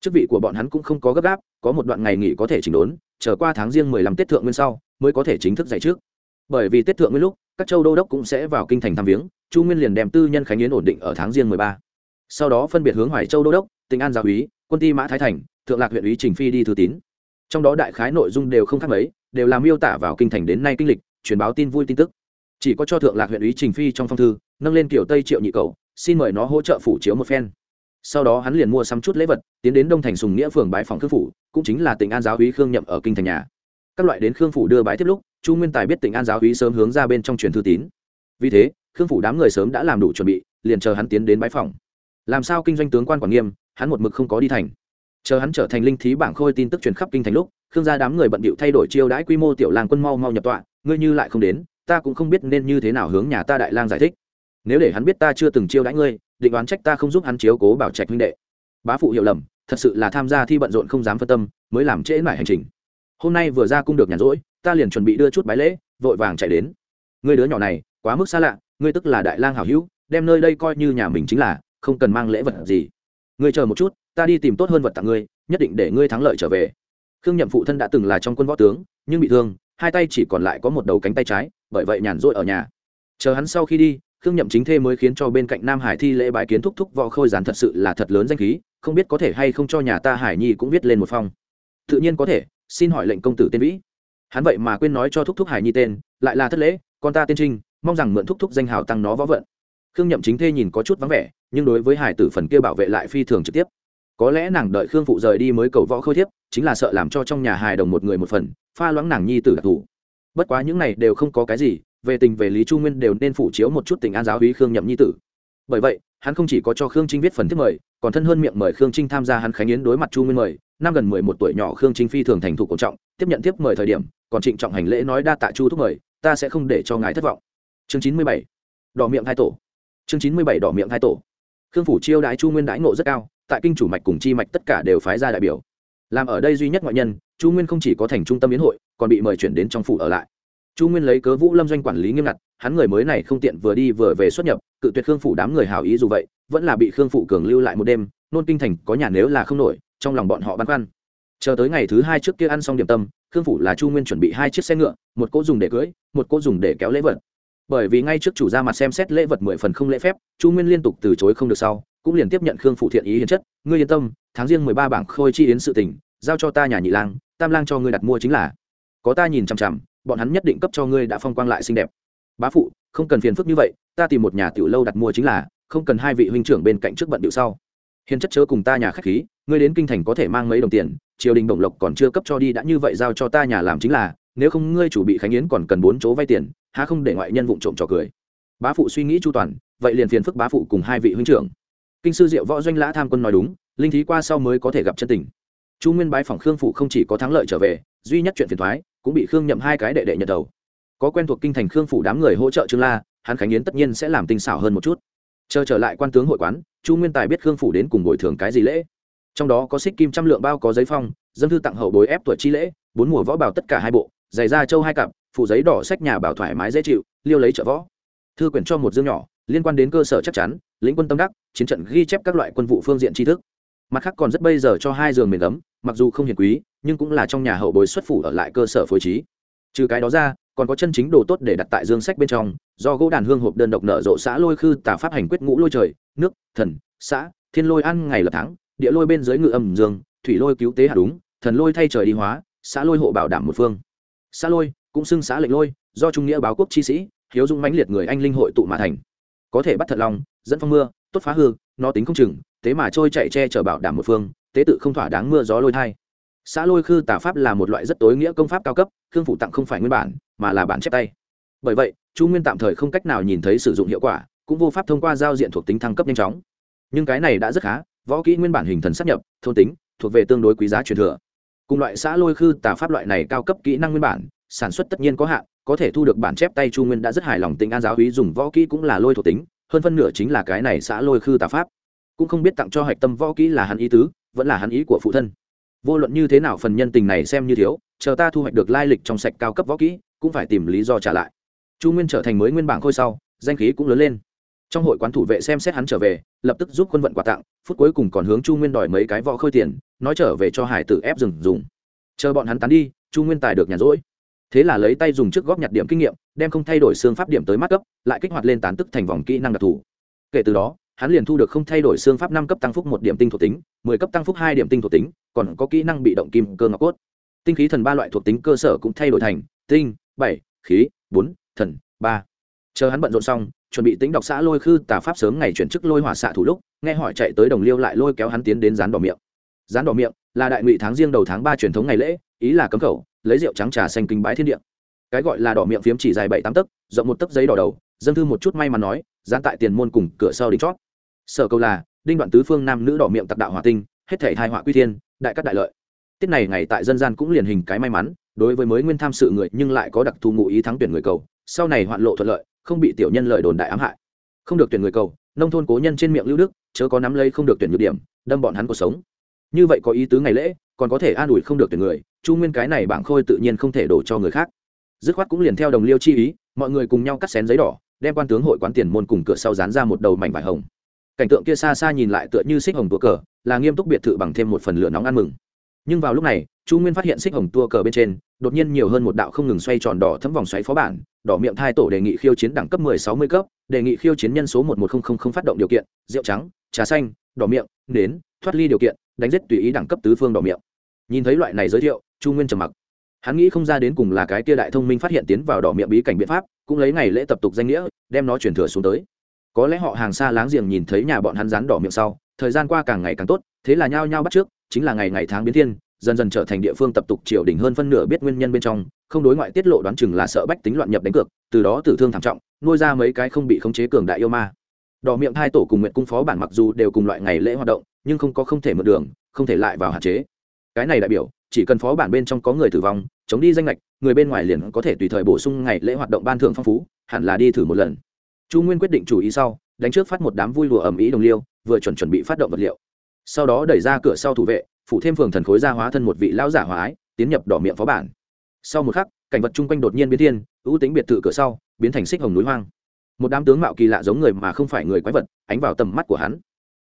Chức vị của bọn hắn cũng không có gấp gáp, có một đoạn ngày nghỉ có thể chỉnh đốn trở qua tháng riêng mười lăm tết thượng nguyên sau, mới có thể chính thức dạy trước. Bởi vì tết thượng nguyên lúc, các châu đô đốc cũng sẽ vào kinh thành thăm viếng, chu nguyên liền đem tư nhân khánh yến ổn định ở tháng riêng mười ba. Sau đó phân biệt hướng hoài châu đô đốc tỉnh an giáo úy, quân ty mã thái thành, thượng lạc huyện úy trình phi đi thư tín. Trong đó đại khái nội dung đều không khác mấy, đều làm miêu tả vào kinh thành đến nay kinh lịch, truyền báo tin vui tin tức. Chỉ có cho thượng lạc huyện úy trình phi trong phong thư, nâng lên kiểu tây triệu nhị cầu xin mời nó hỗ trợ phủ chiếu một phen. Sau đó hắn liền mua sắm chút lễ vật, tiến đến đông thành sùng nghĩa phường bái phòng khương phủ, cũng chính là tỉnh an giáo úy khương nhậm ở kinh thành nhà. Các loại đến khương phủ đưa bái tiếp lúc, chu nguyên tài biết tỉnh an giáo úy sớm hướng ra bên trong truyền thư tín. Vì thế, khương phủ đám người sớm đã làm đủ chuẩn bị, liền chờ hắn tiến đến bái phòng. Làm sao kinh doanh tướng quan quản nghiêm, hắn một mực không có đi thành. Chờ hắn trở thành linh thí bảng khôi tin tức truyền khắp kinh thành lúc, khương gia đám người bận bịu thay đổi chiêu đãi quy mô tiểu làng quân mau mau nhập tọa, ngươi như lại không đến, ta cũng không biết nên như thế nào hướng nhà ta đại lang giải thích nếu để hắn biết ta chưa từng chiêu đãi ngươi, định đoán trách ta không giúp hắn chiếu cố bảo trạch huynh đệ. Bá phụ hiểu lầm, thật sự là tham gia thi bận rộn không dám phân tâm, mới làm trễ mãi hành trình. Hôm nay vừa ra cung được nhàn rỗi, ta liền chuẩn bị đưa chút bái lễ, vội vàng chạy đến. Người đứa nhỏ này, quá mức xa lạ, ngươi tức là đại lang hảo hữu, đem nơi đây coi như nhà mình chính là, không cần mang lễ vật gì. Ngươi chờ một chút, ta đi tìm tốt hơn vật tặng ngươi, nhất định để ngươi thắng lợi trở về. Khương nhậm phụ thân đã từng là trong quân võ tướng, nhưng bị thương, hai tay chỉ còn lại có một đầu cánh tay trái, bởi vậy nhàn rỗi ở nhà. Chờ hắn sau khi đi khương nhậm chính thê mới khiến cho bên cạnh nam hải thi lễ bái kiến thúc thúc võ khôi giản thật sự là thật lớn danh khí, không biết có thể hay không cho nhà ta hải nhi cũng viết lên một phong. Tự nhiên có thể, xin hỏi lệnh công tử tên vĩ. Hắn vậy mà quên nói cho thúc thúc hải nhi tên, lại là thất lễ, con ta tên trinh, mong rằng mượn thúc thúc danh hào tăng nó võ vận. Khương nhậm chính thê nhìn có chút vắng vẻ, nhưng đối với hải tử phần kia bảo vệ lại phi thường trực tiếp. Có lẽ nàng đợi khương phụ rời đi mới cầu võ khôi thiếp, chính là sợ làm cho trong nhà hài đồng một người một phần, pha loãng nàng nhi tử đặc thù. Bất quá những này đều không có cái gì về tình về lý chu nguyên đều nên phủ chiếu một chút tình an giáo hí khương nhậm nhi tử. Bởi vậy, hắn không chỉ có cho khương trinh viết phần thiết mời, còn thân hơn miệng mời khương trinh tham gia hắn khánh yến đối mặt chu nguyên mời. Năm gần mười một tuổi nhỏ khương trinh phi thường thành thục cổ trọng, tiếp nhận tiếp mời thời điểm, còn trịnh trọng hành lễ nói đa tạ chu thúc mời, ta sẽ không để cho ngài thất vọng. Chương chín mươi bảy, đỏ miệng hai tổ. Chương chín mươi bảy, đỏ miệng hai tổ. Khương phủ chiêu đãi chu nguyên đãi ngộ rất cao, tại kinh chủ mạch cùng chi mạch tất cả đều phái ra đại biểu. Làm ở đây duy nhất ngoại nhân, chu nguyên không chỉ có thành trung tâm yến hội, còn bị mời chuyển đến trong phủ ở lại chu nguyên lấy cớ vũ lâm doanh quản lý nghiêm ngặt, hắn người mới này không tiện vừa đi vừa về xuất nhập, cự tuyệt khương phủ đám người hào ý dù vậy, vẫn là bị khương phụ cường lưu lại một đêm, nôn kinh thành có nhà nếu là không nổi, trong lòng bọn họ băn khoăn. Chờ tới ngày thứ hai trước kia ăn xong điểm tâm, khương phủ là chu nguyên chuẩn bị hai chiếc xe ngựa, một cỗ dùng để cưới, một cỗ dùng để kéo lễ vật. Bởi vì ngay trước chủ ra mặt xem xét lễ vật mười phần không lễ phép, chu nguyên liên tục từ chối không được sau, cũng liền tiếp nhận khương phụ thiện ý hiến chất, ngươi yên tâm, tháng riêng mười ba bảng khôi chi yến sự tình, giao cho ta nhà nhị lang, tam lang cho ngươi đặt mua chính là. Có ta nhìn chằm chằm bọn hắn nhất định cấp cho ngươi đã phong quang lại xinh đẹp. Bá phụ, không cần phiền phức như vậy, ta tìm một nhà tiểu lâu đặt mua chính là, không cần hai vị huynh trưởng bên cạnh trước bận điệu sau. Hiền chất chớ cùng ta nhà khách khí, ngươi đến kinh thành có thể mang mấy đồng tiền, triều đình động lộc còn chưa cấp cho đi đã như vậy giao cho ta nhà làm chính là, nếu không ngươi chủ bị khánh yến còn cần bốn chỗ vay tiền, há không để ngoại nhân vụng trộm trò cười. Bá phụ suy nghĩ chu toàn, vậy liền phiền phức bá phụ cùng hai vị huynh trưởng. Kinh sư diệu võ doanh lã tham quân nói đúng, linh thí qua sau mới có thể gặp chân tình. Chu nguyên bái phòng khương phụ không chỉ có thắng lợi trở về, duy nhất chuyện phiền thoái cũng bị khương nhậm hai cái đệ đệ nhận đầu. Có quen thuộc kinh thành khương phủ đám người hỗ trợ trương la, hắn khánh yến tất nhiên sẽ làm tinh xảo hơn một chút. Chờ trở lại quan tướng hội quán, chu nguyên tài biết khương phủ đến cùng bồi thường cái gì lễ. Trong đó có xích kim trăm lượng bao có giấy phong, dân thư tặng hậu bối ép tuổi chi lễ, bốn mùa võ bảo tất cả hai bộ, giày da châu hai cặp, phụ giấy đỏ sách nhà bảo thoải mái dễ chịu, liêu lấy trợ võ. Thư quyển cho một dương nhỏ, liên quan đến cơ sở chắc chắn, lĩnh quân tâm đắc, chiến trận ghi chép các loại quân vụ phương diện tri thức. Mặt khác còn rất bây giờ cho hai giường miền ấm mặc dù không hiền quý, nhưng cũng là trong nhà hậu bối xuất phủ ở lại cơ sở phối trí. Trừ cái đó ra, còn có chân chính đồ tốt để đặt tại dương sách bên trong, do gỗ đàn hương hộp đơn độc nở rộ xã lôi khư tả pháp hành quyết ngũ lôi trời, nước, thần, xã, thiên lôi ăn ngày lập tháng, địa lôi bên dưới ngự âm dương, thủy lôi cứu tế hạ đúng, thần lôi thay trời đi hóa, xã lôi hộ bảo đảm một phương. Xã lôi, cũng xưng xã lệnh lôi, do trung nghĩa báo quốc chi sĩ, hiếu dung mãnh liệt người anh linh hội tụ mà thành. Có thể bắt thật lòng, dẫn phong mưa, tốt phá hư, nó tính không chừng, thế mà trôi chạy che chở bảo đảm một phương tế tự không thỏa đáng mưa gió lôi thai. Xã lôi khư tà pháp là một loại rất tối nghĩa công pháp cao cấp, khương phụ tặng không phải nguyên bản, mà là bản chép tay. Bởi vậy, chu nguyên tạm thời không cách nào nhìn thấy sử dụng hiệu quả, cũng vô pháp thông qua giao diện thuộc tính thăng cấp nhanh chóng. Nhưng cái này đã rất khá, võ kỹ nguyên bản hình thần sắp nhập, thôn tính, thuộc về tương đối quý giá truyền thừa. Cùng loại xã lôi khư tà pháp loại này cao cấp kỹ năng nguyên bản, sản xuất tất nhiên có hạn, có thể thu được bản chép tay chu nguyên đã rất hài lòng tình an giáo hí dùng võ kỹ cũng là lôi thuộc tính, hơn phân nửa chính là cái này xã lôi khư tà pháp cũng không biết tặng cho hạch tâm võ kỹ là hắn ý tứ, vẫn là hắn ý của phụ thân. Vô luận như thế nào phần nhân tình này xem như thiếu, chờ ta thu hoạch được lai lịch trong sạch cao cấp võ kỹ, cũng phải tìm lý do trả lại. Chu nguyên trở thành mới nguyên bảng khôi sau, danh khí cũng lớn lên. Trong hội quán thủ vệ xem xét hắn trở về, lập tức giúp quân vận quà tặng, phút cuối cùng còn hướng chu nguyên đòi mấy cái võ khôi tiền, nói trở về cho hải tử ép rừng dùng. Chờ bọn hắn tán đi, chu nguyên tài được nhàn rỗi. Thế là lấy tay dùng trước góp nhặt điểm kinh nghiệm, đem không thay đổi xương pháp điểm tới mắt cấp, lại kích hoạt lên tán tức thành vòng kỹ năng đặc thù. Kể từ đó hắn liền thu được không thay đổi xương pháp năm cấp tăng phúc một điểm tinh thuộc tính, mười cấp tăng phúc hai điểm tinh thuộc tính, còn có kỹ năng bị động kim cơ ngọc cốt. Tinh khí thần ba loại thuộc tính cơ sở cũng thay đổi thành tinh, bảy, khí, bốn, thần, ba. Chờ hắn bận rộn xong, chuẩn bị tính đọc xã lôi khư tà pháp sớm ngày chuyển chức lôi hỏa xạ thủ lúc, nghe hỏi chạy tới đồng liêu lại lôi kéo hắn tiến đến rán đỏ miệng. Rán đỏ miệng là đại ngụy tháng riêng đầu tháng ba truyền thống ngày lễ, ý là cấm khẩu, lấy rượu trắng trà xanh kinh bái thiên địa. Cái gọi là đỏ miệng phiếm chỉ dài bảy tám tấc, rộng một tấc giấy đỏ đầu, dân thư một chút may mà nói dán tại tiền môn cùng cửa sau đính chót sở câu là, đinh đoạn tứ phương nam nữ đỏ miệng tặc đạo hòa tinh, hết thể thai họa quy thiên, đại cắt đại lợi. Tiết này ngày tại dân gian cũng liền hình cái may mắn, đối với mới nguyên tham sự người nhưng lại có đặc thù ngụ ý thắng tuyển người cầu, sau này hoạn lộ thuận lợi, không bị tiểu nhân lợi đồn đại ám hại. Không được tuyển người cầu, nông thôn cố nhân trên miệng lưu đức, chớ có nắm lấy không được tuyển nhược điểm, đâm bọn hắn cuộc sống. Như vậy có ý tứ ngày lễ, còn có thể an ủi không được tuyển người, chu nguyên cái này bảng khôi tự nhiên không thể đổ cho người khác. Dứt khoát cũng liền theo đồng liêu chi ý, mọi người cùng nhau cắt xén giấy đỏ, đem quan tướng hội quán tiền môn cùng cửa sau dán ra một đầu mảnh vải hồng cảnh tượng kia xa xa nhìn lại tựa như xích hồng tua cờ, là nghiêm túc biệt thự bằng thêm một phần lửa nóng ăn mừng. Nhưng vào lúc này, chu nguyên phát hiện xích hồng tua cờ bên trên, đột nhiên nhiều hơn một đạo không ngừng xoay tròn đỏ thấm vòng xoáy phó bản, đỏ miệng thai tổ đề nghị khiêu chiến đẳng cấp 10-60 cấp, đề nghị khiêu chiến nhân số 11000 phát động điều kiện, rượu trắng, trà xanh, đỏ miệng, nến, thoát ly điều kiện, đánh giết tùy ý đẳng cấp tứ phương đỏ miệng. Nhìn thấy loại này giới thiệu, chu nguyên trầm mặc. Hắn nghĩ không ra đến cùng là cái tia đại thông minh phát hiện tiến vào đỏ miệng bí cảnh biện pháp, cũng lấy ngày lễ tập tục danh nghĩa, đem nó truyền thừa xuống tới có lẽ họ hàng xa láng giềng nhìn thấy nhà bọn hắn rán đỏ miệng sau, thời gian qua càng ngày càng tốt, thế là nhao nhao bắt trước, chính là ngày ngày tháng biến thiên, dần dần trở thành địa phương tập tục triều đình hơn phân nửa biết nguyên nhân bên trong, không đối ngoại tiết lộ đoán chừng là sợ bách tính loạn nhập đánh cược, từ đó tử thương thảm trọng, nuôi ra mấy cái không bị khống chế cường đại yêu ma. Đỏ miệng hai tổ cùng nguyện cung phó bản mặc dù đều cùng loại ngày lễ hoạt động, nhưng không có không thể mượn đường, không thể lại vào hạn chế. Cái này đại biểu, chỉ cần phó bản bên trong có người tử vong, chống đi danh lệch người bên ngoài liền có thể tùy thời bổ sung ngày lễ hoạt động ban thưởng phong phú, hẳn là đi thử một lần chu nguyên quyết định chủ ý sau, đánh trước phát một đám vui lùa ẩm ý đồng liêu, vừa chuẩn chuẩn bị phát động vật liệu. Sau đó đẩy ra cửa sau thủ vệ, phủ thêm phường thần khối ra hóa thân một vị lão giả hóa ái, tiến nhập đỏ miệng phó bản. Sau một khắc, cảnh vật chung quanh đột nhiên biến thiên, ưu tính biệt thự cửa sau, biến thành xích hồng núi hoang. Một đám tướng mạo kỳ lạ giống người mà không phải người quái vật, ánh vào tầm mắt của hắn.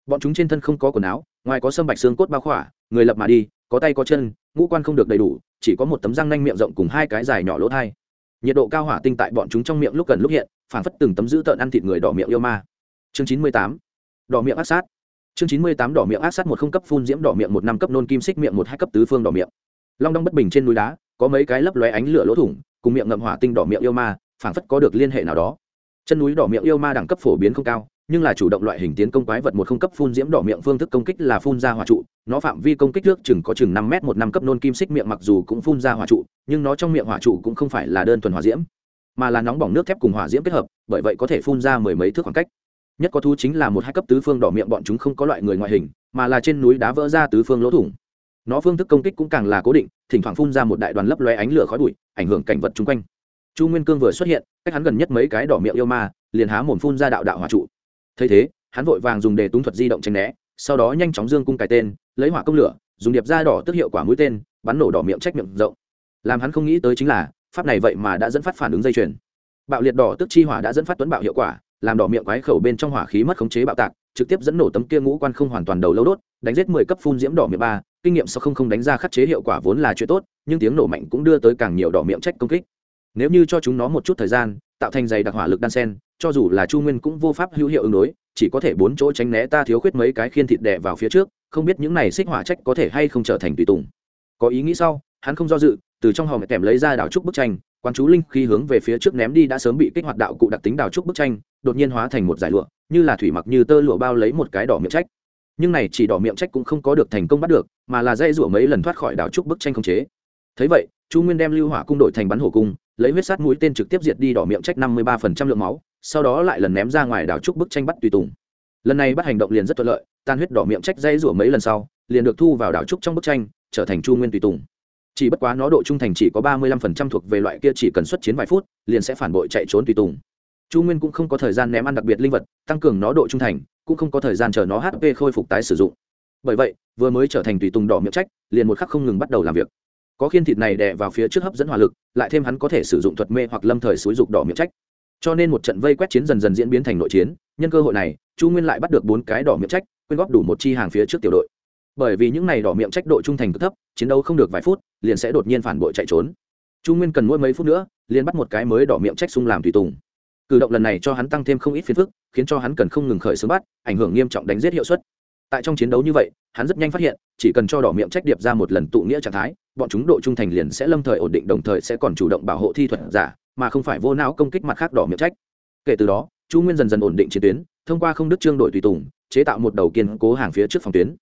Bọn chúng trên thân không có quần áo, ngoài có sâm bạch xương cốt bao khỏa, người lập mà đi, có tay có chân, ngũ quan không được đầy đủ, chỉ có một tấm răng nanh miệng rộng cùng hai cái dài nhỏ lỗ thai nhiệt độ cao hỏa tinh tại bọn chúng trong miệng lúc gần lúc hiện phản phất từng tấm giữ tợn ăn thịt người đỏ miệng yêu ma. Chương chín mươi tám. Đỏ miệng ác sát. Chương chín mươi tám đỏ miệng ác sát một không cấp phun diễm đỏ miệng một năm cấp nôn kim xích miệng một hai cấp tứ phương đỏ miệng. Long đong bất bình trên núi đá, có mấy cái lấp lóe ánh lửa lỗ thủng, cùng miệng ngậm hỏa tinh đỏ miệng yêu ma phản phất có được liên hệ nào đó. Chân núi đỏ miệng yêu ma đẳng cấp phổ biến không cao nhưng là chủ động loại hình tiến công quái vật một không cấp phun diễm đỏ miệng phương thức công kích là phun ra hỏa trụ. Nó phạm vi công kích nước chừng có chừng năm m một năm cấp nôn kim xích miệng mặc dù cũng phun ra hỏa trụ, nhưng nó trong miệng hỏa trụ cũng không phải là đơn thuần hỏa diễm, mà là nóng bỏng nước thép cùng hỏa diễm kết hợp, bởi vậy có thể phun ra mười mấy thước khoảng cách. Nhất có thú chính là một hai cấp tứ phương đỏ miệng bọn chúng không có loại người ngoại hình, mà là trên núi đá vỡ ra tứ phương lỗ thủng. Nó phương thức công kích cũng càng là cố định, thỉnh thoảng phun ra một đại đoàn lấp loe ánh lửa khói bụi, ảnh hưởng cảnh vật chung quanh. Chu nguyên cương vừa xuất hiện, cách hắn gần nhất mấy cái đỏ miệng yêu ma, liền há mồm phun ra đạo đạo hỏa trụ thấy thế, hắn vội vàng dùng đề túng thuật di động tranh né, sau đó nhanh chóng dương cung cài tên, lấy hỏa công lửa, dùng điệp da đỏ tức hiệu quả mũi tên, bắn nổ đỏ miệng trách miệng rộng. Làm hắn không nghĩ tới chính là, pháp này vậy mà đã dẫn phát phản ứng dây chuyền. Bạo liệt đỏ tức chi hỏa đã dẫn phát tuấn bạo hiệu quả, làm đỏ miệng quái khẩu bên trong hỏa khí mất khống chế bạo tạc, trực tiếp dẫn nổ tấm kia ngũ quan không hoàn toàn đầu lâu đốt, đánh giết mười cấp phun diễm đỏ miệng ba, kinh nghiệm sau không không đánh ra khắc chế hiệu quả vốn là chuyện tốt, nhưng tiếng nổ mạnh cũng đưa tới càng nhiều đỏ miệng trách công kích. Nếu như cho chúng nó một chút thời gian, tạo thành dày đặc hỏa lực đan sen cho dù là chu nguyên cũng vô pháp hữu hiệu ứng đối, chỉ có thể bốn chỗ tránh né ta thiếu khuyết mấy cái khiên thịt đè vào phía trước, không biết những này xích hỏa trách có thể hay không trở thành tùy tùng. Có ý nghĩ sau, hắn không do dự, từ trong hòm kèm lấy ra đảo trúc bức tranh quan chú linh khi hướng về phía trước ném đi đã sớm bị kích hoạt đạo cụ đặc tính đảo trúc bức tranh, đột nhiên hóa thành một giải lụa, như là thủy mặc như tơ lụa bao lấy một cái đỏ miệng trách. Nhưng này chỉ đỏ miệng trách cũng không có được thành công bắt được, mà là dây rủa mấy lần thoát khỏi đảo trúc bức tranh không chế. Thế vậy, chu nguyên đem lưu hỏa cung đổi thành bắn hổ cung, lấy huyết sát mũi tên trực tiếp diệt đi đỏ miệng trách năm mươi ba phần trăm lượng máu sau đó lại lần ném ra ngoài đảo trúc bức tranh bắt tùy tùng. Lần này bắt hành động liền rất thuận lợi, tan huyết đỏ miệng trách dây rủa mấy lần sau, liền được thu vào đảo trúc trong bức tranh, trở thành chu nguyên tùy tùng. Chỉ bất quá nó độ trung thành chỉ có ba mươi lăm phần trăm thuộc về loại kia chỉ cần xuất chiến vài phút, liền sẽ phản bội chạy trốn tùy tùng. Chu nguyên cũng không có thời gian ném ăn đặc biệt linh vật, tăng cường nó độ trung thành, cũng không có thời gian chờ nó hp khôi phục tái sử dụng. Bởi vậy, vừa mới trở thành tùy tùng đỏ miệng trách, liền một khắc không ngừng bắt đầu làm việc. Có khiên thịt này đè vào phía trước hấp dẫn hỏa lực, lại thêm hắn có thể sử dụng thuật mê hoặc lâm thời xúi dục đỏ miệng trách cho nên một trận vây quét chiến dần dần diễn biến thành nội chiến, nhân cơ hội này, chu nguyên lại bắt được bốn cái đỏ miệng trách, quyên góp đủ một chi hàng phía trước tiểu đội. Bởi vì những này đỏ miệng trách độ trung thành cực thấp, chiến đấu không được vài phút, liền sẽ đột nhiên phản bội chạy trốn. Chu nguyên cần mỗi mấy phút nữa, liền bắt một cái mới đỏ miệng trách xung làm tùy tùng. Cử động lần này cho hắn tăng thêm không ít phiền phức, khiến cho hắn cần không ngừng khởi xướng bắt, ảnh hưởng nghiêm trọng đánh giết hiệu suất. Tại trong chiến đấu như vậy, hắn rất nhanh phát hiện, chỉ cần cho đỏ miệng trách điệp ra một lần tụ nghĩa trạng thái, bọn chúng độ trung thành liền sẽ lâm thời ổn định, đồng thời sẽ còn chủ động bảo hộ thi thuật giả mà không phải vô não công kích mặt khác đỏ miệng trách. Kể từ đó, chu nguyên dần dần ổn định chiến tuyến, thông qua không đức trương đội tùy tùng, chế tạo một đầu kiên cố hàng phía trước phòng tuyến.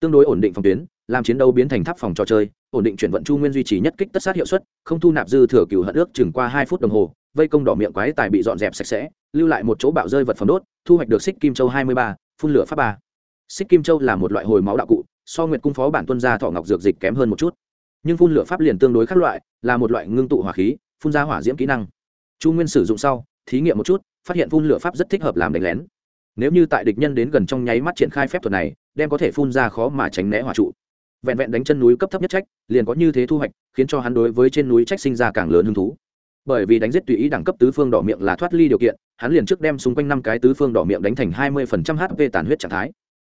Tương đối ổn định phòng tuyến, làm chiến đấu biến thành tháp phòng trò chơi, ổn định chuyển vận chu nguyên duy trì nhất kích tất sát hiệu suất, không thu nạp dư thừa cựu hận ước chừng qua hai phút đồng hồ, vây công đỏ miệng quái tài bị dọn dẹp sạch sẽ, lưu lại một chỗ bạo rơi vật phẩm đốt, thu hoạch được xích kim châu hai mươi ba, phun lửa pháp ba. Xích kim châu là một loại hồi máu đạo cụ, so nguyệt cung phó bản tuân gia thọ ngọc dược dịch kém hơn một chút. Nhưng phun lửa pháp liền tương đối khác loại, là một loại ngưng tụ hỏa khí phun ra hỏa diễm kỹ năng. Chu nguyên sử dụng sau, thí nghiệm một chút, phát hiện phun lửa pháp rất thích hợp làm đánh lén. Nếu như tại địch nhân đến gần trong nháy mắt triển khai phép thuật này, đem có thể phun ra khó mà tránh né hỏa trụ. Vẹn vẹn đánh chân núi cấp thấp nhất trách, liền có như thế thu hoạch, khiến cho hắn đối với trên núi trách sinh ra càng lớn hứng thú. Bởi vì đánh giết tùy ý đẳng cấp tứ phương đỏ miệng là thoát ly điều kiện, hắn liền trước đem xung quanh năm cái tứ phương đỏ miệng đánh thành hai mươi phần trăm hp tàn huyết trạng thái.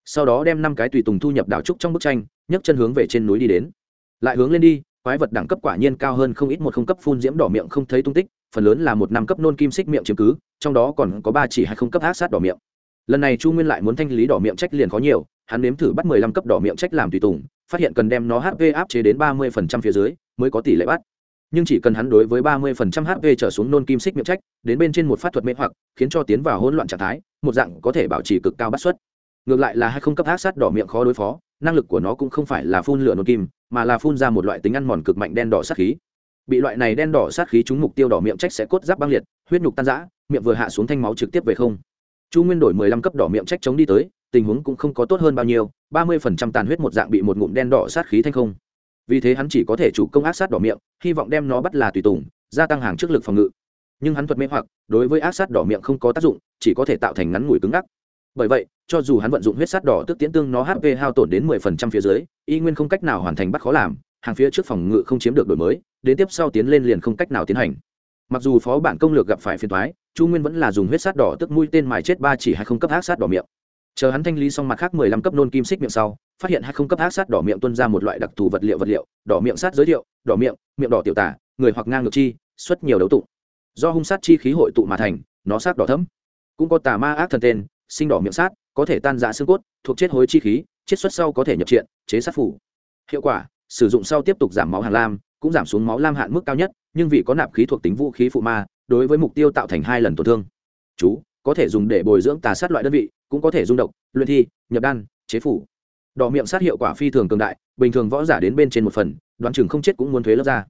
Sau đó đem năm cái tùy tùng thu nhập đảo trúc trong bức tranh, nhấc chân hướng về trên núi đi đến. Lại hướng lên đi quái vật đẳng cấp quả nhiên cao hơn không ít một không cấp phun diễm đỏ miệng không thấy tung tích, phần lớn là một năm cấp nôn kim xích miệng chiếm cứ, trong đó còn có ba chỉ hay không cấp ác sát đỏ miệng. Lần này chu nguyên lại muốn thanh lý đỏ miệng trách liền khó nhiều, hắn nếm thử bắt mười lăm cấp đỏ miệng trách làm tùy tùng, phát hiện cần đem nó hp áp chế đến ba mươi phần trăm phía dưới mới có tỷ lệ bắt. Nhưng chỉ cần hắn đối với ba mươi phần trăm hp trở xuống nôn kim xích miệng trách, đến bên trên một phát thuật mê hoặc, khiến cho tiến vào hỗn loạn trạng thái, một dạng có thể bảo trì cực cao bắt suất. Ngược lại là hai không cấp ác sát đỏ miệng khó đối phó năng lực của nó cũng không phải là phun lửa nôn kim, mà là phun ra một loại tính ăn mòn cực mạnh đen đỏ sát khí. Bị loại này đen đỏ sát khí trúng mục tiêu đỏ miệng trách sẽ cốt giáp băng liệt, huyết nhục tan rã, miệng vừa hạ xuống thanh máu trực tiếp về không. Chu nguyên đổi mười lăm cấp đỏ miệng trách chống đi tới, tình huống cũng không có tốt hơn bao nhiêu, ba mươi phần trăm tàn huyết một dạng bị một ngụm đen đỏ sát khí thanh không. Vì thế hắn chỉ có thể chủ công ác sát đỏ miệng, hy vọng đem nó bắt là tùy tùng, gia tăng hàng trước lực phòng ngự. Nhưng hắn thuật mê hoặc, đối với ác sát đỏ miệng không có tác dụng, chỉ có thể tạo thành ngắn ngủi cứng ngắc bởi vậy, cho dù hắn vận dụng huyết sát đỏ tức tiến tương nó hp hao tổn đến mười phần trăm phía dưới, y nguyên không cách nào hoàn thành bắt khó làm, hàng phía trước phòng ngự không chiếm được đổi mới, đến tiếp sau tiến lên liền không cách nào tiến hành. Mặc dù phó bản công lược gặp phải phiền thoái chu nguyên vẫn là dùng huyết sát đỏ tức mũi tên mài chết ba chỉ hay không cấp ác sát đỏ miệng. Chờ hắn thanh lý xong mặt khác mười lăm cấp nôn kim xích miệng sau, phát hiện hai không cấp ác sát đỏ miệng tuân ra một loại đặc thù vật liệu vật liệu, đỏ miệng sát giới thiệu, đỏ miệng miệng đỏ tiểu tả người hoặc ngang ngược chi, xuất nhiều đấu tụ. do hung sát chi khí hội tụ mà thành, nó sát đỏ thấm. Cũng có tà ma ác thần tên sinh đỏ miệng sát, có thể tan rã xương cốt, thuộc chết hối chi khí, chết xuất sau có thể nhập triện, chế sát phủ. Hiệu quả, sử dụng sau tiếp tục giảm máu hàn lam, cũng giảm xuống máu lam hạn mức cao nhất, nhưng vì có nạp khí thuộc tính vũ khí phụ ma, đối với mục tiêu tạo thành hai lần tổn thương. Chú, có thể dùng để bồi dưỡng tà sát loại đơn vị, cũng có thể dung độc, luyện thi, nhập đan, chế phủ. Đỏ miệng sát hiệu quả phi thường cường đại, bình thường võ giả đến bên trên một phần, đoán chừng không chết cũng muốn thuế lớp ra.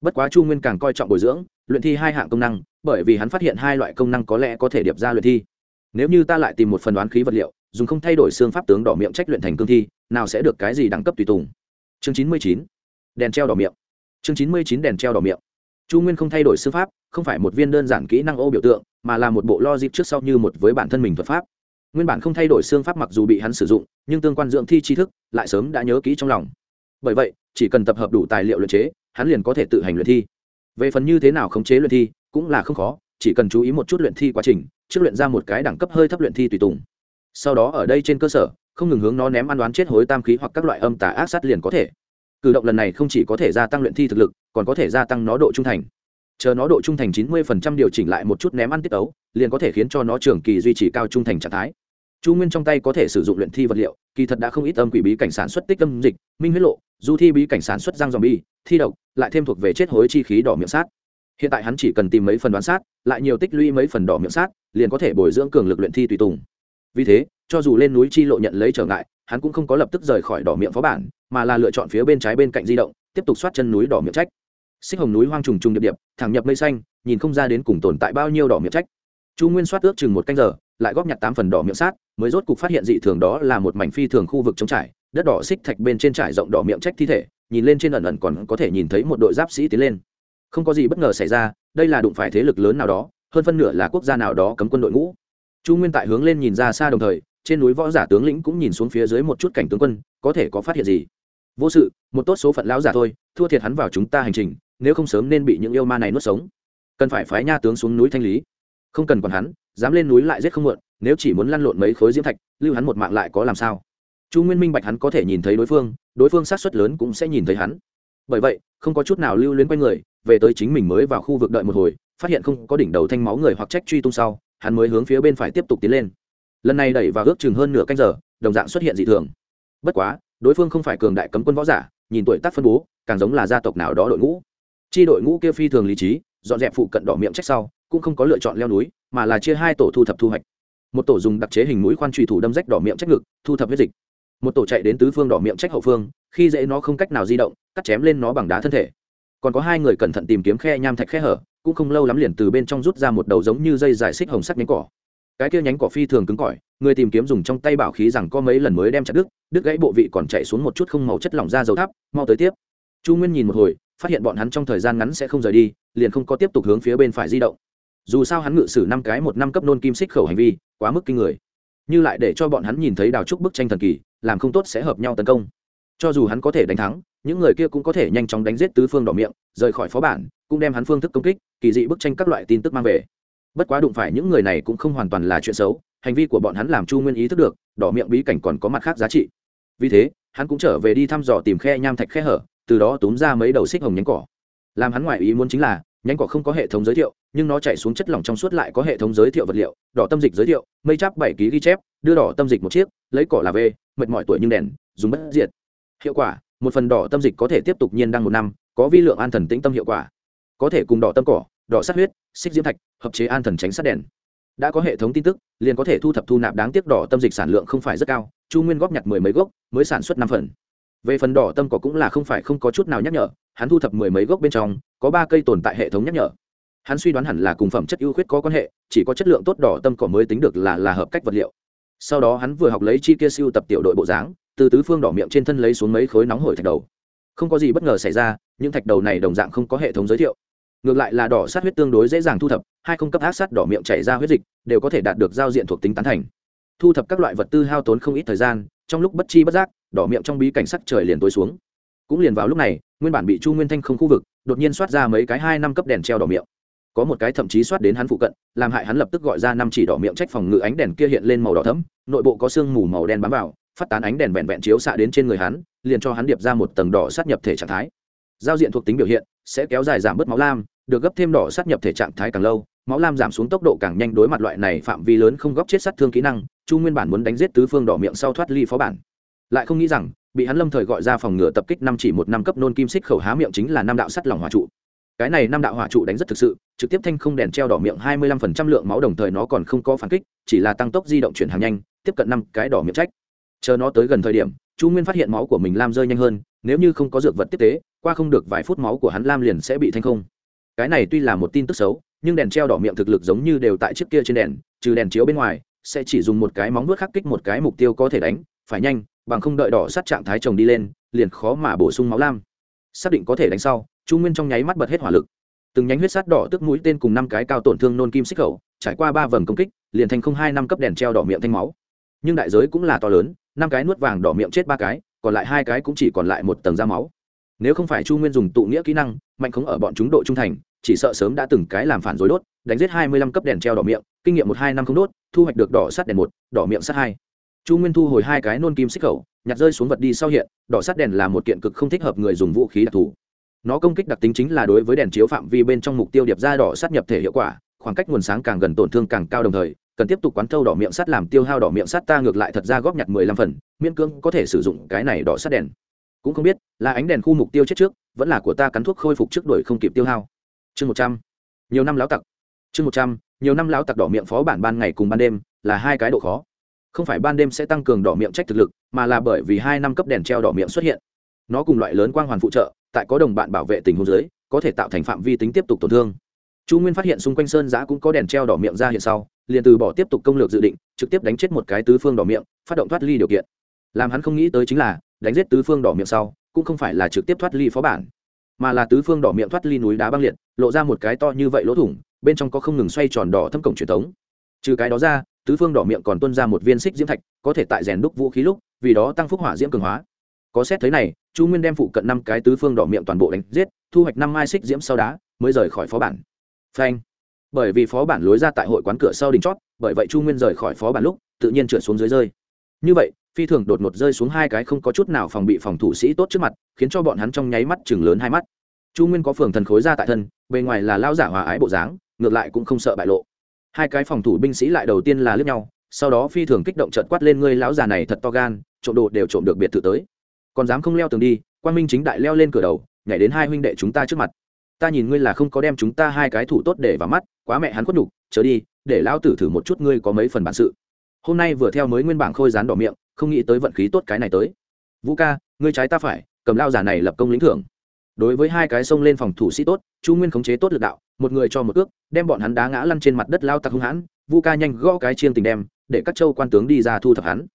Bất quá chu nguyên càng coi trọng bồi dưỡng, luyện thi hai hạng công năng, bởi vì hắn phát hiện hai loại công năng có lẽ có thể điệp ra luyện thi nếu như ta lại tìm một phần đoán khí vật liệu, dùng không thay đổi xương pháp tướng đỏ miệng trách luyện thành cương thi, nào sẽ được cái gì đẳng cấp tùy tùng? Chương chín mươi chín, đèn treo đỏ miệng. Chương chín mươi chín, đèn treo đỏ miệng. Chu nguyên không thay đổi xương pháp, không phải một viên đơn giản kỹ năng ô biểu tượng, mà là một bộ logic trước sau như một với bản thân mình thuật pháp. Nguyên bản không thay đổi xương pháp mặc dù bị hắn sử dụng, nhưng tương quan dưỡng thi tri thức lại sớm đã nhớ kỹ trong lòng. Bởi vậy, chỉ cần tập hợp đủ tài liệu luyện chế, hắn liền có thể tự hành luyện thi. Về phần như thế nào khống chế luyện thi, cũng là không khó chỉ cần chú ý một chút luyện thi quá trình, trước luyện ra một cái đẳng cấp hơi thấp luyện thi tùy tùng. Sau đó ở đây trên cơ sở, không ngừng hướng nó ném ăn đoán chết hối tam khí hoặc các loại âm tà ác sát liền có thể. Cử động lần này không chỉ có thể gia tăng luyện thi thực lực, còn có thể gia tăng nó độ trung thành. Chờ nó độ trung thành chín mươi phần trăm điều chỉnh lại một chút ném ăn tiết ấu, liền có thể khiến cho nó trường kỳ duy trì cao trung thành trạng thái. Chu nguyên trong tay có thể sử dụng luyện thi vật liệu, kỳ thật đã không ít âm quỷ bí cảnh sản xuất tích âm dịch, minh huyết lộ, du thi bí cảnh sản xuất giang dòm bi thi độc, lại thêm thuộc về chết hối chi khí đỏ miệng sát hiện tại hắn chỉ cần tìm mấy phần đoán sát, lại nhiều tích lũy mấy phần đỏ miệng sát, liền có thể bồi dưỡng cường lực luyện thi tùy tùng. Vì thế, cho dù lên núi chi lộ nhận lấy trở ngại, hắn cũng không có lập tức rời khỏi đỏ miệng phó bản, mà là lựa chọn phía bên trái bên cạnh di động, tiếp tục soát chân núi đỏ miệng trách. Xích hồng núi hoang trùng trùng điệp điệp, thẳng nhập mây xanh, nhìn không ra đến cùng tồn tại bao nhiêu đỏ miệng trách. Chu nguyên soát ước chừng một canh giờ, lại góp nhặt tám phần đỏ miệng sát, mới rốt cục phát hiện dị thường đó là một mảnh phi thường khu vực trống trải, đất đỏ xích thạch bên trên trải rộng đỏ miệng trách thi thể, nhìn lên trên ẩn ẩn còn có thể nhìn thấy một đội giáp sĩ tiến lên không có gì bất ngờ xảy ra, đây là đụng phải thế lực lớn nào đó, hơn phân nửa là quốc gia nào đó cấm quân đội ngũ. Chu nguyên tại hướng lên nhìn ra xa đồng thời, trên núi võ giả tướng lĩnh cũng nhìn xuống phía dưới một chút cảnh tướng quân, có thể có phát hiện gì? Vô sự, một tốt số phận lão giả thôi, thua thiệt hắn vào chúng ta hành trình, nếu không sớm nên bị những yêu ma này nuốt sống. Cần phải phái nha tướng xuống núi thanh lý. Không cần còn hắn, dám lên núi lại giết không muộn, nếu chỉ muốn lăn lộn mấy khối diễm thạch, lưu hắn một mạng lại có làm sao? Chu nguyên minh bạch hắn có thể nhìn thấy đối phương đối phương sát xuất lớn cũng sẽ nhìn thấy hắn. Bởi vậy, không có chút nào lưu luyến quanh người về tới chính mình mới vào khu vực đợi một hồi, phát hiện không có đỉnh đầu thanh máu người hoặc trách truy tung sau, hắn mới hướng phía bên phải tiếp tục tiến lên. Lần này đẩy vào ước chừng hơn nửa canh giờ, đồng dạng xuất hiện dị thường. Bất quá, đối phương không phải cường đại cấm quân võ giả, nhìn tuổi tác phân bố, càng giống là gia tộc nào đó đội ngũ. Chi đội ngũ kia phi thường lý trí, dọn dẹp phụ cận đỏ miệng trách sau, cũng không có lựa chọn leo núi, mà là chia hai tổ thu thập thu hoạch. Một tổ dùng đặc chế hình mũi khoan trùy thủ đâm rách đỏ miệng trách ngực, thu thập huyết dịch. Một tổ chạy đến tứ phương đỏ miệng trách hậu phương, khi dễ nó không cách nào di động, cắt chém lên nó bằng đá thân thể còn có hai người cẩn thận tìm kiếm khe nham thạch khe hở, cũng không lâu lắm liền từ bên trong rút ra một đầu giống như dây dài xích hồng sắc nhánh cỏ. Cái kia nhánh cỏ phi thường cứng cỏi, người tìm kiếm dùng trong tay bảo khí rằng có mấy lần mới đem chặt đứt đứt gãy bộ vị còn chạy xuống một chút không màu chất lỏng ra dầu tháp. mau tới tiếp. Chu nguyên nhìn một hồi, phát hiện bọn hắn trong thời gian ngắn sẽ không rời đi, liền không có tiếp tục hướng phía bên phải di động. Dù sao hắn ngự sử năm cái một năm cấp nôn kim xích khẩu hành vi, quá mức kinh người. Như lại để cho bọn hắn nhìn thấy đào trúc bức tranh thần kỳ, làm không tốt sẽ hợp nhau tấn công cho dù hắn có thể đánh thắng, những người kia cũng có thể nhanh chóng đánh giết tứ phương đỏ miệng, rời khỏi phó bản, cũng đem hắn phương thức công kích, kỳ dị bức tranh các loại tin tức mang về. Bất quá đụng phải những người này cũng không hoàn toàn là chuyện xấu, hành vi của bọn hắn làm chu nguyên ý thức được, đỏ miệng bí cảnh còn có mặt khác giá trị. Vì thế, hắn cũng trở về đi thăm dò tìm khe nham thạch khe hở, từ đó túm ra mấy đầu xích hồng nhánh cỏ. Làm hắn ngoại ý muốn chính là, nhánh cỏ không có hệ thống giới thiệu, nhưng nó chạy xuống chất lỏng trong suốt lại có hệ thống giới thiệu vật liệu, đỏ tâm dịch giới thiệu, mây chắp bảy ký ghi chép, đưa đỏ tâm dịch một chiếc, lấy cỏ là v mệt mỏi tuổi nhưng đèn, dùng bất diệt hiệu quả, một phần đỏ tâm dịch có thể tiếp tục nhiên đăng một năm, có vi lượng an thần tĩnh tâm hiệu quả. Có thể cùng đỏ tâm cỏ, đỏ sát huyết, xích diễm thạch, hợp chế an thần tránh sát đèn. Đã có hệ thống tin tức, liền có thể thu thập thu nạp đáng tiếc đỏ tâm dịch sản lượng không phải rất cao, chu nguyên góp nhặt mười mấy gốc, mới sản xuất năm phần. Về phần đỏ tâm cỏ cũng là không phải không có chút nào nhắc nhở, hắn thu thập mười mấy gốc bên trong, có ba cây tồn tại hệ thống nhắc nhở. Hắn suy đoán hẳn là cùng phẩm chất ưu khuyết có quan hệ, chỉ có chất lượng tốt đỏ tâm cỏ mới tính được là là hợp cách vật liệu. Sau đó hắn vừa học lấy chi kia siêu tập tiểu đội bộ dáng từ tứ phương đỏ miệng trên thân lấy xuống mấy khối nóng hổi thạch đầu. Không có gì bất ngờ xảy ra, những thạch đầu này đồng dạng không có hệ thống giới thiệu. Ngược lại là đỏ sát huyết tương đối dễ dàng thu thập, hai không cấp ác sát đỏ miệng chảy ra huyết dịch, đều có thể đạt được giao diện thuộc tính tán thành. Thu thập các loại vật tư hao tốn không ít thời gian, trong lúc bất chi bất giác, đỏ miệng trong bí cảnh sắc trời liền tối xuống. Cũng liền vào lúc này, nguyên bản bị chu nguyên thanh không khu vực, đột nhiên soát ra mấy cái hai năm cấp đèn treo đỏ miệng. Có một cái thậm chí soát đến hắn phụ cận, làm hại hắn lập tức gọi ra năm chỉ đỏ miệng trách phòng ngự ánh đèn kia hiện lên màu đỏ thấm nội bộ có sương mù màu đen bám vào phát tán ánh đèn vẹn vẹn chiếu xạ đến trên người hắn, liền cho hắn điệp ra một tầng đỏ sát nhập thể trạng thái. Giao diện thuộc tính biểu hiện, sẽ kéo dài giảm bớt máu lam, được gấp thêm đỏ sát nhập thể trạng thái càng lâu, máu lam giảm xuống tốc độ càng nhanh đối mặt loại này phạm vi lớn không góp chết sát thương kỹ năng, chu nguyên bản muốn đánh giết tứ phương đỏ miệng sau thoát ly phó bản. Lại không nghĩ rằng, bị hắn lâm thời gọi ra phòng ngừa tập kích năm chỉ một năm cấp nôn kim xích khẩu há miệng chính là năm đạo sắt lòng hỏa trụ. Cái này năm đạo hỏa trụ đánh rất thực sự, trực tiếp thanh không đèn treo đỏ miệng hai mươi lăm phần trăm lượng máu đồng thời nó còn không có phản kích, chỉ là tăng tốc di động chuyển hàng nhanh, tiếp cận năm cái đỏ miệng trách chờ nó tới gần thời điểm, chu nguyên phát hiện máu của mình lam rơi nhanh hơn, nếu như không có dược vật tiếp tế, qua không được vài phút máu của hắn lam liền sẽ bị thanh không. Cái này tuy là một tin tức xấu, nhưng đèn treo đỏ miệng thực lực giống như đều tại chiếc kia trên đèn, trừ đèn chiếu bên ngoài, sẽ chỉ dùng một cái móng nuốt khắc kích một cái mục tiêu có thể đánh, phải nhanh, bằng không đợi đỏ sát trạng thái chồng đi lên, liền khó mà bổ sung máu lam. Xác định có thể đánh sau, chu nguyên trong nháy mắt bật hết hỏa lực. Từng nhánh huyết sát đỏ tức mũi tên cùng năm cái cao tổn thương nôn kim xích khẩu trải qua ba vầng công kích, liền thành không hai năm cấp đèn treo đỏ miệng thanh máu. Nhưng đại giới cũng là to lớn năm cái nuốt vàng đỏ miệng chết ba cái, còn lại hai cái cũng chỉ còn lại một tầng da máu. Nếu không phải chu nguyên dùng tụ nghĩa kỹ năng, mạnh khống ở bọn chúng độ trung thành, chỉ sợ sớm đã từng cái làm phản dối đốt, đánh giết hai mươi lăm cấp đèn treo đỏ miệng, kinh nghiệm một hai năm không đốt, thu hoạch được đỏ sắt đèn một, đỏ miệng sắt hai. Chu nguyên thu hồi hai cái nôn kim xích khẩu, nhặt rơi xuống vật đi sau hiện, đỏ sắt đèn là một kiện cực không thích hợp người dùng vũ khí đặc thù. Nó công kích đặc tính chính là đối với đèn chiếu phạm vi bên trong mục tiêu điệp ra đỏ sắt nhập thể hiệu quả, khoảng cách nguồn sáng càng gần tổn thương càng cao đồng thời cần tiếp tục quán thâu đỏ miệng sắt làm tiêu hao đỏ miệng sắt ta ngược lại thật ra góp nhặt mười lăm phần, miễn cưỡng có thể sử dụng cái này đỏ sắt đèn. Cũng không biết, là ánh đèn khu mục tiêu chết trước, vẫn là của ta cắn thuốc khôi phục trước đuổi không kịp tiêu hao. Chương một trăm. Nhiều năm láo tặc. Chương một trăm, nhiều năm láo tặc đỏ miệng phó bản ban ngày cùng ban đêm, là hai cái độ khó. Không phải ban đêm sẽ tăng cường đỏ miệng trách thực lực, mà là bởi vì hai năm cấp đèn treo đỏ miệng xuất hiện. Nó cùng loại lớn quang hoàn phụ trợ, tại có đồng bạn bảo vệ tình huống dưới, có thể tạo thành phạm vi tính tiếp tục tổn thương. Chu nguyên phát hiện xung quanh sơn giã cũng có đèn treo đỏ miệng ra hiện sau liền từ bỏ tiếp tục công lược dự định, trực tiếp đánh chết một cái tứ phương đỏ miệng, phát động thoát ly điều kiện. Làm hắn không nghĩ tới chính là, đánh giết tứ phương đỏ miệng sau, cũng không phải là trực tiếp thoát ly phó bản, mà là tứ phương đỏ miệng thoát ly núi đá băng liệt, lộ ra một cái to như vậy lỗ thủng, bên trong có không ngừng xoay tròn đỏ thâm cổng truyền thống. Trừ cái đó ra, tứ phương đỏ miệng còn tuân ra một viên xích diễm thạch, có thể tại rèn đúc vũ khí lúc, vì đó tăng phúc hỏa diễm cường hóa. Có xét thấy này, chu nguyên đem phụ cận năm cái tứ phương đỏ miệng toàn bộ đánh giết, thu hoạch năm mai xích diễm sau đá, mới rời khỏi phó bản. Phanh bởi vì phó bản lối ra tại hội quán cửa sau đỉnh chót, bởi vậy chu nguyên rời khỏi phó bản lúc, tự nhiên trượt xuống dưới rơi. Như vậy, phi thường đột ngột rơi xuống hai cái không có chút nào phòng bị phòng thủ sĩ tốt trước mặt, khiến cho bọn hắn trong nháy mắt chừng lớn hai mắt. Chu nguyên có phường thần khối ra tại thân, bề ngoài là lao giả hòa ái bộ dáng, ngược lại cũng không sợ bại lộ. Hai cái phòng thủ binh sĩ lại đầu tiên là lướt nhau, sau đó phi thường kích động trợt quát lên, ngươi lão già này thật to gan, trộm đồ đều trộm được biệt thự tới. Còn dám không leo tường đi quan minh chính đại leo lên cửa đầu, nhảy đến hai huynh đệ chúng ta trước mặt ta nhìn ngươi là không có đem chúng ta hai cái thủ tốt để vào mắt, quá mẹ hắn khuất nhục trở đi, để lão tử thử một chút ngươi có mấy phần bản sự. Hôm nay vừa theo mới nguyên bảng khôi rán đỏ miệng, không nghĩ tới vận khí tốt cái này tới. Vũ ca, ngươi trái ta phải, cầm lao giả này lập công lĩnh thưởng. Đối với hai cái sông lên phòng thủ sĩ tốt, chu nguyên khống chế tốt lực đạo, một người cho một ước đem bọn hắn đá ngã lăn trên mặt đất lao tặc hung hãn vu ca nhanh gõ cái chiên tình đem, để các châu quan tướng đi ra thu thập hắn.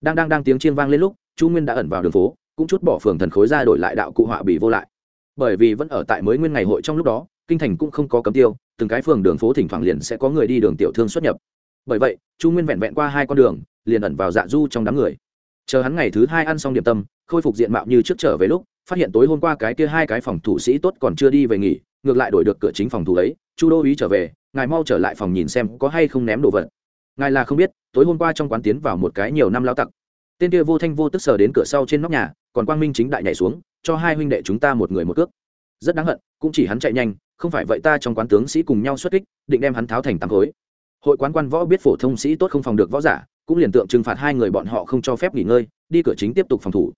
Đang đang đang tiếng chiên vang lên lúc, chu nguyên đã ẩn vào đường phố, cũng chút bỏ phường thần khối ra đổi lại đạo cụ họa bị vô lại bởi vì vẫn ở tại mới nguyên ngày hội trong lúc đó, kinh thành cũng không có cấm tiêu, từng cái phường đường phố thỉnh thoảng liền sẽ có người đi đường tiểu thương xuất nhập. Bởi vậy, chu nguyên vẹn vẹn qua hai con đường, liền ẩn vào dạ du trong đám người. Chờ hắn ngày thứ hai ăn xong điểm tâm, khôi phục diện mạo như trước trở về lúc, phát hiện tối hôm qua cái kia hai cái phòng thủ sĩ tốt còn chưa đi về nghỉ, ngược lại đổi được cửa chính phòng thủ ấy, chu đô ý trở về, ngài mau trở lại phòng nhìn xem có hay không ném đồ vật. Ngài là không biết, tối hôm qua trong quán tiến vào một cái nhiều năm lao tặc. Tên kia vô thanh vô tức sờ đến cửa sau trên nóc nhà, còn quang minh chính đại nhảy xuống cho hai huynh đệ chúng ta một người một cước. Rất đáng hận, cũng chỉ hắn chạy nhanh, không phải vậy ta trong quán tướng sĩ cùng nhau xuất kích, định đem hắn tháo thành tám khối. Hội quán quan võ biết phổ thông sĩ tốt không phòng được võ giả, cũng liền tượng trừng phạt hai người bọn họ không cho phép nghỉ ngơi, đi cửa chính tiếp tục phòng thủ.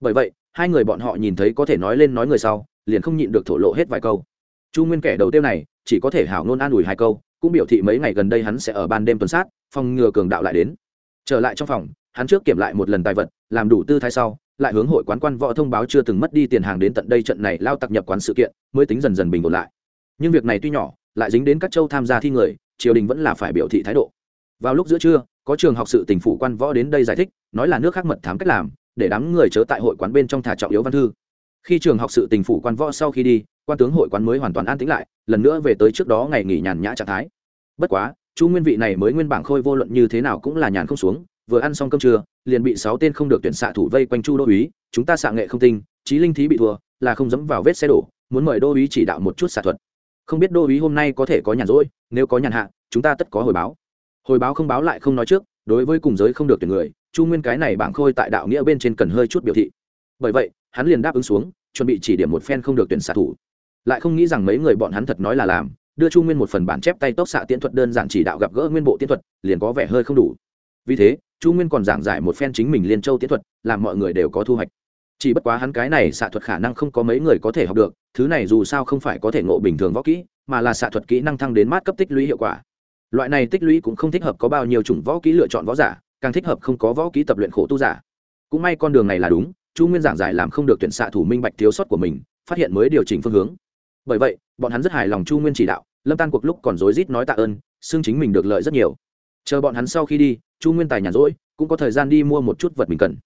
Bởi vậy, hai người bọn họ nhìn thấy có thể nói lên nói người sau, liền không nhịn được thổ lộ hết vài câu. Chu nguyên kẻ đầu tiêu này, chỉ có thể hảo ngôn an ủi hai câu, cũng biểu thị mấy ngày gần đây hắn sẽ ở ban đêm tuần sát, phòng ngừa cường đạo lại đến. Trở lại trong phòng, hắn trước kiểm lại một lần tài vật làm đủ tư thái sau, lại hướng hội quán quan võ thông báo chưa từng mất đi tiền hàng đến tận đây trận này lao tặc nhập quán sự kiện, mới tính dần dần bình ổn lại. Nhưng việc này tuy nhỏ, lại dính đến các châu tham gia thi người, triều đình vẫn là phải biểu thị thái độ. Vào lúc giữa trưa, có trường học sự tỉnh phủ quan võ đến đây giải thích, nói là nước khác mật thám cách làm, để đám người chớ tại hội quán bên trong thả trọng yếu văn thư. Khi trường học sự tình phủ quan võ sau khi đi, quan tướng hội quán mới hoàn toàn an tĩnh lại, lần nữa về tới trước đó ngày nghỉ nhàn nhã trạng thái. Bất quá chu nguyên vị này mới nguyên bảng khôi vô luận như thế nào cũng là nhàn không xuống vừa ăn xong cơm trưa, liền bị sáu tên không được tuyển xạ thủ vây quanh chu đô uý chúng ta xạ nghệ không tinh trí linh thí bị thua, là không dẫm vào vết xe đổ, muốn mời đô uý chỉ đạo một chút xạ thuật. Không biết đô uý hôm nay có thể có nhàn rỗi, nếu có nhàn hạ, chúng ta tất có hồi báo. Hồi báo không báo lại không nói trước, đối với cùng giới không được tuyển người, chu nguyên cái này bảng khôi tại đạo nghĩa bên trên cần hơi chút biểu thị. Bởi vậy, hắn liền đáp ứng xuống, chuẩn bị chỉ điểm một phen không được tuyển xạ thủ. Lại không nghĩ rằng mấy người bọn hắn thật nói là làm, đưa chu nguyên một phần bản chép tay tốc xạ tiễn thuật đơn giản chỉ đạo gặp gỡ nguyên bộ tiễn thuật, liền có vẻ hơi không đủ. Vì thế chu nguyên còn giảng giải một phen chính mình liên châu tiến thuật, làm mọi người đều có thu hoạch. Chỉ bất quá hắn cái này xạ thuật khả năng không có mấy người có thể học được, thứ này dù sao không phải có thể ngộ bình thường võ kỹ, mà là xạ thuật kỹ năng thăng đến mát cấp tích lũy hiệu quả. Loại này tích lũy cũng không thích hợp có bao nhiêu chủng võ kỹ lựa chọn võ giả, càng thích hợp không có võ kỹ tập luyện khổ tu giả. Cũng may con đường này là đúng, chu nguyên giảng giải làm không được tuyển xạ thủ minh bạch thiếu sót của mình, phát hiện mới điều chỉnh phương hướng. Bởi vậy, bọn hắn rất hài lòng chu nguyên chỉ đạo, lâm tan cuộc lúc còn rối rít nói tạ ơn xương chính mình được lợi rất nhiều. Chờ bọn hắn sau khi đi chu nguyên tài nhàn rỗi, cũng có thời gian đi mua một chút vật mình cần.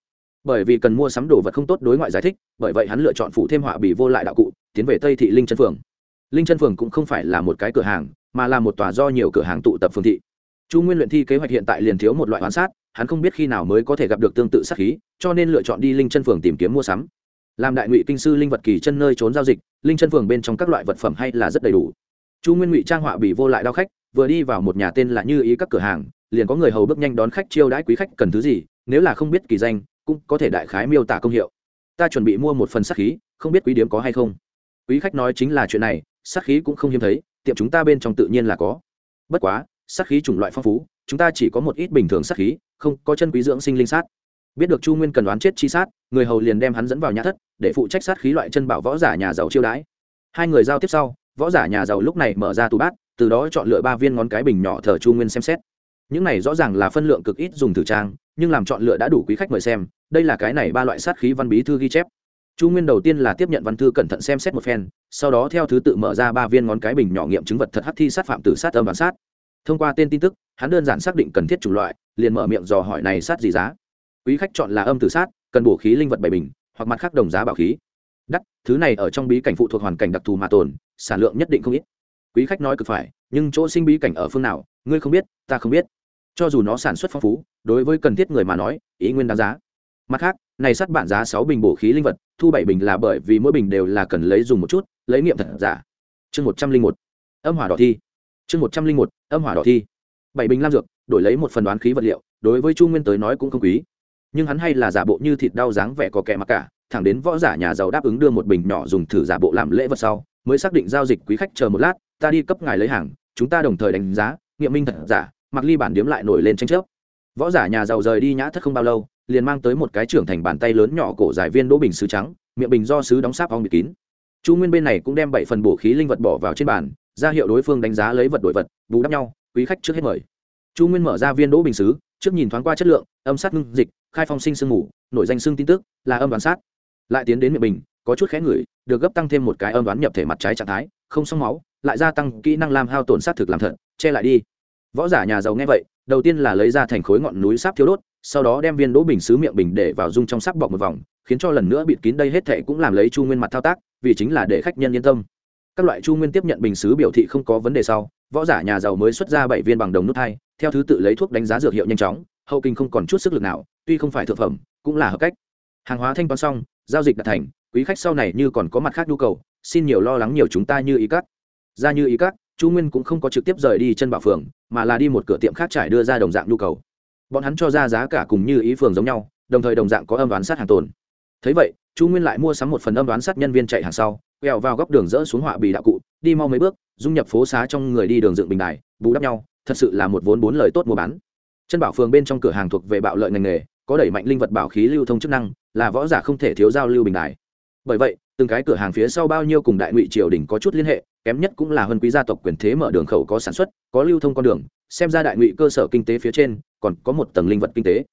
Bởi vì cần mua sắm đồ vật không tốt đối ngoại giải thích, bởi vậy hắn lựa chọn phụ thêm họa bị vô lại đạo cụ, tiến về tây thị linh chân phường. Linh chân phường cũng không phải là một cái cửa hàng, mà là một tòa do nhiều cửa hàng tụ tập phương thị. Chu nguyên luyện thi kế hoạch hiện tại liền thiếu một loại hoán sát, hắn không biết khi nào mới có thể gặp được tương tự sát khí, cho nên lựa chọn đi linh chân phường tìm kiếm mua sắm. Làm đại ngụy kinh sư linh vật kỳ chân nơi trốn giao dịch, linh chân phường bên trong các loại vật phẩm hay là rất đầy đủ. Chu nguyên ngụy trang họa bị vô lại đao khách, vừa đi vào một nhà tên là như ý các cửa hàng liền có người hầu bước nhanh đón khách chiêu đãi quý khách cần thứ gì, nếu là không biết kỳ danh, cũng có thể đại khái miêu tả công hiệu. Ta chuẩn bị mua một phần sát khí, không biết quý điếm có hay không? Quý khách nói chính là chuyện này, sát khí cũng không hiếm thấy, tiệm chúng ta bên trong tự nhiên là có. Bất quá, sát khí chủng loại phong phú, chúng ta chỉ có một ít bình thường sát khí, không có chân quý dưỡng sinh linh sát. Biết được chu nguyên cần đoán chết chi sát, người hầu liền đem hắn dẫn vào nhà thất, để phụ trách sát khí loại chân bảo võ giả nhà giàu chiêu đãi. Hai người giao tiếp sau, võ giả nhà giàu lúc này mở ra tủ bát, từ đó chọn lựa ba viên ngón cái bình nhỏ thờ chu nguyên xem xét những này rõ ràng là phân lượng cực ít dùng thử trang, nhưng làm chọn lựa đã đủ quý khách mời xem, đây là cái này ba loại sát khí văn bí thư ghi chép. Chu nguyên đầu tiên là tiếp nhận văn thư cẩn thận xem xét một phen, sau đó theo thứ tự mở ra ba viên ngón cái bình nhỏ nghiệm chứng vật thật hắc thi sát phạm tử sát âm bản sát. Thông qua tên tin tức, hắn đơn giản xác định cần thiết chủng loại, liền mở miệng dò hỏi này sát gì giá. Quý khách chọn là âm tử sát, cần bổ khí linh vật bảy bình, hoặc mặt khác đồng giá bảo khí. Đắt thứ này ở trong bí cảnh phụ thuộc hoàn cảnh đặc thù mà tồn, sản lượng nhất định không ít. Quý khách nói cực phải, nhưng chỗ sinh bí cảnh ở phương nào, ngươi không biết, ta không biết cho dù nó sản xuất phong phú, đối với cần thiết người mà nói, ý nguyên đáng giá. Mặt khác, này sắt bản giá sáu bình bổ khí linh vật, thu bảy bình là bởi vì mỗi bình đều là cần lấy dùng một chút, lấy nghiệm thật giả. Chương một trăm linh một, âm hỏa đỏ thi. Chương một trăm linh một, âm hỏa đỏ thi. Bảy bình lam dược, đổi lấy một phần đoán khí vật liệu, đối với chu nguyên tới nói cũng không quý. Nhưng hắn hay là giả bộ như thịt đau dáng vẻ có kẻ mặc cả, thẳng đến võ giả nhà giàu đáp ứng đưa một bình nhỏ dùng thử giả bộ làm lễ vật sau, mới xác định giao dịch quý khách chờ một lát, ta đi cấp ngài lấy hàng, chúng ta đồng thời đánh giá, nghiệm minh thật giả mặc ly bản điếm lại nổi lên tranh chấp. Võ giả nhà giàu rời đi nhã thất không bao lâu, liền mang tới một cái trưởng thành bàn tay lớn nhỏ cổ giải viên đỗ bình sứ trắng, miệng bình do sứ đóng sáp ong bịt kín. Chu nguyên bên này cũng đem bảy phần bổ khí linh vật bỏ vào trên bàn, ra hiệu đối phương đánh giá lấy vật đổi vật, bù đắp nhau, quý khách trước hết mời. Chu nguyên mở ra viên đỗ bình sứ, trước nhìn thoáng qua chất lượng, âm sát ngưng dịch, khai phong sinh sương mù, nổi danh xương tin tức, là âm đoán sát. Lại tiến đến miệng bình, có chút khẽ ngửi, được gấp tăng thêm một cái âm đoán nhập thể mặt trái trạng thái, không xong máu, lại gia tăng kỹ năng làm hao tổn sát thực làm thận che lại đi võ giả nhà giàu nghe vậy, đầu tiên là lấy ra thành khối ngọn núi sáp thiếu đốt, sau đó đem viên đỗ bình xứ miệng bình để vào dung trong sáp bọc một vòng, khiến cho lần nữa bịt kín đây hết thệ cũng làm lấy chu nguyên mặt thao tác, vì chính là để khách nhân yên tâm. Các loại chu nguyên tiếp nhận bình xứ biểu thị không có vấn đề sau, võ giả nhà giàu mới xuất ra bảy viên bằng đồng nút hai theo thứ tự lấy thuốc đánh giá dược hiệu nhanh chóng, hậu kinh không còn chút sức lực nào, tuy không phải thực phẩm, cũng là hợp cách. Hàng hóa thanh toán xong, giao dịch đã thành, quý khách sau này như còn có mặt khác nhu cầu, xin nhiều lo lắng nhiều chúng ta như ý cắt ra như ý cắt chu nguyên cũng không có trực tiếp rời đi chân bảo phường, mà là đi một cửa tiệm khác trải đưa ra đồng dạng nhu cầu. Bọn hắn cho ra giá cả cùng như ý phường giống nhau, đồng thời đồng dạng có âm đoán sát hàng tồn. Thấy vậy, chu nguyên lại mua sắm một phần âm đoán sát nhân viên chạy hàng sau, quẹo vào góc đường dỡ xuống họa bì đạo cụ, đi mau mấy bước, dung nhập phố xá trong người đi đường dựng bình đài, bù đắp nhau, thật sự là một vốn bốn lời tốt mua bán. Chân bảo phường bên trong cửa hàng thuộc về bạo lợi ngành nghề, có đẩy mạnh linh vật bảo khí lưu thông chức năng, là võ giả không thể thiếu giao lưu bình đài. Bởi vậy từng cái cửa hàng phía sau bao nhiêu cùng đại ngụy triều đình có chút liên hệ, kém nhất cũng là huân quý gia tộc quyền thế mở đường khẩu có sản xuất, có lưu thông con đường, xem ra đại ngụy cơ sở kinh tế phía trên còn có một tầng linh vật kinh tế.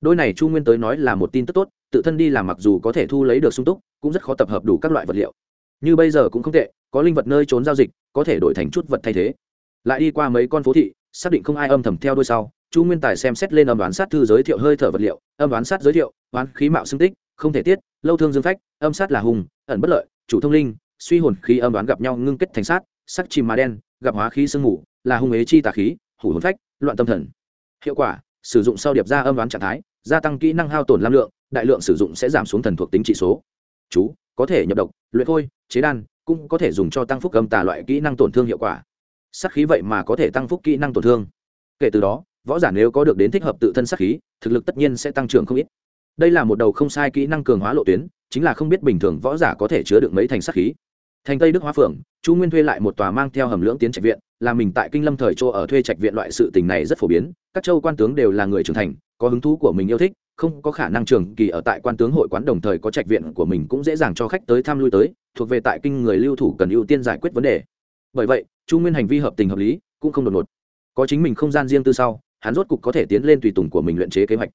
Đôi này chu nguyên tới nói là một tin tức tốt, tự thân đi làm mặc dù có thể thu lấy được sung túc, cũng rất khó tập hợp đủ các loại vật liệu. Như bây giờ cũng không tệ, có linh vật nơi trốn giao dịch, có thể đổi thành chút vật thay thế. Lại đi qua mấy con phố thị, xác định không ai âm thầm theo đôi sau, chu nguyên tài xem xét lên âm đoán sát thư giới thiệu hơi thở vật liệu, âm đoán sát giới thiệu, oán khí mạo xưng tích, không thể tiết lâu thương dương phách, âm sát là hùng, ẩn bất lợi, chủ thông linh, suy hồn khí âm đoán gặp nhau ngưng kết thành sát, sắc chìm mà đen, gặp hóa khí sương mù, là hung ế chi tà khí, hủ hồn phách, loạn tâm thần. Hiệu quả, sử dụng sau điệp ra âm đoán trạng thái, gia tăng kỹ năng hao tổn lam lượng, đại lượng sử dụng sẽ giảm xuống thần thuộc tính trị số. Chú, có thể nhập độc, luyện khôi, chế đan, cũng có thể dùng cho tăng phúc âm tà loại kỹ năng tổn thương hiệu quả. Sắc khí vậy mà có thể tăng phúc kỹ năng tổn thương. Kể từ đó, võ giả nếu có được đến thích hợp tự thân sắc khí, thực lực tất nhiên sẽ tăng trưởng không ít đây là một đầu không sai kỹ năng cường hóa lộ tuyến, chính là không biết bình thường võ giả có thể chứa được mấy thành sắc khí. Thành tây đức hóa phượng, chu nguyên thuê lại một tòa mang theo hầm lưỡng tiến trạch viện, là mình tại kinh lâm thời châu ở thuê trạch viện loại sự tình này rất phổ biến, các châu quan tướng đều là người trưởng thành, có hứng thú của mình yêu thích, không có khả năng trường kỳ ở tại quan tướng hội quán đồng thời có trạch viện của mình cũng dễ dàng cho khách tới thăm lui tới, thuộc về tại kinh người lưu thủ cần ưu tiên giải quyết vấn đề. Bởi vậy, chu nguyên hành vi hợp tình hợp lý, cũng không đột ngột. Có chính mình không gian riêng tư sau, hắn rốt cục có thể tiến lên tùy tùng của mình luyện chế kế hoạch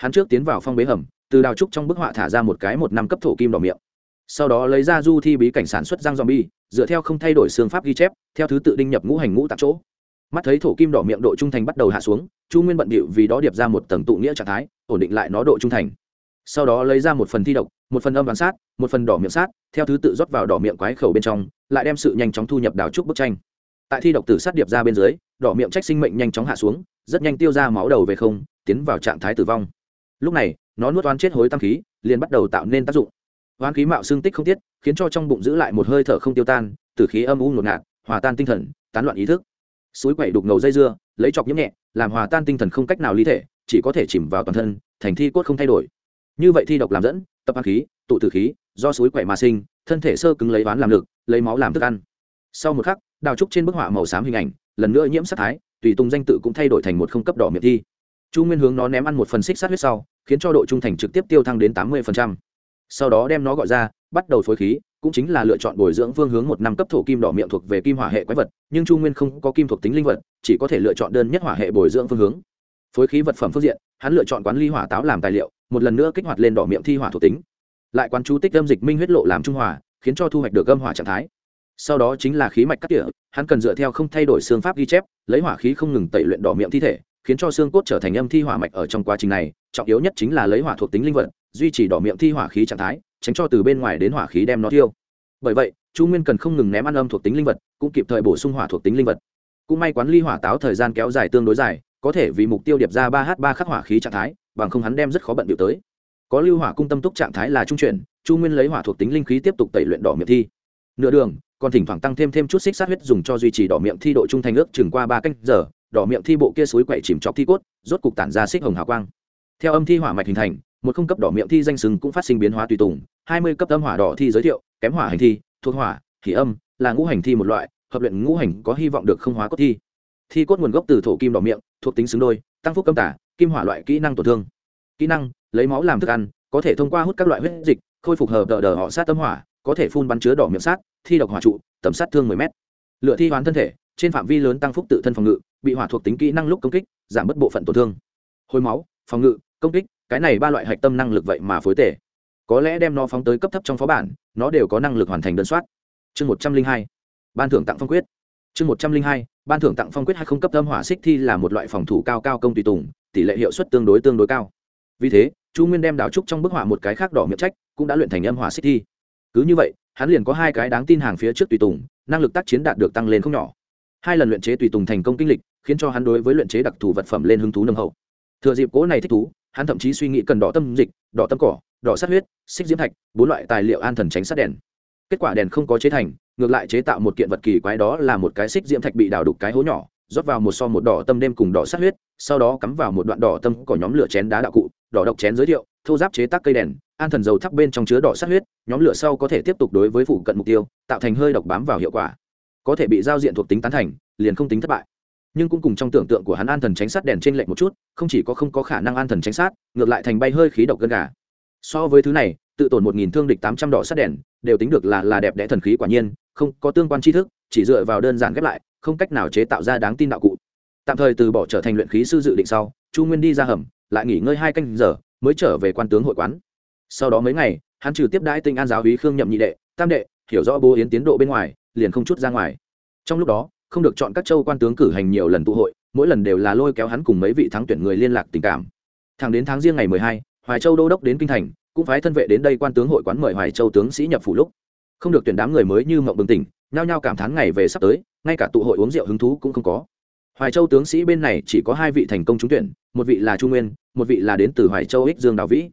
hắn trước tiến vào phong bế hầm, từ đào trúc trong bức họa thả ra một cái một năm cấp thổ kim đỏ miệng. Sau đó lấy ra du thi bí cảnh sản xuất răng zombie, dựa theo không thay đổi xương pháp ghi chép, theo thứ tự đinh nhập ngũ hành ngũ tạc chỗ. Mắt thấy thổ kim đỏ miệng độ trung thành bắt đầu hạ xuống, chu nguyên bận bịu vì đó điệp ra một tầng tụ nghĩa trạng thái, ổn định lại nó độ trung thành. Sau đó lấy ra một phần thi độc, một phần âm đoán sát, một phần đỏ miệng sát, theo thứ tự rót vào đỏ miệng quái khẩu bên trong, lại đem sự nhanh chóng thu nhập đào trúc bức tranh. Tại thi độc tử sát điệp ra bên dưới, đỏ miệng trách sinh mệnh nhanh chóng hạ xuống, rất nhanh tiêu ra máu đầu về không, tiến vào trạng thái tử vong lúc này, nó nuốt oán chết hối tam khí, liền bắt đầu tạo nên tác dụng. Oán khí mạo xương tích không tiết, khiến cho trong bụng giữ lại một hơi thở không tiêu tan từ khí âm u ngột ngạt, hòa tan tinh thần, tán loạn ý thức. Suối quậy đục ngầu dây dưa, lấy chọc nhiễm nhẹ, làm hòa tan tinh thần không cách nào ly thể, chỉ có thể chìm vào toàn thân, thành thi cốt không thay đổi. Như vậy thi độc làm dẫn, tập ăn khí, tụ tử khí, do suối quậy mà sinh, thân thể sơ cứng lấy ván làm lực, lấy máu làm thức ăn. Sau một khắc, đào trúc trên bức họa màu xám hình ảnh, lần nữa nhiễm sắc thái, tùy tùng danh tự cũng thay đổi thành một không cấp đỏ miệng thi. Chu nguyên hướng nó ném ăn một phần xích sát huyết sau khiến cho độ trung thành trực tiếp tiêu thăng đến tám mươi sau đó đem nó gọi ra, bắt đầu phối khí, cũng chính là lựa chọn bồi dưỡng phương hướng một năm cấp thổ kim đỏ miệng thuộc về kim hỏa hệ quái vật, nhưng chu nguyên không có kim thuộc tính linh vật, chỉ có thể lựa chọn đơn nhất hỏa hệ bồi dưỡng phương hướng. Phối khí vật phẩm phương diện, hắn lựa chọn quán ly hỏa táo làm tài liệu, một lần nữa kích hoạt lên đỏ miệng thi hỏa thuộc tính. Lại quán chú tích âm dịch minh huyết lộ làm trung hòa, khiến cho thu hoạch được âm hỏa trạng thái. Sau đó chính là khí mạch cắt tỉa, hắn cần dựa theo không thay đổi xương pháp ghi chép, lấy hỏa khí không ngừng tẩy luyện đỏ miệng thi thể khiến cho xương cốt trở thành âm thi hỏa mạch ở trong quá trình này, trọng yếu nhất chính là lấy hỏa thuộc tính linh vật, duy trì đỏ miệng thi hỏa khí trạng thái, tránh cho từ bên ngoài đến hỏa khí đem nó tiêu bởi vậy, chu nguyên cần không ngừng ném ăn âm thuộc tính linh vật, cũng kịp thời bổ sung hỏa thuộc tính linh vật. Cũng may quán ly hỏa táo thời gian kéo dài tương đối dài, có thể vì mục tiêu điệp ra ba h ba khắc hỏa khí trạng thái, bằng không hắn đem rất khó bận điệu tới. Có lưu hỏa cung tâm túc trạng thái là trung chuyển, chu nguyên lấy hỏa thuộc tính linh khí tiếp tục tẩy luyện đỏ miệng thi. Nửa đường, còn thỉnh thoảng tăng thêm thêm chút xích sát huyết dùng cho duy trì đỏ miệng thi độ trung thành ước chừng qua ba canh giờ đỏ miệng thi bộ kia suối quậy chìm chọc thi cốt, rốt cục tản ra xích hồng hào quang. Theo âm thi hỏa mạch hình thành, một không cấp đỏ miệng thi danh sừng cũng phát sinh biến hóa tùy tùng, hai mươi cấp âm hỏa đỏ thi giới thiệu, kém hỏa hành thi, thuộc hỏa thì âm, là ngũ hành thi một loại, hợp luyện ngũ hành có hy vọng được không hóa cốt thi. Thi cốt nguồn gốc từ thổ kim đỏ miệng, thuộc tính xứng đôi, tăng phúc cấm tả, kim hỏa loại kỹ năng tổn thương. Kỹ năng, lấy máu làm thức ăn, có thể thông qua hút các loại huyết dịch, khôi phục hợp đờ đờ họ sát tâm hỏa, có thể phun bắn chứa đỏ miệng sát, thi độc hỏa trụ, tầm sát thương 10 m lựa thi hoán thân thể, trên phạm vi lớn tăng phúc tự thân phòng ngự bị hỏa thuộc tính kỹ năng lúc công kích, giảm bớt bộ phận tổn thương. Hồi máu, phòng ngự, công kích, cái này ba loại hạch tâm năng lực vậy mà phối tể có lẽ đem nó phóng tới cấp thấp trong phó bản, nó đều có năng lực hoàn thành đơn soát. Chương một trăm linh hai, ban thưởng tặng phong quyết. Chương một trăm linh hai, ban thưởng tặng phong quyết hay không cấp tâm hỏa xích thi là một loại phòng thủ cao cao công tùy tùng, tỷ lệ hiệu suất tương đối tương đối cao. Vì thế, chu nguyên đem đào trúc trong bức họa một cái khác đỏ miệng trách, cũng đã luyện thành âm hỏa xích thi. Cứ như vậy, hắn liền có hai cái đáng tin hàng phía trước tùy tùng, năng lực tác chiến đạt được tăng lên không nhỏ. Hai lần luyện chế tùy tùng thành công kinh lịch khiến cho hắn đối với luyện chế đặc thù vật phẩm lên hứng thú nồng hậu. Thừa dịp cố này thích thú, hắn thậm chí suy nghĩ cần đỏ tâm dịch, đỏ tâm cỏ, đỏ sát huyết, xích diễm thạch, bốn loại tài liệu an thần tránh sát đèn. Kết quả đèn không có chế thành, ngược lại chế tạo một kiện vật kỳ quái đó là một cái xích diễm thạch bị đào đục cái hố nhỏ, rót vào một so một đỏ tâm đêm cùng đỏ sát huyết, sau đó cắm vào một đoạn đỏ tâm cỏ nhóm lửa chén đá đạo cụ, đỏ độc chén giới thiệu, thô giáp chế tác cây đèn, an thần dầu thắp bên trong chứa đỏ sát huyết, nhóm lửa sau có thể tiếp tục đối với phụ cận mục tiêu, tạo thành hơi độc bám vào hiệu quả. Có thể bị giao diện thuộc tính tán thành, liền không tính thất bại nhưng cũng cùng trong tưởng tượng của hắn an thần tránh sát đèn trên lệnh một chút, không chỉ có không có khả năng an thần tránh sát, ngược lại thành bay hơi khí độc gân gà. So với thứ này, tự tổn một nghìn thương địch tám trăm đỏ sát đèn, đều tính được là là đẹp đẽ thần khí quả nhiên, không có tương quan tri thức, chỉ dựa vào đơn giản ghép lại, không cách nào chế tạo ra đáng tin đạo cụ. Tạm thời từ bỏ trở thành luyện khí sư dự định sau, chu nguyên đi ra hầm, lại nghỉ ngơi hai canh giờ, mới trở về quan tướng hội quán. Sau đó mấy ngày, hắn trừ tiếp đãi tinh an giáo hí khương nhậm nhị đệ, tam đệ, hiểu rõ bố yến tiến độ bên ngoài, liền không chút ra ngoài. Trong lúc đó không được chọn các châu quan tướng cử hành nhiều lần tụ hội, mỗi lần đều là lôi kéo hắn cùng mấy vị thắng tuyển người liên lạc tình cảm. Thẳng đến tháng riêng ngày mười hai, hoài châu đô đốc đến kinh thành, cũng phái thân vệ đến đây quan tướng hội quán mời hoài châu tướng sĩ nhập phủ lúc. Không được tuyển đám người mới như mộng bừng tỉnh, nhao nhao cảm thán ngày về sắp tới, ngay cả tụ hội uống rượu hứng thú cũng không có. Hoài châu tướng sĩ bên này chỉ có hai vị thành công trúng tuyển, một vị là trung nguyên, một vị là đến từ hoài châu ích dương đào vĩ.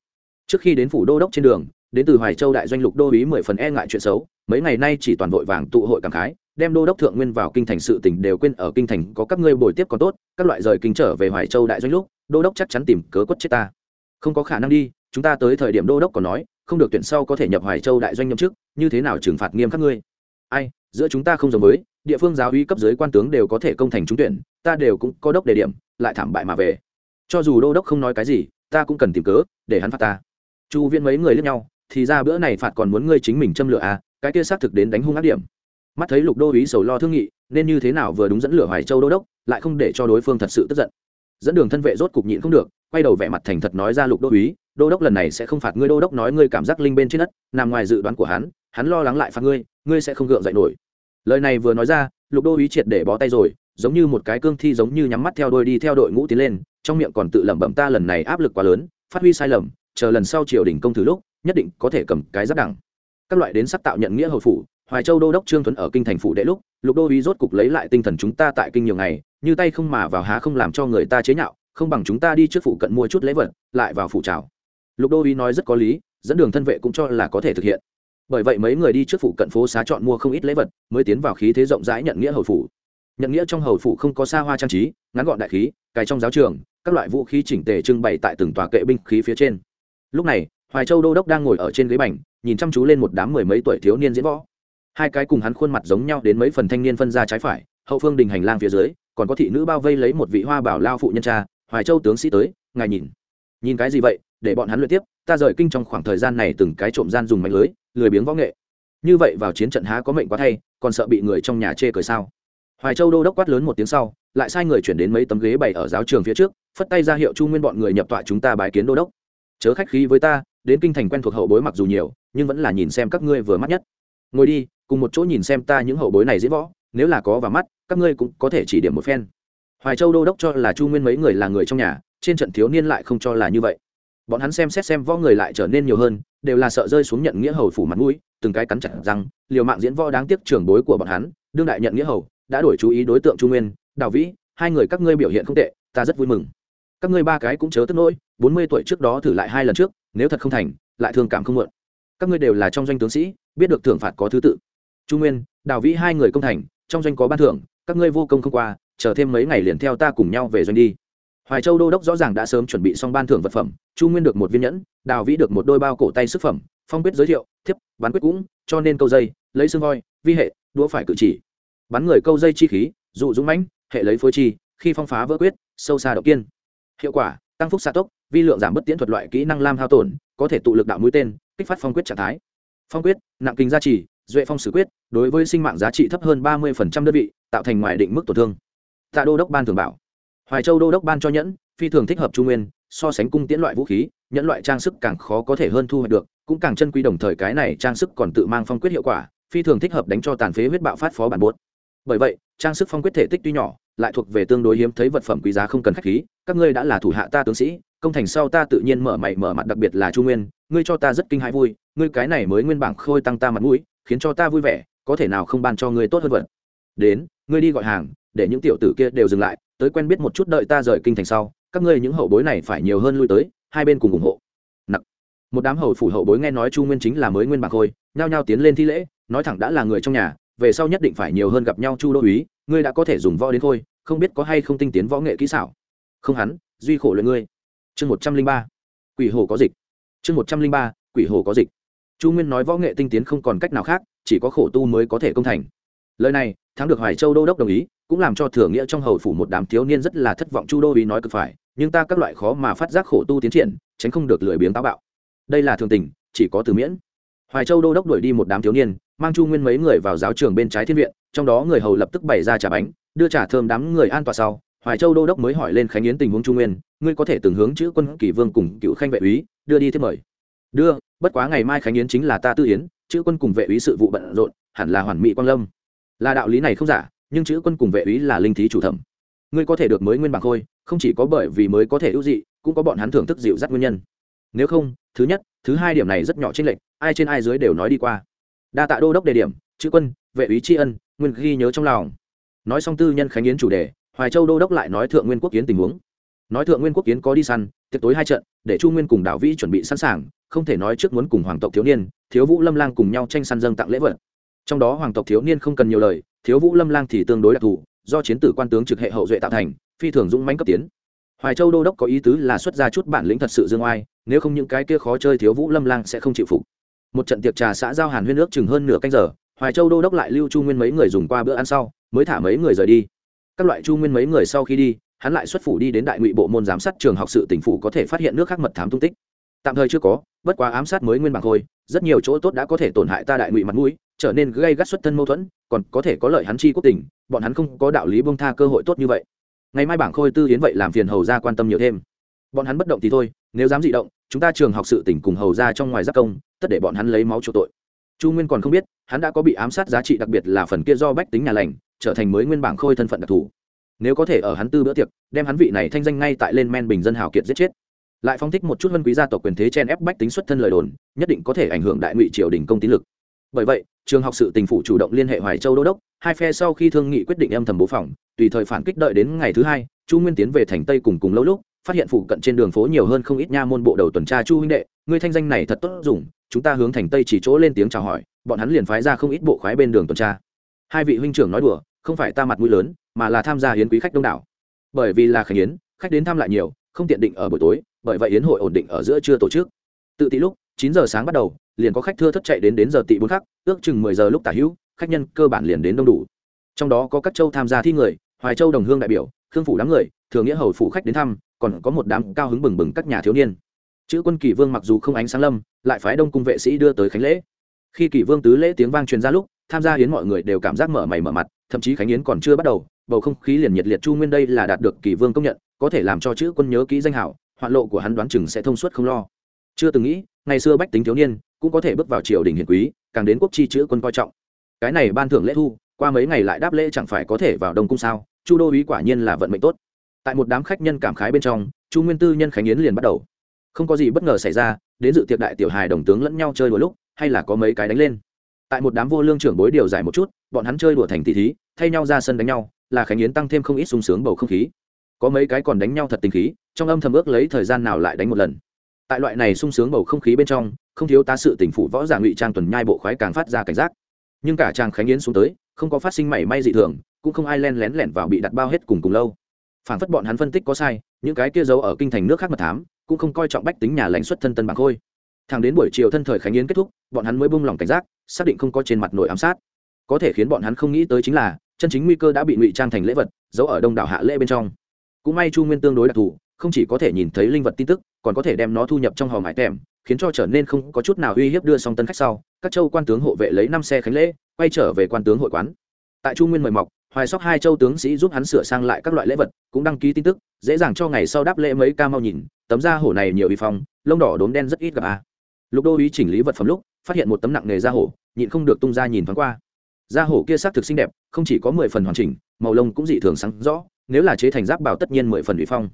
Trước khi đến phủ đô đốc trên đường, đến từ hoài châu đại doanh lục đô ý mười phần e ngại chuyện xấu, mấy ngày nay chỉ toàn vội vàng tụ hội cảm khái đem đô đốc thượng nguyên vào kinh thành sự tỉnh đều quên ở kinh thành, có các ngươi bồi tiếp còn tốt, các loại rời kinh trở về hoài châu đại doanh lúc, đô đốc chắc chắn tìm cớ quất chết ta. Không có khả năng đi, chúng ta tới thời điểm đô đốc còn nói, không được tuyển sau có thể nhập hoài châu đại doanh nhậm chức, như thế nào trừng phạt nghiêm các ngươi? Ai, giữa chúng ta không giống với, địa phương giáo uy cấp dưới quan tướng đều có thể công thành trúng tuyển, ta đều cũng có đốc đề điểm, lại thảm bại mà về. Cho dù đô đốc không nói cái gì, ta cũng cần tìm cớ, để hắn phạt ta. Chu viên mấy người lướt nhau, thì ra bữa này phạt còn muốn ngươi chính mình châm lửa à cái kia xác thực đến đánh hung ác điểm mắt thấy lục đô ý sầu lo thương nghị, nên như thế nào vừa đúng dẫn lửa hoài châu đô đốc, lại không để cho đối phương thật sự tức giận. Dẫn đường thân vệ rốt cục nhịn không được, quay đầu vẻ mặt thành thật nói ra lục đô ý, đô đốc lần này sẽ không phạt ngươi, đô đốc nói ngươi cảm giác linh bên trên đất, nằm ngoài dự đoán của hắn hắn lo lắng lại phạt ngươi ngươi sẽ không gượng dậy nổi. Lời này vừa nói ra, lục đô ý triệt để bó tay rồi, giống như một cái cương thi giống như nhắm mắt theo đôi đi theo đội ngũ tiến lên, trong miệng còn tự lẩm bẩm ta lần này áp lực quá lớn, phát huy sai lầm, chờ lần sau triều đình công thử lúc, nhất định có thể cầm cái giáp đẳng. Các loại đến sắc tạo nhận nghĩa hầu phủ hoài châu đô đốc trương tuấn ở kinh thành phủ đệ lúc, lục đô úy rốt cục lấy lại tinh thần chúng ta tại kinh nhiều ngày, như tay không mà vào há không làm cho người ta chế nhạo, không bằng chúng ta đi trước phủ cận mua chút lễ vật, lại vào phủ trào lục đô úy nói rất có lý, dẫn đường thân vệ cũng cho là có thể thực hiện. Bởi vậy mấy người đi trước phủ cận phố xá chọn mua không ít lễ vật, mới tiến vào khí thế rộng rãi nhận nghĩa hầu phủ. Nhận nghĩa trong hầu phủ không có xa hoa trang trí, ngắn gọn đại khí, cài trong giáo trường, các loại vũ khí chỉnh tề trưng bày tại từng tòa kệ binh khí phía trên. Lúc này, hoài châu đô đốc đang ngồi ở trên ghế bành, nhìn chăm chú lên một đám mười mấy tuổi thiếu niên diễn võ hai cái cùng hắn khuôn mặt giống nhau đến mấy phần thanh niên phân ra trái phải, hậu phương đình hành lang phía dưới, còn có thị nữ bao vây lấy một vị hoa bảo lao phụ nhân cha, hoài châu tướng sĩ tới, ngài nhìn. Nhìn cái gì vậy? Để bọn hắn luyện tiếp, ta rời kinh trong khoảng thời gian này từng cái trộm gian dùng mạnh lưới, lười biếng võ nghệ. Như vậy vào chiến trận há có mệnh quá thay, còn sợ bị người trong nhà chê cười sao? Hoài châu đô đốc quát lớn một tiếng sau, lại sai người chuyển đến mấy tấm ghế bày ở giáo trường phía trước, phất tay ra hiệu chu nguyên bọn người nhập tọa chúng ta bái kiến đô đốc. Chớ khách khí với ta, đến kinh thành quen thuộc hậu bối mặc dù nhiều, nhưng vẫn là nhìn xem các ngươi vừa mắt nhất ngồi đi, cùng một chỗ nhìn xem ta những hậu bối này diễn võ, nếu là có vào mắt, các ngươi cũng có thể chỉ điểm một phen. Hoài châu đô đốc cho là chu nguyên mấy người là người trong nhà, trên trận thiếu niên lại không cho là như vậy. Bọn hắn xem xét xem võ người lại trở nên nhiều hơn, đều là sợ rơi xuống nhận nghĩa hầu phủ mặt mũi, từng cái cắn chặt rằng liều mạng diễn võ đáng tiếc trưởng bối của bọn hắn, đương đại nhận nghĩa hầu, đã đổi chú ý đối tượng chu nguyên, đào vĩ, hai người các ngươi biểu hiện không tệ, ta rất vui mừng. Các ngươi ba cái cũng chớ tức nỗi, bốn mươi tuổi trước đó thử lại hai lần trước, nếu thật không thành, lại thương cảm không mượn các ngươi đều là trong doanh tướng sĩ biết được thưởng phạt có thứ tự. Chu nguyên, đào vĩ hai người công thành, trong doanh có ban thưởng, các ngươi vô công không qua, chờ thêm mấy ngày liền theo ta cùng nhau về doanh đi. Hoài châu đô đốc rõ ràng đã sớm chuẩn bị xong ban thưởng vật phẩm, chu nguyên được một viên nhẫn, đào vĩ được một đôi bao cổ tay sức phẩm, phong quyết giới thiệu, thiếp, bắn quyết cũng, cho nên câu dây, lấy xương voi, vi hệ, đũa phải cử chỉ. Bắn người câu dây chi khí, dụ dũng mãnh, hệ lấy phối chi, khi phong phá vỡ quyết, sâu xa động kiên. Hiệu quả, tăng phúc xa tốc, vi lượng giảm bất tiễn thuật loại kỹ năng lam hao tổn, có thể tụ lực đạo mũi tên, kích phát phong quyết trạng thái phong quyết, nặng kinh gia trì, duệ phong sử quyết, đối với sinh mạng giá trị thấp hơn ba mươi đơn vị, tạo thành ngoài định mức tổn thương. Tạ đô đốc ban thường bảo. Hoài châu đô đốc ban cho nhẫn, phi thường thích hợp trung nguyên, so sánh cung tiễn loại vũ khí, nhẫn loại trang sức càng khó có thể hơn thu hoạch được, cũng càng chân quý đồng thời cái này trang sức còn tự mang phong quyết hiệu quả, phi thường thích hợp đánh cho tàn phế huyết bạo phát phó bản bốt bởi vậy, trang sức phong quyết thể tích tuy nhỏ, lại thuộc về tương đối hiếm thấy vật phẩm quý giá không cần khách khí, các ngươi đã là thủ hạ ta tướng sĩ, công thành sau ta tự nhiên mở mày mở mặt đặc biệt là chu nguyên ngươi cho ta rất kinh hãi vui, ngươi cái này mới nguyên bảng khôi tăng ta mặt mũi, khiến cho ta vui vẻ, có thể nào không ban cho ngươi tốt hơn vật? Đến, ngươi đi gọi hàng, để những tiểu tử kia đều dừng lại, tới quen biết một chút đợi ta rời kinh thành sau, các ngươi những hậu bối này phải nhiều hơn lui tới, hai bên cùng ủng hộ. Nặc. Một đám hầu phủ hậu bối nghe nói chu nguyên chính là mới nguyên bảng khôi, nhao nhao tiến lên thi lễ, nói thẳng đã là người trong nhà, về sau nhất định phải nhiều hơn gặp nhau chu đô úy, ngươi đã có thể dùng võ đến khôi, không biết có hay không tinh tiến võ nghệ kỹ xảo. Không hắn, duy khổ luyện ngươi. Chương một trăm linh ba. Quỷ hồ có dịch chương một trăm linh ba, quỷ hồ có dịch. Chu nguyên nói võ nghệ tinh tiến không còn cách nào khác, chỉ có khổ tu mới có thể công thành. Lời này, thắng được hoài châu đô đốc đồng ý, cũng làm cho thừa nghĩa trong hầu phủ một đám thiếu niên rất là thất vọng chu đô ý nói cực phải, nhưng ta các loại khó mà phát giác khổ tu tiến triển, tránh không được lười biếng táo bạo. Đây là thường tình, chỉ có từ miễn. Hoài châu đô đốc đuổi đi một đám thiếu niên, mang chu nguyên mấy người vào giáo trường bên trái thiên viện, trong đó người hầu lập tức bày ra trà bánh, đưa trà thơm đám người an tọa sau hoài châu đô đốc mới hỏi lên khánh yến tình huống trung nguyên, ngươi có thể từng hướng chữ quân kỷ vương cùng cựu khanh vệ úy, đưa đi thiết mời. Đưa, bất quá ngày mai khánh yến chính là ta tư yến, chữ quân cùng vệ úy sự vụ bận rộn, hẳn là hoàn mỹ quang lâm. Là đạo lý này không giả, nhưng chữ quân cùng vệ úy là linh thí chủ thẩm. Ngươi có thể được mới nguyên bằng khôi, không chỉ có bởi vì mới có thể ưu dị, cũng có bọn hắn thưởng thức dịu dắt nguyên nhân. Nếu không, thứ nhất, thứ hai điểm này rất nhỏ trên lệch, ai trên ai dưới đều nói đi qua. Đa tạ đô đốc đề điểm, chữ quân, vệ úy tri ân, nguyên ghi nhớ trong lòng. Nói xong tư nhân khánh yến chủ đề hoài châu đô đốc lại nói thượng nguyên quốc kiến tình huống. Nói thượng nguyên quốc kiến có đi săn, tiệc tối hai trận, để chu nguyên cùng đảo vĩ chuẩn bị sẵn sàng, không thể nói trước muốn cùng hoàng tộc thiếu niên, thiếu vũ lâm lang cùng nhau tranh săn dâng tặng lễ vật. Trong đó hoàng tộc thiếu niên không cần nhiều lời, thiếu vũ lâm lang thì tương đối đặc thù, do chiến tử quan tướng trực hệ hậu duệ tạo thành, phi thường dũng mãnh cấp tiến. Hoài châu đô đốc có ý tứ là xuất ra chút bản lĩnh thật sự dương oai, nếu không những cái kia khó chơi thiếu vũ lâm lang sẽ không chịu phục. Một trận tiệc trà xã giao hàn huyên nước chừng hơn nửa canh giờ, hoài châu đô đốc lại lưu chu nguyên mấy người dùng qua bữa ăn sau, mới thả mấy người rời đi các loại chu nguyên mấy người sau khi đi, hắn lại xuất phủ đi đến đại ngụy bộ môn giám sát trường học sự tỉnh phủ có thể phát hiện nước khác mật thám tung tích. Tạm thời chưa có, bất quá ám sát mới nguyên bằng thôi, rất nhiều chỗ tốt đã có thể tổn hại ta đại ngụy mặt mũi, trở nên gây gắt xuất thân mâu thuẫn, còn có thể có lợi hắn chi quốc tình, bọn hắn không có đạo lý bông tha cơ hội tốt như vậy. Ngày mai bảng khôi tư hiến vậy làm phiền hầu ra quan tâm nhiều thêm. Bọn hắn bất động thì thôi, nếu dám dị động, chúng ta trường học sự tỉnh cùng hầu ra trong ngoài giác công, tất để bọn hắn lấy máu chỗ tội chu nguyên còn không biết, hắn đã có bị ám sát giá trị đặc biệt là phần kia do bách tính nhà lành, trở thành mới nguyên bảng khôi thân phận đặc thù. Nếu có thể ở hắn tư bữa tiệc, đem hắn vị này thanh danh ngay tại lên men bình dân hào kiệt giết chết. Lại phong thích một chút vân quý gia tộc quyền thế chen ép bách tính xuất thân lời đồn, nhất định có thể ảnh hưởng đại ngụy triều đình công tín lực. Bởi vậy, trường học sự tình phủ chủ động liên hệ hoài châu đô đốc, hai phe sau khi thương nghị quyết định âm thầm bố phòng, tùy thời phản kích đợi đến ngày thứ hai, chu nguyên tiến về thành tây cùng cùng lâu lúc phát hiện phụ cận trên đường phố nhiều hơn không ít nha môn bộ đầu tuần tra chu huynh đệ người thanh danh này thật tốt dùng, chúng ta hướng thành tây chỉ chỗ lên tiếng chào hỏi, bọn hắn liền phái ra không ít bộ khoái bên đường tuần tra. Hai vị huynh trưởng nói đùa, không phải ta mặt mũi lớn, mà là tham gia hiến quý khách đông đảo. Bởi vì là khánh yến khách đến thăm lại nhiều, không tiện định ở buổi tối, bởi vậy yến hội ổn định ở giữa trưa tổ chức. Tự tị lúc, chín giờ sáng bắt đầu, liền có khách thưa thất chạy đến đến giờ tị bốn khắc, ước chừng mười giờ lúc tả hữu, khách nhân cơ bản liền đến đông đủ. Trong đó có các châu tham gia thi người, hoài châu đồng hương đại biểu, khương phủ đám người thường nghĩa hầu phủ khách đến thăm còn có một đám cao hứng bừng bừng các nhà thiếu niên. Chữ quân kỷ vương mặc dù không ánh sáng lâm, lại phái đông cung vệ sĩ đưa tới khánh lễ. Khi kỷ vương tứ lễ tiếng vang truyền ra lúc, tham gia hiến mọi người đều cảm giác mở mày mở mặt, thậm chí khánh yến còn chưa bắt đầu, bầu không khí liền nhiệt liệt chu nguyên đây là đạt được kỷ vương công nhận, có thể làm cho chữ quân nhớ kỹ danh hảo, hoạn lộ của hắn đoán chừng sẽ thông suốt không lo. Chưa từng nghĩ, ngày xưa bách tính thiếu niên cũng có thể bước vào triều đình hiền quý, càng đến quốc chi chữ quân coi trọng. Cái này ban thưởng lễ thu, qua mấy ngày lại đáp lễ chẳng phải có thể vào đông cung sao, chu đô ý quả nhiên là vận mệnh tốt tại một đám khách nhân cảm khái bên trong, chu nguyên tư nhân khánh yến liền bắt đầu. Không có gì bất ngờ xảy ra, đến dự tiệc đại tiểu hài đồng tướng lẫn nhau chơi đùa lúc, hay là có mấy cái đánh lên. Tại một đám vô lương trưởng bối điều giải một chút, bọn hắn chơi đùa thành tỷ thí, thay nhau ra sân đánh nhau, là khánh yến tăng thêm không ít sung sướng bầu không khí. Có mấy cái còn đánh nhau thật tình khí, trong âm thầm ước lấy thời gian nào lại đánh một lần. Tại loại này sung sướng bầu không khí bên trong, không thiếu tá sự tỉnh phủ võ giả ngụy trang tuần nhai bộ khoái càng phát ra cảnh giác. Nhưng cả chàng khánh yến xuống tới, không có phát sinh mảy may dị thường, cũng không ai len lén lẻn vào bị đặt bao hết cùng cùng lâu phản phất bọn hắn phân tích có sai, những cái kia giấu ở kinh thành nước khác mật thám, cũng không coi trọng bách tính nhà lãnh xuất thân tân bạc khôi. Thẳng đến buổi chiều thân thời khánh yến kết thúc, bọn hắn mới bung lòng cảnh giác, xác định không có trên mặt nội ám sát. Có thể khiến bọn hắn không nghĩ tới chính là, chân chính nguy cơ đã bị ngụy trang thành lễ vật giấu ở đông đảo hạ lễ bên trong. Cũng may chu nguyên tương đối đặc thù, không chỉ có thể nhìn thấy linh vật tin tức, còn có thể đem nó thu nhập trong hòm hải tèm, khiến cho trở nên không có chút nào uy hiếp đưa xong tân khách sau, các châu quan tướng hộ vệ lấy năm xe khánh lễ, quay trở về quan tướng hội quán. Tại chu nguyên mời mọc hoài sóc hai châu tướng sĩ giúp hắn sửa sang lại các loại lễ vật, cũng đăng ký tin tức, dễ dàng cho ngày sau đáp lễ mấy ca mau nhìn, tấm da hổ này nhiều y phong, lông đỏ đốm đen rất ít gặp a lục đô ý chỉnh lý vật phẩm lúc, phát hiện một tấm nặng nghề da hổ, nhịn không được tung ra nhìn thoáng qua. Da hổ kia xác thực xinh đẹp, không chỉ có mười phần hoàn chỉnh, màu lông cũng dị thường sáng rõ, nếu là chế thành giáp bào tất nhiên mười phần ủy phong.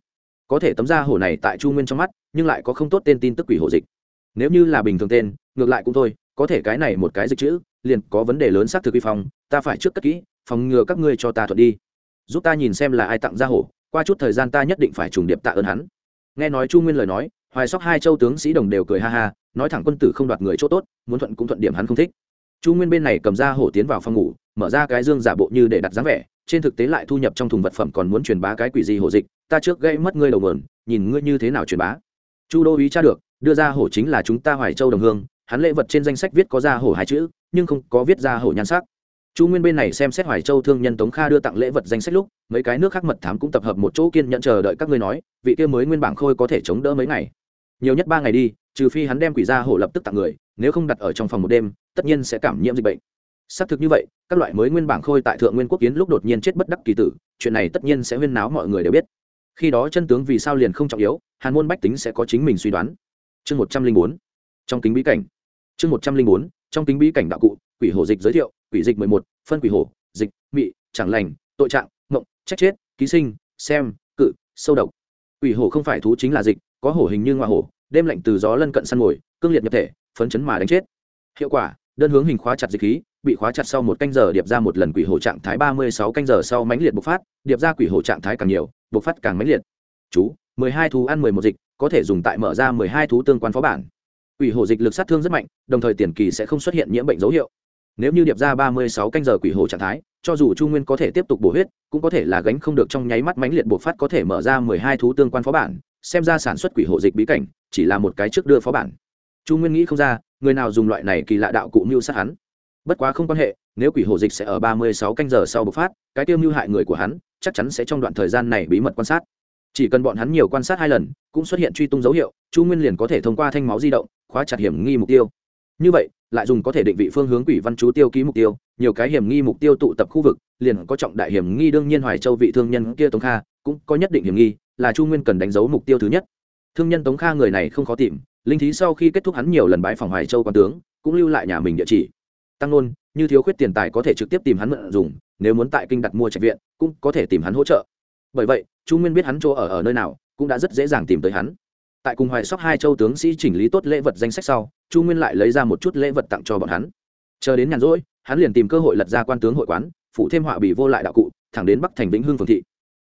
Có thể tấm da hổ này tại chu nguyên trong mắt, nhưng lại có không tốt tên tin tức quỷ hổ dịch. Nếu như là bình thường tên, ngược lại cũng thôi, có thể cái này một cái dịch chữ, liền có vấn đề lớn xác thực uy phong, ta phải trước cất kỹ phòng ngừa các ngươi cho ta thuận đi. Giúp ta nhìn xem là ai tặng ra hổ, qua chút thời gian ta nhất định phải trùng điệp tạ ơn hắn. Nghe nói chu nguyên lời nói, hoài sóc hai châu tướng sĩ đồng đều cười ha ha, nói thẳng quân tử không đoạt người chỗ tốt, muốn thuận cũng thuận điểm hắn không thích. Chu nguyên bên này cầm ra hổ tiến vào phòng ngủ, mở ra cái dương giả bộ như để đặt dáng vẻ, trên thực tế lại thu nhập trong thùng vật phẩm còn muốn truyền bá cái quỷ gì hổ dịch, ta trước gây mất ngươi đầu mườn nhìn ngươi như thế nào truyền bá. Chu đô ý tra được, đưa ra hổ chính là chúng ta hoài châu đồng hương, hắn lễ vật trên danh sách viết có ra hổ hai chữ, nhưng không có viết ra hổ nhan sắc chu nguyên bên này xem xét hoài châu thương nhân tống kha đưa tặng lễ vật danh sách lúc, mấy cái nước khác mật thám cũng tập hợp một chỗ kiên nhận chờ đợi các ngươi nói, vị kia mới nguyên bảng khôi có thể chống đỡ mấy ngày. Nhiều nhất ba ngày đi, trừ phi hắn đem quỷ ra hổ lập tức tặng người, nếu không đặt ở trong phòng một đêm, tất nhiên sẽ cảm nhiễm dịch bệnh. Xác thực như vậy, các loại mới nguyên bảng khôi tại thượng nguyên quốc kiến lúc đột nhiên chết bất đắc kỳ tử, chuyện này tất nhiên sẽ huyên náo mọi người đều biết. Khi đó chân tướng vì sao liền không trọng yếu, hàn môn bách tính sẽ có chính mình suy đoán. Chương một trăm linh bốn, trong kính bí cảnh. Chương một trăm linh bốn, trong kính bí cảnh đạo cụ quỷ hổ dịch giới thiệu, quỷ dịch mười một, phân quỷ hổ, dịch, mị, chẳng lành, tội trạng, mộng, trách chết, ký sinh, xem, cự, sâu độc. Quỷ hổ không phải thú chính là dịch, có hổ hình như ngoại hổ, đêm lạnh từ gió lân cận săn mồi, cương liệt nhập thể, phấn chấn mà đánh chết. Hiệu quả, đơn hướng hình khóa chặt dịch khí, bị khóa chặt sau một canh giờ điệp ra một lần quỷ hổ trạng thái ba mươi sáu canh giờ sau mãnh liệt bộc phát, điệp ra quỷ hổ trạng thái càng nhiều, bộc phát càng mãnh liệt. Chú, mười hai thú ăn mười một dịch, có thể dùng tại mở ra mười hai thú tương quan phó bản. Quỷ hổ dịch lực sát thương rất mạnh, đồng thời tiền kỳ sẽ không xuất hiện nhiễm bệnh dấu hiệu nếu như điệp ra ba mươi sáu canh giờ quỷ hổ trạng thái, cho dù chu nguyên có thể tiếp tục bổ huyết, cũng có thể là gánh không được trong nháy mắt mãnh liệt bộc phát có thể mở ra mười hai thú tương quan phó bản, xem ra sản xuất quỷ hổ dịch bí cảnh, chỉ là một cái trước đưa phó bản. Chu nguyên nghĩ không ra, người nào dùng loại này kỳ lạ đạo cụ mưu sát hắn. Bất quá không quan hệ, nếu quỷ hổ dịch sẽ ở ba mươi sáu canh giờ sau bộc phát, cái tiêu mưu hại người của hắn, chắc chắn sẽ trong đoạn thời gian này bí mật quan sát. Chỉ cần bọn hắn nhiều quan sát hai lần, cũng xuất hiện truy tung dấu hiệu, chu nguyên liền có thể thông qua thanh máu di động, khóa chặt hiểm nghi mục tiêu như vậy, lại dùng có thể định vị phương hướng quỷ văn chú tiêu ký mục tiêu, nhiều cái hiểm nghi mục tiêu tụ tập khu vực, liền có trọng đại hiểm nghi đương nhiên hoài châu vị thương nhân kia tống kha, cũng có nhất định hiểm nghi, là chu nguyên cần đánh dấu mục tiêu thứ nhất. Thương nhân tống kha người này không khó tìm, linh thí sau khi kết thúc hắn nhiều lần bãi phòng hoài châu quan tướng, cũng lưu lại nhà mình địa chỉ. Tăng nôn, như thiếu khuyết tiền tài có thể trực tiếp tìm hắn mượn dùng, nếu muốn tại kinh đặt mua trạch viện, cũng có thể tìm hắn hỗ trợ. Bởi vậy, chu nguyên biết hắn chỗ ở ở nơi nào, cũng đã rất dễ dàng tìm tới hắn tại cùng hoài sóc hai châu tướng sĩ chỉnh lý tốt lễ vật danh sách sau, chu nguyên lại lấy ra một chút lễ vật tặng cho bọn hắn. Chờ đến nhàn rỗi, hắn liền tìm cơ hội lật ra quan tướng hội quán phụ thêm họa bị vô lại đạo cụ, thẳng đến bắc thành vĩnh hưng phường thị.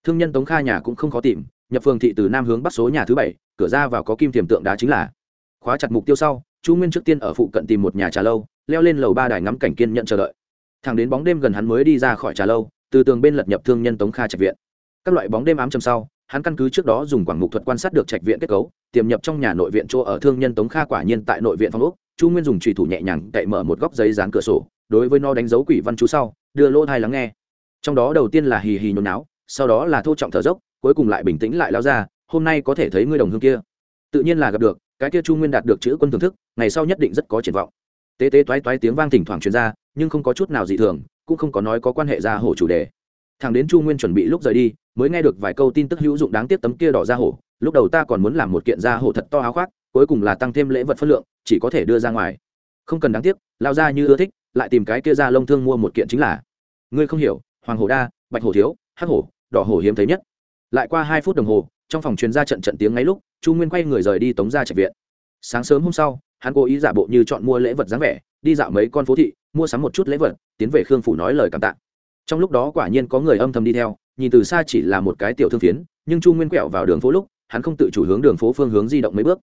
Thương nhân tống kha nhà cũng không khó tìm, nhập phường thị từ nam hướng bắc số nhà thứ bảy, cửa ra vào có kim tiềm tượng đá chính là. Khóa chặt mục tiêu sau, chu nguyên trước tiên ở phụ cận tìm một nhà trà lâu, leo lên lầu ba đài ngắm cảnh kiên nhận chờ đợi. Thẳng đến bóng đêm gần hắn mới đi ra khỏi trà lâu, từ tường bên lật nhập thương nhân tống kha trạch viện. Các loại bóng đêm ám chầm sau hắn căn cứ trước đó dùng quảng mục thuật quan sát được trạch viện kết cấu, tiềm nhập trong nhà nội viện chỗ ở thương nhân tống kha quả nhiên tại nội viện phong úc chu nguyên dùng trùy thủ nhẹ nhàng cậy mở một góc giấy dán cửa sổ, đối với nó đánh dấu quỷ văn chú sau, đưa lỗ thai lắng nghe. Trong đó đầu tiên là hì hì nhồi náo, sau đó là thô trọng thở dốc, cuối cùng lại bình tĩnh lại lao ra, hôm nay có thể thấy ngươi đồng hương kia. Tự nhiên là gặp được, cái kia chu nguyên đạt được chữ quân thưởng thức, ngày sau nhất định rất có triển vọng. Tế tế toái toái tiếng vang thỉnh thoảng truyền ra, nhưng không có chút nào dị thường, cũng không có nói có quan hệ ra hổ chủ đề thằng đến chu nguyên chuẩn bị lúc rời đi, mới nghe được vài câu tin tức hữu dụng đáng tiếc tấm kia đỏ ra hổ. Lúc đầu ta còn muốn làm một kiện ra hổ thật to áo khoác, cuối cùng là tăng thêm lễ vật phân lượng, chỉ có thể đưa ra ngoài. Không cần đáng tiếc, lao ra như ưa thích, lại tìm cái kia ra lông thương mua một kiện chính là. Ngươi không hiểu, hoàng hổ đa, bạch hổ thiếu, hắc hổ, đỏ hổ hiếm thấy nhất. Lại qua hai phút đồng hồ, trong phòng truyền gia trận trận tiếng ngay lúc, chu nguyên quay người rời đi tống ra trạch viện. Sáng sớm hôm sau, hắn cố ý giả bộ như chọn mua lễ vật dáng vẻ, đi dạo mấy con phố thị, mua sắm một chút lễ vật, tiến về khương phủ nói lời cảm tạ trong lúc đó quả nhiên có người âm thầm đi theo, nhìn từ xa chỉ là một cái tiểu thương phiến, nhưng chu nguyên quẹo vào đường phố lúc, hắn không tự chủ hướng đường phố phương hướng di động mấy bước.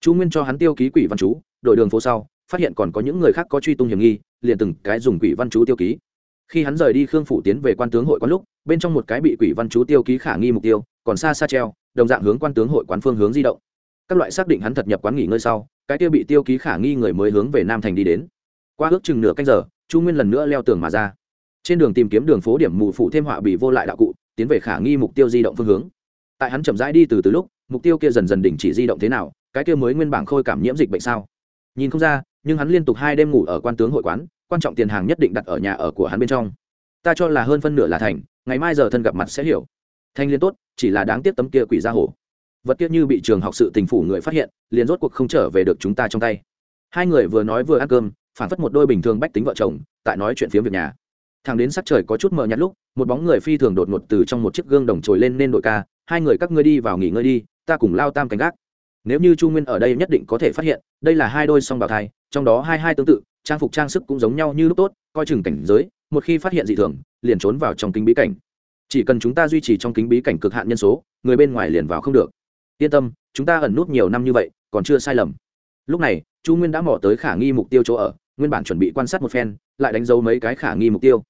Chu nguyên cho hắn tiêu ký quỷ văn chú đội đường phố sau, phát hiện còn có những người khác có truy tung hiểm nghi, liền từng cái dùng quỷ văn chú tiêu ký. Khi hắn rời đi khương phủ tiến về quan tướng hội quán lúc, bên trong một cái bị quỷ văn chú tiêu ký khả nghi mục tiêu, còn xa xa treo, đồng dạng hướng quan tướng hội quán phương hướng di động. Các loại xác định hắn thật nhập quán nghỉ ngơi sau, cái tiêu bị tiêu ký khả nghi người mới hướng về nam thành đi đến. Qua ước chừng nửa canh giờ, chu nguyên lần nữa leo tường mà ra trên đường tìm kiếm đường phố điểm mù phụ thêm họa bị vô lại đạo cụ, tiến về khả nghi mục tiêu di động phương hướng. Tại hắn chậm rãi đi từ từ lúc, mục tiêu kia dần dần đình chỉ di động thế nào, cái kia mới nguyên bảng khôi cảm nhiễm dịch bệnh sao? Nhìn không ra, nhưng hắn liên tục hai đêm ngủ ở quan tướng hội quán, quan trọng tiền hàng nhất định đặt ở nhà ở của hắn bên trong. Ta cho là hơn phân nửa là thành, ngày mai giờ thân gặp mặt sẽ hiểu. Thanh liên tốt, chỉ là đáng tiếc tấm kia quỷ ra hổ. Vật kia như bị trường học sự tình phủ người phát hiện, liền rốt cuộc không trở về được chúng ta trong tay. Hai người vừa nói vừa ăn cơm, phản phất một đôi bình thường bách tính vợ chồng, tại nói chuyện phiếm việc nhà thằng đến sắc trời có chút mờ nhạt lúc, một bóng người phi thường đột ngột từ trong một chiếc gương đồng trồi lên nên đội ca, hai người các ngươi đi vào nghỉ ngơi đi, ta cùng lao tam canh gác. Nếu như chu nguyên ở đây nhất định có thể phát hiện, đây là hai đôi song bào thai, trong đó hai hai tương tự, trang phục trang sức cũng giống nhau như lúc tốt, coi chừng cảnh giới, một khi phát hiện dị thường, liền trốn vào trong kính bí cảnh. Chỉ cần chúng ta duy trì trong kính bí cảnh cực hạn nhân số, người bên ngoài liền vào không được. Yên tâm, chúng ta ẩn nút nhiều năm như vậy, còn chưa sai lầm. Lúc này, chu nguyên đã mò tới khả nghi mục tiêu chỗ ở nguyên bản chuẩn bị quan sát một phen, lại đánh dấu mấy cái khả nghi mục tiêu.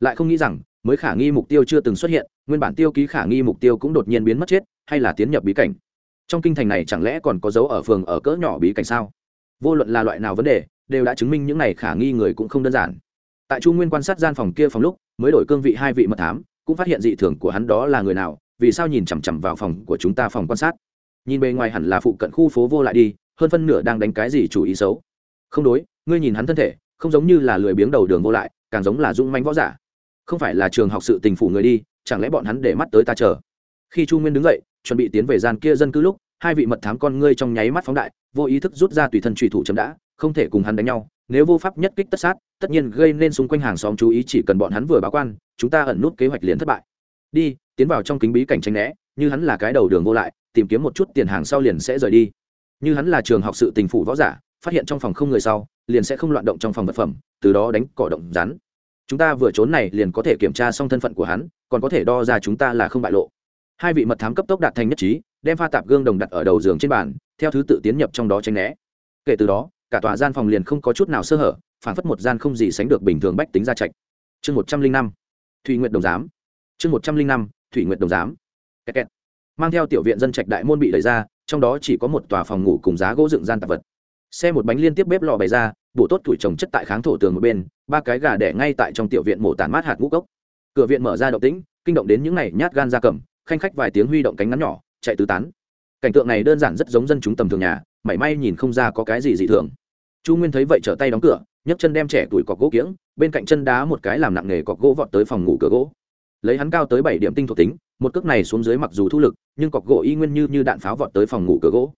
Lại không nghĩ rằng, mới khả nghi mục tiêu chưa từng xuất hiện, nguyên bản tiêu ký khả nghi mục tiêu cũng đột nhiên biến mất chết, hay là tiến nhập bí cảnh. Trong kinh thành này chẳng lẽ còn có dấu ở phường ở cỡ nhỏ bí cảnh sao? Vô luận là loại nào vấn đề, đều đã chứng minh những này khả nghi người cũng không đơn giản. Tại chu nguyên quan sát gian phòng kia phòng lúc, mới đổi cương vị hai vị mật thám, cũng phát hiện dị thường của hắn đó là người nào, vì sao nhìn chằm chằm vào phòng của chúng ta phòng quan sát? Nhìn bề ngoài hẳn là phụ cận khu phố vô lại đi, hơn phân nửa đang đánh cái gì chủ ý xấu. Không đối ngươi nhìn hắn thân thể, không giống như là lười biếng đầu đường vô lại, càng giống là dung manh võ giả. Không phải là trường học sự tình phủ người đi, chẳng lẽ bọn hắn để mắt tới ta chờ? Khi chu nguyên đứng dậy, chuẩn bị tiến về gian kia dân cư lúc, hai vị mật thám con ngươi trong nháy mắt phóng đại, vô ý thức rút ra tùy thân trùy thủ chấm đã, không thể cùng hắn đánh nhau, nếu vô pháp nhất kích tất sát, tất nhiên gây nên xung quanh hàng xóm chú ý chỉ cần bọn hắn vừa báo quan, chúng ta ẩn nút kế hoạch liền thất bại. Đi, tiến vào trong kính bí cảnh tranh né, như hắn là cái đầu đường vô lại, tìm kiếm một chút tiền hàng sau liền sẽ rời đi. Như hắn là trường học sự tình phủ võ giả, phát hiện trong phòng không người sau liền sẽ không loạn động trong phòng vật phẩm, từ đó đánh cỏ động rắn. Chúng ta vừa trốn này liền có thể kiểm tra xong thân phận của hắn, còn có thể đo ra chúng ta là không bại lộ. Hai vị mật thám cấp tốc đạt thành nhất trí, đem pha tạp gương đồng đặt ở đầu giường trên bàn, theo thứ tự tiến nhập trong đó tranh né. Kể từ đó, cả tòa gian phòng liền không có chút nào sơ hở phản phất một gian không gì sánh được bình thường bách tính ra trạch. Chương một trăm linh năm, thủy nguyện đồng giám. Chương một trăm linh năm, thủy nguyện đồng giám. Kẹt kẹt. mang theo tiểu viện dân trạch đại môn bị đẩy ra, trong đó chỉ có một tòa phòng ngủ cùng giá gỗ dựng gian tạp vật xe một bánh liên tiếp bếp lò bày ra, bổ tốt tuổi trồng chất tại kháng thổ tường một bên, ba cái gà đẻ ngay tại trong tiểu viện mổ tàn mát hạt ngũ cốc. Cửa viện mở ra động tĩnh, kinh động đến những này nhát gan ra cầm, khanh khách vài tiếng huy động cánh ngắn nhỏ, chạy tứ tán. Cảnh tượng này đơn giản rất giống dân chúng tầm thường nhà, mảy may nhìn không ra có cái gì dị thường. Chu nguyên thấy vậy trở tay đóng cửa, nhấc chân đem trẻ tuổi cọc gỗ kiếng, bên cạnh chân đá một cái làm nặng nghề cọc gỗ vọt tới phòng ngủ cửa gỗ. Lấy hắn cao tới bảy điểm tinh thuộc tính, một cước này xuống dưới mặc dù thu lực, nhưng cọc gỗ y nguyên như như đạn pháo vọt tới phòng ngủ cửa gỗ.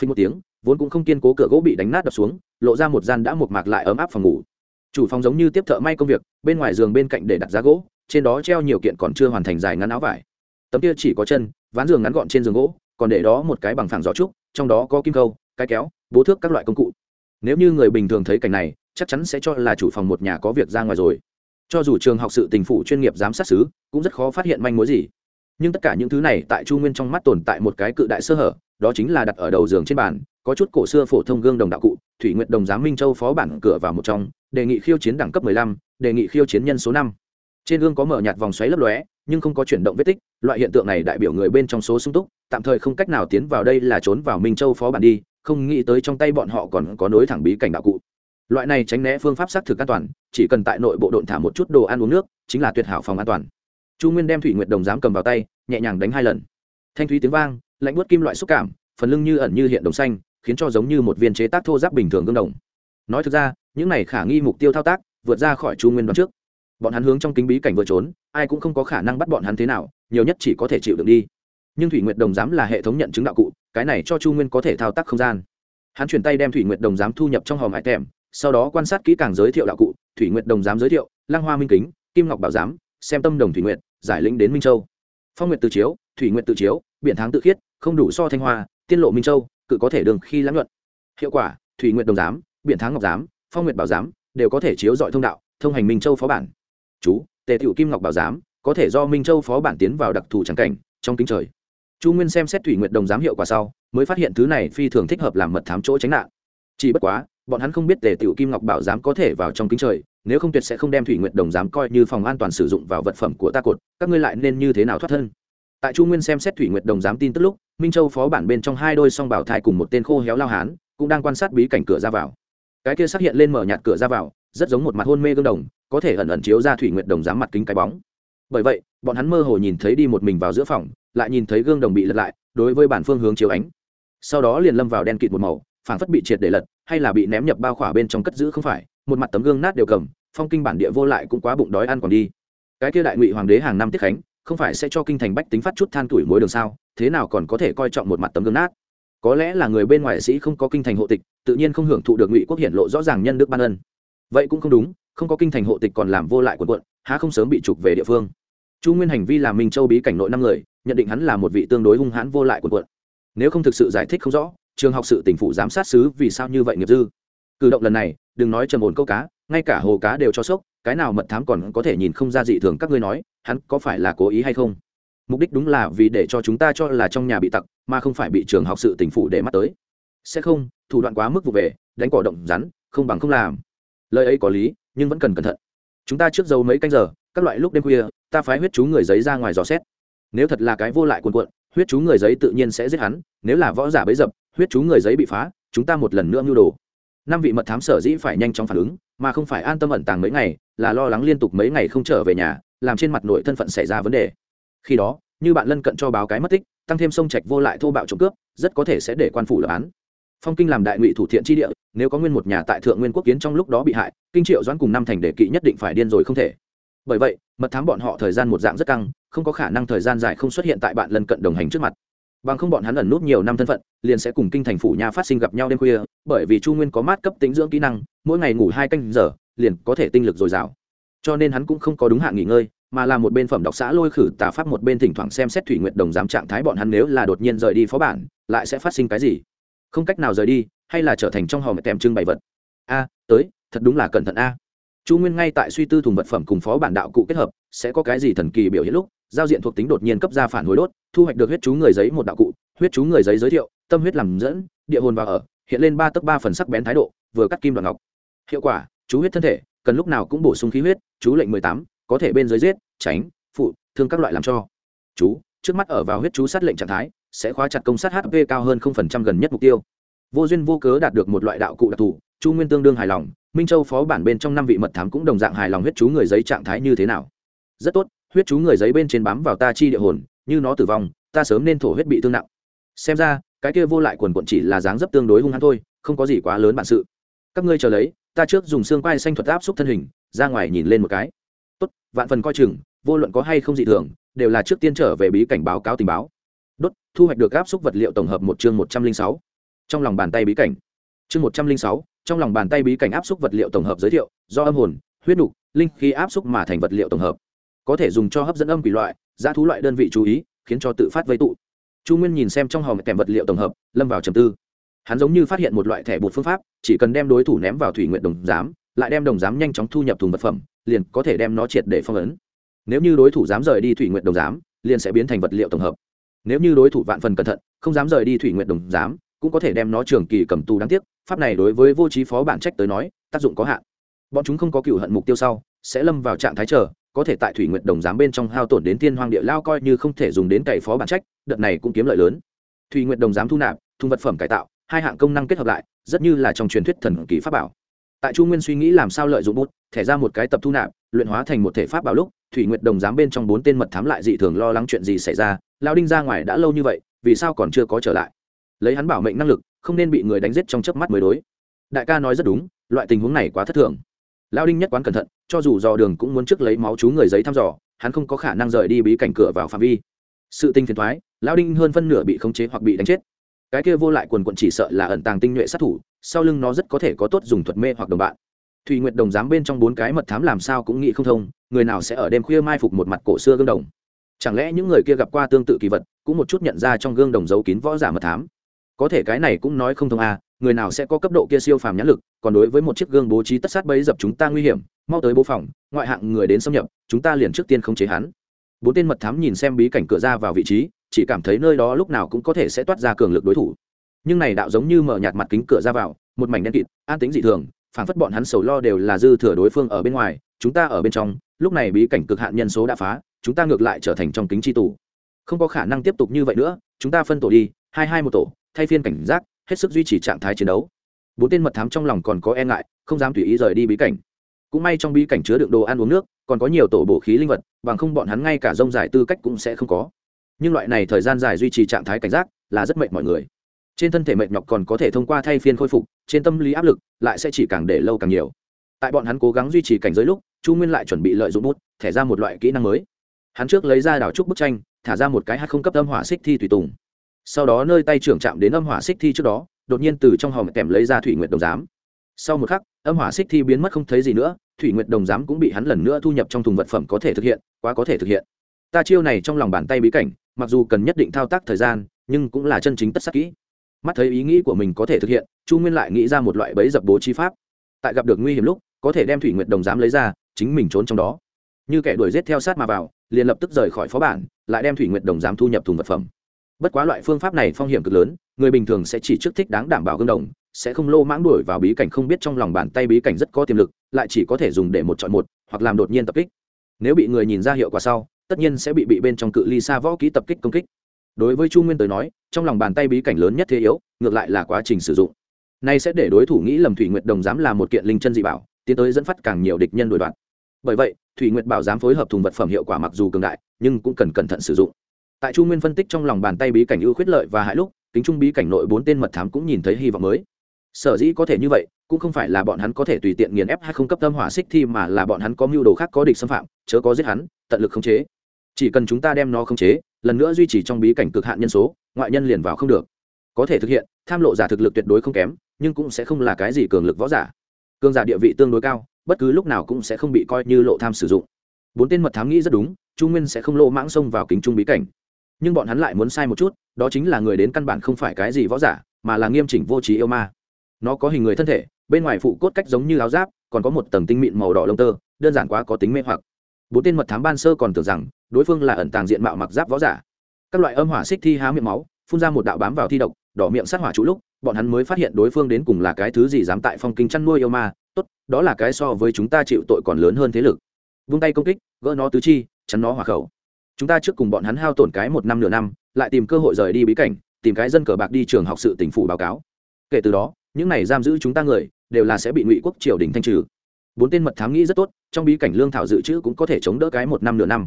Phình một tiếng vốn cũng không kiên cố cửa gỗ bị đánh nát đập xuống, lộ ra một gian đã một mạc lại ấm áp phòng ngủ. Chủ phòng giống như tiếp thợ may công việc, bên ngoài giường bên cạnh để đặt giá gỗ, trên đó treo nhiều kiện còn chưa hoàn thành dài ngắn áo vải. Tấm kia chỉ có chân, ván giường ngắn gọn trên giường gỗ, còn để đó một cái bằng phẳng gió trúc, trong đó có kim câu cái kéo, bố thước các loại công cụ. Nếu như người bình thường thấy cảnh này, chắc chắn sẽ cho là chủ phòng một nhà có việc ra ngoài rồi. Cho dù trường học sự tình phủ chuyên nghiệp giám sát xứ, cũng rất khó phát hiện manh mối gì. Nhưng tất cả những thứ này tại chu nguyên trong mắt tồn tại một cái cự đại sơ hở, đó chính là đặt ở đầu giường trên bàn có chút cổ xưa phổ thông gương đồng đạo cụ thủy nguyện đồng giám minh châu phó bản cửa vào một trong đề nghị khiêu chiến đẳng cấp 15, đề nghị khiêu chiến nhân số năm. Trên gương có mở nhạt vòng xoáy lấp lóe nhưng không có chuyển động vết tích loại hiện tượng này đại biểu người bên trong số sung túc tạm thời không cách nào tiến vào đây là trốn vào minh châu phó bản đi không nghĩ tới trong tay bọn họ còn có nối thẳng bí cảnh đạo cụ. Loại này tránh né phương pháp xác thực an toàn chỉ cần tại nội bộ độn thả một chút đồ ăn uống nước chính là tuyệt hảo phòng an toàn. Chu nguyên đem thủy nguyệt đồng giám cầm vào tay nhẹ nhàng đánh hai lần. Thanh thúy tiếng vang lạnh buốt kim loại xúc cảm phần lưng như ẩn như hiện đồng xanh khiến cho giống như một viên chế tác thô giáp bình thường gương đồng. Nói thực ra, những này khả nghi mục tiêu thao tác, vượt ra khỏi chu nguyên đoán trước. Bọn hắn hướng trong kính bí cảnh vừa trốn, ai cũng không có khả năng bắt bọn hắn thế nào, nhiều nhất chỉ có thể chịu được đi. Nhưng thủy nguyệt đồng giám là hệ thống nhận chứng đạo cụ, cái này cho chu nguyên có thể thao tác không gian. Hắn chuyển tay đem thủy nguyệt đồng giám thu nhập trong hòm hải tèm, sau đó quan sát kỹ càng giới thiệu đạo cụ, thủy nguyệt đồng giám giới thiệu, lăng hoa minh kính, kim ngọc bảo giám, xem tâm đồng thủy nguyệt, giải lĩnh đến minh châu. Phong nguyệt tự chiếu, thủy nguyệt tự chiếu, biển tháng tự khiết, không đủ so thanh hoa, tiên lộ minh châu cự có thể đường khi lãng luận. Hiệu quả, thủy nguyệt đồng giám, biển thắng ngọc giám, phong nguyệt bảo giám đều có thể chiếu dọi thông đạo, thông hành minh châu phó bản. Chú, tề thiệu kim ngọc bảo giám có thể do minh châu phó bản tiến vào đặc thù trắng cảnh, trong kính trời. Chu nguyên xem xét thủy nguyệt đồng giám hiệu quả sau, mới phát hiện thứ này phi thường thích hợp làm mật thám chỗ tránh nạn. Chỉ bất quá, bọn hắn không biết tề tiểu kim ngọc bảo giám có thể vào trong kính trời, nếu không tuyệt sẽ không đem thủy nguyệt đồng giám coi như phòng an toàn sử dụng vào vật phẩm của ta cột, các ngươi lại nên như thế nào thoát thân? Tại chu nguyên xem xét thủy nguyệt đồng giám tin tức lúc, minh châu phó bản bên trong hai đôi song bảo thai cùng một tên khô héo lao hán, cũng đang quan sát bí cảnh cửa ra vào. Cái kia xác hiện lên mở nhạt cửa ra vào, rất giống một mặt hôn mê gương đồng, có thể ẩn ẩn chiếu ra thủy nguyệt đồng giám mặt kính cái bóng. Bởi vậy, bọn hắn mơ hồ nhìn thấy đi một mình vào giữa phòng, lại nhìn thấy gương đồng bị lật lại, đối với bản phương hướng chiếu ánh. Sau đó liền lâm vào đen kịt một màu phản phất bị triệt để lật, hay là bị ném nhập bao khỏa bên trong cất giữ không phải, một mặt tấm gương nát đều cầm, phong kinh bản địa vô lại cũng quá bụng đói ăn còn đi. Cái kia đại ngụy hoàng đế hàng năm tiết khánh không phải sẽ cho kinh thành bách tính phát chút than tuổi mối đường sao, thế nào còn có thể coi trọng một mặt tấm gương nát? Có lẽ là người bên ngoài sĩ không có kinh thành hộ tịch, tự nhiên không hưởng thụ được ngụy quốc hiển lộ rõ ràng nhân đức ban ân. Vậy cũng không đúng, không có kinh thành hộ tịch còn làm vô lại quần quận, há không sớm bị trục về địa phương? Chu nguyên hành vi làm minh châu bí cảnh nội năm người, nhận định hắn là một vị tương đối hung hãn vô lại quần quận. Nếu không thực sự giải thích không rõ, trường học sự tỉnh phủ giám sát xứ vì sao như vậy nghiệp dư. Cử động lần này, đừng nói trầm ổn câu cá ngay cả hồ cá đều cho sốc, cái nào mật thám còn có thể nhìn không ra dị thường các ngươi nói, hắn có phải là cố ý hay không? Mục đích đúng là vì để cho chúng ta cho là trong nhà bị tặc, mà không phải bị trường học sự tỉnh phủ để mắt tới. Sẽ không, thủ đoạn quá mức vụ về, đánh cỏ động rắn, không bằng không làm. Lời ấy có lý, nhưng vẫn cần cẩn thận. Chúng ta trước dầu mấy canh giờ, các loại lúc đêm khuya, ta phái huyết chú người giấy ra ngoài dò xét. Nếu thật là cái vô lại cuồn cuộn, huyết chú người giấy tự nhiên sẽ giết hắn, nếu là võ giả bấy dập, huyết chú người giấy bị phá, chúng ta một lần nữa mưu đồ. Năm vị mật thám sở dĩ phải nhanh chóng phản ứng mà không phải an tâm ẩn tàng mấy ngày, là lo lắng liên tục mấy ngày không trở về nhà, làm trên mặt nội thân phận xảy ra vấn đề. Khi đó, như bạn lân cận cho báo cái mất tích, tăng thêm sông trạch vô lại thô bạo trộm cướp, rất có thể sẽ để quan phủ lập án. Phong kinh làm đại ngụy thủ thiện tri địa, nếu có nguyên một nhà tại thượng nguyên quốc kiến trong lúc đó bị hại, kinh triệu doãn cùng năm thành đề kỵ nhất định phải điên rồi không thể. Bởi vậy, mật thám bọn họ thời gian một dạng rất căng, không có khả năng thời gian dài không xuất hiện tại bạn lân cận đồng hành trước mặt bằng không bọn hắn ẩn nút nhiều năm thân phận, liền sẽ cùng kinh thành phủ nha phát sinh gặp nhau đêm khuya, bởi vì chu nguyên có mát cấp tính dưỡng kỹ năng, mỗi ngày ngủ hai canh giờ, liền có thể tinh lực dồi dào. Cho nên hắn cũng không có đúng hạn nghỉ ngơi, mà là một bên phẩm đọc xã lôi khử tà pháp một bên thỉnh thoảng xem xét thủy nguyện đồng giám trạng thái bọn hắn nếu là đột nhiên rời đi phó bản, lại sẽ phát sinh cái gì? Không cách nào rời đi, hay là trở thành trong hòm tèm trưng bày vật? A, tới, thật đúng là cẩn thận a. Chu nguyên ngay tại suy tư thùng vật phẩm cùng phó bản đạo cụ kết hợp, sẽ có cái gì thần kỳ biểu hiện lúc giao diện thuộc tính đột nhiên cấp ra phản hồi đốt, thu hoạch được huyết chú người giấy một đạo cụ, huyết chú người giấy giới thiệu, tâm huyết làm dẫn, địa hồn vào ở, hiện lên ba tấc ba phần sắc bén thái độ, vừa cắt kim đoạn ngọc. Hiệu quả, chú huyết thân thể, cần lúc nào cũng bổ sung khí huyết, chú lệnh mười tám, có thể bên dưới giết, tránh, phụ, thương các loại làm cho. Chú, trước mắt ở vào huyết chú sát lệnh trạng thái, sẽ khóa chặt công sát hp cao hơn không phần trăm gần nhất mục tiêu. Vô duyên vô cớ đạt được một loại đạo cụ đặc thù, chu nguyên tương đương hài lòng, minh châu phó bản bên trong năm vị mật thám cũng đồng dạng hài lòng huyết chú người giấy trạng thái như thế nào. Rất tốt huyết chú người giấy bên trên bám vào ta chi địa hồn, như nó tử vong, ta sớm nên thổ huyết bị thương nặng. Xem ra, cái kia vô lại quần quận chỉ là dáng dấp tương đối hung hăng thôi, không có gì quá lớn bản sự. Các ngươi chờ lấy, ta trước dùng xương quai xanh thuật áp xúc thân hình, ra ngoài nhìn lên một cái. Tốt, vạn phần coi chừng, vô luận có hay không dị thường, đều là trước tiên trở về bí cảnh báo cáo tình báo. Đốt, thu hoạch được áp xúc vật liệu tổng hợp một chương một trăm linh sáu. Trong lòng bàn tay bí cảnh. Chương một trăm linh sáu, trong lòng bàn tay bí cảnh áp xúc vật liệu tổng hợp giới thiệu, do âm hồn, huyết nục, linh khí áp xúc mà thành vật liệu tổng hợp có thể dùng cho hấp dẫn âm quỷ loại, giá thú loại đơn vị chú ý, khiến cho tự phát vây tụ. Chu nguyên nhìn xem trong hòm kèm vật liệu tổng hợp, lâm vào trầm tư. Hắn giống như phát hiện một loại thẻ bột phương pháp, chỉ cần đem đối thủ ném vào thủy nguyện đồng giám, lại đem đồng giám nhanh chóng thu nhập thùng vật phẩm, liền có thể đem nó triệt để phong ấn. Nếu như đối thủ dám rời đi thủy nguyện đồng giám, liền sẽ biến thành vật liệu tổng hợp. Nếu như đối thủ vạn phần cẩn thận, không dám rời đi thủy nguyện đồng giám, cũng có thể đem nó trường kỳ cầm tù đáng tiếc. Pháp này đối với vô trí phó bản trách tới nói, tác dụng có hạn bọn chúng không có cựu hận mục tiêu sau, sẽ lâm vào trạng thái chờ, có thể tại thủy nguyện đồng giám bên trong hao tổn đến tiên hoang địa lao coi như không thể dùng đến cày phó bản trách, đợt này cũng kiếm lợi lớn. Thủy nguyện đồng giám thu nạp thùng vật phẩm cải tạo, hai hạng công năng kết hợp lại, rất như là trong truyền thuyết thần kỳ pháp bảo. Tại chu nguyên suy nghĩ làm sao lợi dụng bút, thẻ ra một cái tập thu nạp, luyện hóa thành một thể pháp bảo lúc, thủy nguyệt đồng giám bên trong bốn tên mật thám lại dị thường lo lắng chuyện gì xảy ra lao đinh ra ngoài đã lâu như vậy, vì sao còn chưa có trở lại? Lấy hắn bảo mệnh năng lực, không nên bị người đánh giết trong chớp mắt mới đối. Đại ca nói rất đúng, loại tình huống này quá thất thường lao đinh nhất quán cẩn thận, cho dù dò đường cũng muốn trước lấy máu chú người giấy thăm dò, hắn không có khả năng rời đi bí cảnh cửa vào phạm vi. Sự tinh phiền thoái lao đinh hơn phân nửa bị khống chế hoặc bị đánh chết. Cái kia vô lại quần quận chỉ sợ là ẩn tàng tinh nhuệ sát thủ, sau lưng nó rất có thể có tốt dùng thuật mê hoặc đồng bạn. Thùy nguyệt đồng giám bên trong bốn cái mật thám làm sao cũng nghĩ không thông, người nào sẽ ở đêm khuya mai phục một mặt cổ xưa gương đồng? Chẳng lẽ những người kia gặp qua tương tự kỳ vật, cũng một chút nhận ra trong gương đồng giấu kín võ giả mật thám? Có thể cái này cũng nói không thông à người nào sẽ có cấp độ kia siêu phàm nhãn lực, còn đối với một chiếc gương bố trí tất sát bấy dập chúng ta nguy hiểm, mau tới bố phòng, ngoại hạng người đến xâm nhập, chúng ta liền trước tiên không chế hắn. Bốn tên mật thám nhìn xem bí cảnh cửa ra vào vị trí, chỉ cảm thấy nơi đó lúc nào cũng có thể sẽ toát ra cường lực đối thủ. Nhưng này đạo giống như mở nhạt mặt kính cửa ra vào, một mảnh đen kịt, an tính dị thường phản phất bọn hắn sầu lo đều là dư thừa đối phương ở bên ngoài, chúng ta ở bên trong, lúc này bí cảnh cực hạn nhân số đã phá, chúng ta ngược lại trở thành trong kính chi tù. Không có khả năng tiếp tục như vậy nữa, chúng ta phân tổ đi, hai hai một tổ, thay phiên cảnh giác hết sức duy trì trạng thái chiến đấu. Bốn tên mật thám trong lòng còn có e ngại, không dám tùy ý rời đi bí cảnh. Cũng may trong bí cảnh chứa đựng đồ ăn uống nước, còn có nhiều tổ bổ khí linh vật, bằng không bọn hắn ngay cả rông dài tư cách cũng sẽ không có. Nhưng loại này thời gian dài duy trì trạng thái cảnh giác là rất mệt mọi người. Trên thân thể mệt nhọc còn có thể thông qua thay phiên khôi phục, trên tâm lý áp lực lại sẽ chỉ càng để lâu càng nhiều. Tại bọn hắn cố gắng duy trì cảnh giới lúc, chu nguyên lại chuẩn bị lợi dụng bút, thẻ ra một loại kỹ năng mới. Hắn trước lấy ra đảo trúc bức tranh, thả ra một cái hát không cấp âm hỏa xích thi tùy tùng sau đó nơi tay trưởng chạm đến âm hỏa xích thi trước đó, đột nhiên từ trong hòm kèm lấy ra thủy nguyệt đồng giám. Sau một khắc, âm hỏa xích thi biến mất không thấy gì nữa, thủy nguyệt đồng giám cũng bị hắn lần nữa thu nhập trong thùng vật phẩm có thể thực hiện, quá có thể thực hiện. Ta chiêu này trong lòng bàn tay bí cảnh, mặc dù cần nhất định thao tác thời gian, nhưng cũng là chân chính tất sắc kỹ. Mắt thấy ý nghĩ của mình có thể thực hiện, chu nguyên lại nghĩ ra một loại bẫy dập bố chi pháp. Tại gặp được nguy hiểm lúc, có thể đem thủy nguyệt đồng giám lấy ra, chính mình trốn trong đó. Như kẻ đuổi giết theo sát mà vào, liền lập tức rời khỏi phó bản, lại đem thủy nguyệt đồng giám thu nhập thùng vật phẩm bất quá loại phương pháp này phong hiểm cực lớn, người bình thường sẽ chỉ trước thích đáng đảm bảo gương đồng, sẽ không lô mãng đuổi vào bí cảnh không biết trong lòng bàn tay bí cảnh rất có tiềm lực, lại chỉ có thể dùng để một chọn một, hoặc làm đột nhiên tập kích. Nếu bị người nhìn ra hiệu quả sau, tất nhiên sẽ bị bị bên trong cự ly xa võ kỹ tập kích công kích. Đối với chu nguyên tới nói, trong lòng bàn tay bí cảnh lớn nhất thế yếu, ngược lại là quá trình sử dụng. Nay sẽ để đối thủ nghĩ lầm thủy nguyệt đồng dám là một kiện linh chân dị bảo, tiến tới dẫn phát càng nhiều địch nhân đổi đoạn. Bởi vậy, thủy nguyệt bảo dám phối hợp thùng vật phẩm hiệu quả mặc dù cường đại, nhưng cũng cần cẩn thận sử dụng tại chu nguyên phân tích trong lòng bàn tay bí cảnh ưu khuyết lợi và hại lúc, kính trung bí cảnh nội bốn tên mật thám cũng nhìn thấy hy vọng mới. Sở dĩ có thể như vậy, cũng không phải là bọn hắn có thể tùy tiện nghiền ép hay không cấp tâm hỏa xích thi mà là bọn hắn có mưu đồ khác có địch xâm phạm, chớ có giết hắn, tận lực khống chế. Chỉ cần chúng ta đem nó khống chế, lần nữa duy trì trong bí cảnh cực hạn nhân số, ngoại nhân liền vào không được. Có thể thực hiện, tham lộ giả thực lực tuyệt đối không kém, nhưng cũng sẽ không là cái gì cường lực võ giả. Cường giả địa vị tương đối cao, bất cứ lúc nào cũng sẽ không bị coi như lộ tham sử dụng. Bốn tên mật thám nghĩ rất đúng, chu nguyên sẽ không lộ mãng xông vào kính trung bí cảnh nhưng bọn hắn lại muốn sai một chút, đó chính là người đến căn bản không phải cái gì võ giả, mà là nghiêm chỉnh vô trí yêu ma. Nó có hình người thân thể, bên ngoài phụ cốt cách giống như áo giáp, còn có một tầng tinh mịn màu đỏ lông tơ, đơn giản quá có tính mê hoặc. Bốn tên mật thám ban sơ còn tưởng rằng, đối phương là ẩn tàng diện mạo mặc giáp võ giả. Các loại âm hỏa xích thi há miệng máu, phun ra một đạo bám vào thi độc, đỏ miệng sát hỏa chủ lúc, bọn hắn mới phát hiện đối phương đến cùng là cái thứ gì dám tại phong kinh chăn nuôi yêu ma. Tốt, đó là cái so với chúng ta chịu tội còn lớn hơn thế lực. Vung tay công kích, gỡ nó tứ chi, chắn nó hỏa khẩu chúng ta trước cùng bọn hắn hao tổn cái một năm nửa năm, lại tìm cơ hội rời đi bí cảnh, tìm cái dân cờ bạc đi trường học sự tỉnh phủ báo cáo. Kể từ đó, những này giam giữ chúng ta người, đều là sẽ bị ngụy quốc triều đình thanh trừ. Bốn tên mật thám nghĩ rất tốt, trong bí cảnh lương thảo dự trữ cũng có thể chống đỡ cái một năm nửa năm.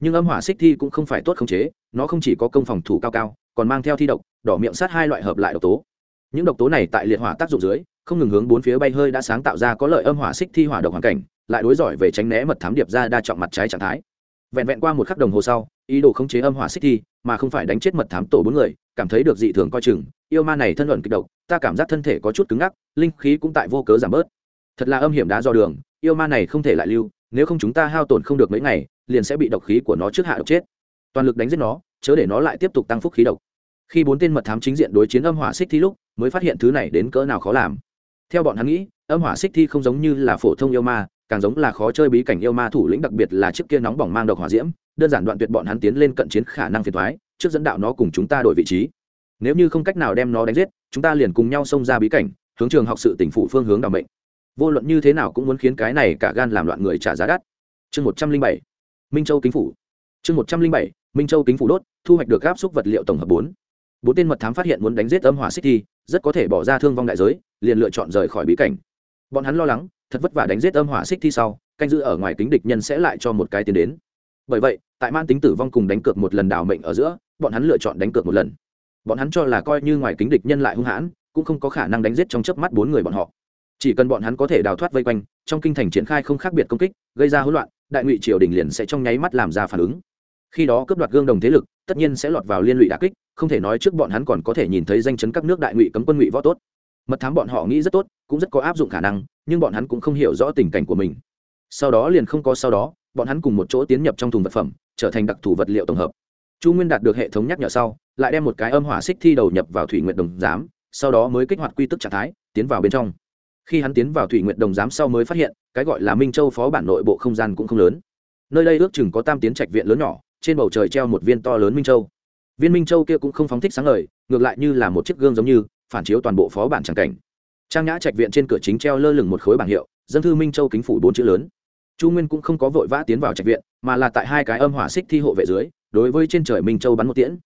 Nhưng âm hỏa xích thi cũng không phải tốt khống chế, nó không chỉ có công phòng thủ cao cao, còn mang theo thi độc, đỏ miệng sát hai loại hợp lại độc tố. Những độc tố này tại liệt hỏa tác dụng dưới, không ngừng hướng bốn phía bay hơi đã sáng tạo ra có lợi âm hỏa xích thi hỏa độc hoàn cảnh, lại đối giỏi về tránh né mật thám điệp ra đa trọng mặt trái trạng thái vẹn vẹn qua một khắc đồng hồ sau, ý đồ khống chế âm hỏa xích thi mà không phải đánh chết mật thám tổ bốn người, cảm thấy được dị thường coi chừng. Yêu ma này thân luận kịch độc, ta cảm giác thân thể có chút cứng ngắc, linh khí cũng tại vô cớ giảm bớt. Thật là âm hiểm đá do đường, yêu ma này không thể lại lưu, nếu không chúng ta hao tổn không được mấy ngày, liền sẽ bị độc khí của nó trước hạ độc chết. Toàn lực đánh giết nó, chớ để nó lại tiếp tục tăng phúc khí độc. Khi bốn tên mật thám chính diện đối chiến âm hỏa xích thi lúc, mới phát hiện thứ này đến cỡ nào khó làm. Theo bọn hắn nghĩ, âm hỏa xích thi không giống như là phổ thông yêu ma càng giống là khó chơi bí cảnh yêu ma thủ lĩnh, đặc biệt là chiếc kia nóng bỏng mang độc hỏa diễm, đơn giản đoạn tuyệt bọn hắn tiến lên cận chiến khả năng phiền thoái trước dẫn đạo nó cùng chúng ta đổi vị trí. Nếu như không cách nào đem nó đánh giết, chúng ta liền cùng nhau xông ra bí cảnh, hướng trường học sự tỉnh phủ phương hướng đ ả mệnh. Vô luận như thế nào cũng muốn khiến cái này cả gan làm loạn người trả giá đắt. Chương một trăm linh bảy, minh châu kính phủ. Chương một trăm linh bảy, minh châu kính phủ đốt, thu hoạch được áp xúc vật liệu tổng hợp bốn. Bốn tên mật thám phát hiện muốn đánh giết âm hỏa city, rất có thể bỏ ra thương vong đại giới, liền lựa chọn rời khỏi bí cảnh. Bọn hắn lo lắng thật vất vả đánh giết âm hỏa xích thi sau, canh giữ ở ngoài kính địch nhân sẽ lại cho một cái tiến đến. Bởi vậy, tại man tính tử vong cùng đánh cược một lần đảo mệnh ở giữa, bọn hắn lựa chọn đánh cược một lần. Bọn hắn cho là coi như ngoài kính địch nhân lại hung hãn, cũng không có khả năng đánh giết trong chớp mắt bốn người bọn họ. Chỉ cần bọn hắn có thể đào thoát vây quanh, trong kinh thành triển khai không khác biệt công kích, gây ra hỗn loạn, đại ngụy triều đình liền sẽ trong nháy mắt làm ra phản ứng. Khi đó cướp đoạt gương đồng thế lực, tất nhiên sẽ lọt vào liên lụy đà kích, không thể nói trước bọn hắn còn có thể nhìn thấy danh chấn các nước đại ngụy cấm quân ngụy võ tốt. Mật thám bọn họ nghĩ rất tốt, cũng rất có áp dụng khả năng nhưng bọn hắn cũng không hiểu rõ tình cảnh của mình. Sau đó liền không có sau đó, bọn hắn cùng một chỗ tiến nhập trong thùng vật phẩm, trở thành đặc thù vật liệu tổng hợp. Chu nguyên đạt được hệ thống nhắc nhở sau, lại đem một cái âm hỏa xích thi đầu nhập vào thủy nguyện đồng giám, sau đó mới kích hoạt quy tức trạng thái, tiến vào bên trong. Khi hắn tiến vào thủy nguyện đồng giám sau mới phát hiện, cái gọi là minh châu phó bản nội bộ không gian cũng không lớn. Nơi đây ước chừng có tam tiến trạch viện lớn nhỏ, trên bầu trời treo một viên to lớn minh châu. Viên minh châu kia cũng không phóng thích sáng lời ngược lại như là một chiếc gương giống như, phản chiếu toàn bộ phó bản tràng cảnh trang nhã trạch viện trên cửa chính treo lơ lửng một khối bảng hiệu, dân thư minh châu kính phủ bốn chữ lớn. Chu nguyên cũng không có vội vã tiến vào trạch viện, mà là tại hai cái âm hỏa xích thi hộ vệ dưới, đối với trên trời minh châu bắn một tiễn.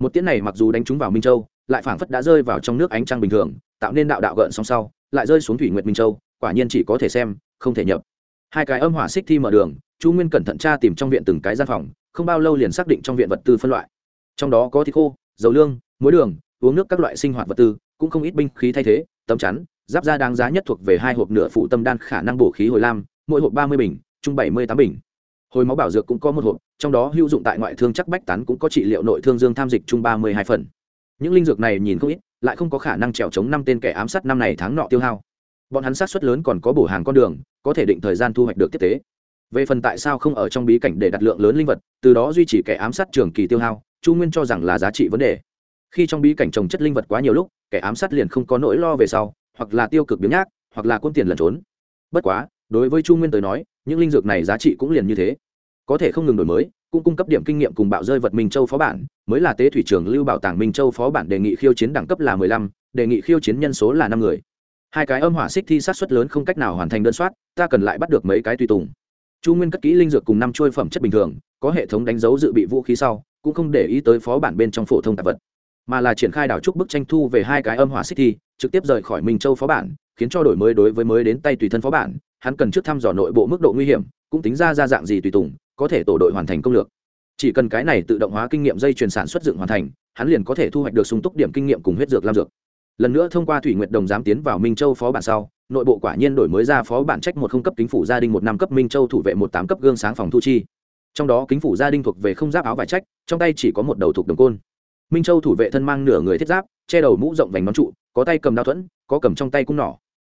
Một tiễn này mặc dù đánh trúng vào minh châu, lại phảng phất đã rơi vào trong nước ánh trăng bình thường, tạo nên đạo đạo gợn song sau, lại rơi xuống thủy nguyệt minh châu, quả nhiên chỉ có thể xem, không thể nhập. Hai cái âm hỏa xích thi mở đường, chu nguyên cẩn thận tra tìm trong viện từng cái gian phòng, không bao lâu liền xác định trong viện vật tư phân loại. Trong đó có thịt khô, dầu lương, muối đường, uống nước các loại sinh hoạt vật tư, cũng không ít binh khí thay thế tấm chắn, giáp da đáng giá nhất thuộc về hai hộp nửa phụ tâm đan khả năng bổ khí hồi lam, mỗi hộp ba mươi bình, chung bảy mươi tám bình. Hồi máu bảo dược cũng có một hộp, trong đó hữu dụng tại ngoại thương chắc bách tán cũng có trị liệu nội thương dương tham dịch chung ba mươi hai phần. Những linh dược này nhìn không ít, lại không có khả năng trèo chống năm tên kẻ ám sát năm này tháng nọ tiêu hao. Bọn hắn sát xuất lớn còn có bổ hàng con đường, có thể định thời gian thu hoạch được tiếp tế. Về phần tại sao không ở trong bí cảnh để đặt lượng lớn linh vật, từ đó duy trì kẻ ám sát trường kỳ tiêu hao, chu nguyên cho rằng là giá trị vấn đề khi trong bí cảnh trồng chất linh vật quá nhiều lúc, kẻ ám sát liền không có nỗi lo về sau, hoặc là tiêu cực biếng nhác, hoặc là quân tiền lẩn trốn. Bất quá, đối với chu nguyên tới nói, những linh dược này giá trị cũng liền như thế. Có thể không ngừng đổi mới, cũng cung cấp điểm kinh nghiệm cùng bạo rơi vật minh châu phó bản, mới là tế thủy trường lưu bảo tàng minh châu phó bản đề nghị khiêu chiến đẳng cấp là mười lăm, đề nghị khiêu chiến nhân số là năm người. Hai cái âm hỏa xích thi sát xuất lớn không cách nào hoàn thành đơn soát, ta cần lại bắt được mấy cái tùy tùng. Chu nguyên cất kỹ linh dược cùng năm trôi phẩm chất bình thường, có hệ thống đánh dấu dự bị vũ khí sau, cũng không để ý tới phó bản bên trong phổ thông tạp vật mà là triển khai đảo trúc bức tranh thu về hai cái âm hỏa xích thi, trực tiếp rời khỏi minh châu phó bản, khiến cho đổi mới đối với mới đến tay tùy thân phó bản, hắn cần trước thăm dò nội bộ mức độ nguy hiểm, cũng tính ra ra dạng gì tùy tùng, có thể tổ đội hoàn thành công lược. Chỉ cần cái này tự động hóa kinh nghiệm dây chuyển sản xuất dựng hoàn thành, hắn liền có thể thu hoạch được sung túc điểm kinh nghiệm cùng huyết dược lam dược. Lần nữa thông qua thủy nguyệt đồng giám tiến vào minh châu phó bản sau, nội bộ quả nhiên đổi mới ra phó bản trách một không cấp kính phủ gia đình một năm cấp minh châu thủ vệ một tám cấp gương sáng phòng thu chi. Trong đó kính phủ gia đình thuộc về không giáp áo vải trách, trong tay chỉ có một đầu thuộc đồng côn minh châu thủ vệ thân mang nửa người thiết giáp che đầu mũ rộng vành nón trụ có tay cầm đao thuẫn có cầm trong tay cung nỏ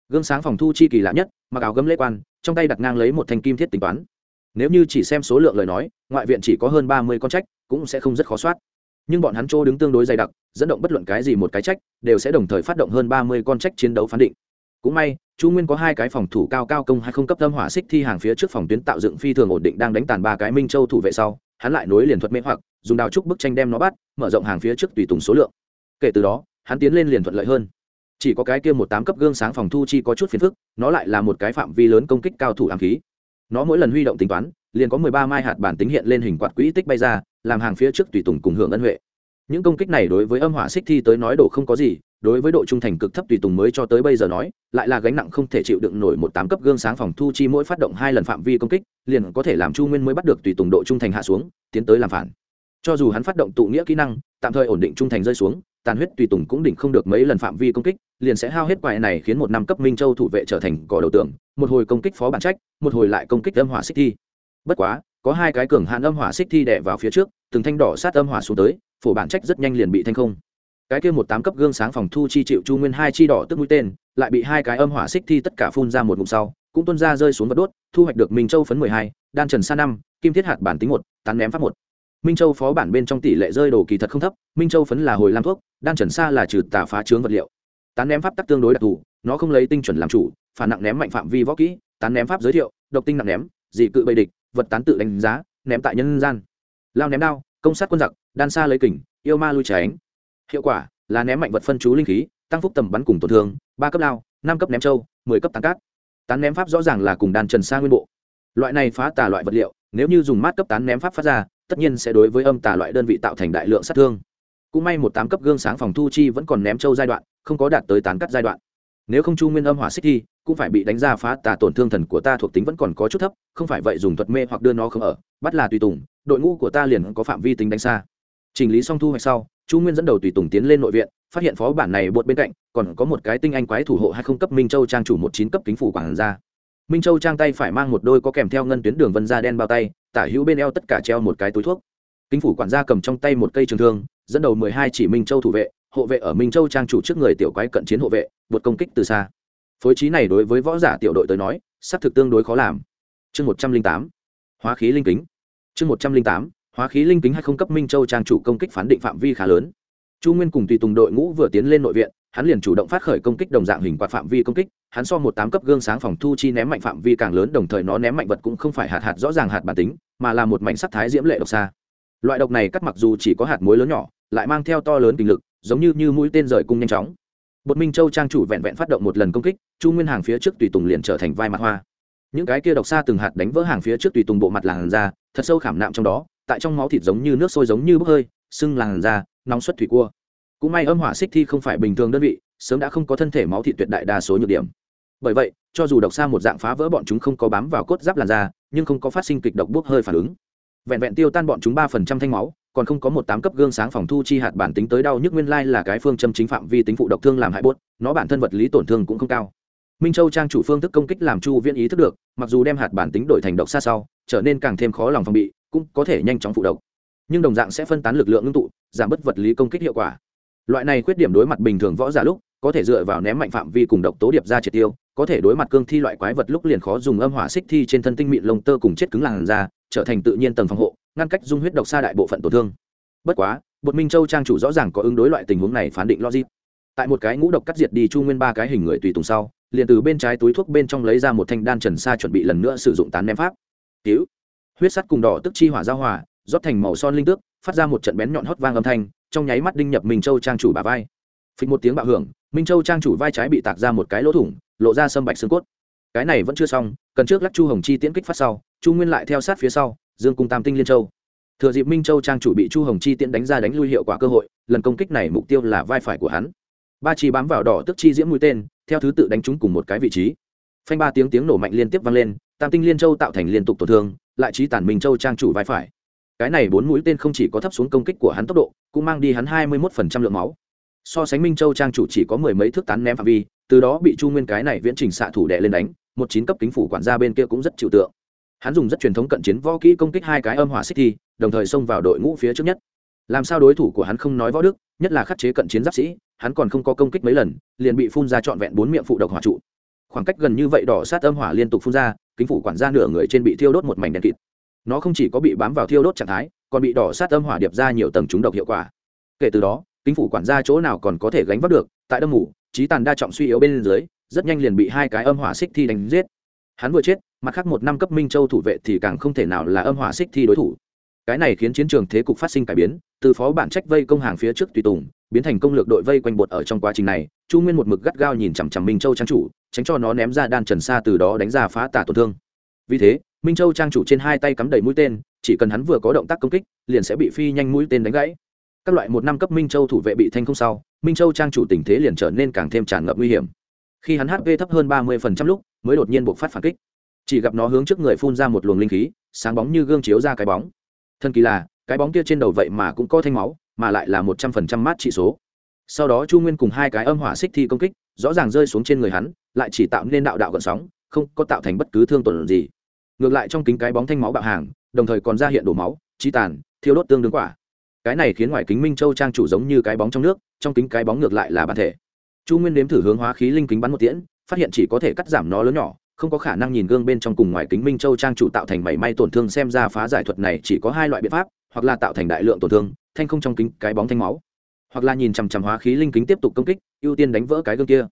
gương sáng phòng thu chi kỳ lạ nhất mặc áo gấm lễ quan trong tay đặt ngang lấy một thanh kim thiết tính toán nếu như chỉ xem số lượng lời nói ngoại viện chỉ có hơn ba mươi con trách cũng sẽ không rất khó soát nhưng bọn hắn chỗ đứng tương đối dày đặc dẫn động bất luận cái gì một cái trách đều sẽ đồng thời phát động hơn ba mươi con trách chiến đấu phán định cũng may chu nguyên có hai cái phòng thủ cao cao công hay không cấp tâm hỏa xích thi hàng phía trước phòng tuyến tạo dựng phi thường ổn định đang đánh tàn ba cái minh châu thủ vệ sau hắn lại nối liền thuật mê hoặc, dùng đào trúc bức tranh đem nó bắt, mở rộng hàng phía trước tùy tùng số lượng. Kể từ đó, hắn tiến lên liền thuận lợi hơn. Chỉ có cái kia một tám cấp gương sáng phòng thu chi có chút phiền phức, nó lại là một cái phạm vi lớn công kích cao thủ ám khí. Nó mỗi lần huy động tính toán, liền có mười ba mai hạt bản tính hiện lên hình quạt quỹ tích bay ra, làm hàng phía trước tùy tùng cùng hưởng ân huệ. Những công kích này đối với âm hỏa xích thi tới nói đổ không có gì đối với độ trung thành cực thấp tùy tùng mới cho tới bây giờ nói, lại là gánh nặng không thể chịu đựng nổi một tám cấp gương sáng phòng thu chi mỗi phát động hai lần phạm vi công kích, liền có thể làm chu nguyên mới bắt được tùy tùng độ trung thành hạ xuống, tiến tới làm phản. Cho dù hắn phát động tụ nghĩa kỹ năng, tạm thời ổn định trung thành rơi xuống, tàn huyết tùy tùng cũng đỉnh không được mấy lần phạm vi công kích, liền sẽ hao hết quại này khiến một năm cấp minh châu thủ vệ trở thành cỏ đầu tượng, một hồi công kích phó bản trách, một hồi lại công kích âm hỏa xích thi. Bất quá, có hai cái cường hạn âm hỏa xích thi đè vào phía trước, từng thanh đỏ sát âm hỏa xuống tới, phổ bản trách rất nhanh liền bị thanh không cái kia một tám cấp gương sáng phòng thu chi chịu chu nguyên hai chi đỏ tức mũi tên, lại bị hai cái âm hỏa xích thi tất cả phun ra một ngụm sau, cũng tuôn ra rơi xuống vật đốt, thu hoạch được minh châu phấn mười hai, đan trần sa năm, kim thiết hạt bản tính một, tán ném pháp một. Minh châu phó bản bên trong tỷ lệ rơi đồ kỳ thật không thấp, minh châu phấn là hồi làm thuốc, đan trần sa là trừ tà phá chướng vật liệu. Tán ném pháp tắc tương đối đặc thù, nó không lấy tinh chuẩn làm chủ, phản nặng ném mạnh phạm vi võ kỹ, tán ném pháp giới thiệu, độc tinh nặng ném, dị cự bầy địch, vật tán tự đánh giá, ném tại nhân gian. Lao ném đao, công sát quân giặc, đan xa lấy kình, yêu ma lui tránh hiệu quả là ném mạnh vật phân chú linh khí, tăng phúc tầm bắn cùng tổn thương, ba cấp lao năm cấp ném trâu, mười cấp tán cát. Tán ném pháp rõ ràng là cùng đan trần sa nguyên bộ. Loại này phá tà loại vật liệu, nếu như dùng mát cấp tán ném pháp phát ra, tất nhiên sẽ đối với âm tà loại đơn vị tạo thành đại lượng sát thương. Cũng may một tám cấp gương sáng phòng thu chi vẫn còn ném trâu giai đoạn, không có đạt tới tán cắt giai đoạn. Nếu không chu nguyên âm hỏa xích thi, cũng phải bị đánh ra phá tà tổn thương thần của ta thuộc tính vẫn còn có chút thấp, không phải vậy dùng thuật mê hoặc đưa nó không ở, bắt là tùy tùng, đội ngũ của ta liền có phạm vi tính đánh xa. Chỉnh lý xong thu hoạch sau chu nguyên dẫn đầu tùy tùng tiến lên nội viện, phát hiện phó bản này bột bên cạnh, còn có một cái tinh anh quái thủ hộ hai không cấp minh châu trang chủ một chín cấp kính phủ quản gia. minh châu trang tay phải mang một đôi có kèm theo ngân tuyến đường vân da đen bao tay, tả hữu bên eo tất cả treo một cái túi thuốc. Kính phủ quản gia cầm trong tay một cây trường thương, dẫn đầu mười hai chỉ minh châu thủ vệ, hộ vệ ở minh châu trang chủ trước người tiểu quái cận chiến hộ vệ bột công kích từ xa. Phối trí này đối với võ giả tiểu đội tới nói, xác thực tương đối khó làm. Chương một trăm linh tám, hóa khí linh kính. Chương một trăm linh tám hóa khí linh kính hay không cấp minh châu trang chủ công kích phán định phạm vi khá lớn. Chu nguyên cùng tùy tùng đội ngũ vừa tiến lên nội viện, hắn liền chủ động phát khởi công kích đồng dạng hình quạt phạm vi công kích, hắn so một tám cấp gương sáng phòng thu chi ném mạnh phạm vi càng lớn, đồng thời nó ném mạnh vật cũng không phải hạt hạt rõ ràng hạt bản tính, mà là một mảnh sắc thái diễm lệ độc xa. Loại độc này cắt mặc dù chỉ có hạt muối lớn nhỏ, lại mang theo to lớn kinh lực, giống như như mũi tên rời cung nhanh chóng. Bột minh châu trang chủ vẹn vẹn phát động một lần công kích, chu nguyên hàng phía trước tùy tùng liền trở thành vai mặt hoa. Những cái kia độc xa từng hạt đánh vỡ hàng phía trước tùy tùng bộ mặt làn da, thật sâu khảm nạm trong đó tại trong máu thịt giống như nước sôi giống như bốc hơi, sưng làn da, nóng xuất thủy cua. Cũng may âm hỏa xích thi không phải bình thường đơn vị, sớm đã không có thân thể máu thịt tuyệt đại đa số nhược điểm. Bởi vậy, cho dù độc xa một dạng phá vỡ bọn chúng không có bám vào cốt giáp làn da, nhưng không có phát sinh kịch độc bốc hơi phản ứng. Vẹn vẹn tiêu tan bọn chúng ba phần trăm thanh máu, còn không có một tám cấp gương sáng phòng thu chi hạt bản tính tới đau nhức nguyên lai là cái phương châm chính phạm vi tính phụ độc thương làm hại bốt nó bản thân vật lý tổn thương cũng không cao. Minh châu trang chủ phương thức công kích làm chu viễn ý thức được, mặc dù đem hạt bản tính đổi thành độc xa sau, trở nên càng thêm khó lòng phòng bị cũng có thể nhanh chóng phụ độc. Nhưng đồng dạng sẽ phân tán lực lượng ngưng tụ, giảm bớt vật lý công kích hiệu quả. Loại này khuyết điểm đối mặt bình thường võ giả lúc, có thể dựa vào ném mạnh phạm vi cùng độc tố điệp ra triệt tiêu, có thể đối mặt cương thi loại quái vật lúc liền khó dùng âm hỏa xích thi trên thân tinh mịn lông tơ cùng chết cứng làn da, trở thành tự nhiên tầng phòng hộ, ngăn cách dung huyết độc xa đại bộ phận tổn thương. Bất quá, bột minh châu trang chủ rõ ràng có ứng đối loại tình huống này phán định logic. Tại một cái ngũ độc cắt diệt đi chu nguyên ba cái hình người tùy tùng sau, liền từ bên trái túi thuốc bên trong lấy ra một thanh đan trần sa chuẩn bị lần nữa sử dụng tán ném pháp. Cứu huyết sắt cùng đỏ tức chi hỏa giao hòa, rót thành màu son linh tước, phát ra một trận bén nhọn hót vang âm thanh, trong nháy mắt đinh nhập minh châu trang chủ bà vai. Phịch một tiếng bạo hưởng, minh châu trang chủ vai trái bị tạc ra một cái lỗ thủng, lộ ra sâm bạch xương cốt. Cái này vẫn chưa xong, cần trước lắc chu hồng chi tiễn kích phát sau, chu nguyên lại theo sát phía sau, dương cung tam tinh liên châu. Thừa dịp minh châu trang chủ bị chu hồng chi tiễn đánh ra đánh lui hiệu quả cơ hội, lần công kích này mục tiêu là vai phải của hắn. Ba chi bám vào đỏ tức chi diễm mũi tên, theo thứ tự đánh trúng cùng một cái vị trí. Phanh ba tiếng tiếng nổ mạnh liên tiếp vang lên tam tinh liên châu tạo thành liên tục tổn thương, lại trí tản minh châu trang chủ vai phải. Cái này bốn mũi tên không chỉ có thấp xuống công kích của hắn tốc độ, cũng mang đi hắn hai mươi một lượng máu. So sánh minh châu trang chủ chỉ có mười mấy thước tán ném phạm vi, từ đó bị chu nguyên cái này viễn trình xạ thủ đệ lên đánh, một chín cấp kính phủ quản gia bên kia cũng rất chịu tượng. Hắn dùng rất truyền thống cận chiến võ kỹ công kích hai cái âm hỏa xích thi, đồng thời xông vào đội ngũ phía trước nhất. Làm sao đối thủ của hắn không nói võ đức, nhất là khắc chế cận chiến giáp sĩ, hắn còn không có công kích mấy lần, liền bị phun ra trọn vẹn bốn miệng phụ độc hỏa trụ khoảng cách gần như vậy đỏ sát âm hỏa liên tục phun ra, kính phủ quản gia nửa người trên bị thiêu đốt một mảnh đèn kịt. Nó không chỉ có bị bám vào thiêu đốt trạng thái, còn bị đỏ sát âm hỏa điệp ra nhiều tầng trúng độc hiệu quả. Kể từ đó, kính phủ quản gia chỗ nào còn có thể gánh vác được, tại đâm mủ, trí tàn đa trọng suy yếu bên dưới, rất nhanh liền bị hai cái âm hỏa xích thi đánh giết. Hắn vừa chết, mặt khác một năm cấp minh châu thủ vệ thì càng không thể nào là âm hỏa xích thi đối thủ cái này khiến chiến trường thế cục phát sinh cải biến, từ phó bản trách vây công hàng phía trước tùy tùng, biến thành công lược đội vây quanh bột ở trong quá trình này, chu nguyên một mực gắt gao nhìn chằm chằm minh châu trang chủ, tránh cho nó ném ra đan trần xa từ đó đánh ra phá tả tổn thương. Vì thế, minh châu trang chủ trên hai tay cắm đầy mũi tên, chỉ cần hắn vừa có động tác công kích, liền sẽ bị phi nhanh mũi tên đánh gãy. Các loại một năm cấp minh châu thủ vệ bị thanh không sau, minh châu trang chủ tình thế liền trở nên càng thêm tràn ngập nguy hiểm. Khi hắn hp thấp hơn ba mươi lúc, mới đột nhiên buộc phát phản kích. Chỉ gặp nó hướng trước người phun ra một luồng linh khí, sáng bóng như gương chiếu ra cái bóng thân kỳ là, cái bóng kia trên đầu vậy mà cũng có thanh máu, mà lại là một trăm phần trăm mát trị số. Sau đó chu nguyên cùng hai cái âm hỏa xích thi công kích, rõ ràng rơi xuống trên người hắn, lại chỉ tạo nên đạo đạo gợn sóng, không có tạo thành bất cứ thương tổn gì. Ngược lại trong kính cái bóng thanh máu bạo hàng, đồng thời còn ra hiện đổ máu, chi tàn, thiêu đốt tương đương quả. Cái này khiến ngoài kính minh châu trang chủ giống như cái bóng trong nước, trong kính cái bóng ngược lại là bản thể. Chu nguyên nếm thử hướng hóa khí linh kính bắn một tiễn, phát hiện chỉ có thể cắt giảm nó lớn nhỏ không có khả năng nhìn gương bên trong cùng ngoài kính minh châu trang chủ tạo thành mảy may tổn thương xem ra phá giải thuật này chỉ có hai loại biện pháp, hoặc là tạo thành đại lượng tổn thương, thanh không trong kính, cái bóng thanh máu, hoặc là nhìn chằm chằm hóa khí linh kính tiếp tục công kích, ưu tiên đánh vỡ cái gương kia.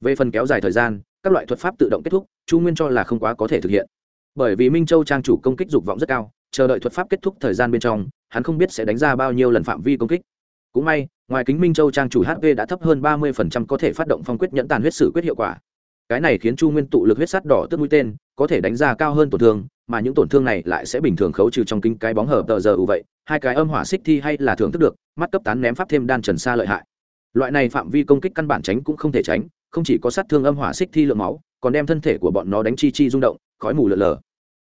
Về phần kéo dài thời gian, các loại thuật pháp tự động kết thúc, chu nguyên cho là không quá có thể thực hiện. Bởi vì minh châu trang chủ công kích dục vọng rất cao, chờ đợi thuật pháp kết thúc thời gian bên trong, hắn không biết sẽ đánh ra bao nhiêu lần phạm vi công kích. Cũng may, ngoài kính minh châu trang chủ hp đã thấp hơn ba mươi có thể phát động phong quyết nhẫn tàn huyết sử quyết hiệu quả cái này khiến chu nguyên tụ lực huyết sắt đỏ tức mũi tên, có thể đánh ra cao hơn tổn thương, mà những tổn thương này lại sẽ bình thường khấu trừ trong kinh cái bóng hở tờ giờ ủ vậy, hai cái âm hỏa xích thi hay là thưởng thức được, mắt cấp tán ném pháp thêm đan trần xa lợi hại. Loại này phạm vi công kích căn bản tránh cũng không thể tránh, không chỉ có sát thương âm hỏa xích thi lượng máu, còn đem thân thể của bọn nó đánh chi chi rung động, khói mù lợn lờ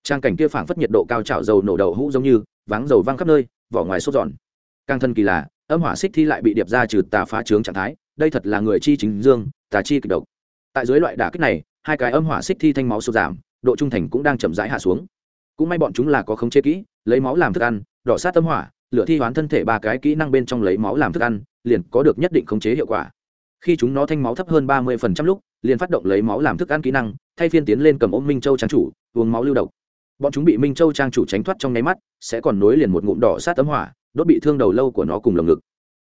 trang cảnh kia phảng phất nhiệt độ cao trào dầu nổ đầu hũ giống như, váng dầu văng khắp nơi, vỏ ngoài sốt giòn. Càng thân kỳ lạ âm hỏa xích thi lại bị điệp ra trừ tà phá trướng trạng thái, đây thật là người chi chính dương, tà chi kịch độc tại dưới loại đả kích này, hai cái âm hỏa xích thi thanh máu sụt giảm, độ trung thành cũng đang chậm rãi hạ xuống. Cũng may bọn chúng là có khống chế kỹ, lấy máu làm thức ăn, đỏ sát âm hỏa, lửa thi hoán thân thể ba cái kỹ năng bên trong lấy máu làm thức ăn, liền có được nhất định khống chế hiệu quả. Khi chúng nó thanh máu thấp hơn ba mươi phần trăm lúc, liền phát động lấy máu làm thức ăn kỹ năng, thay phiên tiến lên cầm ôm minh châu trang chủ, uống máu lưu độc. Bọn chúng bị minh châu trang chủ tránh thoát trong nháy mắt, sẽ còn nối liền một ngụm đỏ sát tấm hỏa, đốt bị thương đầu lâu của nó cùng lồng ngực.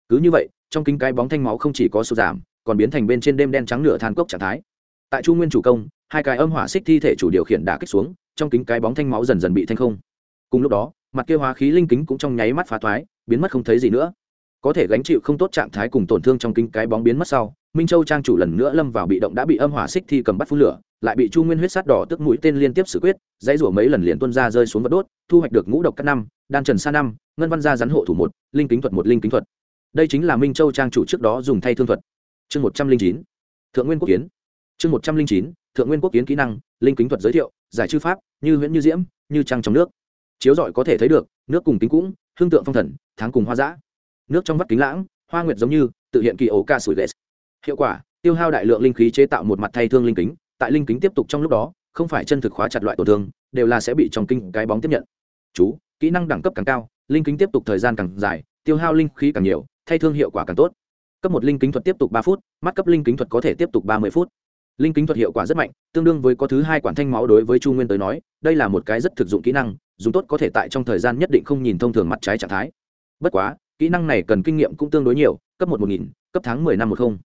Cứ như vậy, trong kính cái bóng thanh máu không chỉ có sụt giảm còn biến thành bên trên đêm đen trắng nửa than cốc trạng thái. Tại chu nguyên chủ công, hai cái âm hỏa xích thi thể chủ điều khiển đã kích xuống, trong kính cái bóng thanh máu dần dần bị thanh không. Cùng lúc đó, mặt kia hóa khí linh kính cũng trong nháy mắt phá thoái, biến mất không thấy gì nữa. Có thể gánh chịu không tốt trạng thái cùng tổn thương trong kính cái bóng biến mất sau, minh châu trang chủ lần nữa lâm vào bị động đã bị âm hỏa xích thi cầm bắt phun lửa, lại bị chu nguyên huyết sát đỏ tức mũi tên liên tiếp xử quyết, dãy rủa mấy lần liền tuân ra rơi xuống vật đốt, thu hoạch được ngũ độc các năm, đan trần sa năm, ngân văn gia rắn hộ thủ một, linh kính thuật một linh kính thuật. Đây chính là minh châu trang chủ trước đó dùng thay thương thuật chương một trăm linh chín, thượng nguyên quốc kiến. Chương một trăm linh chín, thượng nguyên quốc kiến kỹ năng, linh kính thuật giới thiệu, giải chư pháp, như huyễn như diễm, như trăng trong nước. Chiếu rọi có thể thấy được, nước cùng kính cũng, hương tượng phong thần, tháng cùng hoa giã nước trong vắt kính lãng, hoa nguyệt giống như, tự hiện kỳ ổ ca sủi lệ. Hiệu quả, tiêu hao đại lượng linh khí chế tạo một mặt thay thương linh kính, tại linh kính tiếp tục trong lúc đó, không phải chân thực khóa chặt loại tổn thương, đều là sẽ bị trong kinh cái bóng tiếp nhận. Chú, kỹ năng đẳng cấp càng cao, linh kính tiếp tục thời gian càng dài, tiêu hao linh khí càng nhiều, thay thương hiệu quả càng tốt cấp một linh kính thuật tiếp tục ba phút, mắt cấp linh kính thuật có thể tiếp tục ba mươi phút. Linh kính thuật hiệu quả rất mạnh, tương đương với có thứ hai quản thanh máu đối với chu nguyên tới nói, đây là một cái rất thực dụng kỹ năng, dùng tốt có thể tại trong thời gian nhất định không nhìn thông thường mặt trái trạng thái. Bất quá, kỹ năng này cần kinh nghiệm cũng tương đối nhiều, cấp một một nghìn, cấp tháng mười năm một không.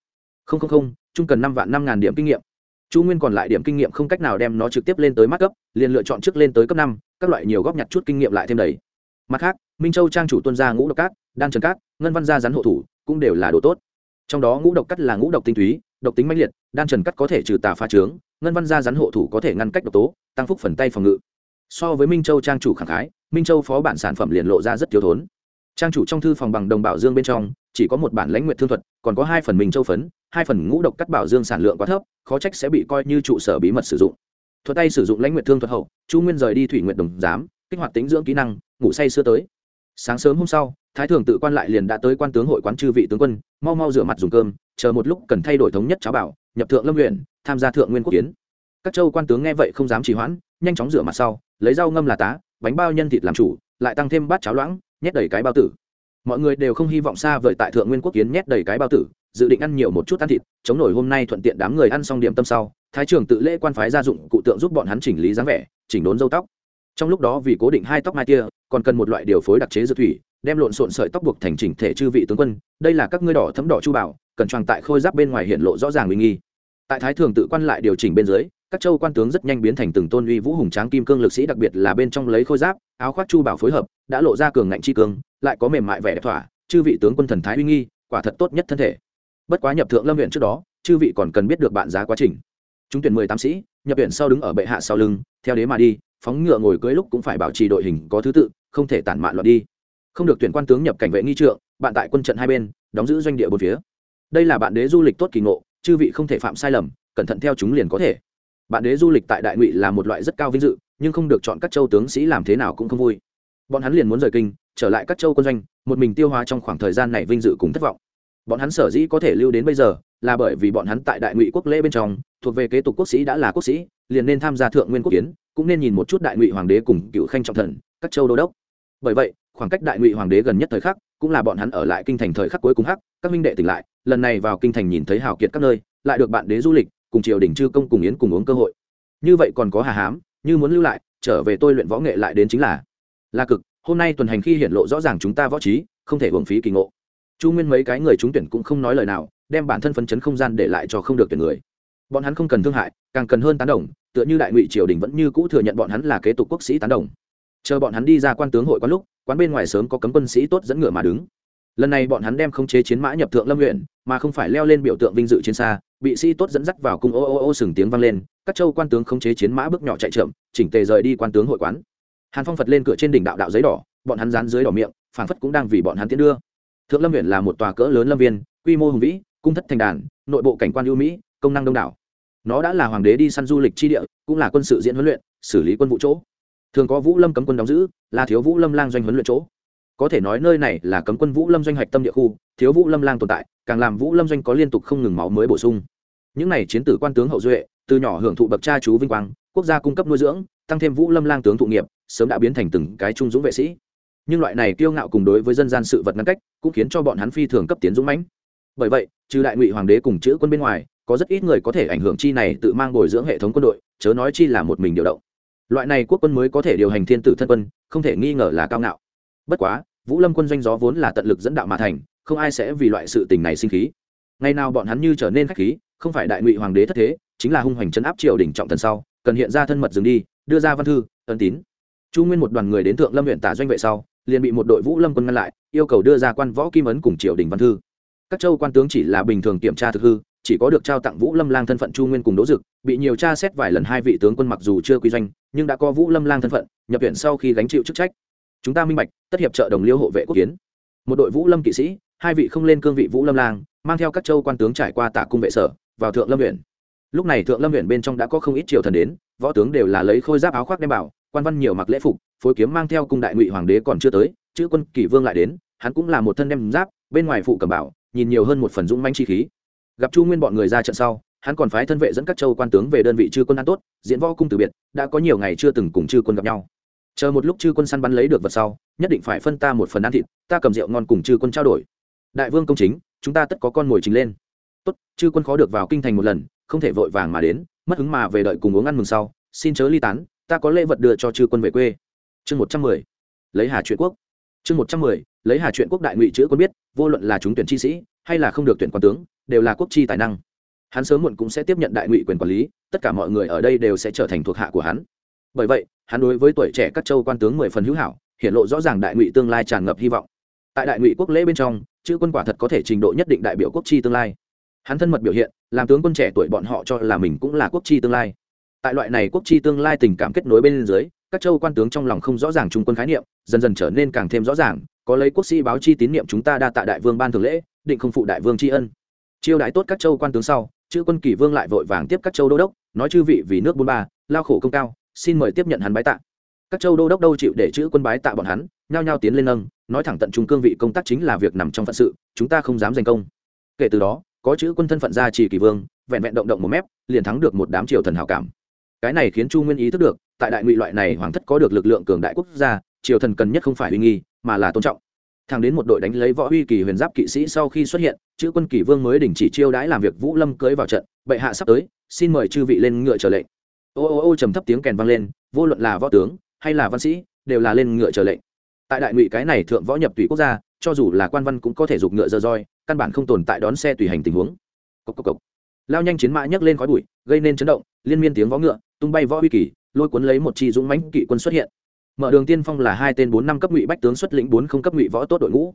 Không không không, chung cần năm vạn năm ngàn điểm kinh nghiệm. Chu nguyên còn lại điểm kinh nghiệm không cách nào đem nó trực tiếp lên tới mắt cấp, liền lựa chọn trước lên tới cấp năm, các loại nhiều góp nhặt chút kinh nghiệm lại thêm đầy. Mặt khác, minh châu trang chủ tuân gia ngũ độc cát, đan trần cát, ngân văn gia rắn hộ thủ, cũng đều là đồ tốt trong đó ngũ độc cắt là ngũ độc tinh túy, độc tính mãnh liệt, đan trần cắt có thể trừ tà pha trướng, ngân văn gia rắn hộ thủ có thể ngăn cách độc tố, tăng phúc phần tay phòng ngự. So với minh châu trang chủ khẳng khái, minh châu phó bản sản phẩm liền lộ ra rất thiếu thốn. Trang chủ trong thư phòng bằng đồng bảo dương bên trong, chỉ có một bản lãnh nguyện thương thuật, còn có hai phần minh châu phấn, hai phần ngũ độc cắt bảo dương sản lượng quá thấp, khó trách sẽ bị coi như trụ sở bí mật sử dụng. Thuật tay sử dụng lãnh nguyện thương thuật hậu, chu nguyên rời đi thủy nguyện đồng giám, kích hoạt tính dưỡng kỹ năng, ngủ say sưa tới. Sáng sớm hôm sau thái thường tự quan lại liền đã tới quan tướng hội quán chư vị tướng quân, mau mau rửa mặt dùng cơm, chờ một lúc cần thay đổi thống nhất cháo bảo, nhập thượng lâm huyện, tham gia thượng nguyên quốc kiến. Các châu quan tướng nghe vậy không dám trì hoãn, nhanh chóng rửa mặt sau, lấy rau ngâm là tá, bánh bao nhân thịt làm chủ, lại tăng thêm bát cháo loãng, nhét đầy cái bao tử. Mọi người đều không hy vọng xa vời tại thượng nguyên quốc kiến nhét đầy cái bao tử, dự định ăn nhiều một chút ăn thịt, chống nổi hôm nay thuận tiện đám người ăn xong điểm tâm sau, thái trưởng tự lễ quan phái gia dụng cụ tượng giúp bọn hắn chỉnh lý dáng vẻ, chỉnh đốn dâu tóc trong lúc đó vì cố định hai tóc mai tia còn cần một loại điều phối đặc chế dược thủy, đem lộn xộn sợi tóc buộc thành chỉnh thể chư vị tướng quân, đây là các ngươi đỏ thấm đỏ chu bảo, cần tròn tại khôi giáp bên ngoài hiện lộ rõ ràng uy nghi. Tại thái thường tự quan lại điều chỉnh bên dưới, các châu quan tướng rất nhanh biến thành từng tôn uy vũ hùng tráng kim cương lực sĩ, đặc biệt là bên trong lấy khôi giáp, áo khoác chu bảo phối hợp, đã lộ ra cường ngạnh chi cương, lại có mềm mại vẻ đẹp thỏa, chư vị tướng quân thần thái uy nghi, quả thật tốt nhất thân thể. Bất quá nhập thượng lâm huyện trước đó, chư vị còn cần biết được bạn giá quá trình. Chúng tuyển mười tám sĩ, nhập viện sau đứng ở bệ hạ sau lưng, theo đế mà đi phóng ngựa ngồi cưới lúc cũng phải bảo trì đội hình có thứ tự, không thể tản mạn loạn đi. Không được tuyển quan tướng nhập cảnh vệ nghi trượng, bạn tại quân trận hai bên, đóng giữ doanh địa bốn phía. Đây là bạn đế du lịch tốt kỳ ngộ, chư vị không thể phạm sai lầm, cẩn thận theo chúng liền có thể. Bạn đế du lịch tại đại ngụy là một loại rất cao vinh dự, nhưng không được chọn các châu tướng sĩ làm thế nào cũng không vui. Bọn hắn liền muốn rời kinh, trở lại các châu quân doanh, một mình tiêu hóa trong khoảng thời gian này vinh dự cùng thất vọng. Bọn hắn sở dĩ có thể lưu đến bây giờ, là bởi vì bọn hắn tại đại ngụy quốc lễ bên trong, thuộc về kế tục quốc sĩ đã là quốc sĩ, liền nên tham gia thượng nguyên quốc kiến cũng nên nhìn một chút đại ngụy hoàng đế cùng cựu khanh trọng thần, các châu đô đốc. Bởi vậy, khoảng cách đại ngụy hoàng đế gần nhất thời khắc, cũng là bọn hắn ở lại kinh thành thời khắc cuối cùng hắc, các minh đệ tỉnh lại, lần này vào kinh thành nhìn thấy hào kiệt các nơi, lại được bạn đế du lịch, cùng triều đình chư công cùng yến cùng uống cơ hội. Như vậy còn có hà hám, như muốn lưu lại, trở về tôi luyện võ nghệ lại đến chính là. Là cực, hôm nay tuần hành khi hiện lộ rõ ràng chúng ta võ trí, không thể hưởng phí kỳ ngộ. Chu nguyên mấy cái người trúng tuyển cũng không nói lời nào, đem bản thân phấn chấn không gian để lại cho không được tuyển người bọn hắn không cần thương hại, càng cần hơn tán đồng, tựa như đại ngụy triều đình vẫn như cũ thừa nhận bọn hắn là kế tục quốc sĩ tán đồng. Chờ bọn hắn đi ra quan tướng hội quán lúc, quán bên ngoài sớm có cấm quân sĩ tốt dẫn ngựa mà đứng. Lần này bọn hắn đem không chế chiến mã nhập thượng lâm huyện mà không phải leo lên biểu tượng vinh dự trên xa, bị sĩ tốt dẫn dắt vào cung ô ô ô sừng tiếng vang lên, các châu quan tướng không chế chiến mã bước nhỏ chạy trượm chỉnh tề rời đi quan tướng hội quán. Hàn phong phật lên cửa trên đỉnh đạo đạo giấy đỏ, bọn hắn dán dưới đỏ miệng, phảng phất cũng đang vì bọn hắn tiến đưa. Thượng lâm huyện là một tòa cỡ lớn lâm viên, quy mô hùng vĩ, cung thất thành đàn, nội bộ cảnh quan ưu mỹ công năng đông đảo. Nó đã là hoàng đế đi săn du lịch chi địa, cũng là quân sự diễn huấn luyện, xử lý quân vụ chỗ. Thường có vũ lâm cấm quân đóng giữ, là thiếu vũ lâm lang doanh huấn luyện chỗ. Có thể nói nơi này là cấm quân vũ lâm doanh hạch tâm địa khu, thiếu vũ lâm lang tồn tại, càng làm vũ lâm doanh có liên tục không ngừng máu mới bổ sung. Những n à y chiến tử quan tướng hậu duệ, từ nhỏ hưởng thụ bậc cha chú vinh quang, quốc gia cung cấp nuôi dưỡng, tăng thêm vũ lâm lang tướng thụ nghiệp, sớm đã biến thành từng cái trung dũng vệ sĩ. Nhưng loại này kiêu ngạo cùng đối với dân gian sự vật ngăn cách, cũng khiến cho bọn hắn phi thường cấp tiến dũng mãnh. Bởi vậy, trừ đại ngụy hoàng đế cùng chữ quân bên ngoài có rất ít người có thể ảnh hưởng chi này tự mang bồi dưỡng hệ thống quân đội, chớ nói chi là một mình điều động. Loại này quốc quân mới có thể điều hành thiên tử thân quân, không thể nghi ngờ là cao ngạo. Bất quá, vũ lâm quân doanh gió vốn là tận lực dẫn đạo mà thành, không ai sẽ vì loại sự tình này sinh khí. Ngày nào bọn hắn như trở nên khách khí, không phải đại ngụy hoàng đế thất thế, chính là hung hoành chấn áp triều đình trọng thần sau, cần hiện ra thân mật dừng đi, đưa ra văn thư, ân tín. Chu nguyên một đoàn người đến thượng lâm huyện tả doanh vệ sau, liền bị một đội vũ lâm quân ngăn lại, yêu cầu đưa ra quan võ kim ấn cùng triều đình văn thư. Các châu quan tướng chỉ là bình thường kiểm tra thực hư chỉ có được trao tặng vũ lâm lang thân phận chu nguyên cùng đỗ dực, bị nhiều tra xét vài lần hai vị tướng quân mặc dù chưa quy doanh, nhưng đã có vũ lâm lang thân phận, nhập viện sau khi gánh chịu chức trách. Chúng ta minh bạch, tất hiệp trợ đồng liêu hộ vệ quốc kiến. Một đội vũ lâm kỵ sĩ, hai vị không lên cương vị vũ lâm lang, mang theo các châu quan tướng trải qua tả cung vệ sở, vào thượng lâm huyện. Lúc này thượng lâm huyện bên trong đã có không ít triều thần đến, võ tướng đều là lấy khôi giáp áo khoác đem bảo, quan văn nhiều mặc lễ phục, phối kiếm mang theo cung đại ngụy hoàng đế còn chưa tới, chữ quân kỷ vương lại đến, hắn cũng là một thân đem giáp, bên ngoài phụ cầm bảo, nhìn nhiều hơn một phần dũng manh chi khí gặp chu nguyên bọn người ra trận sau, hắn còn phái thân vệ dẫn các châu quan tướng về đơn vị chư quân ăn tốt, diễn võ cung từ biệt, đã có nhiều ngày chưa từng cùng chư quân gặp nhau. Chờ một lúc chư quân săn bắn lấy được vật sau, nhất định phải phân ta một phần ăn thịt, ta cầm rượu ngon cùng chư quân trao đổi. Đại vương công chính, chúng ta tất có con mồi trình lên. Tốt, chư quân khó được vào kinh thành một lần, không thể vội vàng mà đến, mất hứng mà về đợi cùng uống ăn mừng sau. Xin chớ ly tán, ta có lễ vật đưa cho chư quân về quê. Chương một trăm mười, lấy hà chuyện quốc. Chương một trăm mười, lấy hà chuyện quốc đại ngụy chữ quân biết, vô luận là chúng tuyển chi sĩ hay là không được tuyển quan tướng, đều là quốc chi tài năng. Hắn sớm muộn cũng sẽ tiếp nhận đại ngụy quyền quản lý, tất cả mọi người ở đây đều sẽ trở thành thuộc hạ của hắn. Bởi vậy, hắn đối với tuổi trẻ các châu quan tướng mười phần hữu hảo, hiện lộ rõ ràng đại ngụy tương lai tràn ngập hy vọng. Tại đại ngụy quốc lễ bên trong, chữ quân quả thật có thể trình độ nhất định đại biểu quốc chi tương lai. Hắn thân mật biểu hiện, làm tướng quân trẻ tuổi bọn họ cho là mình cũng là quốc chi tương lai. Tại loại này quốc chi tương lai tình cảm kết nối bên dưới, các châu quan tướng trong lòng không rõ ràng trung quân khái niệm, dần dần trở nên càng thêm rõ ràng có lấy quốc sĩ báo chi tín niệm chúng ta đa tạ đại vương ban thường lễ, định không phụ đại vương tri ân. Chiêu đãi tốt các châu quan tướng sau, chữ quân kỷ vương lại vội vàng tiếp các châu đô đốc, nói chư vị vì nước bôn ba, lao khổ công cao, xin mời tiếp nhận hắn bái tạ. Các châu đô đốc đâu chịu để chữ quân bái tạ bọn hắn, nhao nhao tiến lên nâng, nói thẳng tận trung cương vị công tác chính là việc nằm trong phận sự, chúng ta không dám giành công. Kể từ đó, có chữ quân thân phận gia trì kỳ vương, vẹn vẹn động động một mép, liền thắng được một đám triều thần hảo cảm. Cái này khiến chu nguyên ý thức được, tại đại ngụy loại này hoàng thất có được lực lượng cường đại quốc gia triều thần cần nhất không phải uy nghi, mà là tôn trọng. Thẳng đến một đội đánh lấy võ uy kỳ huyền giáp kỵ sĩ sau khi xuất hiện, chữ quân kỷ vương mới đình chỉ chiêu đãi làm việc vũ lâm cưới vào trận, bệ hạ sắp tới, xin mời chư vị lên ngựa trở lệnh. Ô ô ô trầm thấp tiếng kèn vang lên, vô luận là võ tướng hay là văn sĩ, đều là lên ngựa trở lệnh. Tại đại ngụy cái này thượng võ nhập tùy quốc gia, cho dù là quan văn cũng có thể giục ngựa dơ roi, căn bản không tồn tại đón xe tùy hành tình huống. Cốc cốc cốc. lao nhanh chiến mã nhấc lên khói bụi, gây nên chấn động, liên miên tiếng võ ngựa, tung bay võ uy kỳ, lôi cuốn lấy một chi dũng mãnh kỵ quân xuất hiện mở đường tiên phong là hai tên bốn năm cấp ngụy bách tướng xuất lĩnh bốn không cấp ngụy võ tốt đội ngũ.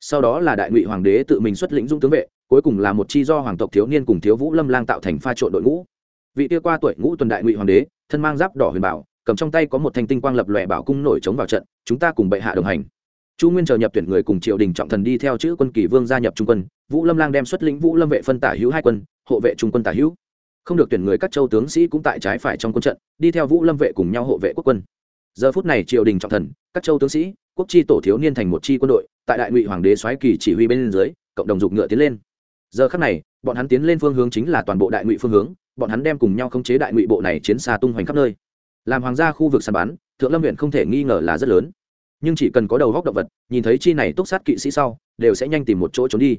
Sau đó là đại ngụy hoàng đế tự mình xuất lĩnh dung tướng vệ, cuối cùng là một chi do hoàng tộc thiếu niên cùng thiếu vũ lâm lang tạo thành pha trộn đội ngũ. Vị tia qua tuổi ngũ tuần đại ngụy hoàng đế, thân mang giáp đỏ huyền bảo, cầm trong tay có một thanh tinh quang lập lòe bảo cung nổi chống vào trận, chúng ta cùng bệ hạ đồng hành. Chu nguyên chờ nhập tuyển người cùng triều đình trọng thần đi theo chữ quân kỳ vương gia nhập trung quân, vũ lâm lang đem xuất lĩnh vũ lâm vệ phân tả hữu hai quân, hộ vệ trung quân tả hữu. Không được tuyển người các châu tướng sĩ cũng tại trái phải trong quân trận, đi theo vũ lâm vệ cùng nhau hộ vệ quốc quân giờ phút này triều đình trọng thần, các châu tướng sĩ, quốc chi tổ thiếu niên thành một chi quân đội, tại đại ngụy hoàng đế soái kỳ chỉ huy bên dưới, cộng đồng dục ngựa tiến lên. Giờ khắc này, bọn hắn tiến lên phương hướng chính là toàn bộ đại ngụy phương hướng, bọn hắn đem cùng nhau khống chế đại ngụy bộ này chiến xa tung hoành khắp nơi. Làm hoàng gia khu vực săn bắn, thượng lâm huyện không thể nghi ngờ là rất lớn. Nhưng chỉ cần có đầu góc động vật, nhìn thấy chi này túc sát kỵ sĩ sau, đều sẽ nhanh tìm một chỗ trốn đi.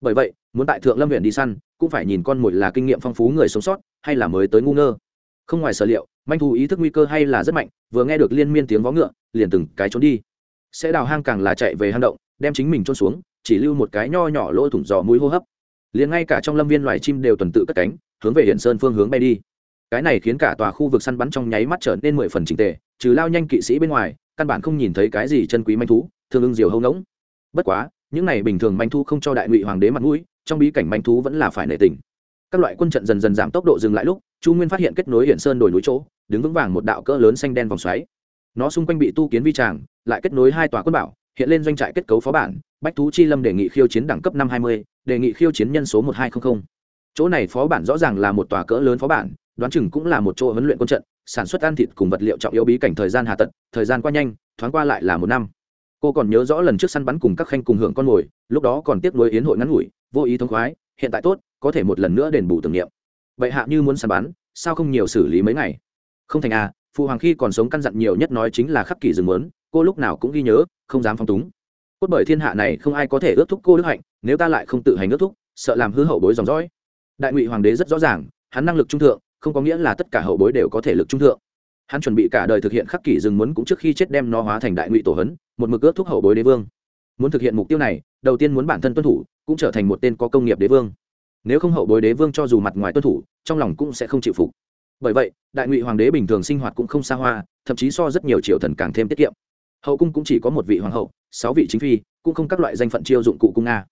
Bởi vậy, muốn tại thượng lâm huyện đi săn, cũng phải nhìn con mồi là kinh nghiệm phong phú người sống sót, hay là mới tới ngu ngơ. Không ngoài sở liệu manh thú ý thức nguy cơ hay là rất mạnh, vừa nghe được liên miên tiếng vó ngựa, liền từng cái trốn đi. Sẽ đào hang càng là chạy về hang động, đem chính mình trôn xuống, chỉ lưu một cái nho nhỏ lỗ thủng giò mũi hô hấp. Liền ngay cả trong lâm viên loài chim đều tuần tự cất cánh, hướng về hiển sơn phương hướng bay đi. Cái này khiến cả tòa khu vực săn bắn trong nháy mắt trở nên mười phần trình tề, trừ lao nhanh kỵ sĩ bên ngoài, căn bản không nhìn thấy cái gì chân quý manh thú, thương ưng diều hâu ngỗng. Bất quá, những này bình thường manh thú không cho đại ngụy hoàng đế mặt mũi, trong bí cảnh manh thú vẫn là phải nể tình. Các loại quân trận dần dần giảm tốc độ dừng lại lúc, chu nguyên phát hiện kết nối hiển sơn đồi núi chỗ đứng vững vàng một đạo cỡ lớn xanh đen vòng xoáy. Nó xung quanh bị tu kiến vi tràng, lại kết nối hai tòa quân bảo, hiện lên doanh trại kết cấu phó bản, bách thú chi lâm đề nghị khiêu chiến đẳng cấp năm hai mươi, đề nghị khiêu chiến nhân số một hai trăm linh chỗ này phó bản rõ ràng là một tòa cỡ lớn phó bản, đoán chừng cũng là một chỗ huấn luyện quân trận, sản xuất ăn thịt cùng vật liệu trọng yếu bí cảnh thời gian hà tật, thời gian qua nhanh, thoáng qua lại là một năm. Cô còn nhớ rõ lần trước săn bắn cùng các khanh cùng hưởng con mồi, lúc đó còn tiếp nối yến hội ngắn ngủi, vô ý thống khoái, hiện tại tốt, có thể một lần nữa đền bù tưởng niệm. Vậy hạ như muốn săn bắn, sao không nhiều xử lý mấy ngày? Không thành à phụ hoàng khi còn sống căn dặn nhiều nhất nói chính là khắc kỷ rừng mớn cô lúc nào cũng ghi nhớ, không dám phong túng. Cốt bởi thiên hạ này không ai có thể ước thúc cô đức hạnh, nếu ta lại không tự hành ước thúc, sợ làm hư hậu bối dòng dõi. Đại ngụy hoàng đế rất rõ ràng, hắn năng lực trung thượng, không có nghĩa là tất cả hậu bối đều có thể lực trung thượng. Hắn chuẩn bị cả đời thực hiện khắc kỷ rừng muốn cũng trước khi chết đem nó hóa thành đại ngụy tổ hấn, một mực ước thúc hậu bối đế vương. Muốn thực hiện mục tiêu này, đầu tiên muốn bản thân tuân thủ, cũng trở thành một tên có công nghiệp đế vương. Nếu không hậu bối đế vương cho dù mặt ngoài tuân thủ, trong lòng cũng sẽ không chịu phục bởi vậy, đại ngụy hoàng đế bình thường sinh hoạt cũng không xa hoa, thậm chí so rất nhiều triều thần càng thêm tiết kiệm. Hậu cung cũng chỉ có một vị hoàng hậu, sáu vị chính phi, cũng không các loại danh phận chiêu dụng cụ cung nga.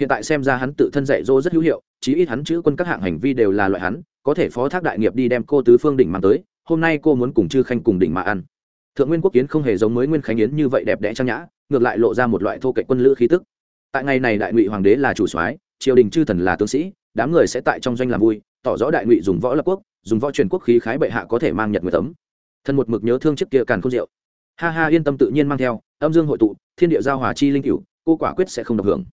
Hiện tại xem ra hắn tự thân dạy dỗ rất hữu hiệu, chí ít hắn chữ quân các hạng hành vi đều là loại hắn, có thể phó thác đại nghiệp đi đem cô tứ phương đỉnh mang tới, hôm nay cô muốn cùng chư khanh cùng đỉnh mà ăn. Thượng nguyên quốc kiến không hề giống mới nguyên khánh yến như vậy đẹp đẽ trang nhã, ngược lại lộ ra một loại thô cạnh quân lữ khí tức. Tại ngày này đại ngụy hoàng đế là chủ soái, triều đình chư thần là tướng sĩ, đám người sẽ tại trong doanh làm vui, tỏ rõ đại ngụy dùng võ lập quốc dùng võ truyền quốc khí khái bệ hạ có thể mang nhật người tấm thân một mực nhớ thương trước kia càn không rượu. Ha ha, yên tâm tự nhiên mang theo, âm dương hội tụ, thiên địa giao hòa chi linh cửu, cô quả quyết sẽ không độc hưởng.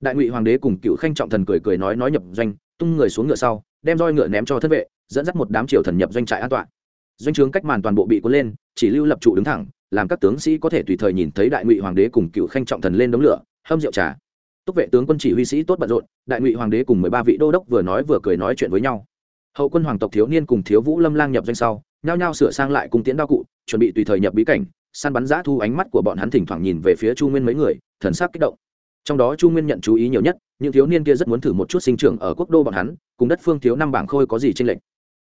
Đại ngụy hoàng đế cùng cựu khanh trọng thần cười cười nói nói nhập doanh, tung người xuống ngựa sau, đem roi ngựa ném cho thân vệ, dẫn dắt một đám triều thần nhập doanh trại an toàn doanh trướng cách màn toàn bộ bị cuốn lên, chỉ lưu lập trụ đứng thẳng, làm các tướng sĩ có thể tùy thời nhìn thấy đại ngụy hoàng đế cùng cựu khanh trọng thần lên đống lửa, hâm rượu trà. Túc vệ tướng quân chỉ huy sĩ tốt bận rộn, đại ngụy hoàng đế cùng mười ba vị đô đốc vừa nói vừa cười nói chuyện với nhau hậu quân hoàng tộc thiếu niên cùng thiếu vũ lâm lang nhập doanh sau, nhao nhao sửa sang lại cung tiễn đao cụ, chuẩn bị tùy thời nhập bí cảnh. Săn bắn giã thu ánh mắt của bọn hắn thỉnh thoảng nhìn về phía chu nguyên mấy người, thần sắc kích động. Trong đó chu nguyên nhận chú ý nhiều nhất, những thiếu niên kia rất muốn thử một chút sinh trưởng ở quốc đô bọn hắn, cùng đất phương thiếu năm bảng khôi có gì tranh lệch.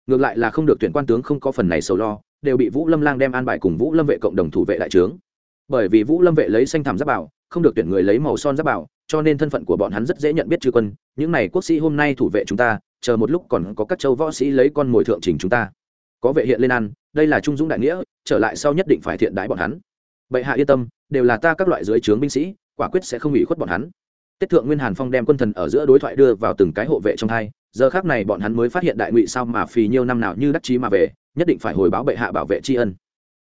Ngược lại là không được tuyển quan tướng không có phần này sầu lo, đều bị vũ lâm lang đem an bài cùng vũ lâm vệ cộng đồng thủ vệ đại trướng. Bởi vì vũ lâm vệ lấy xanh thảm giáp bảo, không được tuyển người lấy màu son giáp bảo, cho nên thân phận của bọn hắn rất dễ nhận biết chư quân. Những này quốc sĩ hôm nay thủ vệ chúng ta chờ một lúc còn có các châu võ sĩ lấy con mồi thượng trình chúng ta. Có vệ hiện lên ăn, đây là trung dũng đại nghĩa, trở lại sau nhất định phải thiện đái bọn hắn. Bệ hạ yên tâm, đều là ta các loại dưới trướng binh sĩ, quả quyết sẽ không ủy khuất bọn hắn. Tết thượng nguyên hàn phong đem quân thần ở giữa đối thoại đưa vào từng cái hộ vệ trong hai, giờ khác này bọn hắn mới phát hiện đại ngụy sao mà phì nhiều năm nào như đắc chí mà về, nhất định phải hồi báo bệ hạ bảo vệ tri ân.